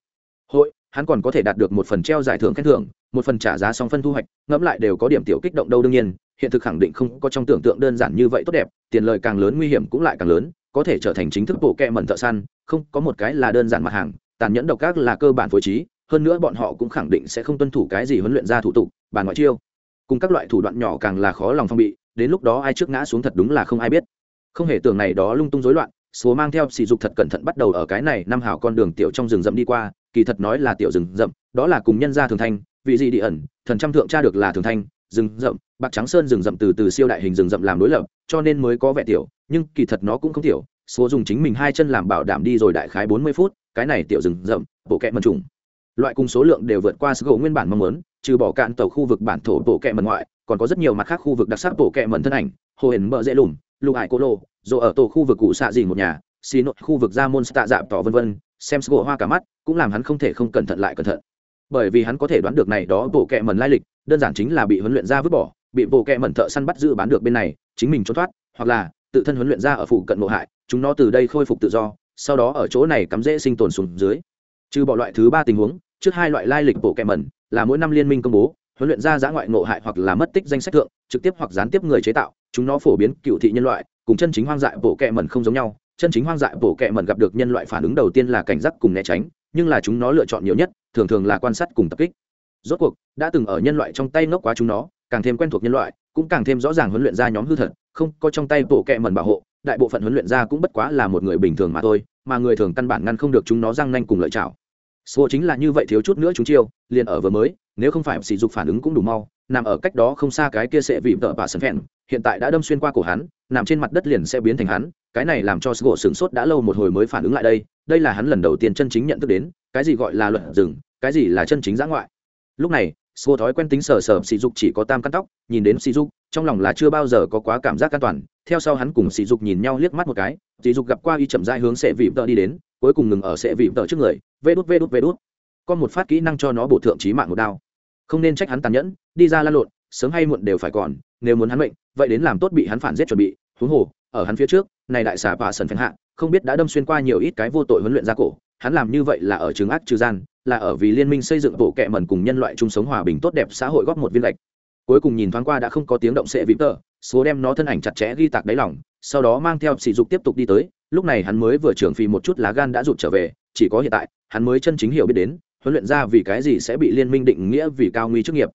hội, hắn còn có thể đạt được một phần treo giải thưởng khen thưởng, một phần trả giá song phân thu hoạch, ngẫm lại đều có điểm tiểu kích động đâu đương nhiên, hiện thực khẳng định không có trong tưởng tượng đơn giản như vậy tốt đẹp, tiền lời càng lớn nguy hiểm cũng lại càng lớn, có thể trở thành chính thức bộ kẹ mẩn thợ săn, không có một cái là đơn giản mặt hàng, tàn nhẫn độc ác là cơ bản phối trí, hơn nữa bọn họ cũng khẳng định sẽ không tuân thủ cái gì huấn luyện ra thủ tục bàn ngoại chiêu. Cùng các loại thủ đoạn nhỏ càng là khó lòng phong bị, đến lúc đó ai trước ngã xuống thật đúng là không ai biết. Không hề tưởng này đó lung tung rối loạn, số mang theo sỉ dục thật cẩn thận bắt đầu ở cái này năm hảo con đường tiểu trong rừng rậm đi qua kỳ thật nói là tiểu rừng rậm, đó là cùng nhân gia thường thanh, vị gì địa ẩn, thần trăm thượng tra được là thường thanh, rừng rậm, bạc trắng sơn rừng rậm từ từ siêu đại hình rừng rậm làm đối lập, cho nên mới có vẻ tiểu, nhưng kỳ thật nó cũng không tiểu, số dùng chính mình hai chân làm bảo đảm đi rồi đại khái bốn mươi phút, cái này tiểu rừng rậm, bộ kẹ mần trùng. Loại cùng số lượng đều vượt qua sức gỗ nguyên bản mong muốn, trừ bỏ cạn tàu khu vực bản thổ bộ kẹ mần ngoại, còn có rất nhiều mặt khác khu vực đặc sắc bộ kẹ mần thân ảnh, hồ hển mỡ dễ lùm, lục ải cô lô rồi ở tổ khu vực cụ xạ gì một nhà, xì nội khu vực ra môn tạ dạp tỏ vân vân xem sgô hoa cả mắt, cũng làm hắn không thể không cẩn thận lại cẩn thận. Bởi vì hắn có thể đoán được này đó bộ kẹ mẩn lai lịch, đơn giản chính là bị huấn luyện ra vứt bỏ, bị bộ kẹ mẩn thợ săn bắt giữ bán được bên này, chính mình trốn thoát, hoặc là tự thân huấn luyện ra ở phụ cận ngộ hại, chúng nó từ đây khôi phục tự do, sau đó ở chỗ này cắm dễ sinh tồn xuống dưới. Trừ bỏ loại thứ ba tình huống, trước hai loại lai lịch bộ kẹ mẩn là mỗi năm liên minh công bố, huấn luyện ra giã ngoại ngộ hại hoặc là mất tích danh sách thượng, trực tiếp hoặc gián tiếp người chế tạo, chúng nó phổ biến cựu thị nhân loại, cùng chân chính hoang dại bộ kẹ mẩn không giống nhau chân chính hoang dại bổ kẹ mẩn gặp được nhân loại phản ứng đầu tiên là cảnh giác cùng né tránh, nhưng là chúng nó lựa chọn nhiều nhất, thường thường là quan sát cùng tập kích. Rốt cuộc, đã từng ở nhân loại trong tay ngốc quá chúng nó, càng thêm quen thuộc nhân loại, cũng càng thêm rõ ràng huấn luyện ra nhóm hư thật, không có trong tay bộ kẹ mẩn bảo hộ, đại bộ phận huấn luyện ra cũng bất quá là một người bình thường mà thôi, mà người thường căn bản ngăn không được chúng nó răng nanh cùng lợi chảo. Số chính là như vậy thiếu chút nữa chúng chiêu, liền ở vừa mới, nếu không phải sỉ dục phản ứng cũng đủ mau nằm ở cách đó không xa cái kia sẽ vì vợ bà sân phèn hiện tại đã đâm xuyên qua cổ hắn nằm trên mặt đất liền sẽ biến thành hắn cái này làm cho gỗ sửng sốt đã lâu một hồi mới phản ứng lại đây đây là hắn lần đầu tiên chân chính nhận thức đến cái gì gọi là luật rừng cái gì là chân chính giã ngoại lúc này Sô thói quen tính sờ sờ sỉ dục chỉ có tam căn tóc, nhìn đến sỉ dục, trong lòng là chưa bao giờ có quá cảm giác an toàn. Theo sau hắn cùng sỉ dục nhìn nhau liếc mắt một cái, sỉ dục gặp qua y chậm rãi hướng sẽ vị vợ đi đến, cuối cùng ngừng ở sẽ vị vợ trước người, vê đút vê đút vê đút. con một phát kỹ năng cho nó bổ thượng trí mạng một đao. Không nên trách hắn tàn nhẫn, đi ra la lộn, sớm hay muộn đều phải còn, nếu muốn hắn mệnh, vậy đến làm tốt bị hắn phản giết chuẩn bị. Huống hồ, ở hắn phía trước, này đại xà bà sần phèn hạ, không biết đã đâm xuyên qua nhiều ít cái vô tội huấn luyện ra cổ, hắn làm như vậy là ở trường ác trừ gian, là ở vì liên minh xây dựng bộ kệ mẩn cùng nhân loại chung sống hòa bình tốt đẹp xã hội góp một viên lệch cuối cùng nhìn thoáng qua đã không có tiếng động sệ vĩ tờ số đem nó thân ảnh chặt chẽ ghi tạc đáy lòng sau đó mang theo sỉ dục tiếp tục đi tới lúc này hắn mới vừa trưởng phì một chút lá gan đã rụt trở về chỉ có hiện tại hắn mới chân chính hiểu biết đến huấn luyện ra vì cái gì sẽ bị liên minh định nghĩa vì cao nguy chức nghiệp.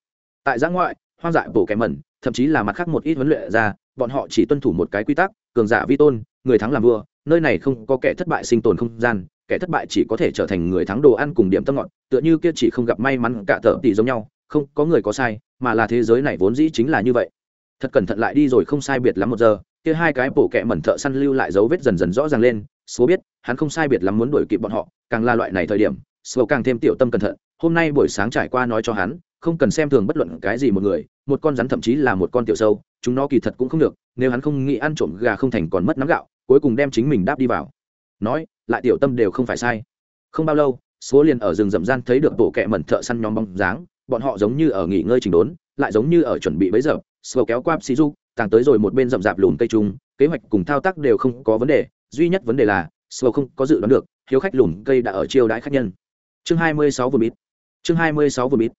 Tại giã ngoại, hoang dại bổ kẻ mẩn, thậm chí là mặt khác một ít huấn luyện ra, bọn họ chỉ tuân thủ một cái quy tắc, cường giả vi tôn, người thắng làm vua, nơi này không có kẻ thất bại sinh tồn không gian, kẻ thất bại chỉ có thể trở thành người thắng đồ ăn cùng điểm tâm ngọt, tựa như kia chỉ không gặp may mắn cả thợ tỷ giống nhau, không có người có sai, mà là thế giới này vốn dĩ chính là như vậy. Thật cẩn thận lại đi rồi không sai biệt lắm một giờ, kia hai cái bổ kẹ mẩn thợ săn lưu lại dấu vết dần dần rõ ràng lên, số biết, hắn không sai biệt lắm muốn đuổi kịp bọn họ, càng là loại này thời điểm sầu càng thêm tiểu tâm cẩn thận, hôm nay buổi sáng trải qua nói cho hắn, không cần xem thường bất luận cái gì một người, một con rắn thậm chí là một con tiểu sâu, chúng nó kỳ thật cũng không được, nếu hắn không nghĩ ăn trộm gà không thành còn mất nắm gạo, cuối cùng đem chính mình đáp đi vào. Nói, lại tiểu tâm đều không phải sai. Không bao lâu, số liền ở rừng rậm gian thấy được bộ kẹ mẩn thợ săn nhóm bóng dáng, bọn họ giống như ở nghỉ ngơi trình đốn, lại giống như ở chuẩn bị bấy giờ. Sờ kéo qua xì du tàng tới rồi một bên rậm rạp lùm cây trung, kế hoạch cùng thao tác đều không có vấn đề, duy nhất vấn đề là sờ không có dự đoán được, hiếu khách lùm cây đã ở chiêu đãi khách nhân chương 26 vừa bít chương 26 vừa bít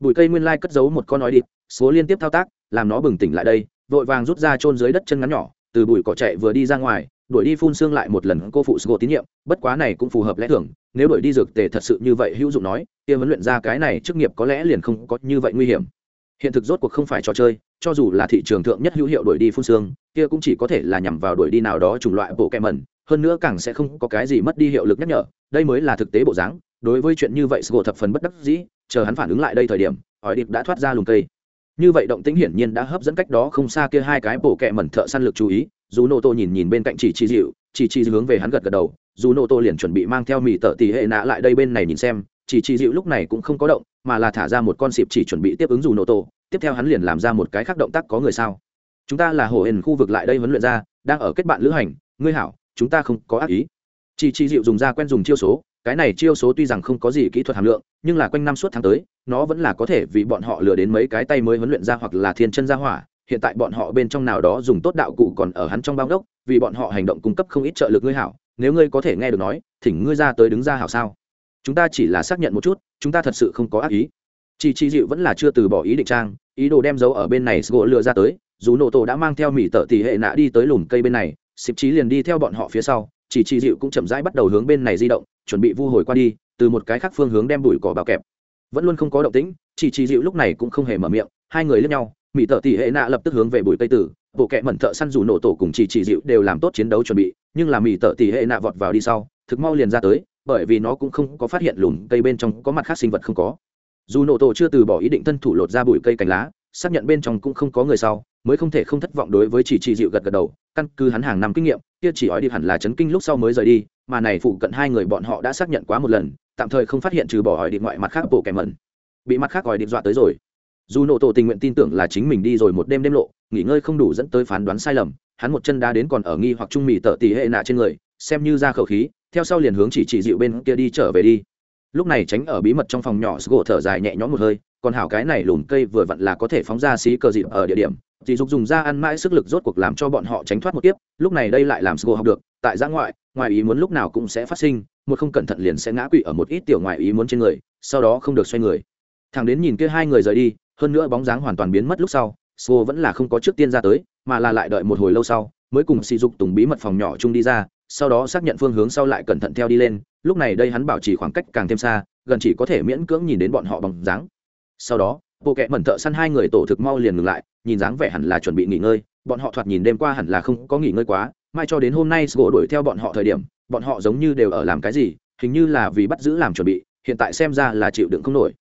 bụi cây nguyên lai cất giấu một con nói điệp số liên tiếp thao tác, làm nó bừng tỉnh lại đây, vội vàng rút ra chôn dưới đất chân ngắn nhỏ, từ bụi cỏ chạy vừa đi ra ngoài, đuổi đi phun xương lại một lần cô phụ sgo tín nhiệm, bất quá này cũng phù hợp lẽ thường, nếu đuổi đi dược tề thật sự như vậy hữu dụng nói, kia huấn luyện ra cái này chức nghiệp có lẽ liền không có như vậy nguy hiểm. Hiện thực rốt cuộc không phải trò chơi, cho dù là thị trường thượng nhất hữu hiệu đuổi đi phun xương, kia cũng chỉ có thể là nhằm vào đuổi đi nào đó chủng loại bộ kẹ mẩn, hơn nữa càng sẽ không có cái gì mất đi hiệu lực nhắc nhở, đây mới là thực tế bộ dáng đối với chuyện như vậy sgô thập phần bất đắc dĩ, chờ hắn phản ứng lại đây thời điểm, hỏi điệp đã thoát ra lùm cây. Như vậy động tĩnh hiển nhiên đã hấp dẫn cách đó không xa kia hai cái bổ kẹ mẩn thợ săn lực chú ý, dù nô tô nhìn nhìn bên cạnh chỉ chi dịu chỉ chi hướng về hắn gật gật đầu, dù nô tô liền chuẩn bị mang theo mì tợ tỷ hệ nạ lại đây bên này nhìn xem, chỉ chi dịu lúc này cũng không có động, mà là thả ra một con xịp chỉ chuẩn bị tiếp ứng dù nô tô, tiếp theo hắn liền làm ra một cái khác động tác có người sao. Chúng ta là hồ hển khu vực lại đây huấn luyện ra, đang ở kết bạn lữ hành, ngươi hảo, chúng ta không có ác ý. Chỉ chi dịu dùng ra quen dùng chiêu số cái này chiêu số tuy rằng không có gì kỹ thuật hàm lượng, nhưng là quanh năm suốt tháng tới, nó vẫn là có thể vì bọn họ lừa đến mấy cái tay mới huấn luyện ra hoặc là thiên chân ra hỏa. Hiện tại bọn họ bên trong nào đó dùng tốt đạo cụ còn ở hắn trong bao đốc, vì bọn họ hành động cung cấp không ít trợ lực ngươi hảo. Nếu ngươi có thể nghe được nói, thỉnh ngươi ra tới đứng ra hảo sao? Chúng ta chỉ là xác nhận một chút, chúng ta thật sự không có ác ý. Chị chi dịu vẫn là chưa từ bỏ ý định trang, ý đồ đem dấu ở bên này gỗ lừa ra tới, dù nổ tổ đã mang theo mỹ tợ tỷ hệ nạ đi tới lùm cây bên này xịp trí liền đi theo bọn họ phía sau chỉ chỉ dịu cũng chậm rãi bắt đầu hướng bên này di động, chuẩn bị vu hồi qua đi, từ một cái khác phương hướng đem bụi cỏ bao kẹp. Vẫn luôn không có động tĩnh, chỉ chỉ dịu lúc này cũng không hề mở miệng, hai người lướt nhau, mỹ tợ tỷ hệ nạ lập tức hướng về bụi tây tử, bộ kẹ mẩn thợ săn dù nổ tổ cùng chỉ chỉ dịu đều làm tốt chiến đấu chuẩn bị, nhưng là mỹ tợ tỷ hệ nạ vọt vào đi sau, thực mau liền ra tới, bởi vì nó cũng không có phát hiện lùm cây bên trong có mặt khác sinh vật không có. Dù nổ tổ chưa từ bỏ ý định thân thủ lột ra bụi cây cành lá xác nhận bên trong cũng không có người sau, mới không thể không thất vọng đối với chỉ chỉ dịu gật gật đầu. Căn cứ hắn hàng năm kinh nghiệm, kia chỉ ói đi hẳn là chấn kinh lúc sau mới rời đi, mà này phụ cận hai người bọn họ đã xác nhận quá một lần, tạm thời không phát hiện trừ bỏ hỏi đi ngoại mặt khác bộ kẻ mẩn. Bị mặt khác hỏi đi dọa tới rồi. Dù nộ tổ tình nguyện tin tưởng là chính mình đi rồi một đêm đêm lộ, nghỉ ngơi không đủ dẫn tới phán đoán sai lầm, hắn một chân đá đến còn ở nghi hoặc trung mì tợ tỷ hệ nạ trên người, xem như ra khẩu khí, theo sau liền hướng chỉ chỉ dịu bên kia đi trở về đi lúc này tránh ở bí mật trong phòng nhỏ gỗ thở dài nhẹ nhõm một hơi, còn hảo cái này lùn cây vừa vặn là có thể phóng ra xí cờ dịp ở địa điểm. Dì dục dùng ra ăn mãi sức lực rốt cuộc làm cho bọn họ tránh thoát một tiếp lúc này đây lại làm sgô học được, tại giã ngoại, ngoài ý muốn lúc nào cũng sẽ phát sinh, một không cẩn thận liền sẽ ngã quỵ ở một ít tiểu ngoài ý muốn trên người, sau đó không được xoay người. Thằng đến nhìn kia hai người rời đi, hơn nữa bóng dáng hoàn toàn biến mất lúc sau, sgô vẫn là không có trước tiên ra tới, mà là lại đợi một hồi lâu sau, mới cùng sỉ dục tùng bí mật phòng nhỏ chung đi ra, sau đó xác nhận phương hướng sau lại cẩn thận theo đi lên lúc này đây hắn bảo trì khoảng cách càng thêm xa, gần chỉ có thể miễn cưỡng nhìn đến bọn họ bằng dáng. Sau đó, bộ kệ mẩn thợ săn hai người tổ thực mau liền ngừng lại, nhìn dáng vẻ hẳn là chuẩn bị nghỉ ngơi. Bọn họ thoạt nhìn đêm qua hẳn là không có nghỉ ngơi quá, mai cho đến hôm nay sgô đuổi theo bọn họ thời điểm, bọn họ giống như đều ở làm cái gì, hình như là vì bắt giữ làm chuẩn bị, hiện tại xem ra là chịu đựng không nổi.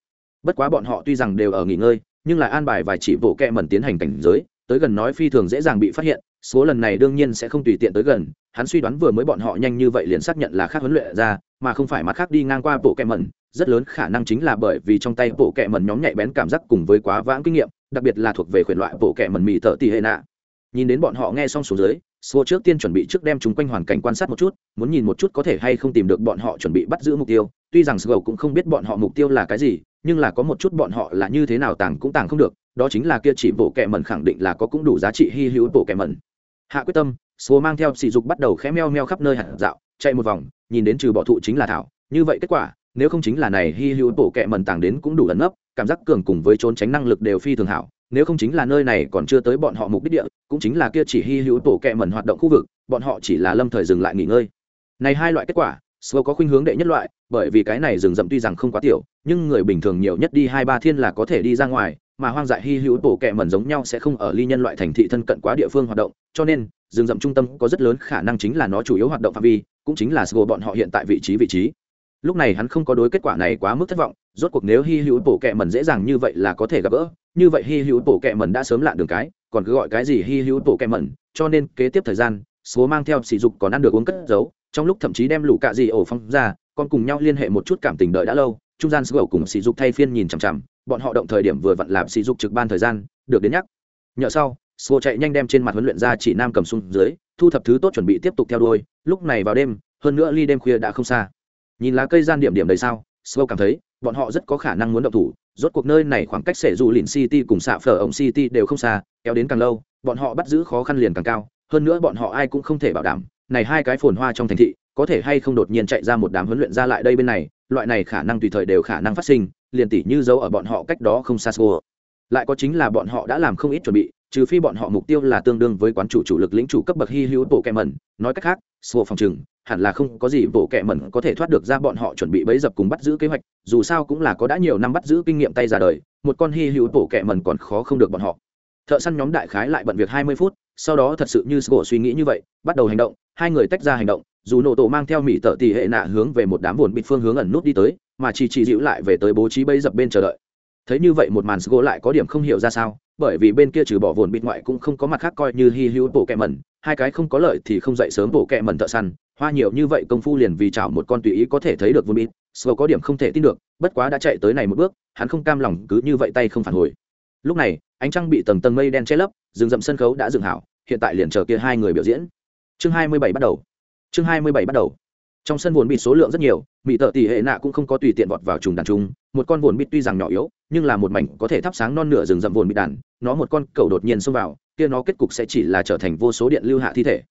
Bất quá bọn họ tuy rằng đều ở nghỉ ngơi, nhưng lại an bài vài chỉ bộ kệ mẩn tiến hành cảnh giới, tới gần nói phi thường dễ dàng bị phát hiện số lần này đương nhiên sẽ không tùy tiện tới gần, hắn suy đoán vừa mới bọn họ nhanh như vậy liền xác nhận là khác huấn luyện ra, mà không phải mặt khác đi ngang qua bộ kẹ mẩn. Rất lớn khả năng chính là bởi vì trong tay bộ kẹ mẩn nhóm nhạy bén cảm giác cùng với quá vãng kinh nghiệm, đặc biệt là thuộc về khuyển loại bộ kẹ mẩn mì thợ tỉ hệ nạ. Nhìn đến bọn họ nghe xong số dưới, số trước tiên chuẩn bị trước đem chúng quanh hoàn cảnh quan sát một chút, muốn nhìn một chút có thể hay không tìm được bọn họ chuẩn bị bắt giữ mục tiêu. Tuy rằng sgo cũng không biết bọn họ mục tiêu là cái gì, nhưng là có một chút bọn họ là như thế nào tàng cũng tàng không được, đó chính là kia chỉ bộ kẹ mẩn khẳng định là có cũng đủ giá trị hy hữu bộ kẹ mẩn hạ quyết tâm số mang theo sỉ dục bắt đầu khẽ meo meo khắp nơi hạt dạo, chạy một vòng, nhìn đến trừ bỏ thụ chính là thảo. Như vậy kết quả, nếu không chính là này hy hữu tổ kẹ mẩn tàng đến cũng đủ ẩn nấp, cảm giác cường cùng với trốn tránh năng lực đều phi thường hảo. Nếu không chính là nơi này còn chưa tới bọn họ mục đích địa, cũng chính là kia chỉ hy hữu tổ kẹ mẩn hoạt động khu vực, bọn họ chỉ là lâm thời dừng lại nghỉ ngơi. Này hai loại kết quả sâu có khuynh hướng đệ nhất loại, bởi vì cái này rừng rậm tuy rằng không quá tiểu, nhưng người bình thường nhiều nhất đi hai ba thiên là có thể đi ra ngoài mà hoang dại hy hữu tổ kẹ mẩn giống nhau sẽ không ở ly nhân loại thành thị thân cận quá địa phương hoạt động, cho nên, rừng rậm trung tâm có rất lớn khả năng chính là nó chủ yếu hoạt động phạm vi, cũng chính là sô bọn họ hiện tại vị trí vị trí. Lúc này hắn không có đối kết quả này quá mức thất vọng, rốt cuộc nếu hy hữu tổ kẹ mẩn dễ dàng như vậy là có thể gặp gỡ, như vậy hy hữu tổ kẹ mẩn đã sớm lạn đường cái, còn cứ gọi cái gì hy hữu tổ kẹ mẩn, cho nên kế tiếp thời gian, số mang theo sỉ dục còn ăn được uống cất giấu, trong lúc thậm chí đem lũ cạ gì ổ phong ra còn cùng nhau liên hệ một chút cảm tình đợi đã lâu, trung gian sgầu cùng sỉ dục thay phiên nhìn chằm chằm bọn họ động thời điểm vừa vặn làm sỉ dục trực ban thời gian, được đến nhắc. Nhờ sau sgầu chạy nhanh đem trên mặt huấn luyện ra chỉ nam cầm xuống dưới, thu thập thứ tốt chuẩn bị tiếp tục theo đuôi. Lúc này vào đêm, hơn nữa ly đêm khuya đã không xa. Nhìn lá cây gian điểm điểm đầy sao sgầu cảm thấy, bọn họ rất có khả năng muốn động thủ. Rốt cuộc nơi này khoảng cách sẽ dù lìn city cùng xạ phở ổng city đều không xa, kéo đến càng lâu, bọn họ bắt giữ khó khăn liền càng cao. Hơn nữa bọn họ ai cũng không thể bảo đảm, này hai cái phồn hoa trong thành thị, có thể hay không đột nhiên chạy ra một đám huấn luyện ra lại đây bên này. Loại này khả năng tùy thời đều khả năng phát sinh liền tỉ như dấu ở bọn họ cách đó không xa xô. Lại có chính là bọn họ đã làm không ít chuẩn bị, trừ phi bọn họ mục tiêu là tương đương với quán chủ chủ lực lĩnh chủ cấp bậc hy hữu bộ kẹ mẩn. Nói cách khác sổ phòng trừng, hẳn là không có gì bộ kẹ mẩn có thể thoát được ra bọn họ chuẩn bị bấy dập cùng bắt giữ kế hoạch, dù sao cũng là có đã nhiều năm bắt giữ kinh nghiệm tay ra đời, một con hy hữu bộ kẹ mẩn còn khó không được bọn họ. Thợ săn nhóm đại khái lại bận việc hai mươi phút, sau đó thật sự như sgổ suy nghĩ như vậy, bắt đầu hành động, hai người tách ra hành động, dù nổ tổ mang theo mỹ tợ tỷ hệ nạ hướng về một đám buồn bịt phương hướng ẩn nút đi tới mà chỉ chỉ dịu lại về tới bố trí bẫy dập bên chờ đợi. Thấy như vậy một màn sgo lại có điểm không hiểu ra sao, bởi vì bên kia trừ bỏ vồn bịt ngoại cũng không có mặt khác coi như hy hữu bộ kẹ mẩn, hai cái không có lợi thì không dậy sớm bộ kẹ mẩn thợ săn, hoa nhiều như vậy công phu liền vì chảo một con tùy ý có thể thấy được vồn bịt sgo có điểm không thể tin được, bất quá đã chạy tới này một bước, hắn không cam lòng cứ như vậy tay không phản hồi. Lúc này, ánh trăng bị tầng tầng mây đen che lấp, rừng rậm sân khấu đã dựng hảo, hiện tại liền chờ kia hai người biểu diễn. Chương hai mươi bảy bắt đầu. Chương hai mươi bảy bắt đầu trong sân vồn bịt số lượng rất nhiều, mỹ tợ tỷ hệ nạ cũng không có tùy tiện vọt vào trùng đàn trung một con vồn bịt tuy rằng nhỏ yếu, nhưng là một mảnh có thể thắp sáng non nửa rừng rậm vồn bịt đàn. Nó một con cầu đột nhiên xông vào, kia nó kết cục sẽ chỉ là trở thành vô số điện lưu hạ thi thể.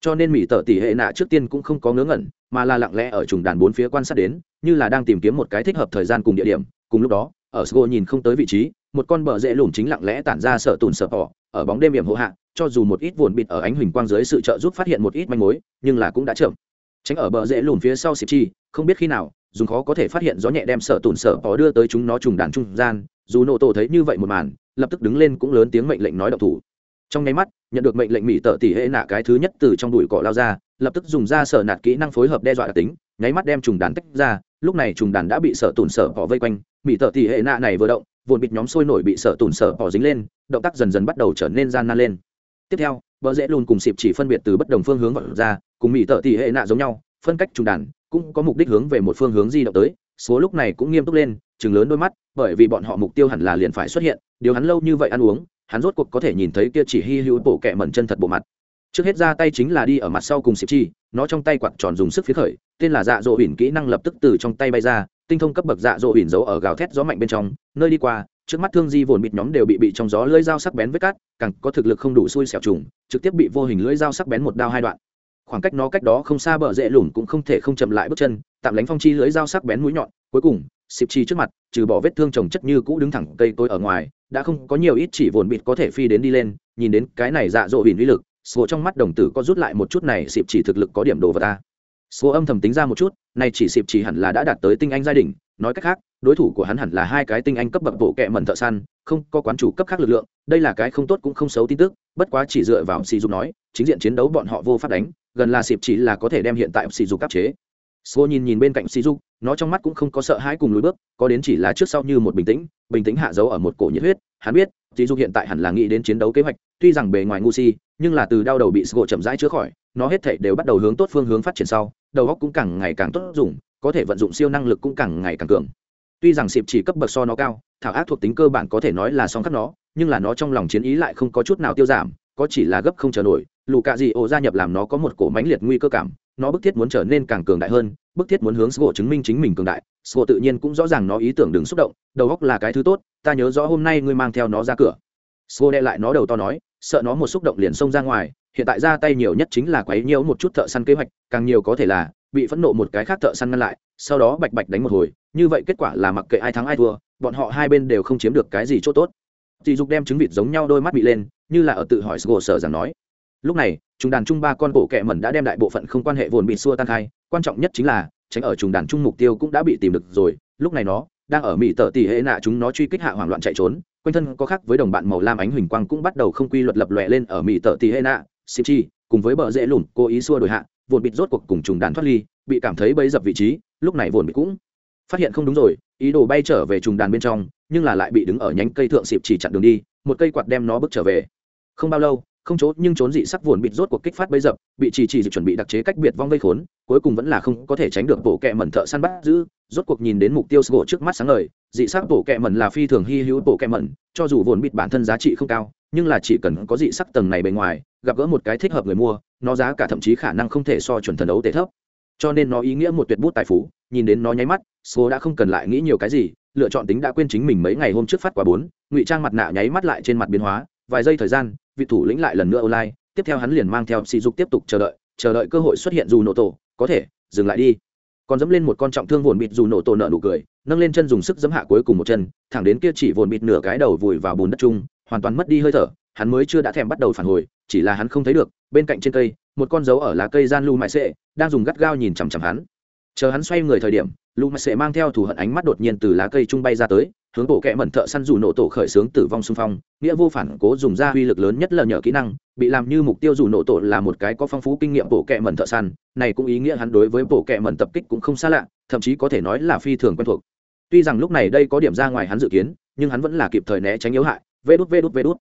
Cho nên mỹ tợ tỷ hệ nạ trước tiên cũng không có ngớ ngẩn, mà là lặng lẽ ở trùng đàn bốn phía quan sát đến, như là đang tìm kiếm một cái thích hợp thời gian cùng địa điểm. Cùng lúc đó, ở sgo nhìn không tới vị trí, một con bờ rễ lùn chính lặng lẽ tản ra sợ tùn sợ bỏ ở bóng đêm hiểm hộ hạ, cho dù một ít vồn bịt ở ánh huỳnh quang dưới sự trợ giúp phát hiện một ít manh mối, nhưng là cũng đã chậm tránh ở bờ rễ lùn phía sau xịp chi, không biết khi nào, dùng khó có thể phát hiện gió nhẹ đem sợ tùn sợ bỏ đưa tới chúng nó trùng đàn trung gian, dù nổ tổ thấy như vậy một màn, lập tức đứng lên cũng lớn tiếng mệnh lệnh nói độc thủ. Trong nháy mắt, nhận được mệnh lệnh mỹ tợ tỉ hệ nạ cái thứ nhất từ trong đùi cỏ lao ra, lập tức dùng ra sở nạt kỹ năng phối hợp đe dọa đặc tính, nháy mắt đem trùng đàn tách ra, lúc này trùng đàn đã bị sợ tùn sợ bỏ vây quanh mỹ tợ tỉ hệ nạ này vừa động vồn bịt nhóm sôi nổi bị sợ tùn sợ bỏ dính lên, động tác dần dần bắt đầu trở nên gian nan lên. Tiếp theo bờ rễ lùn cùng xịp chỉ phân biệt từ bất đồng phương hướng vận ra, cùng mỹ tợ tỷ hệ nạ giống nhau, phân cách trùng đàn, cũng có mục đích hướng về một phương hướng di động tới, số lúc này cũng nghiêm túc lên, chừng lớn đôi mắt, bởi vì bọn họ mục tiêu hẳn là liền phải xuất hiện, điều hắn lâu như vậy ăn uống, hắn rốt cuộc có thể nhìn thấy kia chỉ hy hữu bổ kẹ mẩn chân thật bộ mặt. Trước hết ra tay chính là đi ở mặt sau cùng xịp chi nó trong tay quạt tròn dùng sức phía khởi, tên là dạ dỗ ỉn kỹ năng lập tức từ trong tay bay ra, tinh thông cấp bậc dạ dỗ ỉn giấu ở gào thét gió mạnh bên trong, nơi đi qua trước mắt thương di vồn bịt nhóm đều bị bị trong gió lưỡi dao sắc bén với cát càng có thực lực không đủ xui xẻo trùng, trực tiếp bị vô hình lưỡi dao sắc bén một đao hai đoạn. Khoảng cách nó cách đó không xa bờ rễ lùn cũng không thể không chậm lại bước chân, tạm lánh phong chi lưỡi dao sắc bén mũi nhọn, cuối cùng, xịp chi trước mặt, trừ bỏ vết thương trồng chất như cũ đứng thẳng cây tôi ở ngoài, đã không có nhiều ít chỉ vồn bịt có thể phi đến đi lên, nhìn đến cái này dạ dỗ hìn uy lực, sổ trong mắt đồng tử có rút lại một chút này, xịp chỉ thực lực có điểm đồ vật ta số âm thầm tính ra một chút này chỉ xịp chỉ hẳn là đã đạt tới tinh anh gia đình nói cách khác đối thủ của hắn hẳn là hai cái tinh anh cấp bậc bộ kệ mẩn thợ săn không có quán chủ cấp khác lực lượng đây là cái không tốt cũng không xấu tin tức bất quá chỉ dựa vào sỉ dục nói chính diện chiến đấu bọn họ vô pháp đánh gần là xịp chỉ là có thể đem hiện tại sỉ dục áp chế Sô nhìn nhìn bên cạnh Sỉ Dục, nó trong mắt cũng không có sợ hãi cùng lùi bước, có đến chỉ là trước sau như một bình tĩnh, bình tĩnh hạ dấu ở một cổ nhiệt huyết. Hắn biết, Sỉ Dục hiện tại hẳn là nghĩ đến chiến đấu kế hoạch, tuy rằng bề ngoài ngu si, nhưng là từ đau đầu bị Sô chậm rãi chữa khỏi, nó hết thảy đều bắt đầu hướng tốt phương hướng phát triển sau, đầu óc cũng càng ngày càng tốt dùng, có thể vận dụng siêu năng lực cũng càng ngày càng cường. Tuy rằng xịp chỉ cấp bậc so nó cao, thảo ác thuộc tính cơ bản có thể nói là song khắc nó, nhưng là nó trong lòng chiến ý lại không có chút nào tiêu giảm, có chỉ là gấp không chờ nổi, lù cạ gì ổ gia nhập làm nó có một cổ mãnh liệt nguy cơ cảm, nó bức thiết muốn trở nên càng cường đại hơn, bức thiết muốn hướng Sgo chứng minh chính mình cường đại, Sgo tự nhiên cũng rõ ràng nó ý tưởng đừng xúc động, đầu óc là cái thứ tốt, ta nhớ rõ hôm nay ngươi mang theo nó ra cửa. Sgo đe lại nó đầu to nói, sợ nó một xúc động liền xông ra ngoài, hiện tại ra tay nhiều nhất chính là quấy nhiễu một chút thợ săn kế hoạch, càng nhiều có thể là bị phẫn nộ một cái khác thợ săn ngăn lại, sau đó bạch bạch đánh một hồi, như vậy kết quả là mặc kệ ai thắng ai thua, bọn họ hai bên đều không chiếm được cái gì chỗ tốt. Tỷ dục đem trứng vịt giống nhau đôi mắt bị lên, như là ở tự hỏi sgô sợ rằng nói. Lúc này, chúng đàn chung ba con bộ kẹ mẩn đã đem đại bộ phận không quan hệ vồn bị xua tan khai, quan trọng nhất chính là tránh ở trùng đàn chung mục tiêu cũng đã bị tìm được rồi lúc này nó đang ở mỹ tờ tỉ hệ nạ chúng nó truy kích hạ hoảng loạn chạy trốn quanh thân có khác với đồng bạn màu lam ánh huỳnh quang cũng bắt đầu không quy luật lập lòe lên ở mỹ tợ tì hệ nạ, xịp chi, cùng với bờ dễ lùn cố ý xua đổi hạ vồn bịt rốt cuộc cùng trùng đàn thoát ly, bị cảm thấy bấy dập vị trí, lúc này vồn bịt cũng phát hiện không đúng rồi, ý đồ bay trở về trùng đàn bên trong, nhưng là lại bị đứng ở nhánh cây thượng xịp chỉ chặn đường đi, một cây quạt đem nó bước trở về. Không bao lâu không trốn nhưng trốn dị sắc vồn bịt rốt cuộc kích phát bấy dập bị chỉ chỉ chuẩn bị đặc chế cách biệt vong vây khốn, cuối cùng vẫn là không có thể tránh được bộ kẹ mẩn thợ săn bắt giữ, rốt cuộc nhìn đến mục tiêu sgô trước mắt sáng ngời, dị sắc bộ kẹ mẩn là phi thường hy hữu bộ kẹ mẩn, cho dù vồn bịt bản thân giá trị không cao, nhưng là chỉ cần có dị sắc tầng này bề ngoài, gặp gỡ một cái thích hợp người mua, nó giá cả thậm chí khả năng không thể so chuẩn thần đấu tệ thấp. Cho nên nó ý nghĩa một tuyệt bút tài phú, nhìn đến nó nháy mắt số đã không cần lại nghĩ nhiều cái gì, lựa chọn tính đã quên chính mình mấy ngày hôm trước phát quả bốn, ngụy trang mặt nạ nháy mắt lại trên mặt biến hóa, vài giây thời gian vị thủ lĩnh lại lần nữa online, tiếp theo hắn liền mang theo sỉ dục tiếp tục chờ đợi chờ đợi cơ hội xuất hiện dù nổ tổ, có thể, dừng lại đi. Còn dẫm lên một con trọng thương vồn bịt dù nổ tổ nợ nụ cười, nâng lên chân dùng sức dẫm hạ cuối cùng một chân, thẳng đến kia chỉ vồn bịt nửa cái đầu vùi vào bùn đất chung, hoàn toàn mất đi hơi thở, hắn mới chưa đã thèm bắt đầu phản hồi, chỉ là hắn không thấy được, bên cạnh trên cây, một con dấu ở lá cây gian lu mại sệ đang dùng gắt gao nhìn chằm chằm hắn. Chờ hắn xoay người thời điểm lu mãi sệ mang theo thủ hận ánh mắt đột nhiên từ lá cây trung bay ra tới, hướng bộ kẹ mẩn thợ săn dù nổ tổ khởi xướng tử vong xung phong, nghĩa vô phản cố dùng ra uy lực lớn nhất là nhờ kỹ năng, bị làm như mục tiêu dù nổ tổ là một cái có phong phú kinh nghiệm bộ kẹ mẩn thợ săn, này cũng ý nghĩa hắn đối với bộ kẹ mẩn tập kích cũng không xa lạ, thậm chí có thể nói là phi thường quen thuộc. Tuy rằng lúc này đây có điểm ra ngoài hắn dự kiến, nhưng hắn vẫn là kịp thời né tránh yếu hại. Vê đút vê đút vê đút.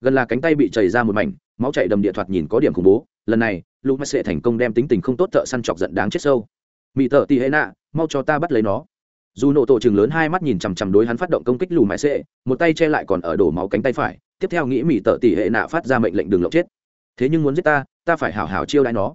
Gần là cánh tay bị chảy ra một mảnh, máu chảy đầm địa thoạt nhìn có điểm khủng bố. Lần này, lũ mắt sẽ thành công đem tính tình không tốt thợ săn chọc giận đáng chết sâu mỹ thợ tì hệ nạ, mau cho ta bắt lấy nó. Dù nổ tổ chừng lớn hai mắt nhìn chằm chằm đối hắn phát động công kích lù mãi xệ một tay che lại còn ở đổ máu cánh tay phải, tiếp theo nghĩ mỹ tợ tỷ hệ nạ phát ra mệnh lệnh đừng lộng chết. Thế nhưng muốn giết ta ta phải hảo hảo chiêu đãi nó.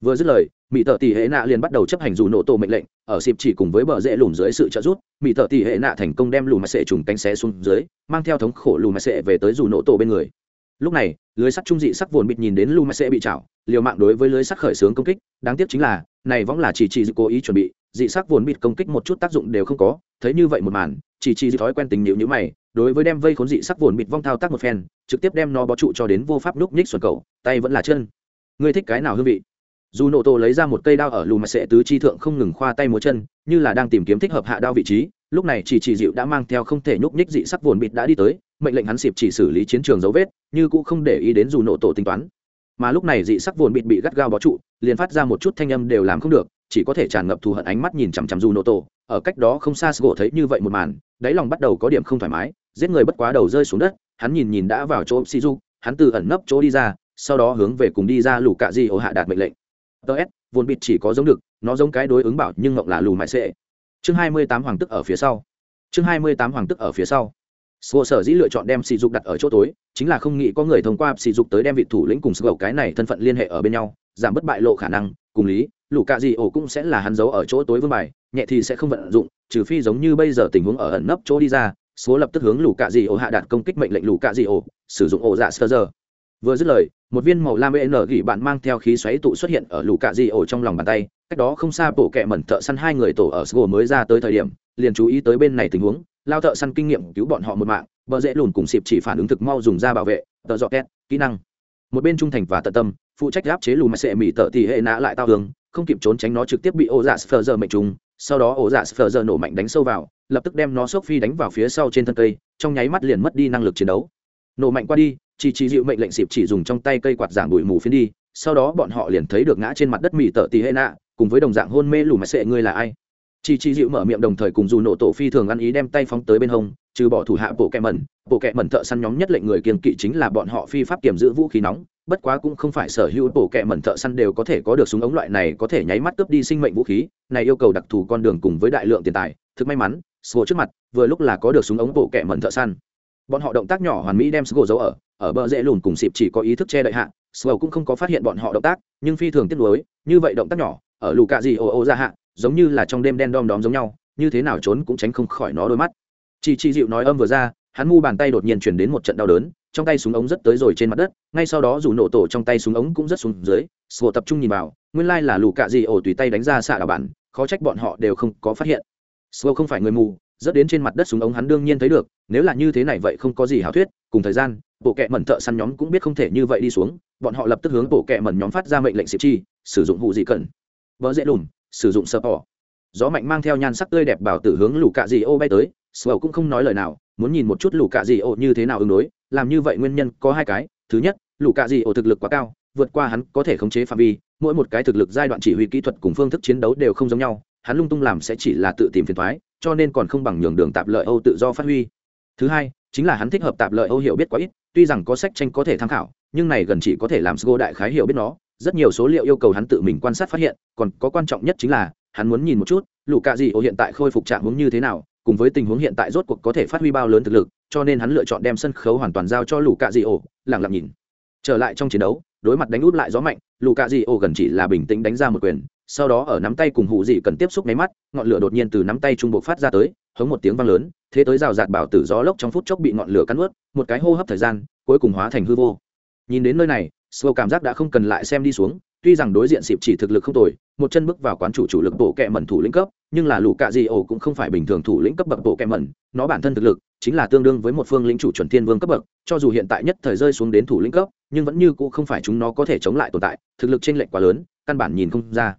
Vừa dứt lời mỹ tợ tỷ hệ nạ liền bắt đầu chấp hành dù nổ tổ mệnh lệnh, ở xịp chỉ cùng với bờ rễ lùm dưới sự trợ giúp mỹ tợ tỷ hệ nạ thành công đem lù mãi xệ trùng cánh xé xuống dưới, mang theo thống khổ lù mãi xệ về tới dù nổ tổ bên người. Lúc này, lưới sắt trung dị sắc vồn bịt nhìn đến lù mãi xệ bị chảo, liều mạng đối với lưới sắt khởi xướng công kích, đáng tiếc chính là này võng là chỉ chỉ cố ý chuẩn bị, dị sắc vốn bịt công kích một chút tác dụng đều không có, thấy như vậy một màn, chỉ chỉ thói quen tình nhịu như mày, đối với đem vây khốn dị sắc vốn bịt vong thao tác một phen, trực tiếp đem nó bó trụ cho đến vô pháp núp nhích xuẩn cầu, tay vẫn là chân. Ngươi thích cái nào hương vị? Dù nổ tổ lấy ra một cây đao ở lù mà sẽ tứ chi thượng không ngừng khoa tay múa chân, như là đang tìm kiếm thích hợp hạ đao vị trí, lúc này chỉ chỉ dịu đã mang theo không thể nhúc nhích dị sắc vồn bịt đã đi tới, mệnh lệnh hắn xịp chỉ xử lý chiến trường dấu vết, như cũng không để ý đến dù nổ tổ tính toán mà lúc này dị sắc vồn bịt bị gắt gao bó trụ, liền phát ra một chút thanh âm đều làm không được, chỉ có thể tràn ngập thù hận ánh mắt nhìn chằm chằm dù nổ tổ ở cách đó không xa sgỗ thấy như vậy một màn, đáy lòng bắt đầu có điểm không thoải mái, giết người bất quá đầu rơi xuống đất, hắn nhìn nhìn đã vào chỗ shizu, hắn từ ẩn nấp chỗ đi ra, sau đó hướng về cùng đi ra lù cạ di ô hạ đạt mệnh lệnh. Ts vốn bịt chỉ có giống được, nó giống cái đối ứng bảo nhưng ngọc là lù mãi sệ. Chương hai mươi tám hoàng tức ở phía sau. Chương hai mươi tám hoàng tức ở phía sau. Sở sở dĩ lựa chọn đem sỉ dục đặt ở chỗ tối, chính là không nghĩ có người thông qua sỉ dục tới đem vị thủ lĩnh cùng sgầu cái này thân phận liên hệ ở bên nhau, giảm bất bại lộ khả năng, cùng lý, lũ cạ gì ổ cũng sẽ là hắn giấu ở chỗ tối vương bài, nhẹ thì sẽ không vận dụng, trừ phi giống như bây giờ tình huống ở ẩn nấp chỗ đi ra, số lập tức hướng lũ cạ gì ổ hạ đạt công kích mệnh lệnh lũ cạ gì ổ, sử dụng ổ dạ sơ giờ. Vừa dứt lời, một viên màu lam n gỉ bạn mang theo khí xoáy tụ xuất hiện ở lũ cạ gì ổ trong lòng bàn tay, cách đó không xa bộ kệ mẩn thợ săn hai người tổ ở Sgo mới ra tới thời điểm, liền chú ý tới bên này tình huống, lao thợ săn kinh nghiệm cứu bọn họ một mạng, bờ dễ lùn cùng xịp chỉ phản ứng thực mau dùng ra bảo vệ tợ dọ két kỹ năng. Một bên trung thành và tận tâm phụ trách áp chế lùm sệ mỹ tợ thì hệ nã lại tao hướng không kịp trốn tránh nó trực tiếp bị ô dạ sờ giờ mệnh trùng sau đó ổ dạ sờ giờ nổ mạnh đánh sâu vào lập tức đem nó sốc phi đánh vào phía sau trên thân cây trong nháy mắt liền mất đi năng lực chiến đấu. Nổ mạnh qua đi chỉ chỉ dịu mệnh lệnh xịp chỉ dùng trong tay cây quạt giảng bụi mù phiến đi sau đó bọn họ liền thấy được ngã trên mặt đất mỹ tợ tì hệ nạ cùng với đồng dạng hôn mê lù mà sệ ngươi là ai? Chỉ chỉ dịu mở miệng đồng thời cùng dù nổ tổ phi thường ăn ý đem tay phóng tới bên hông, trừ bỏ thủ hạ bộ kẹ mẩn, bộ kẹ mẩn thợ săn nhóm nhất lệnh người kiên kỵ chính là bọn họ phi pháp kiểm giữ vũ khí nóng, bất quá cũng không phải sở hữu bộ kẹ mẩn thợ săn đều có thể có được súng ống loại này có thể nháy mắt cướp đi sinh mệnh vũ khí, này yêu cầu đặc thù con đường cùng với đại lượng tiền tài, thực may mắn sô trước mặt, vừa lúc là có được súng ống bộ kẹ mẩn thợ săn. Bọn họ động tác nhỏ hoàn mỹ đem sô giấu ở ở bờ dễ lùn cùng xịp chỉ có ý thức che đậy hạ sô cũng không có phát hiện bọn họ động tác, nhưng phi thường tiếc nuối, như vậy động tác nhỏ, ở lù cạ gì ô ô ra hạ giống như là trong đêm đen đom đóm giống nhau, như thế nào trốn cũng tránh không khỏi nó đôi mắt. Chị chị dịu nói âm vừa ra, hắn mu bàn tay đột nhiên chuyển đến một trận đau đớn, trong tay súng ống rất tới rồi trên mặt đất, ngay sau đó dù nổ tổ trong tay súng ống cũng rất xuống dưới, sổ tập trung nhìn vào, nguyên lai là lù cạ gì ổ tùy tay đánh ra xạ đảo bản, khó trách bọn họ đều không có phát hiện. Sổ không phải người mù, rất đến trên mặt đất súng ống hắn đương nhiên thấy được, nếu là như thế này vậy không có gì hảo thuyết, cùng thời gian, bộ kệ mẩn thợ săn nhóm cũng biết không thể như vậy đi xuống, bọn họ lập tức hướng bộ kệ mẩn nhóm phát ra mệnh lệnh xịp chi, sử dụng vụ gì cần vỡ dễ lùm sử dụng sợ bỏ gió mạnh mang theo nhan sắc tươi đẹp bảo tử hướng lù cạ dị ô bay tới sờ cũng không nói lời nào, muốn nhìn một chút lù cạ dị ô như thế nào ứng đối, làm như vậy nguyên nhân có hai cái. Thứ nhất lù cạ dị ô thực lực quá cao, vượt qua hắn có thể khống chế phạm vi, mỗi một cái thực lực giai đoạn chỉ huy kỹ thuật cùng phương thức chiến đấu đều không giống nhau, hắn lung tung làm sẽ chỉ là tự tìm phiền thoái cho nên còn không bằng nhường đường tạp lợi âu tự do phát huy. Thứ hai, chính là hắn thích hợp tạp lợi âu hiểu biết quá ít, tuy rằng có sách tranh có thể tham khảo, nhưng này gần chỉ có thể làm sgo đại khái hiểu biết nó rất nhiều số liệu yêu cầu hắn tự mình quan sát phát hiện, còn có quan trọng nhất chính là, hắn muốn nhìn một chút, lũ cạ dị ô hiện tại khôi phục trạng hướng như thế nào, cùng với tình huống hiện tại rốt cuộc có thể phát huy bao lớn thực lực, cho nên hắn lựa chọn đem sân khấu hoàn toàn giao cho lũ cạ dị ô lẳng lặng nhìn. Trở lại trong chiến đấu, đối mặt đánh út lại gió mạnh, lũ cạ dị ô gần chỉ là bình tĩnh đánh ra một quyền, sau đó ở nắm tay cùng hụ dị cần tiếp xúc máy mắt, ngọn lửa đột nhiên từ nắm tay trung bộ phát ra tới, hống một tiếng vang lớn, thế tới rào rạt bảo tử gió lốc trong phút chốc bị ngọn lửa cắn ướt, một cái hô hấp thời gian, cuối cùng hóa thành hư vô. Nhìn đến nơi này Slow cảm giác đã không cần lại xem đi xuống, tuy rằng đối diện xịp chỉ thực lực không tồi, một chân bước vào quán chủ chủ lực bộ kệ mẩn thủ lĩnh cấp, nhưng là lũ cạ di ổ cũng không phải bình thường thủ lĩnh cấp bậc bộ kệ mẩn, nó bản thân thực lực chính là tương đương với một phương lĩnh chủ chuẩn thiên vương cấp bậc, cho dù hiện tại nhất thời rơi xuống đến thủ lĩnh cấp, nhưng vẫn như cũ không phải chúng nó có thể chống lại tồn tại, thực lực chênh lệch quá lớn, căn bản nhìn không ra.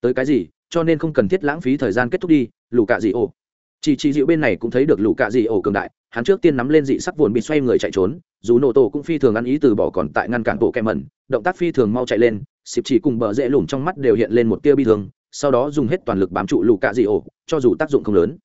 Tới cái gì, cho nên không cần thiết lãng phí thời gian kết thúc đi, lũ cạ di ổ. Chỉ chỉ dịu bên này cũng thấy được lũ cạ di ổ cường đại, hắn trước tiên nắm lên dị sắc vồn bị xoay người chạy trốn, dù nổ tổ cũng phi thường ăn ý từ bỏ còn tại ngăn cản bộ kẹ mẩn, động tác phi thường mau chạy lên, xịp chỉ cùng bờ dễ lùn trong mắt đều hiện lên một tia bi thương, sau đó dùng hết toàn lực bám trụ lù cạ dị ổ, cho dù tác dụng không lớn.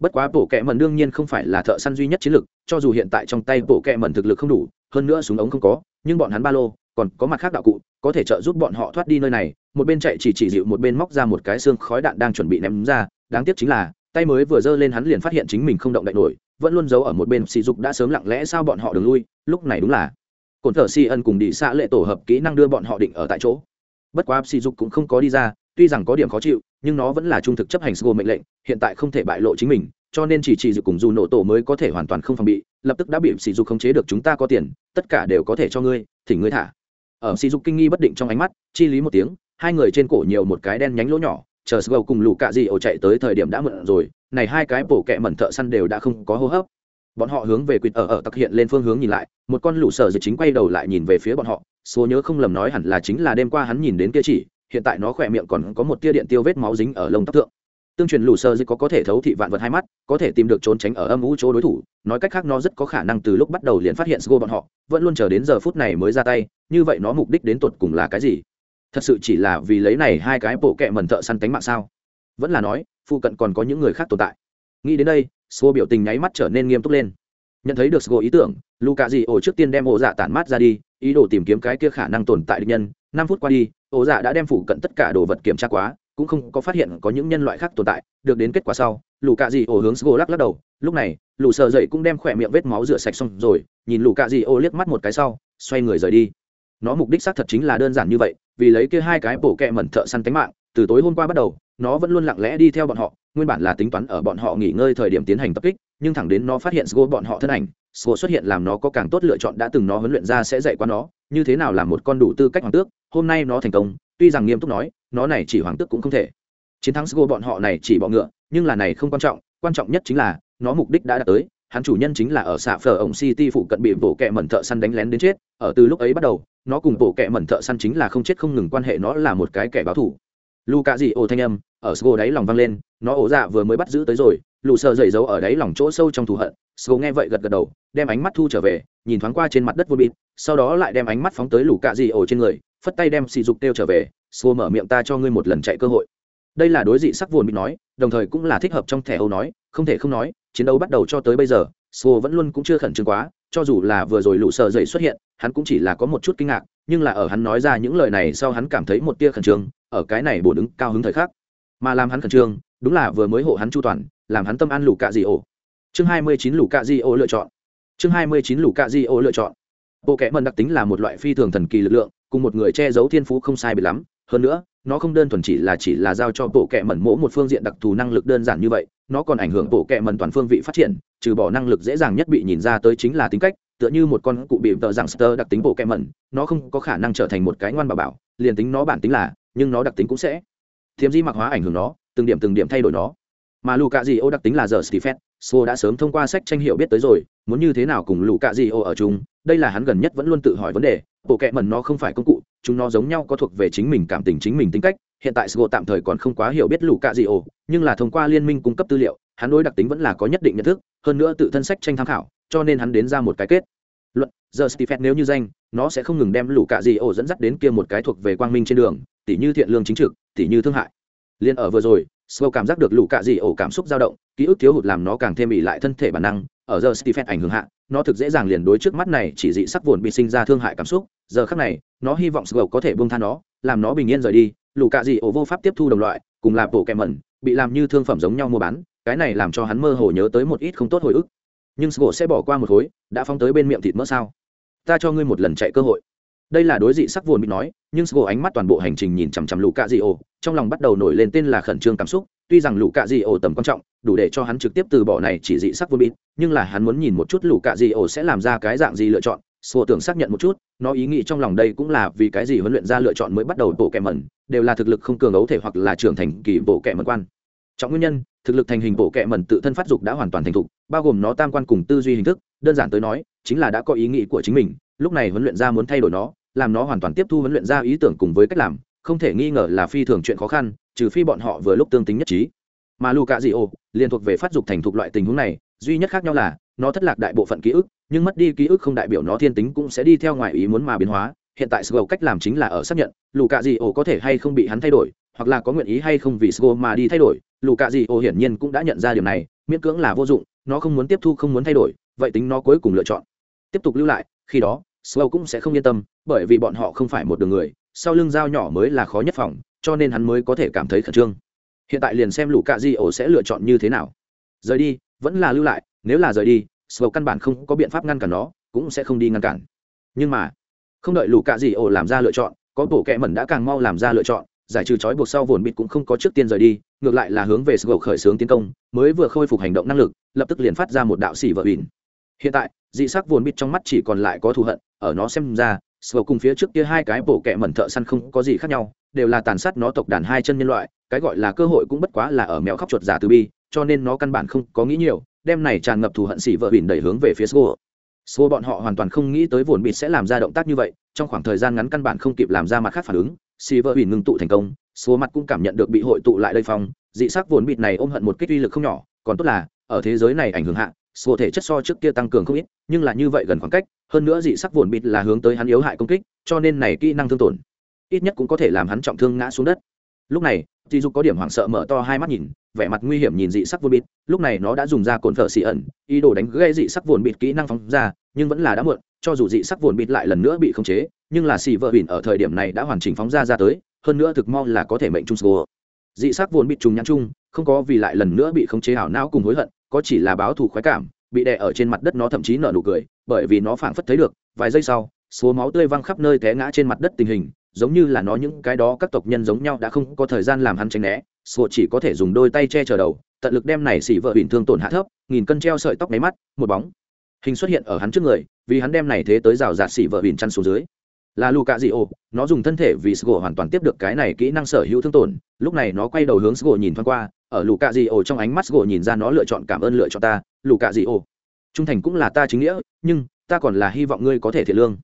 Bất quá bộ kẹ mẩn đương nhiên không phải là thợ săn duy nhất chiến lực cho dù hiện tại trong tay bộ kẹ mẩn thực lực không đủ, hơn nữa súng ống không có, nhưng bọn hắn ba lô, còn có mặt khác đạo cụ, có thể trợ giúp bọn họ thoát đi nơi này, một bên chạy chỉ chỉ dịu một bên móc ra một cái xương khói đạn đang chuẩn bị ném ra, đáng tiếc chính là, tay mới vừa giơ lên hắn liền phát hiện chính mình không động đậy nổi, vẫn luôn giấu ở một bên sỉ dục đã sớm lặng lẽ sao bọn họ đường lui lúc này đúng là. Cồn thợ si ân cùng đi xạ lệ tổ hợp kỹ năng đưa bọn họ định ở tại chỗ. Bất quá sỉ dục cũng không có đi ra, tuy rằng có điểm khó chịu, nhưng nó vẫn là trung thực chấp hành sgo mệnh lệnh, hiện tại không thể bại lộ chính mình, cho nên chỉ chỉ Dục cùng dù nổ tổ mới có thể hoàn toàn không phòng bị, lập tức đã bị sỉ dục khống chế được chúng ta có tiền, tất cả đều có thể cho ngươi, thỉnh ngươi thả. Ở sỉ dục kinh nghi bất định trong ánh mắt, chi lý một tiếng, hai người trên cổ nhiều một cái đen nhánh lỗ nhỏ, chờ sgo cùng lũ cạ gì ổ chạy tới thời điểm đã mượn rồi, này hai cái bổ kẹ mẩn thợ săn đều đã không có hô hấp bọn họ hướng về quýt ở ở tặc hiện lên phương hướng nhìn lại, một con lũ sở dịch chính quay đầu lại nhìn về phía bọn họ, số nhớ không lầm nói hẳn là chính là đêm qua hắn nhìn đến kia chỉ, hiện tại nó khỏe miệng còn có một tia điện tiêu vết máu dính ở lông tóc tượng tương truyền lũ sơ dịch có có thể thấu thị vạn vật hai mắt, có thể tìm được trốn tránh ở âm u chỗ đối thủ, nói cách khác nó rất có khả năng từ lúc bắt đầu liền phát hiện sgo bọn họ, vẫn luôn chờ đến giờ phút này mới ra tay, như vậy nó mục đích đến tột cùng là cái gì? Thật sự chỉ là vì lấy này hai cái bộ kẹ mẩn thợ săn cánh mạng sao? Vẫn là nói, phụ cận còn có những người khác tồn tại. Nghĩ đến đây Sgo biểu tình nháy mắt trở nên nghiêm túc lên. Nhận thấy được Sgo ý tưởng luka dị ổ trước tiên đem ổ dạ tản mát ra đi, ý đồ tìm kiếm cái kia khả năng tồn tại địch nhân. Năm phút qua đi, ổ dạ đã đem phủ cận tất cả đồ vật kiểm tra quá, cũng không có phát hiện có những nhân loại khác tồn tại. Được đến kết quả sau Luca cạ dị ổ hướng Sgo lắc lắc đầu. Lúc này Lũ Sở dậy cũng đem khỏe miệng vết máu rửa sạch xong rồi, nhìn Luca cạ dị ổ liếc mắt một cái sau, xoay người rời đi. Nó mục đích xác thật chính là đơn giản như vậy, vì lấy kia hai cái bổ kẹ mẩn thợ săn tính mạng từ tối hôm qua bắt đầu, nó vẫn luôn lặng lẽ đi theo bọn họ, nguyên bản là tính toán ở bọn họ nghỉ ngơi thời điểm tiến hành tập kích, nhưng thẳng đến nó phát hiện sgo bọn họ thân ảnh sgo xuất hiện làm nó có càng tốt lựa chọn đã từng nó huấn luyện ra sẽ dạy qua nó, như thế nào làm một con đủ tư cách hoàng tước, hôm nay nó thành công, tuy rằng nghiêm túc nói, nó này chỉ hoàng tước cũng không thể. Chiến thắng sgo bọn họ này chỉ bọ ngựa, nhưng là này không quan trọng quan trọng nhất chính là, nó mục đích đã đạt tới, hắn chủ nhân chính là ở xạ phở ổng city phụ cận bị bộ kẹ mẩn thợ săn đánh lén đến chết, ở từ lúc ấy bắt đầu, nó cùng bộ kẹ mẩn thợ săn chính là không chết không ngừng quan hệ nó là một cái kẻ báo thủ lu cạ dị ô thanh âm, ở sgo đáy lòng vang lên, nó ổ dạ vừa mới bắt giữ tới rồi, lù sợ dậy giấu ở đấy lòng chỗ sâu trong thù hận, sgo nghe vậy gật gật đầu, đem ánh mắt thu trở về, nhìn thoáng qua trên mặt đất vô bịt, sau đó lại đem ánh mắt phóng tới lũ cạ dị ổ trên người, phất tay đem sỉ dục têu trở về, sgo mở miệng ta cho ngươi một lần chạy cơ hội. Đây là đối dị sắc vồn bị nói, đồng thời cũng là thích hợp trong thẻ âu nói, không thể không nói, chiến đấu bắt đầu cho tới bây giờ, sgo vẫn luôn cũng chưa khẩn trương quá, cho dù là vừa rồi lũ sợ dậy xuất hiện, hắn cũng chỉ là có một chút kinh ngạc, nhưng là ở hắn nói ra những lời này sau hắn cảm thấy một tia khẩn trương ở cái này bổ đứng cao hứng thời khắc. Mà làm hắn khẩn trương, đúng là vừa mới hộ hắn chu toàn, làm hắn tâm an lũ cạ di ổ. Chương hai mươi chín lũ cạ di ổ lựa chọn. Chương hai mươi chín lũ cạ di ổ lựa chọn. Bộ kẽ mần đặc tính là một loại phi thường thần kỳ lực lượng, cùng một người che giấu thiên phú không sai bị lắm. Hơn nữa, nó không đơn thuần chỉ là chỉ là giao cho bộ kệ mẩn mỗ một phương diện đặc thù năng lực đơn giản như vậy, nó còn ảnh hưởng bộ kệ mẩn toàn phương vị phát triển, trừ bỏ năng lực dễ dàng nhất bị nhìn ra tới chính là tính cách, tựa như một con cụ bị tợ dạng sơ đặc tính bộ kệ mẩn, nó không có khả năng trở thành một cái ngoan bà bảo, liền tính nó bản tính là nhưng nó đặc tính cũng sẽ. Thiếm di mặc hóa ảnh hưởng nó, từng điểm từng điểm thay đổi nó. Mà lù cạ dị ô đặc tính là giờ stephen so đã sớm thông qua sách tranh hiệu biết tới rồi, muốn như thế nào cùng lù cạ dị ô ở chung, đây là hắn gần nhất vẫn luôn tự hỏi vấn đề. Bộ kệ mẩn nó không phải công cụ, chúng nó giống nhau có thuộc về chính mình cảm tình chính mình tính cách, hiện tại sgo tạm thời còn không quá hiểu biết lù cạ dị ô, nhưng là thông qua liên minh cung cấp tư liệu, hắn đối đặc tính vẫn là có nhất định nhận thức, hơn nữa tự thân sách tranh tham khảo, cho nên hắn đến ra một cái kết. Luận, giờ stephen nếu như danh, nó sẽ không ngừng đem lũ cạ dị ổ dẫn dắt đến kia một cái thuộc về quang minh trên đường tỉ như thiện lương chính trực, tỉ như thương hại. Liên ở vừa rồi Slow cảm giác được lũ cạ dị ổ cảm xúc dao động, ký ức thiếu hụt làm nó càng thêm ỉ lại thân thể bản năng. Ở giờ stephen ảnh hưởng hạ, nó thực dễ dàng liền đối trước mắt này chỉ dị sắc vồn bị sinh ra thương hại cảm xúc. Giờ khác này, nó hy vọng Slow có thể buông tha nó, làm nó bình yên rời đi. Lũ cạ dị ổ vô pháp tiếp thu đồng loại, cùng là bộ kẹ mẩn, bị làm như thương phẩm giống nhau mua bán, cái này làm cho hắn mơ hồ nhớ tới một ít không tốt hồi ức. Nhưng Slow sẽ bỏ qua một khối đã phóng tới bên miệng thịt mỡ sao? Ta cho ngươi một lần chạy cơ hội đây là đối dị sắc vồn bị nói, nhưng sgo ánh mắt toàn bộ hành trình nhìn chằm chằm lũ cạ dị ổ trong lòng bắt đầu nổi lên tên là khẩn trương cảm xúc. Tuy rằng lũ cạ dị ổ tầm quan trọng, đủ để cho hắn trực tiếp từ bỏ này chỉ dị sắc vồn bị nhưng là hắn muốn nhìn một chút lũ cạ dị ổ sẽ làm ra cái dạng gì lựa chọn. Sgo tưởng xác nhận một chút, nó ý nghĩ trong lòng đây cũng là vì cái gì huấn luyện ra lựa chọn mới bắt đầu bộ kẻ mẩn, đều là thực lực không cường ấu thể hoặc là trưởng thành kỳ bộ kẻ mẩn quan. Trọng nguyên nhân, thực lực thành hình bộ kệ mẩn tự thân phát dục đã hoàn toàn thành thục, bao gồm nó tam quan cùng tư duy hình thức, đơn giản tới nói, chính là đã có ý nghĩ của chính mình, lúc này huấn luyện ra muốn thay đổi nó làm nó hoàn toàn tiếp thu huấn luyện ra ý tưởng cùng với cách làm, không thể nghi ngờ là phi thường chuyện khó khăn, trừ phi bọn họ vừa lúc tương tính nhất trí. Mà lù cạ dị ô liên thuộc về phát dục thành thục loại tình huống này, duy nhất khác nhau là, nó thất lạc đại bộ phận ký ức, nhưng mất đi ký ức không đại biểu nó thiên tính cũng sẽ đi theo ngoài ý muốn mà biến hóa. Hiện tại sgo cách làm chính là ở xác nhận lù cạ dị ô có thể hay không bị hắn thay đổi, hoặc là có nguyện ý hay không vì sgo mà đi thay đổi. Lù cạ dị ô hiển nhiên cũng đã nhận ra điều này, miễn cưỡng là vô dụng, nó không muốn tiếp thu, không muốn thay đổi, vậy tính nó cuối cùng lựa chọn. Tiếp tục lưu lại, khi đó Slow cũng sẽ không yên tâm, bởi vì bọn họ không phải một đường người, sau lưng dao nhỏ mới là khó nhất phòng, cho nên hắn mới có thể cảm thấy khẩn trương. Hiện tại liền xem Lũ Cạ Di ổ sẽ lựa chọn như thế nào. Rời đi, vẫn là lưu lại, nếu là rời đi, Slow căn bản không có biện pháp ngăn cản nó, cũng sẽ không đi ngăn cản. Nhưng mà, không đợi Lũ Cạ Di ổ làm ra lựa chọn, có bộ kệ mẩn đã càng mau làm ra lựa chọn, giải trừ trói buộc sau vồn bịt cũng không có trước tiên rời đi, ngược lại là hướng về Slow khởi xướng tiến công, mới vừa khôi phục hành động năng lực, lập tức liền phát ra một đạo xỉ vợ bỉn. Hiện tại, dị sắc vồn bịt trong mắt chỉ còn lại có thù hận, ở nó xem ra sầu cùng phía trước kia hai cái bổ kẹ mẩn thợ săn không có gì khác nhau đều là tàn sát nó tộc đàn hai chân nhân loại cái gọi là cơ hội cũng bất quá là ở mèo khóc chuột giả từ bi cho nên nó căn bản không có nghĩ nhiều đem này tràn ngập thù hận xỉ vợ bỉn đẩy hướng về phía sô sô bọn họ hoàn toàn không nghĩ tới vồn bịt sẽ làm ra động tác như vậy trong khoảng thời gian ngắn căn bản không kịp làm ra mặt khác phản ứng xỉ vợ bỉn ngừng tụ thành công số mặt cũng cảm nhận được bị hội tụ lại đây phong dị sắc vồn bịt này ôm hận một kích uy lực không nhỏ còn tốt là ở thế giới này ảnh hưởng hạ số thể chất so trước kia tăng cường không ít, nhưng là như vậy gần khoảng cách, hơn nữa dị sắc vồn bịt là hướng tới hắn yếu hại công kích, cho nên này kỹ năng thương tổn, ít nhất cũng có thể làm hắn trọng thương ngã xuống đất. Lúc này, dị dục có điểm hoảng sợ mở to hai mắt nhìn, vẻ mặt nguy hiểm nhìn dị sắc vồn bịt, lúc này nó đã dùng ra cồn phở xì ẩn, ý đồ đánh gây dị sắc vồn bịt kỹ năng phóng ra, nhưng vẫn là đã muộn, cho dù dị sắc vồn bịt lại lần nữa bị khống chế, nhưng là xì vợ bịt ở thời điểm này đã hoàn chỉnh phóng ra ra tới, hơn nữa thực mong là có thể mệnh trung sô dị sắc vồn bịt trùng nhãn chung không có vì lại lần nữa bị khống chế hảo não cùng hối hận có chỉ là báo thù khoái cảm, bị đè ở trên mặt đất nó thậm chí nở nụ cười, bởi vì nó phảng phất thấy được, vài giây sau, số máu tươi văng khắp nơi té ngã trên mặt đất tình hình, giống như là nó những cái đó các tộc nhân giống nhau đã không có thời gian làm hắn tránh né sùa chỉ có thể dùng đôi tay che chở đầu, tận lực đem này xỉ vợ bình thương tổn hạ thấp, nghìn cân treo sợi tóc máy mắt, một bóng hình xuất hiện ở hắn trước người, vì hắn đem này thế tới rào rạt xỉ vợ bình chăn xuống dưới. Là lù cạ dị ô, nó dùng thân thể vì sgo hoàn toàn tiếp được cái này kỹ năng sở hữu thương tổn, lúc này nó quay đầu hướng sgo nhìn thoáng qua ở lù cạ dị ổ trong ánh mắt gỗ nhìn ra nó lựa chọn cảm ơn lựa chọn ta, lù cạ dị ổ. Trung thành cũng là ta chính nghĩa, nhưng ta còn là hy vọng ngươi có thể thiệt lương.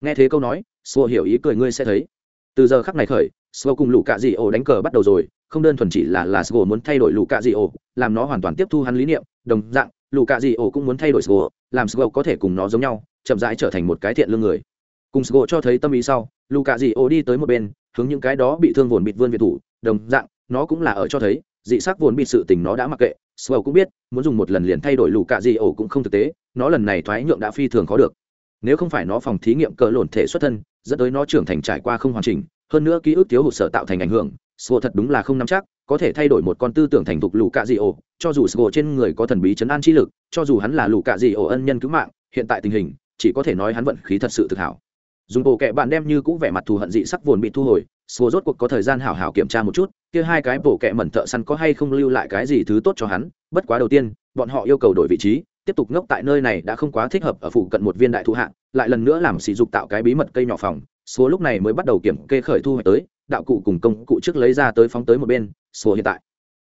Nghe thế câu nói sô hiểu ý cười ngươi sẽ thấy. Từ giờ khắc này khởi sô cùng lù cạ dị ổ đánh cờ bắt đầu rồi, không đơn thuần chỉ là là sô muốn thay đổi lù cạ dị ổ, làm nó hoàn toàn tiếp thu hắn lý niệm, đồng dạng, lù cạ dị ổ cũng muốn thay đổi sô làm sô có thể cùng nó giống nhau, chậm rãi trở thành một cái thiện lương người. Cùng sô cho thấy tâm ý sau, lù cạ dị ổ đi tới một bên, hướng những cái đó bị thương vồn bịt vươn việt thủ, đồng dạng, nó cũng là ở cho thấy dị sắc vốn bị sự tình nó đã mặc kệ. Swell cũng biết, muốn dùng một lần liền thay đổi lù cạ dị ổ cũng không thực tế, nó lần này thoái nhượng đã phi thường khó được. Nếu không phải nó phòng thí nghiệm cỡ lộn thể xuất thân, dẫn tới nó trưởng thành trải qua không hoàn chỉnh, hơn nữa ký ức thiếu hụt sở tạo thành ảnh hưởng swell thật đúng là không nắm chắc, có thể thay đổi một con tư tưởng thành thục lù cạ dị ổ. Cho dù swell trên người có thần bí chấn an chi lực, cho dù hắn là lù cạ dị ổ ân nhân cứu mạng, hiện tại tình hình, chỉ có thể nói hắn vận khí thật sự thực hảo dùng bộ kệ bạn đem như cũ vẻ mặt thù hận dị sắc vồn bị thu hồi sùa rốt cuộc có thời gian hảo hảo kiểm tra một chút, kia hai cái bộ kệ mẩn thợ săn có hay không lưu lại cái gì thứ tốt cho hắn, bất quá đầu tiên, bọn họ yêu cầu đổi vị trí, tiếp tục ngốc tại nơi này đã không quá thích hợp ở phụ cận một viên đại thụ hạng, lại lần nữa làm sỉ dục tạo cái bí mật cây nhỏ phòng sùa lúc này mới bắt đầu kiểm kê khởi thu hoạch tới, đạo cụ cùng công cụ trước lấy ra tới phóng tới một bên sùa hiện tại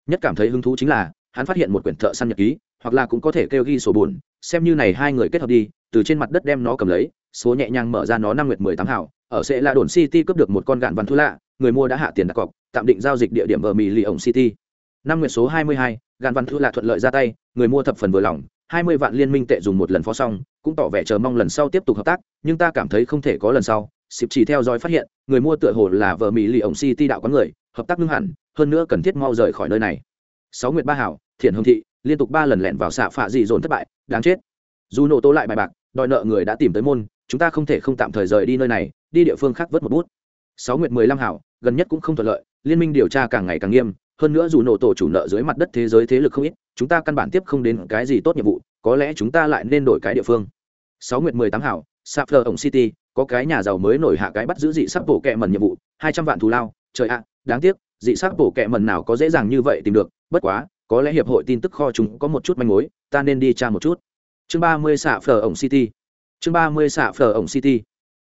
nhất cảm thấy hứng thú chính là, hắn phát hiện một quyển thợ săn nhật ký, hoặc là cũng có thể kêu ghi sổ buồn, xem như này hai người kết hợp đi, từ trên mặt đất đem nó cầm lấy số nhẹ nhàng mở ra nó năm nguyệt mười tám hảo ở sẽ là đồn city cướp được một con gạn văn thu lạ, người mua đã hạ tiền đặt cọc, tạm định giao dịch địa điểm ở mỹ lì ổng city. Năm nguyệt số hai mươi hai, gạn văn thu lạ thuận lợi ra tay, người mua thập phần vừa lòng, hai mươi vạn liên minh tệ dùng một lần phó xong, cũng tỏ vẻ chờ mong lần sau tiếp tục hợp tác, nhưng ta cảm thấy không thể có lần sau, xịp chỉ theo dõi phát hiện, người mua tựa hồ là vợ mỹ lì ổng city đạo quán người, hợp tác ngưng hẳn, hơn nữa cần thiết mau rời khỏi nơi này. Sáu nguyệt ba hảo thiện hương thị, liên tục ba lần lẹn vào xạ phạ dị dồn thất bại, đáng chết. Dù nổ tố lại bài bạc, đòi nợ người đã tìm tới môn chúng ta không thể không tạm thời rời đi nơi này đi địa phương khác vớt một bút sáu nguyệt mười lăm hảo gần nhất cũng không thuận lợi liên minh điều tra càng ngày càng nghiêm hơn nữa dù nổ tổ chủ nợ dưới mặt đất thế giới thế lực không ít chúng ta căn bản tiếp không đến cái gì tốt nhiệm vụ có lẽ chúng ta lại nên đổi cái địa phương sáu nguyệt mười tám hảo Sapphire ổng City, có cái nhà giàu mới nổi hạ cái bắt giữ dị sắc bổ kẹ mần nhiệm vụ, hai trăm vạn thù lao, trời ạ, đáng tiếc, dị sắc bổ kẹ mần nào có dễ dàng như vậy tìm được, bất quá, có lẽ hiệp hội tin tức kho chúng có một chút manh mối, ta nên đi tra một chút. Chương ba mươi Sapphire ổng City. Chương ba mươi phở ổng City.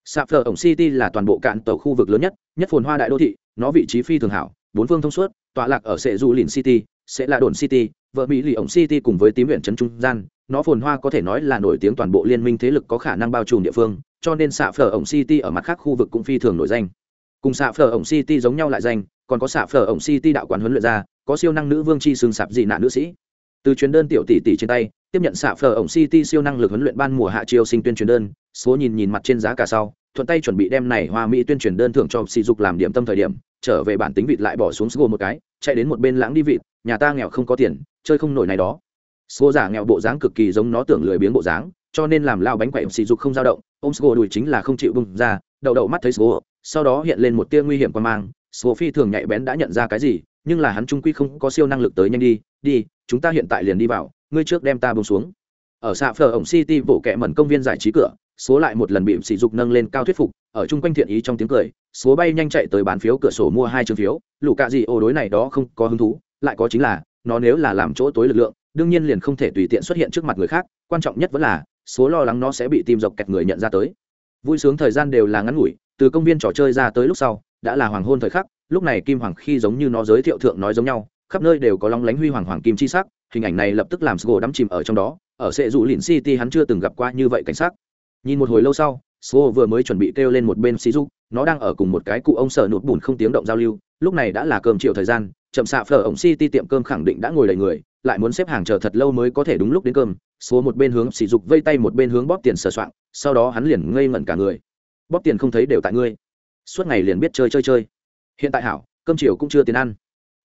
Xạ phở ổng City là toàn bộ cạn tàu khu vực lớn nhất, nhất phồn hoa đại đô thị, nó vị trí phi thường hảo, bốn phương thông suốt, tọa lạc ở Sệ Du Lìn City, sẽ là đồn City, vợ Mỹ lì ổng City cùng với tím huyện trấn trung gian, nó phồn hoa có thể nói là nổi tiếng toàn bộ liên minh thế lực có khả năng bao trùm địa phương, cho nên xạ phở ổng City ở mặt khác khu vực cũng phi thường nổi danh. Cùng xạ phở ổng City giống nhau lại danh, còn có xạ phở ổng City đạo quán huấn luyện ra, có siêu năng nữ vương chi xương sạp dị nạn nữ sĩ. Từ chuyến đơn tiểu tỷ tỷ trên tay, tiếp nhận xạ phở ổng City siêu năng lực huấn luyện ban mùa hạ chiêu sinh tuyên truyền đơn, số nhìn nhìn mặt trên giá cả sau, thuận tay chuẩn bị đem này hoa mỹ tuyên truyền đơn thưởng cho sỉ dục làm điểm tâm thời điểm, trở về bản tính vịt lại bỏ xuống sgo một cái, chạy đến một bên lãng đi vịt, nhà ta nghèo không có tiền, chơi không nổi này đó. Sgo giả nghèo bộ dáng cực kỳ giống nó tưởng lười biếng bộ dáng, cho nên làm lao bánh quậy sỉ dục không dao động, ôm Sgo đùi chính là không chịu bung ra, đầu đầu mắt thấy Sgo, sau đó hiện lên một tia nguy hiểm qua mang, Sgo phi thường nhạy bén đã nhận ra cái gì, nhưng là hắn trung quy không có siêu năng lực tới nhanh đi, đi, chúng ta hiện tại liền đi vào, ngươi trước đem ta buông xuống. Ở xạ phở ổng City bộ kệ mẩn công viên giải trí cửa, số lại một lần bị sỉ dục nâng lên cao thuyết phục, ở chung quanh thiện ý trong tiếng cười, số bay nhanh chạy tới bán phiếu cửa sổ mua hai chương phiếu, lũ cạ gì ô đối này đó không có hứng thú, lại có chính là, nó nếu là làm chỗ tối lực lượng, đương nhiên liền không thể tùy tiện xuất hiện trước mặt người khác, quan trọng nhất vẫn là, số lo lắng nó sẽ bị tìm dọc kẹt người nhận ra tới vui sướng thời gian đều là ngắn ngủi từ công viên trò chơi ra tới lúc sau đã là hoàng hôn thời khắc lúc này kim hoàng khi giống như nó giới thiệu thượng nói giống nhau khắp nơi đều có long lánh huy hoàng hoàng kim chi sắc hình ảnh này lập tức làm sgo đắm chìm ở trong đó, ở sệ dụ lìn city hắn chưa từng gặp qua như vậy cảnh sắc. Nhìn một hồi lâu sau sgo vừa mới chuẩn bị kêu lên một bên xí dục nó đang ở cùng một cái cụ ông sợ nụt bùn không tiếng động giao lưu, lúc này đã là cơm chiều thời gian, chậm xạ phở ổng city tiệm cơm khẳng định đã ngồi đầy người, lại muốn xếp hàng chờ thật lâu mới có thể đúng lúc đến cơm số một bên hướng sỉ dục vây tay một bên hướng bóp tiền sờ soạng sau đó hắn liền ngây ngẩn cả người. Bóp tiền không thấy đều tại ngươi. Suốt ngày liền biết chơi chơi chơi. Hiện tại hảo, cơm chiều cũng chưa tiền ăn.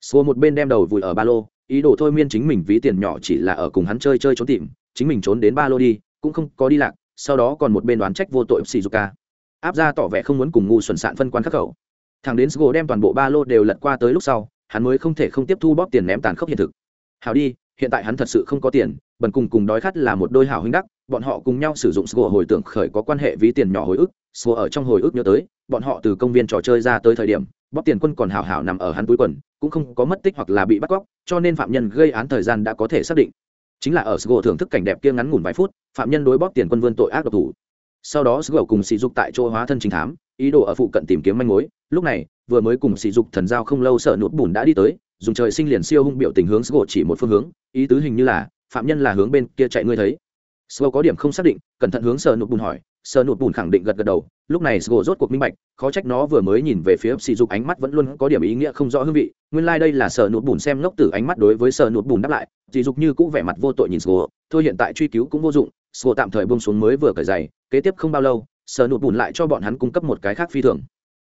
Số một bên đem đầu vùi ở ba lô ý đồ thôi miên chính mình ví tiền nhỏ chỉ là ở cùng hắn chơi chơi trốn tìm, chính mình trốn đến ba lô đi, cũng không có đi lạc, sau đó còn một bên đoán trách vô tội shizuka. Dục ca áp ra tỏ vẻ không muốn cùng ngu xuẩn sạn phân quan khắc khẩu. Thằng đến sgo đem toàn bộ ba lô đều lật qua tới lúc sau, hắn mới không thể không tiếp thu bóp tiền ném tàn khốc hiện thực. Hào đi, hiện tại hắn thật sự không có tiền, bần cùng cùng đói khát là một đôi hảo huynh đắc, bọn họ cùng nhau sử dụng sgo hồi tưởng khởi có quan hệ ví tiền nhỏ hồi ức sgo ở trong hồi ức nhớ tới, bọn họ từ công viên trò chơi ra tới thời điểm bóp tiền quân còn hào hảo nằm ở hắn túi quần, cũng không có mất tích hoặc là bị bắt cóc, cho nên phạm nhân gây án thời gian đã có thể xác định. Chính là ở sgo thưởng thức cảnh đẹp kia ngắn ngủn vài phút, phạm nhân đối bóp tiền quân vươn tội ác độc thủ. Sau đó sgo cùng sỉ dục tại chỗ hóa thân chính thám, ý đồ ở phụ cận tìm kiếm manh mối. Lúc này, vừa mới cùng sỉ dục thần giao không lâu sợ nụt bùn đã đi tới, dùng trời sinh liền siêu hung biểu tình hướng sgo chỉ một phương hướng, ý tứ hình như là, phạm nhân là hướng bên kia chạy ngươi thấy. Sgo có điểm không xác định, cẩn thận hướng sợ nụt bùn hỏi sợ nụt bùn khẳng định gật gật đầu, lúc này sgo rốt cuộc minh bạch, khó trách nó vừa mới nhìn về phía sỉ dục ánh mắt vẫn luôn có điểm ý nghĩa không rõ hương vị. Nguyên lai、like、đây là sợ nụt bùn xem ngốc tử ánh mắt đối với sợ nụt bùn đáp lại, sỉ dục như cũng vẻ mặt vô tội nhìn sgo thôi hiện tại truy cứu cũng vô dụng sgo tạm thời bông xuống mới vừa cởi giày, kế tiếp không bao lâu sợ nụt bùn lại cho bọn hắn cung cấp một cái khác phi thường.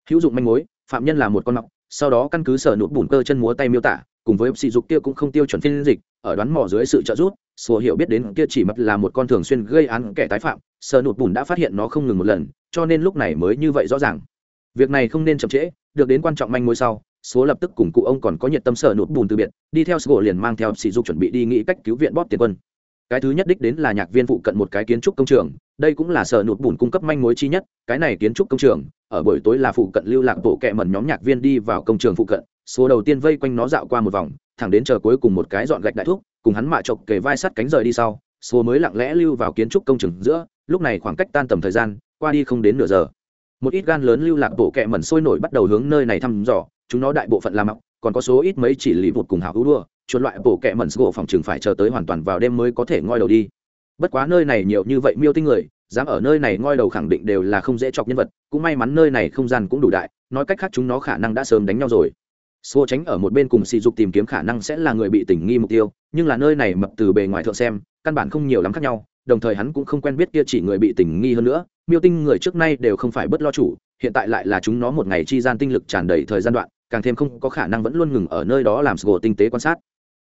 Hữu dụng manh mối, phạm nhân là một con mọc, sau đó căn cứ sờ nụt bùn cơ chân múa tay miêu tả cùng với sỉ dục kia cũng không tiêu chuẩn phiên dịch, ở đoán mò dưới sự trợ giúp sùa hiểu biết đến kia chỉ mập là một con thường xuyên gây án kẻ tái phạm, sở nụt bùn đã phát hiện nó không ngừng một lần, cho nên lúc này mới như vậy rõ ràng. Việc này không nên chậm trễ, được đến quan trọng manh mối sau số lập tức cùng cụ ông còn có nhiệt tâm sở nụt bùn từ biệt, đi theo sgô liền mang theo sỉ dục chuẩn bị đi nghĩ cách cứu viện bóp tiền quân. Cái thứ nhất đích đến là nhạc viên phụ cận một cái kiến trúc công trường, đây cũng là sở nụt bùn cung cấp manh mối chi nhất, cái này kiến trúc công trường, ở buổi tối là phụ cận lưu lạc bộ kệ mẩn nhóm nhạc viên đi vào công trường phụ cận số đầu tiên vây quanh nó dạo qua một vòng, thẳng đến chờ cuối cùng một cái dọn gạch đại thúc, cùng hắn mạ chọc kề vai sắt cánh rời đi sau, số mới lặng lẽ lưu vào kiến trúc công trường giữa, lúc này khoảng cách tan tầm thời gian, qua đi không đến nửa giờ. Một ít gan lớn lưu lạc bộ kẹ mẩn sôi nổi bắt đầu hướng nơi này thăm dò, chúng nó đại bộ phận làm mọc, còn có số ít mấy chỉ lì vụt cùng hào hữu đua, chuột loại bộ kẹ mẩn gỗ phòng chừng phải chờ tới hoàn toàn vào đêm mới có thể ngoi đầu đi. Bất quá nơi này nhiều như vậy miêu tinh người, dám ở nơi này ngoi đầu khẳng định đều là không dễ chọc nhân vật, cũng may mắn nơi này không gian cũng đủ đại, nói cách khác chúng nó khả năng đã sớm đánh nhau rồi xô tránh ở một bên cùng sỉ dục tìm kiếm khả năng sẽ là người bị tình nghi mục tiêu, nhưng là nơi này mập từ bề ngoài thượng xem, căn bản không nhiều lắm khác nhau, đồng thời hắn cũng không quen biết kia chỉ người bị tình nghi hơn nữa, miêu tinh người trước nay đều không phải bất lo chủ, hiện tại lại là chúng nó một ngày chi gian tinh lực tràn đầy thời gian đoạn, càng thêm không có khả năng vẫn luôn ngừng ở nơi đó làm sgồ tinh tế quan sát.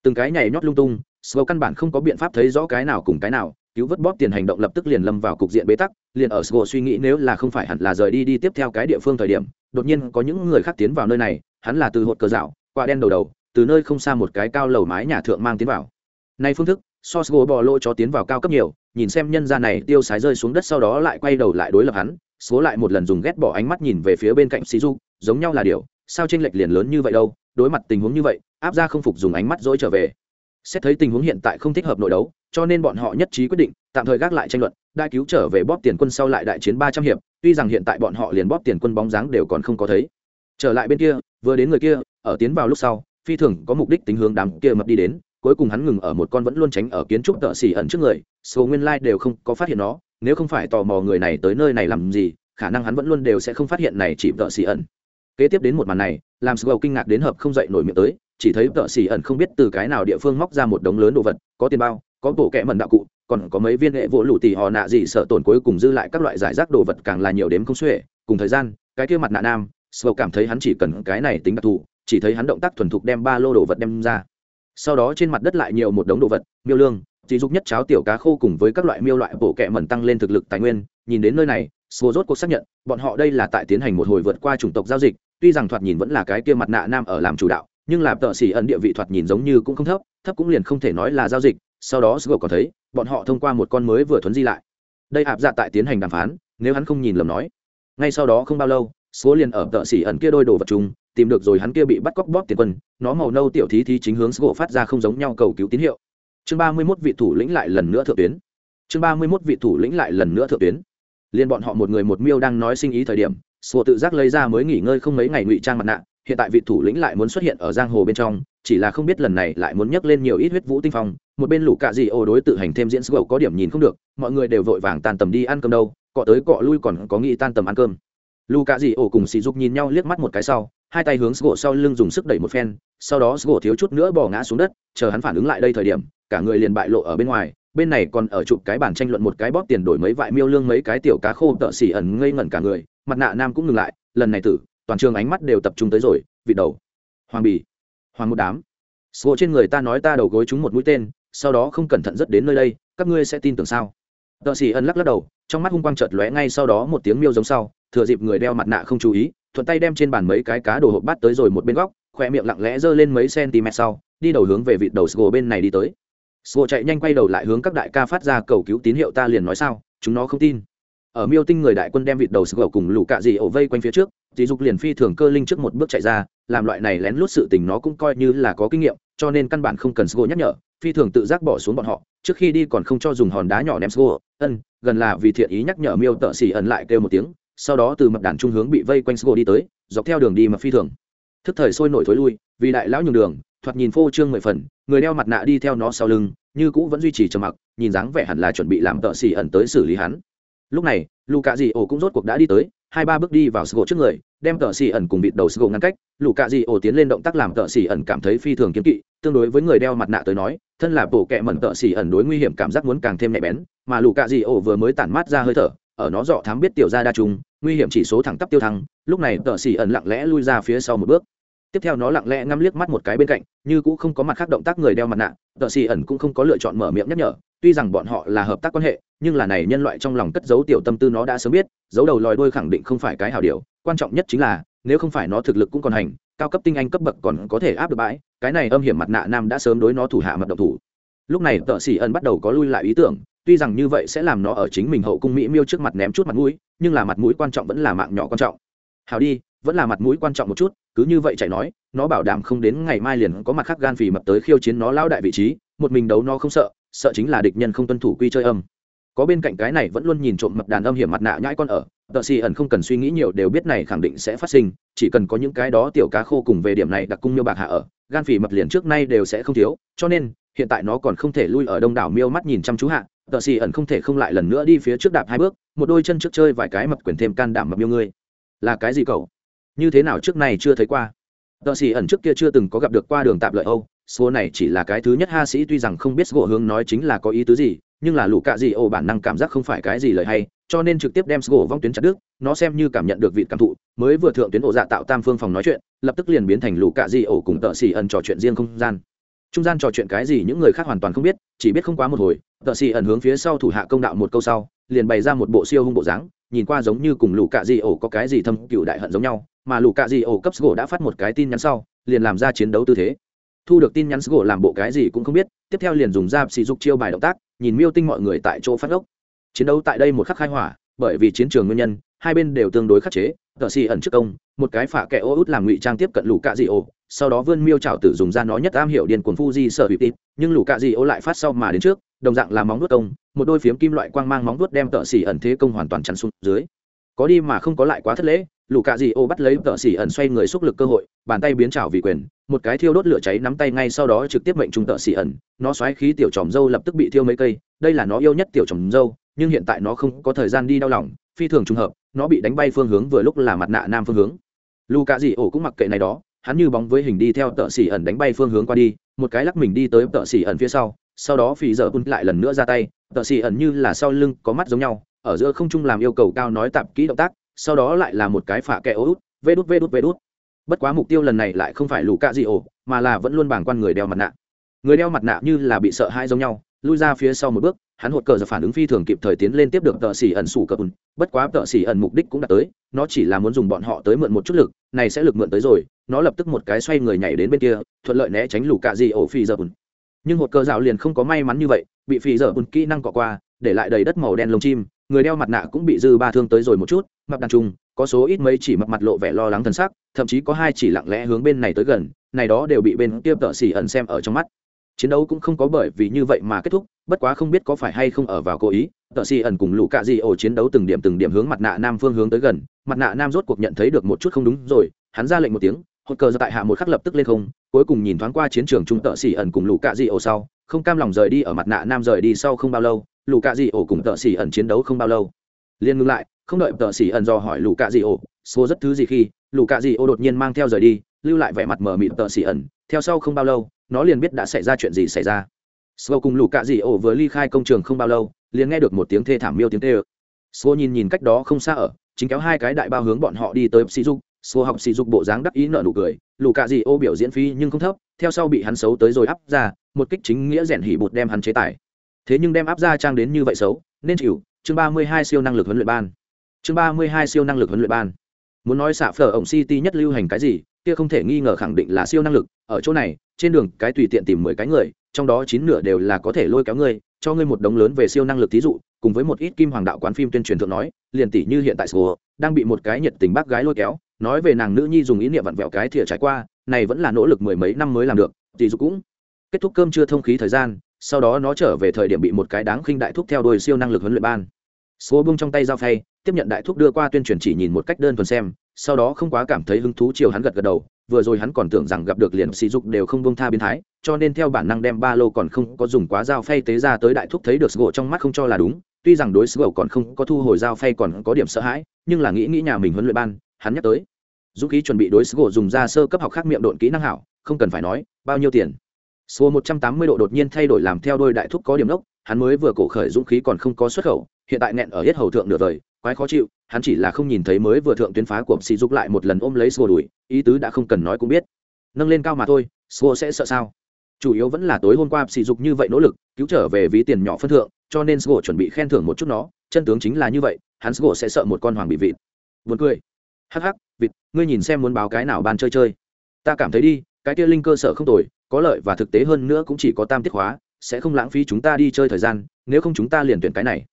Từng cái nhảy nhót lung tung sgồ căn bản không có biện pháp thấy rõ cái nào cùng cái nào, cứu vớt bóp tiền hành động lập tức liền lâm vào cục diện bế tắc, liền ở Sgo suy nghĩ nếu là không phải hẳn là rời đi đi tiếp theo cái địa phương thời điểm, đột nhiên có những người khác tiến vào nơi này hắn là từ hột cờ dạo qua đen đầu đầu, từ nơi không xa một cái cao lầu mái nhà thượng mang tiến vào. Nay phương thức so sgồ bò lỗ cho tiến vào cao cấp nhiều, nhìn xem nhân gia này tiêu sái rơi xuống đất sau đó lại quay đầu lại đối lập hắn, số lại một lần dùng ghét bỏ ánh mắt nhìn về phía bên cạnh xí du giống nhau là điều, sao tranh lệch liền lớn như vậy đâu, đối mặt tình huống như vậy, áp ra không phục dùng ánh mắt dỗi trở về. Xét thấy tình huống hiện tại không thích hợp nội đấu, cho nên bọn họ nhất trí quyết định, tạm thời gác lại tranh luận, đại cứu trở về bóp tiền quân sau lại đại chiến ba trăm hiệp, tuy rằng hiện tại bọn họ liền bóp tiền quân bóng dáng đều còn không có thấy trở lại bên kia, vừa đến người kia, ở tiến vào lúc sau, phi thường có mục đích tính hướng đám kia mập đi đến, cuối cùng hắn ngừng ở một con vẫn luôn tránh ở kiến trúc tợ xỉ ẩn trước người, số nguyên lai đều không có phát hiện nó, nếu không phải tò mò người này tới nơi này làm gì, khả năng hắn vẫn luôn đều sẽ không phát hiện này chỉ tợ xỉ ẩn. Kế tiếp đến một màn này, làm sgầu kinh ngạc đến hợp không dậy nổi miệng tới, chỉ thấy tợ xỉ ẩn không biết từ cái nào địa phương móc ra một đống lớn đồ vật, có tiền bao, có bộ kẽ mần đạo cụ, còn có mấy viên hệ vỗ lụ tỉ họ nạ gì sợ tổn cuối cùng dư lại các loại giải rác đồ vật càng là nhiều đếm không xuể. Cùng thời gian, cái kia mặt nạ nam sầu cảm thấy hắn chỉ cần cái này tính đặc thù, chỉ thấy hắn động tác thuần thục đem ba lô đồ vật đem ra. Sau đó trên mặt đất lại nhiều một đống đồ vật, miêu lương chỉ dục nhất cháo tiểu cá khô cùng với các loại miêu loại bộ kẹ mẩn tăng lên thực lực tài nguyên. Nhìn đến nơi này sầu rốt cuộc xác nhận, bọn họ đây là tại tiến hành một hồi vượt qua chủng tộc giao dịch, tuy rằng thoạt nhìn vẫn là cái kia mặt nạ nam ở làm chủ đạo, nhưng là tợ xỉ ẩn địa vị thoạt nhìn giống như cũng không thấp thấp cũng liền không thể nói là giao dịch. Sau đó sô còn thấy, bọn họ thông qua một con mới vừa thuấn di lại. Đây ạp dạ tại tiến hành đàm phán, nếu hắn không nhìn lầm nói. Ngay sau đó không bao lâu số liền ở tợ xỉ ẩn kia đôi đồ vật chung, tìm được rồi hắn kia bị bắt cóc bóp tiền quân, nó màu nâu tiểu thí thí chính hướng sgo phát ra không giống nhau cầu cứu tín hiệu. Chương ba mươi mốt vị thủ lĩnh lại lần nữa thượng tuyến. Chương ba mươi mốt vị thủ lĩnh lại lần nữa thượng tuyến. Liên bọn họ một người một miêu đang nói sinh ý thời điểm sgo tự giác lấy ra mới nghỉ ngơi không mấy ngày ngụy trang mặt nạ, hiện tại vị thủ lĩnh lại muốn xuất hiện ở giang hồ bên trong, chỉ là không biết lần này lại muốn nhấc lên nhiều ít huyết vũ tinh phong, một bên lũ cạ gì ô đối tự hành thêm diễn sgo có điểm nhìn không được, mọi người đều vội vàng tan tầm đi ăn cơm đâu, cọ tới cọ lui còn có nghĩ tan tầm ăn cơm lũ cạ gì ổ cùng sỉ dục nhìn nhau liếc mắt một cái sau, hai tay hướng sgộ sau lưng dùng sức đẩy một phen, sau đó sgộ thiếu chút nữa bỏ ngã xuống đất, chờ hắn phản ứng lại đây thời điểm, cả người liền bại lộ ở bên ngoài, bên này còn ở chụp cái bàn tranh luận một cái bóp tiền đổi mấy vại miêu lương mấy cái tiểu cá khô tợ xỉ ẩn ngây ngẩn cả người, mặt nạ nam cũng ngừng lại, lần này tử, toàn trường ánh mắt đều tập trung tới rồi, vị đầu, hoàng bì, hoàng một đám. Sgộ trên người ta nói ta đầu gối chúng một mũi tên, sau đó không cẩn thận rất đến nơi đây, các ngươi sẽ tin tưởng sao? Tợ xỉ ẩn lắc lắc đầu, trong mắt hung quang chợt lóe ngay sau đó một tiếng miêu giống sau, thừa dịp người đeo mặt nạ không chú ý, thuận tay đem trên bàn mấy cái cá đồ hộp bắt tới rồi một bên góc khoe miệng lặng lẽ giơ lên mấy cm sau, đi đầu hướng về vịt đầu sgo bên này đi tới. Sgo chạy nhanh quay đầu lại hướng các đại ca phát ra cầu cứu tín hiệu ta liền nói sao, chúng nó không tin. Ở miêu tinh người đại quân đem vịt đầu sgo cùng lũ cạ dị ổ vây quanh phía trước, dì dục liền phi thường cơ linh trước một bước chạy ra, làm loại này lén lút sự tình nó cũng coi như là có kinh nghiệm, cho nên căn bản không cần sgo nhắc nhở phi thường tự giác bỏ xuống bọn họ, trước khi đi còn không cho dùng hòn đá nhỏ ném sgồ ân, gần là vì thiện ý nhắc nhở miêu tợ xỉ ẩn lại kêu một tiếng, sau đó từ mặt đàn trung hướng bị vây quanh sgô đi tới, dọc theo đường đi mà phi thường. Thức thời sôi nổi thối lui, vì đại lão nhường đường, thoạt nhìn phô trương mười phần, người đeo mặt nạ đi theo nó sau lưng, như cũ vẫn duy trì trầm mặc, nhìn dáng vẻ hẳn là chuẩn bị làm tợ xỉ ẩn tới xử lý hắn. Lúc này lù cạ dị ổ cũng rốt cuộc đã đi tới, hai ba bước đi vào sgô trước người, đem tợ xì ẩn cùng bịt đầu sgô ngăn cách. Lù cạ dị ổ tiến lên động tác làm tợ xì ẩn cảm thấy phi thường kiếm kỵ, tương đối với người đeo mặt nạ tới nói thân là bộ kệ mẩn tợ xì ẩn đối nguy hiểm cảm giác muốn càng thêm nhạy bén, mà lù cạ dị ổ vừa mới tản mát ra hơi thở, ở nó dọ thám biết tiểu ra đa trung nguy hiểm chỉ số thẳng tắp tiêu thăng, lúc này tợ xì ẩn lặng lẽ lui ra phía sau một bước. Tiếp theo nó lặng lẽ ngắm liếc mắt một cái bên cạnh, như cũng không có mặt khác động tác người đeo mặt nạ, tợ xì ẩn cũng không có lựa chọn mở miệng nhắc nhở, tuy rằng bọn họ là hợp tác quan hệ, nhưng là này nhân loại trong lòng cất giấu tiểu tâm tư nó đã sớm biết, giấu đầu lòi đuôi khẳng định không phải cái hảo điều, quan trọng nhất chính là, nếu không phải nó thực lực cũng còn hành, cao cấp tinh anh cấp bậc còn có thể áp được bãi cái này âm hiểm mặt nạ nam đã sớm đối nó thủ hạ mật độc thủ. Lúc này tợ xỉ ẩn bắt đầu có lui lại ý tưởng, tuy rằng như vậy sẽ làm nó ở chính mình hậu cung mỹ miêu trước mặt ném chút mặt mũi, nhưng là mặt mũi quan trọng vẫn là mạng nhỏ quan trọng. Hào đi, vẫn là mặt mũi quan trọng một chút, cứ như vậy chạy nói, nó bảo đảm không đến ngày mai liền có mặt khác gan phì mập tới khiêu chiến nó lao đại vị trí, một mình đấu nó không sợ sợ chính là địch nhân không tuân thủ quy chơi âm. Có bên cạnh cái này vẫn luôn nhìn trộm mập đàn âm hiểm mặt nạ nhãi con ở tợ xì ẩn không cần suy nghĩ nhiều đều biết này khẳng định sẽ phát sinh, chỉ cần có những cái đó tiểu cá khô cùng về điểm này đặc cung miêu bạc hạ ở, gan phì mập liền trước nay đều sẽ không thiếu, cho nên, hiện tại nó còn không thể lui ở đông đảo miêu mắt nhìn chăm chú hạ tợ xì ẩn không thể không lại lần nữa đi phía trước đạp hai bước, một đôi chân trước chơi vài cái mập quyền thêm can đảm mập miêu ngươi. Là cái gì cậu? Như thế nào trước này chưa thấy qua? Tợ xì ẩn trước kia chưa từng có gặp được qua đường tạm lợi âu, số này chỉ là cái thứ nhất ha sĩ tuy rằng không biết gỗ hướng nói chính là có ý tứ gì, nhưng là lũ cạ gì ổ bản năng cảm giác không phải cái gì lời hay cho nên trực tiếp đem gỗ vong tuyến chặt đứt, nó xem như cảm nhận được vị cảm thụ, mới vừa thượng tuyến ổ dạ tạo tam phương phòng nói chuyện, lập tức liền biến thành lũ cạ di ổ cùng tợ xì ẩn trò chuyện riêng không gian. Trung gian trò chuyện cái gì những người khác hoàn toàn không biết, chỉ biết không quá một hồi, tợ xì ẩn hướng phía sau thủ hạ công đạo một câu sau, liền bày ra một bộ siêu hung bộ dáng, nhìn qua giống như cùng lũ cạ di ổ có cái gì thâm cựu đại hận giống nhau, mà lũ cạ di ổ cấp gỗ đã phát một cái tin nhắn sau, liền làm ra chiến đấu tư thế. Thu được tin nhắn gỗ làm bộ cái gì cũng không biết, tiếp theo liền dùng ra sỉ dục chiêu bài động tác, nhìn miêu tinh mọi người tại chỗ phát ốc chiến đấu tại đây một khắc khai hỏa, bởi vì chiến trường nguyên nhân, hai bên đều tương đối khắc chế. Tờ xì ẩn trước công, một cái phả kẻ ô út làm ngụy trang tiếp cận lũ cạ dị ô sau đó vươn miêu trào tử dùng ra nó nhất am hiểu điền cuồng phu di sở hữu tít nhưng lũ cạ dị ô lại phát sau mà đến trước, đồng dạng là móng vuốt công, một đôi phiếm kim loại quang mang móng vuốt đem tợ xì ẩn thế công hoàn toàn chắn xuống dưới. Có đi mà không có lại quá thất lễ lũ cạ dị ô bắt lấy tợ xì ẩn xoay người xúc lực cơ hội, bàn tay biến trào vì quyền, một cái thiêu đốt lửa cháy nắm tay ngay sau đó trực tiếp mệnh trung tợ xì ẩn. Nó xoáy khí tiểu tròm dâu lập tức bị thiêu mấy cây, đây là nó yêu nhất tiểu tròm dâu nhưng hiện tại nó không có thời gian đi đau lòng, phi thường trùng hợp, nó bị đánh bay phương hướng vừa lúc là mặt nạ nam phương hướng. Lu cạ dị ổ cũng mặc kệ này đó, hắn như bóng với hình đi theo tợ xỉ ẩn đánh bay phương hướng qua đi, một cái lắc mình đi tới tợ xỉ ẩn phía sau sau đó phì dở bun lại lần nữa ra tay, tợ xỉ ẩn như là sau lưng có mắt giống nhau, ở giữa không trung làm yêu cầu cao nói tạp kỹ động tác, sau đó lại là một cái phạ kẹ ô út, vê đút vê đút vê đút. Bất quá mục tiêu lần này lại không phải lù cạ dị ổ mà là vẫn luôn bảng quan người đeo mặt nạ. Người đeo mặt nạ như là bị sợ hãi giống nhau, lui ra phía sau một bước hắn hột cờ giờ phản ứng phi thường kịp thời tiến lên tiếp được tợ xỉ ẩn sủ cờ bùn. Bất quá tợ xỉ ẩn mục đích cũng đã tới nó chỉ là muốn dùng bọn họ tới mượn một chút lực này sẽ lực mượn tới rồi nó lập tức một cái xoay người nhảy đến bên kia thuận lợi né tránh lù cạ dị ổ phi giờ bùn. Nhưng hột cờ rào liền không có may mắn như vậy bị phi giờ bùn kỹ năng cọ qua để lại đầy đất màu đen lông chim người đeo mặt nạ cũng bị dư ba thương tới rồi một chút mặt đàn trung có số ít mấy chỉ mặt mặt lộ vẻ lo lắng thân sắc, thậm chí có hai chỉ lặng lẽ hướng bên này tới gần này đó đều bị bên kia tợ xỉ ẩn xem ở trong mắt chiến đấu cũng không có bởi vì như vậy mà kết thúc, bất quá không biết có phải hay không ở vào cố ý. Tợ xì ẩn cùng lũ cạ dị ổ chiến đấu từng điểm từng điểm hướng mặt nạ nam phương hướng tới gần, mặt nạ nam rốt cuộc nhận thấy được một chút không đúng rồi, hắn ra lệnh một tiếng, hột cờ ra tại hạ một khắc lập tức lên không, cuối cùng nhìn thoáng qua chiến trường trung tợ xì ẩn cùng lũ cạ dị ổ sau, không cam lòng rời đi ở mặt nạ nam rời đi sau không bao lâu, lũ cạ dị ổ cùng tợ xì ẩn chiến đấu không bao lâu. Liên ngưng lại, không đợi tợ xì ẩn do hỏi lũ cạ dị ổ, số rất thứ gì khi, lũ cạ dị ổ đột nhiên mang theo rời đi, lưu lại vẻ mặt mờ mịt tợ xì ẩn, theo sau không bao lâu nó liền biết đã xảy ra chuyện gì xảy ra. Sô cùng lù cạ dị ổ vừa ly khai công trường không bao lâu, liền nghe được một tiếng thê thảm miêu tiếng tê ơ. Sô nhìn nhìn cách đó không xa ở, chính kéo hai cái đại bao hướng bọn họ đi tới sĩ dục. Sô học sĩ dục bộ dáng đắc ý nợ nụ cười lù cạ dị ô biểu diễn phi nhưng không thấp, theo sau bị hắn xấu tới rồi áp ra, một kích chính nghĩa rèn hỉ bụt đem hắn chế tài thế nhưng đem áp ra trang đến như vậy xấu, nên chịu, chương ba mươi hai siêu năng lực huấn luyện ban. Chương ba mươi hai siêu năng lực huấn luyện ban. Muốn nói xạ phở ổng city nhất lưu hành cái gì kia không thể nghi ngờ khẳng định là siêu năng lực, ở chỗ này, trên đường cái tùy tiện tìm mười cái người, trong đó chín nửa đều là có thể lôi kéo ngươi cho ngươi một đống lớn về siêu năng lực thí dụ, cùng với một ít kim hoàng đạo quán phim tuyên truyền thượng nói, liền tỷ như hiện tại sổ đang bị một cái nhiệt tình bác gái lôi kéo, nói về nàng nữ nhi dùng ý niệm vặn vẹo cái thìa trải qua, này vẫn là nỗ lực mười mấy năm mới làm được, tỷ dụ cũng kết thúc cơm chưa thông khí thời gian, sau đó nó trở về thời điểm bị một cái đáng khinh đại thúc theo đuôi siêu năng lực huấn luyện ban. Số bung trong tay dao phay tiếp nhận đại thúc đưa qua tuyên truyền chỉ nhìn một cách đơn thuần xem, sau đó không quá cảm thấy hứng thú chiều hắn gật gật đầu, vừa rồi hắn còn tưởng rằng gặp được liền sỉ dục đều không bông tha biến thái, cho nên theo bản năng đem ba lô còn không có dùng quá dao phay tế ra tới đại thúc thấy được sgô trong mắt không cho là đúng, tuy rằng đối sgô còn không có thu hồi dao phay còn có điểm sợ hãi, nhưng là nghĩ nghĩ nhà mình huấn luyện ban, hắn nhắc tới. Dũng khí chuẩn bị đối sgô dùng ra sơ cấp học khác miệng độn kỹ năng hảo, không cần phải nói, bao nhiêu tiền. Số một trăm tám mươi độ đột nhiên thay đổi làm theo đôi đại thúc có điểm lốc hắn mới vừa cổ khởi dũng khí còn không có xuất khẩu, hiện tại nẹn ở hết hầu thượng nửa vời quái khó chịu, hắn chỉ là không nhìn thấy mới vừa thượng tuyến phá của sỉ dục lại một lần ôm lấy sô đuổi, ý tứ đã không cần nói cũng biết. Nâng lên cao mà thôi, sô sẽ sợ sao? Chủ yếu vẫn là tối hôm qua sỉ dục như vậy nỗ lực, cứu trở về ví tiền nhỏ phân thượng, cho nên sô chuẩn bị khen thưởng một chút nó, chân tướng chính là như vậy, hắn sô sẽ sợ một con hoàng bị vịt. Buồn cười. Hắc hắc, vịt, ngươi nhìn xem muốn báo cái nào ban chơi chơi. Ta cảm thấy đi, cái kia linh cơ sở không tồi, có lợi và thực tế hơn nữa cũng chỉ có tam tiết hóa, sẽ không lãng phí chúng ta đi chơi thời gian, nếu không chúng ta liền tuyển cái này.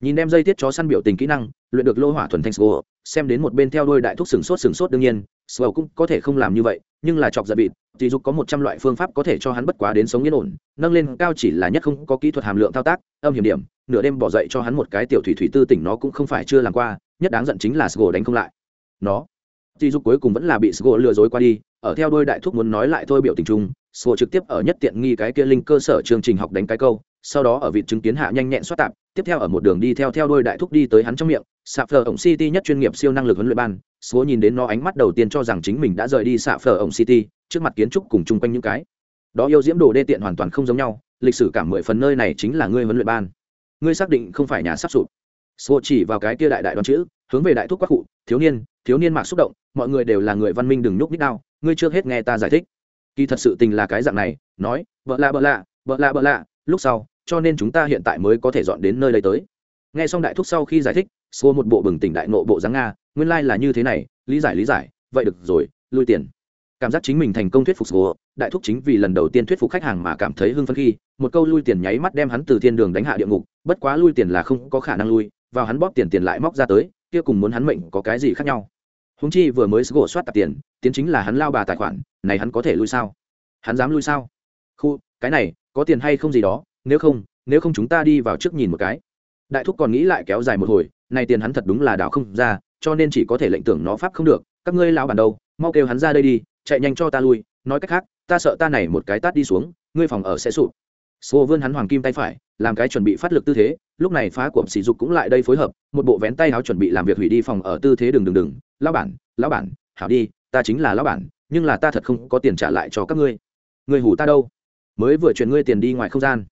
Nhìn đem dây tiết chó săn biểu tình kỹ năng luyện được lô hỏa thuần thanh sgo, xem đến một bên theo đôi đại thúc sừng sốt sừng sốt đương nhiên sgo cũng có thể không làm như vậy nhưng là chọc giận bịt thì dục có một trăm loại phương pháp có thể cho hắn bất quá đến sống yên ổn nâng lên cao chỉ là nhất không có kỹ thuật hàm lượng thao tác âm hiểm điểm nửa đêm bỏ dậy cho hắn một cái tiểu thủy thủy tư tỉnh nó cũng không phải chưa làm qua nhất đáng giận chính là sgo đánh không lại. Nó thì dục cuối cùng vẫn là bị sgo lừa dối qua đi ở theo đôi đại thúc muốn nói lại thôi biểu tình chung sgo trực tiếp ở nhất tiện nghi cái kia linh cơ sở chương trình học đánh cái câu sau đó ở vịt chứng kiến hạ nhanh nhẹn xoát tạp, tiếp theo ở một đường đi theo theo đôi đại thúc đi tới hắn trong miệng xạ phở ổng city nhất chuyên nghiệp siêu năng lực huấn luyện ban, số nhìn đến nó ánh mắt đầu tiên cho rằng chính mình đã rời đi xạ phở ổng city, trước mặt kiến trúc cùng chung quanh những cái. Đó yêu diễm đồ đê tiện hoàn toàn không giống nhau, lịch sử cả mười phần nơi này chính là ngươi huấn luyện ban. Ngươi xác định không phải nhà sắp sụp. Số chỉ vào cái kia đại đại đoán chữ, hướng về đại thúc quắc cụ, thiếu niên thiếu niên mạc xúc động, mọi người đều là người văn minh đừng nhúc nít đau ngươi trước hết nghe ta giải thích. Kỳ thật sự tình là cái dạng này, nói vợ lạ vợ lạ vợ lạ vợ lạ. Lúc sau cho nên chúng ta hiện tại mới có thể dọn đến nơi đây tới. Nghe xong đại thúc sau khi giải thích xô một bộ bừng tỉnh đại nộ bộ dáng nga, nguyên lai、like、là như thế này, lý giải lý giải, vậy được rồi, lui tiền. Cảm giác chính mình thành công thuyết phục xô đại thúc chính vì lần đầu tiên thuyết phục khách hàng mà cảm thấy hưng phấn khi, một câu lui tiền nháy mắt đem hắn từ thiên đường đánh hạ địa ngục, bất quá lui tiền là không có khả năng lui, vào hắn bóp tiền tiền lại móc ra tới, kia cùng muốn hắn mệnh có cái gì khác nhau. Húng chi vừa mới gỗ soát tạp tiền, tiến chính là hắn lao bà tài khoản, này hắn có thể lui sao? Hắn dám lui sao? Khu, cái này, có tiền hay không gì đó nếu không nếu không chúng ta đi vào trước nhìn một cái. Đại thúc còn nghĩ lại kéo dài một hồi, này tiền hắn thật đúng là đảo không ra, cho nên chỉ có thể lệnh tưởng nó pháp không được. Các ngươi lão bản đâu, mau kêu hắn ra đây đi, chạy nhanh cho ta lui. Nói cách khác, ta sợ ta này một cái tát đi xuống, ngươi phòng ở sẽ sụp. Sô vươn hắn hoàng kim tay phải, làm cái chuẩn bị phát lực tư thế, lúc này phá của sỉ dục cũng lại đây phối hợp, một bộ vén tay áo chuẩn bị làm việc hủy đi phòng ở tư thế đừng đừng đừng. Lão bản lão bản, hảo đi, ta chính là lão bản, nhưng là ta thật không có tiền trả lại cho các ngươi. Người hủ ta đâu? Mới vừa chuyển ngươi tiền đi ngoài không gian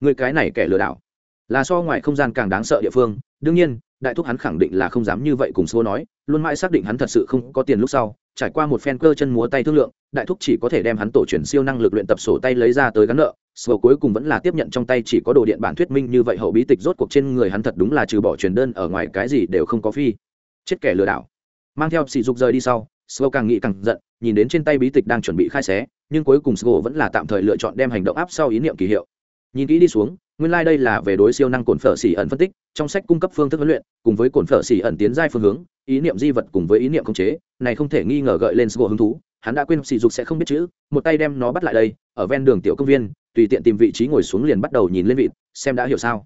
người cái này kẻ lừa đảo. Là so ngoài không gian càng đáng sợ địa phương. Đương nhiên, đại thúc hắn khẳng định là không dám như vậy cùng xô nói, luôn mãi xác định hắn thật sự không có tiền lúc sau, trải qua một phen cơ chân múa tay thương lượng, đại thúc chỉ có thể đem hắn tổ truyền siêu năng lực luyện tập sổ tay lấy ra tới gắn nợ. Sổ cuối cùng vẫn là tiếp nhận trong tay chỉ có đồ điện bản thuyết minh như vậy hậu bí tịch rốt cuộc trên người hắn thật đúng là trừ bỏ truyền đơn ở ngoài cái gì đều không có phi. Chết kẻ lừa đảo. Mang theo sỉ dục rời đi sau, sô càng nghĩ càng giận, nhìn đến trên tay bí tịch đang chuẩn bị khai xé, nhưng cuối cùng sô vẫn là tạm thời lựa chọn đem hành động áp sau ý niệm kỳ hiệu nhìn kỹ đi xuống, nguyên lai、like、đây là về đối siêu năng cồn phở xỉ ẩn phân tích, trong sách cung cấp phương thức huấn luyện, cùng với cồn phở xỉ ẩn tiến giai phương hướng, ý niệm di vật cùng với ý niệm khống chế, này không thể nghi ngờ gợi lên sô hứng thú, hắn đã quên sỉ dục sẽ không biết chữ, một tay đem nó bắt lại đây, ở ven đường tiểu công viên, tùy tiện tìm vị trí ngồi xuống liền bắt đầu nhìn lên vịt, xem đã hiểu sao.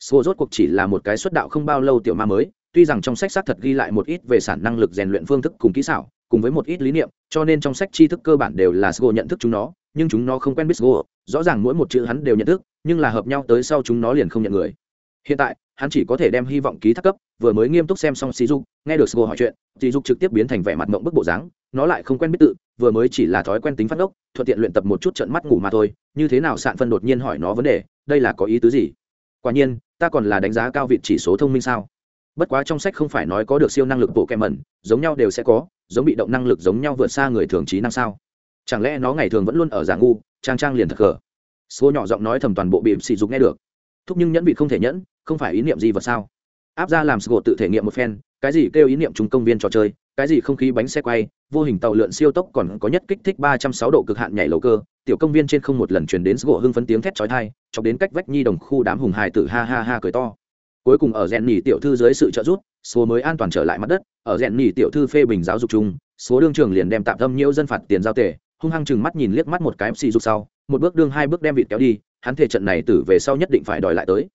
Sô rốt cuộc chỉ là một cái xuất đạo không bao lâu tiểu ma mới, tuy rằng trong sách xác thật ghi lại một ít về sản năng lực rèn luyện phương thức cùng kỹ xảo, cùng với một ít lý niệm, cho nên trong sách tri thức cơ bản đều là sgo nhận thức chúng nó, nhưng chúng nó không quen biết sgo rõ ràng mỗi một chữ hắn đều nhận thức, nhưng là hợp nhau tới sau chúng nó liền không nhận người. Hiện tại, hắn chỉ có thể đem hy vọng ký thác cấp, vừa mới nghiêm túc xem xong sỉ dục, nghe được sgo hỏi chuyện sỉ dục trực tiếp biến thành vẻ mặt mộng bức bộ dáng, nó lại không quen biết tự, vừa mới chỉ là thói quen tính phát ngốc, thuận tiện luyện tập một chút trận mắt ngủ mà thôi, như thế nào sạn phân đột nhiên hỏi nó vấn đề, đây là có ý tứ gì? Quả nhiên, ta còn là đánh giá cao vị chỉ số thông minh sao? Bất quá trong sách không phải nói có được siêu năng lực bộ kèm mẩn giống nhau đều sẽ có, giống bị động năng lực giống nhau vượt xa người thường trí năng sao? Chẳng lẽ nó ngày thường vẫn luôn ở giả ngu? Trang trang liền thật khờ. Số nhỏ giọng nói thầm toàn bộ bị sỉ dục nghe được. Thúc nhưng nhẫn bị không thể nhẫn, không phải ý niệm gì vật sao? Áp ra làm sgộ tự thể nghiệm một phen, cái gì kêu ý niệm chúng công viên trò chơi, cái gì không khí bánh xe quay, vô hình tàu lượn siêu tốc còn có nhất kích thích ba trăm sáu độ cực hạn nhảy lầu cơ, tiểu công viên trên không một lần truyền đến sgộ hưng phấn tiếng thét chói tai, chọc đến cách vách nhi đồng khu đám hùng hài tử ha ha ha cười to. Cuối cùng ở rèn nhì tiểu thư dưới sự trợ giúp số mới an toàn trở lại mặt đất, ở rèn nhì tiểu thư phê bình giáo dục chung số đương trường liền đem tạm tâm nhiễu dân phạt tiền giao tệ hung hăng chừng mắt nhìn liếc mắt một cái xì rút sau, một bước đương hai bước đem vịt kéo đi, hắn thể trận này tử về sau nhất định phải đòi lại tới.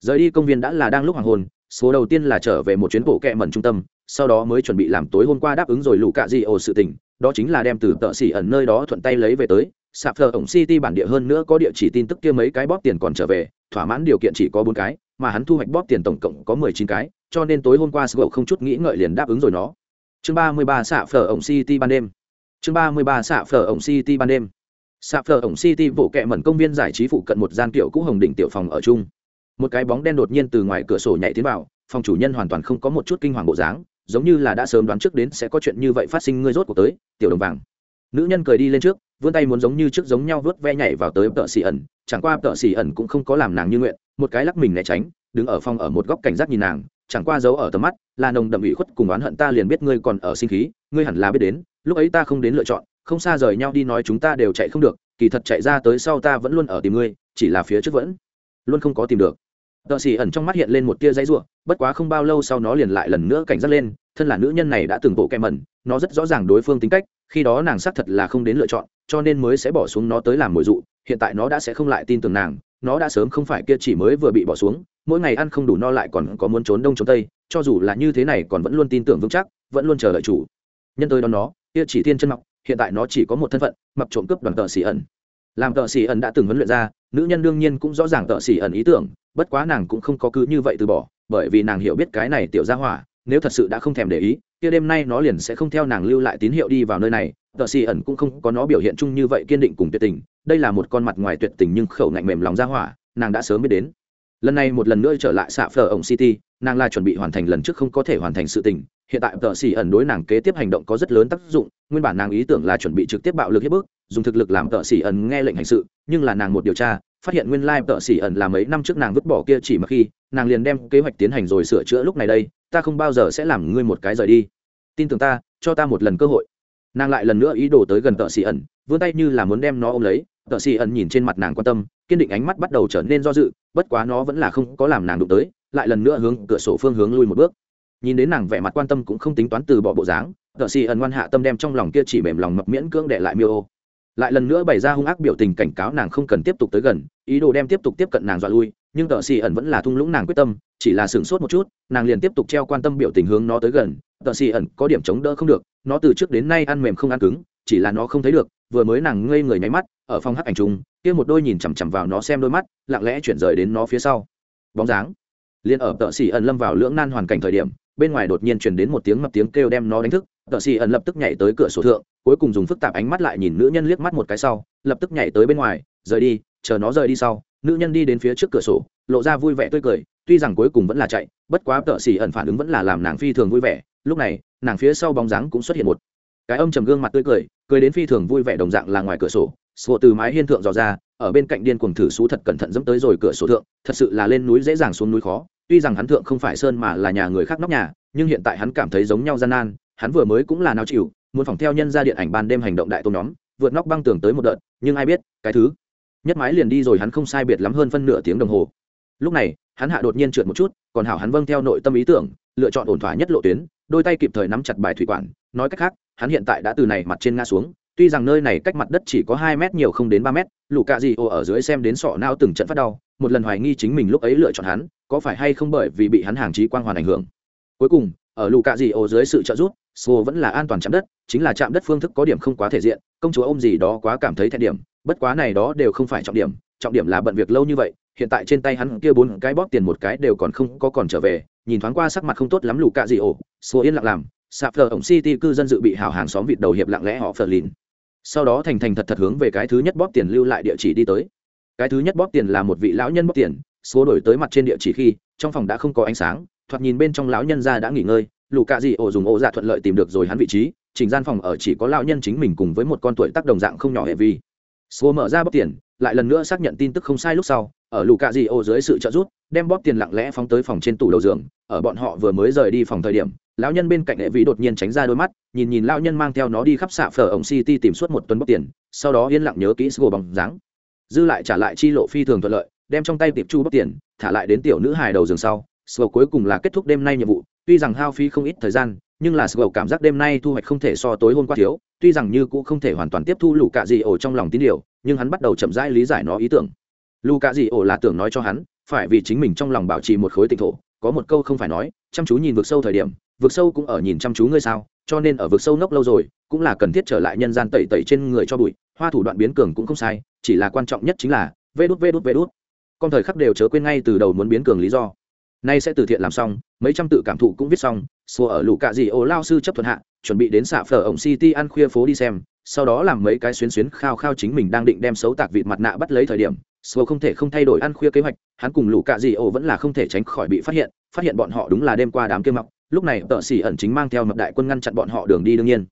Rời đi công viên đã là đang lúc hoàng hôn, số đầu tiên là trở về một chuyến bộ kẹ mẩn trung tâm, sau đó mới chuẩn bị làm tối hôm qua đáp ứng rồi lũ cạ di ồ sự tình, đó chính là đem từ tợ xỉ ẩn nơi đó thuận tay lấy về tới. Sạp thờ ổng city bản địa hơn nữa có địa chỉ tin tức kia mấy cái bóp tiền còn trở về, thỏa mãn điều kiện chỉ có bốn cái, mà hắn thu hoạch bóp tiền tổng cộng có mười chín cái, cho nên tối hôm qua sgậu không chút nghĩ ngợi liền đáp ứng rồi nó. Chương ba mươi ba sạp thờ ổng city ban đêm chương ba mươi ba xạ phở ổng city ban đêm. Xạ phở ổng city bộ kẹ mẩn công viên giải trí phụ cận một gian kiểu cũ hồng đỉnh tiểu phòng ở chung. Một cái bóng đen đột nhiên từ ngoài cửa sổ nhảy tiến vào, phòng chủ nhân hoàn toàn không có một chút kinh hoàng bộ dáng, giống như là đã sớm đoán trước đến sẽ có chuyện như vậy phát sinh ngươi rốt cuộc tới, tiểu đồng vàng. Nữ nhân cười đi lên trước, vươn tay muốn giống như trước giống nhau vớt ve nhảy vào tới tợ xì ẩn, chẳng qua tợ xì ẩn cũng không có làm nàng như nguyện, một cái lắc mình né tránh, đứng ở phòng ở một góc cảnh giác nhìn nàng, chẳng qua giấu ở tầm mắt, là nồng đậm ủy khuất cùng oán hận ta liền biết ngươi còn ở sinh khí, ngươi hẳn là biết đến lúc ấy ta không đến lựa chọn, không xa rời nhau đi nói chúng ta đều chạy không được, kỳ thật chạy ra tới sau ta vẫn luôn ở tìm ngươi, chỉ là phía trước vẫn luôn không có tìm được. Tợ xì ẩn trong mắt hiện lên một tia giấy ruộng bất quá không bao lâu sau nó liền lại lần nữa cảnh giác lên, thân là nữ nhân này đã từng bộ kẹ mẩn, nó rất rõ ràng đối phương tính cách, khi đó nàng xác thật là không đến lựa chọn, cho nên mới sẽ bỏ xuống nó tới làm mồi dụ, hiện tại nó đã sẽ không lại tin tưởng nàng, nó đã sớm không phải kia chỉ mới vừa bị bỏ xuống, mỗi ngày ăn không đủ no lại còn có muốn trốn đông trốn tây, cho dù là như thế này còn vẫn luôn tin tưởng vững chắc, vẫn luôn chờ đợi chủ. Nhân tới đón nó kia chỉ thiên chân mọc, hiện tại nó chỉ có một thân phận, mập trộm cướp đoàn tợ xỉ ẩn. Làm tợ xỉ ẩn đã từng huấn luyện ra, nữ nhân đương nhiên cũng rõ ràng tợ xỉ ẩn ý tưởng, bất quá nàng cũng không có cứ như vậy từ bỏ, bởi vì nàng hiểu biết cái này tiểu ra hỏa, nếu thật sự đã không thèm để ý, kia đêm nay nó liền sẽ không theo nàng lưu lại tín hiệu đi vào nơi này. Tợ xì ẩn cũng không có nó biểu hiện chung như vậy kiên định cùng tuyệt tình, đây là một con mặt ngoài tuyệt tình nhưng khẩu ngạnh mềm lòng ra hỏa, nàng đã sớm biết đến. Lần này một lần nữa trở lại xạ phở ổng city, nàng là chuẩn bị hoàn thành lần trước không có thể hoàn thành sự tình hiện tại tờ xỉ ẩn đối nàng kế tiếp hành động có rất lớn tác dụng, nguyên bản nàng ý tưởng là chuẩn bị trực tiếp bạo lực hết bước dùng thực lực làm tợ xỉ ẩn nghe lệnh hành sự, nhưng là nàng một điều tra, phát hiện nguyên lai tợ xỉ ẩn là mấy năm trước nàng vứt bỏ kia chỉ mà khi, nàng liền đem kế hoạch tiến hành rồi sửa chữa lúc này đây, ta không bao giờ sẽ làm ngươi một cái rời đi. Tin tưởng ta, cho ta một lần cơ hội. Nàng lại lần nữa ý đồ tới gần tợ xỉ ẩn, vươn tay như là muốn đem nó ôm lấy tợ xỉ ẩn nhìn trên mặt nàng quan tâm, kiên định ánh mắt bắt đầu trở nên do dự, bất quá nó vẫn là không có làm nàng đụng tới, lại lần nữa hướng cửa sổ phương hướng lui một bước nhìn đến nàng vẻ mặt quan tâm cũng không tính toán từ bỏ bộ dáng, tợ xì ẩn ngoan hạ tâm đem trong lòng kia chỉ mềm lòng mập miễn cưỡng để lại miêu ô. Lại lần nữa bày ra hung ác biểu tình cảnh cáo nàng không cần tiếp tục tới gần, ý đồ đem tiếp tục tiếp cận nàng dọa lui, nhưng tợ xì ẩn vẫn là thung lũng nàng quyết tâm, chỉ là sửng sốt một chút, nàng liền tiếp tục treo quan tâm biểu tình hướng nó tới gần, tợ xì ẩn có điểm chống đỡ không được, nó từ trước đến nay ăn mềm không ăn cứng, chỉ là nó không thấy được, vừa mới nàng ngây người nháy mắt, ở phòng hắc ảnh trung kia một đôi nhìn chằm chằm vào nó xem đôi mắt, lặng lẽ chuyển rời đến nó phía sau. Bóng dáng. Liền ở tợ xì ẩn lâm vào lưỡng nan hoàn cảnh thời điểm bên ngoài đột nhiên truyền đến một tiếng mập tiếng kêu đem nó đánh thức, tợ xì ẩn lập tức nhảy tới cửa sổ thượng, cuối cùng dùng phức tạp ánh mắt lại nhìn nữ nhân liếc mắt một cái sau, lập tức nhảy tới bên ngoài, rời đi, chờ nó rời đi sau, nữ nhân đi đến phía trước cửa sổ, lộ ra vui vẻ tươi cười, tuy rằng cuối cùng vẫn là chạy, bất quá tợ xì ẩn phản ứng vẫn là làm nàng phi thường vui vẻ, lúc này, nàng phía sau bóng dáng cũng xuất hiện một cái âm trầm gương mặt tươi cười cười đến phi thường vui vẻ đồng dạng là ngoài cửa sổ sổ từ mái hiên thượng dò ra, ở bên cạnh điên cuồng thử xú thật cẩn thận dẫm tới rồi cửa sổ thượng, thật sự là lên núi dễ dàng xuống núi khó tuy rằng hắn thượng không phải sơn mà là nhà người khác nóc nhà, nhưng hiện tại hắn cảm thấy giống nhau gian nan, hắn vừa mới cũng là nao chịu, muốn phỏng theo nhân ra điện ảnh ban đêm hành động đại tôn nhóm, vượt nóc băng tường tới một đợt, nhưng ai biết, cái thứ nhất mái liền đi rồi hắn không sai biệt lắm hơn phân nửa tiếng đồng hồ. Lúc này, hắn hạ đột nhiên trượt một chút, còn hảo hắn vâng theo nội tâm ý tưởng, lựa chọn ổn thỏa nhất lộ tuyến, đôi tay kịp thời nắm chặt bài thủy quản, nói cách khác, hắn hiện tại đã từ này mặt trên nga xuống, tuy rằng nơi này cách mặt đất chỉ có hai mét nhiều không đến ba mét, lũ cạ gì ô ở dưới xem đến sọ nao từng trận phát đau, một lần hoài nghi chính mình lúc ấy lựa chọn hắn có phải hay không bởi vì bị hắn hàng trí quang hoàn ảnh hưởng cuối cùng ở lũ cạ dì ô dưới sự trợ giúp Sô vẫn là an toàn chạm đất, chính là chạm đất phương thức có điểm không quá thể diện, công chúa ôm gì đó quá cảm thấy thẹn điểm, bất quá này đó đều không phải trọng điểm, trọng điểm là bận việc lâu như vậy, hiện tại trên tay hắn kia bốn cái bóp tiền một cái đều còn không có còn trở về, nhìn thoáng qua sắc mặt không tốt lắm lù cạ dì ô Sô yên lặng làm, sạp thờ ổng city cư dân dự bị hào hàng xóm vịt đầu hiệp lặng lẽ họ phờ lìn. Sau đó thành thành thật thật hướng về cái thứ nhất bóp tiền lưu lại địa chỉ đi tới. Cái thứ nhất bóp tiền là một vị lão nhân bóp tiền, số đổi tới mặt trên địa chỉ khi, trong phòng đã không có ánh sáng, thoạt nhìn bên trong lão nhân ra đã nghỉ ngơi, lù cạ dị ổ dùng ổ dạ thuận lợi tìm được rồi hắn vị trí chỉnh gian phòng ở chỉ có lão nhân chính mình cùng với một con tuổi tác đồng dạng không nhỏ hệ vi. Số mở ra bóp tiền lại lần nữa xác nhận tin tức không sai lúc sau ở lù cạ dị ổ dưới sự trợ giúp đem bóp tiền lặng lẽ phóng tới phòng trên tủ đầu giường ở bọn họ vừa mới rời đi phòng thời điểm lão nhân bên cạnh hệ vi đột nhiên tránh ra đôi mắt nhìn nhìn lão nhân mang theo nó đi khắp xạ phở ổng city tìm suốt một tuần bóp tiền sau đó yên lặng nhớ kỹ sgo bằng dáng. Dư lại trả lại chi lộ phi thường thuận lợi đem trong tay tiệp chu bóc tiền, thả lại đến tiểu nữ hài đầu giường sau. Sầu cuối cùng là kết thúc đêm nay nhiệm vụ. Tuy rằng hao phí không ít thời gian, nhưng là Sầu cảm giác đêm nay thu hoạch không thể so tối hôm qua thiếu. Tuy rằng như cũng không thể hoàn toàn tiếp thu lù cạ dị ổ trong lòng tín điều, nhưng hắn bắt đầu chậm rãi lý giải nó ý tưởng. Lù cạ dị ổ là tưởng nói cho hắn, phải vì chính mình trong lòng bảo trì một khối tịnh thổ. Có một câu không phải nói, chăm chú nhìn vực sâu thời điểm, vực sâu cũng ở nhìn chăm chú ngươi sao, cho nên ở vực sâu nốc lâu rồi, cũng là cần thiết trở lại nhân gian tẩy tẩy trên người cho bụi. Hoa thủ đoạn biến cường cũng không sai, chỉ là quan trọng nhất chính là vê đút vê đút vê đút con thời khắc đều chớ quên ngay từ đầu muốn biến cường lý do. Nay sẽ từ thiện làm xong, mấy trăm tự cảm thụ cũng viết xong, xua ở lũ cạ dị ổ lao sư chấp thuận hạ, chuẩn bị đến xạ phở ổng city ăn khuya phố đi xem, sau đó làm mấy cái xuyến xuyến khao khao chính mình đang định đem xấu tạc vịt mặt nạ bắt lấy thời điểm, xua không thể không thay đổi ăn khuya kế hoạch, hắn cùng lũ cạ dị ổ vẫn là không thể tránh khỏi bị phát hiện phát hiện bọn họ đúng là đêm qua đám kia mọc, lúc này tợ xỉ ẩn chính mang theo mập đại quân ngăn chặn bọn họ đường đi đương nhiên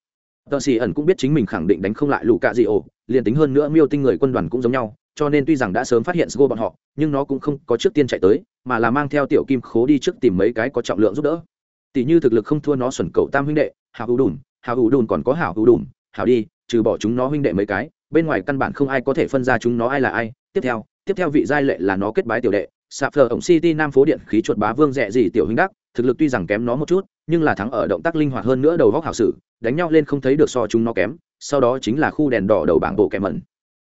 tờ xì ẩn cũng biết chính mình khẳng định đánh không lại lũ cạ dị ổ liền tính hơn nữa miêu tinh người quân đoàn cũng giống nhau, cho nên tuy rằng đã sớm phát hiện sgo bọn họ, nhưng nó cũng không có trước tiên chạy tới, mà là mang theo tiểu kim khố đi trước tìm mấy cái có trọng lượng giúp đỡ. Tỷ như thực lực không thua nó xuẩn cầu tam huynh đệ, hào hữu đùn, hào hữu đùn còn có hào hữu đùn, hào đi, trừ bỏ chúng nó huynh đệ mấy cái, bên ngoài căn bản không ai có thể phân ra chúng nó ai là ai. Tiếp theo tiếp theo vị giai lệ là nó kết bái tiểu đệ, sạp phờ ổng city nam phố điện khí chuột bá vương rẻ gì tiểu huynh đắc thực lực tuy rằng kém nó một chút, nhưng là thắng ở động tác linh hoạt hơn nữa đầu góc hảo sử, đánh nhau lên không thấy được so chúng nó kém, sau đó chính là khu đèn đỏ đầu bảng bộ kẻ mẩn.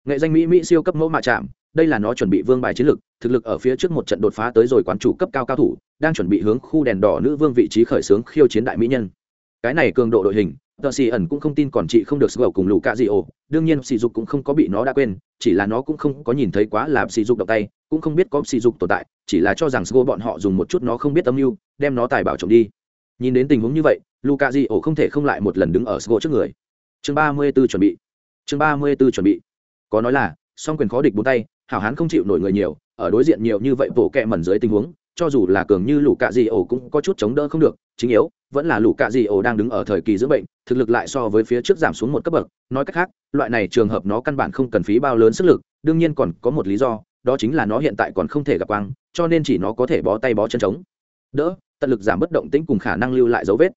Nghệ danh mỹ mỹ siêu cấp mẫu mạ chạm, đây là nó chuẩn bị vương bài chiến lược thực lực ở phía trước một trận đột phá tới rồi quán chủ cấp cao cao thủ, đang chuẩn bị hướng khu đèn đỏ nữ vương vị trí khởi xướng khiêu chiến đại mỹ nhân. Cái này cường độ đội hình tờ xì ẩn cũng không tin còn chị không được sgầu cùng lũ cạ dị ổ đương nhiên, sỉ dục cũng không có bị nó đã quên, chỉ là nó cũng không có nhìn thấy quá là sỉ dục động tay, cũng không biết có sỉ dục tồn tại, chỉ là cho rằng sgầu bọn họ dùng một chút nó không biết âm mưu, đem nó tài bảo trộm đi. Nhìn đến tình huống như vậy, lũ cạ dị ổ không thể không lại một lần đứng ở sgầu trước người. Chương ba mươi 34 chuẩn bị. Chương ba mươi 34 chuẩn bị. Có nói là, song quyền khó địch bốn tay, hảo hán không chịu nổi người nhiều, ở đối diện nhiều như vậy bộ kẹ mẩn dưới tình huống, cho dù là cường như lũ cạ dị ổ cũng có chút chống đỡ không được, chính yếu, vẫn là lũ cạ dị ổ đang đứng ở thời kỳ dưỡng bệnh thực lực lại so với phía trước giảm xuống một cấp bậc. Nói cách khác, loại này trường hợp nó căn bản không cần phí bao lớn sức lực, đương nhiên còn có một lý do, đó chính là nó hiện tại còn không thể gặp quang, cho nên chỉ nó có thể bó tay bó chân trống đỡ, tận lực giảm bất động tĩnh cùng khả năng lưu lại dấu vết.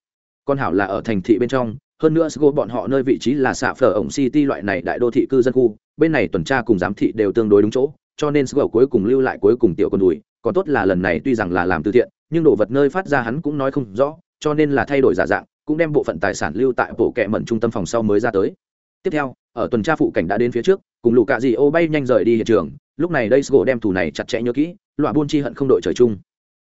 Con hảo là ở thành thị bên trong, hơn nữa sgo bọn họ nơi vị trí là xạ phở ổng city loại này đại đô thị cư dân khu, bên này tuần tra cùng giám thị đều tương đối đúng chỗ, cho nên sgo cuối cùng lưu lại cuối cùng tiểu con đùi. Còn tốt là lần này tuy rằng là làm từ thiện, nhưng đồ vật nơi phát ra hắn cũng nói không rõ, cho nên là thay đổi giả dạng cũng đem bộ phận tài sản lưu tại bộ kệ mẩn trung tâm phòng sau mới ra tới. Tiếp theo, ở tuần tra phụ cảnh đã đến phía trước, cùng lũ cạ dị ô bay nhanh rời đi hiện trường. Lúc này đây sgo đem thủ này chặt chẽ nhớ kỹ loại buôn chi hận không đội trời chung.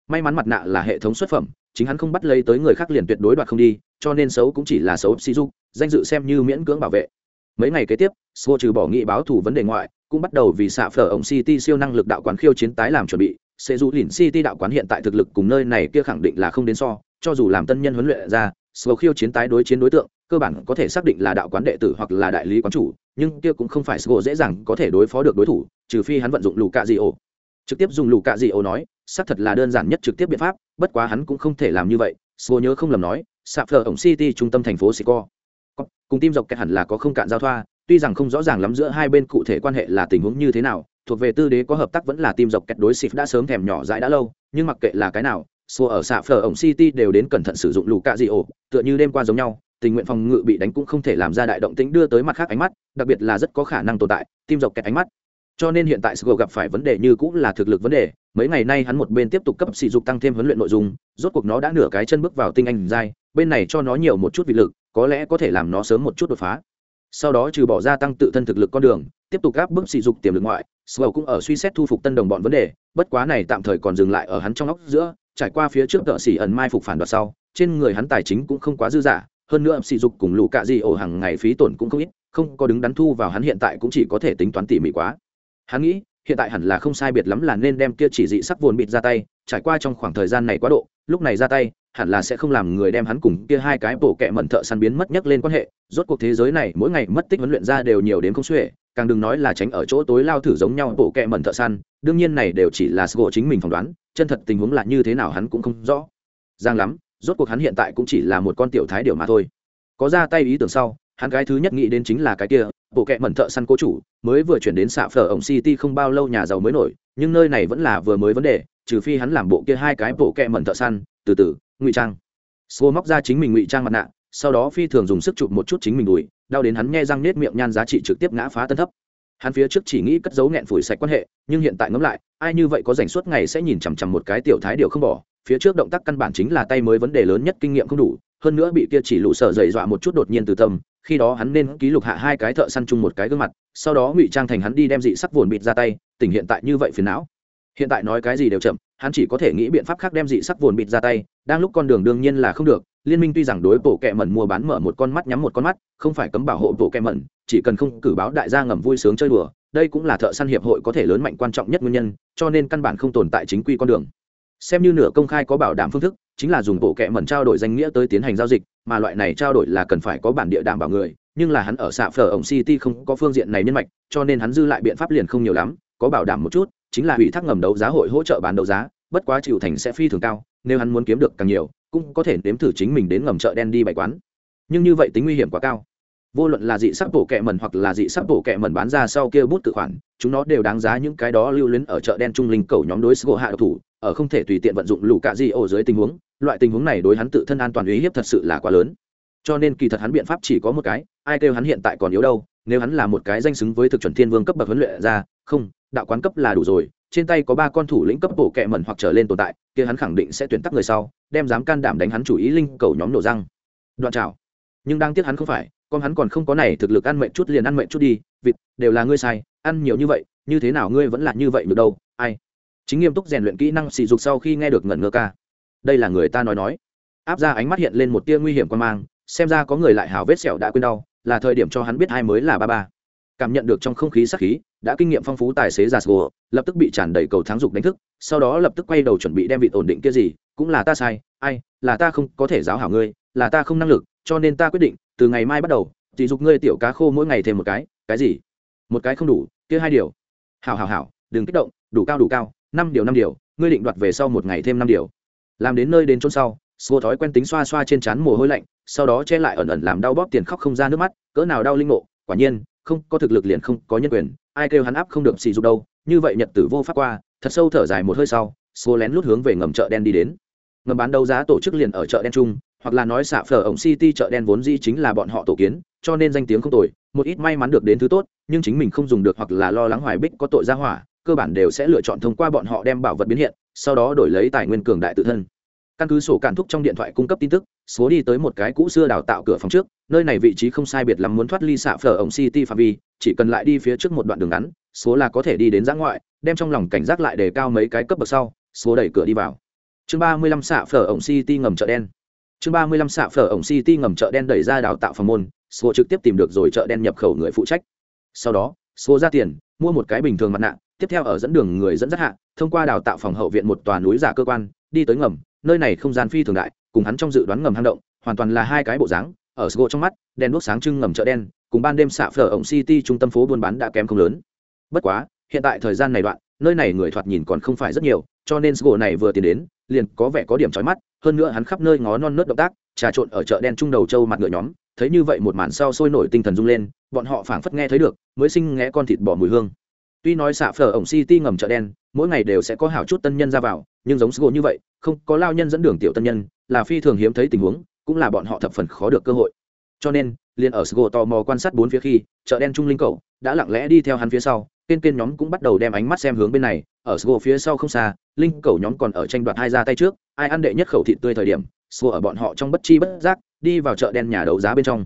May mắn mặt nạ là hệ thống xuất phẩm, chính hắn không bắt lấy tới người khác liền tuyệt đối đoạt không đi, cho nên xấu cũng chỉ là xấu si dục, danh dự xem như miễn cưỡng bảo vệ. Mấy ngày kế tiếp sgo trừ bỏ nghị báo thủ vấn đề ngoại, cũng bắt đầu vì xạ phở ổng city siêu năng lực đạo quán khiêu chiến tái làm chuẩn bị. Sẽ dù lìn city đạo quán hiện tại thực lực cùng nơi này kia khẳng định là không đến so, cho dù làm tân nhân huấn luyện ra sầu khiêu chiến tái đối chiến đối tượng, cơ bản có thể xác định là đạo quán đệ tử hoặc là đại lý quán chủ, nhưng kia cũng không phải sgo dễ dàng có thể đối phó được đối thủ, trừ phi hắn vận dụng lù cạ dị ổ trực tiếp dùng lù cạ dị ổ nói, xác thật là đơn giản nhất trực tiếp biện pháp, bất quá hắn cũng không thể làm như vậy sgo nhớ không lầm nói sạp phở ổng city, trung tâm thành phố sico cùng tim dọc kẹt hẳn là có không cạn giao thoa, tuy rằng không rõ ràng lắm giữa hai bên cụ thể quan hệ là tình huống như thế nào, thuộc về tư đế có hợp tác vẫn là tim dọc kẹt đối xịp đã sớm thèm nhỏ dãi đã lâu, nhưng mặc kệ là cái nào xô ở xạ phở ổng city đều đến cẩn thận sử dụng lù cạ dị ổ tựa như đêm qua giống nhau tình nguyện phòng ngự bị đánh cũng không thể làm ra đại động tĩnh đưa tới mặt khác ánh mắt đặc biệt là rất có khả năng tồn tại tim dọc kẹt ánh mắt cho nên hiện tại Sgo gặp phải vấn đề như cũng là thực lực vấn đề, mấy ngày nay hắn một bên tiếp tục cấp sỉ dục tăng thêm huấn luyện nội dung, rốt cuộc nó đã nửa cái chân bước vào tinh anh giai, bên này cho nó nhiều một chút vị lực, có lẽ có thể làm nó sớm một chút đột phá. Sau đó trừ bỏ ra tăng tự thân thực lực con đường, tiếp tục gáp bước sỉ dục tiềm lực ngoại, Sgo cũng ở suy xét thu phục tân đồng bọn vấn đề, bất quá này tạm thời còn dừng lại ở hắn trong óc giữa, trải qua phía trước tợ sỉ ẩn mai phục phản đoạt sau, trên người hắn tài chính cũng không quá dư giả, hơn nữa sỉ dục cùng lũ cạ di ổ hàng ngày phí tổn cũng không ít, không có đứng đắn thu vào hắn hiện tại cũng chỉ có thể tính toán tỉ mỉ quá. Hắn nghĩ hiện tại hẳn là không sai biệt lắm là nên đem kia chỉ dị sắc vồn bịt ra tay trải qua trong khoảng thời gian này quá độ lúc này ra tay hẳn là sẽ không làm người đem hắn cùng kia hai cái bổ kẹ mẩn thợ săn biến mất nhất lên quan hệ rốt cuộc thế giới này mỗi ngày mất tích huấn luyện ra đều nhiều đến không xuể càng đừng nói là tránh ở chỗ tối lao thử giống nhau bổ kẹ mẩn thợ săn đương nhiên này đều chỉ là sgộ chính mình phỏng đoán chân thật tình huống là như thế nào hắn cũng không rõ. Giang lắm, rốt cuộc hắn hiện tại cũng chỉ là một con tiểu thái điều mà thôi. Có ra tay ý tưởng sau, hắn cái thứ nhất nghĩ đến chính là cái kia, bộ kệ mẩn thợ săn cố chủ, mới vừa chuyển đến xạ phở ổng city không bao lâu nhà giàu mới nổi, nhưng nơi này vẫn là vừa mới vấn đề, trừ phi hắn làm bộ kia hai cái bộ kệ mẩn thợ săn, từ từ, ngụy trang. Xô móc ra chính mình ngụy trang mặt nạ, sau đó phi thường dùng sức chụp một chút chính mình đùi, đau đến hắn nghe răng nết miệng nhan giá trị trực tiếp ngã phá tân thấp hắn phía trước chỉ nghĩ cất giấu nghẹn phủi sạch quan hệ, nhưng hiện tại ngẫm lại, ai như vậy có rảnh suốt ngày sẽ nhìn chằm chằm một cái tiểu thái điều không bỏ. Phía trước động tác căn bản chính là tay mới vấn đề lớn nhất kinh nghiệm không đủ, hơn nữa bị kia chỉ lụ sợ dậy dọa một chút đột nhiên từ tâm, khi đó hắn nên ký lục hạ hai cái thợ săn chung một cái gương mặt, sau đó ngụy trang thành hắn đi đem dị sắc vồn bịt ra tay, tình hiện tại như vậy phiền não. Hiện tại nói cái gì đều chậm, hắn chỉ có thể nghĩ biện pháp khác đem dị sắc vồn bịt ra tay, đang lúc con đường đương nhiên là không được liên minh tuy rằng đối bộ kẹ mẩn mua bán mở một con mắt nhắm một con mắt, không phải cấm bảo hộ bộ kẹ mẩn, chỉ cần không cử báo đại gia ngầm vui sướng chơi đùa, đây cũng là thợ săn hiệp hội có thể lớn mạnh quan trọng nhất nguyên nhân, cho nên căn bản không tồn tại chính quy con đường. Xem như nửa công khai có bảo đảm phương thức, chính là dùng bộ kẹ mẩn trao đổi danh nghĩa tới tiến hành giao dịch, mà loại này trao đổi là cần phải có bản địa đảm bảo người, nhưng là hắn ở xạ phở ổng city không có phương diện này nhân mạch, cho nên hắn dư lại biện pháp liền không nhiều lắm, có bảo đảm một chút, chính là ủy thác ngầm đấu giá hội hỗ trợ bán đấu giá, bất quá chịu thành sẽ phi thường cao, nếu hắn muốn kiếm được càng nhiều cũng có thể nếm thử chính mình đến ngầm chợ đen đi bày quán. Nhưng như vậy tính nguy hiểm quá cao. Vô luận là dị sắc bổ kẹ mẩn hoặc là dị sắc bổ kẹ mẩn bán ra sau kia bút tự khoản, chúng nó đều đáng giá những cái đó lưu luyến ở chợ đen trung linh cầu nhóm đối sgo hạ độc thủ, ở không thể tùy tiện vận dụng lũ cạ di ổ dưới tình huống, loại tình huống này đối hắn tự thân an toàn uy hiếp thật sự là quá lớn. Cho nên kỳ thật hắn biện pháp chỉ có một cái, ai kêu hắn hiện tại còn yếu đâu, nếu hắn là một cái danh xứng với thực chuẩn thiên vương cấp bậc huấn luyện ra, không, đạo quán cấp là đủ rồi trên tay có ba con thủ lĩnh cấp bộ kệ mẩn hoặc trở lên tồn tại, kia hắn khẳng định sẽ tuyển tắc người sau, đem dám can đảm đánh hắn chủ ý linh cầu nhóm nổ răng. Đoạn trào nhưng đang tiếc hắn không phải, con hắn còn không có này thực lực ăn mệnh chút liền ăn mệnh chút đi, vịt, đều là ngươi sai, ăn nhiều như vậy, như thế nào ngươi vẫn là như vậy được đâu, ai? Chính nghiêm túc rèn luyện kỹ năng sỉ dục sau khi nghe được ngẩn ngơ ca. Đây là người ta nói nói. Áp ra ánh mắt hiện lên một tia nguy hiểm quan mang, xem ra có người lại hào vết sẹo đã quên đau, là thời điểm cho hắn biết hai mới là ba ba cảm nhận được trong không khí sắc khí đã kinh nghiệm phong phú tài xế giả sgô lập tức bị tràn đầy cầu thắng dục đánh thức sau đó lập tức quay đầu chuẩn bị đem vị ổn định kia gì cũng là ta sai ai là ta không có thể giáo hảo ngươi là ta không năng lực cho nên ta quyết định từ ngày mai bắt đầu chỉ dục ngươi tiểu cá khô mỗi ngày thêm một cái cái gì? Một cái không đủ kia hai điều. Hảo hảo hảo đừng kích động đủ cao đủ cao năm điều năm điều ngươi định đoạt về sau một ngày thêm năm điều. Làm đến nơi đến chốn sau Sô thói quen tính xoa xoa trên trán mồ hôi lạnh, sau đó che lại ẩn ẩn làm đau bóp tiền khóc không ra nước mắt, cỡ nào đau linh ngộ, quả nhiên, không có thực lực liền không có nhân quyền, ai kêu hắn áp không được xì dục đâu, như vậy nhật tử vô pháp qua, thật sâu thở dài một hơi sau, Sô lén lút hướng về ngầm chợ đen đi đến. Ngầm bán đấu giá tổ chức liền ở chợ đen chung, hoặc là nói xạ phở ổng City chợ đen vốn dĩ chính là bọn họ tổ kiến, cho nên danh tiếng không tồi, một ít may mắn được đến thứ tốt, nhưng chính mình không dùng được hoặc là lo lắng hoài bích có tội ra hỏa, cơ bản đều sẽ lựa chọn thông qua bọn họ đem bảo vật biến hiện, sau đó đổi lấy tài nguyên cường đại tự thân căn cứ sổ cản thúc trong điện thoại cung cấp tin tức, số đi tới một cái cũ xưa đào tạo cửa phòng trước, nơi này vị trí không sai biệt lắm muốn thoát ly xạ phở ổng city phạm vi, chỉ cần lại đi phía trước một đoạn đường ngắn, số là có thể đi đến giã ngoại, đem trong lòng cảnh giác lại đề cao mấy cái cấp bậc sau, số đẩy cửa đi vào. Chương ba mươi lăm xạ phở ổng city ngầm chợ đen. Chương ba mươi lăm xạ phở ổng city ngầm chợ đen đẩy ra đào tạo phòng môn, số trực tiếp tìm được rồi chợ đen nhập khẩu người phụ trách. Sau đó, số ra tiền, mua một cái bình thường mặt nạ, tiếp theo ở dẫn đường người dẫn dắt hạ, thông qua đào tạo phòng hậu viện một tòa núi giả cơ quan, đi tới ngầm nơi này không gian phi thường đại, cùng hắn trong dự đoán ngầm hang động, hoàn toàn là hai cái bộ dáng, ở sgo trong mắt, đèn đuốc sáng trưng ngầm chợ đen, cùng ban đêm xạ phở ổng city trung tâm phố buôn bán đã kém không lớn. Bất quá, hiện tại thời gian này đoạn, nơi này người thoạt nhìn còn không phải rất nhiều, cho nên sgo này vừa tiến đến, liền có vẻ có điểm trói mắt, hơn nữa hắn khắp nơi ngó non nớt động tác, trà trộn ở chợ đen trung đầu châu mặt ngựa nhóm, thấy như vậy một màn sau sôi nổi tinh thần rung lên, bọn họ phảng phất nghe thấy được, mới sinh nghe con thịt bỏ mùi hương tuy nói xạ phở ổng city ngầm chợ đen, mỗi ngày đều sẽ có hảo chút tân nhân ra vào, nhưng giống sgo như vậy, không có lao nhân dẫn đường tiểu tân nhân, là phi thường hiếm thấy tình huống, cũng là bọn họ thập phần khó được cơ hội. Cho nên, liền ở sgo tò mò quan sát bốn phía khi, chợ đen trung linh cầu đã lặng lẽ đi theo hắn phía sau kên kên nhóm cũng bắt đầu đem ánh mắt xem hướng bên này, ở sgo phía sau không xa, linh cầu nhóm còn ở tranh đoạt hai ra tay trước, ai ăn đệ nhất khẩu thịt tươi thời điểm sgo ở bọn họ trong bất chi bất giác, đi vào chợ đen nhà đấu giá bên trong.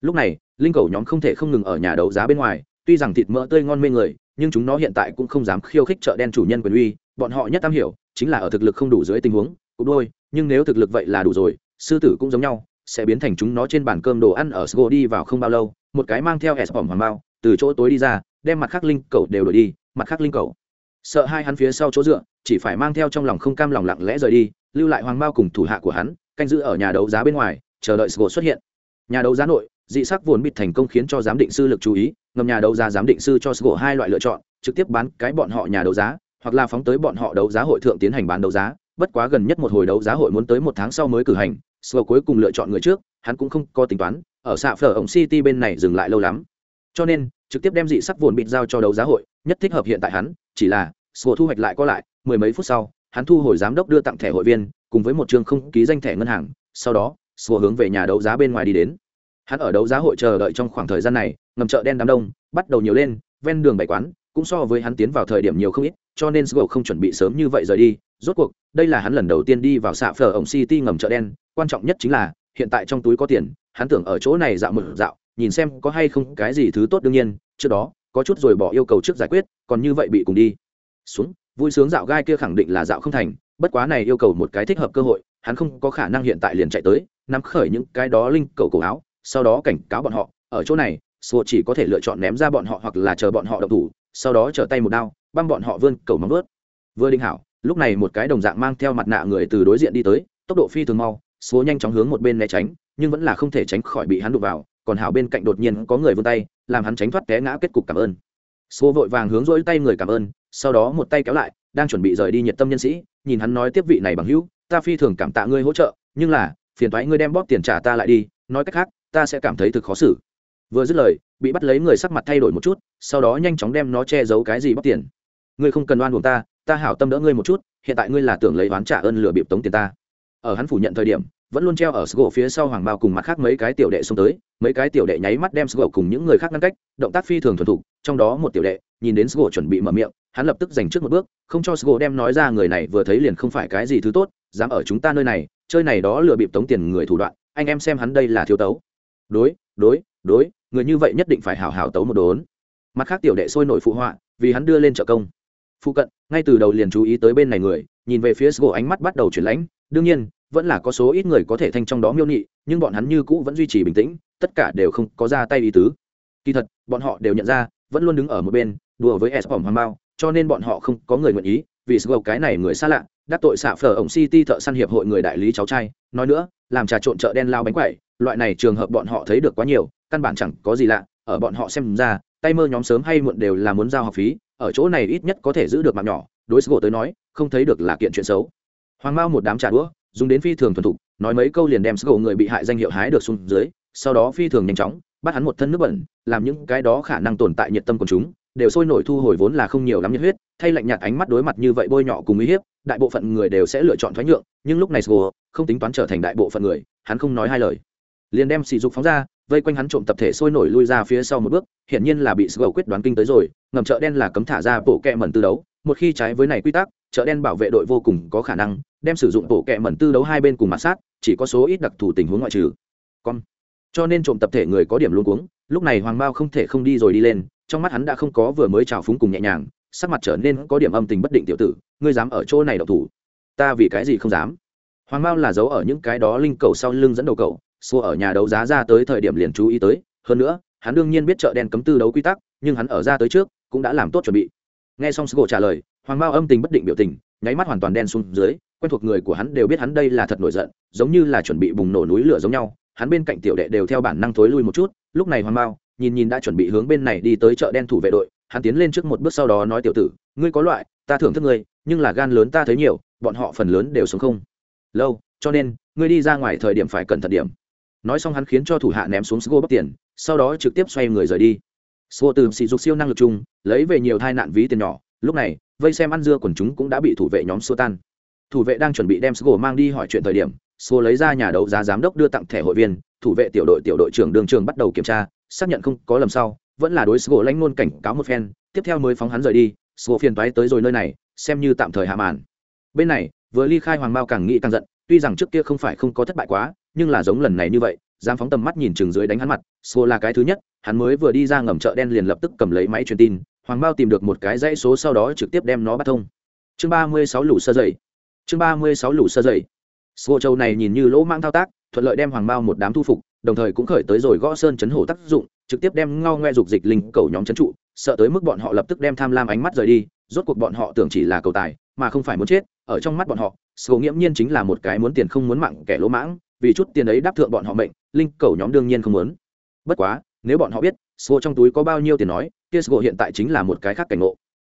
Lúc này, linh cầu nhóm không thể không ngừng ở nhà đấu giá bên ngoài, tuy rằng thịt mỡ tươi ngon mê người nhưng chúng nó hiện tại cũng không dám khiêu khích chợ đen chủ nhân quyền uy, bọn họ nhất tam hiểu chính là ở thực lực không đủ dưới tình huống cũng đôi, nhưng nếu thực lực vậy là đủ rồi, sư tử cũng giống nhau, sẽ biến thành chúng nó trên bàn cơm đồ ăn ở sgo đi vào không bao lâu, một cái mang theo s bỏng hoàng bao, từ chỗ tối đi ra, đem mặt khác linh cầu đều đổi đi, mặt khác linh cầu. Sợ hai hắn phía sau chỗ dựa, chỉ phải mang theo trong lòng không cam lòng lặng lẽ rời đi, lưu lại hoàng bao cùng thủ hạ của hắn, canh giữ ở nhà đấu giá bên ngoài, chờ đợi sgo xuất hiện. Nhà đấu giá nội, dị sắc vốn bịt thành công khiến cho giám định sư lực chú ý ngầm nhà đấu giá giám định sư cho sgo hai loại lựa chọn, trực tiếp bán cái bọn họ nhà đấu giá, hoặc là phóng tới bọn họ đấu giá hội thượng tiến hành bán đấu giá. Bất quá gần nhất một hồi đấu giá hội muốn tới một tháng sau mới cử hành sgo cuối cùng lựa chọn người trước, hắn cũng không có tính toán, ở xạ phở ổng city bên này dừng lại lâu lắm. Cho nên, trực tiếp đem dị sắc vồn bịt giao cho đấu giá hội, nhất thích hợp hiện tại hắn, chỉ là sgo thu hoạch lại có lại, mười mấy phút sau, hắn thu hồi giám đốc đưa tặng thẻ hội viên, cùng với một trường không ký danh thẻ ngân hàng, sau đó sgo hướng về nhà đấu giá bên ngoài đi đến. Hắn ở đấu giá hội chờ đợi trong khoảng thời gian này ngầm chợ đen đám đông, bắt đầu nhiều lên, ven đường bảy quán, cũng so với hắn tiến vào thời điểm nhiều không ít, cho nên sgo không chuẩn bị sớm như vậy rời đi. Rốt cuộc, đây là hắn lần đầu tiên đi vào xạ phở ổng city ngầm chợ đen, quan trọng nhất chính là, hiện tại trong túi có tiền, hắn tưởng ở chỗ này dạo một dạo, nhìn xem có hay không cái gì thứ tốt đương nhiên, trước đó, có chút rồi bỏ yêu cầu trước giải quyết, còn như vậy bị cùng đi. Xuống, vui sướng dạo gai kia khẳng định là dạo không thành, bất quá này yêu cầu một cái thích hợp cơ hội, hắn không có khả năng hiện tại liền chạy tới, nắm khởi những cái đó linh cầu cổ áo, sau đó cảnh cáo bọn họ, ở chỗ này sùa chỉ có thể lựa chọn ném ra bọn họ hoặc là chờ bọn họ động thủ, sau đó trở tay một đao, băm bọn họ vươn cầu móng ướt vừa định hảo, lúc này một cái đồng dạng mang theo mặt nạ người từ đối diện đi tới, tốc độ phi thường mau số nhanh chóng hướng một bên né tránh, nhưng vẫn là không thể tránh khỏi bị hắn đụng vào, còn hảo bên cạnh đột nhiên có người vươn tay, làm hắn tránh thoát té ngã kết cục cảm ơn. Số vội vàng hướng rỗi tay người cảm ơn, sau đó một tay kéo lại, đang chuẩn bị rời đi nhiệt tâm nhân sĩ, nhìn hắn nói tiếp vị này bằng hữu, ta phi thường cảm tạ ngươi hỗ trợ, nhưng là, phiền thoái ngươi đem bóp tiền trả ta lại đi, nói cách khác, ta sẽ cảm thấy thực khó xử vừa dứt lời, bị bắt lấy người sắc mặt thay đổi một chút, sau đó nhanh chóng đem nó che giấu cái gì bóc tiền. Ngươi không cần oan buồn ta ta hảo tâm đỡ ngươi một chút, hiện tại ngươi là tưởng lấy oán trả ơn lừa bịp tống tiền ta. Ở hắn phủ nhận thời điểm, vẫn luôn treo ở sgo phía sau hoàng bao cùng mặt khác mấy cái tiểu đệ xông tới, mấy cái tiểu đệ nháy mắt đem sgo cùng những người khác ngăn cách, động tác phi thường thuần thục, trong đó một tiểu đệ nhìn đến sgo chuẩn bị mở miệng, hắn lập tức giành trước một bước, không cho sgo đem nói ra người này vừa thấy liền không phải cái gì thứ tốt, dám ở chúng ta nơi này, chơi này đó lừa bịp tống tiền người thủ đoạn, anh em xem hắn đây là thiếu tấu. Đối đối đối người như vậy nhất định phải hảo hảo tấu một đốn. Mặt khác tiểu đệ sôi nổi phụ họa vì hắn đưa lên trợ công. Phụ cận ngay từ đầu liền chú ý tới bên này người nhìn về phía sgo ánh mắt bắt đầu chuyển lãnh. Đương nhiên vẫn là có số ít người có thể thanh trong đó miêu nhị nhưng bọn hắn như cũ vẫn duy trì bình tĩnh tất cả đều không có ra tay ý tứ. Kỳ thật bọn họ đều nhận ra vẫn luôn đứng ở một bên đùa với s hoàng bao cho nên bọn họ không có người nguyện ý vì sgo cái này người xa lạ đắc tội xạ phở ổng city thợ săn hiệp hội người đại lý cháu trai. Nói nữa làm trà trộn chợ đen lao bánh quẩy, loại này trường hợp bọn họ thấy được quá nhiều căn bản chẳng có gì lạ, ở bọn họ xem ra, tay mơ nhóm sớm hay muộn đều là muốn giao học phí, ở chỗ này ít nhất có thể giữ được mạng nhỏ, đối xử tới nói, không thấy được là kiện chuyện xấu. Hoàng mao một đám trả đũa, dùng đến phi thường thuần thục, nói mấy câu liền đem sức người bị hại danh hiệu hái được xuống dưới, sau đó phi thường nhanh chóng, bắt hắn một thân nước bẩn, làm những cái đó khả năng tồn tại nhiệt tâm của chúng, đều sôi nổi thu hồi vốn là không nhiều lắm nhiệt huyết, thay lạnh nhạt ánh mắt đối mặt như vậy bôi nhọ cùng uy hiếp, đại bộ phận người đều sẽ lựa chọn thoái nhượng, nhưng lúc này sgô không tính toán trở thành đại bộ phận người, hắn không nói hai lời liền đem sỉ dục phóng ra, vây quanh hắn trộm tập thể sôi nổi lui ra phía sau một bước, hiển nhiên là bị sgô quyết đoán kinh tới rồi, ngầm chợ đen là cấm thả ra bộ kẹ mẩn tư đấu, một khi trái với này quy tắc, chợ đen bảo vệ đội vô cùng có khả năng đem sử dụng bộ kẹ mẩn tư đấu hai bên cùng mặt sát, chỉ có số ít đặc thù tình huống ngoại trừ. Con. Cho nên trộm tập thể người có điểm luôn cuống, lúc này hoàng mao không thể không đi rồi đi lên, trong mắt hắn đã không có vừa mới trào phúng cùng nhẹ nhàng, sắc mặt trở nên có điểm âm tình bất định tiểu tử, ngươi dám ở chỗ này độc thủ? Ta vì cái gì không dám? Hoàng mao là giấu ở những cái đó linh cầu sau lưng dẫn đầu cầu xô ở nhà đấu giá ra tới thời điểm liền chú ý tới, hơn nữa, hắn đương nhiên biết chợ đen cấm tư đấu quy tắc, nhưng hắn ở ra tới trước, cũng đã làm tốt chuẩn bị. Nghe xong sgo trả lời, hoàng mao âm tình bất định biểu tình, nháy mắt hoàn toàn đen xuống dưới, quen thuộc người của hắn đều biết hắn đây là thật nổi giận, giống như là chuẩn bị bùng nổ núi lửa giống nhau, hắn bên cạnh tiểu đệ đều theo bản năng thối lui một chút, lúc này hoàng mao, nhìn nhìn đã chuẩn bị hướng bên này đi tới chợ đen thủ vệ đội, hắn tiến lên trước một bước sau đó nói tiểu tử, ngươi có loại, ta thưởng thức ngươi, nhưng là gan lớn ta thấy nhiều, bọn họ phần lớn đều sống không. Lâu, cho nên, ngươi đi ra ngoài thời điểm phải cẩn thận điểm nói xong hắn khiến cho thủ hạ ném xuống sgo bắt tiền, sau đó trực tiếp xoay người rời đi. Sgo từ sỉ dục siêu năng lực chung, lấy về nhiều thai nạn ví tiền nhỏ, lúc này, vây xem ăn dưa quần chúng cũng đã bị thủ vệ nhóm xua tan. Thủ vệ đang chuẩn bị đem sgo mang đi hỏi chuyện thời điểm sgo lấy ra nhà đấu giá giám đốc đưa tặng thẻ hội viên, thủ vệ tiểu đội tiểu đội trưởng đường trường bắt đầu kiểm tra, xác nhận không có lầm sau, vẫn là đối sgo lãnh ngôn cảnh cáo một phen, tiếp theo mới phóng hắn rời đi sgo phiền toái tới rồi nơi này, xem như tạm thời hạ màn. Bên này, vừa ly khai hoàng mao càng nghĩ càng giận, tuy rằng trước kia không phải không có thất bại quá nhưng là giống lần này như vậy dám phóng tầm mắt nhìn chừng dưới đánh hắn mặt sgo là cái thứ nhất, hắn mới vừa đi ra ngầm chợ đen liền lập tức cầm lấy máy truyền tin, hoàng bao tìm được một cái dãy số sau đó trực tiếp đem nó bắt thông. Chương ba mươi sáu lũ sơ dày chương ba mươi sáu lũ sơ dày sgo châu này nhìn như lỗ mang thao tác, thuận lợi đem hoàng bao một đám thu phục, đồng thời cũng khởi tới rồi gõ sơn chấn hổ tác dụng, trực tiếp đem ngao ngoe dục dịch linh cầu nhóm chấn trụ, sợ tới mức bọn họ lập tức đem tham lam ánh mắt rời đi, rốt cuộc bọn họ tưởng chỉ là cầu tài, mà không phải muốn chết, ở trong mắt bọn họ số nghiễm nhiên chính là một cái muốn tiền không muốn mạng kẻ lỗ mãng vì chút tiền ấy đáp thượng bọn họ mệnh, linh cầu nhóm đương nhiên không muốn. Bất quá, nếu bọn họ biết số trong túi có bao nhiêu tiền nói, kia sgo hiện tại chính là một cái khác cảnh ngộ.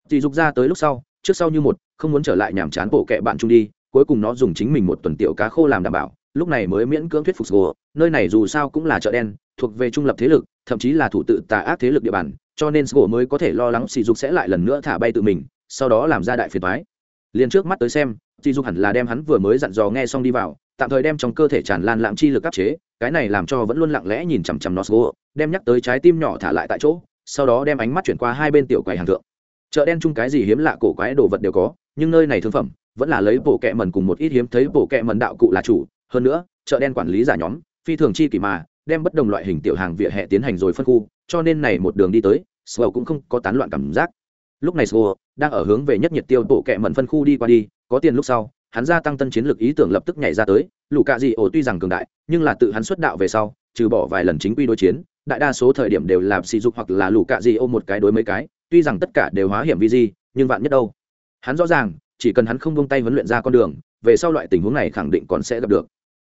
Chỉ dục ra tới lúc sau, trước sau như một, không muốn trở lại nhàm chán bộ kệ bạn chung đi, cuối cùng nó dùng chính mình một tuần tiểu cá khô làm đảm bảo, lúc này mới miễn cưỡng thuyết phục sgo nơi này dù sao cũng là chợ đen, thuộc về trung lập thế lực, thậm chí là thủ tự tà ác thế lực địa bàn, cho nên sgo mới có thể lo lắng sỉ dục sẽ lại lần nữa thả bay tự mình, sau đó làm ra đại phiền toái. Liền trước mắt tới xem sỉ dục hẳn là đem hắn vừa mới dặn dò nghe xong đi vào tạm thời đem trong cơ thể tràn lan lãng chi lực áp chế, cái này làm cho vẫn luôn lặng lẽ nhìn chằm chằm nó đem nhắc tới trái tim nhỏ thả lại tại chỗ, sau đó đem ánh mắt chuyển qua hai bên tiểu quầy hàng thượng. Chợ đen chung cái gì hiếm lạ cổ quái đồ vật đều có, nhưng nơi này thương phẩm, vẫn là lấy bộ kẹ mần cùng một ít hiếm thấy bộ kẹ mần đạo cụ là chủ. Hơn nữa, chợ đen quản lý giả nhóm, phi thường chi kỷ mà, đem bất đồng loại hình tiểu hàng vỉa hè tiến hành rồi phân khu, cho nên này một đường đi tới swell cũng không có tán loạn cảm giác. Lúc này swell đang ở hướng về nhất nhiệt tiêu bộ kẹ mần phân khu đi qua đi, có tiền lúc sau hắn gia tăng tân chiến lược ý tưởng lập tức nhảy ra tới, lũ cạ dị ổ tuy rằng cường đại, nhưng là tự hắn xuất đạo về sau, trừ bỏ vài lần chính quy đối chiến, đại đa số thời điểm đều làm sỉ dục hoặc là lũ cạ dị ô một cái đối mấy cái, tuy rằng tất cả đều hóa hiểm vi di, nhưng vạn nhất đâu? Hắn rõ ràng, chỉ cần hắn không buông tay huấn luyện ra con đường, về sau loại tình huống này khẳng định còn sẽ gặp được.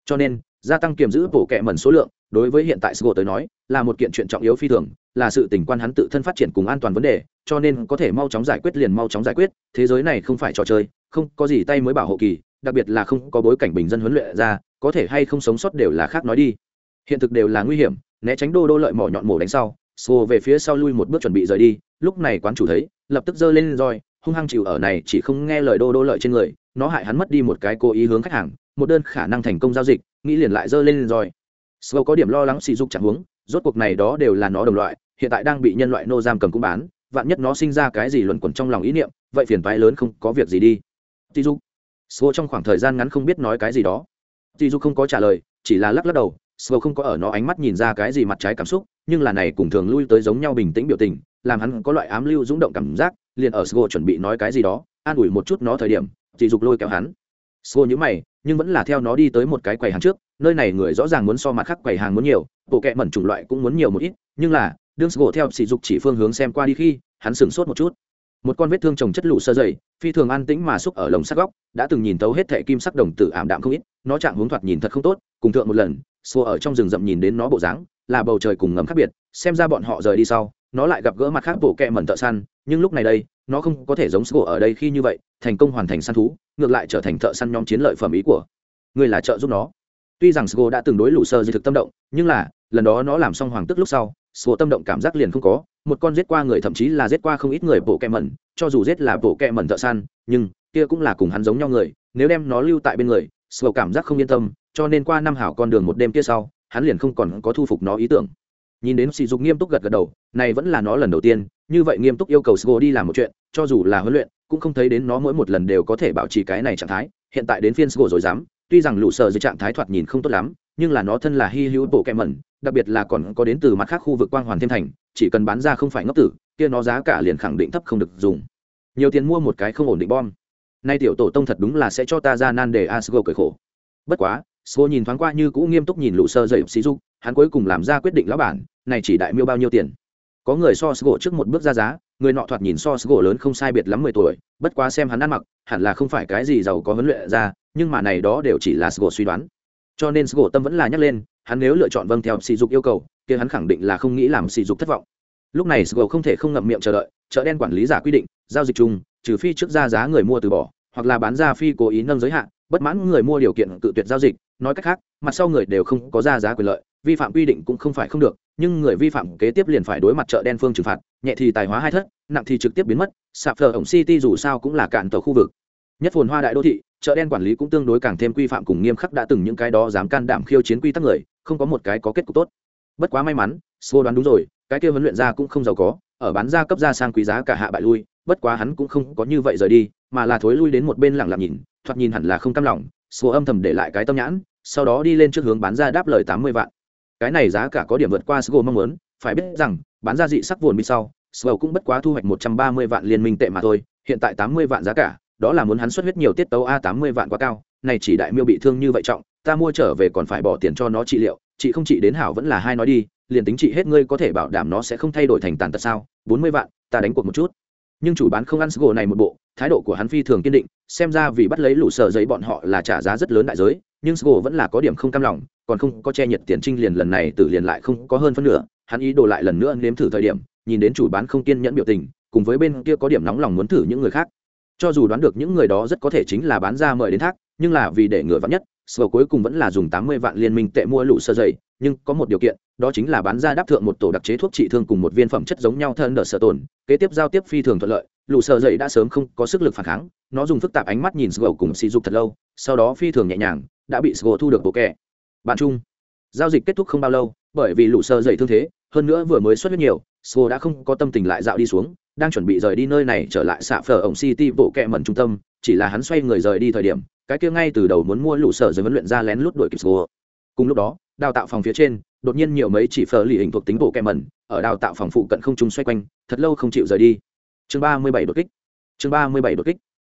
Cho nên, gia tăng kiềm giữ bổ kẹ mẩn số lượng, đối với hiện tại sgo tới nói, là một kiện chuyện trọng yếu phi thường, là sự tình quan hắn tự thân phát triển cùng an toàn vấn đề, cho nên có thể mau chóng giải quyết liền mau chóng giải quyết, thế giới này không phải trò chơi không có gì tay mới bảo hộ kỳ, đặc biệt là không có bối cảnh bình dân huấn luyện ra, có thể hay không sống sót đều là khác nói đi. Hiện thực đều là nguy hiểm, né tránh đô đô lợi mỏ nhọn mổ đánh sau, xô về phía sau lui một bước chuẩn bị rời đi, lúc này quán chủ thấy, lập tức giơ lên roi, hung hăng chịu ở này chỉ không nghe lời đô đô lợi trên người, nó hại hắn mất đi một cái cố ý hướng khách hàng, một đơn khả năng thành công giao dịch, nghĩ liền lại giơ lên roi. Sgo có điểm lo lắng sỉ dục chẳng huống, rốt cuộc này đó đều là nó đồng loại, hiện tại đang bị nhân loại nô giam cầm cũng bán, vạn nhất nó sinh ra cái gì luẩn quẩn trong lòng ý niệm, vậy phiền toái lớn không có việc gì đi tỷ dục. Sgo trong khoảng thời gian ngắn không biết nói cái gì đó. Tỷ dục không có trả lời, chỉ là lắc lắc đầu sgo không có ở nó ánh mắt nhìn ra cái gì mặt trái cảm xúc, nhưng là này cùng thường lui tới giống nhau bình tĩnh biểu tình, làm hắn có loại ám lưu dũng động cảm giác, liền ở sgo chuẩn bị nói cái gì đó, an ủi một chút nó thời điểm tỷ dục lôi kéo hắn. Sgo nhíu mày, nhưng vẫn là theo nó đi tới một cái quầy hàng trước, nơi này người rõ ràng muốn so mặt khác quầy hàng muốn nhiều, bộ kệ mẩn chủng loại cũng muốn nhiều một ít, nhưng là, đương sgo theo sỉ dục chỉ phương hướng xem qua đi khi, hắn sửng sốt một chút một con vết thương trồng chất lụ sơ dày, phi thường an tĩnh mà xúc ở lồng sắc góc, đã từng nhìn tấu hết thẻ kim sắc đồng tử ảm đạm không ít, nó chạm hướng thoạt nhìn thật không tốt, cùng thượng một lần, xua ở trong rừng rậm nhìn đến nó bộ dáng, là bầu trời cùng ngầm khác biệt, xem ra bọn họ rời đi sau, nó lại gặp gỡ mặt khác bộ kẹ mẩn thợ săn, nhưng lúc này đây, nó không có thể giống sổ ở đây khi như vậy, thành công hoàn thành săn thú, ngược lại trở thành thợ săn nhóm chiến lợi phẩm ý của người là trợ giúp nó. Tuy rằng sô đã từng đối lũ sơ di thực tâm động, nhưng là, lần đó nó làm xong hoàng tức lúc sau sô tâm động cảm giác liền không có một con giết qua người thậm chí là giết qua không ít người bộ kẹ mẩn, cho dù giết là bộ kẹ mẩn thợ săn, nhưng kia cũng là cùng hắn giống nhau người, nếu đem nó lưu tại bên người sầu cảm giác không yên tâm, cho nên qua năm hảo con đường một đêm kia sau, hắn liền không còn có thu phục nó ý tưởng. Nhìn đến sỉ dục nghiêm túc gật gật đầu, này vẫn là nó lần đầu tiên, như vậy nghiêm túc yêu cầu sgo đi làm một chuyện, cho dù là huấn luyện, cũng không thấy đến nó mỗi một lần đều có thể bảo trì cái này trạng thái, hiện tại đến phiên sgo rồi dám, tuy rằng lũ sợ dưới trạng thái thoạt nhìn không tốt lắm, nhưng là nó thân là hy hữu bộ kẹ mẩn, đặc biệt là còn có đến từ mặt khác khu vực quang hoàn thiên thành chỉ cần bán ra không phải ngốc tử kia nó giá cả liền khẳng định thấp không được dùng nhiều tiền mua một cái không ổn định bom nay tiểu tổ tông thật đúng là sẽ cho ta ra nan để asgo cởi khổ bất quá sgo nhìn thoáng qua như cũ nghiêm túc nhìn lũ sơ dậy sĩ dục, hắn cuối cùng làm ra quyết định lão bản, này chỉ đại miêu bao nhiêu tiền. Có người so sgo trước một bước ra giá, người nọ thoạt nhìn so sgo lớn không sai biệt lắm mười tuổi, bất quá xem hắn ăn mặc, hẳn là không phải cái gì giàu có huấn luyện ra, nhưng mà này đó đều chỉ là sgo suy đoán. Cho nên sgo tâm vẫn là nhắc lên, hắn nếu lựa chọn vâng theo sỉ dục yêu cầu, kia hắn khẳng định là không nghĩ làm sỉ dục thất vọng. Lúc này sgo không thể không ngậm miệng chờ đợi, chợ đen quản lý giả quy định, giao dịch chung, trừ phi trước ra giá người mua từ bỏ, hoặc là bán ra phi cố ý nâng giới hạn, bất mãn người mua điều kiện tự tuyệt giao dịch nói cách khác mặt sau người đều không có ra giá quyền lợi vi phạm quy định cũng không phải không được nhưng người vi phạm kế tiếp liền phải đối mặt chợ đen phương trừng phạt nhẹ thì tài hóa hai thất nặng thì trực tiếp biến mất sạp phở ổng city dù sao cũng là cạn tàu khu vực nhất phồn hoa đại đô thị chợ đen quản lý cũng tương đối càng thêm quy phạm cùng nghiêm khắc đã từng những cái đó dám can đảm khiêu chiến quy tắc người không có một cái có kết cục tốt. Bất quá may mắn, sô đoán đúng rồi, cái kia huấn luyện ra cũng không giàu có, ở bán ra cấp ra sang quý giá cả hạ bại lui, bất quá hắn cũng không có như vậy rời đi, mà là thối lui đến một bên lặng lặng nhìn, thoạt nhìn hẳn là không cam lòng, sô âm thầm để lại cái tâm nhãn, sau đó đi lên trước hướng bán ra đáp lời tám mươi vạn. Cái này giá cả có điểm vượt qua sô mong muốn, phải biết rằng, bán ra dị sắc vồn bị sau, sô cũng bất quá thu hoạch một trăm ba mươi vạn liên minh tệ mà thôi, hiện tại tám mươi vạn giá cả, đó là muốn hắn xuất huyết nhiều tiết tấu a tám mươi vạn quá cao, này chỉ đại miêu bị thương như vậy trọng ta mua trở về còn phải bỏ tiền cho nó trị liệu, chị không trị đến hảo vẫn là hai nói đi, liền tính trị hết ngươi có thể bảo đảm nó sẽ không thay đổi thành tàn tật sao? Bốn mươi vạn, ta đánh cuộc một chút. Nhưng chủ bán không ăn sgo này một bộ, thái độ của hắn phi thường kiên định, xem ra vì bắt lấy lũ sợ giấy bọn họ là trả giá rất lớn đại giới, nhưng sgo vẫn là có điểm không cam lòng, còn không có che nhiệt tiền trinh liền lần này từ liền lại không có hơn phân nửa, hắn ý đồ lại lần nữa nếm thử thời điểm, nhìn đến chủ bán không kiên nhẫn biểu tình, cùng với bên kia có điểm nóng lòng muốn thử những người khác. Cho dù đoán được những người đó rất có thể chính là bán ra mời đến thác, nhưng là vì để ngừa vắn nhất sở cuối cùng vẫn là dùng tám mươi vạn liên minh tệ mua lũ sơ dày, nhưng có một điều kiện, đó chính là bán ra đáp thượng một tổ đặc chế thuốc trị thương cùng một viên phẩm chất giống nhau thân đỡ sở tồn, kế tiếp giao tiếp phi thường thuận lợi, lũ sơ dày đã sớm không có sức lực phản kháng, nó dùng phức tạp ánh mắt nhìn sở cùng sỉ dục thật lâu, sau đó phi thường nhẹ nhàng, đã bị sở thu được bộ kẻ bạn chung, giao dịch kết thúc không bao lâu, bởi vì lũ sơ dày thương thế, hơn nữa vừa mới xuất huyết nhiều sở đã không có tâm tình lại dạo đi xuống, đang chuẩn bị rời đi nơi này trở lại xạ phở ổng city bộ kẹ mẩn trung tâm, chỉ là hắn xoay người rời đi thời điểm cái kia ngay từ đầu muốn mua lũ sở rồi huấn luyện ra lén lút đuổi kịp sgầu cùng lúc đó, đào tạo phòng phía trên, đột nhiên nhiều mấy chỉ phở lì hình thuộc tính bộ kẹ mẩn, ở đào tạo phòng phụ cận không trung xoay quanh, thật lâu không chịu rời đi. Chương ba mươi bảy đột kích. Chương ba mươi bảy đột kích.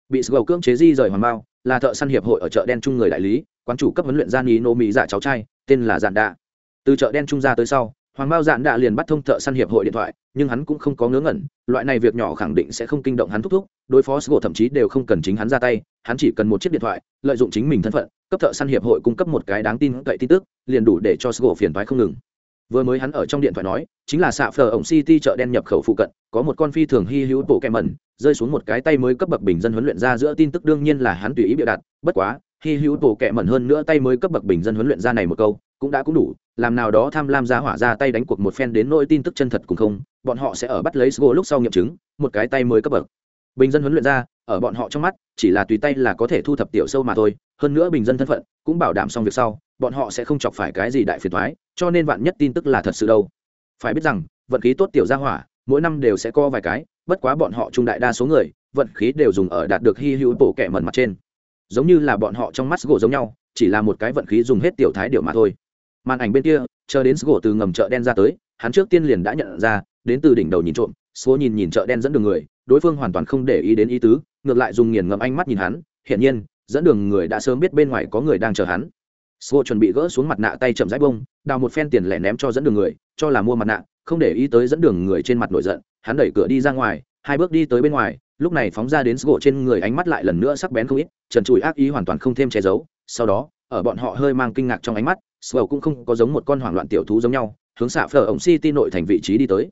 Bị sgầu cưỡng chế di rời hoàng bao, là thợ săn hiệp hội ở chợ đen trung người đại lý, quán chủ cấp huấn luyện gia ý nô mỹ giả cháu trai, tên là giản đạ. Từ chợ đen trung ra tới sau hoàng bao dạn đã liền bắt thông thợ săn hiệp hội điện thoại, nhưng hắn cũng không có ngớ ngẩn, loại này việc nhỏ khẳng định sẽ không kinh động hắn thúc thúc, đối phó sgo thậm chí đều không cần chính hắn ra tay, hắn chỉ cần một chiếc điện thoại, lợi dụng chính mình thân phận, cấp thợ săn hiệp hội cung cấp một cái đáng tin cậy tin tức, liền đủ để cho sgo phiền thoái không ngừng. Vừa mới hắn ở trong điện thoại nói, chính là xạ phờ ổng city chợ đen nhập khẩu phụ cận, có một con phi thường hy hữu bộ kẹm mẩn, rơi xuống một cái tay mới cấp bậc bình dân huấn luyện ra giữa tin tức đương nhiên là hắn tùy ý bịa đặt, bất quá hy hữu bộ kẹm mẩn hơn nữa tay mới cấp bậc bình dân huấn luyện ra này một câu, cũng đã cũng đủ, làm nào đó tham lam ra hỏa ra tay đánh cuộc một phen đến nỗi tin tức chân thật cùng không, bọn họ sẽ ở bắt lấy sgo lúc sau nghiệm chứng, một cái tay mới cấp bậc. Bình dân huấn luyện ra, ở bọn họ trong mắt, chỉ là tùy tay là có thể thu thập tiểu sâu mà thôi, hơn nữa bình dân thân phận, cũng bảo đảm xong việc sau, bọn họ sẽ không chọc phải cái gì đại phiền thoái cho nên vạn nhất tin tức là thật sự đâu. Phải biết rằng, vận khí tốt tiểu gia hỏa, mỗi năm đều sẽ có vài cái, bất quá bọn họ trung đại đa số người, vận khí đều dùng ở đạt được hy hữu bổ kẻ mẩn mặt trên giống như là bọn họ trong mắt gỗ giống nhau chỉ là một cái vận khí dùng hết tiểu thái điệu mà thôi. Màn ảnh bên kia chờ đến gỗ từ ngầm chợ đen ra tới hắn trước tiên liền đã nhận ra đến từ đỉnh đầu nhìn trộm số nhìn nhìn chợ đen dẫn đường người đối phương hoàn toàn không để ý đến ý tứ ngược lại dùng nghiền ngầm ánh mắt nhìn hắn hiển nhiên dẫn đường người đã sớm biết bên ngoài có người đang chờ hắn. Sô chuẩn bị gỡ xuống mặt nạ tay chậm rãi bông, đào một phen tiền lẻ ném cho dẫn đường người, cho là mua mặt nạ, không để ý tới dẫn đường người trên mặt nổi giận, hắn đẩy cửa đi ra ngoài, hai bước đi tới bên ngoài, lúc này phóng ra đến gỗ trên người ánh mắt lại lần nữa sắc bén không ít, trần trụi ác ý hoàn toàn không thêm che giấu. Sau đó, ở bọn họ hơi mang kinh ngạc trong ánh mắt, Sô cũng không có giống một con hoảng loạn tiểu thú giống nhau, hướng xạ phở ổng city nội thành vị trí đi tới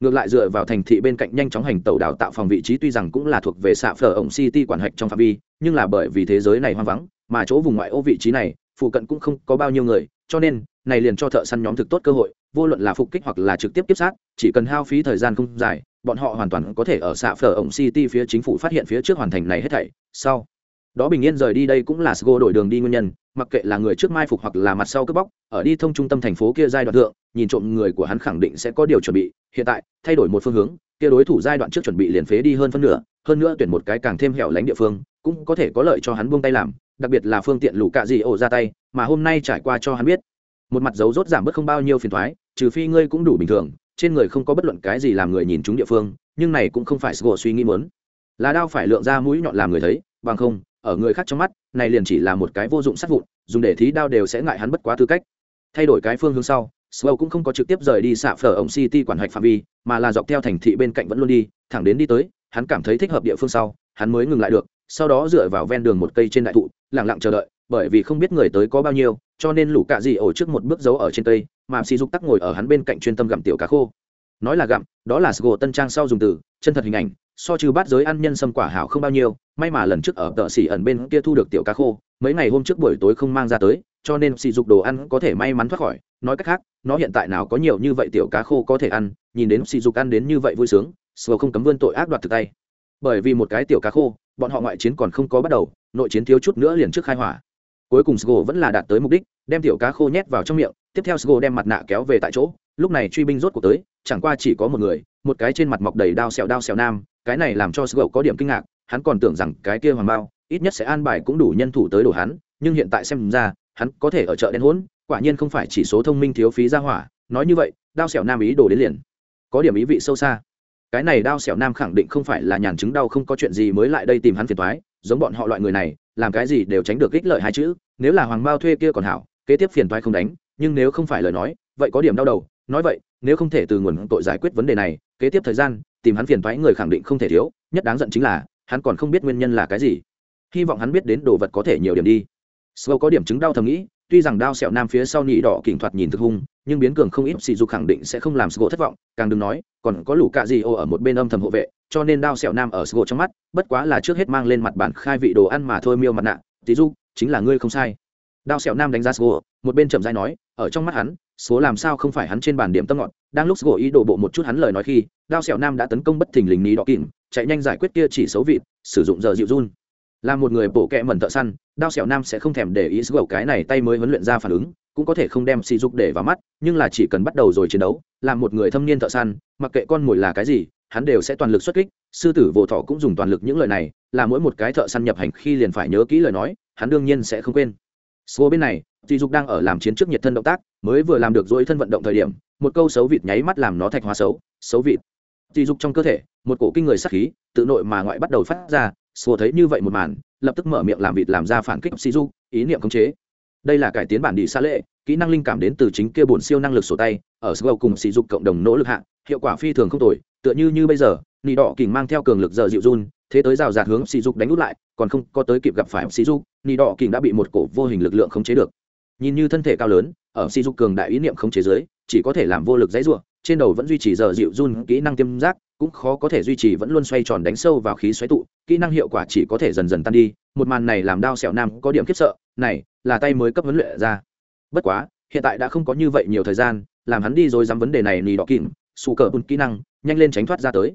ngược lại dựa vào thành thị bên cạnh nhanh chóng hành tàu đào tạo phòng vị trí tuy rằng cũng là thuộc về xạ phở ổng city quản hạch trong phạm vi nhưng là bởi vì thế giới này hoang vắng mà chỗ vùng ngoại ô vị trí này phụ cận cũng không có bao nhiêu người cho nên này liền cho thợ săn nhóm thực tốt cơ hội vô luận là phục kích hoặc là trực tiếp tiếp sát chỉ cần hao phí thời gian không dài bọn họ hoàn toàn có thể ở xạ phở ổng city phía chính phủ phát hiện phía trước hoàn thành này hết thảy. Sau, đó bình yên rời đi đây cũng là sgo đổi đường đi nguyên nhân, mặc kệ là người trước mai phục hoặc là mặt sau cướp bóc, ở đi thông trung tâm thành phố kia giai đoạn thượng, nhìn trộm người của hắn khẳng định sẽ có điều chuẩn bị. Hiện tại, thay đổi một phương hướng, kia đối thủ giai đoạn trước chuẩn bị liền phế đi hơn phân nửa, hơn nữa tuyển một cái càng thêm hẻo lánh địa phương, cũng có thể có lợi cho hắn buông tay làm, đặc biệt là phương tiện lũ cạ gì ổ ra tay, mà hôm nay trải qua cho hắn biết, một mặt dấu rốt giảm bớt không bao nhiêu phiền thoái, trừ phi ngươi cũng đủ bình thường trên người không có bất luận cái gì làm người nhìn chúng địa phương nhưng này cũng không phải sgo suy nghĩ muốn. Là đao phải lượng ra mũi nhọn làm người thấy bằng không ở người khác trong mắt này liền chỉ là một cái vô dụng sát vụn dùng để thí đao đều sẽ ngại hắn bất quá tư cách. Thay đổi cái phương hướng sau Slow cũng không có trực tiếp rời đi xạ phở ổng City quản hạch phạm vi, mà là dọc theo thành thị bên cạnh vẫn luôn đi, thẳng đến đi tới, hắn cảm thấy thích hợp địa phương sau, hắn mới ngừng lại được, sau đó dựa vào ven đường một cây trên đại thụ, lặng lặng chờ đợi, bởi vì không biết người tới có bao nhiêu, cho nên lũ cạ gì ổ trước một bước giấu ở trên cây, mà Si Dục tắc ngồi ở hắn bên cạnh chuyên tâm gặm tiểu cá khô. Nói là gặm, đó là Sgo tân trang sau dùng từ, chân thật hình ảnh, so trừ bát giới ăn nhân sâm quả hảo không bao nhiêu may mà lần trước ở tợ xỉ ẩn bên kia thu được tiểu cá khô mấy ngày hôm trước buổi tối không mang ra tới cho nên sỉ dục đồ ăn có thể may mắn thoát khỏi. Nói cách khác nó hiện tại nào có nhiều như vậy tiểu cá khô có thể ăn nhìn đến sỉ dục ăn đến như vậy vui sướng sờ không cấm vươn tội ác đoạt thực tay. Bởi vì một cái tiểu cá khô bọn họ ngoại chiến còn không có bắt đầu nội chiến thiếu chút nữa liền trước khai hỏa cuối cùng sgo vẫn là đạt tới mục đích đem tiểu cá khô nhét vào trong miệng tiếp theo sgo đem mặt nạ kéo về tại chỗ lúc này truy binh rốt cuộc tới chẳng qua chỉ có một người một cái trên mặt mọc đầy đao xẻo, đao xẻo nam cái này làm cho sgo có điểm kinh ngạc hắn còn tưởng rằng cái kia hoàng bao ít nhất sẽ an bài cũng đủ nhân thủ tới đổ hắn nhưng hiện tại xem ra hắn có thể ở chợ đen hỗn quả nhiên không phải chỉ số thông minh thiếu phí ra hỏa nói như vậy đao xẻo nam ý đồ đến liền. Có điểm ý vị sâu xa. Cái này đao xẻo nam khẳng định không phải là nhàn chứng đau không có chuyện gì mới lại đây tìm hắn phiền toái giống bọn họ loại người này làm cái gì đều tránh được ích lợi hai chữ nếu là hoàng bao thuê kia còn hảo kế tiếp phiền toái không đánh nhưng nếu không phải lời nói vậy có điểm đau đầu nói vậy nếu không thể từ nguồn tội giải quyết vấn đề này kế tiếp thời gian tìm hắn phiền toái người khẳng định không thể thiếu nhất đáng giận chính là hắn còn không biết nguyên nhân là cái gì. Hy vọng hắn biết đến đồ vật có thể nhiều điểm đi. Sâu có điểm chứng đau thầm nghĩ, tuy rằng đao sẹo nam phía sau nhị đỏ kỉnh thoạt nhìn thực hung, nhưng biến cường không ít sỉ dục khẳng định sẽ không làm Slow thất vọng, càng đừng nói, còn có lũ cạ gì ô ở một bên âm thầm hộ vệ, cho nên đao sẹo nam ở Slow trong mắt, bất quá là trước hết mang lên mặt bản khai vị đồ ăn mà thôi miêu mặt nạ, tí du, chính là ngươi không sai. Đao sẹo nam đánh giá Slow, một bên chậm rãi nói, ở trong mắt hắn, số làm sao không phải hắn trên bản điểm tâm ngọn, đang lúc Slow ý đồ bộ một chút hắn lời nói khi, đao sẹo nam đã tấn công bất thình lình ní đỏ kỉnh, chạy nhanh giải quyết kia chỉ xấu vịt, sử dụng giờ dịu run là một người bổ kẹ mẩn thợ săn, đao xẻo nam sẽ không thèm để ý sức gầu cái này tay mới huấn luyện ra phản ứng, cũng có thể không đem sỉ dục để vào mắt, nhưng là chỉ cần bắt đầu rồi chiến đấu làm một người thâm niên thợ săn, mặc kệ con mồi là cái gì, hắn đều sẽ toàn lực xuất kích. Sư tử vô thọ cũng dùng toàn lực những lời này, là mỗi một cái thợ săn nhập hành khi liền phải nhớ kỹ lời nói, hắn đương nhiên sẽ không quên. Số bên này sỉ dục đang ở làm chiến trước nhiệt thân động tác, mới vừa làm được dỗi thân vận động thời điểm, một câu xấu vịt nháy mắt làm nó thạch hóa xấu xấu vịt. Sỉ dục trong cơ thể, một cổ kinh người sắc khí, tự nội mà ngoại bắt đầu phát ra sùa thấy như vậy một màn lập tức mở miệng làm vịt làm ra phản kích si du ý niệm khống chế. Đây là cải tiến bản đi xa lệ kỹ năng linh cảm đến từ chính kia bổn siêu năng lực sổ tay ở sgâu cùng sỉ dục cộng đồng nỗ lực hạ hiệu quả phi thường không tồi tựa như như bây giờ nị đỏ kình mang theo cường lực giờ dịu run thế tới rào rạt hướng sỉ dục đánh út lại còn không có tới kịp gặp phải sỉ dục nị đỏ kình đã bị một cổ vô hình lực lượng khống chế được. Nhìn như thân thể cao lớn ở sỉ dục cường đại ý niệm khống chế dưới, chỉ có thể làm vô lực dãy rủa trên đầu vẫn duy trì giờ dịu run, kỹ năng tiêm giác cũng khó có thể duy trì, vẫn luôn xoay tròn đánh sâu vào khí xoáy tụ, kỹ năng hiệu quả chỉ có thể dần dần tan đi. Một màn này làm đao xẻo nam có điểm khiếp sợ, này, là tay mới cấp huấn luyện ra. Bất quá, hiện tại đã không có như vậy nhiều thời gian, làm hắn đi rồi dám vấn đề này, nì đỏ kỉnh, xù cờ bùn kỹ năng, nhanh lên tránh thoát ra tới.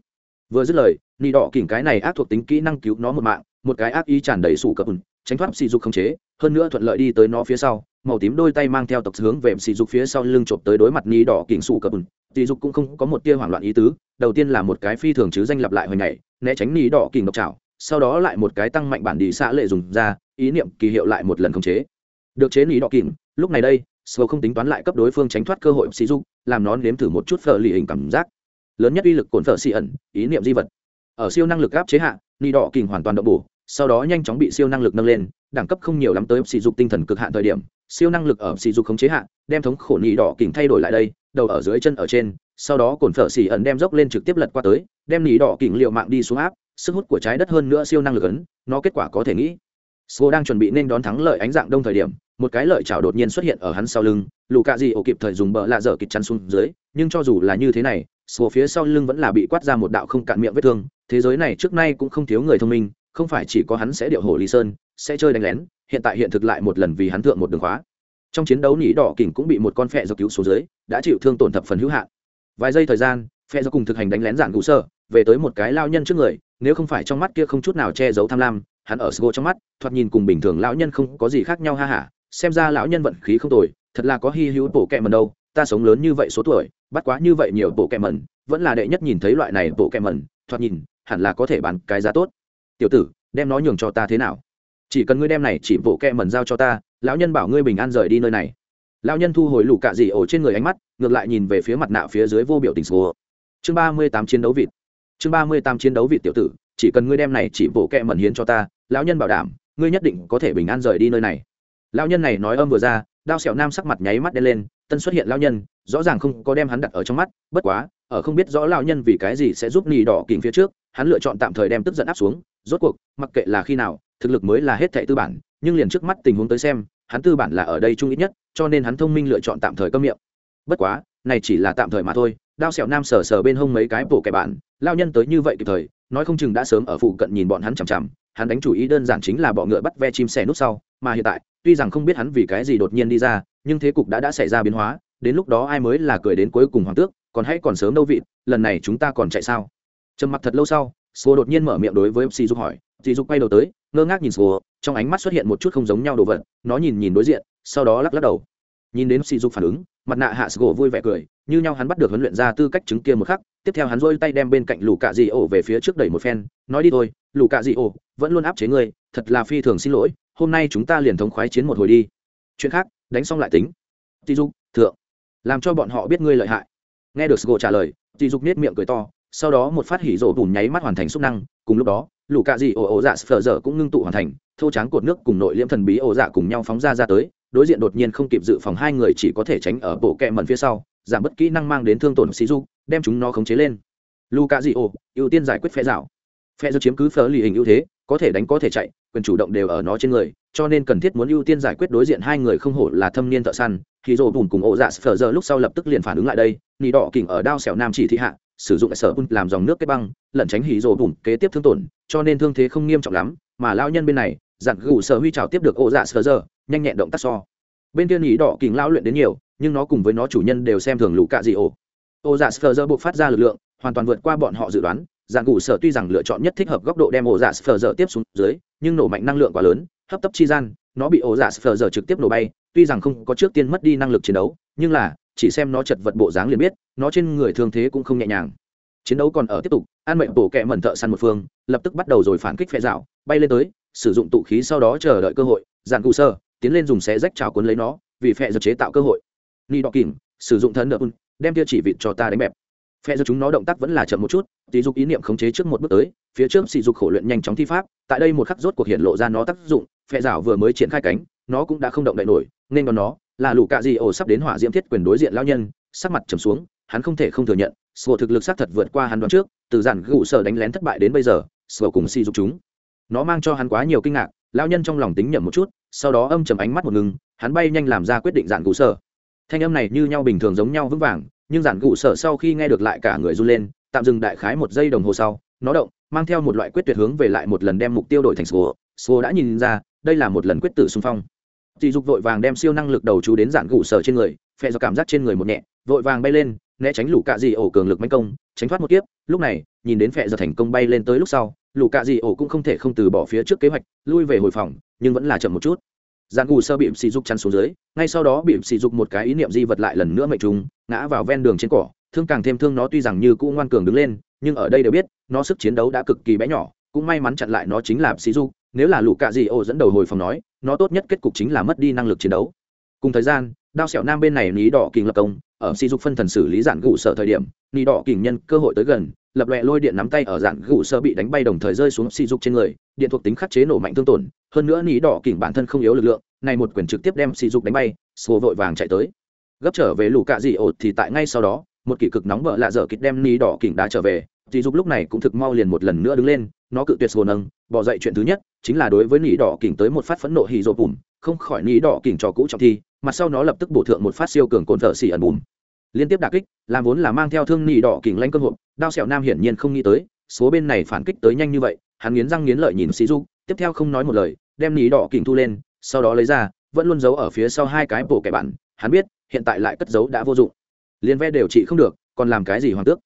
Vừa dứt lời, nì đỏ kỉnh cái này ác thuộc tính kỹ năng cứu nó một mạng, một cái ác ý tràn đầy xù cờ bùn, tránh thoát sỉ dục không chế, hơn nữa thuận lợi đi tới nó phía sau, màu tím đôi tay mang theo tộc hướng về sỉ dục phía sau lưng chộp tới đối mặt nì đỏ kỉnh sủ cờ bùn tỷ dục cũng không có một tia hoảng loạn ý tứ, đầu tiên là một cái phi thường chứ danh lặp lại hồi ngày né tránh ní đỏ kỳ độc trào sau đó lại một cái tăng mạnh bản đi xã lệ dùng ra, ý niệm kỳ hiệu lại một lần khống chế. Được chế ní đỏ kỳ lúc này đây sầu không tính toán lại cấp đối phương tránh thoát cơ hội sĩ dục, làm nó nếm thử một chút phở lì hình cảm giác. Lớn nhất uy lực cồn phở xì ẩn, ý niệm di vật. Ở siêu năng lực áp chế hạ ni đỏ kình hoàn toàn đậu bổ, sau đó nhanh chóng bị siêu năng lực nâng lên, đẳng cấp không nhiều lắm tới sĩ dục tinh thần cực hạn thời điểm, siêu năng lực ở sĩ dục khống chế hạ, đem thống khổ ni đỏ kình thay đổi lại đây đầu ở dưới chân ở trên sau đó cồn phở xì ẩn đem dốc lên trực tiếp lật qua tới đem nỉ đỏ kìm liệu mạng đi xuống áp sức hút của trái đất hơn nữa siêu năng lực ấn nó kết quả có thể nghĩ Sô đang chuẩn bị nên đón thắng lợi ánh dạng đông thời điểm, một cái lợi chảo đột nhiên xuất hiện ở hắn sau lưng, lù cạ gì ổ kịp thời dùng bờ lạ dở kịch chắn xuống dưới, nhưng cho dù là như thế này, Sô phía sau lưng vẫn là bị quát ra một đạo không cạn miệng vết thương, thế giới này trước nay cũng không thiếu người thông minh, không phải chỉ có hắn sẽ điệu hổ Lý Sơn, sẽ chơi đánh lén, hiện tại hiện thực lại một lần vì hắn thượng một đường khóa. Trong chiến đấu nỉ đỏ kỉnh cũng bị một con phẹ do cứu xuống dưới, đã chịu thương tổn thập phần hữu hạn. Vài giây thời gian, phệ do cùng thực hành đánh lén giản cụ sơ, về tới một cái lao nhân trước người, nếu không phải trong mắt kia không chút nào che giấu tham lam, hắn ở sgo trong mắt thoạt nhìn cùng bình thường lão nhân không có gì khác nhau ha hả xem ra lão nhân vận khí không tồi thật là có hy hữu bộ kẹ mần đâu ta sống lớn như vậy số tuổi bắt quá như vậy nhiều bộ kẹ mần vẫn là đệ nhất nhìn thấy loại này bộ kẹ mần thoạt nhìn hẳn là có thể bán cái giá tốt tiểu tử đem nó nhường cho ta thế nào chỉ cần ngươi đem này chỉ bộ kẹ mần giao cho ta lão nhân bảo ngươi bình an rời đi nơi này. Lão nhân thu hồi lũ cạ dị ổ trên người ánh mắt, ngược lại nhìn về phía mặt nạ phía dưới vô biểu tình số. Chương ba mươi tám chiến đấu vịt. Chương ba mươi tám chiến đấu vịt tiểu tử, chỉ cần ngươi đem này chỉ vỗ kẹ mẩn hiến cho ta, lão nhân bảo đảm, ngươi nhất định có thể bình an rời đi nơi này. Lão nhân này nói âm vừa ra, đao sẹo nam sắc mặt nháy mắt đen lên, tân xuất hiện lão nhân, rõ ràng không có đem hắn đặt ở trong mắt, bất quá, ở không biết rõ lão nhân vì cái gì sẽ giúp nỉ đỏ kình phía trước, hắn lựa chọn tạm thời đem tức giận áp xuống, rốt cuộc, mặc kệ là khi nào, thực lực mới là hết thệ tư bản nhưng liền trước mắt tình huống tới xem, hắn tư bản là ở đây chung ít nhất, cho nên hắn thông minh lựa chọn tạm thời câm miệng. Bất quá, này chỉ là tạm thời mà thôi, đao sẹo nam sờ sờ bên hông mấy cái bộ kẻ bạn, lao nhân tới như vậy kịp thời, nói không chừng đã sớm ở phụ cận nhìn bọn hắn chằm chằm, hắn đánh chủ ý đơn giản chính là bọ ngựa bắt ve chim sẻ nút sau, mà hiện tại, tuy rằng không biết hắn vì cái gì đột nhiên đi ra, nhưng thế cục đã đã xảy ra biến hóa, đến lúc đó ai mới là cười đến cuối cùng hoàng tước, còn hãy còn sớm đâu vị lần này chúng ta còn chạy sao? Trầm mặc thật lâu sau sô đột nhiên mở miệng đối với sỉ dục hỏi sỉ dục quay đầu tới, ngơ ngác nhìn sô, trong ánh mắt xuất hiện một chút không giống nhau đồ vật, nó nhìn nhìn đối diện, sau đó lắc lắc đầu. Nhìn đến sỉ dục phản ứng, mặt nạ hạ sô vui vẻ cười, như nhau hắn bắt được huấn luyện ra tư cách chứng kia một khắc, tiếp theo hắn rôi tay đem bên cạnh lũ cạ dị ổ về phía trước đẩy một phen, nói đi thôi lũ cạ dị ổ, vẫn luôn áp chế ngươi, thật là phi thường xin lỗi, hôm nay chúng ta liền thống khoái chiến một hồi đi. Chuyện khác, đánh xong lại tính. Dị dục, thượng, làm cho bọn họ biết ngươi lợi hại. Nghe được sgô trả lời dị dục nhếch miệng cười to sau đó một phát hỉ rổ bùn nháy mắt hoàn thành xúc năng, cùng lúc đó, lũ cạ dị ổ ổ dạ phở dở cũng ngưng tụ hoàn thành, thô tráng cột nước cùng nội liễm thần bí ổ dạ cùng nhau phóng ra ra tới, đối diện đột nhiên không kịp dự phòng hai người chỉ có thể tránh ở bộ kẹ mần phía sau, giảm bất kỹ năng mang đến thương tổn sĩ du đem chúng nó khống chế lên. Lũ cạ dị ô ưu tiên giải quyết phe rào phe do chiếm cứ phở lì hình ưu thế, có thể đánh có thể chạy, quyền chủ động đều ở nó trên người, cho nên cần thiết muốn ưu tiên giải quyết đối diện hai người không hổ là thâm niên thợ săn. Khi rổ bùn cùng ổ dạ phở giờ lúc sau lập tức liền phản ứng lại đây nỉ đỏ kỉnh ở đao xẻo nam chỉ thị hạ sử dụng sở bùn làm dòng nước kết băng, lẩn tránh hỉ rồ bùn kế tiếp thương tổn, cho nên thương thế không nghiêm trọng lắm, mà lao nhân bên này dặn gù sở huy trào tiếp được ổ dạ sờ giờ nhanh nhẹn động tác so. Bên kia nhỉ đỏ kính lao luyện đến nhiều, nhưng nó cùng với nó chủ nhân đều xem thường lũ cạ dị ổ. Ô dạ sờ giờ buộc phát ra lực lượng, hoàn toàn vượt qua bọn họ dự đoán dạng gù sở tuy rằng lựa chọn nhất thích hợp góc độ đem ổ dạ sờ giờ tiếp xuống dưới, nhưng nổ mạnh năng lượng quá lớn, hấp tấp chi gian, nó bị ổ dạ sờ giờ trực tiếp nổ bay, tuy rằng không có trước tiên mất đi năng lực chiến đấu, nhưng là chỉ xem nó chật vật bộ dáng liền biết, nó trên người thương thế cũng không nhẹ nhàng. Chiến đấu còn ở tiếp tục, an mệnh bổ kẹ mẩn thợ săn một phương, lập tức bắt đầu rồi phản kích phe dạo, bay lên tới, sử dụng tụ khí sau đó chờ đợi cơ hội dạng cụ sơ, tiến lên dùng xé rách trào cuốn lấy nó, vì phe giật chế tạo cơ hội. Ni đọ kìm sử dụng thân đỡ đem tia chỉ vịt cho ta đánh bẹp. Phe giật chúng nó động tác vẫn là chậm một chút, tí dục ý niệm khống chế trước một bước tới, phía trước sỉ dục khổ luyện nhanh chóng thi pháp, tại đây một khắc rốt cuộc hiện lộ ra nó tác dụng phe rảo vừa mới triển khai cánh, nó cũng đã không động đậy nổi, nên còn nó là lũ cạ dị ổ sắp đến hỏa diễm thiết quyền đối diện lao nhân, sắc mặt trầm xuống, hắn không thể không thừa nhận, sổ thực lực xác thật vượt qua hắn đoán trước, từ giản gụ sở đánh lén thất bại đến bây giờ, sổ cùng si dục chúng. Nó mang cho hắn quá nhiều kinh ngạc lao nhân trong lòng tính nhầm một chút, sau đó âm chầm ánh mắt một ngừng, hắn bay nhanh làm ra quyết định giản gụ sở. Thanh âm này như nhau bình thường giống nhau vững vàng, nhưng giản gụ sở sau khi nghe được lại cả người run lên, tạm dừng đại khái một giây đồng hồ sau, nó động, mang theo một loại quyết tuyệt hướng về lại một lần đem mục tiêu đổi thành sổ. Sổ đã nhìn ra, đây là một lần quyết tử xung phong. Tỷ dục vội vàng đem siêu năng lực đầu chú đến giản gụ sở trên người, phệ do cảm giác trên người một nhẹ, vội vàng bay lên, né tránh lũ cạ dị ổ cường lực mãnh công, tránh thoát một kiếp. Lúc này, nhìn đến phệ do thành công bay lên tới lúc sau, lũ cạ dị ổ cũng không thể không từ bỏ phía trước kế hoạch, lui về hồi phòng, nhưng vẫn là chậm một chút. Giản gù sơ bị sỉ dục chăn xuống dưới, ngay sau đó bị sỉ dục một cái ý niệm di vật lại lần nữa mệnh trùng, ngã vào ven đường trên cỏ. Thương càng thêm thương nó tuy rằng như cũ ngoan cường đứng lên, nhưng ở đây đều biết, nó sức chiến đấu đã cực kỳ bé nhỏ cũng may mắn chặn lại nó chính là sĩ du nếu là lũ cạ dị ô dẫn đầu hồi phòng nói, nó tốt nhất kết cục chính là mất đi năng lực chiến đấu. Cùng thời gian, đao sẹo nam bên này ní đỏ kình lập công, ở si dục phân thần xử lý giản gụ sợ thời điểm, ní đỏ kình nhân cơ hội tới gần, lập lòe lôi điện nắm tay ở dạng gụ sơ bị đánh bay đồng thời rơi xuống si dục trên người, điện thuộc tính khắc chế nổ mạnh thương tổn, hơn nữa ní đỏ kình bản thân không yếu lực lượng, này một quyền trực tiếp đem si dục đánh bay, sô vội vàng chạy tới. Gấp trở về lũ cạ dị ột thì tại ngay sau đó, một kỷ cực nóng vợ lạ dở kịch đem ní đỏ kình đã trở về dì dục lúc này cũng thực mau liền một lần nữa đứng lên nó cự tuyệt hồ nâng, bỏ dậy chuyện thứ nhất, chính là đối với nỉ đỏ kỉnh tới một phát phẫn nộ hì rộ bùm, không khỏi nỉ đỏ kỉnh cho cũ trọng thi, mặt sau nó lập tức bổ thượng một phát siêu cường cồn thợ xỉ ẩn bùm. Liên tiếp đà kích, làm vốn là mang theo thương nỉ đỏ kỉnh lanh cơ hội đao sẹo nam hiển nhiên không nghĩ tới, số bên này phản kích tới nhanh như vậy, hắn nghiến răng nghiến lợi nhìn sĩ du tiếp theo không nói một lời, đem nỉ đỏ kỉnh thu lên, sau đó lấy ra, vẫn luôn giấu ở phía sau hai cái bộ kẻ bạn, hắn biết, hiện tại lại cất giấu đã vô dụng. Liên ve đều trị không được, còn làm cái gì hoàng tước?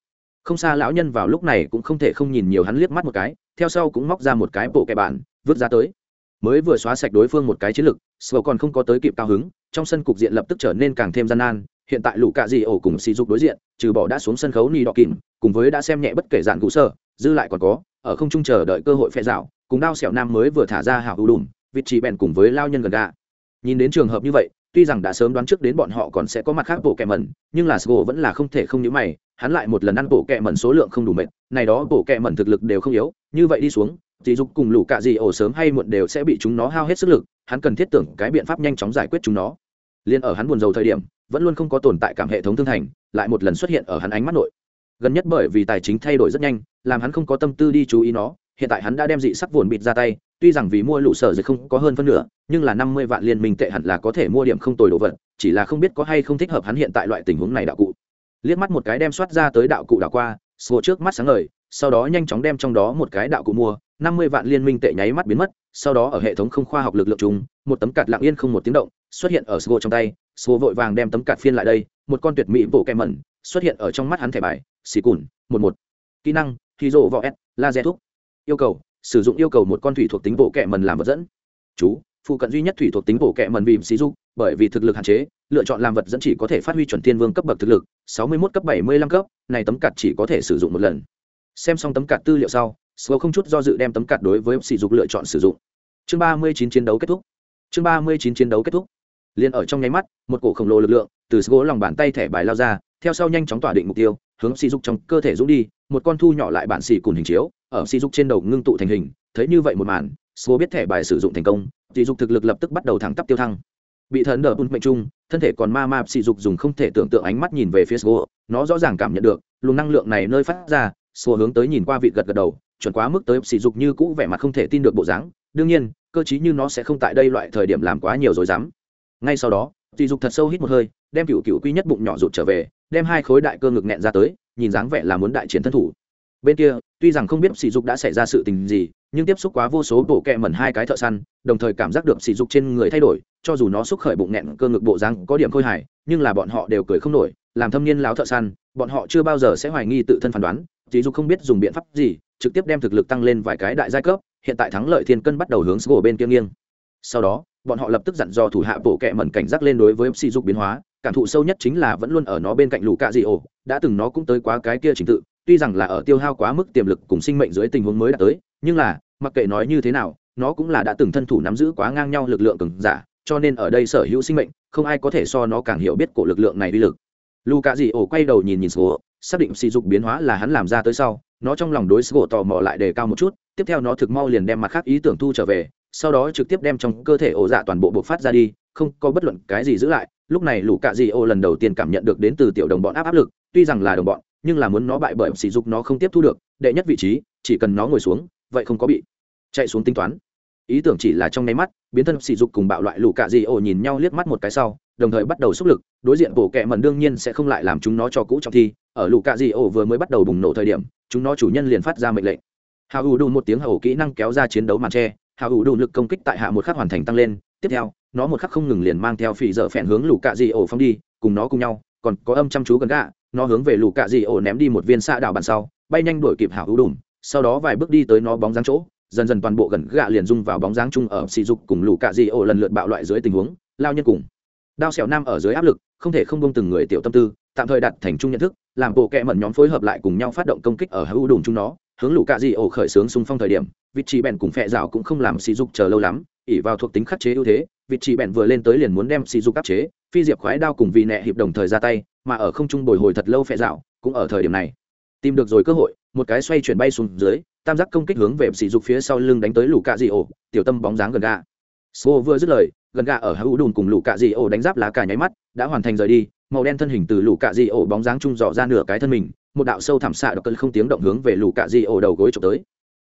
Không xa lão nhân vào lúc này cũng không thể không nhìn nhiều hắn liếc mắt một cái theo sau cũng móc ra một cái bộ kẻ bản vứt ra tới. Mới vừa xóa sạch đối phương một cái chiến lực sờ còn không có tới kịp cao hứng trong sân cục diện lập tức trở nên càng thêm gian nan hiện tại lũ cạ dị ổ cùng sỉ dục đối diện trừ bỏ đã xuống sân khấu ni đọ kìm cùng với đã xem nhẹ bất kể dạn cụ sở, dư lại còn có ở không trung chờ đợi cơ hội phe dạo, cùng đao xẻo nam mới vừa thả ra hào hữu đùm vị trí bèn cùng với lao nhân gần gà nhìn đến trường hợp như vậy tuy rằng đã sớm đoán trước đến bọn họ còn sẽ có mặt khác bộ kẹ mẩn, nhưng là sgo vẫn là không thể không nhớ mày, hắn lại một lần ăn bộ kẹ mẩn số lượng không đủ mệt, này đó bộ kẹ mẩn thực lực đều không yếu, như vậy đi xuống dì dục cùng lũ cạ gì ổ sớm hay muộn đều sẽ bị chúng nó hao hết sức lực, hắn cần thiết tưởng cái biện pháp nhanh chóng giải quyết chúng nó. Liên ở hắn buồn rầu thời điểm, vẫn luôn không có tồn tại cảm hệ thống thương thành, lại một lần xuất hiện ở hắn ánh mắt nội. Gần nhất bởi vì tài chính thay đổi rất nhanh, làm hắn không có tâm tư đi chú ý nó, hiện tại hắn đã đem dị sắc vồn bịt ra tay tuy rằng vì mua lũ sở dịch không có hơn phân nửa, nhưng là năm mươi vạn liên minh tệ hẳn là có thể mua điểm không tồi đồ vật, chỉ là không biết có hay không thích hợp hắn hiện tại loại tình huống này đạo cụ. Liếc mắt một cái đem soát ra tới đạo cụ đảo qua, sô trước mắt sáng ngời, sau đó nhanh chóng đem trong đó một cái đạo cụ mua, năm mươi vạn liên minh tệ nháy mắt biến mất, sau đó ở hệ thống không khoa học lực lượng chung, một tấm cạt lặng yên không một tiếng động xuất hiện ở sô trong tay, sô vội vàng đem tấm cạt phiên lại đây, một con tuyệt mỹ bộ kẹ mẩn xuất hiện ở trong mắt hắn thẻ bài, xì cùn, một một. Kỹ năng khi rộ võ s laser thúc. Yêu cầu sử dụng yêu cầu một con thủy thuộc tính bộ kệ mần làm vật dẫn. Chú, phụ cận duy nhất thủy thuộc tính bộ kệ mần vì xí dục, bởi vì thực lực hạn chế, lựa chọn làm vật dẫn chỉ có thể phát huy chuẩn tiên vương cấp bậc thực lực, sáu mươi 61 cấp bảy mươi lăm cấp, này tấm cạt chỉ có thể sử dụng một lần. Xem xong tấm cạt tư liệu sau sgo không chút do dự đem tấm cạt đối với sỉ dục lựa chọn sử dụng. Chương ba mươi chín chiến đấu kết thúc. Chương ba mươi chín chiến đấu kết thúc. Liền ở trong nháy mắt, một cổ khổng lồ lực lượng từ sgo lòng bàn tay thẻ bài lao ra, theo sau nhanh chóng tỏa định mục tiêu, hướng sỉ dục trong cơ thể dũng đi, một con thu nhỏ lại bản xỉ cùn hình chiếu ở sỉ dục trên đầu ngưng tụ thành hình, thấy như vậy một màn số biết thẻ bài sử dụng thành công sỉ dục thực lực lập tức bắt đầu thẳng tắp tiêu thăng. Bị thần đờ un mệnh trung, thân thể còn ma ma sỉ dục dùng không thể tưởng tượng ánh mắt nhìn về phía Sô nó rõ ràng cảm nhận được, luồng năng lượng này nơi phát ra Sô hướng tới nhìn qua vị gật gật đầu, chuẩn quá mức tới sỉ dục như cũ vẻ mặt không thể tin được bộ dáng, đương nhiên, cơ chí như nó sẽ không tại đây loại thời điểm làm quá nhiều rồi dám ngay sau đó sỉ dục thật sâu hít một hơi, đem cựu cựu quy nhất bụng nhỏ rụt trở về, đem hai khối đại cơ ngực nẹn ra tới, nhìn dáng vẻ là muốn đại chiến thân thủ bên kia, tuy rằng không biết sỉ dục đã xảy ra sự tình gì, nhưng tiếp xúc quá vô số bộ kẹ mẩn hai cái thợ săn, đồng thời cảm giác được sỉ dục trên người thay đổi, cho dù nó xúc khởi bụng nghẹn cơ ngực bộ răng có điểm khôi hài, nhưng là bọn họ đều cười không nổi, làm thâm niên láo thợ săn, bọn họ chưa bao giờ sẽ hoài nghi tự thân phán đoán, sỉ dục không biết dùng biện pháp gì, trực tiếp đem thực lực tăng lên vài cái đại giai cấp, hiện tại thắng lợi thiên cân bắt đầu hướng sgô bên kia nghiêng. Sau đó, bọn họ lập tức dặn dò thủ hạ bộ kẹ mẩn cảnh giác lên đối với sỉ dục biến hóa, cảm thụ sâu nhất chính là vẫn luôn ở nó bên cạnh lũ cạ dị ổ đã từng nó cũng tới quá cái kia trình tự tuy rằng là ở tiêu hao quá mức tiềm lực cùng sinh mệnh dưới tình huống mới đã tới nhưng là mặc kệ nói như thế nào nó cũng là đã từng thân thủ nắm giữ quá ngang nhau lực lượng cường giả cho nên ở đây sở hữu sinh mệnh không ai có thể so nó càng hiểu biết cổ lực lượng này uy lực. Lù cạ dị ổ quay đầu nhìn nhìn Sugo, xác định sỉ dục biến hóa là hắn làm ra tới sau nó trong lòng đối Sugo tò mò lại đề cao một chút tiếp theo nó thực mau liền đem mặt khác ý tưởng thu trở về sau đó trực tiếp đem trong cơ thể ổ dạ toàn bộ bộc phát ra đi không có bất luận cái gì giữ lại. Lúc này lũ cạ dị ô lần đầu tiên cảm nhận được đến từ tiểu đồng bọn áp áp lực tuy rằng là đồng bọn nhưng là muốn nó bại bởi sỉ dục nó không tiếp thu được, đệ nhất vị trí, chỉ cần nó ngồi xuống, vậy không có bị chạy xuống tính toán. Ý tưởng chỉ là trong nháy mắt, biến thân sỉ dục cùng bạo loại lũ cạ dị ổ nhìn nhau liếc mắt một cái sau, đồng thời bắt đầu xúc lực, đối diện bộ kệ mẩn đương nhiên sẽ không lại làm chúng nó cho cũ trong thi. Ở lũ cạ dị ổ vừa mới bắt đầu bùng nổ thời điểm, chúng nó chủ nhân liền phát ra mệnh lệnh. Hào ủ đùn một tiếng hầu kỹ năng kéo ra chiến đấu màn tre hào ủ đùn lực công kích tại hạ một khắc hoàn thành tăng lên. Tiếp theo, nó một khắc không ngừng liền mang theo phỉ dở phèn hướng lũ cạ dị ổ phong đi, cùng nó cùng nhau, còn có âm chăm chú gần gạ nó hướng về lũ cạ dị ổ ném đi một viên xạ đảo bàn sau, bay nhanh đuổi kịp hào hữu đùn sau đó vài bước đi tới nó bóng dáng chỗ, dần dần toàn bộ gần gạ liền rung vào bóng dáng chung ở sỉ dục cùng lũ cạ dị ổ lần lượt bạo loại dưới tình huống, lao nhân cùng. Đao xẻo nam ở dưới áp lực, không thể không bông từng người tiểu tâm tư, tạm thời đặt thành chung nhận thức, làm bộ kệ mẩn nhóm phối hợp lại cùng nhau phát động công kích ở hữu đùn chúng nó, hướng lũ cạ dị ổ khởi xướng xung phong thời điểm, vị trí bèn cùng phệ rào cũng không làm sỉ dục chờ lâu lắm ỉ vào thuộc tính khắc chế ưu thế, vị trí bèn vừa lên tới liền muốn đem sỉ dục áp chế, phi diệp khoái đao cùng vị nẹ hiệp đồng thời ra tay mà ở không trung bồi hồi thật lâu phẹ rào cũng ở thời điểm này. Tìm được rồi cơ hội một cái xoay chuyển bay xuống dưới tam giác công kích hướng về sỉ dục phía sau lưng đánh tới lũ cạ dị ổ tiểu tâm bóng dáng gần gà. Sô vừa dứt lời, gần gà ở hữu đùn cùng lũ cạ dị ổ đánh giáp lá cả nháy mắt, đã hoàn thành rời đi, màu đen thân hình từ lũ cạ dị ổ bóng dáng trung dò ra nửa cái thân mình, một đạo sâu thảm xạ độc cơn không tiếng động hướng về lũ cạ dị ổ đầu gối trộm tới.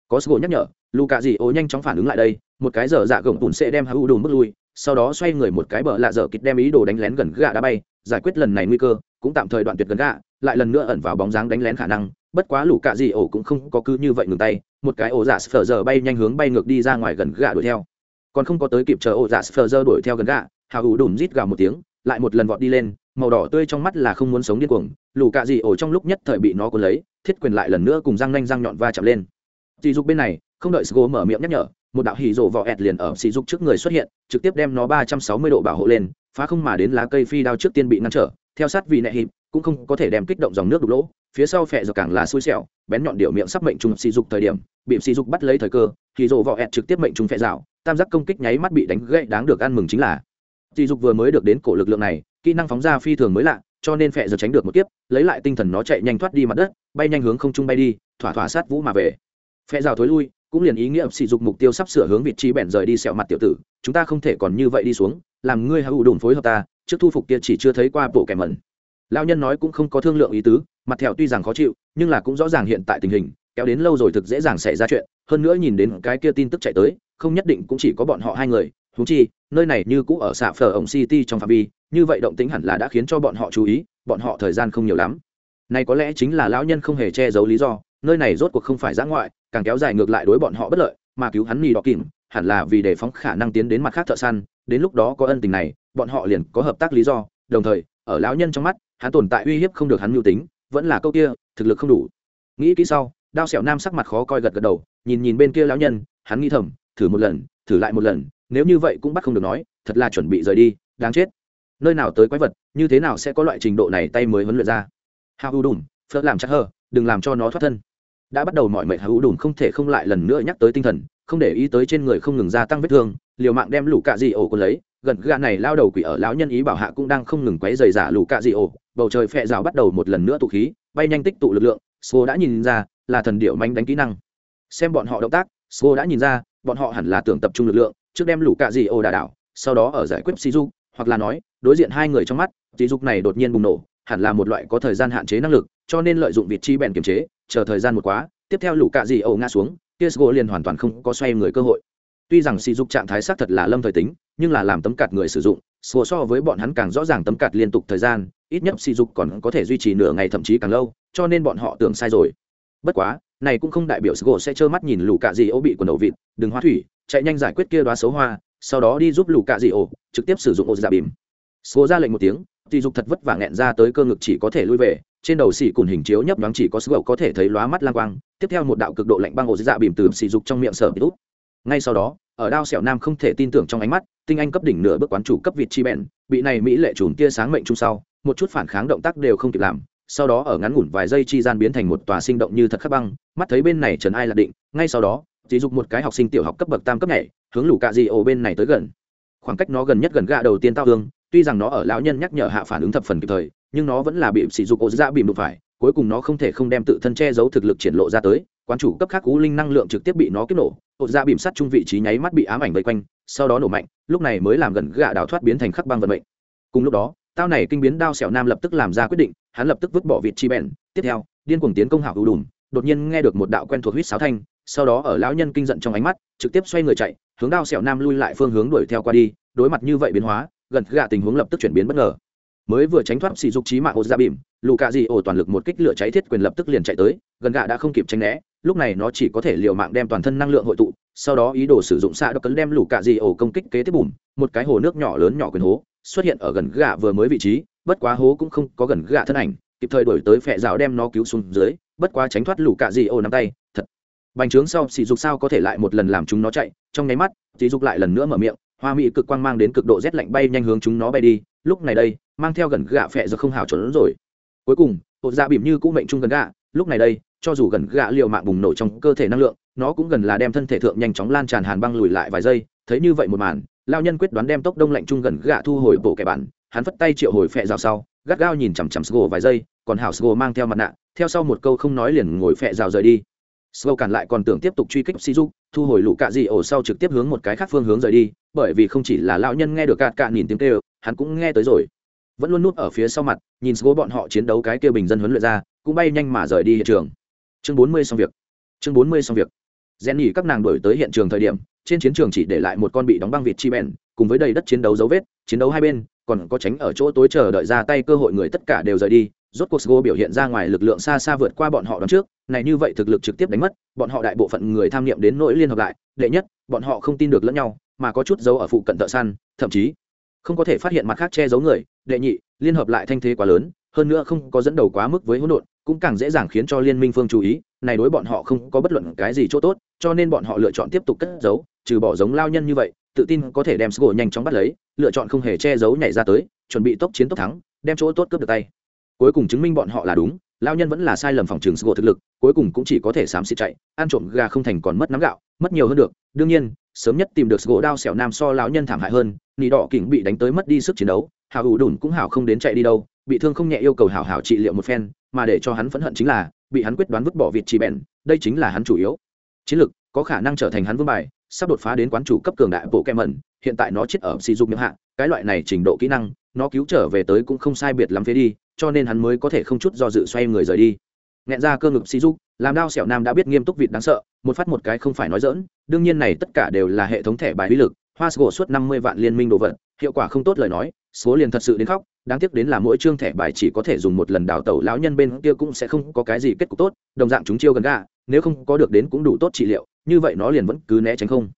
Có Sô nhắc nhở, lũ cạ dị ổ nhanh chóng phản ứng lại đây, một cái giờ dạ gồng bùn sẽ đem hữu đùn bước lui, sau đó xoay người một cái bờ lạ dở kịch đem ý đồ đánh lén gần gà đã bay, giải quyết lần này nguy cơ, cũng tạm thời đoạn tuyệt gần gạ, lại lần nữa ẩn vào bóng dáng đánh lén khả năng, bất quá lũ cạ dị ổ cũng không có cứ như vậy ngừng tay, một cái ổ giả sờ giờ bay nhanh hướng bay ngược đi ra ngoài gần gạ đuổi theo. Còn không có tới kịp chờ ổ giả sờ giờ đuổi theo gần gạ hào hủ đùm rít gào một tiếng lại một lần vọt đi lên màu đỏ tươi trong mắt là không muốn sống điên cuồng lũ cạ dị ổ trong lúc nhất thời bị nó cuốn lấy thiết quyền lại lần nữa cùng răng nanh răng nhọn va chạm lên. Dị dục bên này không đợi sgo mở miệng nhắc nhở một đạo hỉ rổ vỏ ẹt liền ở sỉ dục trước người xuất hiện trực tiếp đem nó ba trăm sáu mươi độ bảo hộ lên phá không mà đến lá cây phi đao trước tiên bị ngăn trở theo sát vì nệ hiệp, cũng không có thể đem kích động dòng nước đục lỗ, phía sau phẹ giờ càng là xui xẻo, bén nhọn điệu miệng sắp mệnh trùng sỉ dục thời điểm, bị sỉ dục bắt lấy thời cơ, thì rồ vọ ẹt trực tiếp mệnh trùng phẹ rào, tam giác công kích nháy mắt bị đánh gãy đáng được ăn mừng chính là. Sỉ dục vừa mới được đến cổ lực lượng này, kỹ năng phóng ra phi thường mới lạ, cho nên phẹ giờ tránh được một kiếp, lấy lại tinh thần nó chạy nhanh thoát đi mặt đất, bay nhanh hướng không trung bay đi, thỏa thỏa sát vũ mà về. Phẹ rào thối lui, cũng liền ý nghĩa sỉ dục mục tiêu sắp sửa hướng vị trí bèn rời đi sẹo mặt tiểu tử, chúng ta không thể còn như vậy đi xuống, làm ngươi hữu đồn phối hợp ta trước thu phục kia chỉ chưa thấy qua bộ kẻ mẩn. Lao nhân nói cũng không có thương lượng ý tứ, mặt thẹo tuy rằng khó chịu, nhưng là cũng rõ ràng hiện tại tình hình, kéo đến lâu rồi thực dễ dàng xảy ra chuyện, hơn nữa nhìn đến cái kia tin tức chạy tới, không nhất định cũng chỉ có bọn họ hai người thú chi, nơi này như cũ ở xạ phở ổng city trong phạm vi, như vậy động tính hẳn là đã khiến cho bọn họ chú ý, bọn họ thời gian không nhiều lắm. Này có lẽ chính là lão nhân không hề che giấu lý do, nơi này rốt cuộc không phải giã ngoại, càng kéo dài ngược lại đối bọn họ bất lợi, mà cứu hắn nì đỏ kìm hẳn là vì đề phóng khả năng tiến đến mặt khác thợ săn, đến lúc đó có ân tình này bọn họ liền có hợp tác lý do, đồng thời, ở lão nhân trong mắt, hắn tồn tại uy hiếp không được hắn mưu tính, vẫn là câu kia, thực lực không đủ. Nghĩ kỹ sau, đao xẻo nam sắc mặt khó coi gật gật đầu, nhìn nhìn bên kia lão nhân, hắn nghĩ thầm, thử một lần, thử lại một lần, nếu như vậy cũng bắt không được nói, thật là chuẩn bị rời đi, đáng chết. Nơi nào tới quái vật, như thế nào sẽ có loại trình độ này tay mới huấn luyện ra? Hào u đùm phớt làm chắc hờ, đừng làm cho nó thoát thân. Đã bắt đầu mọi mệnh hao u đùm không thể không lại lần nữa nhắc tới tinh thần, không để ý tới trên người không ngừng gia tăng vết thương, liều mạng đem lũ cạ dị ổ quân lấy gần gà này lao đầu quỷ ở lão nhân ý bảo hạ cũng đang không ngừng quấy rầy giả lũ cạ dị ổ bầu trời phẹ rào bắt đầu một lần nữa tụ khí, bay nhanh tích tụ lực lượng số đã nhìn ra, là thần điệu manh đánh kỹ năng xem bọn họ động tác số đã nhìn ra, bọn họ hẳn là tưởng tập trung lực lượng, trước đem lũ cạ dị ổ đà đảo, sau đó ở giải quyết si du hoặc là nói, đối diện hai người trong mắt dị dục này đột nhiên bùng nổ, hẳn là một loại có thời gian hạn chế năng lực, cho nên lợi dụng vị trí bèn kiềm chế, chờ thời gian một quá, tiếp theo lũ cạ dị ổ ngã xuống kia liền hoàn toàn không có xoay người cơ hội. Tuy rằng sử dụng trạng thái xác thật là lâm thời tính, nhưng là làm tấm cạt người sử dụng, so so với bọn hắn càng rõ ràng tấm cạt liên tục thời gian, ít nhất sử dụng còn có thể duy trì nửa ngày thậm chí càng lâu, cho nên bọn họ tưởng sai rồi. Bất quá, này cũng không đại biểu Sgo sẽ trơ mắt nhìn lũ cạ gì ố bị quần đầu vịt, đừng hoa thủy, chạy nhanh giải quyết kia đóa xấu hoa, sau đó đi giúp lũ cạ gì ô trực tiếp sử dụng ô dạ bìm. Sgo ra lệnh một tiếng, thì dục thật vất vả nghẹn ra tới cơ ngực chỉ có thể lui về, trên đầu xỉ cùn hình chiếu nhấp nhoáng chỉ có sgo có thể thấy lóa mắt lang quang tiếp theo một đạo cực độ lạnh băng ổ dạ bìm từ xỉ dục trong miệng sở bị út ngay sau đó, ở đao sẹo nam không thể tin tưởng trong ánh mắt, tinh anh cấp đỉnh nửa bước quán chủ cấp vịt chi bèn bị này mỹ lệ chùm tia sáng mệnh chung sau, một chút phản kháng động tác đều không kịp làm, sau đó ở ngắn ngủn vài giây chi gian biến thành một tòa sinh động như thật khắc băng, mắt thấy bên này trần ai là định, ngay sau đó, chỉ dục một cái học sinh tiểu học cấp bậc tam cấp nhảy, hướng lũ cạ di ổ bên này tới gần. Khoảng cách nó gần nhất gần gạ đầu tiên tao hương tuy rằng nó ở lão nhân nhắc nhở hạ phản ứng thập phần kịp thời, nhưng nó vẫn là bị sỉ dục ổ dạ bìm đụng phải, cuối cùng nó không thể không đem tự thân che giấu thực lực triển lộ ra tới quán chủ cấp khác cú linh năng lượng trực tiếp bị nó kích nổ ột ra dạ bìm sắt chung vị trí nháy mắt bị ám ảnh vây quanh, sau đó nổ mạnh, lúc này mới làm gần gạ đào thoát biến thành khắc băng vận mệnh. Cùng lúc đó, tao này kinh biến đao xẻo nam lập tức làm ra quyết định, hắn lập tức vứt bỏ vịt chi bèn. Tiếp theo, điên cuồng tiến công hảo hữu đùm, đột nhiên nghe được một đạo quen thuộc huýt sáo thanh, sau đó ở lão nhân kinh giận trong ánh mắt, trực tiếp xoay người chạy, hướng đao xẻo nam lui lại phương hướng đuổi theo qua đi, đối mặt như vậy biến hóa, gần gạ tình huống lập tức chuyển biến bất ngờ mới vừa tránh thoát sỉ dục trí mạng ô ra dạ bìm, lù cạ dị ổ toàn lực một kích lửa cháy thiết quyền lập tức liền chạy tới, gần gạ đã không kịp tránh né, lúc này nó chỉ có thể liều mạng đem toàn thân năng lượng hội tụ, sau đó ý đồ sử dụng xạ đập cấn đem lù cạ dị ổ công kích kế tiếp bùm, một cái hồ nước nhỏ lớn nhỏ quyền hố xuất hiện ở gần gạ vừa mới vị trí, bất quá hố cũng không có gần gạ thân ảnh, kịp thời đổi tới phẹ rào đem nó cứu xuống dưới, bất quá tránh thoát lù cạ dị ổ nắm tay, thật. Bành trướng sau, sỉ dục sao có thể lại một lần làm chúng nó chạy, trong nháy mắt, sỉ dục lại lần nữa mở miệng, hoa mỹ cực quang mang đến cực độ rét lạnh bay nhanh hướng chúng nó bay đi, lúc này đây mang theo gần gạ phẹ giờ không hào trốn rồi. Cuối cùng hộ dạ bìm như cũ mệnh chung gần gạ, lúc này đây, cho dù gần gạ liều mạng bùng nổ trong cơ thể năng lượng, nó cũng gần là đem thân thể thượng nhanh chóng lan tràn hàn băng lùi lại vài giây, thấy như vậy một màn lao nhân quyết đoán đem tốc đông lạnh chung gần gạ thu hồi bộ kẻ bản, hắn phất tay triệu hồi phẹ rào sau, gắt gao nhìn chằm chằm sgô vài giây, còn hảo sgô mang theo mặt nạ, theo sau một câu không nói liền ngồi phẹ rào rời đi. Sgô cản lại còn tưởng tiếp tục truy kích si thu hồi lũ cạ dị ổ sau trực tiếp hướng một cái khác phương hướng rời đi, bởi vì không chỉ là lão nhân nghe được cạn cạn nhìn tiếng kêu, hắn cũng nghe tới rồi vẫn luôn núp ở phía sau mặt nhìn sgô bọn họ chiến đấu cái kia bình dân huấn luyện ra cũng bay nhanh mà rời đi hiện trường. Chương bốn mươi xong việc. Chương bốn mươi xong việc. Rèn nhỉ các nàng đổi tới hiện trường thời điểm trên chiến trường chỉ để lại một con bị đóng băng vịt chi bèn cùng với đầy đất chiến đấu dấu vết chiến đấu hai bên còn có tránh ở chỗ tối chờ đợi ra tay cơ hội người tất cả đều rời đi. Rốt cuộc Sgo biểu hiện ra ngoài lực lượng xa xa vượt qua bọn họ đón trước, này như vậy thực lực trực tiếp đánh mất, bọn họ đại bộ phận người tham niệm đến nỗi liên hợp lại, đệ nhất, bọn họ không tin được lẫn nhau, mà có chút dấu ở phụ cận thợ săn, thậm chí không có thể phát hiện mặt khác che giấu người, đệ nhị, liên hợp lại thanh thế quá lớn, hơn nữa không có dẫn đầu quá mức với hỗn độn, cũng càng dễ dàng khiến cho liên minh phương chú ý, này đối bọn họ không có bất luận cái gì chỗ tốt, cho nên bọn họ lựa chọn tiếp tục cất giấu, trừ bỏ giống lao nhân như vậy, tự tin có thể đem sgô nhanh chóng bắt lấy, lựa chọn không hề che giấu nhảy ra tới, chuẩn bị tốc chiến tốc thắng, đem chỗ tốt cướp được tay. Cuối cùng chứng minh bọn họ là đúng lao nhân vẫn là sai lầm phòng trường sgô thực lực cuối cùng cũng chỉ có thể xám xịt chạy ăn trộm gà không thành còn mất nắm gạo mất nhiều hơn được đương nhiên sớm nhất tìm được gỗ đao xẻo nam so lão nhân thảm hại hơn nỉ đỏ kỉnh bị đánh tới mất đi sức chiến đấu hào ủ đùn cũng hảo không đến chạy đi đâu, bị thương không nhẹ yêu cầu hảo hảo trị liệu một phen, mà để cho hắn phẫn hận chính là, bị hắn quyết đoán vứt bỏ vịt trì bèn, đây chính là hắn chủ yếu. Chiến lực có khả năng trở thành hắn vương bài, sắp đột phá đến quán chủ cấp cường đại bộ kem mẩn, hiện tại nó chết ở sỉ dục miệng hạ, cái loại này trình độ kỹ năng, nó cứu trở về tới cũng không sai biệt lắm phía đi, cho nên hắn mới có thể không chút do dự xoay người rời đi. Nghẹn ra cơ ngực xì dục làm đao sẹo nam đã biết nghiêm túc vịt đáng sợ, một phát một cái không phải nói dỡn đương nhiên này tất cả đều là hệ thống thẻ bài uy lực, hoa Sgô suốt năm mươi vạn liên minh đồ vật, hiệu quả không tốt lời nói, số liền thật sự đến khóc, đáng tiếc đến là mỗi chương thẻ bài chỉ có thể dùng một lần đào tẩu lão nhân bên kia cũng sẽ không có cái gì kết cục tốt, đồng dạng chúng chiêu gần gà, nếu không có được đến cũng đủ tốt trị liệu, như vậy nó liền vẫn cứ né tránh không.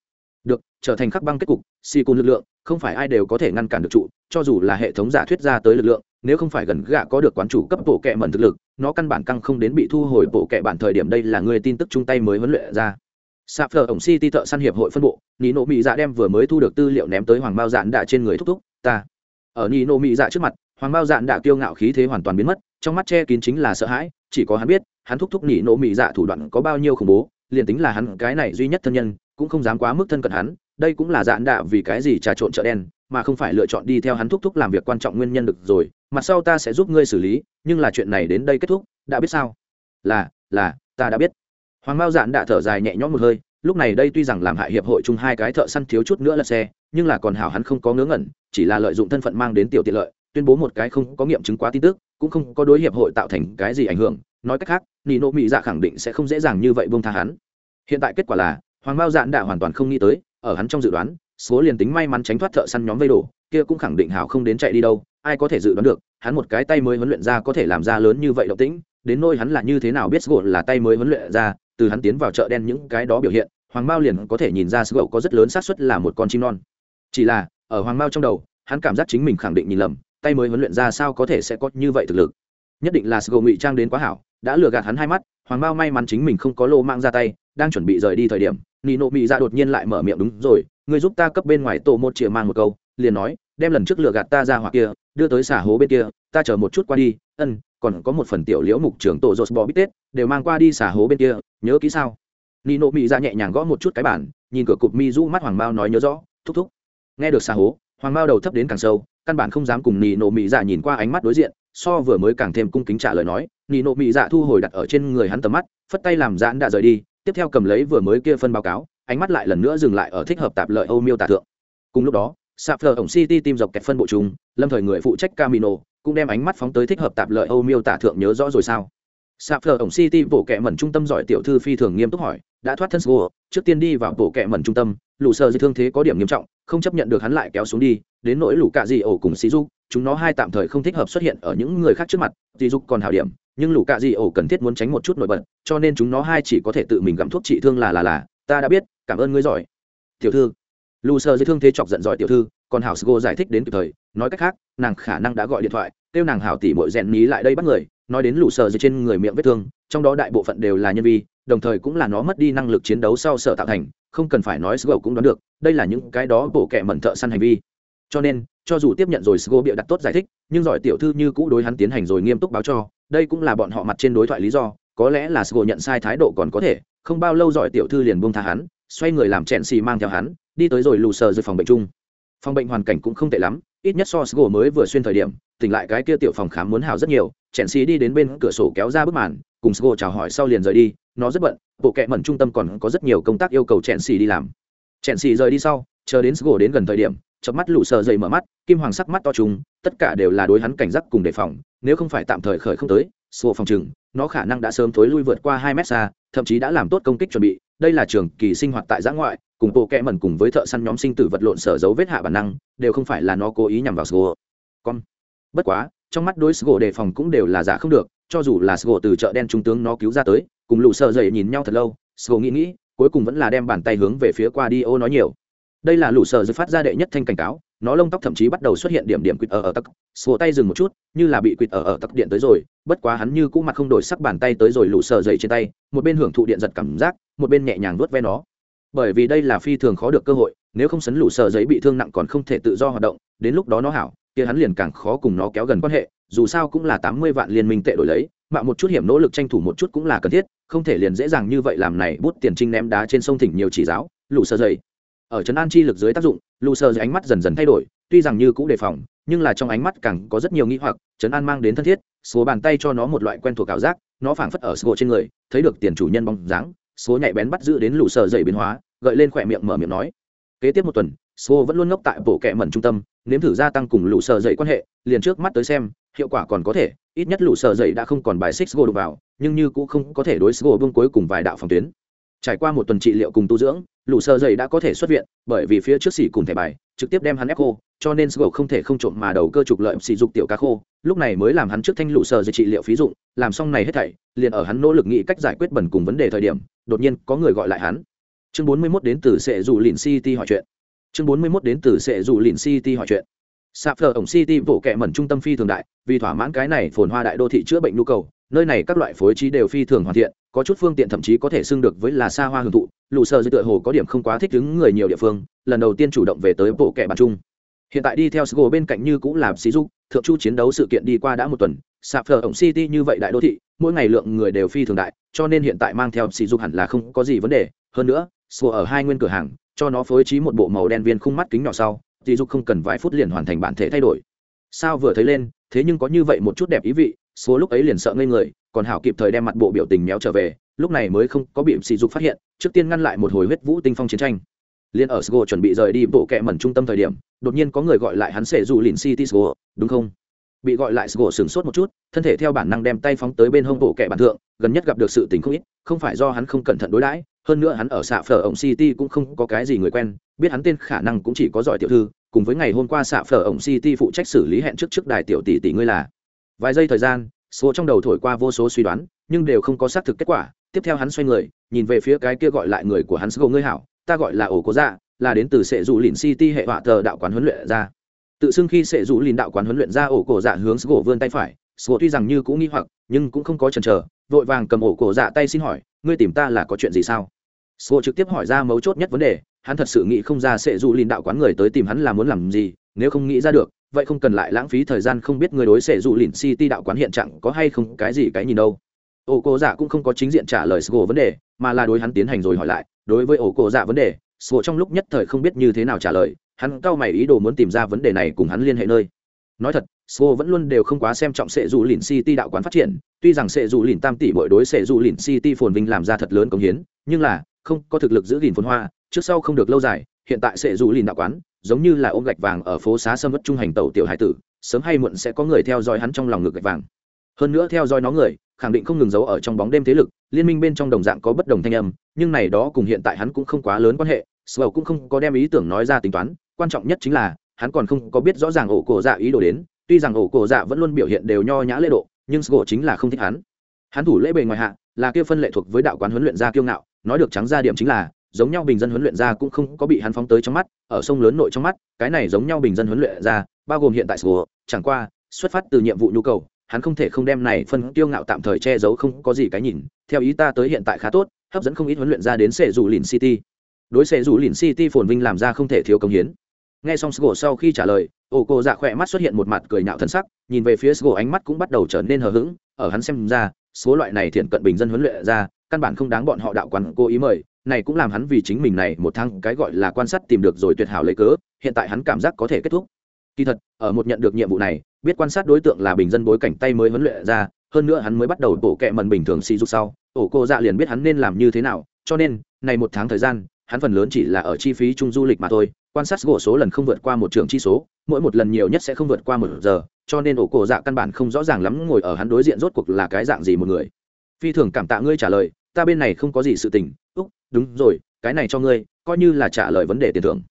Được, trở thành khắc băng kết cục, xì cùn lực lượng, không phải ai đều có thể ngăn cản được trụ, cho dù là hệ thống giả thuyết ra tới lực lượng nếu không phải gần gạ có được quán chủ cấp bộ kệ mẩn thực lực, nó căn bản căng không đến bị thu hồi bộ kệ bản thời điểm đây là người tin tức chung tay mới huấn luyện ra. Sạp phở ổng city thợ săn hiệp hội phân bộ nị nộ mỹ dạ đem vừa mới thu được tư liệu ném tới hoàng bao dạn đạ trên người thúc thúc, ta. Ở nị nộ mỹ dạ trước mặt, hoàng bao dạn đạ kiêu ngạo khí thế hoàn toàn biến mất, trong mắt che kín chính là sợ hãi, chỉ có hắn biết, hắn thúc thúc nị nộ mỹ dạ thủ đoạn có bao nhiêu khủng bố, liền tính là hắn cái này duy nhất thân nhân, cũng không dám quá mức thân cận hắn, đây cũng là dạn đạ vì cái gì trà trộn chợ đen, mà không phải lựa chọn đi theo hắn thúc thúc làm việc quan trọng nguyên nhân được rồi mặt sau ta sẽ giúp ngươi xử lý, nhưng là chuyện này đến đây kết thúc, đã biết sao? Là là, ta đã biết. Hoàng mao dạn đã thở dài nhẹ nhõm một hơi, lúc này đây tuy rằng làm hại hiệp hội chung hai cái thợ săn thiếu chút nữa là xe, nhưng là còn hảo hắn không có ngớ ngẩn, chỉ là lợi dụng thân phận mang đến tiểu tiện lợi, tuyên bố một cái không có nghiệm chứng quá tin tức, cũng không có đối hiệp hội tạo thành cái gì ảnh hưởng. Nói cách khác, nị nộ mỹ dạ khẳng định sẽ không dễ dàng như vậy buông tha hắn. Hiện tại kết quả là, hoàng mao dạn đã hoàn toàn không nghĩ tới, ở hắn trong dự đoán, số liền tính may mắn tránh thoát thợ săn nhóm vây đổ, kia cũng khẳng định hảo không đến chạy đi đâu ai có thể dự đoán được, hắn một cái tay mới huấn luyện ra có thể làm ra lớn như vậy động tĩnh, đến nôi hắn là như thế nào biết gỗ là tay mới huấn luyện ra, từ hắn tiến vào chợ đen những cái đó biểu hiện, hoàng mao liền có thể nhìn ra sgậu có rất lớn xác suất là một con chim non. Chỉ là, ở hoàng mao trong đầu, hắn cảm giác chính mình khẳng định nhìn lầm, tay mới huấn luyện ra sao có thể sẽ có như vậy thực lực. Nhất định là sgậu ngụy trang đến quá hảo, đã lừa gạt hắn hai mắt, hoàng mao may mắn chính mình không có lô mạng ra tay, đang chuẩn bị rời đi thời điểm, Nino nộ mỹ ra đột nhiên lại mở miệng đúng rồi người giúp ta cấp bên ngoài tổ một chìa mang một câu, liền nói, đem lần trước lừa gạt ta ra hoặc kia đưa tới xả hố bên kia, ta chờ một chút qua đi, ân, còn có một phần tiểu liễu mục trưởng tổ rột bò bít tết, đều mang qua đi xả hố bên kia, nhớ kỹ sao? Nino mỹ ra nhẹ nhàng gõ một chút cái bản nhìn cửa cụp mi rũ mắt hoàng mao nói nhớ rõ, thúc thúc. Nghe được xả hố, hoàng mao đầu thấp đến càng sâu, căn bản không dám cùng nino mỹ ra nhìn qua ánh mắt đối diện, so vừa mới càng thêm cung kính trả lời nói, nino mỹ dạ thu hồi đặt ở trên người hắn tầm mắt, phất tay làm giãn đã rời đi, tiếp theo cầm lấy vừa mới kia phân báo cáo, ánh mắt lại lần nữa dừng lại ở thích hợp tạp lợi âu miêu tả thượng. Cùng lúc đó sạp phờ ổng city tìm dọc kẹt phân bộ chúng lâm thời người phụ trách camino, cũng đem ánh mắt phóng tới thích hợp tạp lợi âu miêu tả thượng nhớ rõ rồi sao? Sạp phờ ổng city bộ kẹ mẩn trung tâm giỏi tiểu thư phi thường nghiêm túc hỏi, đã thoát thân sô trước tiên đi vào bộ kẹ mẩn trung tâm, lũ sơ dư thương thế có điểm nghiêm trọng, không chấp nhận được hắn lại kéo xuống đi, đến nỗi lũ cạ dị ổ cùng sĩ dục, chúng nó hai tạm thời không thích hợp xuất hiện ở những người khác trước mặt dị dục còn hảo điểm, nhưng lũ cạ dị ổ cần thiết muốn tránh một chút nổi bật, cho nên chúng nó hai chỉ có thể tự mình gặm thuốc trị thương là là là, ta đã biết, cảm ơn ngươi giỏi. Tiểu thư lù sơ dưới thương thế chọc giận giỏi tiểu thư, còn hảo sgo giải thích đến kịp thời, nói cách khác, nàng khả năng đã gọi điện thoại, kêu nàng hảo tỉ bội rèn ní lại đây bắt người, nói đến lù sơ dưới trên người miệng vết thương, trong đó đại bộ phận đều là nhân vi, đồng thời cũng là nó mất đi năng lực chiến đấu sau sở tạo thành, không cần phải nói sgo cũng đoán được, đây là những cái đó bộ kệ mẩn thợ săn hành vi. Cho nên, cho dù tiếp nhận rồi sgo bịa đặt tốt giải thích, nhưng giỏi tiểu thư như cũ đối hắn tiến hành rồi nghiêm túc báo cho, đây cũng là bọn họ mặt trên đối thoại lý do, có lẽ là sgo nhận sai thái độ còn có thể, không bao lâu giỏi tiểu thư liền buông tha hắn, xoay người làm chẹn xì mang theo hắn đi tới rồi lù sờ dưới phòng bệnh chung. Phòng bệnh hoàn cảnh cũng không tệ lắm, ít nhất so sgo mới vừa xuyên thời điểm, tỉnh lại cái kia tiểu phòng khám muốn hào rất nhiều chẹn xì đi đến bên cửa sổ kéo ra bức màn, cùng sgo chào hỏi sau liền rời đi, nó rất bận, bộ kệ mẩn trung tâm còn có rất nhiều công tác yêu cầu chẹn xì đi làm. Chẹn xì rời đi sau, chờ đến sgo đến gần thời điểm chớp mắt lù sờ dậy mở mắt, kim hoàng sắc mắt to trùng, tất cả đều là đối hắn cảnh giác cùng đề phòng, nếu không phải tạm thời khởi không tới sgo phòng chừng nó khả năng đã sớm thối lui vượt qua hai mét xa, thậm chí đã làm tốt công kích chuẩn bị đây là trường kỳ sinh hoạt tại giã ngoại, cùng bộ kẽ mẩn cùng với thợ săn nhóm sinh tử vật lộn sở dấu vết hạ bản năng, đều không phải là nó cố ý nhằm vào sgo con. Bất quá, trong mắt đối sgo đề phòng cũng đều là giả không được, cho dù là sgo từ chợ đen trung tướng nó cứu ra tới, cùng lũ sợ dậy nhìn nhau thật lâu sgo nghĩ nghĩ, cuối cùng vẫn là đem bàn tay hướng về phía qua đi ô nói nhiều đây là lũ sợ dậy phát ra đệ nhất thanh cảnh cáo, nó lông tóc thậm chí bắt đầu xuất hiện điểm điểm quỵt ở ở tắc. Sổ tay dừng một chút, như là bị quỵt ở ở tắc điện tới rồi, bất quá hắn như cũ mặt không đổi sắc bàn tay tới rồi lũ sờ dậy trên tay, một bên hưởng thụ điện giật cảm giác, một bên nhẹ nhàng vuốt ve nó. Bởi vì đây là phi thường khó được cơ hội, nếu không sấn lũ sờ giấy bị thương nặng còn không thể tự do hoạt động, đến lúc đó nó hảo, kia hắn liền càng khó cùng nó kéo gần quan hệ, dù sao cũng là tám mươi vạn liên minh tệ đổi lấy, mạo một chút hiểm nỗ lực tranh thủ một chút cũng là cần thiết, không thể liền dễ dàng như vậy làm này bút tiền trinh ném đá trên sông thỉnh nhiều chỉ giáo, lũ sờ giấy ở trấn an chi lực dưới tác dụng lù sờ dưới ánh mắt dần dần thay đổi, tuy rằng như cũ đề phòng, nhưng là trong ánh mắt càng có rất nhiều nghĩ hoặc, trấn an mang đến thân thiết, số bàn tay cho nó một loại quen thuộc ảo giác, nó phảng phất ở sgô trên người, thấy được tiền chủ nhân bóng dáng, số nhạy bén bắt giữ đến lù sờ dậy biến hóa, gợi lên khỏe miệng mở miệng nói. Kế tiếp một tuần, số vẫn luôn ngốc tại bộ kệ mẩn trung tâm, nếm thử gia tăng cùng lù sờ dậy quan hệ, liền trước mắt tới xem, hiệu quả còn có thể, ít nhất lù sờ dậy đã không còn bài xích sgô đụng vào, nhưng như cũng không có thể đối sgo vương cuối cùng vài đạo phòng tuyến trải qua một tuần trị liệu cùng tu dưỡng, lũ sơ dày đã có thể xuất viện, bởi vì phía trước xỉ cùng thẻ bài, trực tiếp đem hắn ép khô, cho nên sgo không thể không trộm mà đầu cơ trục lợi sỉ dục tiểu cá khô. Lúc này mới làm hắn trước thanh lũ sơ dày trị liệu phí dụng, làm xong này hết thảy, liền ở hắn nỗ lực nghĩ cách giải quyết bẩn cùng vấn đề thời điểm, đột nhiên có người gọi lại hắn. Chương 41 đến từ sẽ dù lìn city hỏi chuyện. Chương 41 đến từ sẽ dù lìn city hỏi chuyện. Sạp phở ổng city vỗ kệ mẩn trung tâm phi thường đại, vì thỏa mãn cái này phồn hoa đại đô thị chữa bệnh nhu cầu nơi này các loại phối trí đều phi thường hoàn thiện, có chút phương tiện thậm chí có thể xưng được với là xa hoa hưởng thụ. Lũ sơ dưới tựa hồ có điểm không quá thích ứng người nhiều địa phương, lần đầu tiên chủ động về tới bộ kệ bản trung hiện tại đi theo sgo bên cạnh như cũng là sĩ dục, thượng chu chiến đấu sự kiện đi qua đã một tuần, sạp phở ổng city như vậy đại đô thị, mỗi ngày lượng người đều phi thường đại, cho nên hiện tại mang theo sĩ dục hẳn là không có gì vấn đề. Hơn nữa sgo ở hai nguyên cửa hàng, cho nó phối trí một bộ màu đen viên khung mắt kính nhỏ sau sĩ dục không cần vài phút liền hoàn thành bản thể thay đổi. Sao vừa thấy lên, thế nhưng có như vậy một chút đẹp ý vị số lúc ấy liền sợ ngây người, còn hảo kịp thời đem mặt bộ biểu tình méo trở về, lúc này mới không có bị sỉ dục phát hiện, trước tiên ngăn lại một hồi huyết vũ tinh phong chiến tranh. Liên ở sgo chuẩn bị rời đi bộ kẹ mẩn trung tâm thời điểm, đột nhiên có người gọi lại hắn sẽ dù lìn city sgo, đúng không? Bị gọi lại sgo sửng sốt một chút, thân thể theo bản năng đem tay phóng tới bên hông bộ kẹ bản thượng, gần nhất gặp được sự tình không ít, không phải do hắn không cẩn thận đối đãi, hơn nữa hắn ở xạ phở ổng city cũng không có cái gì người quen, biết hắn tên khả năng cũng chỉ có giỏi tiểu thư, cùng với ngày hôm qua xạ phở ổng city phụ trách xử lý hẹn trước trước đài tiểu tỷ tỷ ngươi là vài giây thời gian, số trong đầu thổi qua vô số suy đoán, nhưng đều không có xác thực kết quả. Tiếp theo hắn xoay người, nhìn về phía cái kia gọi lại người của hắn sgo ngươi hảo, ta gọi là ổ cố dạ là đến từ sệ dù lìn city hệ họa tờ đạo quán huấn luyện ra. Tự xưng khi sệ dù lìn đạo quán huấn luyện ra ổ cổ dạ hướng sgo vươn tay phải sgo tuy rằng như cũng nghi hoặc, nhưng cũng không có chần chờ, vội vàng cầm ổ cổ dạ tay xin hỏi, ngươi tìm ta là có chuyện gì sao? Sgo trực tiếp hỏi ra mấu chốt nhất vấn đề, hắn thật sự nghĩ không ra sệ dù lìn đạo quán người tới tìm hắn là muốn làm gì, nếu không nghĩ ra được vậy không cần lại lãng phí thời gian không biết người đối xệ dù lìn city đạo quán hiện trạng có hay không, cái gì cái nhìn đâu. Ổ cổ dạ cũng không có chính diện trả lời sgo vấn đề, mà là đối hắn tiến hành rồi hỏi lại, đối với ổ cổ dạ vấn đề sgo trong lúc nhất thời không biết như thế nào trả lời, hắn cao mày ý đồ muốn tìm ra vấn đề này cùng hắn liên hệ nơi. Nói thật Sô vẫn luôn đều không quá xem trọng sệ dù lìn city đạo quán phát triển, tuy rằng sệ dù lìn tam tỷ bội đối sệ dù lìn city phồn vinh làm ra thật lớn công hiến, nhưng là, không có thực lực giữ gìn phồn hoa, trước sau không được lâu dài hiện tại sẽ dù lìn đạo quán, giống như là ôm gạch vàng ở phố xá sâm vất trung hành tàu tiểu hải tử, sớm hay muộn sẽ có người theo dõi hắn trong lòng ngực gạch vàng. Hơn nữa theo dõi nó người, khẳng định không ngừng giấu ở trong bóng đêm thế lực, liên minh bên trong đồng dạng có bất đồng thanh âm, nhưng này đó cùng hiện tại hắn cũng không quá lớn quan hệ Swell cũng không có đem ý tưởng nói ra tính toán, quan trọng nhất chính là, hắn còn không có biết rõ ràng ổ cổ dạ ý đồ đến, tuy rằng ổ cổ dạ vẫn luôn biểu hiện đều nho nhã lễ độ, nhưng Swell chính là không thích hắn. Hắn thủ lễ bề ngoài hạ, là kia phân lệ thuộc với đạo quán huấn luyện gia kiêu ngạo, nói được trắng ra điểm chính là giống nhau bình dân huấn luyện ra cũng không có bị hắn phóng tới trong mắt ở sông lớn nội trong mắt cái này giống nhau bình dân huấn luyện ra, bao gồm hiện tại Swell chẳng qua xuất phát từ nhiệm vụ nhu cầu hắn không thể không đem này phân tiêu ngạo tạm thời che giấu không có gì cái nhìn theo ý ta tới hiện tại khá tốt hấp dẫn không ít huấn luyện ra đến sệ dù lìn city. Đối sệ dù lìn city phồn vinh làm ra không thể thiếu công hiến. Nghe xong sgo sau khi trả lời ô cô dạ khỏe mắt xuất hiện một mặt cười nhạo thân sắc nhìn về phía sgo ánh mắt cũng bắt đầu trở nên hờ hững ở hắn xem ra số loại này thiện cận bình dân huấn luyện ra căn bản không đáng bọn họ đạo quán cố ý mời này cũng làm hắn vì chính mình này một tháng cái gọi là quan sát tìm được rồi tuyệt hảo lấy cớ, hiện tại hắn cảm giác có thể kết thúc. Kỳ thật, ở một nhận được nhiệm vụ này, biết quan sát đối tượng là bình dân bối cảnh tay mới huấn luyện ra, hơn nữa hắn mới bắt đầu tổ kẹ mần bình thường xì dục sau, ổ cô dạ liền biết hắn nên làm như thế nào, cho nên, này một tháng thời gian, hắn phần lớn chỉ là ở chi phí chung du lịch mà thôi, quan sát gỗ số lần không vượt qua một trường chi số, mỗi một lần nhiều nhất sẽ không vượt qua một giờ, cho nên ổ cổ dạ căn bản không rõ ràng lắm ngồi ở hắn đối diện rốt cuộc là cái dạng gì một người. Phi thường cảm tạ ngươi trả lời, ta bên này không có gì sự tình đúng rồi cái này cho ngươi coi như là trả lời vấn đề tiền thưởng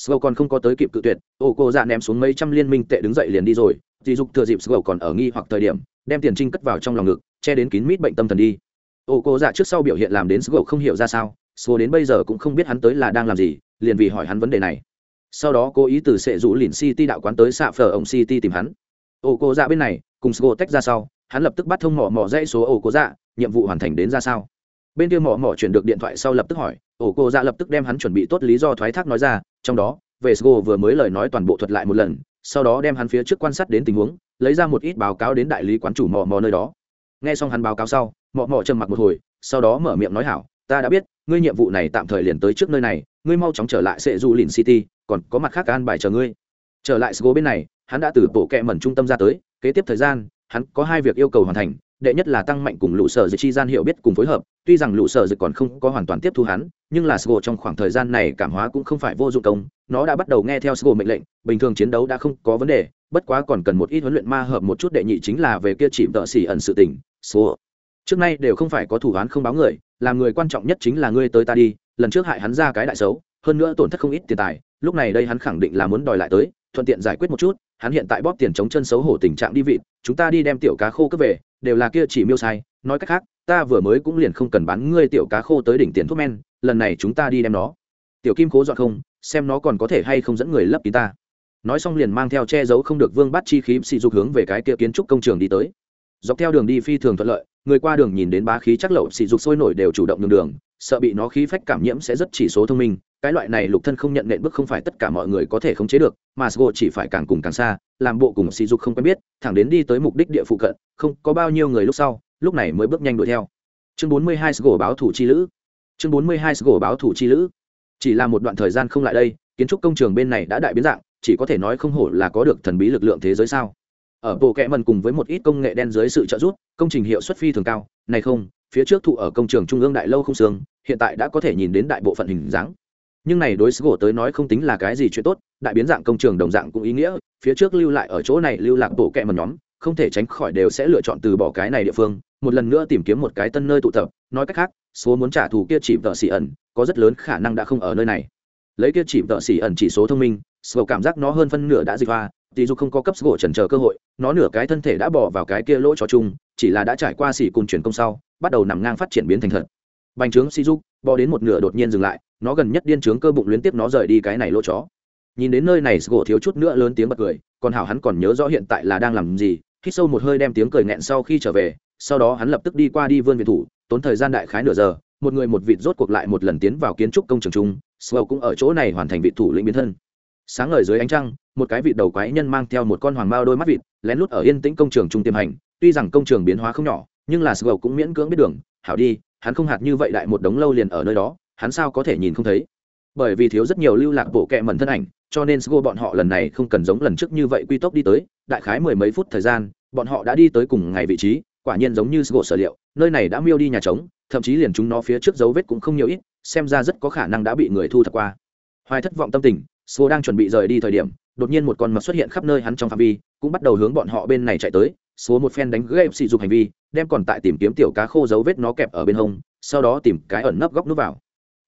sgo còn không có tới kịp cự tuyệt, ô cô dạ ném xuống mấy trăm liên minh tệ đứng dậy liền đi rồi. Dì dục thừa dịp sgo còn ở nghi hoặc thời điểm, đem tiền trinh cất vào trong lòng ngực, che đến kín mít bệnh tâm thần đi. Ô cô dạ trước sau biểu hiện làm đến sgo không hiểu ra sao, sgo đến bây giờ cũng không biết hắn tới là đang làm gì, liền vì hỏi hắn vấn đề này. Sau đó cô ý từ sẽ rủ lìn City đạo quán tới xạ phở ổng City tìm hắn. Ô cô dạ bên này, cùng sgo tách ra sau, hắn lập tức bắt thông mỏ mỏ dãy số ô cô dạ, nhiệm vụ hoàn thành đến ra sao? Bên kia mỏ mỏ chuyển được điện thoại sau lập tức hỏi, ổ cô ra lập tức đem hắn chuẩn bị tốt lý do thoái thác nói ra, trong đó về sgo vừa mới lời nói toàn bộ thuật lại một lần sau đó đem hắn phía trước quan sát đến tình huống lấy ra một ít báo cáo đến đại lý quán chủ mò mò nơi đó. Nghe xong hắn báo cáo sau mò mò trầm mặc một hồi sau đó mở miệng nói hảo ta đã biết ngươi nhiệm vụ này tạm thời liền tới trước nơi này ngươi mau chóng trở lại sẽ du lìn city còn có mặt khác an bài chờ ngươi. Trở lại sgo bên này hắn đã từ bộ kẹ mẩn trung tâm ra tới kế tiếp thời gian hắn có hai việc yêu cầu hoàn thành đệ nhất là tăng mạnh cùng lũ sở dịch chi gian hiểu biết cùng phối hợp, tuy rằng lũ sở dịch còn không có hoàn toàn tiếp thu hắn, nhưng là sgo trong khoảng thời gian này cảm hóa cũng không phải vô dụng công, nó đã bắt đầu nghe theo sgo mệnh lệnh, bình thường chiến đấu đã không có vấn đề, bất quá còn cần một ít huấn luyện ma hợp một chút đệ nhị chính là về kia chỉ tợ xỉ ẩn sự tình sgo trước nay đều không phải có thủ án không báo người, làm người quan trọng nhất chính là ngươi tới ta đi, lần trước hại hắn ra cái đại xấu, hơn nữa tổn thất không ít tiền tài, lúc này đây hắn khẳng định là muốn đòi lại tới thuận tiện giải quyết một chút, hắn hiện tại bóp tiền chống chân xấu hổ tình trạng đi vịt, chúng ta đi đem tiểu cá khô cướp về, đều là kia chỉ miêu sai, nói cách khác, ta vừa mới cũng liền không cần bán ngươi tiểu cá khô tới đỉnh tiền thuốc men, lần này chúng ta đi đem nó. Tiểu kim cố dọn không, xem nó còn có thể hay không dẫn người lấp kín ta. Nói xong liền mang theo che giấu không được vương bắt chi khí xị dục hướng về cái kia kiến trúc công trường đi tới. Dọc theo đường đi phi thường thuận lợi, người qua đường nhìn đến bá khí chắc lậu xị dục sôi nổi đều chủ động đường đường, sợ bị nó khí phách cảm nhiễm sẽ rất chỉ số thông minh cái loại này lục thân không nhận nện bước không phải tất cả mọi người có thể khống chế được, mà sgo chỉ phải càng cùng càng xa, làm bộ cùng sỉ dục không quen biết, thẳng đến đi tới mục đích địa phụ cận, không có bao nhiêu người lúc sau, lúc này mới bước nhanh đuổi theo. Chương 42 sgo báo thủ chi lữ. Chương 42 sgo báo thủ chi lữ. Chỉ là một đoạn thời gian không lại đây, kiến trúc công trường bên này đã đại biến dạng, chỉ có thể nói không hổ là có được thần bí lực lượng thế giới sao. Ở bộ kẽ mần cùng với một ít công nghệ đen dưới sự trợ giúp, công trình hiệu suất phi thường cao. Này không, phía trước thụ ở công trường trung ương đại lâu không xương, hiện tại đã có thể nhìn đến đại bộ phận hình dáng nhưng này đối với gỗ tới nói không tính là cái gì chuyện tốt, đại biến dạng công trường đồng dạng cũng ý nghĩa, phía trước lưu lại ở chỗ này lưu lạc bộ kẹ mật nhóm, không thể tránh khỏi đều sẽ lựa chọn từ bỏ cái này địa phương, một lần nữa tìm kiếm một cái tân nơi tụ tập, nói cách khác, số muốn trả thù kia chỉ vợ xỉ ẩn, có rất lớn khả năng đã không ở nơi này. Lấy kia chỉ vợ xỉ ẩn chỉ số thông minh sầu cảm giác nó hơn phân nửa đã dịch hoa tỷ dù không có cấp gỗ trần chờ cơ hội, nó nửa cái thân thể đã bỏ vào cái kia lỗ trò chung, chỉ là đã trải qua xỉ cùng chuyển công sau, bắt đầu nằm ngang phát triển biến thành thật. Bành trướng si dục bò đến một nửa đột nhiên dừng lại nó gần nhất điên trướng cơ bụng liên tiếp nó rời đi cái này lỗ chó. Nhìn đến nơi này gỗ thiếu chút nữa lớn tiếng bật cười, còn hảo hắn còn nhớ rõ hiện tại là đang làm gì, hít sâu một hơi đem tiếng cười nghẹn sau khi trở về, sau đó hắn lập tức đi qua đi vươn viện thủ, tốn thời gian đại khái nửa giờ, một người một vịt rốt cuộc lại một lần tiến vào kiến trúc công trường chung swell cũng ở chỗ này hoàn thành vị thủ lĩnh biến thân. Sáng ngời dưới ánh trăng, một cái vịt đầu quái nhân mang theo một con hoàng mao đôi mắt vịt, lén lút ở yên tĩnh công trường trung tiềm hành, tuy rằng công trường biến hóa không nhỏ, nhưng là swell cũng miễn cưỡng biết đường, hảo đi, hắn không hạt như vậy đại một đống lâu liền ở nơi đó hắn sao có thể nhìn không thấy? Bởi vì thiếu rất nhiều lưu lạc bộ kẹ mẩn thân ảnh, cho nên sgo bọn họ lần này không cần giống lần trước như vậy quy tốc đi tới, đại khái mười mấy phút thời gian, bọn họ đã đi tới cùng ngày vị trí, quả nhiên giống như sgo sở liệu, nơi này đã miêu đi nhà trống, thậm chí liền chúng nó phía trước dấu vết cũng không nhiều ít, xem ra rất có khả năng đã bị người thu thập qua. Hoài thất vọng tâm tình sgo đang chuẩn bị rời đi thời điểm, đột nhiên một con mập xuất hiện khắp nơi hắn trong phạm vi, cũng bắt đầu hướng bọn họ bên này chạy tới số một phen đánh gây sỉ dục hành vi, đem còn tại tìm kiếm tiểu cá khô dấu vết nó kẹp ở bên hông, sau đó tìm cái ẩn nấp góc núp vào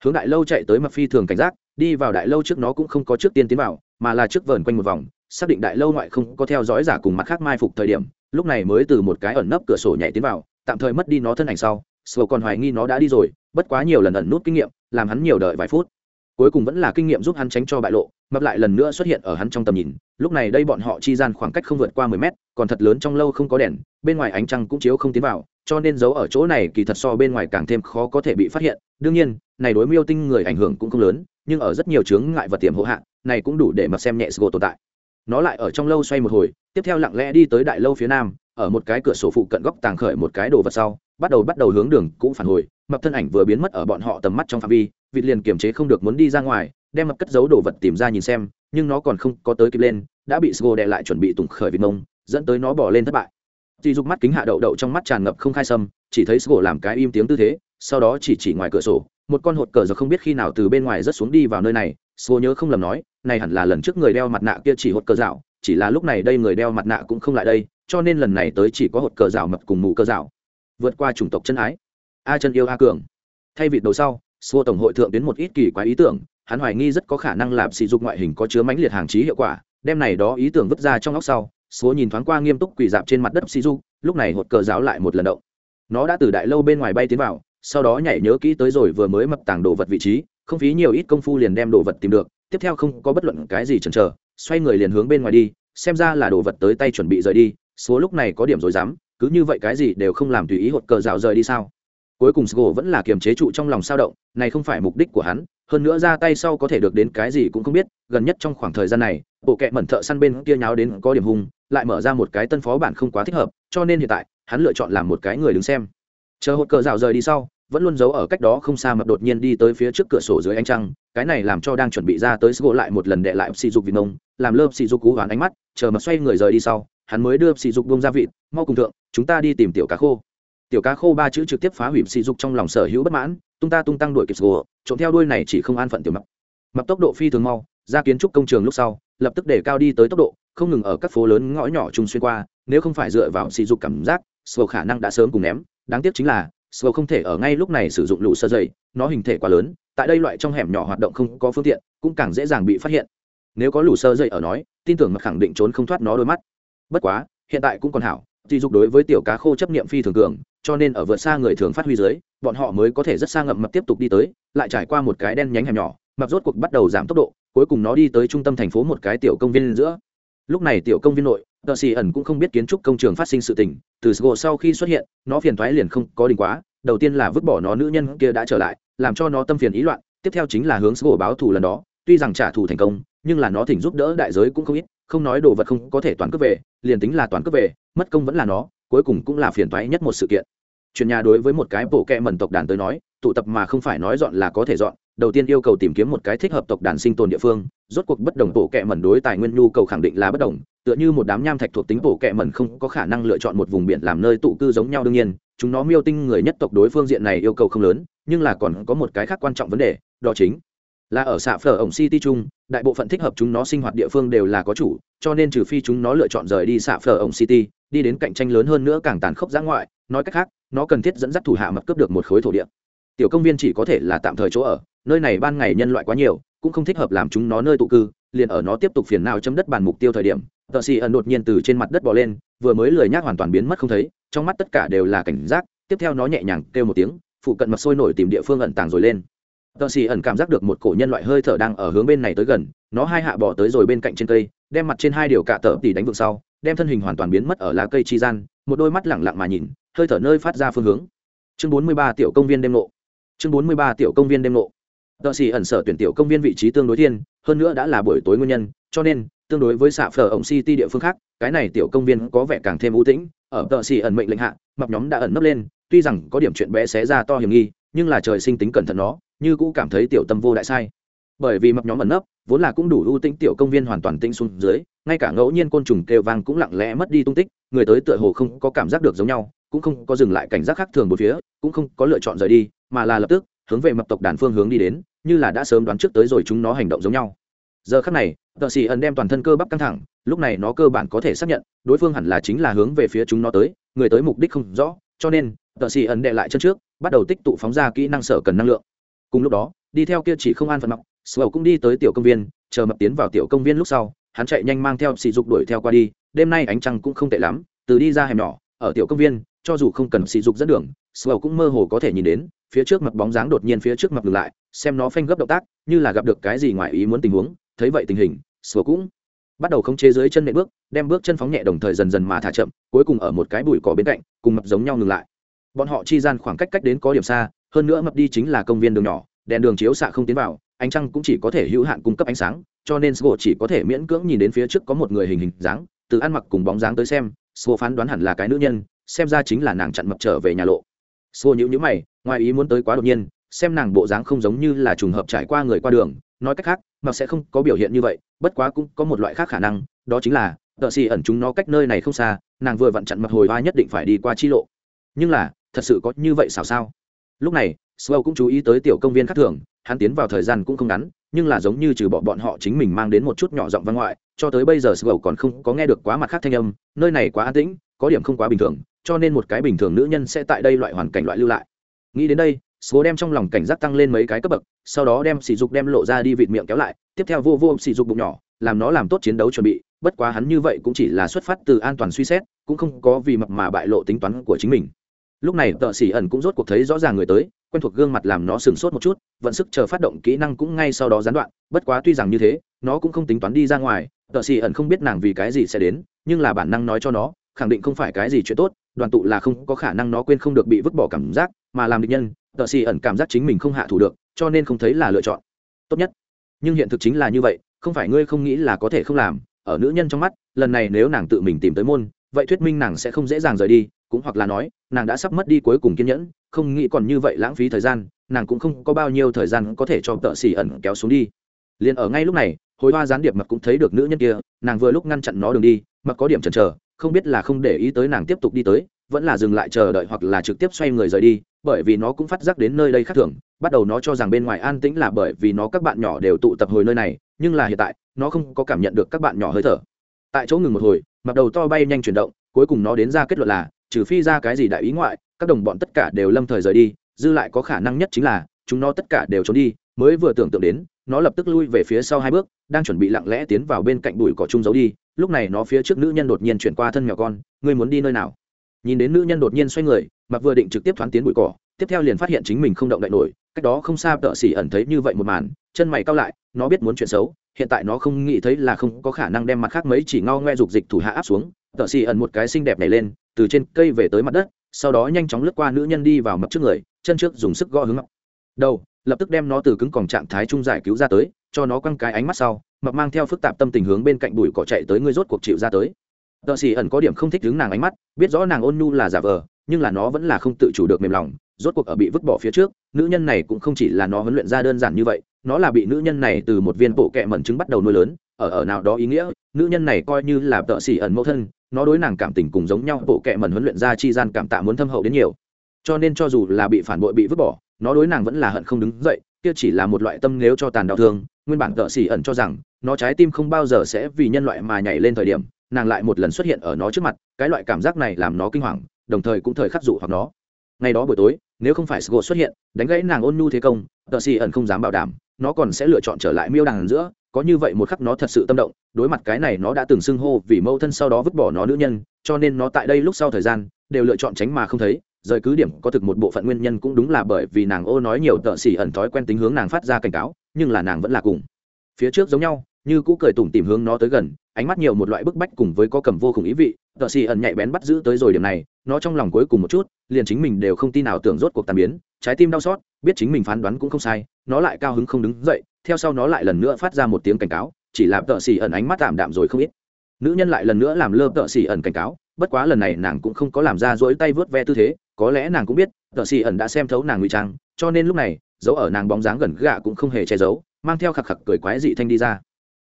hướng đại lâu chạy tới mà phi thường cảnh giác, đi vào đại lâu trước nó cũng không có trước tiên tiến vào, mà là trước vờn quanh một vòng, xác định đại lâu ngoại không có theo dõi giả cùng mặt khác mai phục thời điểm, lúc này mới từ một cái ẩn nấp cửa sổ nhảy tiến vào, tạm thời mất đi nó thân ảnh sau sầu còn hoài nghi nó đã đi rồi, bất quá nhiều lần ẩn nút kinh nghiệm, làm hắn nhiều đợi vài phút cuối cùng vẫn là kinh nghiệm giúp hắn tránh cho bại lộ mập lại lần nữa xuất hiện ở hắn trong tầm nhìn. Lúc này đây bọn họ chi gian khoảng cách không vượt qua mười mét, còn thật lớn trong lâu không có đèn, bên ngoài ánh trăng cũng chiếu không tiến vào, cho nên giấu ở chỗ này kỳ thật so bên ngoài càng thêm khó có thể bị phát hiện. Đương nhiên, này đối miêu tinh người ảnh hưởng cũng không lớn, nhưng ở rất nhiều chướng ngại vật tiềm hộ hạ, này cũng đủ để mập xem nhẹ sgo tồn tại. Nó lại ở trong lâu xoay một hồi, tiếp theo lặng lẽ đi tới đại lâu phía nam, ở một cái cửa sổ phụ cận góc tàng khởi một cái đồ vật sau, bắt đầu bắt đầu hướng đường cũng phản hồi, mập thân ảnh vừa biến mất ở bọn họ tầm mắt trong phạm vi vịt liền kiềm chế không được muốn đi ra ngoài, đem mặt cất giấu đồ vật tìm ra nhìn xem, nhưng nó còn không có tới kịp lên, đã bị sgo đè lại chuẩn bị tùng khởi vịt mông, dẫn tới nó bỏ lên thất bại. Dì dục mắt kính hạ đậu đậu trong mắt tràn ngập không khai sâm, chỉ thấy sgo làm cái im tiếng tư thế, sau đó chỉ chỉ ngoài cửa sổ, một con hột cờ giờ không biết khi nào từ bên ngoài rớt xuống đi vào nơi này sgo nhớ không lầm nói, này hẳn là lần trước người đeo mặt nạ kia chỉ hột cờ dạo chỉ là lúc này đây người đeo mặt nạ cũng không lại đây, cho nên lần này tới chỉ có hột cờ rào mập cùng mù cờ rào vượt qua chủng tộc chân ái. A chân yêu a cường. Thay vịt đầu sau xô tổng hội thượng tuyến một ít kỳ quái ý tưởng, hắn hoài nghi rất có khả năng làm sử dụng ngoại hình có chứa mãnh liệt hàng trí hiệu quả, đem này đó ý tưởng vứt ra trong óc sau số nhìn thoáng qua nghiêm túc quỳ dạp trên mặt đất sử dụng. lúc này hột cờ giáo lại một lần động nó đã từ đại lâu bên ngoài bay tiến vào, sau đó nhảy nhớ kỹ tới rồi vừa mới mập tàng đồ vật vị trí, không phí nhiều ít công phu liền đem đồ vật tìm được, tiếp theo không có bất luận cái gì chần chờ, xoay người liền hướng bên ngoài đi, xem ra là đồ vật tới tay chuẩn bị rời đi số lúc này có điểm rồi dám cứ như vậy cái gì đều không làm tùy ý hột cờ rào rời đi sao cuối cùng sgo vẫn là kiềm chế trụ trong lòng sao động, này không phải mục đích của hắn, hơn nữa ra tay sau có thể được đến cái gì cũng không biết, gần nhất trong khoảng thời gian này, bộ kệ mẩn thợ săn bên kia nháo đến có điểm hung, lại mở ra một cái tân phó bản không quá thích hợp, cho nên hiện tại, hắn lựa chọn làm một cái người đứng xem. Chờ hột cờ rào rời đi sau, vẫn luôn giấu ở cách đó không xa mập đột nhiên đi tới phía trước cửa sổ dưới ánh trăng, cái này làm cho đang chuẩn bị ra tới sgo lại một lần đệ lại sỉ dục vì nông làm lơ sỉ dục cú hoán ánh mắt, chờ mà xoay người rời đi sau, hắn mới đưa sỉ dục bông ra vịt, mau cùng thượng, chúng ta đi tìm tiểu cá khô tiểu cá khô ba chữ trực tiếp phá hủy sỉ dục trong lòng sở hữu bất mãn, tung ta tung tăng đuổi kịp sgo trộm theo đuôi này chỉ không an phận tiểu mập. Mập tốc độ phi thường mau, ra kiến trúc công trường lúc sau, lập tức để cao đi tới tốc độ, không ngừng ở các phố lớn ngõ nhỏ chung xuyên qua, nếu không phải dựa vào sỉ dục cảm giác sgo khả năng đã sớm cùng ném. Đáng tiếc chính là sgo không thể ở ngay lúc này sử dụng lũ sơ dày nó hình thể quá lớn, tại đây loại trong hẻm nhỏ hoạt động không có phương tiện, cũng càng dễ dàng bị phát hiện. Nếu có lũ sơ dày ở nói, tin tưởng mà khẳng định trốn không thoát nó đôi mắt. Bất quá, hiện tại cũng còn hảo thì dục đối với tiểu cá khô chấp niệm phi thường cường, cho nên ở vượt xa người thường phát huy dưới, bọn họ mới có thể rất xa ngậm mập tiếp tục đi tới, lại trải qua một cái đen nhánh hẻm nhỏ mập rốt cuộc bắt đầu giảm tốc độ, cuối cùng nó đi tới trung tâm thành phố một cái tiểu công viên giữa. Lúc này tiểu công viên nội, tờ xì ẩn cũng không biết kiến trúc công trường phát sinh sự tình, từ sgo sau khi xuất hiện, nó phiền thoái liền không có đình quá, đầu tiên là vứt bỏ nó nữ nhân kia đã trở lại, làm cho nó tâm phiền ý loạn, tiếp theo chính là hướng sgo báo thù lần đó, tuy rằng trả thù thành công, nhưng là nó thỉnh giúp đỡ đại giới cũng không ít, không nói đồ vật không có thể toàn cướp về, liền tính là toàn cướp về mất công vẫn là nó, cuối cùng cũng là phiền toái nhất một sự kiện. Chuyển nhà đối với một cái bộ kẹ mẩn tộc đàn tới nói, tụ tập mà không phải nói dọn là có thể dọn, đầu tiên yêu cầu tìm kiếm một cái thích hợp tộc đàn sinh tồn địa phương, rốt cuộc bất đồng bộ kẹ mẩn đối tài nguyên nhu cầu khẳng định là bất đồng, tựa như một đám nham thạch thuộc tính bộ kẹ mẩn không có khả năng lựa chọn một vùng biển làm nơi tụ cư giống nhau đương nhiên, chúng nó miêu tinh người nhất tộc đối phương diện này yêu cầu không lớn, nhưng là còn có một cái khác quan trọng vấn đề, đó chính là ở xã phở ổng city chung đại bộ phận thích hợp chúng nó sinh hoạt địa phương đều là có chủ, cho nên trừ phi chúng nó lựa chọn rời đi xạ phở ổng city, đi đến cạnh tranh lớn hơn nữa càng tàn khốc giã ngoại, nói cách khác, nó cần thiết dẫn dắt thủ hạ mập cướp được một khối thổ địa. Tiểu công viên chỉ có thể là tạm thời chỗ ở, nơi này ban ngày nhân loại quá nhiều, cũng không thích hợp làm chúng nó nơi tụ cư, liền ở nó tiếp tục phiền nào chấm đất bàn mục tiêu thời điểm tợ xì ẩn đột nhiên từ trên mặt đất bò lên, vừa mới lười nhác hoàn toàn biến mất không thấy, trong mắt tất cả đều là cảnh giác, tiếp theo nó nhẹ nhàng kêu một tiếng, phụ cận mặt sôi nổi tìm địa phương ẩn tàng rồi lên tờ xì ẩn cảm giác được một cổ nhân loại hơi thở đang ở hướng bên này tới gần, nó hai hạ bỏ tới rồi bên cạnh trên cây, đem mặt trên hai điều cạ tờ tỉ đánh vượng sau, đem thân hình hoàn toàn biến mất ở lá cây chi gian, một đôi mắt lẳng lặng mà nhìn, hơi thở nơi phát ra phương hướng. Chương bốn mươi ba tiểu công viên đêm nộ chương bốn mươi ba tiểu công viên đêm nộ tờ xì ẩn sở tuyển tiểu công viên vị trí tương đối thiên, hơn nữa đã là buổi tối nguyên nhân, cho nên, tương đối với xạ phở ổng city địa phương khác, cái này tiểu công viên có vẻ càng thêm ưu tĩnh. Ở tờ xì ẩn mệnh lệnh hạ, mập nhóm đã ẩn nấp lên, tuy rằng có điểm chuyện bé xé ra to hiểm nghi nhưng là trời sinh tính cẩn thận nó, như cũ cảm thấy tiểu tâm vô đại sai. Bởi vì mập nhóm ẩn nấp, vốn là cũng đủ ưu tĩnh tiểu công viên hoàn toàn tĩnh xuống dưới, ngay cả ngẫu nhiên côn trùng kêu vang cũng lặng lẽ mất đi tung tích, người tới tựa hồ không có cảm giác được giống nhau, cũng không có dừng lại cảnh giác khác thường một phía, cũng không có lựa chọn rời đi, mà là lập tức hướng về mập tộc đàn phương hướng đi đến, như là đã sớm đoán trước tới rồi chúng nó hành động giống nhau. Giờ khắc này tợ xì ẩn đem toàn thân cơ bắp căng thẳng, lúc này nó cơ bản có thể xác nhận, đối phương hẳn là chính là hướng về phía chúng nó tới, người tới mục đích không rõ, cho nên tợ xì ẩn đệ lại chân trước bắt đầu tích tụ phóng ra kỹ năng sở cần năng lượng. Cùng lúc đó, đi theo kia chỉ không an phận mọc sầu cũng đi tới tiểu công viên, chờ mập tiến vào tiểu công viên lúc sau, hắn chạy nhanh mang theo sỉ dục đuổi theo qua đi, đêm nay ánh trăng cũng không tệ lắm, từ đi ra hẻm nhỏ, ở tiểu công viên, cho dù không cần sỉ dục dẫn đường sầu cũng mơ hồ có thể nhìn đến, phía trước mập bóng dáng đột nhiên phía trước mập ngừng lại, xem nó phanh gấp động tác, như là gặp được cái gì ngoài ý muốn tình huống, thấy vậy tình hình sầu cũng bắt đầu không chế dưới chân nệm bước, đem bước chân phóng nhẹ đồng thời dần dần mà thả chậm, cuối cùng ở một cái bụi cỏ bên cạnh, cùng mập giống nhau ngừng lại bọn họ chi gian khoảng cách cách đến có điểm xa, hơn nữa mập đi chính là công viên đường nhỏ, đèn đường chiếu xạ không tiến vào, ánh trăng cũng chỉ có thể hữu hạn cung cấp ánh sáng, cho nên sgo chỉ có thể miễn cưỡng nhìn đến phía trước có một người hình hình dáng, từ ăn mặc cùng bóng dáng tới xem sgo phán đoán hẳn là cái nữ nhân, xem ra chính là nàng chặn mập trở về nhà lộ. Sgo nhữ nhữ mày, ngoài ý muốn tới quá đột nhiên, xem nàng bộ dáng không giống như là trùng hợp trải qua người qua đường, nói cách khác, mập sẽ không có biểu hiện như vậy, bất quá cũng có một loại khác khả năng, đó chính là, tợ xì ẩn chúng nó cách nơi này không xa, nàng vừa vặn chặn mập hồi va nhất định phải đi qua chi lộ. Nhưng là thật sự có như vậy xảo sao lúc này Swell cũng chú ý tới tiểu công viên khác thường, hắn tiến vào thời gian cũng không ngắn, nhưng là giống như trừ bỏ bọn họ chính mình mang đến một chút nhỏ giọng văn ngoại, cho tới bây giờ Swell còn không có nghe được quá mặt khác thanh âm, nơi này quá an tĩnh, có điểm không quá bình thường, cho nên một cái bình thường nữ nhân sẽ tại đây loại hoàn cảnh loại lưu lại. Nghĩ đến đây, Slow đem trong lòng cảnh giác tăng lên mấy cái cấp bậc, sau đó đem sỉ dục đem lộ ra đi vịt miệng kéo lại, tiếp theo vô vô sỉ dục bụng nhỏ, làm nó làm tốt chiến đấu chuẩn bị, bất quá hắn như vậy cũng chỉ là xuất phát từ an toàn suy xét, cũng không có vì mập mà bại lộ tính toán của chính mình lúc này tợ xỉ ẩn cũng rốt cuộc thấy rõ ràng người tới, quen thuộc gương mặt làm nó sửng sốt một chút, vận sức chờ phát động kỹ năng cũng ngay sau đó gián đoạn, bất quá tuy rằng như thế, nó cũng không tính toán đi ra ngoài, tợ xỉ ẩn không biết nàng vì cái gì sẽ đến, nhưng là bản năng nói cho nó, khẳng định không phải cái gì chuyện tốt, đoàn tụ là không có khả năng nó quên không được bị vứt bỏ cảm giác, mà làm định nhân, tợ xỉ ẩn cảm giác chính mình không hạ thủ được, cho nên không thấy là lựa chọn. Tốt nhất. Nhưng hiện thực chính là như vậy, không phải ngươi không nghĩ là có thể không làm, ở nữ nhân trong mắt, lần này nếu nàng tự mình tìm tới môn vậy thuyết minh nàng sẽ không dễ dàng rời đi, cũng hoặc là nói, nàng đã sắp mất đi cuối cùng kiên nhẫn, không nghĩ còn như vậy lãng phí thời gian, nàng cũng không có bao nhiêu thời gian có thể cho tợ xỉ ẩn kéo xuống đi. Liền ở ngay lúc này, hồi hoa gián điệp mập cũng thấy được nữ nhân kia, nàng vừa lúc ngăn chặn nó đường đi, mập có điểm chần chờ, không biết là không để ý tới nàng tiếp tục đi tới, vẫn là dừng lại chờ đợi hoặc là trực tiếp xoay người rời đi, bởi vì nó cũng phát giác đến nơi đây khác thường, bắt đầu nó cho rằng bên ngoài an tĩnh là bởi vì nó các bạn nhỏ đều tụ tập hồi nơi này, nhưng là hiện tại, nó không có cảm nhận được các bạn nhỏ hơi thở. Tại chỗ ngừng một hồi mặc đầu to bay nhanh chuyển động, cuối cùng nó đến ra kết luận là, trừ phi ra cái gì đại ý ngoại, các đồng bọn tất cả đều lâm thời rời đi, dư lại có khả năng nhất chính là, chúng nó tất cả đều trốn đi, mới vừa tưởng tượng đến, nó lập tức lui về phía sau hai bước, đang chuẩn bị lặng lẽ tiến vào bên cạnh bụi cỏ chung giấu đi, lúc này nó phía trước nữ nhân đột nhiên chuyển qua thân mèo con, ngươi muốn đi nơi nào? Nhìn đến nữ nhân đột nhiên xoay người, mặc vừa định trực tiếp thoáng tiến bụi cỏ tiếp theo liền phát hiện chính mình không động đậy nổi, cách đó không xa tợ xỉ ẩn thấy như vậy một màn, chân mày cao lại, nó biết muốn chuyện xấu, hiện tại nó không nghĩ thấy là không có khả năng đem mặt khác mấy chỉ ngao ngoe dục dịch thủ hạ áp xuống, tợ xỉ ẩn một cái xinh đẹp này lên, từ trên cây về tới mặt đất, sau đó nhanh chóng lướt qua nữ nhân đi vào mập trước người, chân trước dùng sức gõ hướng mập. Đầu, lập tức đem nó từ cứng còn trạng thái trung giải cứu ra tới, cho nó quăng cái ánh mắt sau, mập mang theo phức tạp tâm tình hướng bên cạnh bụi cỏ chạy tới ngươi rốt cuộc chịu ra tới. Tợ xỉ ẩn có điểm không thích đứng nàng ánh mắt, biết rõ nàng ôn nhu là giả vờ, nhưng là nó vẫn là không tự chủ được mềm lòng rốt cuộc ở bị vứt bỏ phía trước, nữ nhân này cũng không chỉ là nó huấn luyện ra đơn giản như vậy, nó là bị nữ nhân này từ một viên bộ kẹ mẩn trứng bắt đầu nuôi lớn, ở ở nào đó ý nghĩa, nữ nhân này coi như là tợ xỉ ẩn mẫu thân, nó đối nàng cảm tình cùng giống nhau, bộ kẹ mẩn huấn luyện ra chi gian cảm tạ muốn thâm hậu đến nhiều. Cho nên cho dù là bị phản bội bị vứt bỏ, nó đối nàng vẫn là hận không đứng dậy, kia chỉ là một loại tâm nếu cho tàn đau thương, nguyên bản tợ xỉ ẩn cho rằng, nó trái tim không bao giờ sẽ vì nhân loại mà nhảy lên thời điểm, nàng lại một lần xuất hiện ở nó trước mặt, cái loại cảm giác này làm nó kinh hoàng, đồng thời cũng thời khắc dụ hoặc nó ngày đó buổi tối, nếu không phải sgo xuất hiện, đánh gãy nàng ôn nhu thế công tờ xì ẩn không dám bảo đảm, nó còn sẽ lựa chọn trở lại miêu đàn giữa. Có như vậy một khắc nó thật sự tâm động, đối mặt cái này nó đã từng xưng hô vì mâu thân sau đó vứt bỏ nó nữ nhân, cho nên nó tại đây lúc sau thời gian, đều lựa chọn tránh mà không thấy. Rời cứ điểm có thực một bộ phận nguyên nhân cũng đúng là bởi vì nàng ô nói nhiều tợ xỉ ẩn thói quen tính hướng nàng phát ra cảnh cáo, nhưng là nàng vẫn là cùng. Phía trước giống nhau như cũ cười tủm tìm hướng nó tới gần, ánh mắt nhiều một loại bức bách cùng với có cầm vô cùng ý vị. Tợ xỉ ẩn nhạy bén bắt giữ tới rồi điểm này, nó trong lòng cuối cùng một chút, liền chính mình đều không tin nào tưởng rốt cuộc tàn biến, trái tim đau xót, biết chính mình phán đoán cũng không sai, nó lại cao hứng không đứng dậy, theo sau nó lại lần nữa phát ra một tiếng cảnh cáo, chỉ làm tợ xỉ ẩn ánh mắt tạm đạm rồi không ít. Nữ nhân lại lần nữa làm lơ tợ xỉ ẩn cảnh cáo, bất quá lần này nàng cũng không có làm ra dỗi tay vớt ve tư thế, có lẽ nàng cũng biết, tợ xỉ ẩn đã xem thấu nàng ngụy trang, cho nên lúc này, dấu ở nàng bóng dáng gần gạ cũng không hề che giấu, mang theo khạc khạc cười quái dị thanh đi ra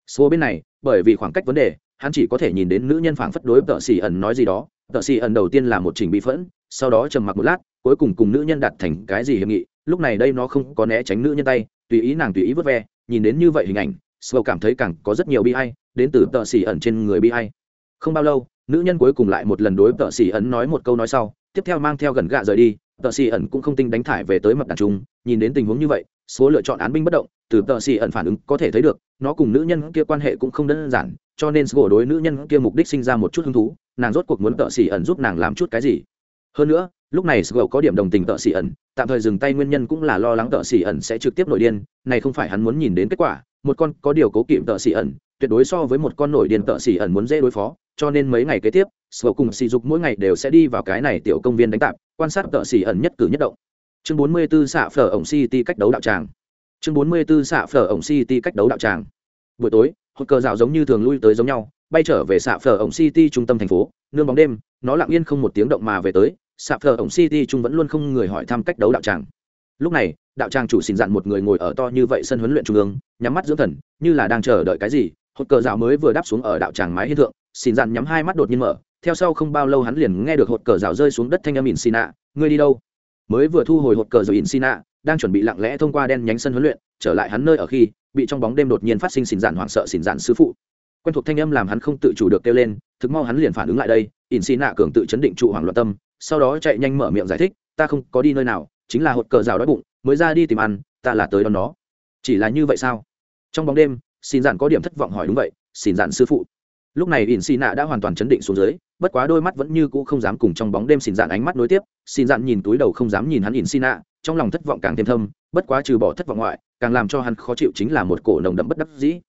số bên này, bởi vì khoảng cách vấn đề, hắn chỉ có thể nhìn đến nữ nhân phảng phất đối tợ xì ẩn nói gì đó. Tợ xì ẩn đầu tiên là một trình bị phẫn, sau đó trầm mặc một lát, cuối cùng cùng nữ nhân đặt thành cái gì hiệp nghị. Lúc này đây nó không có né tránh nữ nhân tay, tùy ý nàng tùy ý vớt ve, nhìn đến như vậy hình ảnh sâu cảm thấy càng có rất nhiều bi hay đến từ tợ xì ẩn trên người bi hay không bao lâu, nữ nhân cuối cùng lại một lần đối tợ xì ẩn nói một câu nói sau, tiếp theo mang theo gần gạ rời đi, tợ xì ẩn cũng không tinh đánh thải về tới mặt đàn trung, nhìn đến tình huống như vậy số lựa chọn án binh bất động, từ tờ xì ẩn phản ứng có thể thấy được, nó cùng nữ nhân kia quan hệ cũng không đơn giản, cho nên sổ đối nữ nhân kia mục đích sinh ra một chút hứng thú, nàng rốt cuộc muốn tợ xì ẩn giúp nàng làm chút cái gì. Hơn nữa, lúc này sổ có điểm đồng tình tợ xì ẩn, tạm thời dừng tay nguyên nhân cũng là lo lắng tợ xì ẩn sẽ trực tiếp nổi điên, này không phải hắn muốn nhìn đến kết quả, một con có điều cố kỵ tợ xì ẩn, tuyệt đối so với một con nổi điên tợ xì ẩn muốn dễ đối phó, cho nên mấy ngày kế tiếp sổ cùng xì dục mỗi ngày đều sẽ đi vào cái này tiểu công viên đánh tạp, quan sát tợ xì ẩn nhất cử nhất động chương 44 xạ phở ổng city cách đấu đạo tràng. Chương 44 xạ phở ổng city cách đấu đạo tràng. Buổi tối, hột cờ rào giống như thường lui tới giống nhau, bay trở về xạ phở ổng city trung tâm thành phố, nương bóng đêm, nó lặng yên không một tiếng động mà về tới, xạ phở ổng city trung vẫn luôn không người hỏi thăm cách đấu đạo tràng. Lúc này, đạo tràng chủ xin dặn một người ngồi ở to như vậy sân huấn luyện trung ương, nhắm mắt dưỡng thần, như là đang chờ đợi cái gì, hột cờ rào mới vừa đáp xuống ở đạo tràng mái hiên thượng, xin dặn nhắm hai mắt đột nhiên mở, theo sau không bao lâu hắn liền nghe được hột cờ rào rơi xuống đất thanh âm ỉn xin ạ ngươi đi đâu? Mới vừa thu hồi hột cờ rồi in sina đang chuẩn bị lặng lẽ thông qua đen nhánh sân huấn luyện, trở lại hắn nơi ở khi, bị trong bóng đêm đột nhiên phát sinh xỉn dạn hoảng sợ xỉn dạn sư phụ. Quen thuộc thanh âm làm hắn không tự chủ được kêu lên, thực mau hắn liền phản ứng lại đây in xì nạ cường tự chấn định trụ hoảng loạn tâm, sau đó chạy nhanh mở miệng giải thích, ta không có đi nơi nào, chính là hột cờ rào đói bụng, mới ra đi tìm ăn, ta là tới đón nó. Chỉ là như vậy sao? Trong bóng đêm xin dạn có điểm thất vọng hỏi đúng vậy xin dạn sư phụ lúc này ỉn xì nạ đã hoàn toàn chấn định xuống dưới, bất quá đôi mắt vẫn như cũ không dám cùng trong bóng đêm xin dạn ánh mắt nối tiếp. Xin dạn nhìn túi đầu không dám nhìn hắn ỉn xì nạ trong lòng thất vọng càng thêm thâm, bất quá trừ bỏ thất vọng ngoại, càng làm cho hắn khó chịu chính là một cổ nồng đậm bất đắc dĩ.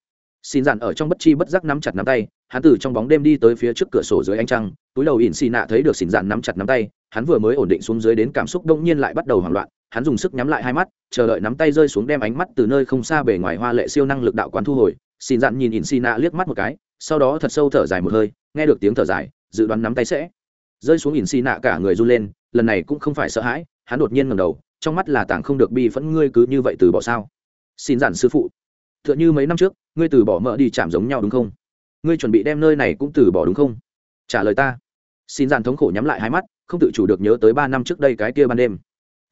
Xin dạn ở trong bất chi bất giác nắm chặt nắm tay, hắn từ trong bóng đêm đi tới phía trước cửa sổ dưới ánh trăng, túi đầu ỉn xì nạ thấy được xin dạn nắm chặt nắm tay, hắn vừa mới ổn định xuống dưới đến cảm xúc đông nhiên lại bắt đầu hoảng loạn, hắn dùng sức nhắm lại hai mắt, chờ đợi nắm tay rơi xuống đem ánh mắt từ nơi không xa bề ngoài hoa lệ siêu năng lực đạo quán thu hồi xin dạn nhìn ỉn xì nạ liếc mắt một cái, sau đó thật sâu thở dài một hơi, nghe được tiếng thở dài, dự đoán nắm tay sẽ rơi xuống ỉn xì nạ cả người run lên, lần này cũng không phải sợ hãi, hắn đột nhiên ngầm đầu, trong mắt là tảng không được bi phẫn, ngươi cứ như vậy từ bỏ sao? Xin dặn sư phụ t h ư ợ n h ư mấy năm trước, ngươi từ bỏ mợ đi chạm giống nhau đúng không? Ngươi chuẩn bị đem nơi này cũng từ bỏ đúng không? Trả lời ta. Xin giản thống khổ nhắm lại hai mắt, không tự chủ được nhớ tới ba năm trước đây cái kia ban đêm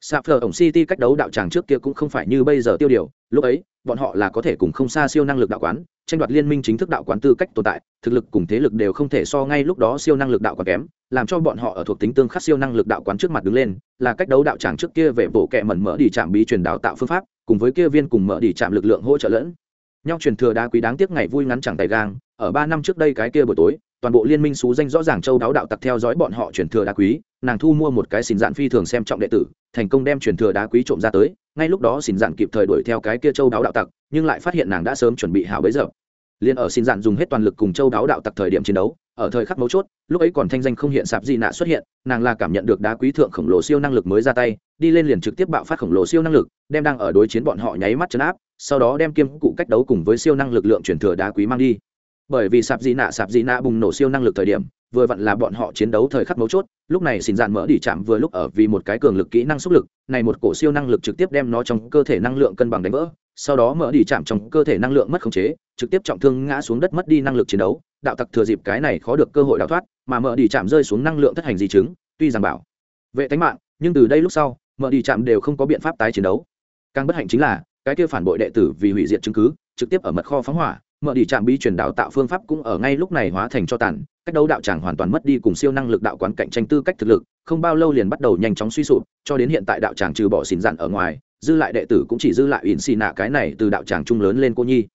sạp phở ổng city cách đấu đạo tràng trước kia cũng không phải như bây giờ tiêu điều. Lúc ấy, bọn họ là có thể cùng không xa siêu năng lực đạo quán, tranh đoạt liên minh chính thức đạo quán tư cách tồn tại, thực lực cùng thế lực đều không thể so ngay lúc đó siêu năng lực đạo quán kém, làm cho bọn họ ở thuộc tính tương khắc siêu năng lực đạo quán trước mặt đứng lên, là cách đấu đạo tràng trước kia về bộ kệ mẩn mở đi trạm bí truyền đào tạo phương pháp, cùng với kia viên cùng mở đi trạm lực lượng hỗ trợ lẫn. Nhau truyền thừa đá quý đáng tiếc ngày vui ngắn chẳng tay gang, ở ba năm trước đây cái kia buổi tối toàn bộ liên minh xú danh rõ ràng châu đáo đạo tặc theo dõi bọn họ chuyển thừa đá quý, nàng thu mua một cái xin dạn phi thường xem trọng đệ tử, thành công đem chuyển thừa đá quý trộm ra tới, ngay lúc đó xin dạn kịp thời đuổi theo cái kia châu đáo đạo tặc, nhưng lại phát hiện nàng đã sớm chuẩn bị hảo bấy giờ. Liền ở xin dạn dùng hết toàn lực cùng châu đáo đạo tặc thời điểm chiến đấu, ở thời khắc mấu chốt, lúc ấy còn thanh danh không hiện sạp gì nạ xuất hiện, nàng là cảm nhận được đá quý thượng khổng lồ siêu năng lực mới ra tay, đi lên liền trực tiếp bạo phát khổng lồ siêu năng lực, đem đang ở đối chiến bọn họ nháy mắt chấn áp, sau đó đem kiêm cụ cách đấu cùng với siêu năng lực lượng chuyển thừa đá quý mang đi bởi vì sạp dị nạ sạp dị nạ bùng nổ siêu năng lực thời điểm, vừa vặn là bọn họ chiến đấu thời khắc mấu chốt, lúc này xin dạn mỡ đi chạm vừa lúc ở vì một cái cường lực kỹ năng xúc lực, này một cổ siêu năng lực trực tiếp đem nó trong cơ thể năng lượng cân bằng đánh vỡ, sau đó mỡ đi chạm trong cơ thể năng lượng mất khống chế, trực tiếp trọng thương ngã xuống đất mất đi năng lực chiến đấu, đạo tặc thừa dịp cái này khó được cơ hội đào thoát, mà mỡ đi chạm rơi xuống năng lượng thất hành di chứng, tuy rằng bảo vệ tính mạng, nhưng từ đây lúc sau mỡ đi chạm đều không có biện pháp tái chiến đấu. Càng bất hạnh chính là, cái kia phản bội đệ tử vì hủy diệt chứng cứ, trực tiếp ở mật kho phóng hỏa mở đi trạm bi truyền đạo tạo phương pháp cũng ở ngay lúc này hóa thành cho tàn, cách đấu đạo tràng hoàn toàn mất đi cùng siêu năng lực đạo quán cạnh tranh tư cách thực lực, không bao lâu liền bắt đầu nhanh chóng suy sụp, cho đến hiện tại đạo tràng trừ bỏ xỉn dặn ở ngoài, dư lại đệ tử cũng chỉ dư lại ỉn xì nạ cái này từ đạo tràng trung lớn lên cô nhi.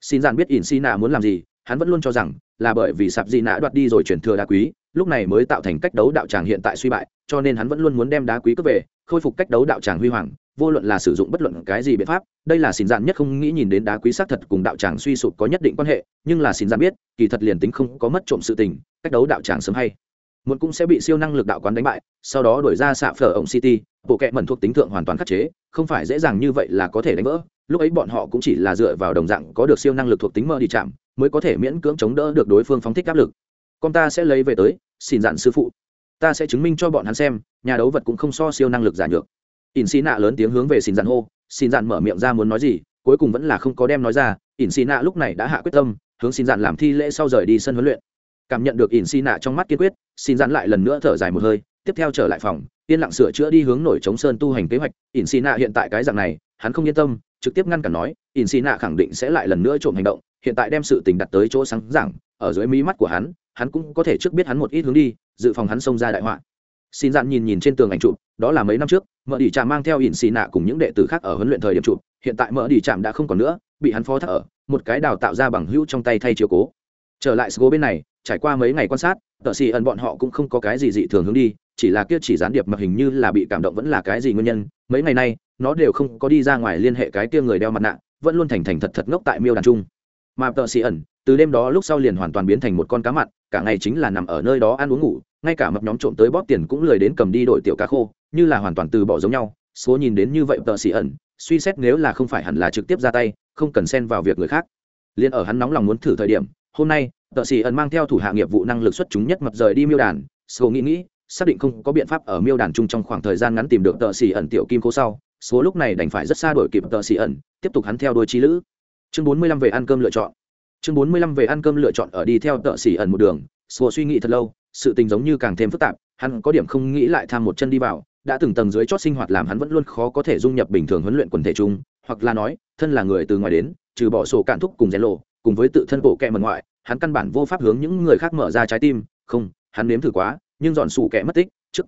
Xin dặn biết ỉn xì nạ muốn làm gì, hắn vẫn luôn cho rằng là bởi vì sạp dị nạ đoạt đi rồi chuyển thừa đá quý, lúc này mới tạo thành cách đấu đạo tràng hiện tại suy bại, cho nên hắn vẫn luôn muốn đem đá quý cướp về, khôi phục cách đấu đạo tràng huy hoàng vô luận là sử dụng bất luận cái gì biện pháp, đây là xin dạn nhất không nghĩ nhìn đến đá quý xác thật cùng đạo tràng suy sụp có nhất định quan hệ, nhưng là xin dạn biết, kỳ thật liền tính không có mất trộm sự tình, cách đấu đạo tràng sớm hay muốn cũng sẽ bị siêu năng lực đạo quán đánh bại, sau đó đổi ra xạ phở ổng city, bộ kệ mẩn thuộc tính thượng hoàn toàn khắc chế, không phải dễ dàng như vậy là có thể đánh vỡ, lúc ấy bọn họ cũng chỉ là dựa vào đồng dạng có được siêu năng lực thuộc tính mơ đi chạm, mới có thể miễn cưỡng chống đỡ được đối phương phóng thích áp lực. Con ta sẽ lấy về tới xin dặn sư phụ, ta sẽ chứng minh cho bọn hắn xem, nhà đấu vật cũng không so siêu năng lực giả nhược ỉn xì nạ lớn tiếng hướng về xin dặn hô xin dặn mở miệng ra muốn nói gì, cuối cùng vẫn là không có đem nói ra, ỉn xì nạ lúc này đã hạ quyết tâm, hướng xin dạn làm thi lễ sau rời đi sân huấn luyện. Cảm nhận được ỉn xì nạ trong mắt kiên quyết xin dạn lại lần nữa thở dài một hơi, tiếp theo trở lại phòng, yên lặng sửa chữa đi hướng nổi chống sơn tu hành kế hoạch. Ỉn xì nạ hiện tại cái dạng này, hắn không yên tâm, trực tiếp ngăn cản nói, ỉn xì nạ khẳng định sẽ lại lần nữa trộm hành động, hiện tại đem sự tình đặt tới chỗ sáng giảng ở dưới mí mắt của hắn hắn cũng có thể trước biết hắn một ít hướng đi, dự phòng hắn xông ra đại họa xin dạn nhìn nhìn trên tường ảnh chụp, đó là mấy năm trước, mợ đi trạm mang theo ỉn xì nạ cùng những đệ tử khác ở huấn luyện thời điểm chụp, hiện tại mợ đi trạm đã không còn nữa, bị hắn phó thác ở, một cái đào tạo ra bằng hữu trong tay thay chiếu cố. Trở lại sgo bên này, trải qua mấy ngày quan sát, tợ xì ẩn bọn họ cũng không có cái gì dị thường hướng đi, chỉ là kia chỉ gián điệp mà hình như là bị cảm động vẫn là cái gì nguyên nhân. Mấy ngày nay, nó đều không có đi ra ngoài liên hệ cái kia người đeo mặt nạ, vẫn luôn thành thành thật thật ngốc tại miêu đàn trung mà tợ xì ẩn, từ đêm đó lúc sau liền hoàn toàn biến thành một con cá mặn, cả ngày chính là nằm ở nơi đó ăn uống ngủ ngay cả mập nhóm trộm tới bóp tiền cũng lười đến cầm đi đổi tiểu cá khô, như là hoàn toàn từ bỏ giống nhau, số nhìn đến như vậy tợ xì ẩn, suy xét nếu là không phải hẳn là trực tiếp ra tay, không cần xen vào việc người khác. Liền ở hắn nóng lòng muốn thử thời điểm, hôm nay, tợ xì ẩn mang theo thủ hạ nghiệp vụ năng lực xuất chúng nhất mập rời đi miêu đàn, số nghĩ nghĩ, xác định không có biện pháp ở miêu đàn chung trong khoảng thời gian ngắn tìm được tợ xì ẩn tiểu kim cố sau, số lúc này đành phải rất xa đổi kịp tợ xì ẩn, tiếp tục hắn theo đôi trí lữ. Chương bốn mươi lăm về ăn cơm lựa chọn. Chương bốn mươi lăm về ăn cơm lựa chọn ở đi theo tợ xì ẩn một đường, số suy nghĩ thật lâu sự tình giống như càng thêm phức tạp, hắn có điểm không nghĩ lại tham một chân đi vào, đã từng tầng dưới chót sinh hoạt làm hắn vẫn luôn khó có thể dung nhập bình thường huấn luyện quần thể chung, hoặc là nói, thân là người từ ngoài đến, trừ bỏ sổ cạn thúc cùng rèn lộ, cùng với tự thân bộ kẹ mật ngoại, hắn căn bản vô pháp hướng những người khác mở ra trái tim, không, hắn nếm thử quá, nhưng dọn sủ kẹ mất tích, trước.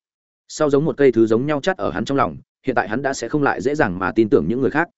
Sau giống một cây thứ giống nhau chắt ở hắn trong lòng, hiện tại hắn đã sẽ không lại dễ dàng mà tin tưởng những người khác.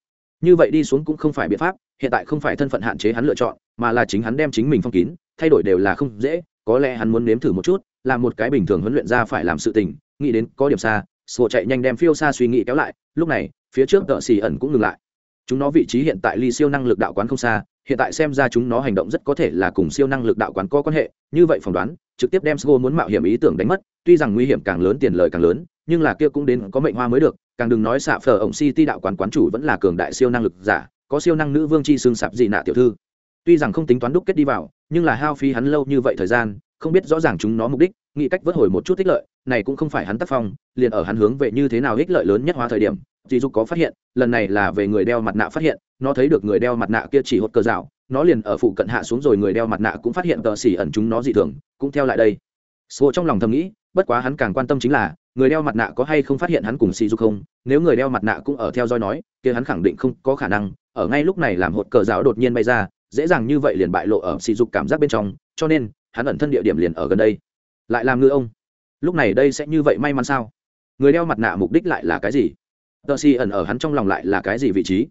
Như vậy đi xuống cũng không phải biện pháp, hiện tại không phải thân phận hạn chế hắn lựa chọn, mà là chính hắn đem chính mình phong kín, thay đổi đều là không dễ có lẽ hắn muốn nếm thử một chút, làm một cái bình thường huấn luyện ra phải làm sự tình, nghĩ đến có điểm xa sổ chạy nhanh đem phiêu xa suy nghĩ kéo lại, lúc này, phía trước tợ xì ẩn cũng ngừng lại. Chúng nó vị trí hiện tại ly siêu năng lực đạo quán không xa, hiện tại xem ra chúng nó hành động rất có thể là cùng siêu năng lực đạo quán có quan hệ, như vậy phỏng đoán, trực tiếp đem sgo muốn mạo hiểm ý tưởng đánh mất, tuy rằng nguy hiểm càng lớn tiền lời càng lớn, nhưng là kia cũng đến có mệnh hoa mới được, càng đừng nói xạ phở ổng city đạo quán quán chủ vẫn là cường đại siêu năng lực giả, có siêu năng nữ vương chi xương sạp gì nạ tiểu thư. Tuy rằng không tính toán đúc kết đi vào nhưng là hao phí hắn lâu như vậy thời gian, không biết rõ ràng chúng nó mục đích, nghĩ cách vớt hồi một chút ích lợi, này cũng không phải hắn tác phong, liền ở hắn hướng về như thế nào ích lợi lớn nhất hóa thời điểm dì dục có phát hiện, lần này là về người đeo mặt nạ phát hiện, nó thấy được người đeo mặt nạ kia chỉ hốt cờ rào, nó liền ở phụ cận hạ xuống rồi người đeo mặt nạ cũng phát hiện tờ xỉ ẩn chúng nó dị thường, cũng theo lại đây. Sô trong lòng thầm nghĩ, bất quá hắn càng quan tâm chính là, người đeo mặt nạ có hay không phát hiện hắn cùng xì dục không? Nếu người đeo mặt nạ cũng ở theo dõi nói, kia hắn khẳng định không có khả năng, ở ngay lúc này làm hột cờ giáo đột nhiên bay ra dễ dàng như vậy liền bại lộ ở sỉ dục cảm giác bên trong, cho nên, hắn ẩn thân địa điểm liền ở gần đây. Lại làm ngư ông. Lúc này đây sẽ như vậy may mắn sao? Người đeo mặt nạ mục đích lại là cái gì? Tờ xì ẩn ở hắn trong lòng lại là cái gì vị trí?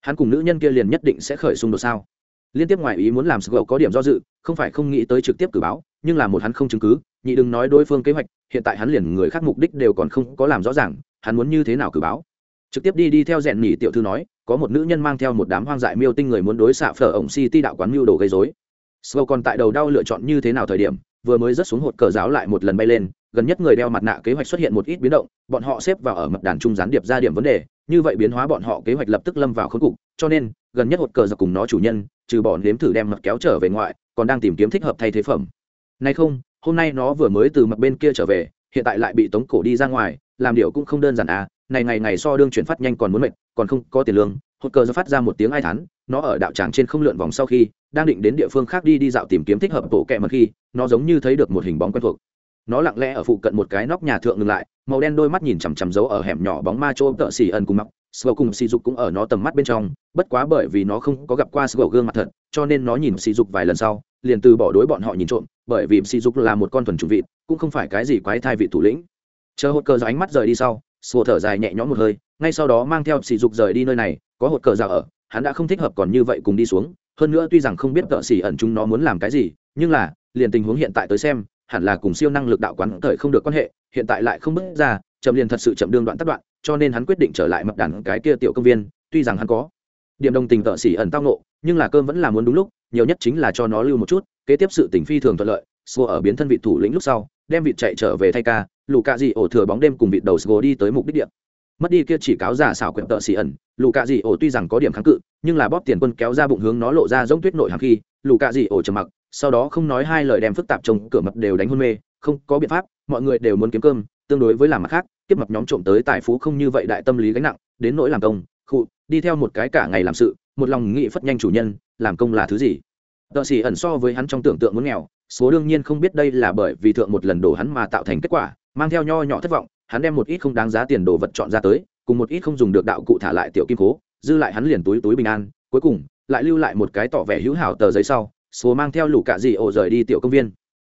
Hắn cùng nữ nhân kia liền nhất định sẽ khởi xung đột sao? Liên tiếp ngoài ý muốn làm sgậu có điểm do dự, không phải không nghĩ tới trực tiếp cử báo, nhưng là một hắn không chứng cứ, nhị đừng nói đối phương kế hoạch, hiện tại hắn liền người khác mục đích đều còn không có làm rõ ràng, hắn muốn như thế nào cử báo? Trực tiếp đi đi theo rèn nhỉ tiểu thư nói có một nữ nhân mang theo một đám hoang dại miêu tinh người muốn đối xạ phở ổng city đạo quán mưu đồ gây dối sâu còn tại đầu đau lựa chọn như thế nào thời điểm, vừa mới rớt xuống hột cờ giáo lại một lần bay lên, gần nhất người đeo mặt nạ kế hoạch xuất hiện một ít biến động, bọn họ xếp vào ở mật đàn trung gián điệp ra điểm vấn đề, như vậy biến hóa bọn họ kế hoạch lập tức lâm vào khốn cục, cho nên, gần nhất hột cờ giặc cùng nó chủ nhân, trừ bỏ nếm thử đem mật kéo trở về ngoại, còn đang tìm kiếm thích hợp thay thế phẩm. Nay không, hôm nay nó vừa mới từ mặt bên kia trở về, hiện tại lại bị tống cổ đi ra ngoài, làm điều cũng không đơn giản à, này ngày ngày so đương chuyển phát nhanh còn muốn mệt, còn không có tiền lương, hột cờ do phát ra một tiếng ai thán, nó ở đạo tràng trên không lượn vòng sau khi đang định đến địa phương khác đi đi dạo tìm kiếm thích hợp bộ kẹ mật khi nó giống như thấy được một hình bóng quen thuộc. Nó lặng lẽ ở phụ cận một cái nóc nhà thượng ngừng lại màu đen đôi mắt nhìn chằm chằm giấu ở hẻm nhỏ bóng ma chỗ tợ xì ẩn cùng mặc. Sờ cùng xì dục cũng ở nó tầm mắt bên trong bất quá bởi vì nó không có gặp qua sờ gương mặt thật cho nên nó nhìn xì dục vài lần sau liền từ bỏ đối bọn họ nhìn trộm bởi vì xì dục là một con thuần chủng vịt cũng không phải cái gì quái thai vị thủ lĩnh. Chờ hột cờ do ánh mắt rời đi sau sùa thở dài nhẹ nhõm một hơi ngay sau đó mang theo sỉ dục rời đi nơi này, có hột cờ rào ở, hắn đã không thích hợp còn như vậy cùng đi xuống. Hơn nữa tuy rằng không biết tợ xỉ ẩn chúng nó muốn làm cái gì, nhưng là, liền tình huống hiện tại tới xem, hẳn là cùng siêu năng lực đạo quán thời không được quan hệ, hiện tại lại không bước ra, chậm liền thật sự chậm đương đoạn tắt đoạn, cho nên hắn quyết định trở lại mập đàn cái kia tiểu công viên, tuy rằng hắn có điểm đồng tình tợ xỉ ẩn tao nộ nhưng là cơm vẫn là muốn đúng lúc, nhiều nhất chính là cho nó lưu một chút, kế tiếp sự tình phi thường thuận lợi sgo ở biến thân vị thủ lĩnh lúc sau, đem vịt chạy trở về thay ca, lù cạ dị ổ thừa bóng đêm cùng vịt đầu sgo đi tới mục đích điện mất đi kia chỉ cáo giả xảo quyển tợ xì ẩn, lù cạ dị ổ tuy rằng có điểm kháng cự, nhưng là bóp tiền quân kéo ra bụng hướng nó lộ ra giống tuyết nội hàng khi, lù cạ dị ổ trầm mặc, sau đó không nói hai lời đem phức tạp trông cửa mập đều đánh hôn mê, không có biện pháp, mọi người đều muốn kiếm cơm, tương đối với làm mặt khác tiếp mập nhóm trộm tới tài phú không như vậy đại tâm lý gánh nặng, đến nỗi làm công, khụ, đi theo một cái cả ngày làm sự, một lòng nghị phất nhanh chủ nhân, làm công là thứ gì? Tợ xì ẩn so với hắn trong tưởng tượng muốn nghèo, số đương nhiên không biết đây là bởi vì thượng một lần đổ hắn mà tạo thành kết quả, mang theo nho nhỏ thất vọng hắn đem một ít không đáng giá tiền đồ vật chọn ra tới, cùng một ít không dùng được đạo cụ thả lại tiểu kim cố dư lại hắn liền túi túi bình an, cuối cùng, lại lưu lại một cái tỏ vẻ hữu hảo tờ giấy sau, số mang theo lũ cạ dị ổ rời đi tiểu công viên.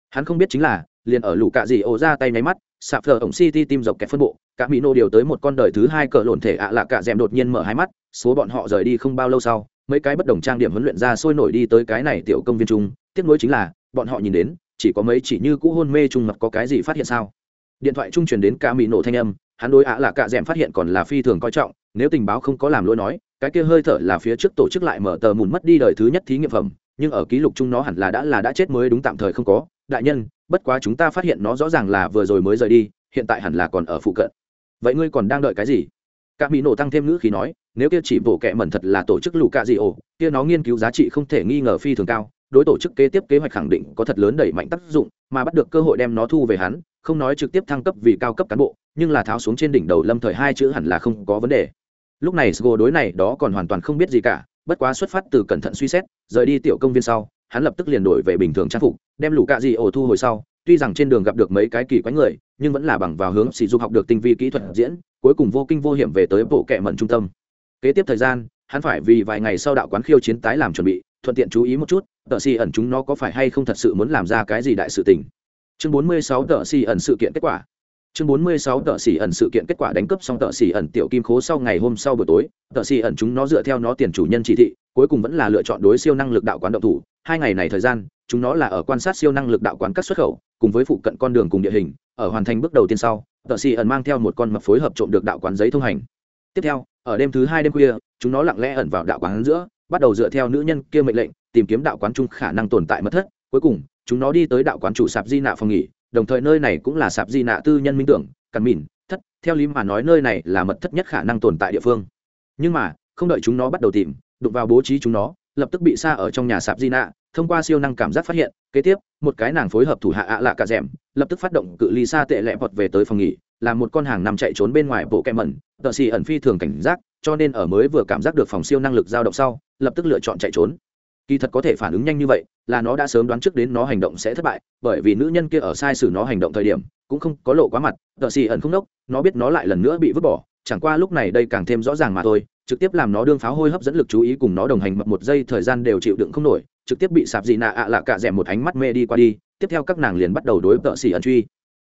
Hắn không biết chính là, liền ở lũ cạ dị ổ ra tay nháy mắt, sạp thờ ổng city tim dọc kẹt phân bộ, cả mỹ nô điều tới một con đời thứ hai cờ lộn thể ạ à lạ cả m đột nhiên mở hai mắt, số bọn họ rời đi không bao lâu sau, mấy cái bất đồng trang điểm huấn luyện ra sôi nổi đi tới cái này tiểu công viên chung. Tiếc nuối chính là, bọn họ nhìn đến, chỉ có mấy chỉ như cũ hôn mê trùng mặt có cái gì phát hiện sao? Điện thoại trung truyền đến cả mỹ nổ thanh âm, hắn đối ạ là cả dẻm phát hiện còn là phi thường coi trọng, nếu tình báo không có làm lỗi nói, cái kia hơi thở là phía trước tổ chức lại mở tờ mùn mất đi đời thứ nhất thí nghiệm phẩm, nhưng ở ký lục chung nó hẳn là đã là đã chết mới đúng tạm thời không có. Đại nhân, bất quá chúng ta phát hiện nó rõ ràng là vừa rồi mới rời đi, hiện tại hẳn là còn ở phụ cận. Vậy ngươi còn đang đợi cái gì? Các mỹ nổ tăng thêm ngữ khí nói, nếu kia chỉ bổ kệ mẩn thật là tổ chức lù cạ gì ổ kia nó nghiên cứu giá trị không thể nghi ngờ phi thường cao đối tổ chức kế tiếp kế hoạch khẳng định có thật lớn đẩy mạnh tác dụng, mà bắt được cơ hội đem nó thu về hắn, không nói trực tiếp thăng cấp vì cao cấp cán bộ, nhưng là tháo xuống trên đỉnh đầu lâm thời hai chữ hẳn là không có vấn đề. Lúc này sgo đối này đó còn hoàn toàn không biết gì cả, bất quá xuất phát từ cẩn thận suy xét, rời đi tiểu công viên sau, hắn lập tức liền đổi về bình thường trang phục, đem lũ cạ gì ổ thu hồi sau, tuy rằng trên đường gặp được mấy cái kỳ quái người, nhưng vẫn là bằng vào hướng sỉ dục học được tinh vi kỹ thuật diễn, cuối cùng vô kinh vô hiểm về tới bộ kệ mận trung tâm. Kế tiếp thời gian, hắn phải vì vài ngày sau đạo quán khiêu chiến tái làm chuẩn bị, thuận tiện chú ý một chút tờ si ẩn chúng nó có phải hay không thật sự muốn làm ra cái gì đại sự tình? Chương 46 tờ si ẩn sự kiện kết quả. Chương 46 tờ si ẩn sự kiện kết quả đánh cướp xong tờ si ẩn tiểu kim khố sau ngày hôm sau buổi tối, tờ si ẩn chúng nó dựa theo nó tiền chủ nhân chỉ thị, cuối cùng vẫn là lựa chọn đối siêu năng lực đạo quán động thủ. Hai ngày này thời gian, chúng nó là ở quan sát siêu năng lực đạo quán các xuất khẩu, cùng với phụ cận con đường cùng địa hình, ở hoàn thành bước đầu tiên sau, tờ si ẩn mang theo một con mập phối hợp trộm được đạo quán giấy thông hành. Tiếp theo, ở đêm thứ hai đêm khuya, chúng nó lặng lẽ ẩn vào đạo quán giữa bắt đầu dựa theo nữ nhân kia mệnh lệnh, tìm kiếm đạo quán chung khả năng tồn tại mất thất. Cuối cùng, chúng nó đi tới đạo quán chủ sạp di nạ phòng nghỉ, đồng thời nơi này cũng là sạp di nạ tư nhân minh tưởng cằn mìn, thất. Theo lý mà nói nơi này là mật thất nhất khả năng tồn tại địa phương. Nhưng mà, không đợi chúng nó bắt đầu tìm, đụng vào bố trí chúng nó, lập tức bị xa ở trong nhà sạp di nạ, thông qua siêu năng cảm giác phát hiện, kế tiếp, một cái nàng phối hợp thủ hạ ạ lạ cả rèm, lập tức phát động cự ly xa tệ lẹ vọt về tới phòng nghỉ, là một con hàng nằm chạy trốn bên ngoài bộ kẹm mẩn, tợ xì ẩn phi thường cảnh giác cho nên ở mới vừa cảm giác được phòng siêu năng lực dao động sau, lập tức lựa chọn chạy trốn. Kỳ thật có thể phản ứng nhanh như vậy, là nó đã sớm đoán trước đến nó hành động sẽ thất bại, bởi vì nữ nhân kia ở sai sử nó hành động thời điểm, cũng không có lộ quá mặt, tợ xì ẩn không đốc nó biết nó lại lần nữa bị vứt bỏ, chẳng qua lúc này đây càng thêm rõ ràng mà thôi, trực tiếp làm nó đương pháo hôi hấp dẫn lực chú ý cùng nó đồng hành mập một giây thời gian đều chịu đựng không nổi, trực tiếp bị sạp dị nạ ạ à lạ cả rẻ một ánh mắt mê đi qua đi, tiếp theo các nàng liền bắt đầu đối tợ xỉ ẩn truy.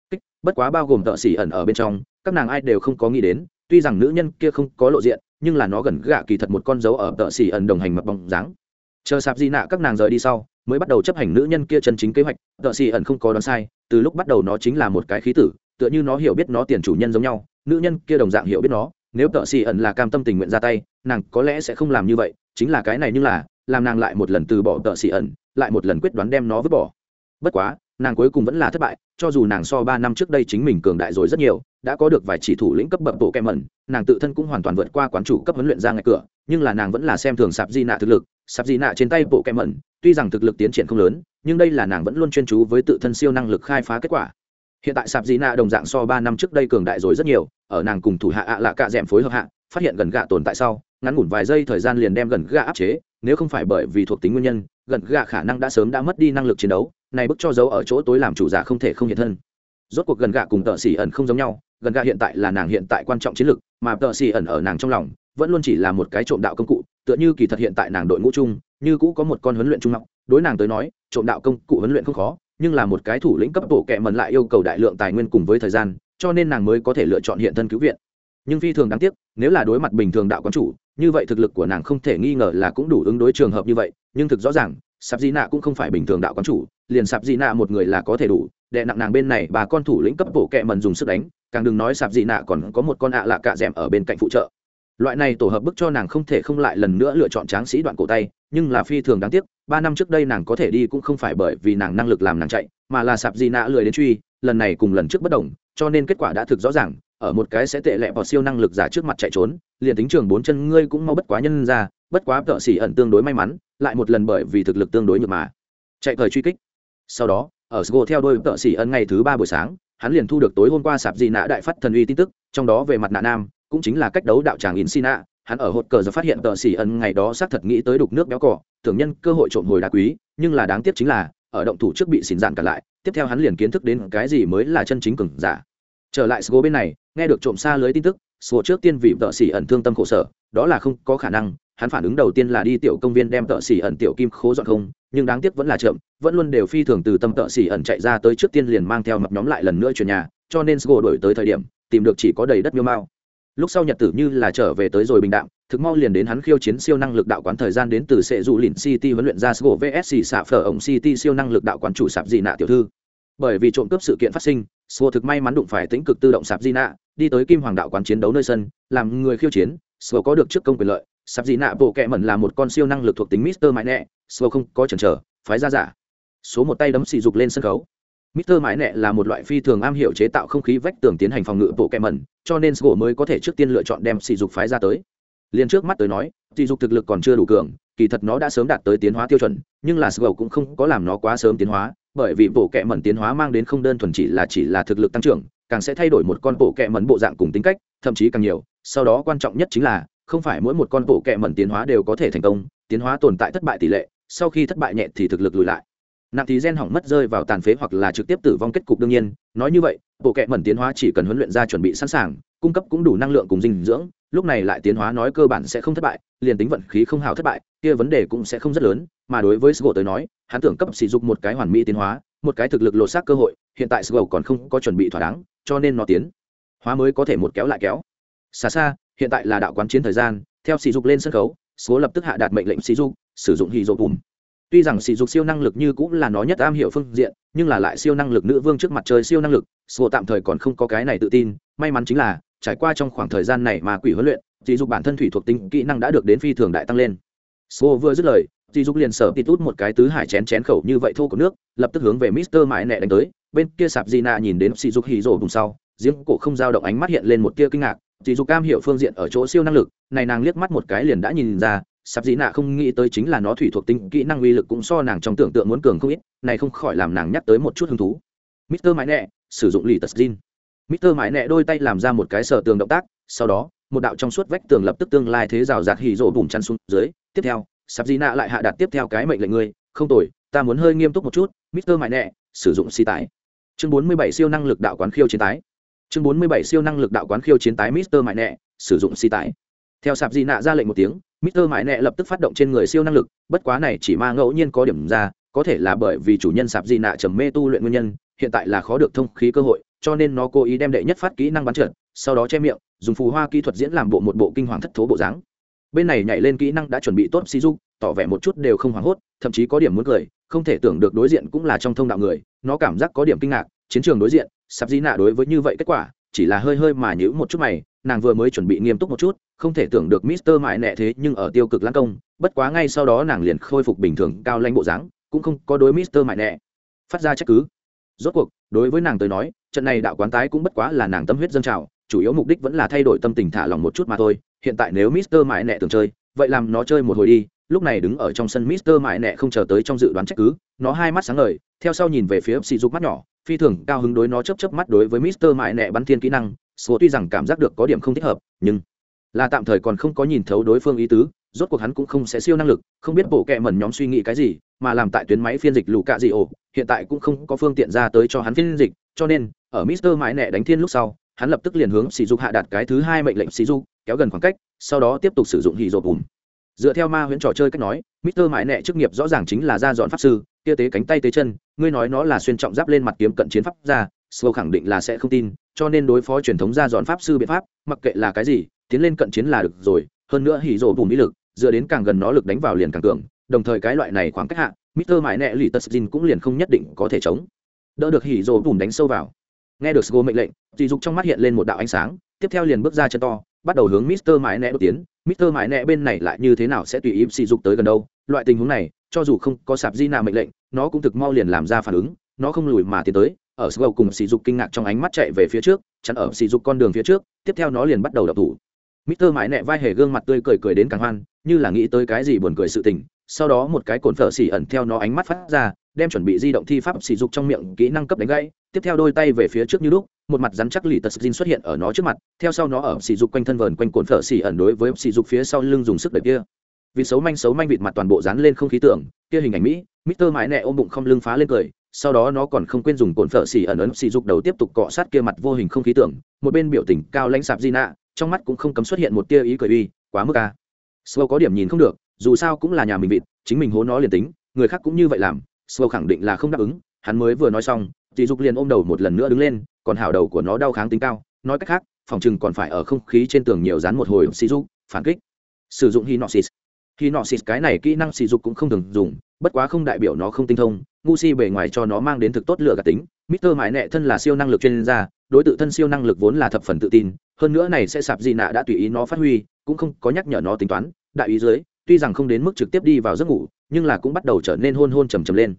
Kích, bất quá bao gồm tợ xỉ ẩn ở bên trong, các nàng ai đều không có nghĩ đến, tuy rằng nữ nhân kia không có lộ diện nhưng là nó gần gạ kỳ thật một con dấu ở tợ xỉ ẩn đồng hành mập bóng dáng. Chờ sạp di nạ các nàng rời đi sau, mới bắt đầu chấp hành nữ nhân kia chân chính kế hoạch. Tợ xỉ ẩn không có đoán sai, từ lúc bắt đầu nó chính là một cái khí tử, tựa như nó hiểu biết nó tiền chủ nhân giống nhau, nữ nhân kia đồng dạng hiểu biết nó. Nếu tợ xỉ ẩn là cam tâm tình nguyện ra tay, nàng có lẽ sẽ không làm như vậy, chính là cái này nhưng là, làm nàng lại một lần từ bỏ tợ xỉ ẩn, lại một lần quyết đoán đem nó vứt bỏ. Bất quá, nàng cuối cùng vẫn là thất bại, cho dù nàng so ba năm trước đây chính mình cường đại rồi rất nhiều đã có được vài chỉ thủ lĩnh cấp bậc bộ kem mẩn, nàng tự thân cũng hoàn toàn vượt qua quán chủ cấp huấn luyện ra ngay cửa, nhưng là nàng vẫn là xem thường sạp di nạ thực lực. Sạp di nạ trên tay bộ kem mẩn, tuy rằng thực lực tiến triển không lớn, nhưng đây là nàng vẫn luôn chuyên chú với tự thân siêu năng lực khai phá kết quả. Hiện tại sạp di nạ đồng dạng so ba năm trước đây cường đại rồi rất nhiều, ở nàng cùng thủ hạ ạ là cạ d phối hợp hạ, phát hiện gần gạ tồn tại sau, ngắn ngủn vài giây thời gian liền đem gần gạ áp chế, nếu không phải bởi vì thuộc tính nguyên nhân, gần gạ khả năng đã sớm đã mất đi năng lực chiến đấu, này bức cho dấu ở chỗ tối làm chủ giả không thể không hiện thân. Rốt cuộc gần gạ cùng tợ xỉ ẩn không giống nhau gần gạ hiện tại là nàng hiện tại quan trọng chiến lược, mà tờ xì ẩn ở nàng trong lòng, vẫn luôn chỉ là một cái trộm đạo công cụ, tựa như kỳ thật hiện tại nàng đội ngũ chung, như cũ có một con huấn luyện trung học. Đối nàng tới nói, trộm đạo công cụ huấn luyện không khó, nhưng là một cái thủ lĩnh cấp bộ kệ mần lại yêu cầu đại lượng tài nguyên cùng với thời gian, cho nên nàng mới có thể lựa chọn hiện thân cứu viện. Nhưng phi thường đáng tiếc, nếu là đối mặt bình thường đạo quán chủ, như vậy thực lực của nàng không thể nghi ngờ là cũng đủ ứng đối trường hợp như vậy, nhưng thực rõ ràng, sạp di nạ cũng không phải bình thường đạo quán chủ, liền sạp di nạ một người là có thể đủ đệ nặng nàng bên này, bà con thủ lĩnh cấp bộ kệ mần dùng sức đánh, càng đừng nói sạp gì nạ, còn có một con ạ lạ cạ d ở bên cạnh phụ trợ. Loại này tổ hợp bức cho nàng không thể không lại lần nữa lựa chọn tráng sĩ đoạn cổ tay, nhưng là phi thường đáng tiếc, ba năm trước đây nàng có thể đi cũng không phải bởi vì nàng năng lực làm nàng chạy, mà là sạp gì nạ lười đến truy, lần này cùng lần trước bất đồng, cho nên kết quả đã thực rõ ràng, ở một cái sẽ tệ lẹ vào siêu năng lực giả trước mặt chạy trốn, liền tính trường bốn chân ngươi cũng mau bất quá nhân ra, bất quá tợ xỉ ẩn tương đối may mắn, lại một lần bởi vì thực lực tương đối nhược mà. Chạy thời truy kích. Sau đó ở sgo theo đôi tợ xỉ ân ngày thứ ba buổi sáng, hắn liền thu được tối hôm qua sạp gì nạ đại phát thần uy tin tức, trong đó về mặt nạ nam, cũng chính là cách đấu đạo tràng in sina hắn ở hột cờ giờ phát hiện tợ xỉ ân ngày đó xác thật nghĩ tới đục nước béo cỏ tưởng nhân cơ hội trộm hồi đá quý, nhưng là đáng tiếc chính là, ở động thủ trước bị xỉn dạn cả lại, tiếp theo hắn liền kiến thức đến cái gì mới là chân chính cường giả. Trở lại sgo bên này, nghe được trộm xa lưới tin tức sgo trước tiên vì tợ xỉ ẩn thương tâm khổ sở, đó là không có khả năng hắn phản ứng đầu tiên là đi tiểu công viên đem tợ xỉ ẩn tiểu kim khố dọn không, nhưng đáng tiếc vẫn là chậm, vẫn luôn đều phi thường từ tâm tợ xỉ ẩn chạy ra tới trước tiên liền mang theo mập nhóm lại lần nữa chuyển nhà, cho nên sgo đổi tới thời điểm, tìm được chỉ có đầy đất miêu mao. Lúc sau nhật tử như là trở về tới rồi bình đạm, thực mau liền đến hắn khiêu chiến siêu năng lực đạo quán thời gian đến từ sệ dụ lìn city huấn luyện ra sgo vsc xạ phở ổng city siêu năng lực đạo quán chủ sạp dị nạ tiểu thư. Bởi vì trộm cướp sự kiện phát sinh sgo thực may mắn đụng phải tính cực tự động sạp dị nạ, đi tới kim hoàng đạo quán chiến đấu nơi sân, làm người khiêu chiến sgo có được trước công quyền lợi sạp dị nạ bộ kẹ mẩn là một con siêu năng lực thuộc tính mister mãi nẹ Slow không có chần chờ phái ra giả số một tay đấm xì dục lên sân khấu Mister Mãi Nẹ là một loại phi thường am hiểu chế tạo không khí vách tường tiến hành phòng ngự bộ kẹ mẩn, cho nên Sgo mới có thể trước tiên lựa chọn đem xì dục phái ra tới. Liên trước mắt tới nói, xì dục thực lực còn chưa đủ cường, kỳ thật nó đã sớm đạt tới tiến hóa tiêu chuẩn, nhưng là Sgo cũng không có làm nó quá sớm tiến hóa, bởi vì bộ kẹ mẩn tiến hóa mang đến không đơn thuần chỉ là chỉ là thực lực tăng trưởng, càng sẽ thay đổi một con bộ kẹ mẩn bộ dạng cùng tính cách, thậm chí càng nhiều. Sau đó quan trọng nhất chính là, không phải mỗi một con bộ kẹm mẩn tiến hóa đều có thể thành công, tiến hóa tồn tại thất bại tỷ lệ, sau khi thất bại nhẹ thì thực lực lùi lại. Nặng thì gen hỏng mất rơi vào tàn phế hoặc là trực tiếp tử vong kết cục đương nhiên nói như vậy bộ kệ mẩn tiến hóa chỉ cần huấn luyện ra chuẩn bị sẵn sàng cung cấp cũng đủ năng lượng cùng dinh dưỡng lúc này lại tiến hóa nói cơ bản sẽ không thất bại liền tính vận khí không hào thất bại kia vấn đề cũng sẽ không rất lớn mà đối với sgo tới nói hắn tưởng cấp sử dụng một cái hoàn mỹ tiến hóa một cái thực lực lột xác cơ hội hiện tại sgo còn không có chuẩn bị thỏa đáng cho nên nó tiến hóa mới có thể một kéo lại kéo. Xa xa hiện tại là đạo quán chiến thời gian, theo sỉ dục lên sân khấu, số lập tức hạ đạt mệnh lệnh sỉ dục, sử dụng hì dô bùm. Tuy rằng sỉ dục siêu năng lực như cũng là nó nhất am hiểu phương diện, nhưng là lại siêu năng lực nữ vương trước mặt trời siêu năng lực sổ tạm thời còn không có cái này tự tin, may mắn chính là, trải qua trong khoảng thời gian này mà quỷ huấn luyện, sỉ dục bản thân thủy thuộc tính kỹ năng đã được đến phi thường đại tăng lên. Sổ vừa dứt lời, sỉ dục liền sở tít út một cái tứ hải chén chén khẩu như vậy thô của nước, lập tức hướng về mister mãi nẹ đánh tới. Bên kia sạp di nạ nhìn đến sỉ dục hì rổ bùm sau, giếng cổ không dao động ánh mắt hiện lên một tia kinh ngạc. Chỉ dù cam hiểu phương diện ở chỗ siêu năng lực, này nàng liếc mắt một cái liền đã nhìn ra, sạp dĩ nạ không nghĩ tới chính là nó thủy thuộc tính, kỹ năng uy lực cũng so nàng trong tưởng tượng muốn cường không ít, này không khỏi làm nàng nhắc tới một chút hứng thú. Mister mãi nẹ, sử dụng lì tật zin mister mãi nẹ đôi tay làm ra một cái sở tường động tác, sau đó, một đạo trong suốt vách tường lập tức tương lai thế rào rạt hì rộ bùm chăn xuống dưới. Tiếp theo, sạp dĩ nạ lại hạ đặt tiếp theo cái mệnh lệnh ngươi, không tồi, ta muốn hơi nghiêm túc một chút, mister mãi nẹ, sử dụng xi tái chương bốn mươi bảy siêu năng lực đạo quán khiêu chiến tái chương bốn mươi bảy siêu năng lực đạo quán khiêu chiến tái mister mại nẹ sử dụng si tải theo sạp di nạ ra lệnh một tiếng Mr. Mại Nệ lập tức phát động trên người siêu năng lực, bất quá này chỉ ma ngẫu nhiên có điểm ra, có thể là bởi vì chủ nhân sạp di nạ trầm mê tu luyện nguyên nhân, hiện tại là khó được thông khí cơ hội, cho nên nó cố ý đem đệ nhất phát kỹ năng bắn trượt, sau đó che miệng, dùng phù hoa kỹ thuật diễn làm bộ một bộ kinh hoàng thất thố bộ dáng. Bên này nhảy lên kỹ năng đã chuẩn bị tốt Shizu, tỏ vẻ một chút đều không hoảng hốt, thậm chí có điểm muốn cười, không thể tưởng được đối diện cũng là trong thông đạo người, nó cảm giác có điểm kinh ngạc, chiến trường đối diện, sạp di nạ đối với như vậy kết quả, chỉ là hơi hơi mà nhữ một chút mày, nàng vừa mới chuẩn bị nghiêm túc một chút không thể tưởng được mister mãi nẹ thế nhưng ở tiêu cực lãng công bất quá ngay sau đó nàng liền khôi phục bình thường cao lanh bộ dáng cũng không có đối mister mãi nẹ phát ra trách cứ. Rốt cuộc đối với nàng tới nói trận này đạo quán tái cũng bất quá là nàng tâm huyết dân trào chủ yếu mục đích vẫn là thay đổi tâm tình thả lòng một chút mà thôi. Hiện tại nếu mister mãi nẹ tưởng chơi vậy làm nó chơi một hồi đi. Lúc này đứng ở trong sân mister mãi nẹ không chờ tới trong dự đoán trách cứ nó hai mắt sáng ngời theo sau nhìn về phía sỉ dục mắt nhỏ phi thường cao hứng đối nó chấp chấp mắt đối với mister mại nẹ bắn thiên kỹ năng, số tuy rằng cảm giác được có điểm không thích hợp, nhưng là tạm thời còn không có nhìn thấu đối phương ý tứ, rốt cuộc hắn cũng không sẽ siêu năng lực, không biết bộ kệ mẩn nhóm suy nghĩ cái gì, mà làm tại tuyến máy phiên dịch lù cạ gì ổ, hiện tại cũng không có phương tiện ra tới cho hắn phiên dịch, cho nên, ở mister mãi nẹ đánh thiên lúc sau, hắn lập tức liền hướng sỉ dục hạ đạt cái thứ hai mệnh lệnh sỉ dục, kéo gần khoảng cách, sau đó tiếp tục sử dụng hì rộp bùm dựa theo ma huyễn trò chơi cách nói, mister mãi nẹ chức nghiệp rõ ràng chính là ra dọn pháp sư kia tế cánh tay tế chân ngươi nói nó là xuyên trọng giáp lên mặt kiếm cận chiến pháp ra slow khẳng định là sẽ không tin cho nên đối phó truyền thống ra dọn pháp sư biện pháp mặc kệ là cái gì tiến lên cận chiến là được rồi hơn nữa hỉ rổ bùn mỹ lực dựa đến càng gần nó lực đánh vào liền càng cường đồng thời cái loại này khoảng cách hạ Mister Mại Nẹ Lỷ Tật cũng liền không nhất định có thể chống. Đỡ được hỉ rồ bùn đánh sâu vào. Nghe được Sgo mệnh lệnh, dị Dục trong mắt hiện lên một đạo ánh sáng, tiếp theo liền bước ra chân to, bắt đầu hướng Mister Mại Nẹ đột tiến. Mister Mại Nẹ bên này lại như thế nào sẽ tùy ý dị Dục tới gần đâu? Loại tình huống này, cho dù không có sạp di nào mệnh lệnh, nó cũng thực mau liền làm ra phản ứng, nó không lùi mà tiến tới, ở Sgo cùng Sỉ Dục kinh ngạc trong ánh mắt chạy về phía trước, chắn ở Sỉ Dục con đường phía trước, tiếp theo nó liền bắt đầu đập thủ. Mister Mãi nẹ vai hề gương mặt tươi cười cười đến càng hoan, như là nghĩ tới cái gì buồn cười sự tình, sau đó một cái cồn phở xỉ ẩn theo nó ánh mắt phát ra, đem chuẩn bị di động thi pháp Sỉ Dục trong miệng kỹ năng cấp đánh gãy, tiếp theo đôi tay về phía trước như lúc, một mặt rắn chắc lì tật xin xuất hiện ở nó trước mặt theo sau nó ở sỉ dục quanh thân vờn quanh cồn phở xỉ ẩn đối với sỉ dục phía sau lưng dùng sức đẩy kia vịt xấu manh xấu manh vịt mặt toàn bộ dán lên không khí tưởng, kia hình ảnh mỹ, mister mãi nẹ ôm bụng không lưng phá lên cười, sau đó nó còn không quên dùng cồn phở xì ẩn ấn xì dục đầu tiếp tục cọ sát kia mặt vô hình không khí tưởng, một bên biểu tình cao lãnh sạp di nạ, trong mắt cũng không cấm xuất hiện một tia ý cười uy, quá mức ca slow có điểm nhìn không được, dù sao cũng là nhà mình vịt, chính mình hố nó liền tính, người khác cũng như vậy làm slow khẳng định là không đáp ứng, hắn mới vừa nói xong dì dục liền ôm đầu một lần nữa đứng lên, còn hảo đầu của nó đau kháng tính cao, nói cách khác, phòng chừng còn phải ở không khí trên tường nhiều dán một hồi xì dục, phản kích. Sử dụng hinoxis hinoxis cái này kỹ năng sử dục cũng không thường dùng bất quá không đại biểu nó không tinh thông ngu si bề ngoài cho nó mang đến thực tốt lựa gạt tính Mister mãi nẹ thân là siêu năng lực chuyên gia, đối tự thân siêu năng lực vốn là thập phần tự tin, hơn nữa này sẽ sạp gì nạ đã tùy ý nó phát huy, cũng không có nhắc nhở nó tính toán, đại ý dưới, tuy rằng không đến mức trực tiếp đi vào giấc ngủ, nhưng là cũng bắt đầu trở nên hôn hôn trầm trầm lên.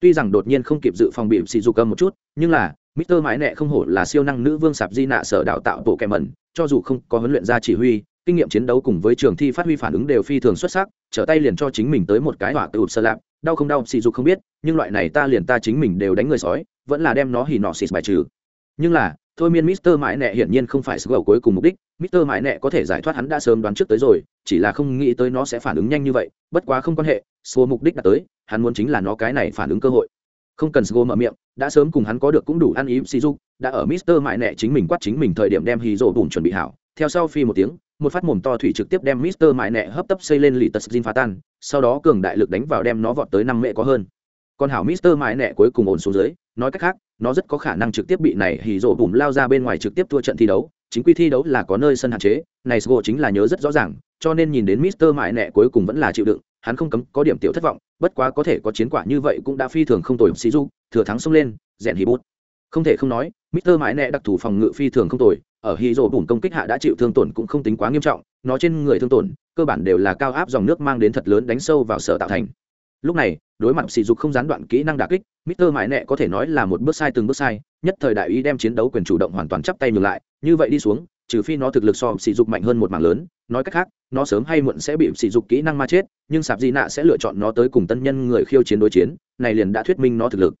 Tuy rằng đột nhiên không kịp dự phòng bị sỉ dục cầm một chút, nhưng là Mister Mãi nẹ không hổ là siêu năng nữ vương sạp di nạ sở đào tạo bộ kèm mẩn, cho dù không có huấn luyện ra chỉ huy, kinh nghiệm chiến đấu cùng với trường thi phát huy phản ứng đều phi thường xuất sắc, trở tay liền cho chính mình tới một cái hỏa tự sơ lạp, đau không đau xì dục không biết, nhưng loại này ta liền ta chính mình đều đánh người sói, vẫn là đem nó hì nọ xịt bài trừ. Nhưng là, thôi miên Mister Mãi Nệ hiển nhiên không phải sự cuối cùng mục đích, Mister Mãi Nệ có thể giải thoát hắn đã sớm đoán trước tới rồi, chỉ là không nghĩ tới nó sẽ phản ứng nhanh như vậy, bất quá không quan hệ, số mục đích đã tới, hắn muốn chính là nó cái này phản ứng cơ hội không cần sgo mở miệng đã sớm cùng hắn có được cũng đủ ăn ý si dục đã ở mister mại nẹ chính mình quát chính mình thời điểm đem hì rổ bùn chuẩn bị hảo theo sau phi một tiếng một phát mồm to thủy trực tiếp đem mister mại nẹ hấp tấp xây lên lì tật jin phá tan, sau đó cường đại lực đánh vào đem nó vọt tới năm mẹ có hơn. Còn hảo mister mại nẹ cuối cùng ổn xuống dưới, nói cách khác, nó rất có khả năng trực tiếp bị này hì rổ bùm lao ra bên ngoài trực tiếp thua trận thi đấu, chính quy thi đấu là có nơi sân hạn chế, này sgo chính là nhớ rất rõ ràng, cho nên nhìn đến mister mại nẹ cuối cùng vẫn là chịu đựng, hắn không cấm có điểm tiểu thất vọng, bất quá có thể có chiến quả như vậy cũng đã phi thường không tồi xí du thừa thắng xông lên, rèn hỉ bút. Không thể không nói, mister mãi nẹ đặc thủ phòng ngự phi thường không tồi ở hy rồ bùn công kích hạ đã chịu thương tổn cũng không tính quá nghiêm trọng, nó trên người thương tổn, cơ bản đều là cao áp dòng nước mang đến thật lớn đánh sâu vào sở tạo thành. Lúc này, đối mặt sỉ dục không gián đoạn kỹ năng đà kích, mister mãi nẹ có thể nói là một bước sai từng bước sai, nhất thời đại ý đem chiến đấu quyền chủ động hoàn toàn chắp tay ngược lại, như vậy đi xuống, trừ phi nó thực lực so sỉ dục mạnh hơn một mảng lớn, nói cách khác, nó sớm hay muộn sẽ bị sỉ dục kỹ năng ma chết, nhưng sạp di nạ sẽ lựa chọn nó tới cùng tân nhân người khiêu chiến đối chiến, này liền đã thuyết minh nó thực lực.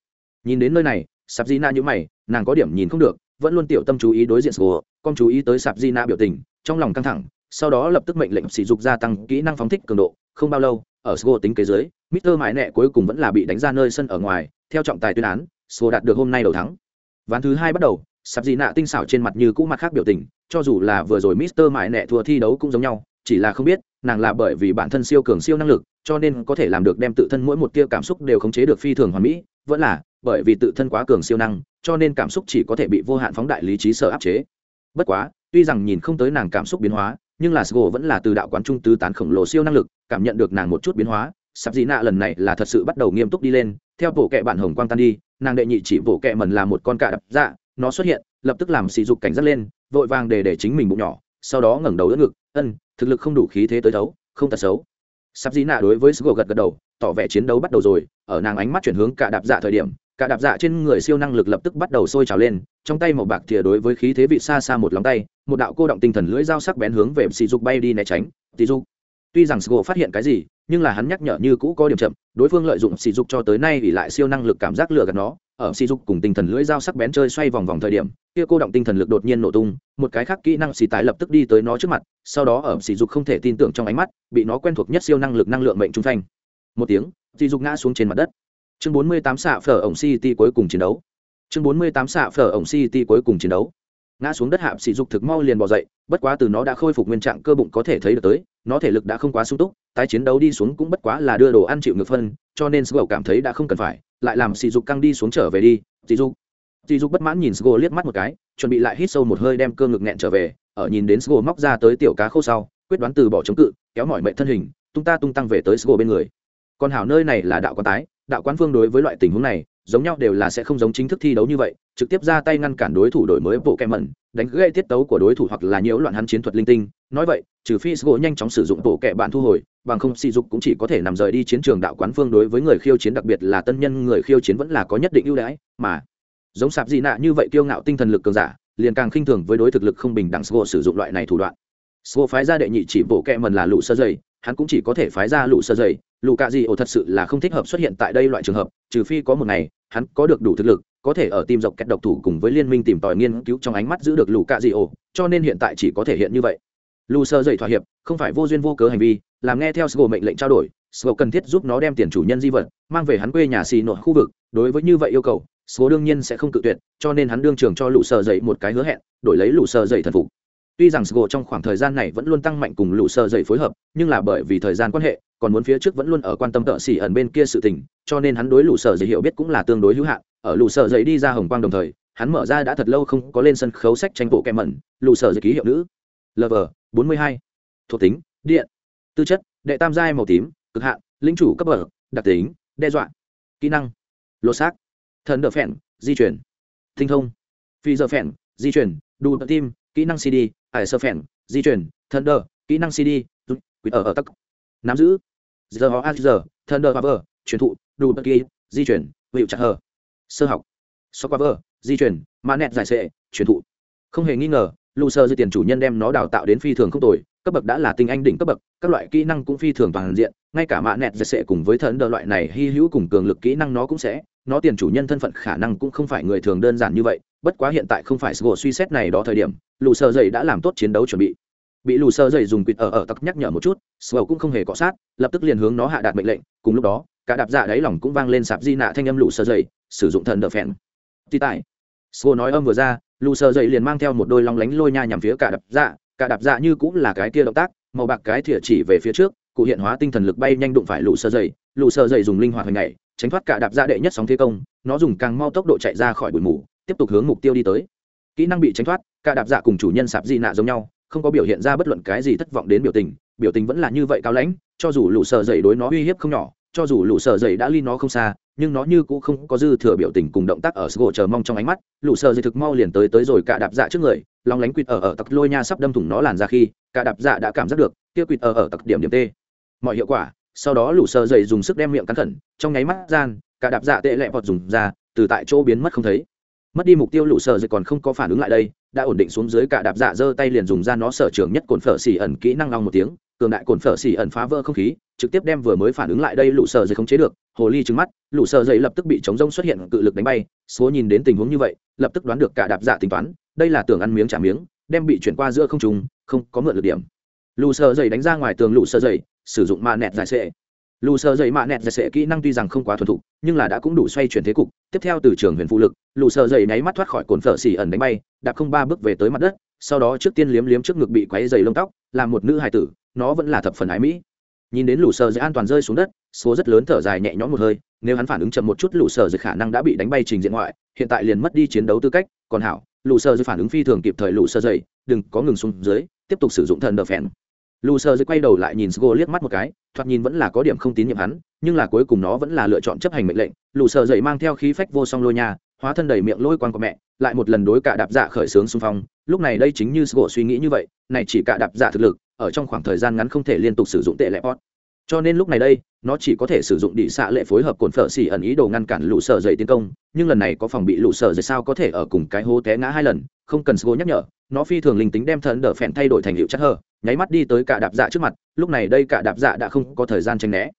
Nhìn đến nơi này, sạp di nạ như mày, nàng có điểm nhìn không được, vẫn luôn tiểu tâm chú ý đối diện sổ con chú ý tới sạp di nạ biểu tình, trong lòng căng thẳng, sau đó lập tức mệnh lệnh sỉ dục gia tăng kỹ năng phóng thích cường độ, không bao lâu, ở sgo tính kế dưới mister mãi nẹ cuối cùng vẫn là bị đánh ra nơi sân ở ngoài, theo trọng tài tuyên án sgo đạt được hôm nay đầu thắng. Ván thứ hai bắt đầu, sạp di nạ tinh xảo trên mặt như cũ mặt khác biểu tình, cho dù là vừa rồi mister mãi nẹ thua thi đấu cũng giống nhau, chỉ là không biết, nàng là bởi vì bản thân siêu cường siêu năng lực, cho nên có thể làm được đem tự thân mỗi một tia cảm xúc đều khống chế được phi thường hoàn mỹ, vẫn là bởi vì tự thân quá cường siêu năng, cho nên cảm xúc chỉ có thể bị vô hạn phóng đại lý trí sở áp chế bất quá, tuy rằng nhìn không tới nàng cảm xúc biến hóa, nhưng là sgo vẫn là từ đạo quán trung tứ tán khổng lồ siêu năng lực, cảm nhận được nàng một chút biến hóa, sắp dị nạ lần này là thật sự bắt đầu nghiêm túc đi lên, theo bộ kệ bạn hồng quang tan đi, nàng đệ nhị chỉ bộ kệ mần là một con cạ đập dạ nó xuất hiện, lập tức làm sỉ dục cảnh giác lên, vội vàng để để chính mình bụng nhỏ, sau đó ngẩng đầu đỡ ngực, ân, thực lực không đủ khí thế tới thấu, không tật xấu. Sắp dị nạ đối với sgo gật gật đầu, tỏ vẻ chiến đấu bắt đầu rồi, ở nàng ánh mắt chuyển hướng cạ đạp dạ thời điểm cả đạp dạ trên người siêu năng lực lập tức bắt đầu sôi trào lên, trong tay màu bạc thìa đối với khí thế vị xa xa một lòng tay, một đạo cô động tinh thần lưỡi dao sắc bén hướng về sỉ dục bay đi né tránh. Tỷ dục. Tuy rằng sgo phát hiện cái gì, nhưng là hắn nhắc nhở như cũ có điểm chậm, đối phương lợi dụng sỉ dục cho tới nay ỉ lại siêu năng lực cảm giác lừa gạt nó. Ở sỉ dục cùng tinh thần lưỡi dao sắc bén chơi xoay vòng vòng thời điểm, kia cô động tinh thần lực đột nhiên nổ tung, một cái khác kỹ năng xì tái lập tức đi tới nó trước mặt, sau đó ở sỉ dục không thể tin tưởng trong ánh mắt, bị nó quen thuộc nhất siêu năng lực năng lượng mệnh trung thành. một tiếng, sỉ dục ngã xuống trên mặt đất chương 48 xạ phở ổng city cuối cùng chiến đấu. Chương 48 xạ phở ổng city cuối cùng chiến đấu. Ngã xuống đất hạp sỉ dục thực mau liền bỏ dậy, bất quá từ nó đã khôi phục nguyên trạng cơ bụng có thể thấy được tới, nó thể lực đã không quá sung túc, tái chiến đấu đi xuống cũng bất quá là đưa đồ ăn chịu ngược phân, cho nên sgo cảm thấy đã không cần phải, lại làm sỉ dục căng đi xuống trở về đi. Sỉ dục. Sỉ dục bất mãn nhìn sgo liếc mắt một cái, chuẩn bị lại hít sâu một hơi đem cơ ngực nghẹn trở về, ở nhìn đến sgo móc ra tới tiểu cá khô sau, quyết đoán từ bỏ chống cự, kéo mỏi mệnh thân hình, tung ta tung tăng về tới sgo bên người. Còn hảo nơi này là đạo quan tái đạo quán phương đối với loại tình huống này, giống nhau đều là sẽ không giống chính thức thi đấu như vậy, trực tiếp ra tay ngăn cản đối thủ đổi mới bộ kem mẩn, đánh gây tiết tấu của đối thủ hoặc là nhiễu loạn hắn chiến thuật linh tinh. Nói vậy, trừ phi sgo nhanh chóng sử dụng bộ kệ bạn thu hồi, bằng không sỉ dục cũng chỉ có thể nằm rời đi chiến trường đạo quán phương đối với người khiêu chiến, đặc biệt là tân nhân người khiêu chiến vẫn là có nhất định ưu đãi, mà giống sạp dị nạ như vậy kiêu ngạo tinh thần lực cường giả, liền càng khinh thường với đối thực lực không bình đẳng sgo sử dụng loại này thủ đoạn. Sgo phái ra đệ nhị chỉ bộ kệ mần là lũ sơ dày, hắn cũng chỉ có thể phái ra lũ sơ dày lù cạ dị ổ thật sự là không thích hợp xuất hiện tại đây loại trường hợp, trừ phi có một ngày, hắn có được đủ thực lực, có thể ở tim dọc kẹt độc thủ cùng với liên minh tìm tòi nghiên cứu trong ánh mắt giữ được lù cạ dị ổ, cho nên hiện tại chỉ có thể hiện như vậy. Lù sơ dậy thỏa hiệp, không phải vô duyên vô cớ hành vi, làm nghe theo sgo mệnh lệnh trao đổi sgo cần thiết giúp nó đem tiền chủ nhân di vật, mang về hắn quê nhà xì nội khu vực, đối với như vậy yêu cầu, Sgô đương nhiên sẽ không cự tuyệt, cho nên hắn đương trường cho lù sơ dậy một cái hứa hẹn, đổi lấy lù sơ dậy thần phục. Tuy rằng sgo trong khoảng thời gian này vẫn luôn tăng mạnh cùng lù sơ dậy phối hợp, nhưng là bởi vì thời gian quan hệ còn muốn phía trước vẫn luôn ở quan tâm tợ xỉ ẩn bên kia sự tình, cho nên hắn đối lũ sở dậy hiểu biết cũng là tương đối hữu hạn. Ở lũ sở dậy đi ra hồng quang đồng thời, hắn mở ra đã thật lâu không có lên sân khấu sách tranh bộ kèm mẩn, lũ sở dậy ký hiệu nữ. Lv bốn mươi hai. Thuộc tính, điện. Tư chất, đệ tam giai màu tím, cực hạn, linh chủ cấp bậc, đặc tính, đe dọa. Kỹ năng, lột xác. Thần đỡ phèn, di chuyển. Tinh thông. Phi giờ phèn, di chuyển. Đủ tận tim, kỹ năng cd. Ải sơ phèn, di chuyển. Thần đỡ kỹ năng cd. Quýt ở ở tắc. Nắm giữ giờ họ a giờ thần đỡ vờ truyền thụ, đủ bất kỳ, di chuyển hiệu chặt hờ. Sơ học. So power, di chuyển, mã nẹt giải sệ, truyền thụ. Không hề nghi ngờ lù sơ dư tiền chủ nhân đem nó đào tạo đến phi thường không tồi, cấp bậc đã là tinh anh đỉnh cấp bậc, các loại kỹ năng cũng phi thường toàn diện, ngay cả mã nẹt giải sệ cùng với thần đờ loại này hy hữu cùng cường lực kỹ năng nó cũng sẽ, nó tiền chủ nhân thân phận khả năng cũng không phải người thường đơn giản như vậy, bất quá hiện tại không phải sgo suy xét này đó thời điểm lù sơ dậy đã làm tốt chiến đấu chuẩn bị bị lù sơ dậy dùng quỵt ở ở tặc nhắc nhở một chút sgo cũng không hề cọ sát, lập tức liền hướng nó hạ đạt mệnh lệnh. Cùng lúc đó, cả đạp dạ đáy lòng cũng vang lên sạp di nạ thanh âm lù sơ dậy, sử dụng thần đỡ phèn. Tì tại sgo nói âm vừa ra, lù sơ dậy liền mang theo một đôi long lánh lôi nha nhằm phía cả đạp dạ. Cả đạp dạ như cũng là cái kia động tác, màu bạc cái thìa chỉ về phía trước, cụ hiện hóa tinh thần lực bay nhanh đụng phải lù sơ dậy. Lù sơ dậy dùng linh hoạt hồi ngày tránh thoát cả đạp dạ đệ nhất sóng thế công, nó dùng càng mau tốc độ chạy ra khỏi bụi mù, tiếp tục hướng mục tiêu đi tới. Kỹ năng bị tránh thoát, cả đạp dạ cùng chủ nhân sạp di nạ giống nhau không có biểu hiện ra bất luận cái gì thất vọng đến biểu tình biểu tình vẫn là như vậy cao lãnh, cho dù lũ sợ dậy đối nó uy hiếp không nhỏ, cho dù lũ sợ dậy đã ly nó không xa, nhưng nó như cũng không có dư thừa biểu tình cùng động tác ở sgô chờ mong trong ánh mắt, lũ sợ dậy thực mau liền tới tới rồi cả đạp dạ trước người, lòng lánh quỵt ở ở tặc lôi nha sắp đâm thủng nó làn ra khi, cả đạp dạ đã cảm giác được, kia quỵt ở ở tặc điểm điểm t mọi hiệu quả, sau đó lũ sợ dậy dùng sức đem miệng cắn khẩn, trong nháy mắt gian, cả đạp dạ tệ lẹ vọt dùng ra, từ tại chỗ biến mất không thấy mất đi mục tiêu lũ sợ dịch còn không có phản ứng lại đây, đã ổn định xuống dưới cả đạp dạ giơ tay liền dùng ra nó sở trường nhất cồn phở xỉ ẩn kỹ năng long một tiếng, cường đại cồn phở xỉ ẩn phá vỡ không khí, trực tiếp đem vừa mới phản ứng lại đây lũ sợ dịch không chế được, hồ ly trứng mắt, lũ sợ dậy lập tức bị chống rông xuất hiện cự lực đánh bay, số nhìn đến tình huống như vậy, lập tức đoán được cả đạp dạ tính toán, đây là tưởng ăn miếng trả miếng, đem bị chuyển qua giữa không trùng không có mượn được điểm. Lũ sợ dậy đánh ra ngoài tường lũ sợ dậy sử dụng ma nẹt giải sệ lù sơ dậy mạ nẹt giải sệ kỹ năng tuy rằng không quá thuần thục, nhưng là đã cũng đủ xoay chuyển thế cục. Tiếp theo từ trường huyền phụ lực, lù sơ dậy nháy mắt thoát khỏi cồn phở xỉ ẩn đánh bay, đạp không ba bước về tới mặt đất, sau đó trước tiên liếm liếm trước ngực bị quáy dày lông tóc, làm một nữ hài tử, nó vẫn là thập phần ái mỹ. Nhìn đến lũ sơ dậy an toàn rơi xuống đất, số rất lớn thở dài nhẹ nhõm một hơi, nếu hắn phản ứng chậm một chút lũ sơ dậy khả năng đã bị đánh bay trình diện ngoại, hiện tại liền mất đi chiến đấu tư cách. Còn hảo lũ sơ dậy phản ứng phi thường kịp thời lũ sơ dậy, đừng có ngừng xuống dưới, tiếp tục sử dụng thần đờ phèn lù sơ dưới quay đầu lại nhìn sgo liếc mắt một cái, thoạt nhìn vẫn là có điểm không tín nhiệm hắn, nhưng là cuối cùng nó vẫn là lựa chọn chấp hành mệnh lệnh. Lù sơ dậy mang theo khí phách vô song lôi nhà hóa thân đầy miệng lôi quan của mẹ, lại một lần đối cả đạp dạ khởi sướng xung phong. Lúc này đây chính như sgo suy nghĩ như vậy, này chỉ cả đạp dạ thực lực, ở trong khoảng thời gian ngắn không thể liên tục sử dụng tệ lệ pot cho nên lúc này đây, nó chỉ có thể sử dụng đĩ xạ lệ phối hợp cồn phở xỉ ẩn ý đồ ngăn cản lũ sở dậy tiến công, nhưng lần này có phòng bị lũ sở dậy sao có thể ở cùng cái hố té ngã hai lần, không cần sgo nhắc nhở, nó phi thường linh tính đem thần đỡ phèn thay đổi thành hiệu chất hờ nháy mắt đi tới cả đạp dạ trước mặt, lúc này đây cả đạp dạ đã không có thời gian tranh né.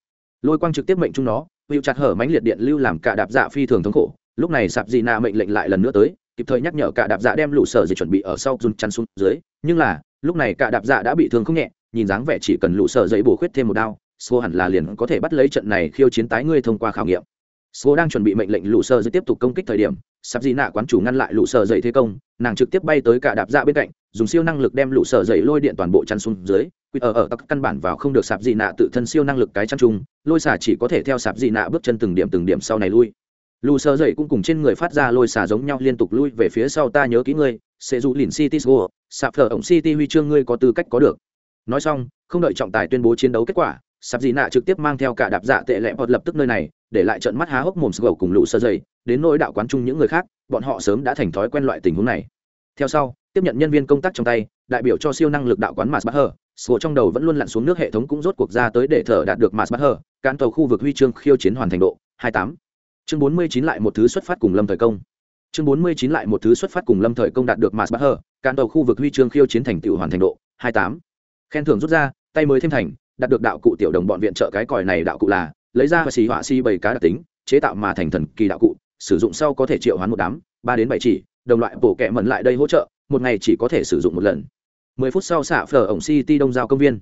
Lôi quang trực tiếp mệnh chung nó, hiệu chặt hở mánh liệt điện lưu làm cả đạp dạ phi thường thống khổ, lúc này sạp dị nạ mệnh lệnh lại lần nữa tới, kịp thời nhắc nhở cả đạp dạ đem lũ sở dậy chuẩn bị ở sau run chắn xuống dưới, nhưng là, lúc này cả đạp dạ đã bị thương không nhẹ, nhìn dáng vẻ chỉ cần lũ sở dậy bổ khuyết thêm một đao Swo hẳn là liền có thể bắt lấy trận này khiêu chiến tái ngươi thông qua khảo nghiệm. Swo đang chuẩn bị mệnh lệnh lũ sơ dây tiếp tục công kích thời điểm, sắp gì nạ quán chủ ngăn lại lũ sơ dậy thế công, nàng trực tiếp bay tới cả đạp dạ bên cạnh, dùng siêu năng lực đem lũ sơ dậy lôi điện toàn bộ chăn xuống dưới. Quy ở ở các căn bản vào không được sạp gì nạ tự thân siêu năng lực cái chăn chung, lôi xả chỉ có thể theo sạp gì nạ bước chân từng điểm từng điểm sau này lui. Lũ sơ dậy cũng cùng trên người phát ra lôi xả giống nhau liên tục lui về phía sau ta nhớ kỹ ngươi, sẽ dụ lìn City Go, sạp phở ổng City huy chương ngươi có tư cách có được. Nói xong, không đợi trọng tài tuyên bố chiến đấu kết quả, sạp dị nạ trực tiếp mang theo cả đạp dạ tệ lẹ bọt lập tức nơi này, để lại trận mắt há hốc mồm sgầu cùng lũ sơ dày đến nỗi đạo quán chung những người khác, bọn họ sớm đã thành thói quen loại tình huống này theo sau, tiếp nhận nhân viên công tác trong tay, đại biểu cho siêu năng lực đạo quán mars bắt hờ sgầu trong đầu vẫn luôn lặn xuống nước hệ thống cũng rốt cuộc ra tới để thở đạt được mars bắt hờ cán tàu khu vực huy chương khiêu chiến hoàn thành độ 28. chương 49 lại một thứ xuất phát cùng lâm thời công chương 49 lại một thứ xuất phát cùng lâm thời công đạt được mars bắt hờ cán tàu khu vực huy chương khiêu chiến thành tựu hoàn thành độ 28. khen thưởng rút ra, tay mới thêm thành đạt được đạo cụ tiểu đồng bọn viện trợ cái còi này đạo cụ là, lấy ra và xì họa xi bảy cá đặc tính, chế tạo mà thành thần kỳ đạo cụ, sử dụng sau có thể triệu hoán một đám, ba đến bảy chỉ, đồng loại bổ kẹ mẩn lại đây hỗ trợ, một ngày chỉ có thể sử dụng một lần. Mười phút sau xạ phở ổng city đông giao công viên.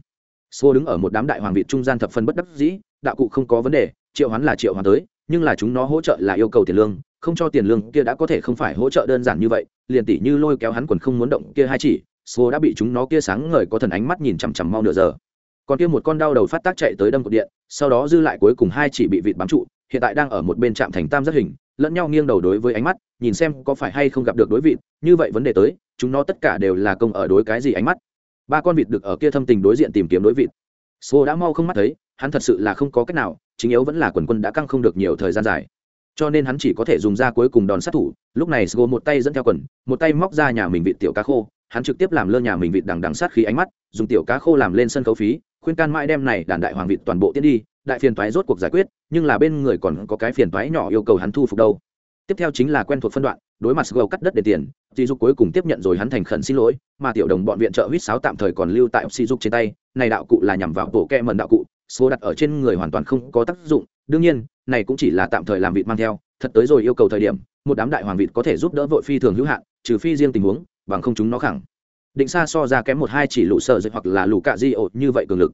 Xô đứng ở một đám đại hoàng việt trung gian thập phần bất đắc dĩ, đạo cụ không có vấn đề, triệu hoán là triệu hoán tới, nhưng là chúng nó hỗ trợ là yêu cầu tiền lương, không cho tiền lương kia đã có thể không phải hỗ trợ đơn giản như vậy, liền tỷ như lôi kéo hắn quần không muốn động kia hai chỉ số đã bị chúng nó kia sáng ngời có thần ánh mắt nhìn chằm chằm mau nửa giờ còn kia một con đau đầu phát tác chạy tới đâm cột điện, sau đó dư lại cuối cùng hai chỉ bị vịt bám trụ, hiện tại đang ở một bên trạm thành tam giác hình, lẫn nhau nghiêng đầu đối với ánh mắt, nhìn xem có phải hay không gặp được đối vịt, như vậy vấn đề tới, chúng nó tất cả đều là công ở đối cái gì ánh mắt. Ba con vịt được ở kia thâm tình đối diện tìm kiếm đối vịt. Số đã mau không mắt thấy, hắn thật sự là không có cách nào, chính yếu vẫn là quần quân đã căng không được nhiều thời gian dài. Cho nên hắn chỉ có thể dùng ra cuối cùng đòn sát thủ, lúc này sgo một tay dẫn theo quần, một tay móc ra nhà mình vịt tiểu cá khô, hắn trực tiếp làm lơ nhà mình vịt đằng đằng sát khí ánh mắt, dùng tiểu cá khô làm lên sân khấu phí khuyên can mãi đem này đàn đại hoàng vịt toàn bộ tiến đi, đại phiền toái rốt cuộc giải quyết, nhưng là bên người còn có cái phiền toái nhỏ yêu cầu hắn thu phục đâu. Tiếp theo chính là quen thuộc phân đoạn, đối mặt sgo cắt đất để tiền dì dục cuối cùng tiếp nhận rồi hắn thành khẩn xin lỗi, mà tiểu đồng bọn viện trợ huýt sáo tạm thời còn lưu tại sỉ dục trên tay, này đạo cụ là nhằm vào bộ kẹ mần đạo cụ, số đặt ở trên người hoàn toàn không có tác dụng, đương nhiên, này cũng chỉ là tạm thời làm vịt mang theo, thật tới rồi yêu cầu thời điểm, một đám đại hoàng vịt có thể giúp đỡ vội phi thường hữu hạn, trừ phi riêng tình huống, bằng không chúng nó khẳng định xa so ra kém một hai chỉ lũ sợ dịch hoặc là lũ cạ di ổ như vậy cường lực.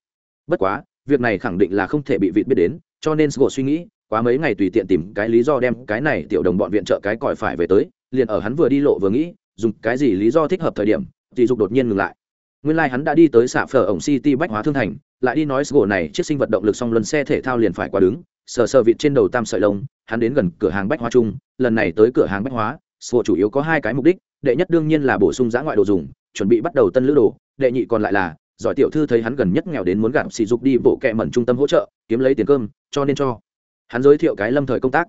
Bất quá, việc này khẳng định là không thể bị vịt biết đến, cho nên sgo suy nghĩ, quá mấy ngày tùy tiện tìm cái lý do đem cái này tiểu đồng bọn viện trợ cái còi phải về tới, liền ở hắn vừa đi lộ vừa nghĩ, dùng cái gì lý do thích hợp thời điểm, thì dục đột nhiên ngừng lại. Nguyên lai、like、hắn đã đi tới xạ phở ổng city bách hóa thương thành, lại đi nói sgo này chiếc sinh vật động lực song luân xe thể thao liền phải qua đứng, sờ sờ vịt trên đầu tam sợi lông, hắn đến gần cửa hàng bách hóa chung, lần này tới cửa hàng bách hóa sgo chủ yếu có hai cái mục đích, đệ nhất đương nhiên là bổ sung giã ngoại đồ dùng chuẩn bị bắt đầu tân lữ đồ, đệ nhị còn lại là, giỏi tiểu thư thấy hắn gần nhất nghèo đến muốn gạt sỉ dục đi bộ kẹ mẩn trung tâm hỗ trợ, kiếm lấy tiền cơm, cho nên cho. Hắn giới thiệu cái lâm thời công tác.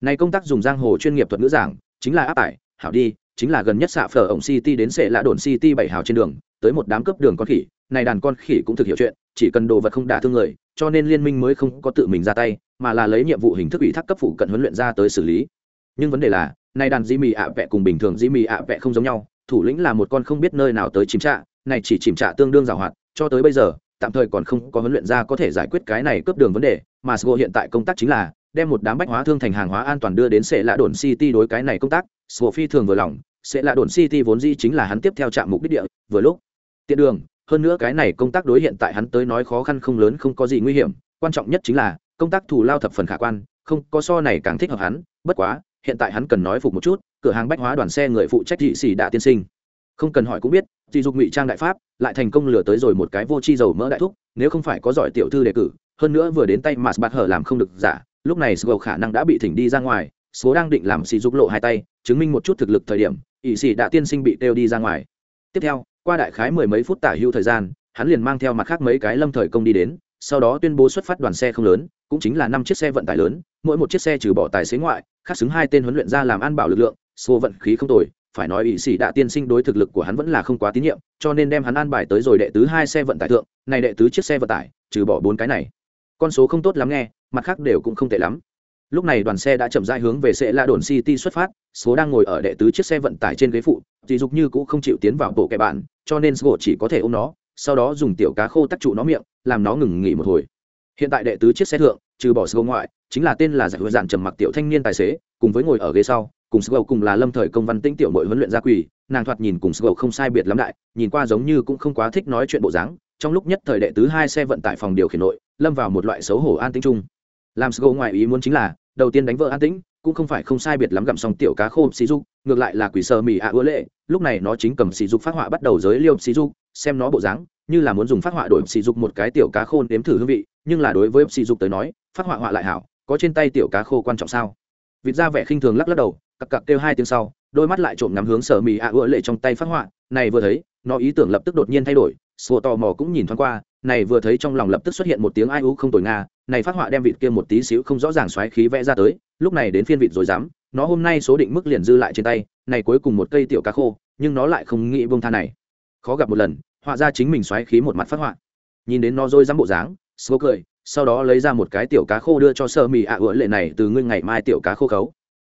Này công tác dùng giang hồ chuyên nghiệp thuật ngữ giảng, chính là áp tải, hảo đi, chính là gần nhất xạ phở ổng city đến sệ lạ đồn city bảy hào trên đường, tới một đám cướp đường con khỉ, này đàn con khỉ cũng thực hiểu chuyện, chỉ cần đồ vật không đả thương người, cho nên liên minh mới không có tự mình ra tay, mà là lấy nhiệm vụ hình thức ủy thác cấp phụ cận huấn luyện ra tới xử lý. Nhưng vấn đề là, này đàn dĩ mì ạ vẹ cùng bình thường dĩ mì ạ vẹ không giống nhau thủ lĩnh là một con không biết nơi nào tới chìm trạ, này chỉ chìm trạ tương đương giàu hoạt, cho tới bây giờ, tạm thời còn không có huấn luyện ra có thể giải quyết cái này cướp đường vấn đề, mà sgo hiện tại công tác chính là đem một đám bách hóa thương thành hàng hóa an toàn đưa đến sẽ lạ đồn city đối cái này công tác, sgo phi thường vừa lòng sẽ lạ đồn city vốn dĩ chính là hắn tiếp theo trạm mục đích địa, vừa lúc tiện đường, hơn nữa cái này công tác đối hiện tại hắn tới nói khó khăn không lớn không có gì nguy hiểm, quan trọng nhất chính là công tác thù lao thập phần khả quan, không có so này càng thích hợp hắn, bất quá hiện tại hắn cần nói phục một chút, cửa hàng bách hóa đoàn xe người phụ trách dị xì đã tiên sinh. Không cần hỏi cũng biết, dị dục ngụy trang đại pháp, lại thành công lừa tới rồi một cái vô chi dầu mỡ đại thúc, nếu không phải có giỏi tiểu thư đề cử, hơn nữa vừa đến tay mà bạt hở làm không được giả, lúc này sgo khả năng đã bị thỉnh đi ra ngoài, số đang định làm xì dục lộ hai tay, chứng minh một chút thực lực thời điểm ỵ sĩ đã tiên sinh bị têu đi ra ngoài. Tiếp theo, qua đại khái mười mấy phút tả hưu thời gian, hắn liền mang theo mặt khác mấy cái lâm thời công đi đến, sau đó tuyên bố xuất phát đoàn xe không lớn, cũng chính là năm chiếc xe vận tải lớn, mỗi một chiếc xe trừ bỏ tài xế ngoại khác xứng hai tên huấn luyện ra làm an bảo lực lượng xô vận khí không tồi, phải nói ỵ sĩ đã tiên sinh đối thực lực của hắn vẫn là không quá tín nhiệm, cho nên đem hắn an bài tới rồi đệ tứ hai xe vận tải thượng, này đệ tứ chiếc xe vận tải, trừ bỏ bốn cái này. Con số không tốt lắm nghe, mặt khác đều cũng không tệ lắm. Lúc này đoàn xe đã chậm rãi hướng về sẽ la đồn city xuất phát, số đang ngồi ở đệ tứ chiếc xe vận tải trên ghế phụ, thì dục như cũng không chịu tiến vào bộ kẻ bạn, cho nên sgô chỉ có thể ôm nó, sau đó dùng tiểu cá khô tắc trụ nó miệng, làm nó ngừng nghỉ một hồi. Hiện tại đệ tứ chiếc xe thượng trừ bỏ sgo ngoại, chính là tên là giải huệ giản trầm mặc tiểu thanh niên tài xế, cùng với ngồi ở ghế sau, cùng sgo cùng là lâm thời công văn tĩnh tiểu mội huấn luyện gia quỳ, nàng thoạt nhìn cùng sgo không sai biệt lắm đại, nhìn qua giống như cũng không quá thích nói chuyện bộ dáng, trong lúc nhất thời đệ tứ hai xe vận tải phòng điều khiển nội, lâm vào một loại xấu hổ an tĩnh chung. Làm sgo ngoài ý muốn chính là, đầu tiên đánh vợ an tĩnh, cũng không phải không sai biệt lắm gặm xong tiểu cá khô xì dục, ngược lại là quỷ sơ mì ạ à ứa lệ, lúc này nó chính cầm xì dục phát họa bắt đầu giới liêu xì dục, xem nó bộ dáng, như là muốn dùng phát họa đổi xì dục một cái tiểu cá khô nếm thử hương vị, nhưng là đối với xì dục tới nói phát họa họa lại hảo, có trên tay tiểu cá khô quan trọng sao? Vịt ra vẻ khinh thường lắc lắc đầu, cặc cặc kêu hai tiếng sau, đôi mắt lại trộm ngắm hướng sở mì ạ à ứa lệ trong tay phát họa, này vừa thấy, nó ý tưởng lập tức đột nhiên thay đổi sùa tò mò cũng nhìn thoáng qua, này vừa thấy trong lòng lập tức xuất hiện một tiếng ai u không tồi nga, này phát họa đem vịt kia một tí xíu không rõ ràng xoáy khí vẽ ra tới, lúc này đến phiên vịt rồi dám, nó hôm nay số định mức liền dư lại trên tay, này cuối cùng một cây tiểu cá khô, nhưng nó lại không nghĩ bông tha này. Khó gặp một lần, họa ra chính mình xoáy khí một mặt phát họa. Nhìn đến nó rồi dám bộ dáng sô cười sau đó lấy ra một cái tiểu cá khô đưa cho sơ mì ạ à lệ này từ ngươi ngày mai tiểu cá khô khấu.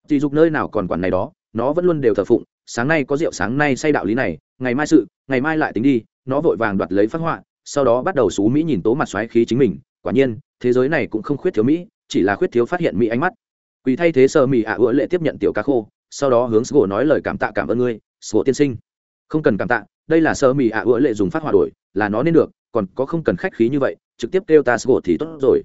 Chỉ dục nơi nào còn quản này đó, nó vẫn luôn đều thờ phụng, sáng nay có rượu sáng nay say đạo lý này, ngày mai sự, ngày mai lại tính đi, nó vội vàng đoạt lấy phát họa, sau đó bắt đầu xú mỹ nhìn tố mặt xoáy khí chính mình, quả nhiên, thế giới này cũng không khuyết thiếu mỹ, chỉ là khuyết thiếu phát hiện mỹ ánh mắt. Quỳ thay thế sơ mỹ ạ ứa lệ tiếp nhận tiểu cá khô, sau đó hướng sgô nói lời cảm tạ cảm ơn ngươi, sgô tiên sinh. Không cần cảm tạ, đây là sơ mỹ ạ ứa lệ dùng phát hỏa đổi, là nó nên được, còn có không cần khách khí như vậy trực tiếp kêu ta sgo thì tốt rồi.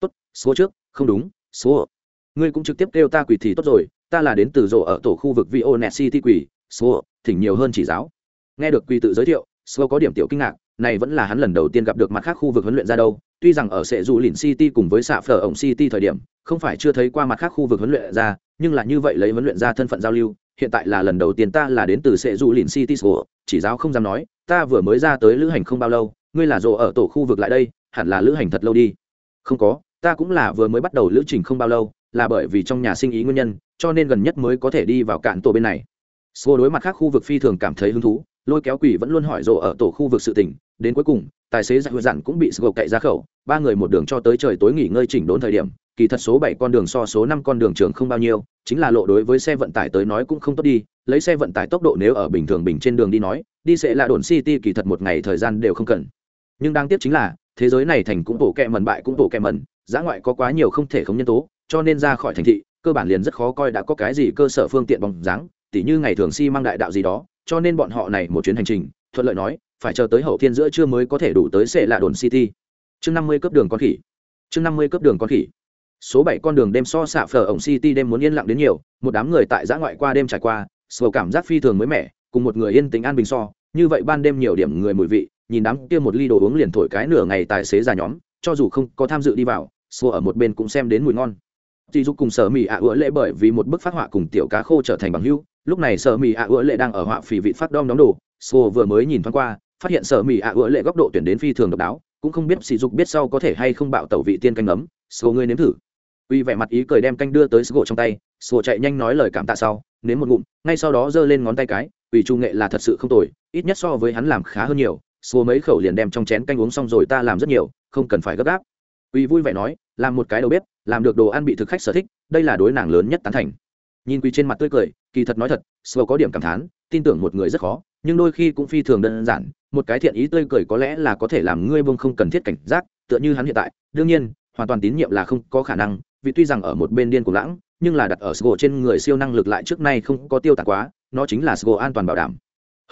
Tốt sgo trước, không đúng sgo ngươi cũng trực tiếp kêu ta quỳ thì tốt rồi, ta là đến từ rộ ở tổ khu vực vionet city quỳ sgo thỉnh nhiều hơn chỉ giáo. Nghe được quỳ tự giới thiệu sgo có điểm tiểu kinh ngạc, này vẫn là hắn lần đầu tiên gặp được mặt khác khu vực huấn luyện ra đâu, tuy rằng ở sệ dù lìn city cùng với xạ phở ổng city thời điểm, không phải chưa thấy qua mặt khác khu vực huấn luyện ra, nhưng là như vậy lấy huấn luyện ra thân phận giao lưu, hiện tại là lần đầu tiên ta là đến từ sệ dù lìn city sgo chỉ giáo không dám nói, ta vừa mới ra tới lữ hành không bao lâu, ngươi là rộ ở tổ khu vực lại đây hẳn là lữ hành thật lâu đi không có ta cũng là vừa mới bắt đầu lữ trình không bao lâu là bởi vì trong nhà sinh ý nguyên nhân cho nên gần nhất mới có thể đi vào cạn tổ bên này Sô đối mặt khác khu vực phi thường cảm thấy hứng thú, lôi kéo quỷ vẫn luôn hỏi rộ ở tổ khu vực sự tình, đến cuối cùng, tài xế dạy dặn cũng bị Sô cậy ra khẩu, ba người một đường cho tới trời tối nghỉ ngơi chỉnh đốn thời điểm, kỳ thật số bảy con đường so số năm con đường trường không bao nhiêu, chính là lộ đối với xe vận tải tới nói cũng không tốt đi, lấy xe vận tải tốc độ nếu ở bình thường bình trên đường đi nói, đi sẽ là đồn city kỳ thật một ngày thời gian đều không cần. Nhưng đáng tiếc chính là, thế giới này thành cũng bổ kẹ mẩn bại cũng bổ kẹ mẩn, giã ngoại có quá nhiều không thể không nhân tố, cho nên ra khỏi thành thị, cơ bản liền rất khó coi đã có cái gì cơ sở phương tiện bóng dáng, tỉ như ngày thường si mang đại đạo gì đó cho nên bọn họ này một chuyến hành trình thuận lợi nói phải chờ tới hậu thiên giữa trưa mới có thể đủ tới sệ lạ đồn city. Chương năm mươi cấp đường con khỉ. Chương năm mươi cấp đường con khỉ. Số bảy con đường đêm so xạ phở ổng city đêm muốn yên lặng đến nhiều một đám người tại giã ngoại qua đêm trải qua sầu cảm giác phi thường mới mẻ cùng một người yên tĩnh an bình so như vậy ban đêm nhiều điểm người mùi vị nhìn đám kia một ly đồ uống liền thổi cái nửa ngày tài xế già nhóm cho dù không có tham dự đi vào sầu ở một bên cũng xem đến mùi ngon Tỷ dục cùng sở mì ạ ứa lễ bởi vì một bức phát họa cùng tiểu cá khô trở thành bằng hữu, lúc này sở mì ạ ứa lệ đang ở họa phì vị phát đom đóng đồ, Sô vừa mới nhìn thoáng qua, phát hiện sở mì ạ ứa lệ góc độ tuyển đến phi thường độc đáo, cũng không biết sỉ dục biết sau có thể hay không bạo tẩu vị tiên canh nấm, xô ngươi nếm thử. Uy vẻ mặt ý cười đem canh đưa tới sgô trong tay, Sô chạy nhanh nói lời cảm tạ sau, nếm một ngụm, ngay sau đó giơ lên ngón tay cái, vì trung nghệ là thật sự không tồi, ít nhất so với hắn làm khá hơn nhiều, Sô mấy khẩu liền đem trong chén canh uống xong rồi ta làm rất nhiều, không cần phải gấp gáp. Uy vui vẻ nói, làm một cái đầu bếp, làm được đồ ăn bị thực khách sở thích đây là đối nàng lớn nhất tán thành. Nhìn quỳ trên mặt tươi cười kỳ thật nói thật sầu có điểm cảm thán tin tưởng một người rất khó nhưng đôi khi cũng phi thường đơn giản một cái thiện ý tươi cười có lẽ là có thể làm ngươi bông không cần thiết cảnh giác tựa như hắn hiện tại. Đương nhiên hoàn toàn tín nhiệm là không có khả năng vì tuy rằng ở một bên điên của lãng nhưng là đặt ở sgo trên người siêu năng lực lại trước nay không có tiêu tạc quá nó chính là sgo an toàn bảo đảm.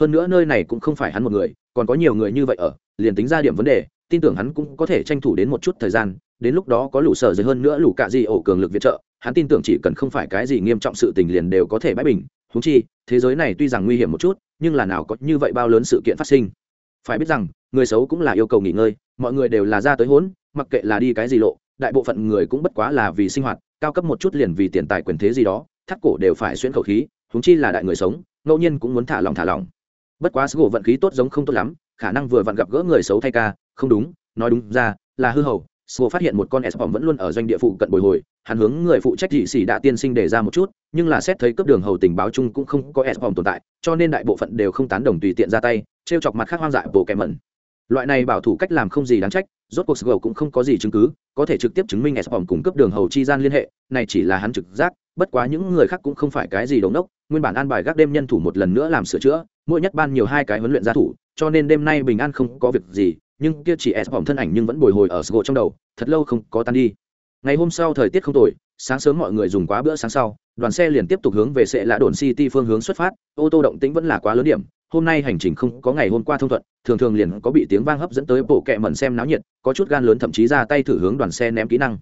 Hơn nữa nơi này cũng không phải hắn một người còn có nhiều người như vậy ở, liền tính ra điểm vấn đề, tin tưởng hắn cũng có thể tranh thủ đến một chút thời gian, đến lúc đó có lũ sở dưới hơn nữa lũ cạ gì ổ cường lực viện trợ, hắn tin tưởng chỉ cần không phải cái gì nghiêm trọng sự tình liền đều có thể bãi bình. Húng chi, thế giới này tuy rằng nguy hiểm một chút, nhưng là nào có như vậy bao lớn sự kiện phát sinh. Phải biết rằng, người xấu cũng là yêu cầu nghỉ ngơi, mọi người đều là ra tới hốn, mặc kệ là đi cái gì lộ, đại bộ phận người cũng bất quá là vì sinh hoạt, cao cấp một chút liền vì tiền tài quyền thế gì đó, thắt cổ đều phải xuyên khẩu khí húng chi là đại người sống, ngẫu nhiên cũng muốn thả lòng thả lòng bất quá sgổ vận khí tốt giống không tốt lắm khả năng vừa vặn gặp gỡ người xấu thay ca không đúng nói đúng ra là hư hầu Sô phát hiện một con S vẫn luôn ở doanh địa phụ cận bồi hồi, hắn hướng người phụ trách dị sĩ đã tiên sinh đề ra một chút, nhưng là xét thấy cấp đường hầu tình báo chung cũng không có S tồn tại, cho nên đại bộ phận đều không tán đồng tùy tiện ra tay, trêu chọc mặt khác hoang dại bộ kẻ mẩn. Loại này bảo thủ cách làm không gì đáng trách, rốt cuộc Sgầu cũng không có gì chứng cứ, có thể trực tiếp chứng minh S cùng cấp đường hầu chi gian liên hệ, này chỉ là hắn trực giác, bất quá những người khác cũng không phải cái gì đống đốc, nguyên bản an bài gác đêm nhân thủ một lần nữa làm sửa chữa, mỗi nhất ban nhiều hai cái huấn luyện gia thủ, cho nên đêm nay bình an không có việc gì, nhưng kia chỉ S thân ảnh nhưng vẫn bồi hồi ở Sgô trong đầu, thật lâu không có tan đi. Ngày hôm sau thời tiết không tồi sáng sớm mọi người dùng quá bữa sáng sau đoàn xe liền tiếp tục hướng về sệ lạ đồn city phương hướng xuất phát ô tô động tĩnh vẫn là quá lớn điểm hôm nay hành trình không có ngày hôm qua thông thuận thường thường liền có bị tiếng vang hấp dẫn tới bộ kẹ mẩn xem náo nhiệt có chút gan lớn thậm chí ra tay thử hướng đoàn xe ném kỹ năng.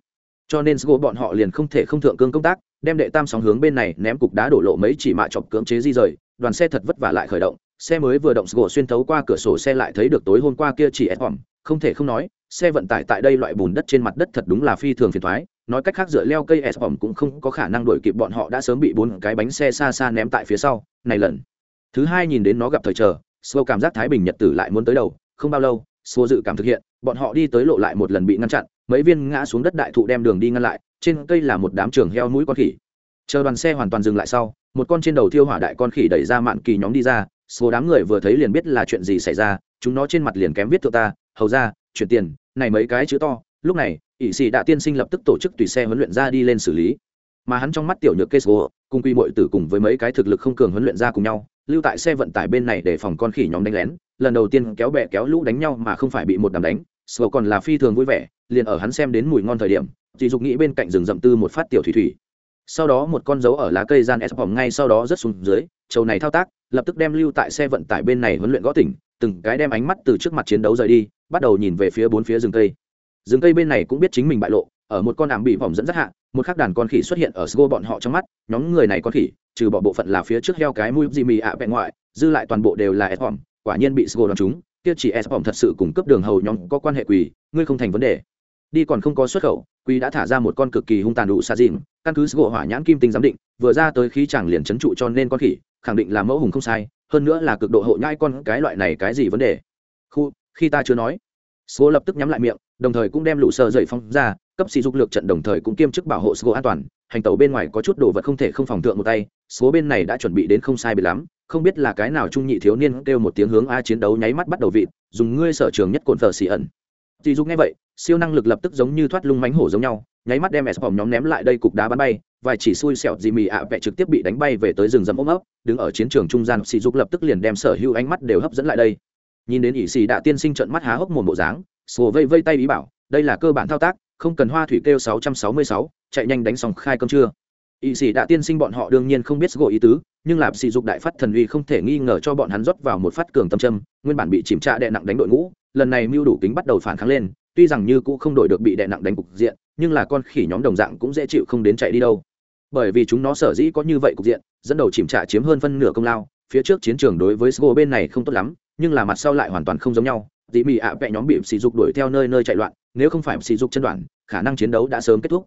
Cho nên sgo bọn họ liền không thể không thượng cương công tác đem đệ tam sóng hướng bên này ném cục đá đổ lộ mấy chỉ mạ chọc cưỡng chế di rời đoàn xe thật vất vả lại khởi động, xe mới vừa động sgo xuyên thấu qua cửa sổ xe lại thấy được tối hôm qua kia chỉ ép hỏng, không thể không nói, xe vận tải tại đây loại bùn đất trên mặt đất thật đúng là phi thường phiền thoái nói cách khác dựa leo cây s cũng không có khả năng đuổi kịp bọn họ đã sớm bị bốn cái bánh xe xa xa ném tại phía sau, này lần. Thứ hai nhìn đến nó gặp thời chờ sô cảm giác thái bình nhật tử lại muốn tới đầu, không bao lâu sô dự cảm thực hiện, bọn họ đi tới lộ lại một lần bị ngăn chặn, mấy viên ngã xuống đất đại thụ đem đường đi ngăn lại, trên cây là một đám trường heo mũi con khỉ. Chờ đoàn xe hoàn toàn dừng lại sau một con trên đầu thiêu hỏa đại con khỉ đẩy ra mạn kỳ nhóm đi ra, số đám người vừa thấy liền biết là chuyện gì xảy ra, chúng nó trên mặt liền kém viết thượng ta, hầu ra, chuyển tiền, này mấy cái chữ to, lúc này, ỷ sĩ đã tiên sinh lập tức tổ chức tùy xe huấn luyện ra đi lên xử lý. Mà hắn trong mắt tiểu nhược kê số cùng quy mội tử cùng với mấy cái thực lực không cường huấn luyện ra cùng nhau, lưu tại xe vận tải bên này để phòng con khỉ nhóm đánh lén, lần đầu tiên kéo bẹ kéo lũ đánh nhau mà không phải bị một đám đánh sầu còn là phi thường vui vẻ, liền ở hắn xem đến mùi ngon thời điểm chỉ dục nghĩ bên cạnh rừng rậm tư một phát tiểu thủy thủy sau đó một con dấu ở lá cây gian s vòng ngay sau đó rớt xuống dưới, trầu này thao tác, lập tức đem lưu tại xe vận tải bên này huấn luyện gõ tỉnh, từng cái đem ánh mắt từ trước mặt chiến đấu rời đi, bắt đầu nhìn về phía bốn phía rừng cây. Rừng cây bên này cũng biết chính mình bại lộ, ở một con ảm bị vòng dẫn dắt hạ, một khắc đàn con khỉ xuất hiện ở sgo bọn họ trong mắt, nhóm người này con khỉ, trừ bỏ bộ phận là phía trước heo cái mũi gì mì ạ à ngoại, dư lại toàn bộ đều là s vòng quả nhiên bị sgo đón chúng kia chỉ s vòng thật sự cùng cấp đường hầu nhóm có quan hệ quỳ ngươi không thành vấn đề đi còn không có xuất khẩu quỳ đã thả ra một con cực kỳ hung tàn đủ xa dìm căn cứ gỗ hỏa nhãn kim tinh giám định, vừa ra tới khí chẳng liền chấn trụ cho nên con khỉ, khẳng định là mẫu hùng không sai, hơn nữa là cực độ hộ nhai con cái loại này cái gì vấn đề? Khu, khi ta chưa nói. Số lập tức nhắm lại miệng, đồng thời cũng đem lũ sơ dậy phong ra, cấp sĩ dục lược trận đồng thời cũng kiêm chức bảo hộ số an toàn, hành tàu bên ngoài có chút đồ vật không thể không phòng thượng một tay số bên này đã chuẩn bị đến không sai bị lắm, không biết là cái nào trung nhị thiếu niên kêu một tiếng hướng a chiến đấu nháy mắt bắt đầu vịt, dùng ngươi sở trường nhất cồn phở xì ẩn. Chị dục nghe vậy siêu năng lực lập tức giống như thoát lung mánh hổ giống nhau nháy mắt đem s phòng nhóm ném lại đây cục đá bắn bay vài chỉ xui xẹo gì mì ạ vẹ trực tiếp bị đánh bay về tới rừng rậm ôm ấp đứng ở chiến trường trung gian sỉ dục lập tức liền đem sở hữu ánh mắt đều hấp dẫn lại đây. Nhìn đến ỷ xì đạ tiên sinh trận mắt há hốc mồm bộ dáng sổ vây vây tay ý bảo đây là cơ bản thao tác không cần hoa thủy kêu 666, chạy nhanh đánh xong khai cơm trưa. Ỷ xì đạ tiên sinh bọn họ đương nhiên không biết gỗ ý tứ nhưng lạp sỉ dục đại phát thần uy không thể nghi ngờ cho bọn hắn rót vào một phát cường tâm châm nguyên bản bị chìm trạ đệ nặng đánh đội ngũ lần này mưu đủ kính bắt đầu phản kháng lên tuy rằng như cũ không đổi được bị đè nặng đánh cục diện, nhưng là con khỉ nhóm đồng dạng cũng dễ chịu không đến chạy đi đâu. Bởi vì chúng nó sở dĩ có như vậy cục diện, dẫn đầu chìm trả chiếm hơn phân nửa công lao, phía trước chiến trường đối với sgo bên này không tốt lắm, nhưng là mặt sau lại hoàn toàn không giống nhau. Dĩ mị ạ vẹ nhóm bị sỉ dục đuổi theo nơi nơi chạy loạn, nếu không phải sỉ dục chân đoạn, khả năng chiến đấu đã sớm kết thúc.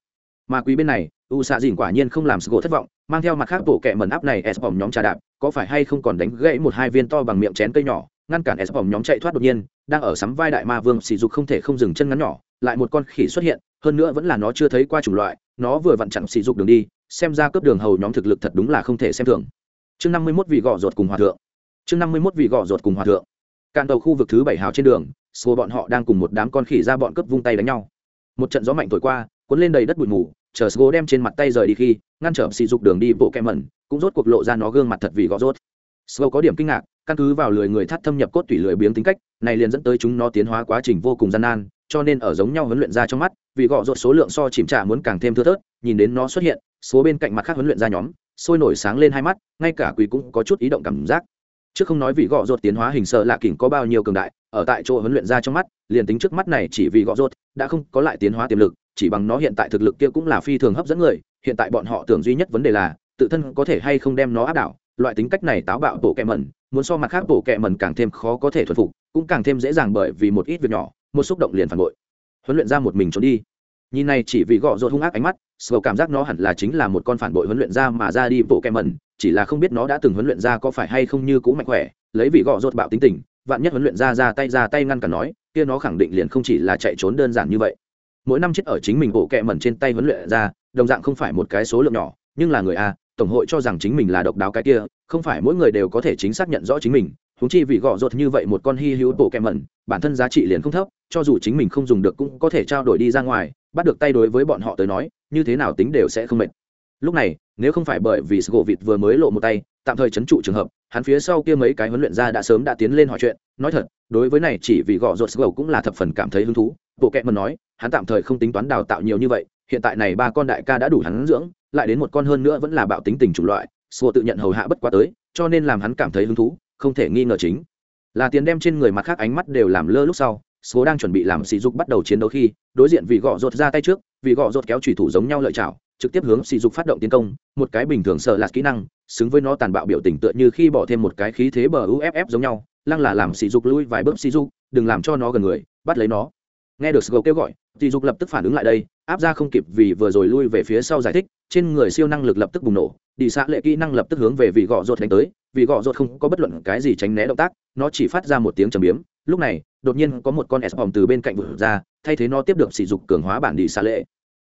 Mà quý bên này, u xạ dìn quả nhiên không làm sgo thất vọng, mang theo mặt khác bộ kẹ mẩn áp này s bỏng nhóm trà đạp, có phải hay không còn đánh gãy một hai viên to bằng miệng chén cây nhỏ ngăn cản s vòng nhóm chạy thoát đột nhiên, đang ở sắm vai đại ma vương sỉ dục không thể không dừng chân ngắn nhỏ, lại một con khỉ xuất hiện, hơn nữa vẫn là nó chưa thấy qua chủng loại, nó vừa vặn chặn sỉ dục đường đi, xem ra cướp đường hầu nhóm thực lực thật đúng là không thể xem thường. Chương năm mươi mốt vị gọ ruột cùng hòa thượng. Chương năm mươi mốt vị gọ ruột cùng hòa thượng. Cạn tàu khu vực thứ bảy hào trên đường, số bọn họ đang cùng một đám con khỉ ra bọn cướp vung tay đánh nhau. Một trận gió mạnh thổi qua, cuốn lên đầy đất bụi mù, chờ sgo đem trên mặt tay rời đi khi, ngăn trở sỉ dục đường đi bộ kem mẩn, cũng rốt cuộc lộ ra nó gương mặt thật vì gõ rốt sgo có điểm kinh ngạc căn cứ vào lười người thắt thâm nhập cốt tủy lười biếng tính cách, này liền dẫn tới chúng nó tiến hóa quá trình vô cùng gian nan, cho nên ở giống nhau huấn luyện ra trong mắt, vì gọ rột số lượng so chìm trả muốn càng thêm thưa thớt, nhìn đến nó xuất hiện, số bên cạnh mặt khác huấn luyện ra nhóm, sôi nổi sáng lên hai mắt, ngay cả quỷ cũng có chút ý động cảm giác. Trước không nói vì gọ rột tiến hóa hình sợ lạ kỉnh có bao nhiêu cường đại, ở tại chỗ huấn luyện ra trong mắt, liền tính trước mắt này chỉ vì gọ rột, đã không có lại tiến hóa tiềm lực, chỉ bằng nó hiện tại thực lực kia cũng là phi thường hấp dẫn người, hiện tại bọn họ tưởng duy nhất vấn đề là, tự thân có thể hay không đem nó áp đảo, loại tính cách này táo bạo tổ kẹ mẩn muốn so mặt khác bộ kệ mẩn càng thêm khó có thể thuần phục, cũng càng thêm dễ dàng bởi vì một ít việc nhỏ, một xúc động liền phản bội. Huấn luyện ra một mình trốn đi. Nhìn này chỉ vì gọ rột hung ác ánh mắt sầu cảm giác nó hẳn là chính là một con phản bội huấn luyện ra mà ra đi bộ kẹ mẩn chỉ là không biết nó đã từng huấn luyện ra có phải hay không như cũ mạnh khỏe, lấy vị gọ rột bạo tính tình, vạn nhất huấn luyện ra ra tay ra tay ngăn cản nói, kia nó khẳng định liền không chỉ là chạy trốn đơn giản như vậy. Mỗi năm chết ở chính mình bộ kẹ mẩn trên tay huấn luyện ra, đồng dạng không phải một cái số lượng nhỏ, nhưng là người a, tổng hội cho rằng chính mình là độc đáo cái kia không phải mỗi người đều có thể chính xác nhận rõ chính mình húng chi vì gõ rột như vậy một con hy hữu bộ kẹm mẩn, bản thân giá trị liền không thấp, cho dù chính mình không dùng được cũng có thể trao đổi đi ra ngoài, bắt được tay đối với bọn họ tới nói, như thế nào tính đều sẽ không mệt. Lúc này, nếu không phải bởi vì sự gỗ vịt vừa mới lộ một tay, tạm thời chấn trụ trường hợp, hắn phía sau kia mấy cái huấn luyện ra đã sớm đã tiến lên hỏi chuyện, nói thật, đối với này chỉ vì gõ rột gầu cũng là thập phần cảm thấy hứng thú bộ kẹm mẩn nói, hắn tạm thời không tính toán đào tạo nhiều như vậy, hiện tại này ba con đại ca đã đủ hắn dưỡng, lại đến một con hơn nữa vẫn là bạo tính tình chủng loại sùa tự nhận hầu hạ bất quá tới, cho nên làm hắn cảm thấy hứng thú, không thể nghi ngờ chính. Là tiền đem trên người mặt khác ánh mắt đều làm lơ lúc sau số đang chuẩn bị làm sỉ dục bắt đầu chiến đấu khi, đối diện vì gọ rột ra tay trước vì gọ rột kéo thủy thủ giống nhau lợi chảo, trực tiếp hướng sỉ dục phát động tiến công, một cái bình thường sợ là kỹ năng, xứng với nó tàn bạo biểu tình tựa như khi bỏ thêm một cái khí thế bờ uff giống nhau, lăng là làm sỉ dục lui vài bước sỉ dục, đừng làm cho nó gần người, bắt lấy nó. Nghe được sgo kêu gọi, sỉ dục lập tức phản ứng lại đây, áp ra không kịp vì vừa rồi lui về phía sau giải thích, trên người siêu năng lực lập tức bùng nổ đi xạ lệ kỹ năng lập tức hướng về vị gọ rột đánh tới vì gọ rột không có bất luận cái gì tránh né động tác, nó chỉ phát ra một tiếng trầm biếm. Lúc này, đột nhiên có một con s từ bên cạnh vụt ra, thay thế nó tiếp được sỉ dục cường hóa bản đi xạ lệ.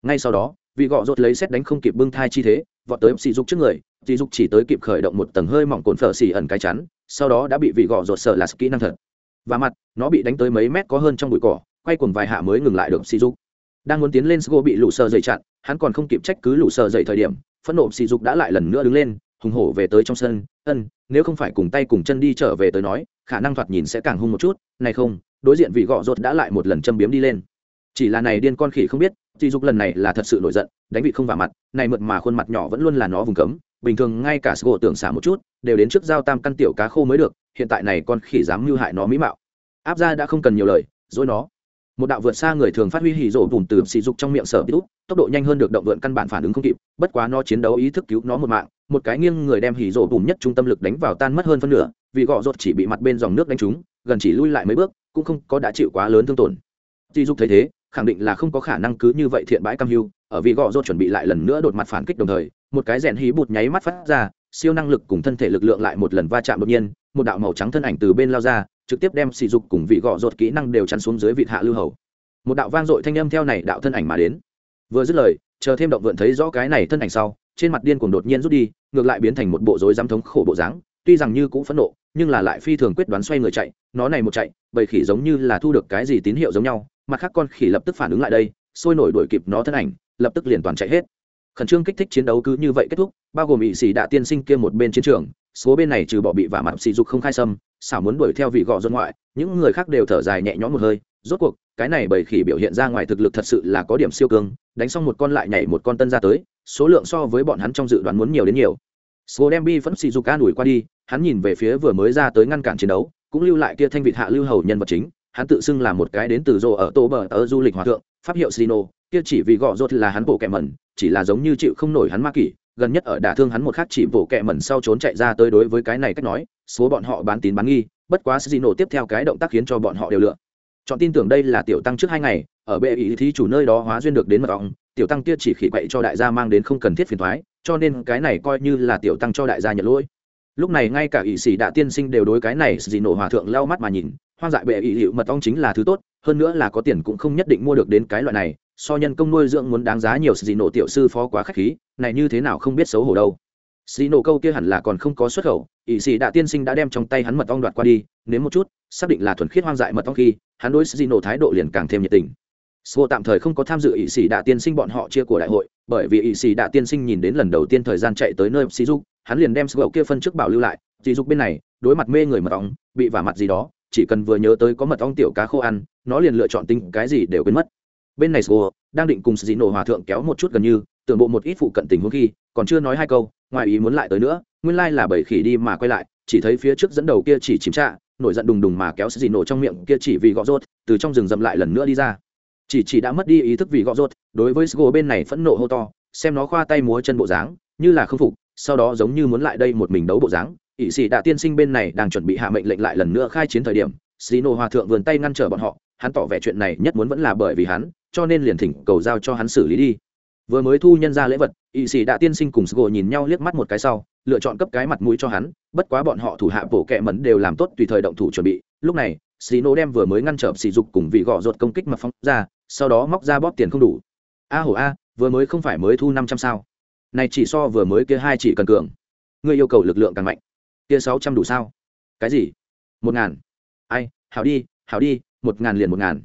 Ngay sau đó, vị gọ rột lấy xét đánh không kịp bưng thai chi thế, vọt tới sỉ dục trước người. Sỉ dục chỉ tới kịp khởi động một tầng hơi mỏng cồn phở xỉ ẩn cái chắn, sau đó đã bị vị gọ rột sợ là kỹ năng thật. Và mặt, nó bị đánh tới mấy mét có hơn trong bụi cỏ, quay cuồng vài hạ mới ngừng lại được sỉ dục. Đang muốn tiến lên, sgo bị lũ sờ dày chặn, hắn còn không kịp trách cứ lũ sờ dày thời điểm phẫn nộ sỉ dục đã lại lần nữa đứng lên, hùng hổ về tới trong sân. Ân, nếu không phải cùng tay cùng chân đi trở về tới nói, khả năng thoạt nhìn sẽ càng hung một chút. Này không, đối diện vị gọ rột đã lại một lần châm biếm đi lên. Chỉ là này điên con khỉ không biết, Sỉ dục lần này là thật sự nổi giận, đánh vị không vào mặt. Này mượt mà khuôn mặt nhỏ vẫn luôn là nó vùng cấm. Bình thường ngay cả sgô tưởng xả một chút, đều đến trước giao tam căn tiểu cá khô mới được. Hiện tại này con khỉ dám mưu hại nó mỹ mạo. Áp ra đã không cần nhiều lời dối nó một đạo vượt xa người thường phát huy hỉ rổ bùn từ sỉ dục trong miệng sở bít tốc độ nhanh hơn được động vượn căn bản phản ứng không kịp, bất quá nó chiến đấu ý thức cứu nó một mạng, một cái nghiêng người đem hỉ rổ bùn nhất trung tâm lực đánh vào tan mất hơn phân nửa, vì gọ rột chỉ bị mặt bên dòng nước đánh trúng, gần chỉ lui lại mấy bước, cũng không có đã chịu quá lớn thương tổn. Sỉ dục thấy thế, khẳng định là không có khả năng cứ như vậy thiện bãi cam hưu, ở vì gọ rột chuẩn bị lại lần nữa đột mặt phản kích đồng thời, một cái rèn hí bụt nháy mắt phát ra, siêu năng lực cùng thân thể lực lượng lại một lần va chạm đột nhiên, một đạo màu trắng thân ảnh từ bên lao ra trực tiếp đem sỉ dục cùng vị gọ rột kỹ năng đều chắn xuống dưới vịt hạ lưu hầu. Một đạo vang dội thanh âm theo này đạo thân ảnh mà đến. Vừa dứt lời, chờ thêm động vượn thấy rõ cái này thân ảnh sau, trên mặt điên cuồng đột nhiên rút đi, ngược lại biến thành một bộ rối giám thống khổ bộ dáng, tuy rằng như cũng phẫn nộ, nhưng là lại phi thường quyết đoán xoay người chạy, nó này một chạy, bầy khỉ giống như là thu được cái gì tín hiệu giống nhau, mặt khác con khỉ lập tức phản ứng lại đây, sôi nổi đuổi kịp nó thân ảnh, lập tức liền toàn chạy hết. Khẩn trương kích thích chiến đấu cứ như vậy kết thúc, bao gồm ỵ sĩ đạ tiên sinh kia một bên chiến trường số bên này trừ bỏ bị vả mặt sỉ dục không khai sâm xảo muốn đuổi theo vị gọ dân ngoại, những người khác đều thở dài nhẹ nhõm một hơi, rốt cuộc, cái này bầy khỉ biểu hiện ra ngoài thực lực thật sự là có điểm siêu cương đánh xong một con lại nhảy một con tân ra tới, số lượng so với bọn hắn trong dự đoán muốn nhiều đến nhiều. Số đem bi vẫn sỉ dục ca đuổi qua đi, hắn nhìn về phía vừa mới ra tới ngăn cản chiến đấu, cũng lưu lại kia thanh vị hạ lưu hầu nhân vật chính, hắn tự xưng là một cái đến từ rô ở tô bờ ở du lịch hòa thượng, pháp hiệu sino, kia chỉ vì gọ rốt là hắn bộ kẻ mẩn, chỉ là giống như chịu không nổi hắn ma kỷ gần nhất ở đả thương hắn một khắc chỉ vỗ kẹ mẩn sau trốn chạy ra tới đối với cái này cách nói, số bọn họ bán tín bán nghi, bất quá Sino tiếp theo cái động tác khiến cho bọn họ đều lựa. Chọn tin tưởng đây là tiểu tăng trước hai ngày, ở bệ ý thí chủ nơi đó hóa duyên được đến mật ong, tiểu tăng kia chỉ khỉ quậy cho đại gia mang đến không cần thiết phiền thoái, cho nên cái này coi như là tiểu tăng cho đại gia nhận lỗi. Lúc này ngay cả ỵ sĩ đạ tiên sinh đều đối cái này dị nổ hòa thượng lau mắt mà nhìn, hoang dại bệ ỵ hiệu mật ong chính là thứ tốt, hơn nữa là có tiền cũng không nhất định mua được đến cái loại này so nhân công nuôi dưỡng muốn đáng giá nhiều. Dị nổ tiểu sư phó quá k h á c h khí này như thế nào không biết xấu hổ đâu. Dị nổ câu kia hẳn là còn không có xuất khẩu ỵ sĩ đạ tiên sinh đã đem trong tay hắn mật ong đoạt qua đi nếu một chút xác định là thuần khiết hoang dại mật ong khi hắn đối dị nổ thái độ liền càng thêm nhiệt tình. Sô tạm thời không có tham dự ỵ sĩ đạ tiên sinh bọn họ chia của đại hội, bởi vì ỵ sĩ đạ tiên sinh nhìn đến lần đầu tiên thời gian chạy tới nơi sĩ dục, hắn liền đem Sô kia phân trước bảo lưu lại, sĩ dục bên này, đối mặt mê người mật ong, bị vả mặt gì đó, chỉ cần vừa nhớ tới có mật ong tiểu cá khô ăn, nó liền lựa chọn tinh cái gì đều quên mất. Bên này sgo đang định cùng sĩ nổ hòa thượng kéo một chút gần như, tưởng bộ một ít phụ cận tình huống khi, còn chưa nói hai câu, ngoài ý muốn lại tới nữa, nguyên lai là bảy khỉ đi mà quay lại, chỉ thấy phía trước dẫn đầu kia chỉ chìm trạ, nổi giận đùng đùng mà kéo sĩ nổ trong miệng kia chỉ vì gõ rốt, từ trong rừng rậm lại lần nữa đi ra. Chỉ chỉ đã mất đi ý thức vì gõ rốt đối với sgo bên này phẫn nộ hô to xem nó khoa tay múa chân bộ dáng như là không phục sau đó giống như muốn lại đây một mình đấu bộ dáng. Ỷ sĩ đã tiên sinh bên này đang chuẩn bị hạ mệnh lệnh lại lần nữa khai chiến thời điểm Sino hòa thượng vườn tay ngăn trở bọn họ hắn tỏ vẻ chuyện này nhất muốn vẫn là bởi vì hắn, cho nên liền thỉnh cầu giao cho hắn xử lý đi. Vừa mới thu nhân ra lễ vật ỵ sĩ đã tiên sinh cùng sgo nhìn nhau liếc mắt một cái sau, lựa chọn cấp cái mặt mũi cho hắn, bất quá bọn họ thủ hạ bổ kẹ mẫn đều làm tốt tùy thời động thủ chuẩn bị. Lúc này Sino đem vừa mới ngăn trở sỉ dục cùng vị gọ ruột công kích mà phóng ra, sau đó móc ra bóp tiền không đủ. A hổ a, vừa mới không phải mới thu năm trăm sao? Này chỉ so vừa mới kia hai chỉ cần cường. Ngươi yêu cầu lực lượng càng mạnh. Kia sáu trăm đủ sao? Cái gì? Một ngàn. Ai, hảo đi hảo đi một ngàn liền một ngàn.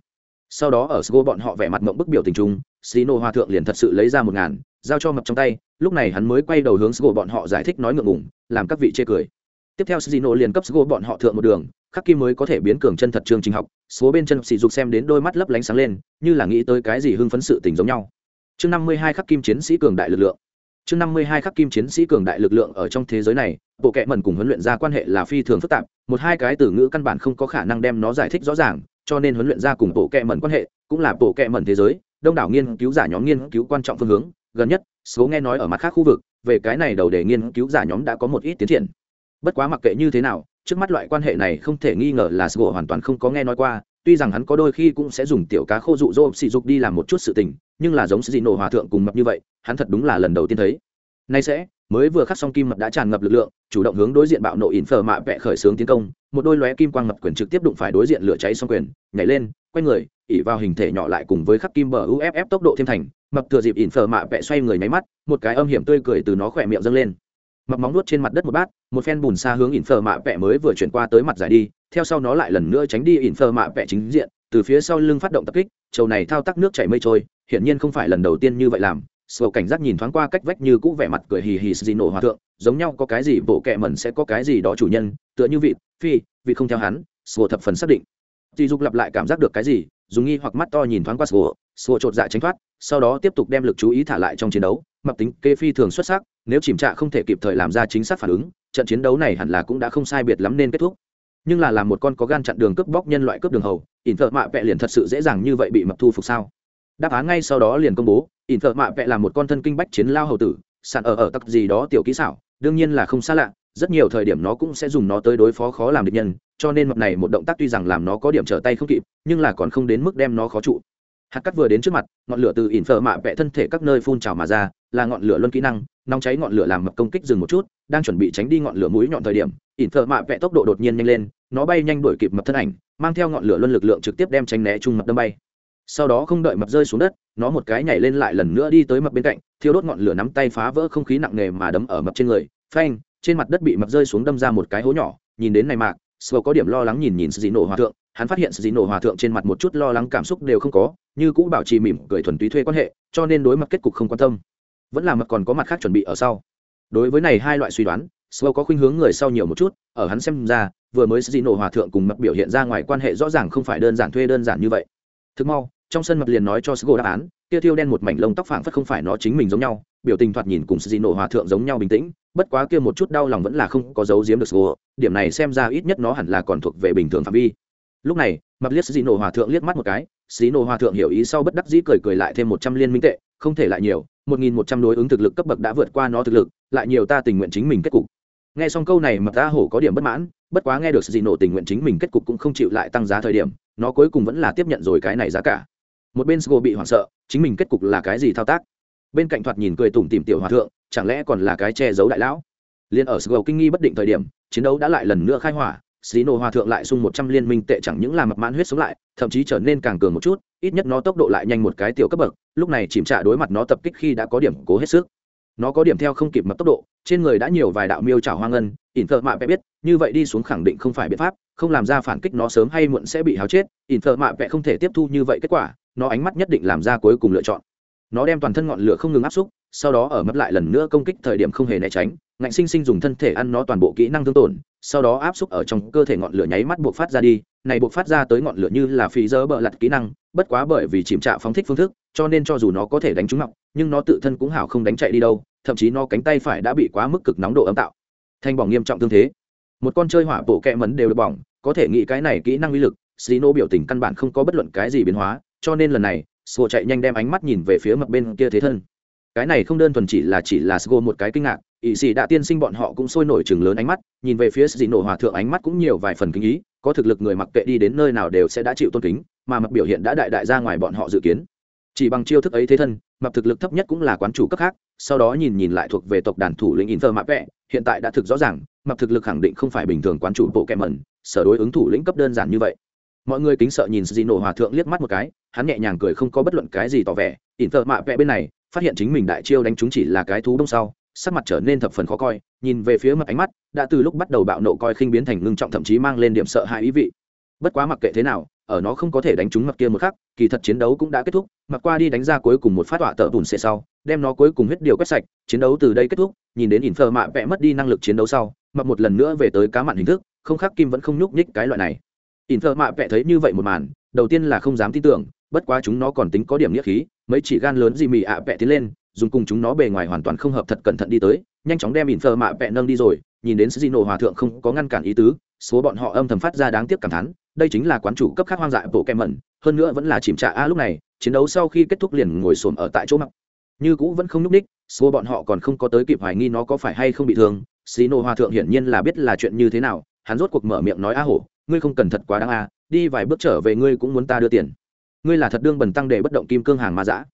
Sau đó ở sgo bọn họ vẻ mặt mộng bức biểu tình trung Sino hòa thượng liền thật sự lấy ra một ngàn, giao cho mập trong tay, lúc này hắn mới quay đầu hướng sgo bọn họ giải thích nói ngượng ngùng, làm các vị chê cười. Tiếp theo Sino liền cấp sgo bọn họ thượng một đường, khắc kim mới có thể biến cường chân thật chương trình học, số bên chân sỉ dục xem đến đôi mắt lấp lánh sáng lên, như là nghĩ tới cái gì hưng phấn sự tình giống nhau. Chương năm mươi hai khắc kim chiến sĩ cường đại lực lượng. Chương năm mươi hai khắc kim chiến sĩ cường đại lực lượng ở trong thế giới này, bộ kệ mần cùng huấn luyện ra quan hệ là phi thường phức tạp, một hai cái từ ngữ căn bản không có khả năng đem nó giải thích rõ ràng cho nên huấn luyện ra cùng bộ kệ mẩn quan hệ, cũng là bộ kệ mẩn thế giới, đông đảo nghiên cứu giả nhóm nghiên cứu quan trọng phương hướng. Gần nhất, số nghe nói ở mặt khác khu vực, về cái này đầu để nghiên cứu giả nhóm đã có một ít tiến triển. Bất quá mặc kệ như thế nào, trước mắt loại quan hệ này không thể nghi ngờ là sgô hoàn toàn không có nghe nói qua, tuy rằng hắn có đôi khi cũng sẽ dùng tiểu cá khô dụ dỗ sỉ dục đi làm một chút sự tình, nhưng là giống sự nổ hòa thượng cùng mập như vậy, hắn thật đúng là lần đầu tiên thấy. Nay sẽ mới vừa khắc xong kim mập đã tràn ngập lực lượng, chủ động hướng đối diện bạo nộ ỉn phờ mạ vẽ khởi xướng tiến công, một đôi lóe kim quang mập quyền trực tiếp đụng phải đối diện lửa cháy xong quyền, nhảy lên, quay người, ỉ vào hình thể nhỏ lại cùng với khắc kim bờ uff tốc độ thêm thành, mập thừa dịp ỉn phờ mạ vẽ xoay người nháy mắt, một cái âm hiểm tươi cười từ nó khỏe miệng dâng lên. Mập móng nuốt trên mặt đất một bát, một phen bùn xa hướng ỉn phờ mạ vẹ mới vừa chuyển qua tới mặt giải đi, theo sau nó lại lần nữa tránh đi ỉn phờ mạ vẹ chính diện, từ phía sau lưng phát động tập kích, trầu này thao tác nước chảy mây trôi, hiển nhiên không phải lần đầu tiên như vậy làm sầu cảnh giác nhìn thoáng qua cách vách như cũ vẻ mặt cười hì hì gì nổ hòa thượng, giống nhau có cái gì bộ kệ mẩn sẽ có cái gì đó chủ nhân, tựa như vị, phi, vị không theo hắn sầu thập phần xác định. Dì dục lặp lại cảm giác được cái gì, dùng nghi hoặc mắt to nhìn thoáng qua sầu sầu chột dạ tránh thoát, sau đó tiếp tục đem lực chú ý thả lại trong chiến đấu, mặc tính kê phi thường xuất sắc, nếu chìm trạ không thể kịp thời làm ra chính xác phản ứng, trận chiến đấu này hẳn là cũng đã không sai biệt lắm nên kết thúc. Nhưng là làm một con có gan chặn đường cướp bóc nhân loại cướp đường hầu, ỉn thợ mạ vẹ liền thật sự dễ dàng như vậy bị mập thu phục sao? Đáp án ngay sau đó liền công bố ỉn thợ mạ vẽ là một con thân kinh bách chiến lao hầu tử sàn ở ở tặc gì đó tiểu kỹ xảo, đương nhiên là không xa lạ, rất nhiều thời điểm nó cũng sẽ dùng nó tới đối phó khó làm địch nhân, cho nên mập này một động tác tuy rằng làm nó có điểm trở tay không kịp, nhưng là còn không đến mức đem nó khó trụ. Hạt cắt vừa đến trước mặt, ngọn lửa từ ỉn phở mạ vẽ thân thể các nơi phun trào mà ra, là ngọn lửa luân kỹ năng, nóng cháy ngọn lửa làm mập công kích dừng một chút, đang chuẩn bị tránh đi ngọn lửa mũi nhọn thời điểm, ỉn phở mạ vẽ tốc độ đột nhiên nhanh lên, nó bay nhanh đuổi kịp mập thân ảnh, mang theo ngọn lửa luân lực lượng trực tiếp đem tránh né chung mập đâm bay sau đó không đợi mập rơi xuống đất, nó một cái nhảy lên lại lần nữa đi tới mập bên cạnh, thiêu đốt ngọn lửa nắm tay phá vỡ không khí nặng nề mà đấm ở mập trên người. Phanh, trên mặt đất bị mập rơi xuống đâm ra một cái hố nhỏ. Nhìn đến này mạc sờ có điểm lo lắng nhìn nhìn sự dị nổ hòa thượng. Hắn phát hiện sự dị nổ hòa thượng trên mặt một chút lo lắng cảm xúc đều không có, như cũ bảo trì mỉm cười thuần túy thuê quan hệ, cho nên đối mặt kết cục không quan tâm. Vẫn là mập còn có mặt khác chuẩn bị ở sau. Đối với này hai loại suy đoán, sờ có khuynh hướng người sau nhiều một chút, ở hắn xem ra, vừa mới sự dị nổ hòa thượng cùng mập biểu hiện ra ngoài quan hệ rõ ràng không phải đơn giản thuê đơn giản như vậy. Thực mau trong sân mặt liền nói cho sgo đáp án kia thiêu đen một mảnh lông tóc phảng phất không phải nó chính mình giống nhau, biểu tình thoạt nhìn cùng sự nổ hòa thượng giống nhau bình tĩnh, bất quá kia một chút đau lòng vẫn là không có dấu giếm được sgo điểm này xem ra ít nhất nó hẳn là còn thuộc về bình thường phạm vi. Lúc này, mặt liếc dị nổ hòa thượng liếc mắt một cái xí nổ hòa thượng hiểu ý sau bất đắc dĩ cười cười lại thêm một trăm liên minh tệ, không thể lại nhiều, một nghìn một trăm đối ứng thực lực cấp bậc đã vượt qua nó thực lực, lại nhiều ta tình nguyện chính mình kết cục. Nghe xong câu này mập ta hổ có điểm bất mãn, bất quá nghe được dị nổ tình nguyện chính mình kết cục cũng không chịu lại tăng giá thời điểm, nó cuối cùng vẫn là tiếp nhận rồi cái này giá cả một bên sgo bị hoảng sợ chính mình kết cục là cái gì thao tác bên cạnh thoạt nhìn cười tủm tìm tiểu hòa thượng chẳng lẽ còn là cái che giấu đại lão liền ở sgo kinh nghi bất định thời điểm chiến đấu đã lại lần nữa khai hỏa Sino Hòa thượng lại sung một trăm liên minh tệ chẳng những làm mập mãn huyết sống lại, thậm chí trở nên càng cường một chút, ít nhất nó tốc độ lại nhanh một cái tiểu cấp bậc, lúc này chìm trả đối mặt nó tập kích khi đã có điểm cố hết sức. Nó có điểm theo không kịp mập tốc độ, trên người đã nhiều vài đạo miêu trảo hoang ngân, thợ mạ vẽ biết, như vậy đi xuống khẳng định không phải biện pháp, không làm ra phản kích nó sớm hay muộn sẽ bị háo chết, Inter mạ vẽ không thể tiếp thu như vậy kết quả, nó ánh mắt nhất định làm ra cuối cùng lựa chọn. Nó đem toàn thân ngọn lửa không ngừng áp xúc, sau đó ở mất lại lần nữa công kích thời điểm không hề né tránh, ngạnh sinh sinh dùng thân thể ăn nó toàn bộ kỹ năng thương tổn, sau đó áp xúc ở trong cơ thể ngọn lửa nháy mắt buộc phát ra đi này buộc phát ra tới ngọn lửa như là phí dơ bợ lặt kỹ năng bất quá bởi vì chìm trạ phóng thích phương thức, cho nên cho dù nó có thể đánh trúng ngọc, nhưng nó tự thân cũng hảo không đánh chạy đi đâu, thậm chí nó cánh tay phải đã bị quá mức cực nóng độ âm tạo. Thanh bỏng nghiêm trọng tương thế. Một con chơi hỏa bộ kẹ mấn đều được bỏng, có thể nghĩ cái này kỹ năng uy lực Sino biểu tình căn bản không có bất luận cái gì biến hóa, cho nên lần này, Sô chạy nhanh đem ánh mắt nhìn về phía mặt bên kia thế thân. Cái này không đơn thuần chỉ là chỉ là Sô một cái kinh ngạc ỵ sĩ đã tiên sinh bọn họ cũng sôi nổi chừng lớn ánh mắt, nhìn về phía dị nổ hòa thượng ánh mắt cũng nhiều vài phần kinh ý, có thực lực người mặc kệ đi đến nơi nào đều sẽ đã chịu tôn kính mà mặc biểu hiện đã đại đại ra ngoài bọn họ dự kiến. Chỉ bằng chiêu thức ấy thế thân mặc thực lực thấp nhất cũng là quán chủ cấp khác sau đó nhìn nhìn lại thuộc về tộc đàn thủ lĩnh inter mạ vẽ, hiện tại đã thực rõ ràng mặc thực lực khẳng định không phải bình thường quán chủ bộ kẹm mẩn sở đối ứng thủ lĩnh cấp đơn giản như vậy. Mọi người kính sợ nhìn dị nổ hòa thượng liếc mắt một cái hắn nhẹ nhàng cười không có bất luận cái gì tỏ vẻ. Inter mạ vẽ bên này phát hiện chính mình đại chiêu đánh chúng chỉ là cái thú đông sau sắc mặt trở nên thập phần khó coi nhìn về phía mặt ánh mắt đã từ lúc bắt đầu bạo nộ coi khinh biến thành ngưng trọng thậm chí mang lên điểm sợ hãi ý vị. Bất quá mặc kệ thế nào ở nó không có thể đánh trúng mặt kia một khắc, kỳ thật chiến đấu cũng đã kết thúc mặc qua đi đánh ra cuối cùng một phát họa tợ bùn xệ sau, đem nó cuối cùng hết điều quét sạch, chiến đấu từ đây kết thúc, nhìn đến ỉn phờ mạ vẽ mất đi năng lực chiến đấu sau mặc một lần nữa về tới cá mặn hình thức, không khác kim vẫn không nhúc nhích cái loại này. Ỉn phờ mạ vẽ thấy như vậy một màn, đầu tiên là không dám tin tưởng, bất quá chúng nó còn tính có điểm nghĩa khí, mấy chỉ gan lớn gì mì ạ vẽ tiến lên, dùng cùng chúng nó bề ngoài hoàn toàn không hợp thật cẩn thận đi tới, nhanh chóng đem ỉn phờ mạ vẽ nâng đi rồi, nhìn đến sứ nổ hòa thượng không có ngăn cản ý tứ số bọn họ âm thầm phát ra đáng tiếc cảm thán, đây chính là quán chủ cấp khác hoang dại bộ kem mẩn, hơn nữa vẫn là chìm trạ a lúc này, chiến đấu sau khi kết thúc liền ngồi xổm ở tại chỗ mặc. Như cũ vẫn không nhúc ních số bọn họ còn không có tới kịp hoài nghi nó có phải hay không bị thương xí nổ hòa thượng hiển nhiên là biết là chuyện như thế nào, hắn rốt cuộc mở miệng nói a hổ, ngươi không cần thật quá đáng a, đi vài bước trở về ngươi cũng muốn ta đưa tiền. Ngươi là thật đương bần tăng để bất động kim cương hàng ma dã.